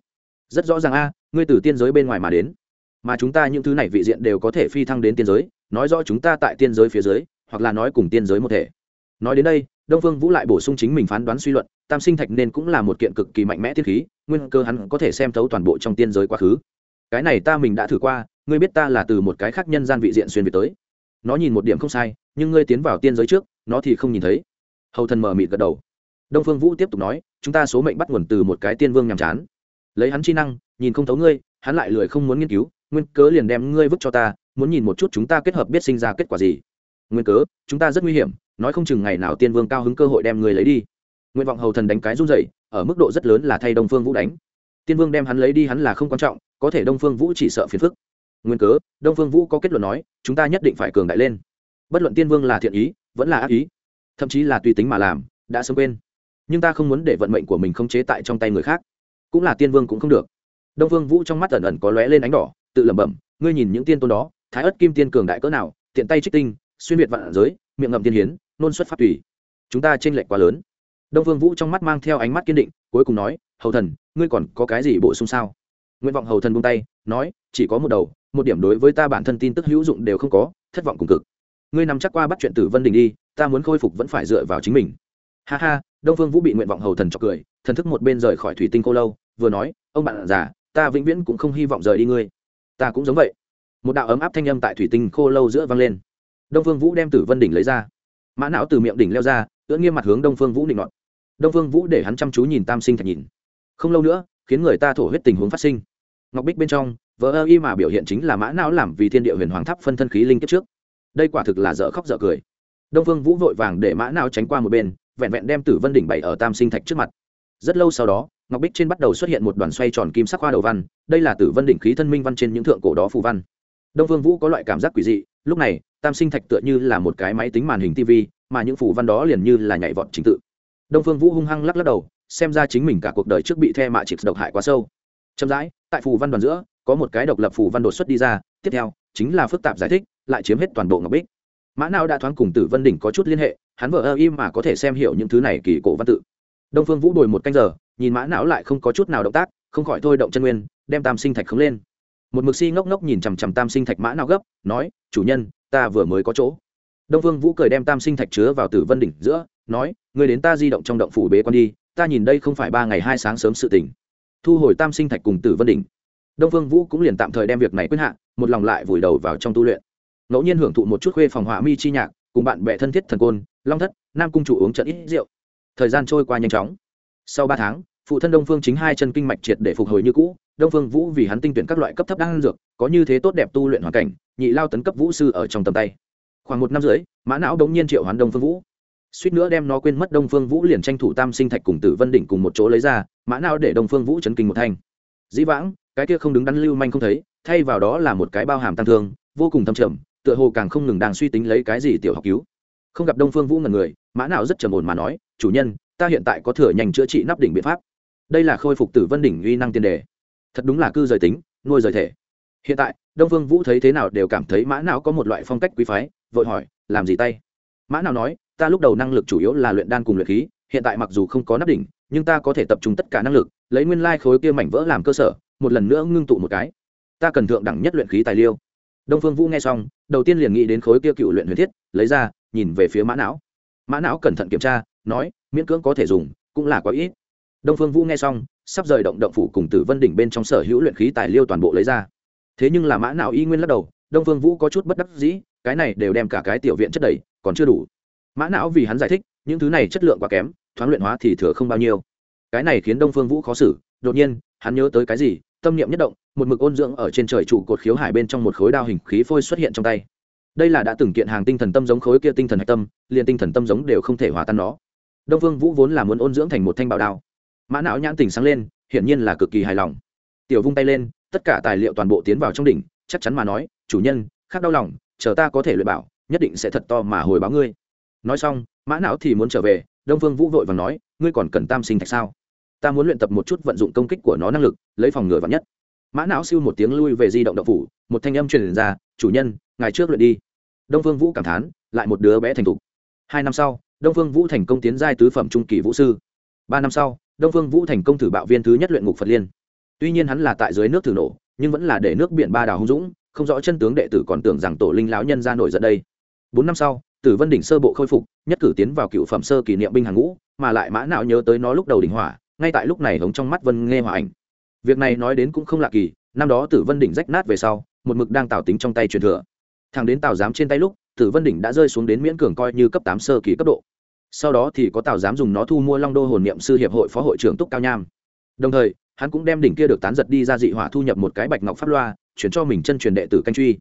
Rất rõ ràng a, ngươi từ tiên giới bên ngoài mà đến. Mà chúng ta những thứ này vị diện đều có thể phi thăng đến tiên giới, nói rõ chúng ta tại tiên giới phía dưới, hoặc là nói cùng tiên giới một thể. Nói đến đây, đông phương vũ lại bổ sung chính mình phán đoán suy luận, tam sinh thạch nên cũng là một kiện cực kỳ mạnh mẽ thiết khí, nguyên cơ hắn có thể xem thấu toàn bộ trong tiên giới quá khứ. Cái này ta mình đã thử qua, ngươi biết ta là từ một cái khác nhân gian vị diện xuyên việt tới nó nhìn một điểm không sai, nhưng ngươi tiến vào tiên giới trước, nó thì không nhìn thấy. Hầu thần mờ mịt gật đầu. Đông phương vũ tiếp tục nói, chúng ta số mệnh bắt nguồn từ một cái tiên vương nhàm chán. Lấy hắn chi năng, nhìn không thấu ngươi, hắn lại lười không muốn nghiên cứu, nguyên cớ liền đem ngươi vứt cho ta, muốn nhìn một chút chúng ta kết hợp biết sinh ra kết quả gì. Nguyên cớ, chúng ta rất nguy hiểm, nói không chừng ngày nào tiên vương cao hứng cơ hội đem ngươi lấy đi. Nguyện vọng hầu thần đánh cái run dậy ở mức độ rất lớn là thay đông phương vũ đánh. Tiên vương đem hắn lấy đi hắn là không quan trọng, có thể đông phương vũ chỉ sợ phiền phức nguyên cớ, đông phương vũ có kết luận nói, chúng ta nhất định phải cường đại lên. Bất luận tiên vương là thiện ý, vẫn là ác ý, thậm chí là tùy tính mà làm, đã sớm quên. Nhưng ta không muốn để vận mệnh của mình không chế tại trong tay người khác. Cũng là tiên vương cũng không được. Đông phương vũ trong mắt ẩn ẩn có lóe lên ánh đỏ, tự lẩm bẩm, ngươi nhìn những tiên tôn đó, thái ất kim tiên cường đại cỡ nào, tiện tay trích tinh, xuyên việt vạn giới, miệng ngậm tiên hiến, nôn xuất phát tùy. Chúng ta t r ê n lệch quá lớn. Đông phương vũ trong mắt mang theo ánh mắt kiên định, cuối cùng nói, hầu thần, ngươi còn có cái gì bổ sung sao? Nguyện vọng hầu thần buông tay, nói, chỉ có một đầu, một điểm đối với ta bản thân tin tức hữu dụng đều không có, thất vọng cùng cực. Ngươi nằm chắc qua bắt chuyện tử vân đình đi, ta muốn khôi phục vẫn phải dựa vào chính mình. Ha ha, đông phương vũ bị nguyện vọng hầu thần chọc cười, thần thức một bên rời khỏi thủy tinh cô lâu, vừa nói, ông bạn già, ta vĩnh viễn cũng không hy vọng rời đi ngươi. Ta cũng giống vậy. Một đạo ấm áp thanh âm tại thủy tinh khô lâu giữa vang lên. Đông phương vũ đem tử vân đỉnh lấy ra. Mã não từ miệng đỉnh leo ra, ưỡn nghiêm mặt hướng đông phương vũ định ngọn đông phương vũ để hắn chăm chú nhìn tam sinh thạch nhìn. Không lâu nữa, khiến người ta thổ huyết tình huống phát sinh ngọc bích bên trong vỡ ơ y mà biểu hiện chính là mã não làm vì thiên địa huyền hoàng tháp phân thân khí linh kiếp trước. Đây quả thực là dở khóc dở cười. Đông phương vũ vội vàng để mã não tránh qua một bên, vẹn vẹn đem tử vân đỉnh bày ở tam sinh thạch trước mặt. Rất lâu sau đó, ngọc bích trên bắt đầu xuất hiện một đoàn xoay tròn kim sắc hoa đầu văn, đây là tử vân đỉnh khí thân minh văn trên những thượng cổ đó phù văn. Đông phương vũ có loại cảm giác quỷ dị, lúc này, tam sinh thạch tựa như là một cái máy tính màn hình tv mà những phù văn đó liền như là nhảy vọt chính tự. Đông phương vũ hung hăng lắc lắc đầu, xem ra chính mình cả cuộc đời trước bị the mạ chịp độc hại quá sâu. Chậm rãi tại phù văn đoàn giữa, có một cái độc lập phù văn đột xuất đi ra, tiếp theo, chính là phức tạp giải thích, lại chiếm hết toàn bộ ngọc bích. Mã nào đã thoáng cùng tử vân đỉnh có chút liên hệ, hắn vợ ơ im mà có thể xem hiểu những thứ này kỳ cổ văn tự. Đông phương vũ đổi một canh giờ, nhìn mã não lại không có chút nào động tác, không khỏi thôi động chân nguyên, đem tam sinh thạch khống lên. Một mực si ngốc ngốc nhìn chằm chằm tam sinh thạch mã não gấp, nói, chủ nhân, ta vừa mới có chỗ. Đông phương vũ cười đem tam sinh thạch chứa vào tử vân đỉnh giữa, nói người đến ta di động trong động phủ bế quan đi, ta nhìn đây không phải ba ngày hai sáng sớm sự tỉnh thu hồi tam sinh thạch cùng tử vân đỉnh. Đông phương vũ cũng liền tạm thời đem việc này quyết hạ, một lòng lại vùi đầu vào trong tu luyện. Ngẫu nhiên hưởng thụ một chút khuê phòng họa mi chi nhạc, cùng bạn bè thân thiết thần côn, long thất, nam cung chủ uống trận ít rượu. Thời gian trôi qua nhanh chóng. Sau ba tháng, phụ thân đông phương chính hai chân kinh mạch triệt để phục hồi như cũ, đông phương vũ vì hắn tinh tuyển các loại cấp thấp đan dược, có như thế tốt đẹp tu luyện hoàn cảnh, nhị lao tấn cấp vũ sư ở trong tầm tay. Khoảng một năm rưỡi, mã não đống nhiên triệu hoán đông phương vũ suýt nữa đem nó quên mất đông phương vũ liền tranh thủ tam sinh thạch cùng tử vân đỉnh cùng một chỗ lấy ra, mã Nào để đông phương vũ chấn kinh một thanh. Dĩ vãng, cái kia không đứng đắn lưu manh không thấy, thay vào đó là một cái bao hàm tăng thương, vô cùng thâm trầm, tựa hồ càng không ngừng đang suy tính lấy cái gì tiểu học cứu. Không gặp đông phương vũ ngần người, mã Nào rất trầm ổn mà nói, chủ nhân, ta hiện tại có thừa nhanh chữa trị nắp đỉnh biện pháp. Đây là khôi phục tử vân đỉnh uy năng tiền đề. Thật đúng là cư rời tính, nuôi rời thể. Hiện tại, đông phương vũ thấy thế nào đều cảm thấy mã não có một loại phong cách quý phái, vội hỏi, làm gì tay? Mã nào nói ta lúc đầu năng lực chủ yếu là luyện đan cùng luyện khí, hiện tại mặc dù không có nắp đỉnh, nhưng ta có thể tập trung tất cả năng lực, lấy nguyên lai khối kia mảnh vỡ làm cơ sở, một lần nữa ngưng tụ một cái. Ta cần thượng đẳng nhất luyện khí tài liêu đông phương vũ nghe xong, đầu tiên liền nghĩ đến khối kia cựu luyện huyền thiết, lấy ra, nhìn về phía mã não. Mã não cẩn thận kiểm tra, nói, miễn cưỡng có thể dùng, cũng là quá ít. Đông phương vũ nghe xong, sắp rời động động phủ cùng tử vân đỉnh bên trong sở hữu luyện khí tài liêu toàn bộ lấy ra. Thế nhưng là mã não y nguyên lắc đầu, đông phương vũ có chút bất đắc dĩ, cái này đều đem cả cái tiểu viện chất đầy, còn chưa đủ mã não vì hắn giải thích, những thứ này chất lượng quá kém, thoáng luyện hóa thì thừa không bao nhiêu. Cái này khiến đông phương vũ khó xử, đột nhiên, hắn nhớ tới cái gì, tâm niệm nhất động, một mực ôn dưỡng ở trên trời trụ cột khiếu hải bên trong một khối đao hình khí phôi xuất hiện trong tay. Đây là đã từng kiện hàng tinh thần tâm giống khối kia tinh thần hạch tâm, liền tinh thần tâm giống đều không thể hòa tan nó. Đông phương vũ vốn là muốn ôn dưỡng thành một thanh bảo đao. Mã não nhãn tình sáng lên, hiển nhiên là cực kỳ hài lòng. Tiểu vung tay lên, tất cả tài liệu toàn bộ tiến vào trong đỉnh, chắc chắn mà nói, chủ nhân khác đau lòng, chờ ta có thể luyện bảo, nhất định sẽ thật to mà hồi báo ngươi nói xong, mã não thì muốn trở về, đông phương vũ vội và nói, ngươi còn cần tam sinh thạch sao? Ta muốn luyện tập một chút vận dụng công kích của nó năng lực, lấy phòng ngừa vắn nhất. Mã não siêu một tiếng lui về di động đậu phủ, một thanh âm truyền ra, chủ nhân ngày trước luyện đi. Đông phương vũ cảm thán, lại một đứa bé thành thục. Hai năm sau, đông phương vũ thành công tiến giai tứ phẩm trung kỳ vũ sư. Ba năm sau, đông phương vũ thành công thử bạo viên thứ nhất luyện ngục phật liên. Tuy nhiên hắn là tại dưới nước thử nổ, nhưng vẫn là để nước biển ba đào hung dũng, không rõ chân tướng đệ tử còn tưởng rằng tổ linh lão nhân ra nổi giận đây. Bốn năm sau tử vân đỉnh sơ bộ khôi phục, nhất cử tiến vào cựu phẩm sơ kỷ niệm binh hàng ngũ, mà lại mã não nhớ tới nó lúc đầu đỉnh hỏa, ngay tại lúc này hống trong mắt vân nghe hòa ảnh. Việc này nói đến cũng không lạ kỳ, năm đó tử vân đỉnh rách nát về sau, một mực đang tạo tính trong tay truyền thừa. Thằng đến tào giám trên tay lúc, tử vân đỉnh đã rơi xuống đến miễn cường coi như cấp tám sơ kỳ cấp độ. Sau đó thì có tào giám dùng nó thu mua long đô hồn niệm sư hiệp hội phó hội trưởng túc cao nham. Đồng thời, hắn cũng đem đỉnh kia được tán giật đi ra dị hỏa thu nhập một cái bạch ngọc pháp loa, chuyển cho mình chân truyền đệ tử canh truy.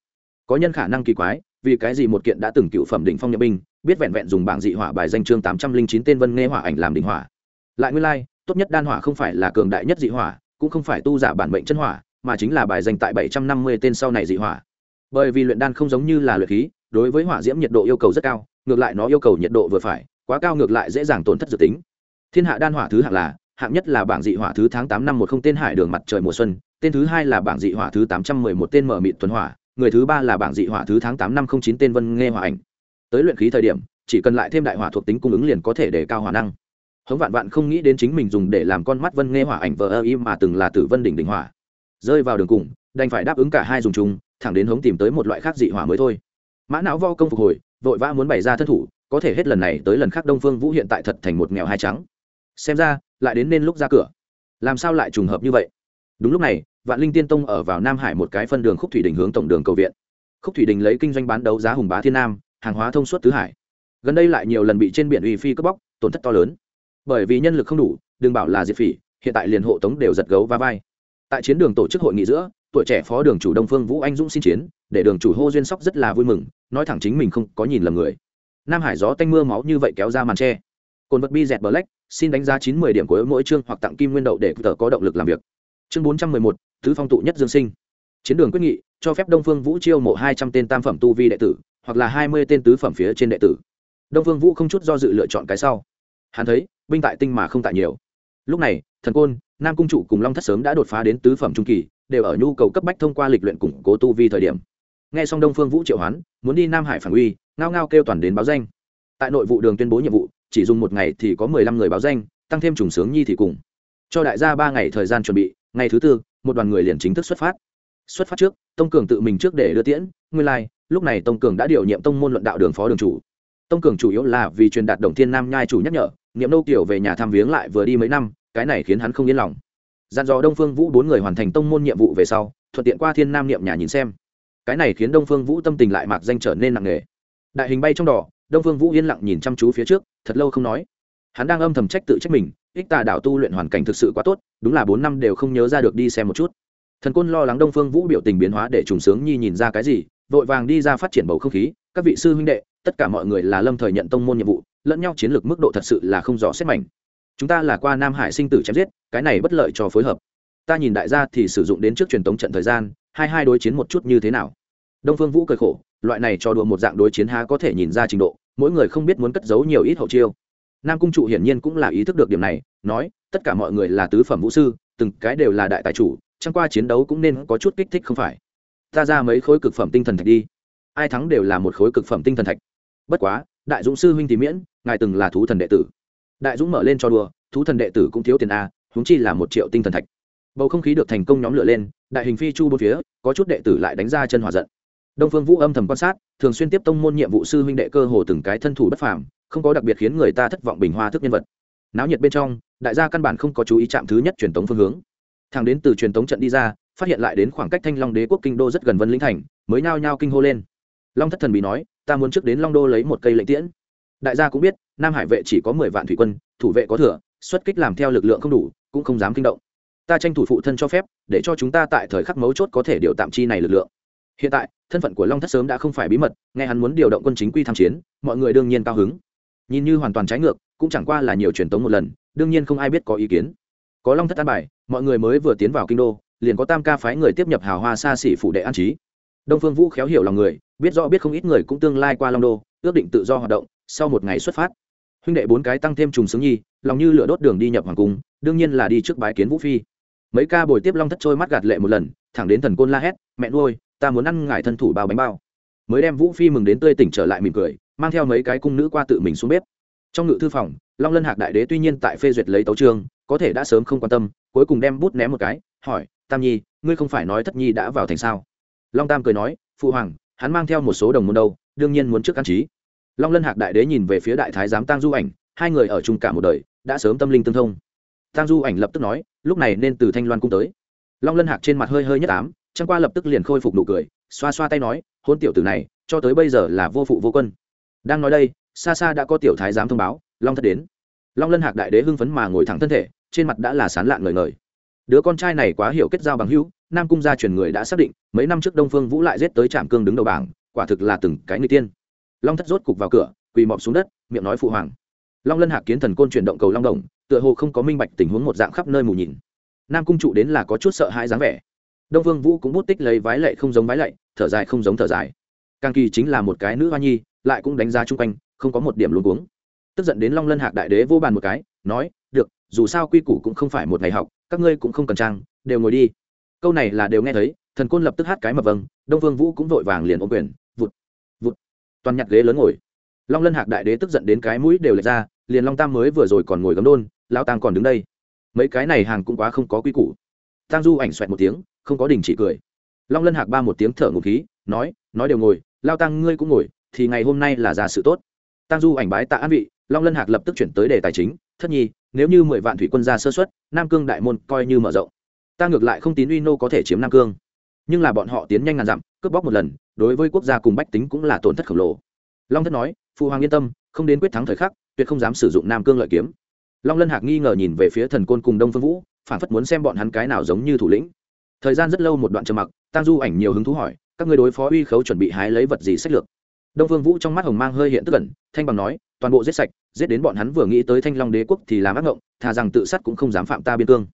Có nhân khả năng kỳ quái vì cái gì một kiện đã từng cựu phẩm đỉnh phong nhập binh biết vẹn vẹn dùng bảng dị hỏa bài danh chương tám trăm linh chín tên vân nghe hỏa ảnh làm đỉnh hỏa. Lại nguyên lai、like, tốt nhất đan hỏa không phải là cường đại nhất dị hỏa cũng không phải tu giả bản mệnh chân hỏa mà chính là bài danh tại bảy trăm năm mươi tên sau này dị hỏa. Bởi vì luyện đan không giống như là luyện khí đối với hỏa diễm nhiệt độ yêu cầu rất cao ngược lại nó yêu cầu nhiệt độ vừa phải quá cao ngược lại dễ dàng tổn thất dự tính. Thiên hạ đan hỏa thứ hạng là hạng nhất là bảng dị hỏa thứ tháng tám năm một không tên hải đường mặt trời mùa xuân tên thứ hai là bảng dị hỏa thứ tám trăm mười một tên mở mịt tuần hỏa người thứ ba là bảng dị hỏa thứ tháng tám năm không chín tên vân nghe hỏa ảnh. Tới luyện khí thời điểm, chỉ cần lại thêm đại hỏa thuộc tính cung ứng liền có thể để cao hỏa năng. Hống vạn vạn không nghĩ đến chính mình dùng để làm con mắt vân nghe hỏa ảnh vờ ơ y mà từng là tử vân đỉnh đỉnh hỏa. Rơi vào đường cùng, đành phải đáp ứng cả hai dùng chung, thẳng đến hống tìm tới một loại khác dị hỏa mới thôi. Mã não vo công phục hồi, vội vã muốn bày ra thân thủ, có thể hết lần này tới lần khác đông phương vũ hiện tại thật thành một nghèo hai trắng. Xem ra, lại đến nên lúc ra cửa. Làm sao lại trùng hợp như vậy? Đúng lúc này vạn linh tiên tông ở vào nam hải một cái phân đường khúc thủy đình hướng tổng đường cầu viện khúc thủy đình lấy kinh doanh bán đấu giá hùng bá thiên nam hàng hóa thông suốt tứ hải gần đây lại nhiều lần bị trên biển uy phi cướp bóc tổn thất to lớn bởi vì nhân lực không đủ đừng bảo là diệt phỉ hiện tại liền hộ tống đều giật gấu và vai tại chiến đường tổ chức hội nghị giữa tuổi trẻ phó đường chủ đông phương vũ anh dũng xin chiến để đường chủ hô duyên sóc rất là vui mừng nói thẳng chính mình không có nhìn lầm người nam hải gió tanh mưa máu như vậy kéo ra màn tre cồn vật bi dẹt black xin đánh giá chín mươi điểm của mỗi chương hoặc tặng kim nguyên đậu để tờ có động lực làm việc chương bốn trăm mười một thứ phong tụ nhất dương sinh. Chiến đường quyết nghị, cho phép đông phương vũ chiêu mộ hai trăm tên tam phẩm tu vi đệ tử, hoặc là hai mươi tên tứ phẩm phía trên đệ tử. Đông phương vũ không chút do dự lựa chọn cái sau. Hắn thấy, binh tại tinh mà không tại nhiều. Lúc này, thần côn, nam cung chủ cùng long thất sớm đã đột phá đến tứ phẩm trung kỳ, đều ở nhu cầu cấp bách thông qua lịch luyện củng cố tu vi thời điểm. Nghe xong đông phương vũ triệu hoán, muốn đi nam hải phản uy, ngao ngao kêu toàn đến báo danh. Tại nội vụ đường tuyên bố nhiệm vụ, chỉ dùng một ngày thì có mười lăm người báo danh, tăng thêm trùng sướng nhi thì cùng. Cho đại gia ba ngày thời gian chuẩn bị, ngày thứ tư một đoàn người liền chính thức xuất phát. Xuất phát trước tông cường tự mình trước để đưa tiễn nguyên lai、like, lúc này tông cường đã điều nhiệm tông môn luận đạo đường phó đường chủ. Tông cường chủ yếu là vì truyền đạt đồng thiên nam nhai chủ nhắc nhở niệm nô kiểu về nhà thăm viếng lại vừa đi mấy năm cái này khiến hắn không yên lòng. Dặn dò đông phương vũ bốn người hoàn thành tông môn nhiệm vụ về sau thuận tiện qua thiên nam niệm nhà nhìn xem. Cái này khiến đông phương vũ tâm tình lại mạc danh trở nên nặng nề. Đại hình bay trong đỏ đông phương vũ yên lặng nhìn chăm chú phía trước thật lâu không nói. Hắn đang âm thầm trách tự trách mình ích tà đảo tu luyện hoàn cảnh thực sự quá tốt, đúng là bốn năm đều không nhớ ra được đi xem một chút. Thần côn lo lắng đông phương vũ biểu tình biến hóa để trùng sướng nhi nhìn ra cái gì, vội vàng đi ra phát triển bầu không khí, các vị sư huynh đệ, tất cả mọi người là lâm thời nhận tông môn nhiệm vụ, lẫn nhau chiến lược mức độ thật sự là không rõ xét mảnh. Chúng ta là qua nam hải sinh tử chém giết, cái này bất lợi cho phối hợp. Ta nhìn đại gia thì sử dụng đến trước truyền tống trận thời gian, hai hai đối chiến một chút như thế nào? Đông phương vũ cười khổ, loại này cho đùa một dạng đối chiến há có thể nhìn ra trình độ, mỗi người không biết muốn cất giấu nhiều ít hậu chiêu nam cung trụ hiển nhiên cũng là ý thức được điểm này, nói, tất cả mọi người là tứ phẩm vũ sư, từng cái đều là đại tài chủ, chẳng qua chiến đấu cũng nên có chút kích thích không phải. Ta ra mấy khối cực phẩm tinh thần thạch đi. Ai thắng đều là một khối cực phẩm tinh thần thạch. Bất quá, đại dũng sư huynh thì miễn, ngài từng là thú thần đệ tử. Đại dũng mở lên cho đùa, thú thần đệ tử cũng thiếu tiền a, huống chi là một triệu tinh thần thạch. Bầu không khí được thành công nhóm lửa lên, đại hình phi chu bốn phía, có chút đệ tử lại đánh ra chân hỏa giận. Đông phương vũ âm thầm quan sát, thường xuyên tiếp tông môn nhiệm vụ sư huynh đệ cơ hồ từng cái thân thủ bất phàm không có đặc biệt khiến người ta thất vọng bình hoa thức nhân vật. Náo nhiệt bên trong, đại gia căn bản không có chú ý chạm thứ nhất truyền tống phương hướng. Thằng đến từ truyền tống trận đi ra, phát hiện lại đến khoảng cách thanh long đế quốc kinh đô rất gần vân lĩnh thành, mới nhao nhao kinh hô lên. Long thất thần bị nói, ta muốn trước đến long đô lấy một cây lệnh tiễn. Đại gia cũng biết, nam hải vệ chỉ có mười vạn thủy quân, thủ vệ có thừa, xuất kích làm theo lực lượng không đủ, cũng không dám kinh động. Ta tranh thủ phụ thân cho phép, để cho chúng ta tại thời khắc mấu chốt có thể điều tạm chi này lực lượng. Hiện tại, thân phận của long thất sớm đã không phải bí mật, nghe hắn muốn điều động quân chính quy tham chiến, mọi người đương nhiên cao hứng nhìn như hoàn toàn trái ngược, cũng chẳng qua là nhiều truyền tống một lần, đương nhiên không ai biết có ý kiến. Có long thất an bài, mọi người mới vừa tiến vào kinh đô, liền có tam ca phái người tiếp nhập hào hoa xa xỉ phủ đệ an trí. Đông phương vũ khéo hiểu lòng người, biết rõ biết không ít người cũng tương lai qua long đô, ước định tự do hoạt động, sau một ngày xuất phát. Huynh đệ bốn cái tăng thêm trùng xứng nhi, lòng như lửa đốt đường đi nhập hoàng cung, đương nhiên là đi trước bái kiến vũ phi. Mấy ca bồi tiếp long thất trôi mắt gạt lệ một lần, thẳng đến thần côn la hét, mẹ nuôi, ta muốn ăn ngải thân thủ bao bánh bao. Mới đem vũ phi mừng đến tươi tỉnh trở lại mỉm cười mang theo mấy cái cung nữ qua tự mình xuống bếp. Trong ngự thư phòng, long lân hạc đại đế tuy nhiên tại phê duyệt lấy tấu trương có thể đã sớm không quan tâm, cuối cùng đem bút ném một cái, hỏi, tam nhi, ngươi không phải nói thất nhi đã vào thành sao? Long tam cười nói, phụ hoàng, hắn mang theo một số đồng môn đâu, đương nhiên muốn trước căn trí. Long lân hạc đại đế nhìn về phía đại thái giám tăng du ảnh, hai người ở chung cả một đời, đã sớm tâm linh tương thông. Tăng du ảnh lập tức nói, lúc này nên từ thanh loan cung tới. Long lân hạc trên mặt hơi hơi nhất ám, chẳng qua lập tức liền khôi phục nụ cười, xoa xoa tay nói, hôn tiểu tử này, cho tới bây giờ là vô phụ vô quân đang nói đây xa xa đã có tiểu thái giám thông báo, long thất đến. Long lân hạc đại đế hưng phấn mà ngồi thẳng thân thể, trên mặt đã là sán lạn ngời ngời. Đứa con trai này quá hiểu kết giao bằng hữu, nam cung gia truyền người đã xác định, mấy năm trước đông phương vũ lại giết tới trạm cương đứng đầu bảng, quả thực là từng cái người tiên. Long thất rốt cục vào cửa, quỳ mọp xuống đất, miệng nói phụ hoàng. Long lân hạc kiến thần côn chuyển động cầu long đồng, tựa hồ không có minh bạch tình huống một dạng khắp nơi mù nhìn. Nam cung trụ đến là có chút sợ hãi dáng vẻ. Đông vương vũ cũng bút tích lấy vái lệ không giống vái lệ, thở dài không giống thở dài. Càng kỳ chính là một cái nữ hoa nhi lại cũng đánh giá chung quanh, không có một điểm luôn uống tức giận đến long lân hạc đại đế vô bàn một cái, nói, được, dù sao quy củ cũng không phải một ngày học, các ngươi cũng không cần trang, đều ngồi đi. Câu này là đều nghe thấy, thần côn lập tức hát cái mập vâng đông vương vũ cũng vội vàng liền ôm quyền, vụt vụt. Toàn nhặt ghế lớn ngồi. Long lân hạc đại đế tức giận đến cái mũi đều lệch ra, liền long tam mới vừa rồi còn ngồi gấm đôn lao Tang còn đứng đây. Mấy cái này hàng cũng quá không có quy củ. Tang du ảnh xoẹt một tiếng, không có đình chỉ cười. Long lân hạc ba một tiếng thở ngục khí, nói nói đều ngồi lao tăng ngươi cũng ngồi thì ngày hôm nay là ra sự tốt. Tăng du ảnh bái tạ an vị, long lân hạc lập tức chuyển tới đề tài chính, thất nhi, nếu như mười vạn thủy quân ra sơ xuất nam cương đại môn coi như mở rộng. Ta ngược lại không tín uy nô có thể chiếm nam cương. Nhưng là bọn họ tiến nhanh ngàn dặm, cướp bóc một lần, đối với quốc gia cùng bách tính cũng là tổn thất khổng lồ. Long thất nói phụ hoàng yên tâm, không đến quyết thắng thời khắc, tuyệt không dám sử dụng nam cương lợi kiếm. Long lân hạc nghi ngờ nhìn về phía thần côn cùng đông phương vũ phản phất muốn xem bọn hắn cái nào giống như thủ lĩnh. Thời gian rất lâu một đoạn trầm mặc tăng du ảnh nhiều hứng thú hỏi, các người đối phó uy khấu chuẩn bị hái lấy vật gì sách lược? Đông phương vũ trong mắt hồng mang hơi hiện tức ẩn thanh bằng nói, toàn bộ giết sạch, giết đến bọn hắn vừa nghĩ tới thanh long đế quốc thì làm ác ngộng, thà rằng tự sát cũng không dám phạm ta biên cương.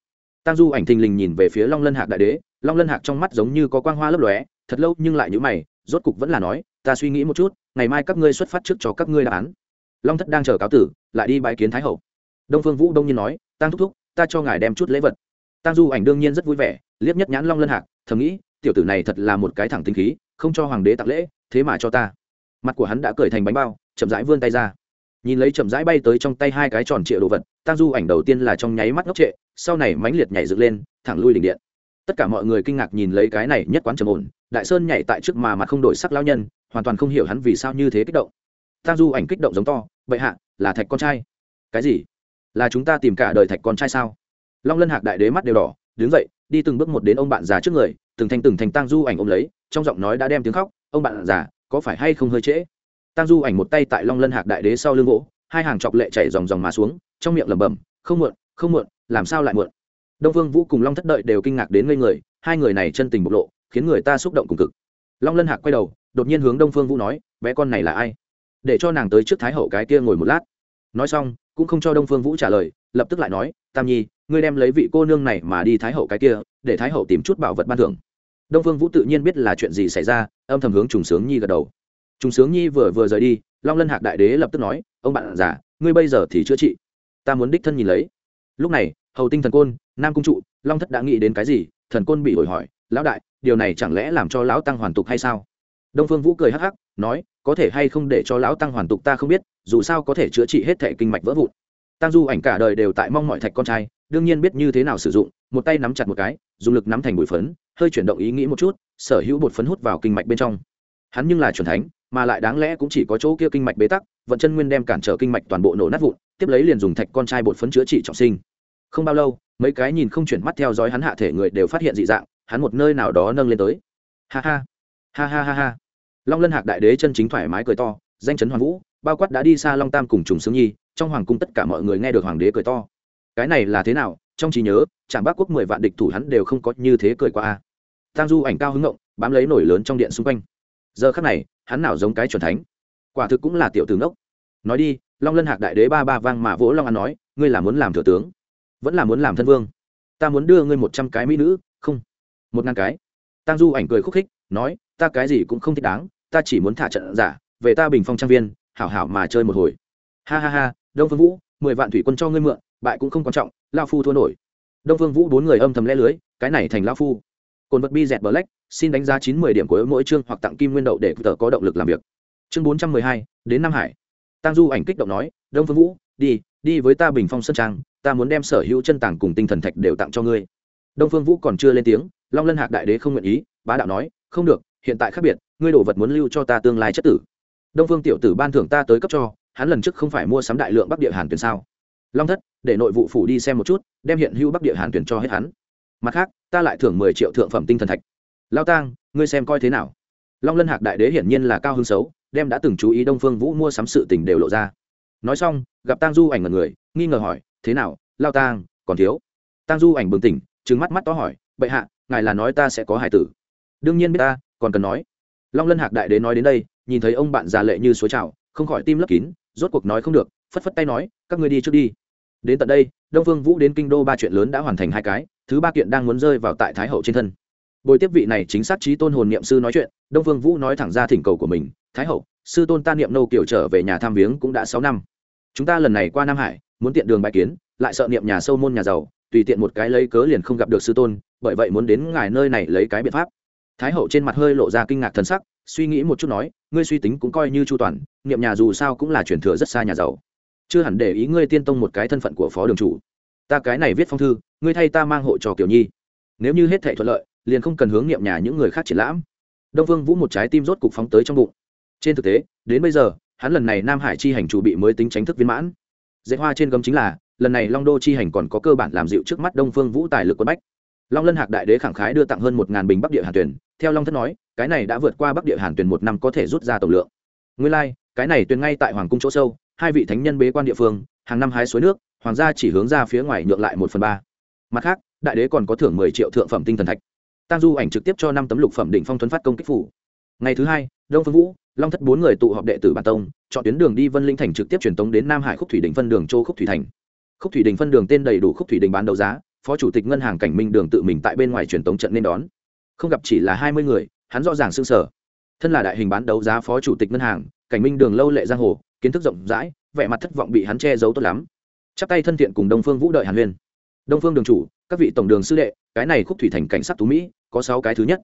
Tăng du ảnh thình lình nhìn về phía long lân hạc đại đế, long lân hạc trong mắt giống như có quang hoa lấp lóe, thật lâu nhưng lại nhữ mày, rốt cục vẫn là nói, ta suy nghĩ một chút, ngày mai các ngươi xuất phát trước cho các ngươi đáp án. Long thất đang chờ cáo tử, lại đi bái kiến thái hậu. Đông phương vũ đông nhiên nói tăng thúc thúc, ta cho ngài đem chút lễ vật. Tăng du ảnh đương nhiên rất vui vẻ, liếc nhất nhãn long lân hạc, thầm nghĩ, tiểu tử này thật là một cái thẳng tinh khí, không cho hoàng đế tặng lễ, thế mà cho ta mặt của hắn đã cởi thành bánh bao, chậm rãi vươn tay ra. Nhìn lấy chậm rãi bay tới trong tay hai cái tròn trịa đồ vật tăng du ảnh đầu tiên là trong nháy mắt ngốc trệ, sau này mãnh liệt nhảy dựng lên, thẳng lui đỉnh điện. Tất cả mọi người kinh ngạc nhìn lấy cái này nhất quán trầm ổn, đại sơn nhảy tại trước mà mặt không đổi sắc lao nhân, hoàn toàn không hiểu hắn vì sao như thế kích động. Tăng du ảnh kích động giống to, bệ hạ, là thạch con trai. Cái gì? Là chúng ta tìm cả đời thạch con trai sao? Long lân hạc đại đế mắt đều đỏ, đứng dậy, đi từng bước một đến ông bạn già trước người, từng thành từng thành tăng du ảnh ôm lấy, trong giọng nói đã đem tiếng khóc, ông bạn già có phải hay không hơi trễ? Tăng du ảnh một tay tại long lân hạc đại đế sau lưng gỗ, hai hàng chọc lệ chảy dòng dòng mà xuống, trong miệng lẩm bẩm, không muộn không muộn, làm sao lại muộn? Đông vương vũ cùng long thất đợi đều kinh ngạc đến ngây người, hai người này chân tình bộc lộ, khiến người ta xúc động cùng cực. Long lân hạc quay đầu, đột nhiên hướng đông phương vũ nói, bé con này là ai? Để cho nàng tới trước thái hậu cái kia ngồi một lát. Nói xong, cũng không cho đông phương vũ trả lời, lập tức lại nói, tam nhi, ngươi đem lấy vị cô nương này mà đi thái hậu cái kia, để thái hậu tìm chút bảo vật ban thưởng đông phương vũ tự nhiên biết là chuyện gì xảy ra, âm thầm hướng trùng sướng nhi gật đầu. Trùng sướng nhi vừa vừa rời đi, long lân hạc đại đế lập tức nói, ông bạn già, ngươi bây giờ thì chữa trị. Ta muốn đích thân nhìn lấy. Lúc này, hầu tinh thần côn, nam cung trụ, long thất đã nghĩ đến cái gì? Thần côn bị hồi hỏi, lão đại, điều này chẳng lẽ làm cho lão tăng hoàn tục hay sao? Đông phương vũ cười hắc hắc, nói, có thể hay không để cho lão tăng hoàn tục ta không biết, dù sao có thể chữa trị hết thể kinh mạch vỡ vụn. Tăng du ảnh cả đời đều tại mong mọi thạch con trai, đương nhiên biết như thế nào sử dụng một tay nắm chặt một cái, dùng lực nắm thành bụi phấn, hơi chuyển động ý nghĩ một chút, sở hữu bột phấn hút vào kinh mạch bên trong. Hắn nhưng là chuẩn thánh, mà lại đáng lẽ cũng chỉ có chỗ kia kinh mạch bế tắc, vận chân nguyên đem cản trở kinh mạch toàn bộ nổ nát vụn, tiếp lấy liền dùng thạch con trai bột phấn chữa trị trọng sinh. Không bao lâu, mấy cái nhìn không chuyển mắt theo dõi hắn hạ thể người đều phát hiện dị dạng, hắn một nơi nào đó nâng lên tới. Ha ha ha ha ha ha. Long lân hạc đại đế chân chính thoải mái cười to, danh chấn hoàng vũ, bao quát đã đi xa long tam cùng trùng sướng nhi, trong hoàng cung tất cả mọi người nghe được hoàng đế cười to. Cái này là thế nào? Trong trí nhớ, trạm bác quốc mười vạn địch thủ hắn đều không có như thế cười qua a. Tang du ảnh cao hứng ngộng, bám lấy nổi lớn trong điện xung quanh. Giờ khắc này, hắn nào giống cái chuẩn thánh? Quả thực cũng là tiểu tướng ốc nói đi, long lân hạc đại đế ba ba vang mà vỗ long an nói, ngươi là muốn làm thừa tướng, vẫn là muốn làm thân vương. Ta muốn đưa ngươi một trăm cái mỹ nữ, không, một ngàn cái. Tang du ảnh cười khúc khích, nói, ta cái gì cũng không thích đáng, ta chỉ muốn thả trận giả, về ta bình phong trang viên, hảo hảo mà chơi một hồi. Ha ha ha, đông phương vũ, mười vạn thủy quân cho ngươi mượn, bại cũng không quan trọng lao phu thua nổi. Đông phương vũ bốn người âm thầm lẽ lưới, cái này thành lao phu. Cồn vật bi dẹt bờ lách xin đánh giá chín mươi điểm của mỗi chương hoặc tặng kim nguyên đậu để tờ có động lực làm việc. Chương bốn trăm mười hai, đến nam hải. Tăng du ảnh kích động nói, đông phương vũ, đi đi với ta bình phong sân trang, ta muốn đem sở hữu chân tàng cùng tinh thần thạch đều tặng cho ngươi. Đông phương vũ còn chưa lên tiếng, long lân hạc đại đế không nguyện ý, bá đạo nói, không được, hiện tại khác biệt, ngươi đồ vật muốn lưu cho ta tương lai chất tử. Đông phương tiểu tử ban thưởng ta tới cấp cho, hắn lần trước không phải mua sắm đại lượng bắc địa hàn tuyển sao? Long thất, để nội vụ phủ đi xem một chút, đem hiện hữu bắc địa hàn tuyển cho hết hắn. Mặt khác, ta lại thưởng mười triệu thượng phẩm tinh thần thạch. Lao tang, ngươi xem coi thế nào? Long lân hạc đại đế hiển nhiên là cao hứng xấu, đem đã từng chú ý đông phương vũ mua sắm sự tình đều lộ ra. Nói xong, gặp tang du ảnh ngần người, nghi ngờ hỏi, thế nào, lao tang, còn thiếu? Tang du ảnh bừng tỉnh, trừng mắt mắt to hỏi, bệ hạ, ngài là nói ta sẽ có hải tử? Đương nhiên biết ta, còn cần nói. Long lân hạc đại đế nói đến đây, nhìn thấy ông bạn già lệ như suối trào, không khỏi tim lấp kín, rốt cuộc nói không được, phất phất tay nói, các ngươi đi trước đi đến tận đây, đông phương vũ đến kinh đô ba chuyện lớn đã hoàn thành hai cái, thứ ba kiện đang muốn rơi vào tại thái hậu trên thân. Bồi tiếp vị này chính xác trí tôn hồn niệm sư nói chuyện, đông phương vũ nói thẳng ra thỉnh cầu của mình, thái hậu, sư tôn ta niệm nâu kiểu trở về nhà tham viếng cũng đã sáu năm. Chúng ta lần này qua nam hải, muốn tiện đường bãi kiến, lại sợ niệm nhà sâu môn nhà giàu, tùy tiện một cái lấy cớ liền không gặp được sư tôn, bởi vậy muốn đến ngài nơi này lấy cái biện pháp. Thái hậu trên mặt hơi lộ ra kinh ngạc thần sắc, suy nghĩ một chút nói, ngươi suy tính cũng coi như chu toàn, niệm nhà dù sao cũng là truyền thừa rất xa nhà giàu chưa hẳn để ý ngươi tiên tông một cái thân phận của phó đường chủ. Ta cái này viết phong thư, ngươi thay ta mang hộ cho kiểu nhi. Nếu như hết thể thuận lợi, liền không cần hướng niệm nhà những người khác triển lãm. Đông vương vũ một trái tim rốt cục phóng tới trong bụng. Trên thực tế, đến bây giờ, hắn lần này nam hải chi hành chủ bị mới tính tránh thức viên mãn. Dễ hoa trên gấm chính là, lần này long đô chi hành còn có cơ bản làm dịu trước mắt đông phương vũ tài lực quân bách. Long lân hạc đại đế khẳng khái đưa tặng hơn một bình bắc địa hàn tuyển. Theo long thất nói, cái này đã vượt qua bắc địa hàn tuyển một năm có thể rút ra tổng lượng. Nguyên lai cái này tuyền ngay tại hoàng cung chỗ sâu, hai vị thánh nhân bế quan địa phương, hàng năm hái suối nước, hoàng gia chỉ hướng ra phía ngoài nhượng lại một phần ba. Mặt khác, đại đế còn có thưởng mười triệu thượng phẩm tinh thần thạch. Tăng du ảnh trực tiếp cho năm tấm lục phẩm định phong thuấn phát công kích phủ. Ngày thứ hai, đông phương vũ, long thất bốn người tụ họp đệ tử bản tông, chọn tuyến đường đi vân linh thành trực tiếp truyền tống đến nam hải khúc thủy đình phân đường châu khúc thủy thành. Khúc thủy đình phân đường tên đầy đủ khúc thủy đình bán đấu giá, phó chủ tịch ngân hàng cảnh minh đường tự mình tại bên ngoài truyền tống trận nên đón. Không gặp chỉ là hai mươi người, hắn rõ ràng s sở thân là đại hình bán đấu giá phó chủ tịch ngân hàng cảnh minh đường lâu lệ giang hồ, kiến thức rộng rãi, vẻ mặt thất vọng bị hắn che giấu tốt lắm. Chắp tay thân thiện cùng đông phương vũ đợi hàn huyên. Đông phương đường chủ, các vị tổng đường sư đệ, cái này khúc thủy thành cảnh sát tú mỹ, có sáu cái thứ nhất.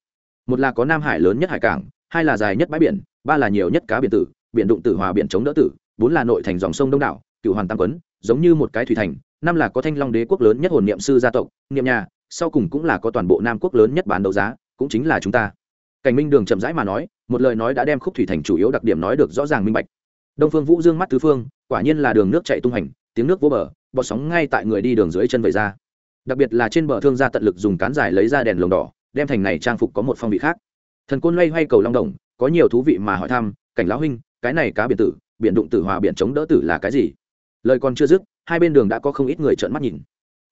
Một là có nam hải lớn nhất hải cảng, hai là dài nhất bãi biển, ba là nhiều nhất cá biển tử, biển đụng tử hòa biển chống đỡ tử, bốn là nội thành dòng sông đông đảo cựu hoàn tam quấn, giống như một cái thủy thành, năm là có thanh long đế quốc lớn nhất hồn niệm sư gia tộc, niệm nhà, sau cùng cũng là có toàn bộ nam quốc lớn nhất bán đấu giá, cũng chính là chúng ta. Cảnh minh đường chậm rãi mà nói một lời nói đã đem khúc thủy thành chủ yếu đặc điểm nói được rõ ràng minh bạch. Đông phương vũ dương mắt tứ phương, quả nhiên là đường nước chạy tung hành tiếng nước vô bờ, bọt sóng ngay tại người đi đường dưới chân vẩy ra. Đặc biệt là trên bờ thương gia tận lực dùng cán dài lấy ra đèn lồng đỏ, đem thành này trang phục có một phong vị khác. Thần côn loay hoay cầu long đồng, có nhiều thú vị mà hỏi thăm, cảnh lão huynh, cái này cá biển tử, biển đụng tử hòa biển chống đỡ tử là cái gì? Lời còn chưa dứt, hai bên đường đã có không ít người trợn mắt nhìn.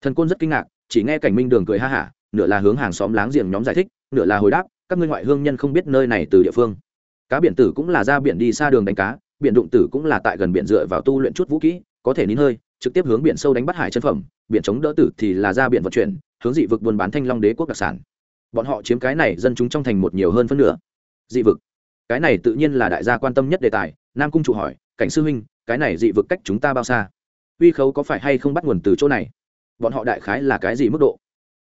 Thần côn rất kinh ngạc, chỉ nghe cảnh minh đường cười ha hả, nửa là hướng hàng xóm láng giềng nhóm giải thích, nửa là hồi đáp các ngươi ngoại hương nhân không biết nơi này từ địa phương. Cá biển tử cũng là ra biển đi xa đường đánh cá, biển đụng tử cũng là tại gần biển dựa vào tu luyện chút vũ kỹ, có thể nín hơi, trực tiếp hướng biển sâu đánh bắt hải chân phẩm, biển chống đỡ tử thì là ra biển vận chuyển, hướng dị vực buôn bán thanh long đế quốc đặc sản. Bọn họ chiếm cái này dân chúng trong thành một nhiều hơn phân nửa. Dị vực. Cái này tự nhiên là đại gia quan tâm nhất đề tài, nam cung chủ hỏi, cảnh sư huynh, cái này dị vực cách chúng ta bao xa? Uy khấu có phải hay không bắt nguồn từ chỗ này? Bọn họ đại khái là cái gì mức độ?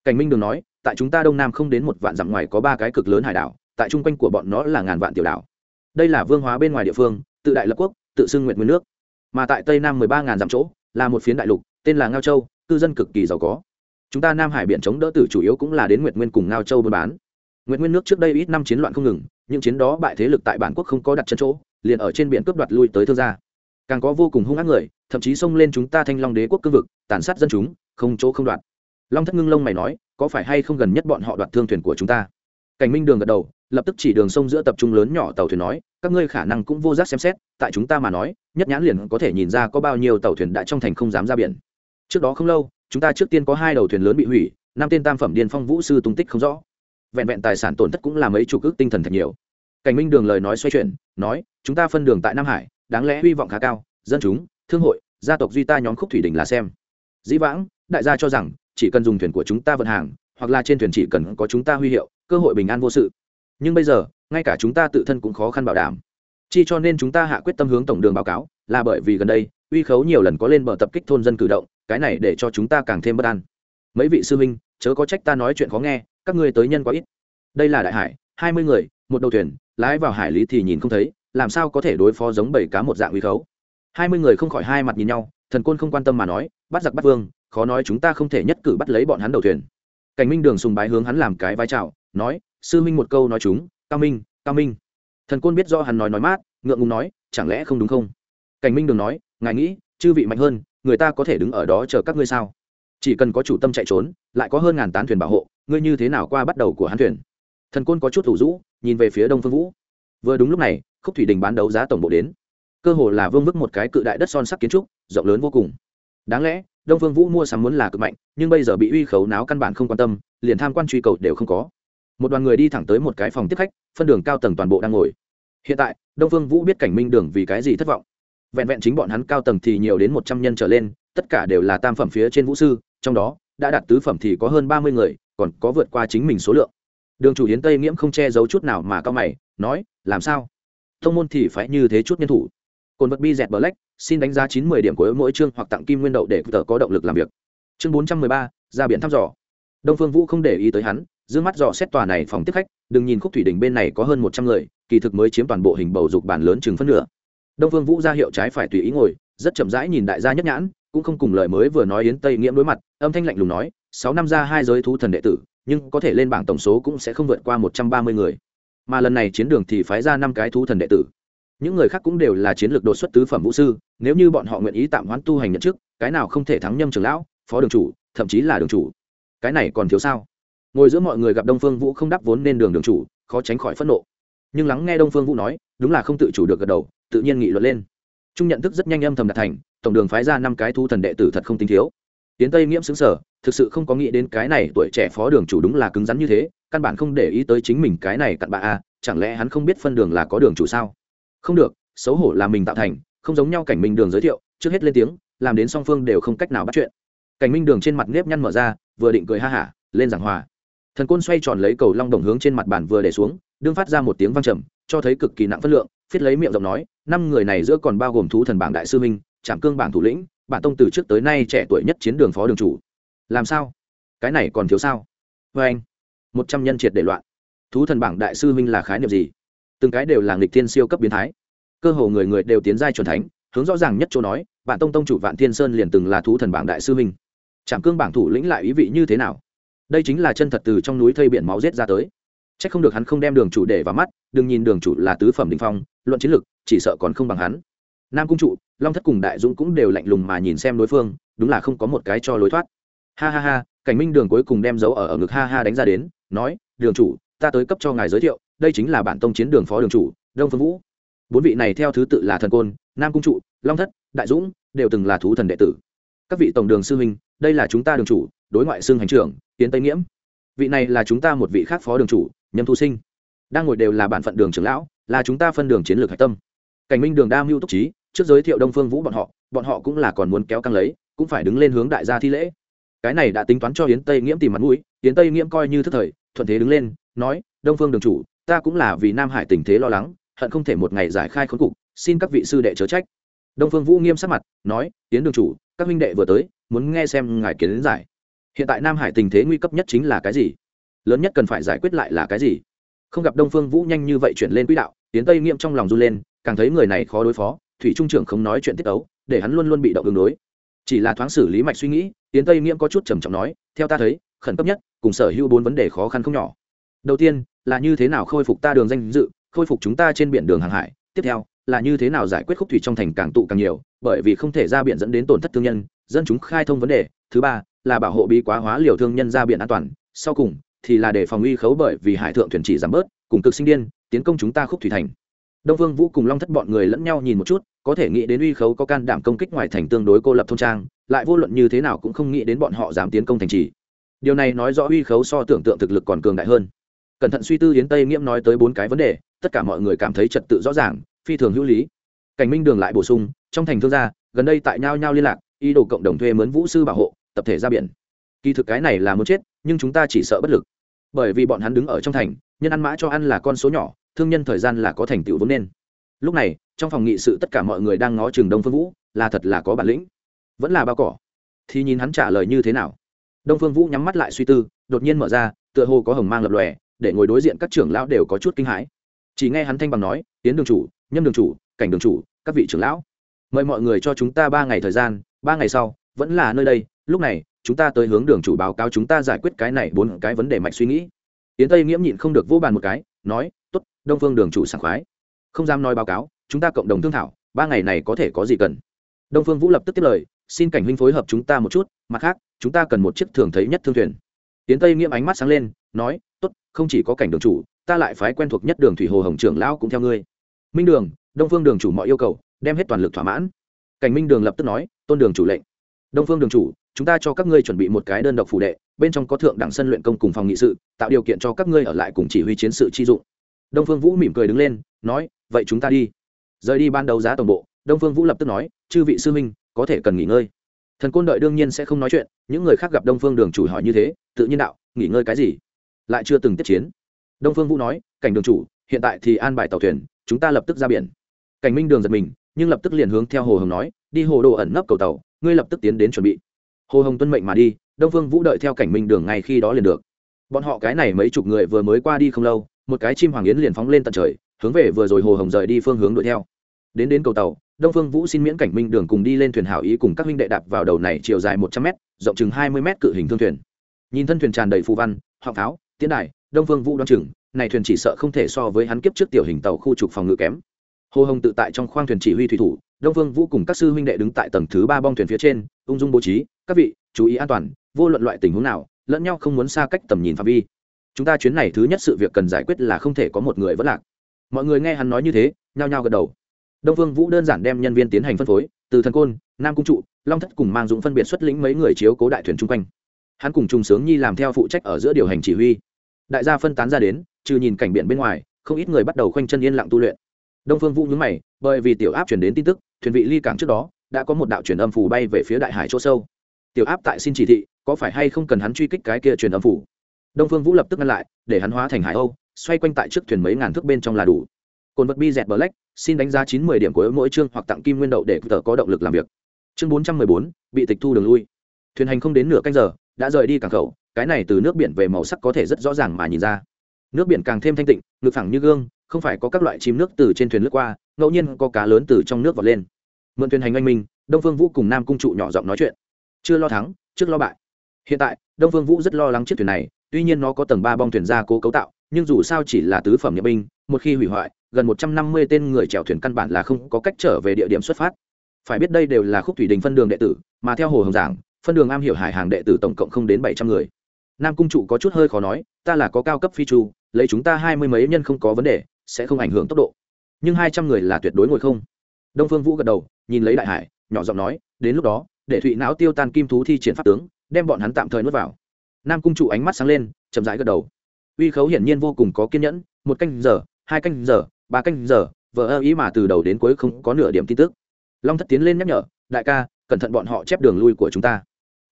Cảnh minh đường nói, tại chúng ta đông nam không đến một vạn dặm ngoài có ba cái cực lớn hải đảo, tại chung quanh của bọn nó là ngàn vạn tiểu đảo. Đây là vương hóa bên ngoài địa phương, tự đại lập quốc, tự xưng nguyện nguyên nước. Mà tại tây nam mười ba ngàn dặm chỗ, là một phiến đại lục, tên là ngao châu, cư dân cực kỳ giàu có. Chúng ta nam hải biển chống đỡ tử chủ yếu cũng là đến nguyệt nguyên cùng ngao châu buôn bán. Nguyệt nguyên nước trước đây ít năm chiến loạn không ngừng, những chiến đó bại thế lực tại bản quốc không có đặt chân chỗ, liền ở trên biển cướp đoạt lui tới thương gia. Càng có vô cùng hung ác người, thậm chí xông lên chúng ta thanh long đế quốc cương vực, tàn sát dân chúng, không chỗ không đoạt long thất ngưng lông mày nói, có phải hay không gần nhất bọn họ đoạt thương thuyền của chúng ta? Cảnh minh đường gật đầu, lập tức chỉ đường sông giữa tập trung lớn nhỏ tàu thuyền nói, các ngươi khả năng cũng vô giác xem xét, tại chúng ta mà nói, nhất nhãn liền có thể nhìn ra có bao nhiêu tàu thuyền đã trong thành không dám ra biển. Trước đó không lâu, chúng ta trước tiên có hai đầu thuyền lớn bị hủy, năm tên tam phẩm điên phong vũ sư tung tích không rõ. Vẹn vẹn tài sản tổn thất cũng là mấy chục ước tinh thần thật nhiều. Cảnh minh đường lời nói xoay chuyển, nói, chúng ta phân đường tại nam hải, đáng lẽ hy vọng khá cao, dân chúng, thương hội, gia tộc duy ta nhóm khúc thủy đình là xem. Dĩ vãng, đại gia cho rằng chỉ cần dùng thuyền của chúng ta vận hàng, hoặc là trên thuyền chỉ cần có chúng ta huy hiệu, cơ hội bình an vô sự. Nhưng bây giờ, ngay cả chúng ta tự thân cũng khó khăn bảo đảm. Chi cho nên chúng ta hạ quyết tâm hướng tổng đường báo cáo, là bởi vì gần đây, uy khấu nhiều lần có lên bờ tập kích thôn dân cử động, cái này để cho chúng ta càng thêm bất an. Mấy vị sư huynh, chớ có trách ta nói chuyện khó nghe, các ngươi tới nhân quá ít. Đây là đại hải, hai mươi người, một đầu thuyền, lái vào hải lý thì nhìn không thấy, làm sao có thể đối phó giống bảy cá một dạng uy khấu? Hai mươi người không khỏi hai mặt nhìn nhau, thần côn không quan tâm mà nói, bắt giặc bắt vương khó nói chúng ta không thể nhất cử bắt lấy bọn hắn đầu thuyền. Cảnh minh đường sùng bái hướng hắn làm cái vai trào nói, sư minh một câu nói chúng, cao minh cao minh. Thần côn biết do hắn nói nói mát, ngượng ngùng nói, chẳng lẽ không đúng không? Cảnh minh đường nói, ngài nghĩ, chư vị mạnh hơn, người ta có thể đứng ở đó chờ các ngươi sao? Chỉ cần có chủ tâm chạy trốn, lại có hơn ngàn tán thuyền bảo hộ, ngươi như thế nào qua bắt đầu của hắn thuyền? Thần côn có chút thủ rũ nhìn về phía đông phương vũ. Vừa đúng lúc này, khúc thủy đình bán đấu giá tổng bộ đến. Cơ hồ là vương vức một cái cự đại đất son sắc kiến trúc, rộng lớn vô cùng. Đáng lẽ đông phương vũ mua sắm muốn là cực mạnh, nhưng bây giờ bị uy khấu náo căn bản không quan tâm, liền tham quan truy cầu đều không có. Một đoàn người đi thẳng tới một cái phòng tiếp khách, phân đường cao tầng toàn bộ đang ngồi. Hiện tại, đông phương vũ biết cảnh minh đường vì cái gì thất vọng. Vẹn vẹn chính bọn hắn cao tầng thì nhiều đến một trăm nhân trở lên, tất cả đều là tam phẩm phía trên vũ sư, trong đó, đã đạt tứ phẩm thì có hơn ba mươi người, còn có vượt qua chính mình số lượng. Đường chủ hiến tây nghiễm không che giấu chút nào mà cao mày, nói, làm sao? Thông môn thì phải như thế chút nhân thủ. Cồn vật bi dẹt bờ lách xin đánh giá chín mươi điểm của mỗi chương hoặc tặng kim nguyên đậu để tờ có động lực làm việc. Chương bốn trăm mười ba, ra biển thăm dò. Đông phương vũ không để ý tới hắn d mắt dò xét tòa này phòng tiếp khách, đừng nhìn khúc thủy đình bên này có hơn một trăm người, kỳ thực mới chiếm toàn bộ hình bầu dục bản lớn chừng phân nửa. Đông phương vũ ra hiệu trái phải tùy ý ngồi, rất chậm rãi nhìn đại gia nhất nhãn, cũng không cùng lời mới vừa nói yến tây nghiễm đối mặt, âm thanh lạnh lùng nói, sáu năm ra hai giới thú thần đệ tử, nhưng có thể lên bảng tổng số cũng sẽ không vượt qua một trăm ba mươi người. Mà lần này chiến đường thì phái ra năm cái thú thần đệ tử những người khác cũng đều là chiến lược đột xuất tứ phẩm vũ sư, nếu như bọn họ nguyện ý tạm hoãn tu hành nhận chức, cái nào không thể thắng nhâm trường lão, phó đường chủ, thậm chí là đường chủ. Cái này còn thiếu sao? Ngồi giữa mọi người gặp đông phương vũ không đáp vốn nên đường đường chủ, khó tránh khỏi phẫn nộ. Nhưng lắng nghe đông phương vũ nói, đúng là không tự chủ được gật đầu, tự nhiên nghị luận lên. Trung nhận thức rất nhanh âm thầm đạt thành, tổng đường phái ra năm cái thu thần đệ tử thật không tính thiếu. Tiến tây nghiễm xứng sở, thực sự không có nghĩ đến cái này tuổi trẻ phó đường chủ đúng là cứng rắn như thế, căn bản không để ý tới chính mình cái này cặn bạ a, chẳng lẽ hắn không biết phân đường là có đường chủ sao? Không được, xấu hổ là mình tạo thành, không giống nhau cảnh minh đường giới thiệu, trước hết lên tiếng, làm đến song phương đều không cách nào bắt chuyện. Cảnh minh đường trên mặt nếp nhăn mở ra, vừa định cười ha hả, lên giảng hòa. Thần côn xoay tròn lấy cầu long đồng hướng trên mặt bàn vừa để xuống, đương phát ra một tiếng vang trầm, cho thấy cực kỳ nặng phân lượng, phiết lấy miệng giọng nói, năm người này giữa còn bao gồm thú thần bảng đại sư minh trạm cương bảng thủ lĩnh bản tông từ trước tới nay trẻ tuổi nhất chiến đường phó đường chủ. Làm sao? Cái này còn thiếu sao? Vê anh một trăm nhân triệt để loạn. Thú thần bảng đại sư minh là khái niệm gì? Từng cái đều là nghịch thiên siêu cấp biến thái. Cơ hồ người người đều tiến giai truyền thánh hướng rõ ràng nhất chỗ nói bản tông tông chủ vạn thiên sơn liền từng là thú thần bảng đại sư minh trạm cương bảng thủ lĩnh lại ý vị như thế nào? Đây chính là chân thật từ trong núi thây biển máu giết ra tới. C h ắ c không được hắn không đem đường chủ để vào mắt đừng nhìn đường chủ là tứ phẩm đình phong luận chiến lược chỉ sợ còn không bằng hắn. Nam cung trụ long thất cùng đại dũng cũng đều lạnh lùng mà nhìn xem đối phương đúng là không có một cái cho lối thoát. Ha ha ha cảnh minh đường cuối cùng đem dấu ở, ở ngực ha ha đánh ra đến nói đường chủ ta tới cấp cho ngài giới thiệu đây chính là bản tông chiến đường phó đường chủ, đông phương vũ. Bốn vị này theo thứ tự là thần côn, nam cung trụ, long thất, đại dũng, đều từng là thú thần đệ tử. Các vị tổng đường sư huynh, đây là chúng ta đường chủ, đối ngoại xưng hành trưởng, tiến tây nghiễm. Vị này là chúng ta một vị khác phó đường chủ, nhâm thu sinh. Đang ngồi đều là bản phận đường trưởng lão, là chúng ta phân đường chiến lược hạch tâm. Cảnh minh đường đa mưu túc trí, trước giới thiệu đông phương vũ bọn họ bọn họ cũng là còn muốn kéo căng lấy, cũng phải đứng lên hướng đại gia thi lễ. Cái này đã tính toán cho yến tây nghiễm tìm mặt mũi, yến tây nghiễm coi như thức thời, thuận thế đứng lên, nói, đông phương đường chủ ta cũng là vì nam hải tình thế lo lắng, hận không thể một ngày giải khai khốn cục, xin các vị sư đệ chớ trách. Đông phương vũ nghiêm sắc mặt, nói tiến đường chủ, các huynh đệ vừa tới, muốn nghe xem ngài kiến giải. Hiện tại nam hải tình thế nguy cấp nhất chính là cái gì? Lớn nhất cần phải giải quyết lại là cái gì? Không gặp đông phương vũ nhanh như vậy chuyển lên quỹ đạo tiến tây nghiêm trong lòng run lên, càng thấy người này khó đối phó, thủy trung trưởng không nói chuyện tiết ấu để hắn luôn luôn bị động đường đối. Chỉ là thoáng xử lý mạch suy nghĩ tiến tây nghiêm có chút trầm trọng nói, theo ta thấy, khẩn cấp nhất, cùng sở hữu bốn vấn đề khó khăn không nhỏ. Đầu tiên là như thế nào khôi phục ta đường danh dự, khôi phục chúng ta trên biển đường hàng hải, tiếp theo, là như thế nào giải quyết khúc thủy trong thành càng tụ càng nhiều, bởi vì không thể ra biển dẫn đến tổn thất thương nhân, dân chúng khai thông vấn đề. Thứ ba, là bảo hộ bí quá hóa liều thương nhân ra biển an toàn. Sau cùng, thì là để phòng uy khấu bởi vì hải thượng thuyền chỉ giảm bớt, cùng cực sinh điên, tiến công chúng ta khúc thủy thành. Đông vương vũ cùng long thất bọn người lẫn nhau nhìn một chút, có thể nghĩ đến uy khấu có can đảm công kích ngoài thành tương đối cô lập thôn trang, lại vô luận như thế nào cũng không nghĩ đến bọn họ dám tiến công thành trì. Điều này nói rõ uy khấu so tưởng tượng thực lực còn cường đại hơn cẩn thận suy tư yến tây nghiễm nói tới bốn cái vấn đề, tất cả mọi người cảm thấy trật tự rõ ràng, phi thường hữu lý. Cảnh minh đường lại bổ sung, trong thành thương gia, gần đây tại nhau nhau liên lạc, ý đồ cộng đồng thuê mướn vũ sư bảo hộ, tập thể ra biển. Kỳ thực cái này là muốn chết, nhưng chúng ta chỉ sợ bất lực. Bởi vì bọn hắn đứng ở trong thành, nhân ăn mã cho ăn là con số nhỏ, thương nhân thời gian là có thành tựu vốn nên. Lúc này, trong phòng nghị sự tất cả mọi người đang ngó chừng đông phương vũ, là thật là có bản lĩnh. Vẫn là bao cỏ. Thì nhìn hắn trả lời như thế nào. Đông phương vũ nhắm mắt lại suy tư, đột nhiên mở ra, tựa hồ có hồng mang lập lòe để ngồi đối diện các trưởng lão đều có chút kinh hãi. Chỉ nghe hắn thanh bằng nói, tiến đường chủ, nhâm đường chủ, cảnh đường chủ, các vị trưởng lão, mời mọi người cho chúng ta ba ngày thời gian, ba ngày sau, vẫn là nơi đây, lúc này, chúng ta tới hướng đường chủ báo cáo chúng ta giải quyết cái này bốn cái vấn đề mạch suy nghĩ. Tiến tây nghiễm nhịn không được vô bàn một cái, nói t ố t đông phương đường chủ sảng khoái. Không dám nói báo cáo, chúng ta cộng đồng thương thảo, ba ngày này có thể có gì cần? Đông phương vũ lập tức tiếp lời, xin cảnh huynh phối hợp chúng ta một chút, mặt khác, chúng ta cần một chiếc thường thấy nhất thương thuyền. Tiến tây nghiễm ánh mắt sáng lên, nói t ố t không chỉ có cảnh đường chủ, ta lại phái quen thuộc nhất đường thủy hồ hồng trưởng lão cũng theo ngươi. Minh đường, đông phương đường chủ mọi yêu cầu, đem hết toàn lực thỏa mãn. Cảnh minh đường lập tức nói, tôn đường chủ lệnh. Đông phương đường chủ, chúng ta cho các ngươi chuẩn bị một cái đơn độc phủ đệ, bên trong có thượng đẳng sân luyện công cùng phòng nghị sự, tạo điều kiện cho các ngươi ở lại cùng chỉ huy chiến sự chi dụng. Đông phương vũ mỉm cười đứng lên, nói, vậy chúng ta đi. Rời đi ban đầu giá tổng bộ, đông phương vũ lập tức nói, chư vị sư minh có thể cần nghỉ ngơi. Thần côn đợi đương nhiên sẽ không nói chuyện, những người khác gặp đông phương đường chủ hỏi như thế, tự nhiên đạo, nghỉ ngơi cái gì? Lại chưa từng tiếp chiến. Đông phương vũ nói, cảnh đường chủ, hiện tại thì an bài tàu thuyền, chúng ta lập tức ra biển. Cảnh minh đường giật mình, nhưng lập tức liền hướng theo hồ hồng nói, đi hồ đồ ẩn nấp cầu tàu, ngươi lập tức tiến đến chuẩn bị. Hồ hồng tuân mệnh mà đi, đông phương vũ đợi theo cảnh minh đường ngay khi đó liền được. Bọn họ cái này mấy chục người vừa mới qua đi không lâu, một cái chim hoàng yến liền phóng lên tận trời, hướng về vừa rồi hồ hồng rời đi phương hướng đuổi theo. Đến đến cầu tàu, đông phương vũ xin miễn cảnh minh đường cùng đi lên thuyền hảo ý cùng các huynh đệ đạp vào đầu này chiều dài một trăm m rộng chừng hai mươi m cự hình thương thuyền. Nhìn thân thuyền tràn đầy phù văn, họng pháo tiến đài, đông vương vũ đoan chừng, này thuyền chỉ sợ không thể so với hắn kiếp trước tiểu hình tàu khu trục phòng ngự kém. Hồ hồng tự tại trong khoang thuyền chỉ huy thủy thủ, đông vương vũ cùng các sư huynh đệ đứng tại tầng thứ ba bong thuyền phía trên, ung dung bố trí, các vị, chú ý an toàn, vô luận loại tình huống nào, lẫn nhau không muốn xa cách tầm nhìn phạm vi. Chúng ta chuyến này thứ nhất sự việc cần giải quyết là không thể có một người vẫn lạc. Mọi người nghe hắn nói như thế, nhao nhao gật đầu. Đông vương vũ đơn giản đem nhân viên tiến hành phân phối, từ thần côn, nam cung trụ, long thất cùng mang dụng phân biệt xuất lĩnh mấy người chiếu cố đại thuyền chung quanh. Hắn cùng trùng sướng nhi làm theo phụ trách ở giữa điều hành chỉ huy đại gia phân tán ra đến, trừ nhìn cảnh biển bên ngoài, không ít người bắt đầu khoanh chân yên lặng tu luyện. Đông phương vũ nhúng mày, bởi vì tiểu áp chuyển đến tin tức, thuyền vị ly cảng trước đó, đã có một đạo truyền âm phủ bay về phía đại hải chỗ sâu. Tiểu áp tại xin chỉ thị, có phải hay không cần hắn truy kích cái kia truyền âm phủ? Đông phương vũ lập tức ngăn lại, để hắn hóa thành hải âu, xoay quanh tại trước thuyền mấy ngàn thước bên trong là đủ. Cồn vật bi dẹt black, xin đánh giá chín mươi điểm của mỗi chương hoặc tặng kim nguyên đậu để tờ có động lực làm việc. Chương bốn trăm mười bốn, bị tịch thu đường lui. Thuyền hành không đến nửa canh giờ, đã rời đi cảng khẩu cái này từ nước biển về màu sắc có thể rất rõ ràng mà nhìn ra. Nước biển càng thêm thanh tịnh, ngực phẳng như gương, không phải có các loại chim nước từ trên thuyền lướt qua, ngẫu nhiên có cá lớn từ trong nước vọt lên. Mượn thuyền hành anh minh, đông phương vũ cùng nam cung trụ nhỏ giọng nói chuyện. Chưa lo thắng, trước lo bại. Hiện tại, đông phương vũ rất lo lắng chiếc thuyền này, tuy nhiên nó có tầng ba bong thuyền gia cố cấu tạo, nhưng dù sao chỉ là tứ phẩm nhập binh, một khi hủy hoại, gần một trăm năm mươi tên người chèo thuyền căn bản là không có cách trở về địa điểm xuất phát. Phải biết đây đều là khúc thủy đình phân đường đệ tử, mà theo hồ hồng giảng, phân đường am hiểu hải hàng đệ tử tổng cộng không đến bảy trăm người nam cung trụ có chút hơi khó nói, ta là có cao cấp phi trù lấy chúng ta hai mươi mấy nhân không có vấn đề, sẽ không ảnh hưởng tốc độ. Nhưng hai trăm người là tuyệt đối ngồi không. Đông phương vũ gật đầu, nhìn lấy đại hải, nhỏ giọng nói, đến lúc đó, để thụy não tiêu tan kim thú thi triển pháp tướng, đem bọn hắn tạm thời nuốt vào. Nam cung trụ ánh mắt sáng lên, chậm rãi gật đầu. Uy khấu hiển nhiên vô cùng có kiên nhẫn, một canh giờ, hai canh giờ, ba canh giờ, vợ ơ ý mà từ đầu đến cuối không có nửa điểm tin tức. Long thất tiến lên nhắc nhở, đại ca, cẩn thận bọn họ chép đường lui của chúng ta.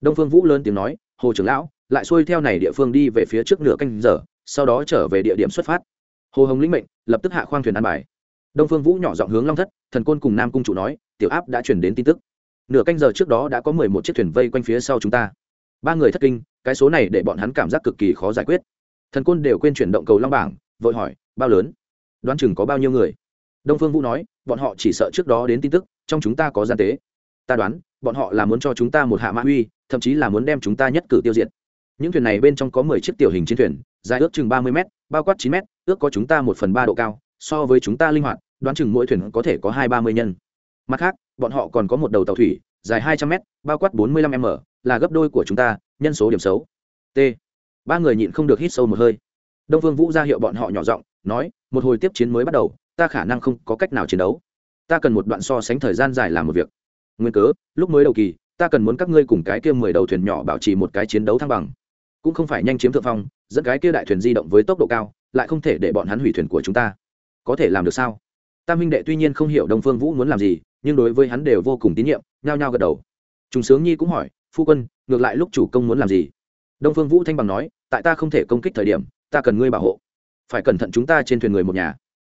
Đông phương vũ lớn tiếng nói, hồ trưởng lão lại xuôi theo này địa phương đi về phía trước nửa canh giờ, sau đó trở về địa điểm xuất phát. Hồ hồng lĩnh mệnh, lập tức hạ khoang thuyền an bài. Đông phương vũ nhỏ giọng hướng long thất, thần côn cùng nam cung chủ nói, tiểu áp đã chuyển đến tin tức. Nửa canh giờ trước đó đã có mười một chiếc thuyền vây quanh phía sau chúng ta. Ba người thất kinh, cái số này để bọn hắn cảm giác cực kỳ khó giải quyết. Thần côn đều quên chuyển động cầu long bảng, vội hỏi, bao lớn? Đoán chừng có bao nhiêu người? Đông phương vũ nói, bọn họ chỉ sợ trước đó đến tin tức, trong chúng ta có gian tế. Ta đoán, bọn họ là muốn cho chúng ta một hạ mã uy, thậm chí là muốn đem chúng ta nhất cử tiêu diệt những thuyền này bên trong có mười chiếc tiểu hình chiến thuyền, dài ước chừng ba mươi m bao quát chín m ước có chúng ta một phần ba độ cao, so với chúng ta linh hoạt, đoán chừng mỗi thuyền có thể có hai ba mươi nhân. Mặt khác, bọn họ còn có một đầu tàu thủy, dài hai trăm m bao quát bốn mươi lăm m, là gấp đôi của chúng ta, nhân số điểm xấu. T. Ba người nhịn không được hít sâu một hơi. Đông phương vũ ra hiệu bọn họ nhỏ giọng, nói, một hồi tiếp chiến mới bắt đầu, ta khả năng không có cách nào chiến đấu. Ta cần một đoạn so sánh thời gian dài làm một việc. Nguyên cớ, lúc mới đầu kỳ, ta cần muốn các ngươi cùng cái kia mười đầu thuyền nhỏ bảo trì một cái chiến đấu thăng bằng cũng không phải nhanh chiếm thượng phong, dẫn cái kia đại thuyền di động với tốc độ cao, lại không thể để bọn hắn hủy thuyền của chúng ta. Có thể làm được sao? Tam huynh đệ tuy nhiên không hiểu đông phương vũ muốn làm gì, nhưng đối với hắn đều vô cùng tín nhiệm, nhao nhao gật đầu. Chúng sướng nhi cũng hỏi, phu quân, ngược lại lúc chủ công muốn làm gì? Đông phương vũ thanh bằng nói, tại ta không thể công kích thời điểm, ta cần ngươi bảo hộ. Phải cẩn thận chúng ta trên thuyền người một nhà.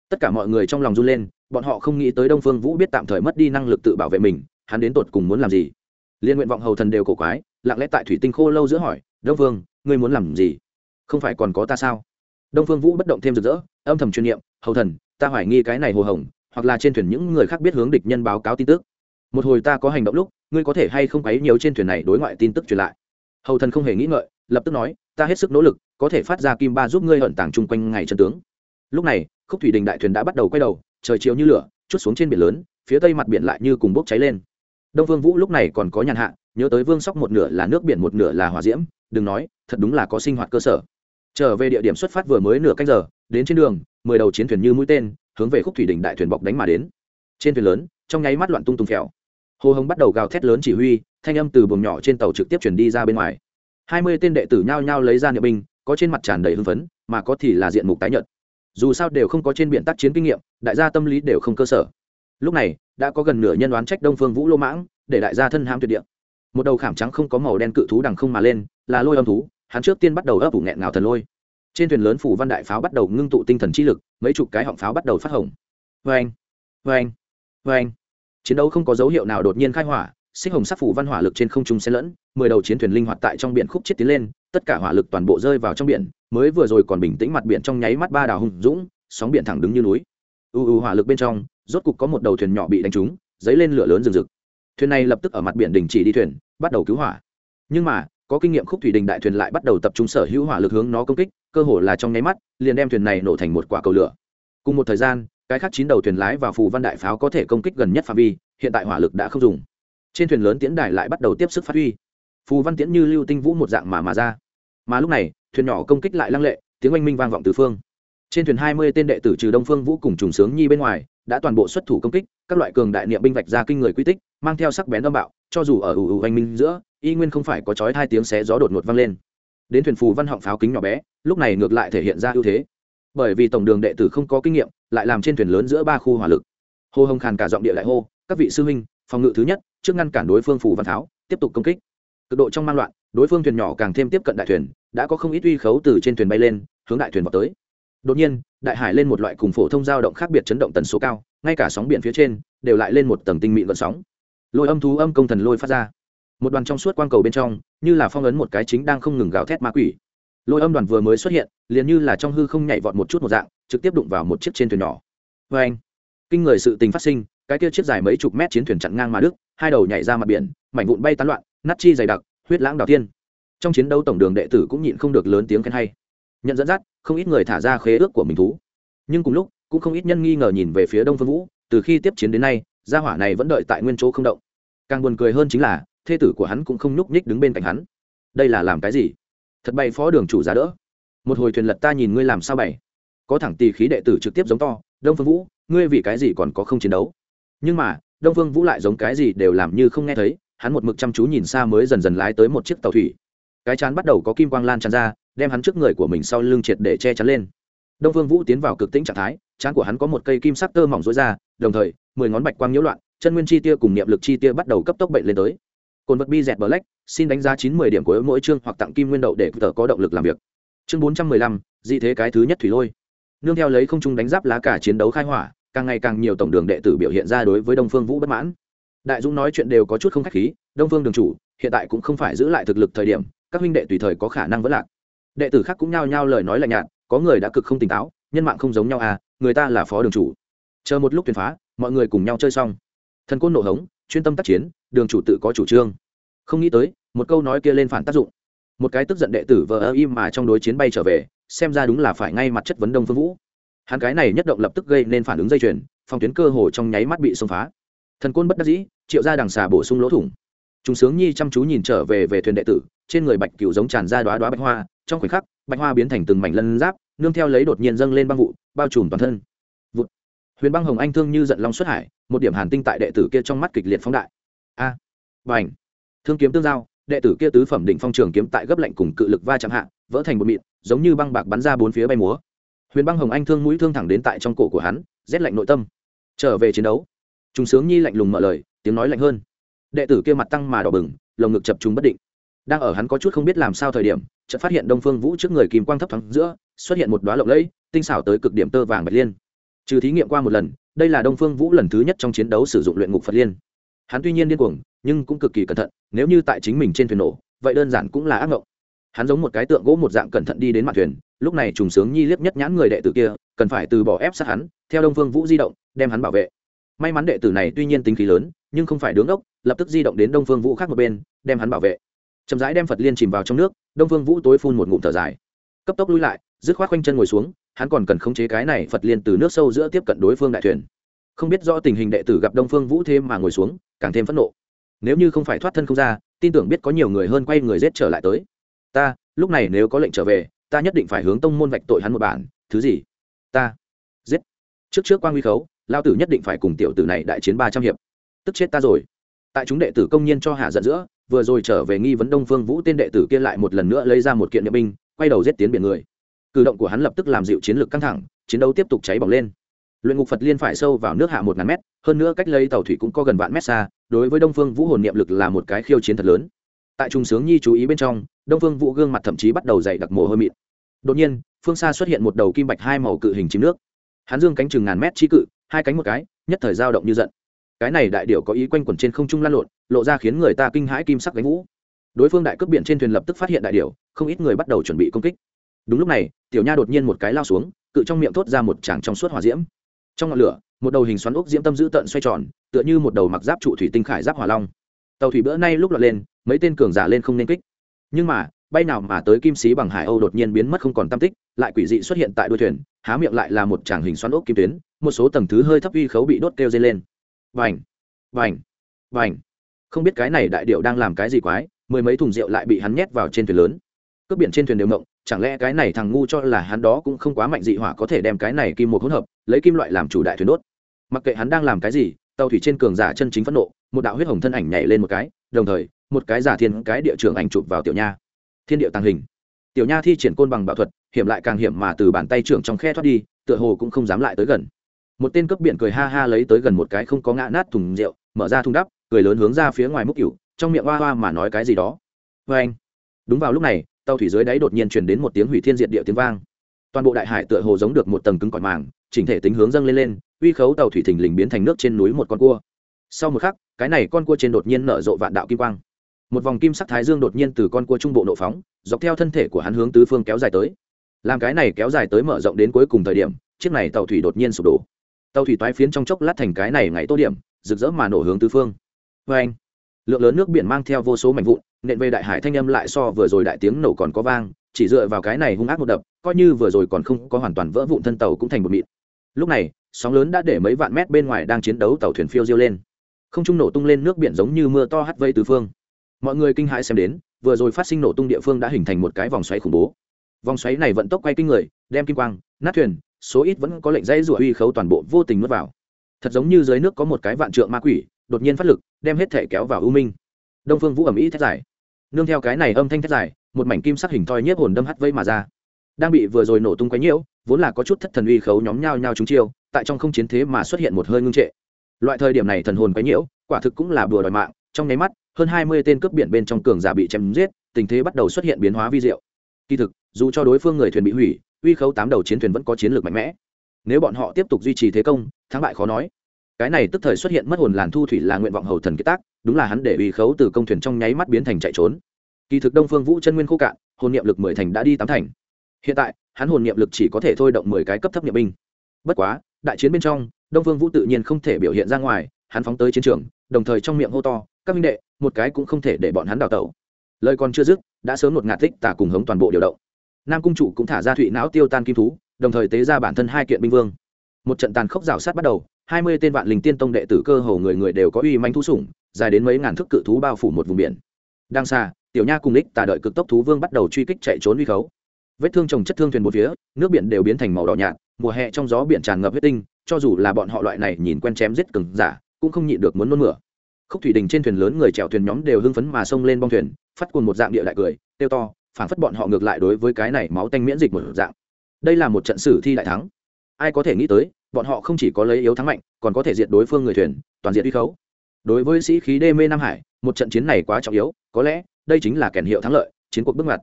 Tất cả mọi người trong lòng run lên, bọn họ không nghĩ tới đông phương vũ biết tạm thời mất đi năng lực tự bảo vệ mình, hắn đến tột cùng muốn làm gì. Liên nguyện vọng hầu thần đều cổ quái, lặng lẽ tại thủy tinh khô lâu giữa hỏi, đông phương ngươi muốn làm gì? Không phải còn có ta sao? Đông phương vũ bất động thêm rực rỡ, âm thầm chuyên niệm, hầu thần, ta hoài nghi cái này hồ hồng, hoặc là trên thuyền những người khác biết hướng địch nhân báo cáo tin tức. Một hồi ta có hành động lúc, ngươi có thể hay không quấy nhiều trên thuyền này đối ngoại tin tức truyền lại. Hầu thần không hề nghĩ ngợi, lập tức nói, ta hết sức nỗ lực, có thể phát ra kim ba giúp ngươi hận tàng chung quanh ngày chân tướng. Lúc này, khúc thủy đình đại thuyền đã bắt đầu quay đầu, trời chiều như lửa, chút xuống trên biển lớn, phía tây mặt biển lại như cùng bốc cháy lên. Đông vương vũ lúc này còn có nhàn hạ, nhớ tới vương sóc một nửa là nước biển một nửa là hỏa diễm đừng nói, thật đúng là có sinh hoạt cơ sở. Trở về địa điểm xuất phát vừa mới nửa canh giờ, đến trên đường, mười đầu chiến thuyền như mũi tên, hướng về khúc thủy đỉnh đại thuyền bọc đánh mà đến. Trên thuyền lớn, trong nháy mắt loạn tung tung phèo. Hồ hồng bắt đầu gào thét lớn chỉ huy, thanh âm từ buồng nhỏ trên tàu trực tiếp chuyển đi ra bên ngoài. Hai mươi tên đệ tử nhao nhao lấy ra niệm binh, có trên mặt tràn đầy hưng phấn, mà có thì là diện mục tái nhợt. Dù sao đều không có trên biển tác chiến kinh nghiệm, đại gia tâm lý đều không cơ sở. Lúc này, đã có gần nửa nhân đoán trách đông phương vũ lô mãng, để đại gia thân hãm tuyệt địa một đầu khảm trắng không có màu đen cự thú đằng không mà lên, là lôi âm thú, hắn trước tiên bắt đầu ấp ủ nghẹn ngào thần lôi. Trên thuyền lớn phủ văn đại pháo bắt đầu ngưng tụ tinh thần chi lực, mấy chục cái họng pháo bắt đầu phát hồng. Vê anh vê anh vê anh chiến đấu không có dấu hiệu nào đột nhiên khai hỏa, xích hồng sắc phủ văn hỏa lực trên không trung xen lẫn, mười đầu chiến thuyền linh hoạt tại trong biển khúc chết tiến lên, tất cả hỏa lực toàn bộ rơi vào trong biển, mới vừa rồi còn bình tĩnh mặt biển trong nháy mắt ba đào hùng dũng, sóng biển thẳng đứng như núi. U u hỏa lực bên trong, rốt cục có một đầu thuyền nhỏ bị đánh trúng, dấy lên lửa lớn rừng rực thuyền này lập tức ở mặt biển đình chỉ đi thuyền, bắt đầu cứu hỏa. Nhưng mà, có kinh nghiệm khúc thủy đình đại thuyền lại bắt đầu tập trung sở hữu hỏa lực hướng nó công kích, cơ hồ là trong nháy mắt, liền đem thuyền này nổ thành một quả cầu lửa. Cùng một thời gian, cái khác chín đầu thuyền lái và phù văn đại pháo có thể công kích gần nhất phạm vi, hiện tại hỏa lực đã không dùng. Trên thuyền lớn tiễn đài lại bắt đầu tiếp sức phát huy. Phù văn tiễn như lưu tinh vũ một dạng mà mà ra. Mà lúc này, thuyền nhỏ công kích lại lăng lệ, tiếng oanh minh vang vọng từ phương. Trên thuyền hai mươi tên đệ tử trừ đông phương vũ cùng trùng sướng nhi bên ngoài, đã toàn bộ xuất thủ công kích, các loại cường đại niệm binh vạch ra kinh người quy tích mang theo sắc bén âm bạo, cho dù ở ủ ủ oanh minh giữa, y nguyên không phải có chói hai tiếng xé gió đột ngột vang lên. Đến thuyền phù văn họng pháo kính nhỏ bé, lúc này ngược lại thể hiện ra ưu thế. Bởi vì tổng đường đệ tử không có kinh nghiệm, lại làm trên thuyền lớn giữa ba khu hỏa lực. Hô hồng khàn cả giọng địa đại hô, các vị sư huynh, phòng ngự thứ nhất, trước ngăn cản đối phương phù văn tháo tiếp tục công kích. Cực độ trong mang loạn, đối phương thuyền nhỏ càng thêm tiếp cận đại thuyền, đã có không ít uy khấu từ trên thuyền bay lên, hướng đại thuyền vào tới. Đột nhiên, đại hải lên một loại cùng phổ thông dao động khác biệt chấn động tần số cao, ngay cả sóng biển phía trên, đều lại lên một tầng tinh mịn vận sóng lôi âm thú âm công thần lôi phát ra. Một đoàn trong suốt quang cầu bên trong, như là phong ấn một cái chính đang không ngừng gào thét ma quỷ. Lôi âm đoàn vừa mới xuất hiện, liền như là trong hư không nhảy vọt một chút một dạng, trực tiếp đụng vào một chiếc trên thuyền nhỏ. Vê anh kinh người sự tình phát sinh, cái kia chiếc dài mấy chục mét chiến thuyền chặn ngang mà đức hai đầu nhảy ra mặt biển, mảnh vụn bay tán loạn, nát chi dày đặc, huyết lãng đào tiên trong chiến đấu tổng đường đệ tử cũng nhịn không được lớn tiếng khen hay. Nhận dẫn dắt, không ít người thả ra khế ước của mình thú. Nhưng cùng lúc, cũng không ít nhân nghi ngờ nhìn về phía đông phương vũ, từ khi tiếp chiến đến nay gia hỏa này vẫn đợi tại nguyên chỗ không động. Càng buồn cười hơn chính là, thê tử của hắn cũng không nhúc nhích đứng bên cạnh hắn. Đây là làm cái gì? Thật bay phó đường chủ giá đỡ. Một hồi thuyền lật ta nhìn ngươi làm sao bày. Có thẳng tì khí đệ tử trực tiếp giống to, đông phương vũ, ngươi vì cái gì còn có không chiến đấu? Nhưng mà, đông phương vũ lại giống cái gì đều làm như không nghe thấy, hắn một mực chăm chú nhìn xa mới dần dần lái tới một chiếc tàu thủy. Cái chán bắt đầu có kim quang lan tràn ra, đem hắn trước người của mình sau lưng triệt để che chắn lên. Đông phương vũ tiến vào cực tĩnh trạng thái, chán của hắn có một cây kim sắc tơ mỏng rối ra, đồng thời mười ngón bạch quang nhiễu loạn chân nguyên chi tia cùng niệm lực chi tia bắt đầu cấp tốc bệnh lên tới. Cồn vật bi dẹt bờ lách, xin đánh giá chín mươi điểm của mỗi chương hoặc tặng kim nguyên đậu để tờ có động lực làm việc. Chương bốn trăm mười lăm dị thế cái thứ nhất thủy lôi. Nương theo lấy không trung đánh giáp lá cả chiến đấu khai hỏa càng ngày càng nhiều tổng đường đệ tử biểu hiện ra đối với đông phương vũ bất mãn. Đại dũng nói chuyện đều có chút không khách khí đông phương đường chủ hiện tại cũng không phải giữ lại thực lực thời điểm các huynh đệ tùy thời có khả năng vẫn lạc. Đệ tử khác cũng nhao nhao lời nói lạnh nhạt có người đã cực không tỉnh táo nhân mạng không giống nhau à người ta là phó đường chủ chờ một lúc tuyển phá, mọi người cùng nhau chơi xong. Thần côn nổ hống, chuyên tâm tác chiến, đường chủ tự có chủ trương. Không nghĩ tới, một câu nói kia lên phản tác dụng. Một cái tức giận đệ tử vờ ơ im mà trong đối chiến bay trở về, xem ra đúng là phải ngay mặt chất vấn đông phương vũ. Hắn cái này nhất động lập tức gây nên phản ứng dây chuyền, phòng tuyến cơ hồ trong nháy mắt bị xông phá. Thần côn bất đắc dĩ, triệu ra đằng xà bổ sung lỗ thủng. Chúng sướng nhi chăm chú nhìn trở về về thuyền đệ tử, trên người bạch cựu giống tràn ra đoá đoá bạch hoa, trong khoảnh khắc, bạch hoa biến thành từng mảnh lân giáp, nương theo lấy đột nhiên dâng lên băng vụ, bao trùm toàn thân huyền băng hồng anh thương như giận long xuất hải, một điểm hàn tinh tại đệ tử kia trong mắt kịch liệt phóng đại. A à. và ảnh thương kiếm tương giao, đệ tử kia tứ phẩm định phong trường kiếm tại gấp lạnh cùng cự lực va chạm hạ, vỡ thành một mịn, giống như băng bạc bắn ra bốn phía bay múa. Huyền băng hồng anh thương mũi thương thẳng đến tại trong cổ của hắn, rét lạnh nội tâm. Trở về chiến đấu. Trung sướng nhi lạnh lùng mở lời, tiếng nói lạnh hơn. Đệ tử kia mặt tăng mà đỏ bừng, lồng ngực chập trùng bất định. Đang ở hắn có chút không biết làm sao thời điểm, chợt phát hiện đông phương vũ trước người kìm quang thấp thoáng giữa, xuất hiện một đoá lộng lẫy, tinh xảo tới cực điểm tơ vàng bạch liên trừ thí nghiệm qua một lần, đây là đông phương vũ lần thứ nhất trong chiến đấu sử dụng luyện ngục phật liên. Hắn tuy nhiên điên cuồng, nhưng cũng cực kỳ cẩn thận, nếu như tại chính mình trên thuyền nổ, vậy đơn giản cũng là ác mộng hắn giống một cái tượng gỗ một dạng cẩn thận đi đến mặt thuyền, lúc này trùng sướng nhi liếc nhất nhãn người đệ tử kia, cần phải từ bỏ ép sát hắn, theo đông phương vũ di động, đem hắn bảo vệ. May mắn đệ tử này tuy nhiên tính khí lớn, nhưng không phải đứng ốc lập tức di động đến đông phương vũ khác một bên, đem hắn bảo vệ. Chậm rãi đem phật liên chìm vào trong nước, đông phương vũ tối phun một ngụm thở dài. Cấp tốc lui lại, dứt khoát quanh chân ngồi xuống hắn còn cần khống chế cái này phật liên từ nước sâu giữa tiếp cận đối phương đại thuyền. Không biết rõ tình hình đệ tử gặp đông phương vũ thêm mà ngồi xuống, càng thêm phẫn nộ. Nếu như không phải thoát thân không ra, tin tưởng biết có nhiều người hơn quay người giết trở lại tới. Ta, lúc này nếu có lệnh trở về, ta nhất định phải hướng tông môn vạch tội hắn một bản, thứ gì? Ta, giết. Trước trước quan huy khấu, lao tử nhất định phải cùng tiểu tử này đại chiến ba trăm hiệp. Tức chết ta rồi. Tại chúng đệ tử công nhiên cho hạ giận giữa, vừa rồi trở về nghi vấn đông phương vũ tên đệ tử kia lại một lần nữa lấy ra một kiện niệm binh, quay đầu giết tiến biển người cử động của hắn lập tức làm dịu chiến lược căng thẳng, chiến đấu tiếp tục cháy bỏng lên. Luyện ngục phật liên phải sâu vào nước hạ một ngàn mét, hơn nữa cách lấy tàu thủy cũng có gần vạn mét xa, đối với đông phương vũ hồn niệm lực là một cái khiêu chiến thật lớn. Tại trung sướng nhi chú ý bên trong, đông phương vũ gương mặt thậm chí bắt đầu dày đặc mồ hôi mịn. Đột nhiên, phương xa xuất hiện một đầu kim bạch hai màu cự hình chìm nước. Hắn dương cánh chừng ngàn mét trí cự, hai cánh một cái, nhất thời dao động như giận. Cái này đại điệu có ý quanh quẩn trên không trung lan lộn, lộ ra khiến người ta kinh hãi kim sắc cánh vũ. Đối phương đại cướp biển trên thuyền lập tức phát hiện đại điệu không ít người bắt đầu chuẩn bị công kích đúng lúc này, tiểu nha đột nhiên một cái lao xuống, cự trong miệng thốt ra một tràng trong suốt hỏa diễm. Trong ngọn lửa, một đầu hình xoắn ốc diễm tâm giữ tận xoay tròn, tựa như một đầu mặc giáp trụ thủy tinh khải giáp hỏa long. Tàu thủy bữa nay lúc lọt lên, mấy tên cường giả lên không nên kích. Nhưng mà, bay nào mà tới kim sĩ bằng hải âu đột nhiên biến mất không còn tam tích, lại quỷ dị xuất hiện tại đuôi thuyền, há miệng lại là một tràng hình xoắn ốc kim tuyến, một số tầng thứ hơi thấp uy khấu bị đốt kêu dây lên. Vành vành vành không biết cái này đại điệu đang làm cái gì quái, mười mấy thùng rượu lại bị hắn nhét vào trên thuyền lớn. Cướp biển trên thuyền đều mộng chẳng lẽ cái này thằng ngu cho là hắn đó cũng không quá mạnh dị hỏa có thể đem cái này kim một hỗn hợp, lấy kim loại làm chủ đại thuyền đốt? Mặc kệ hắn đang làm cái gì, tàu thủy trên cường giả chân chính phẫn nộ, một đạo huyết hồng thân ảnh nhảy lên một cái, đồng thời, một cái giả thiên cái địa trường ảnh chụp vào tiểu nha. Thiên địa tàng hình. Tiểu nha thi triển côn bằng bảo thuật, hiểm lại càng hiểm mà từ bàn tay trưởng trong khe thoát đi, tựa hồ cũng không dám lại tới gần. Một tên cướp biển cười ha ha lấy tới gần một cái không có ngã nát thùng rượu, mở ra thùng đắp, cười lớn hướng ra phía ngoài múc cửu trong miệng hoa hoa mà nói cái gì đó. Vê anh đúng vào lúc này tàu thủy dưới đáy đột nhiên truyền đến một tiếng hủy thiên diệt địa tiếng vang. Toàn bộ đại hải tựa hồ giống được một tầng cứng cỏi màng, chỉnh thể tính hướng dâng lên lên, uy khấu tàu thủy thình lình biến thành nước trên núi một con cua. Sau một khắc, cái này con cua trên đột nhiên nở rộ vạn đạo kim quang. Một vòng kim sắc thái dương đột nhiên từ con cua trung bộ nộ phóng, dọc theo thân thể của hắn hướng tứ phương kéo dài tới. Làm cái này kéo dài tới mở rộng đến cuối cùng thời điểm, chiếc này tàu thủy đột nhiên sụp đổ. Tàu thủy toái phiến trong chốc lát thành cái này ngày tô điểm, rực rỡ mà nổ hướng tứ phương. Vê anh lượng lớn nước biển mang theo vô số mảnh vụn, nện về đại hải thanh âm lại so vừa rồi đại tiếng nổ còn có vang, chỉ dựa vào cái này hung ác một đập, coi như vừa rồi còn không có hoàn toàn vỡ vụn thân tàu cũng thành một mịn. Lúc này, sóng lớn đã để mấy vạn mét bên ngoài đang chiến đấu tàu thuyền phiêu diêu lên. Không trung nổ tung lên nước biển giống như mưa to hắt vây tứ phương. Mọi người kinh hãi xem đến, vừa rồi phát sinh nổ tung địa phương đã hình thành một cái vòng xoáy khủng bố. Vòng xoáy này vận tốc quay kinh người, đem kim quang, nát thuyền, số ít vẫn có lệnh dây rủa uy khấu toàn bộ vô tình nuốt vào. Thật giống như dưới nước có một cái vạn trượng ma quỷ đột nhiên phát lực, đem hết thể kéo vào ưu minh. Đông phương vũ ẩm ý thét dài. Nương theo cái này âm thanh thét dài, một mảnh kim sắc hình thoi nhiếp hồn đâm hắt vây mà ra. Đang bị vừa rồi nổ tung quấy nhiễu, vốn là có chút thất thần uy khấu nhóm nhau nhau chúng chiêu, tại trong không chiến thế mà xuất hiện một hơi ngưng trệ. Loại thời điểm này thần hồn quấy nhiễu, quả thực cũng là bùa đòi mạng, trong nháy mắt, hơn hai mươi tên cướp biển bên trong cường giả bị chém giết, tình thế bắt đầu xuất hiện biến hóa vi diệu. Kỳ thực, dù cho đối phương người thuyền bị hủy, uy khấu tám đầu chiến thuyền vẫn có chiến lược mạnh mẽ. Nếu bọn họ tiếp tục duy trì thế công, thắng bại khó nói cái này tức thời xuất hiện mất hồn làn thu thủy là nguyện vọng hầu thần kiệt tác, đúng là hắn để uy khấu từ công thuyền trong nháy mắt biến thành chạy trốn. Kỳ thực đông phương vũ chân nguyên khô cạn, hồn niệm lực mười thành đã đi tám thành. Hiện tại, hắn hồn niệm lực chỉ có thể thôi động mười cái cấp thấp niệm binh. Bất quá, đại chiến bên trong, đông phương vũ tự nhiên không thể biểu hiện ra ngoài, hắn phóng tới chiến trường, đồng thời trong miệng hô to, các minh đệ, một cái cũng không thể để bọn hắn đào tẩu. Lời còn chưa dứt, đã sớm một ngạt tích tả cùng hống toàn bộ điều động. Nam cung chủ cũng thả ra thụy não tiêu tan kim thú, đồng thời tế ra bản thân hai kiện binh vương. Một trận tàn khốc rào sát bắt đầu hai mươi tên vạn linh tiên tông đệ tử cơ hồ người người đều có uy manh thú sủng, dài đến mấy ngàn thước cự thú bao phủ một vùng biển. Đang xa, tiểu nha cùng lích tà đợi cực tốc thú vương bắt đầu truy kích chạy trốn uy khấu. Vết thương trồng chất thương thuyền một phía, nước biển đều biến thành màu đỏ nhạt, mùa hè trong gió biển tràn ngập huyết tinh, cho dù là bọn họ loại này nhìn quen chém giết cừng giả, cũng không nhịn được muốn nôn mửa. Khúc thủy đình trên thuyền lớn người chèo thuyền nhóm đều hưng phấn mà xông lên bong thuyền, phát cuồng một dạng địa đại cười tiêu to phản phất bọn họ ngược lại đối với cái này máu tanh miễn dịch một dạng. Đây là một trận sử thi đại thắng. Ai có thể nghĩ tới bọn họ không chỉ có lấy yếu thắng mạnh, còn có thể diệt đối phương người thuyền, toàn diện uy khấu. Đối với sĩ khí đê mê nam hải, một trận chiến này quá trọng yếu, có lẽ, đây chính là kèn hiệu thắng lợi, chiến cuộc bước ngoặt.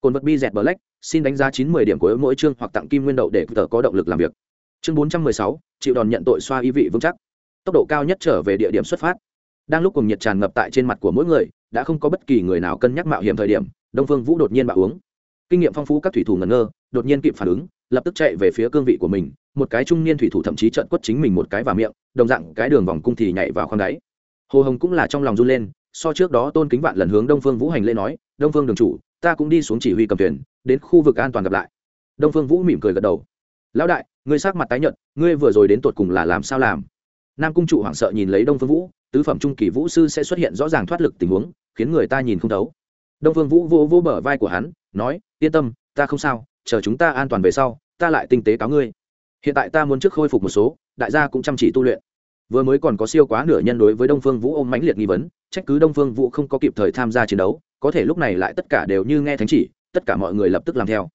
Cồn vật bi dẹt black, xin đánh giá chín mươi điểm của mỗi chương hoặc tặng kim nguyên đậu để tờ có động lực làm việc. Chương bốn trăm mười sáu, chịu đòn nhận tội xoa ý vị vững chắc. Tốc độ cao nhất trở về địa điểm xuất phát. Đang lúc cùng nhiệt tràn ngập tại trên mặt của mỗi người, đã không có bất kỳ người nào cân nhắc mạo hiểm thời điểm, đông phương vũ đột nhiên bạo uống. Kinh nghiệm phong phú các thủy thủ ngẩn ngơ, đột nhiên kịp phản ứng lập tức chạy về phía cương vị của mình, một cái trung niên thủy thủ thậm chí trợn quất chính mình một cái vào miệng, đồng dạng cái đường vòng cung thì nhảy vào khoang đáy. Hồ hồng cũng là trong lòng run lên, so trước đó tôn kính vạn lần hướng đông phương vũ hành lễ nói, đông phương đường chủ, ta cũng đi xuống chỉ huy cầm thuyền, đến khu vực an toàn gặp lại. Đông phương vũ mỉm cười gật đầu. Lão đại, ngươi sắc mặt tái nhợt, ngươi vừa rồi đến tột cùng là làm sao làm? Nam cung trụ hoảng sợ nhìn lấy đông phương vũ, tứ phẩm trung kỳ vũ sư sẽ xuất hiện rõ ràng thoát lực tình huống, khiến người ta nhìn không thấu. Đông phương vũ vô vô bờ vai của hắn, nói, yên tâm, ta không sao chờ chúng ta an toàn về sau, ta lại tinh tế cáo ngươi. Hiện tại ta muốn trước khôi phục một số, đại gia cũng chăm chỉ tu luyện. Vừa mới còn có siêu quá nửa nhân đối với đông phương vũ ôm mãnh liệt nghi vấn, trách cứ đông phương vũ không có kịp thời tham gia chiến đấu, có thể lúc này lại tất cả đều như nghe thánh chỉ, tất cả mọi người lập tức làm theo.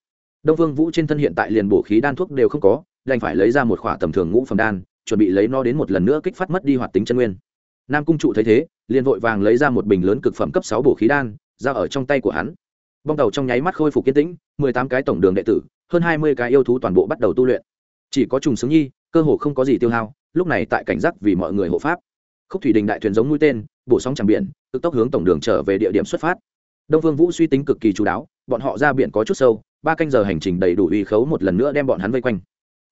Đông phương vũ trên thân hiện tại liền bổ khí đan thuốc đều không có, đành phải lấy ra một khỏa tầm thường ngũ phẩm đan, chuẩn bị lấy nó đến một lần nữa kích phát mất đi hoạt tính chân nguyên. Nam cung trụ thấy thế, liền vội vàng lấy ra một bình lớn cực phẩm cấp sáu bổ khí đan ra ở trong tay của hắn. Bong tàu trong nháy mắt khôi phục kiên tĩnh mười tám cái tổng đường đệ tử, hơn hai mươi cái yêu thú toàn bộ bắt đầu tu luyện. Chỉ có trùng xứng nhi, cơ hồ không có gì tiêu hao, lúc này tại cảnh giác vì mọi người hộ pháp. Khúc thủy đình đại thuyền giống mũi tên, bổ sóng chẳng biển tức tốc hướng tổng đường trở về địa điểm xuất phát. Đông phương vũ suy tính cực kỳ chú đáo, bọn họ ra biển có chút sâu, ba canh giờ hành trình đầy đủ uy khấu một lần nữa đem bọn hắn vây quanh.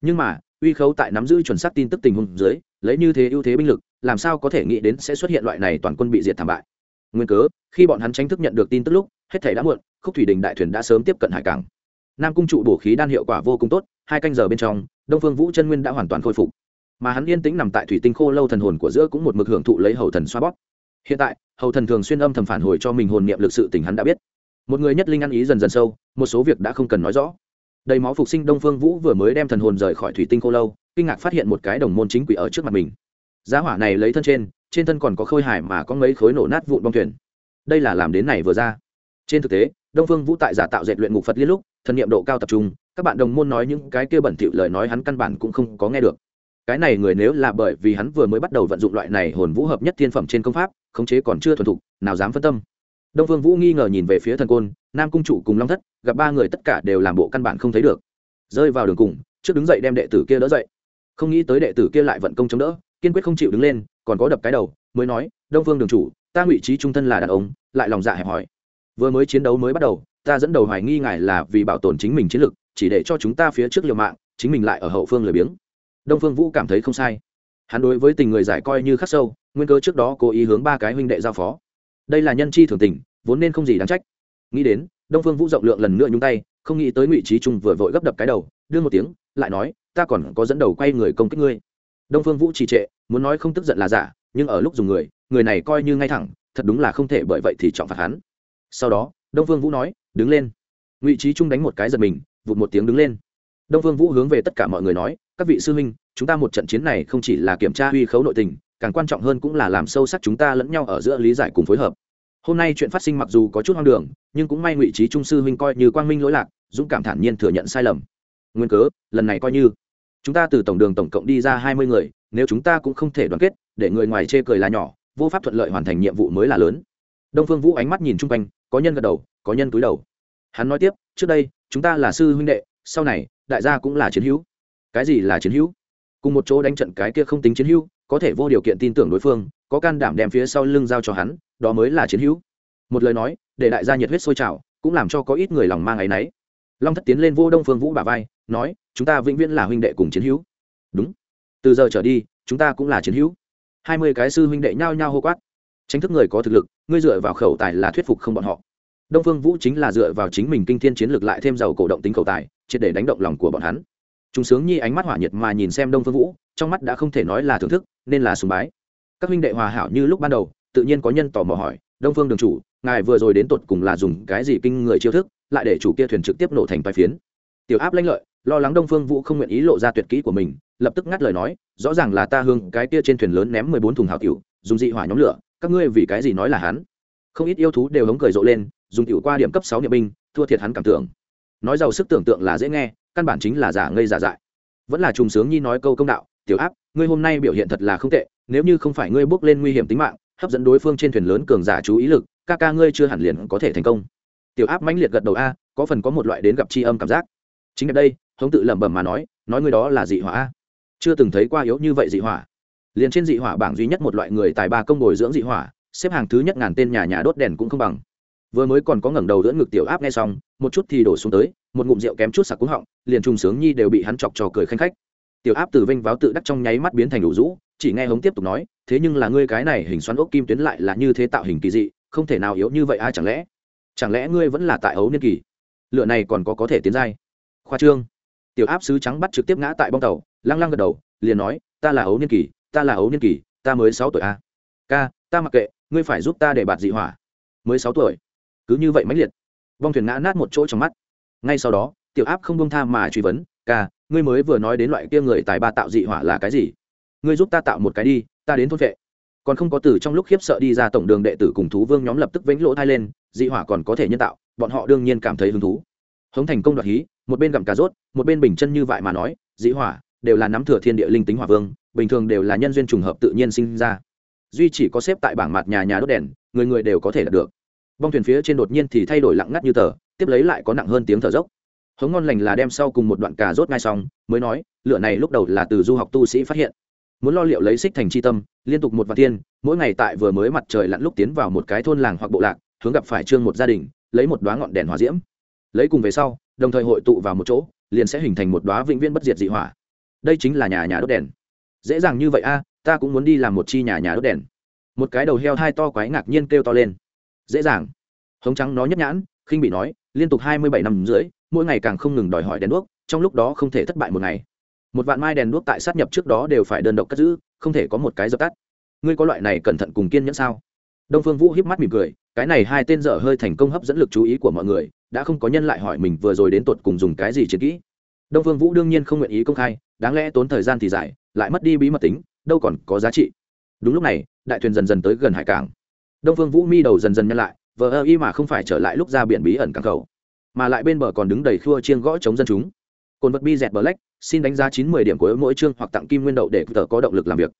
Nhưng mà, uy khấu tại nắm giữ chuẩn xác tin tức tình huống dưới, lấy như thế ưu thế binh lực, làm sao có thể nghĩ đến sẽ xuất hiện loại này toàn quân bị diệt thảm bại nguyên cớ, khi bọn hắn tranh thức nhận được tin tức lúc, hết thể đã muộn, khúc thủy đình đại thuyền đã sớm tiếp cận hải cảng. Nam cung trụ bổ khí đan hiệu quả vô cùng tốt, hai canh giờ bên trong, đông phương vũ chân nguyên đã hoàn toàn khôi phục. Mà hắn yên tĩnh nằm tại thủy tinh khô lâu thần hồn của giữa cũng một mực hưởng thụ lấy hầu thần xoa bóp. Hiện tại, hầu thần thường xuyên âm thầm phản hồi cho mình hồn niệm lực sự tình hắn đã biết. Một người nhất linh ăn ý dần dần sâu, một số việc đã không cần nói rõ. Đầy máu phục sinh đông phương vũ vừa mới đem thần hồn rời khỏi thủy tinh khô lâu, kinh ngạc phát hiện một cái đồng môn chính quỷ ở trước mặt mình. Giá hỏa này lấy thân trên trên thân còn có khôi hài mà có mấy khối nổ nát vụn bong thuyền. Đây là làm đến này vừa ra. Trên thực tế, đông phương vũ tại giả tạo dệt luyện ngục phật liên lúc thần niệm độ cao tập trung, các bạn đồng môn nói những cái kia bẩn thỉu lời nói hắn căn bản cũng không có nghe được. Cái này người nếu là bởi vì hắn vừa mới bắt đầu vận dụng loại này hồn vũ hợp nhất thiên phẩm trên công pháp, khống chế còn chưa thuần thục, nào dám phân tâm. Đông phương vũ nghi ngờ nhìn về phía thần côn, nam cung chủ cùng long thất, gặp ba người tất cả đều làm bộ căn bản không thấy được. Rơi vào đường cùng, trước đứng dậy đem đệ tử kia đỡ dậy. Không nghĩ tới đệ tử kia lại vận công chống đỡ, kiên quyết không chịu đứng lên còn có đập cái đầu, mới nói, đông phương đường chủ, ta ngụy trí trung thân là đàn ông, lại lòng dạ hẹp hòi. Vừa mới chiến đấu mới bắt đầu, ta dẫn đầu hoài nghi ngài là vì bảo tồn chính mình chiến lực, chỉ để cho chúng ta phía trước liều mạng, chính mình lại ở hậu phương lười biếng. Đông phương vũ cảm thấy không sai. Hắn đối với tình người giải coi như khắc sâu, nguyên cơ trước đó cố ý hướng ba cái huynh đệ giao phó. Đây là nhân chi thường tình, vốn nên không gì đáng trách. Nghĩ đến, đông phương vũ rộng lượng lần nữa nhung tay, không nghĩ tới ngụy trí trung vừa vội gấp đập cái đầu, đưa một tiếng, lại nói, ta còn có dẫn đầu quay người công kích ngươi. Đông phương vũ trì trệ muốn nói không tức giận là giả, nhưng ở lúc dùng người người này coi như ngay thẳng, thật đúng là không thể, bởi vậy thì trọng phạt hắn. Sau đó, đông phương vũ nói, đứng lên. Ngụy trí trung đánh một cái giật mình, vụt một tiếng đứng lên. Đông phương vũ hướng về tất cả mọi người nói, các vị sư huynh, chúng ta một trận chiến này không chỉ là kiểm tra uy khấu nội tình, càng quan trọng hơn cũng là làm sâu sắc chúng ta lẫn nhau ở giữa lý giải cùng phối hợp. Hôm nay chuyện phát sinh mặc dù có chút hoang đường, nhưng cũng may ngụy trí trung sư huynh coi như quang minh lỗi lạc, dũng cảm thản nhiên thừa nhận sai lầm. Nguyên cớ, lần này coi như chúng ta từ tổng đường tổng cộng đi ra hai mươi người, nếu chúng ta cũng không thể đoàn kết, để người ngoài chê cười là nhỏ, vô pháp thuận lợi hoàn thành nhiệm vụ mới là lớn. Đông phương vũ ánh mắt nhìn chung quanh, có nhân gật đầu, có nhân túi đầu. Hắn nói tiếp, trước đây, chúng ta là sư huynh đệ, sau này, đại gia cũng là chiến hữu. Cái gì là chiến hữu? Cùng một chỗ đánh trận cái kia không tính chiến hữu, có thể vô điều kiện tin tưởng đối phương, có can đảm đem phía sau lưng giao cho hắn, đó mới là chiến hữu. Một lời nói, để đại gia nhiệt huyết sôi trào, cũng làm cho có ít người lòng mang áy náy. Long thất tiến lên vô đông phương vũ bà vai, nói chúng ta vĩnh viễn là huynh đệ cùng chiến hữu. Đúng. Từ giờ trở đi, chúng ta cũng là chiến hữu. Hai mươi cái sư huynh đệ nhao nhao hô quát. Tranh thức người có thực lực, ngươi dựa vào khẩu tài là thuyết phục không bọn họ. Đông phương vũ chính là dựa vào chính mình kinh thiên chiến lược lại thêm giàu cổ động tính khẩu tài, triệt để đánh động lòng của bọn hắn. Chúng sướng nhi ánh mắt hỏa nhiệt mà nhìn xem đông phương vũ, trong mắt đã không thể nói là thưởng thức, nên là sùng bái. Các huynh đệ hòa hảo như lúc ban đầu, tự nhiên có nhân tò mò hỏi, đông phương đường chủ, ngài vừa rồi đến tột cùng là dùng cái gì kinh người chiêu thức, lại để chủ kia thuyền trực tiếp nổ thành bài phiến? Tiểu áp lãnh lợi lo lắng đông phương vũ không nguyện ý lộ ra tuyệt kỹ của mình, lập tức ngắt lời nói, rõ ràng là ta hương cái kia trên thuyền lớn ném mười bốn thùng hào cựu dùng dị hỏa nhóm lửa, các ngươi vì cái gì nói là hắn? Không ít yêu thú đều hống cười rộ lên, dùng cựu qua điểm cấp sáu niệm binh, thua thiệt hắn cảm tưởng. Nói giàu sức tưởng tượng là dễ nghe, căn bản chính là giả ngây giả dại. Vẫn là trùng sướng nhi nói câu công đạo, tiểu áp, ngươi hôm nay biểu hiện thật là không tệ, nếu như không phải ngươi bước lên nguy hiểm tính mạng, hấp dẫn đối phương trên thuyền lớn cường giả chú ý lực, ca ca ngươi chưa hẳn liền có thể thành công. Tiểu áp mãnh liệt gật đầu, a, có phần có một loại đến gặp tri âm cảm giác. Chính ở đây hống tự lẩm bẩm mà nói nói ngươi đó là dị hỏa chưa từng thấy qua yếu như vậy dị hỏa. Liền trên dị hỏa bảng duy nhất một loại người tài ba công bồi dưỡng dị hỏa, xếp hàng thứ nhất ngàn tên nhà nhà đốt đèn cũng không bằng. Vừa mới còn có ngẩng đầu đỡ ngực tiểu áp nghe xong, một chút thì đổ xuống tới, một ngụm rượu kém chút sặc cúng họng, liền trùng sướng nhi đều bị hắn chọc trò cười khanh khách. Tiểu áp từ vênh váo tự đắc trong nháy mắt biến thành đủ rũ, chỉ nghe hống tiếp tục nói, thế nhưng là ngươi cái này hình xoắn ốc kim tuyến lại là như thế tạo hình kỳ dị, không thể nào yếu như vậy ai chẳng lẽ? Chẳng lẽ ngươi vẫn là tại ấu niên kỳ? Lựa này còn có có thể tiến giai? Khoa trương tiểu áp sứ trắng bắt trực tiếp ngã tại bong tàu, lăng lăng gật đầu, liền nói, ta là ấu niên kỳ, ta là ấu niên kỳ, ta mới sáu tuổi a ca, ta mặc kệ, ngươi phải giúp ta để bạt dị hỏa. Mới sáu tuổi? Cứ như vậy mãnh liệt. Bong thuyền ngã nát một chỗ trong mắt. Ngay sau đó, tiểu áp không bông tha mà truy vấn, ca, ngươi mới vừa nói đến loại kia người tài ba tạo dị hỏa là cái gì? Ngươi giúp ta tạo một cái đi, ta đến thôn vệ. Còn không có từ trong lúc khiếp sợ đi ra tổng đường đệ tử cùng thú vương nhóm lập tức vĩnh lỗ thai lên, dị hỏa còn có thể nhân tạo, bọn họ đương nhiên cảm thấy hứng thú. Hống thành công đoạt hí một bên gặm cà rốt, một bên bình chân như vậy mà nói, dị hỏa, đều là nắm thừa thiên địa linh tính hỏa vương, bình thường đều là nhân duyên trùng hợp tự nhiên sinh ra. Duy chỉ có xếp tại bảng mặt nhà nhà đốt đèn, người người đều có thể đạt được. Bong thuyền phía trên đột nhiên thì thay đổi lặng ngắt như tờ, tiếp lấy lại có nặng hơn tiếng thở dốc. Hống ngon lành là đem sau cùng một đoạn cà rốt ngay xong, mới nói lựa này lúc đầu là từ du học tu sĩ phát hiện. Muốn lo liệu lấy xích thành c h i tâm, liên tục một vạn tiên mỗi ngày tại vừa mới mặt trời lặn lúc tiến vào một cái thôn làng hoặc bộ lạc, hướng gặp phải trương một gia đình, lấy một đoá ngọn đèn hòa diễm. Lấy cùng về sau đồng thời hội tụ vào một chỗ, liền sẽ hình thành một đoá vĩnh viễn bất diệt dị hỏa. Đây chính là nhà nhà đốt đèn. Dễ dàng như vậy a, ta cũng muốn đi làm một chi nhà nhà đốt đèn. Một cái đầu heo hai to quái ngạc nhiên kêu to lên. Dễ dàng. Hống trắng nó nhất nhãn, khinh bị nói, liên tục hai mươi bảy năm rưỡi mỗi ngày càng không ngừng đòi hỏi đèn đuốc, trong lúc đó không thể thất bại một ngày. Một vạn mai đèn đuốc tại sát nhập trước đó đều phải đơn độc cất giữ, không thể có một cái dập tắt. Ngươi có loại này cẩn thận cùng kiên nhẫn sao? Đông phương vũ hiếp mắt mỉm cười, cái này hai tên dở hơi thành công hấp dẫn lực chú ý của mọi người đã không có nhân lại hỏi mình vừa rồi đến tột cùng dùng cái gì chiến kỹ. Đông phương vũ đương nhiên không nguyện ý công khai, đáng lẽ tốn thời gian thì dài lại mất đi bí mật tính, đâu còn có giá trị. Đúng lúc này, đại thuyền dần dần tới gần hải cảng. Đông phương vũ mi đầu dần dần nhân lại, vờ ơ y mà không phải trở lại lúc ra biển bí ẩn cảng cầu mà lại bên bờ còn đứng đầy khua chiêng gõ chống dân chúng. Cồn vật bi dẹt black, xin đánh giá chín mươi điểm của mỗi chương hoặc tặng kim nguyên đậu để tờ có động lực làm việc.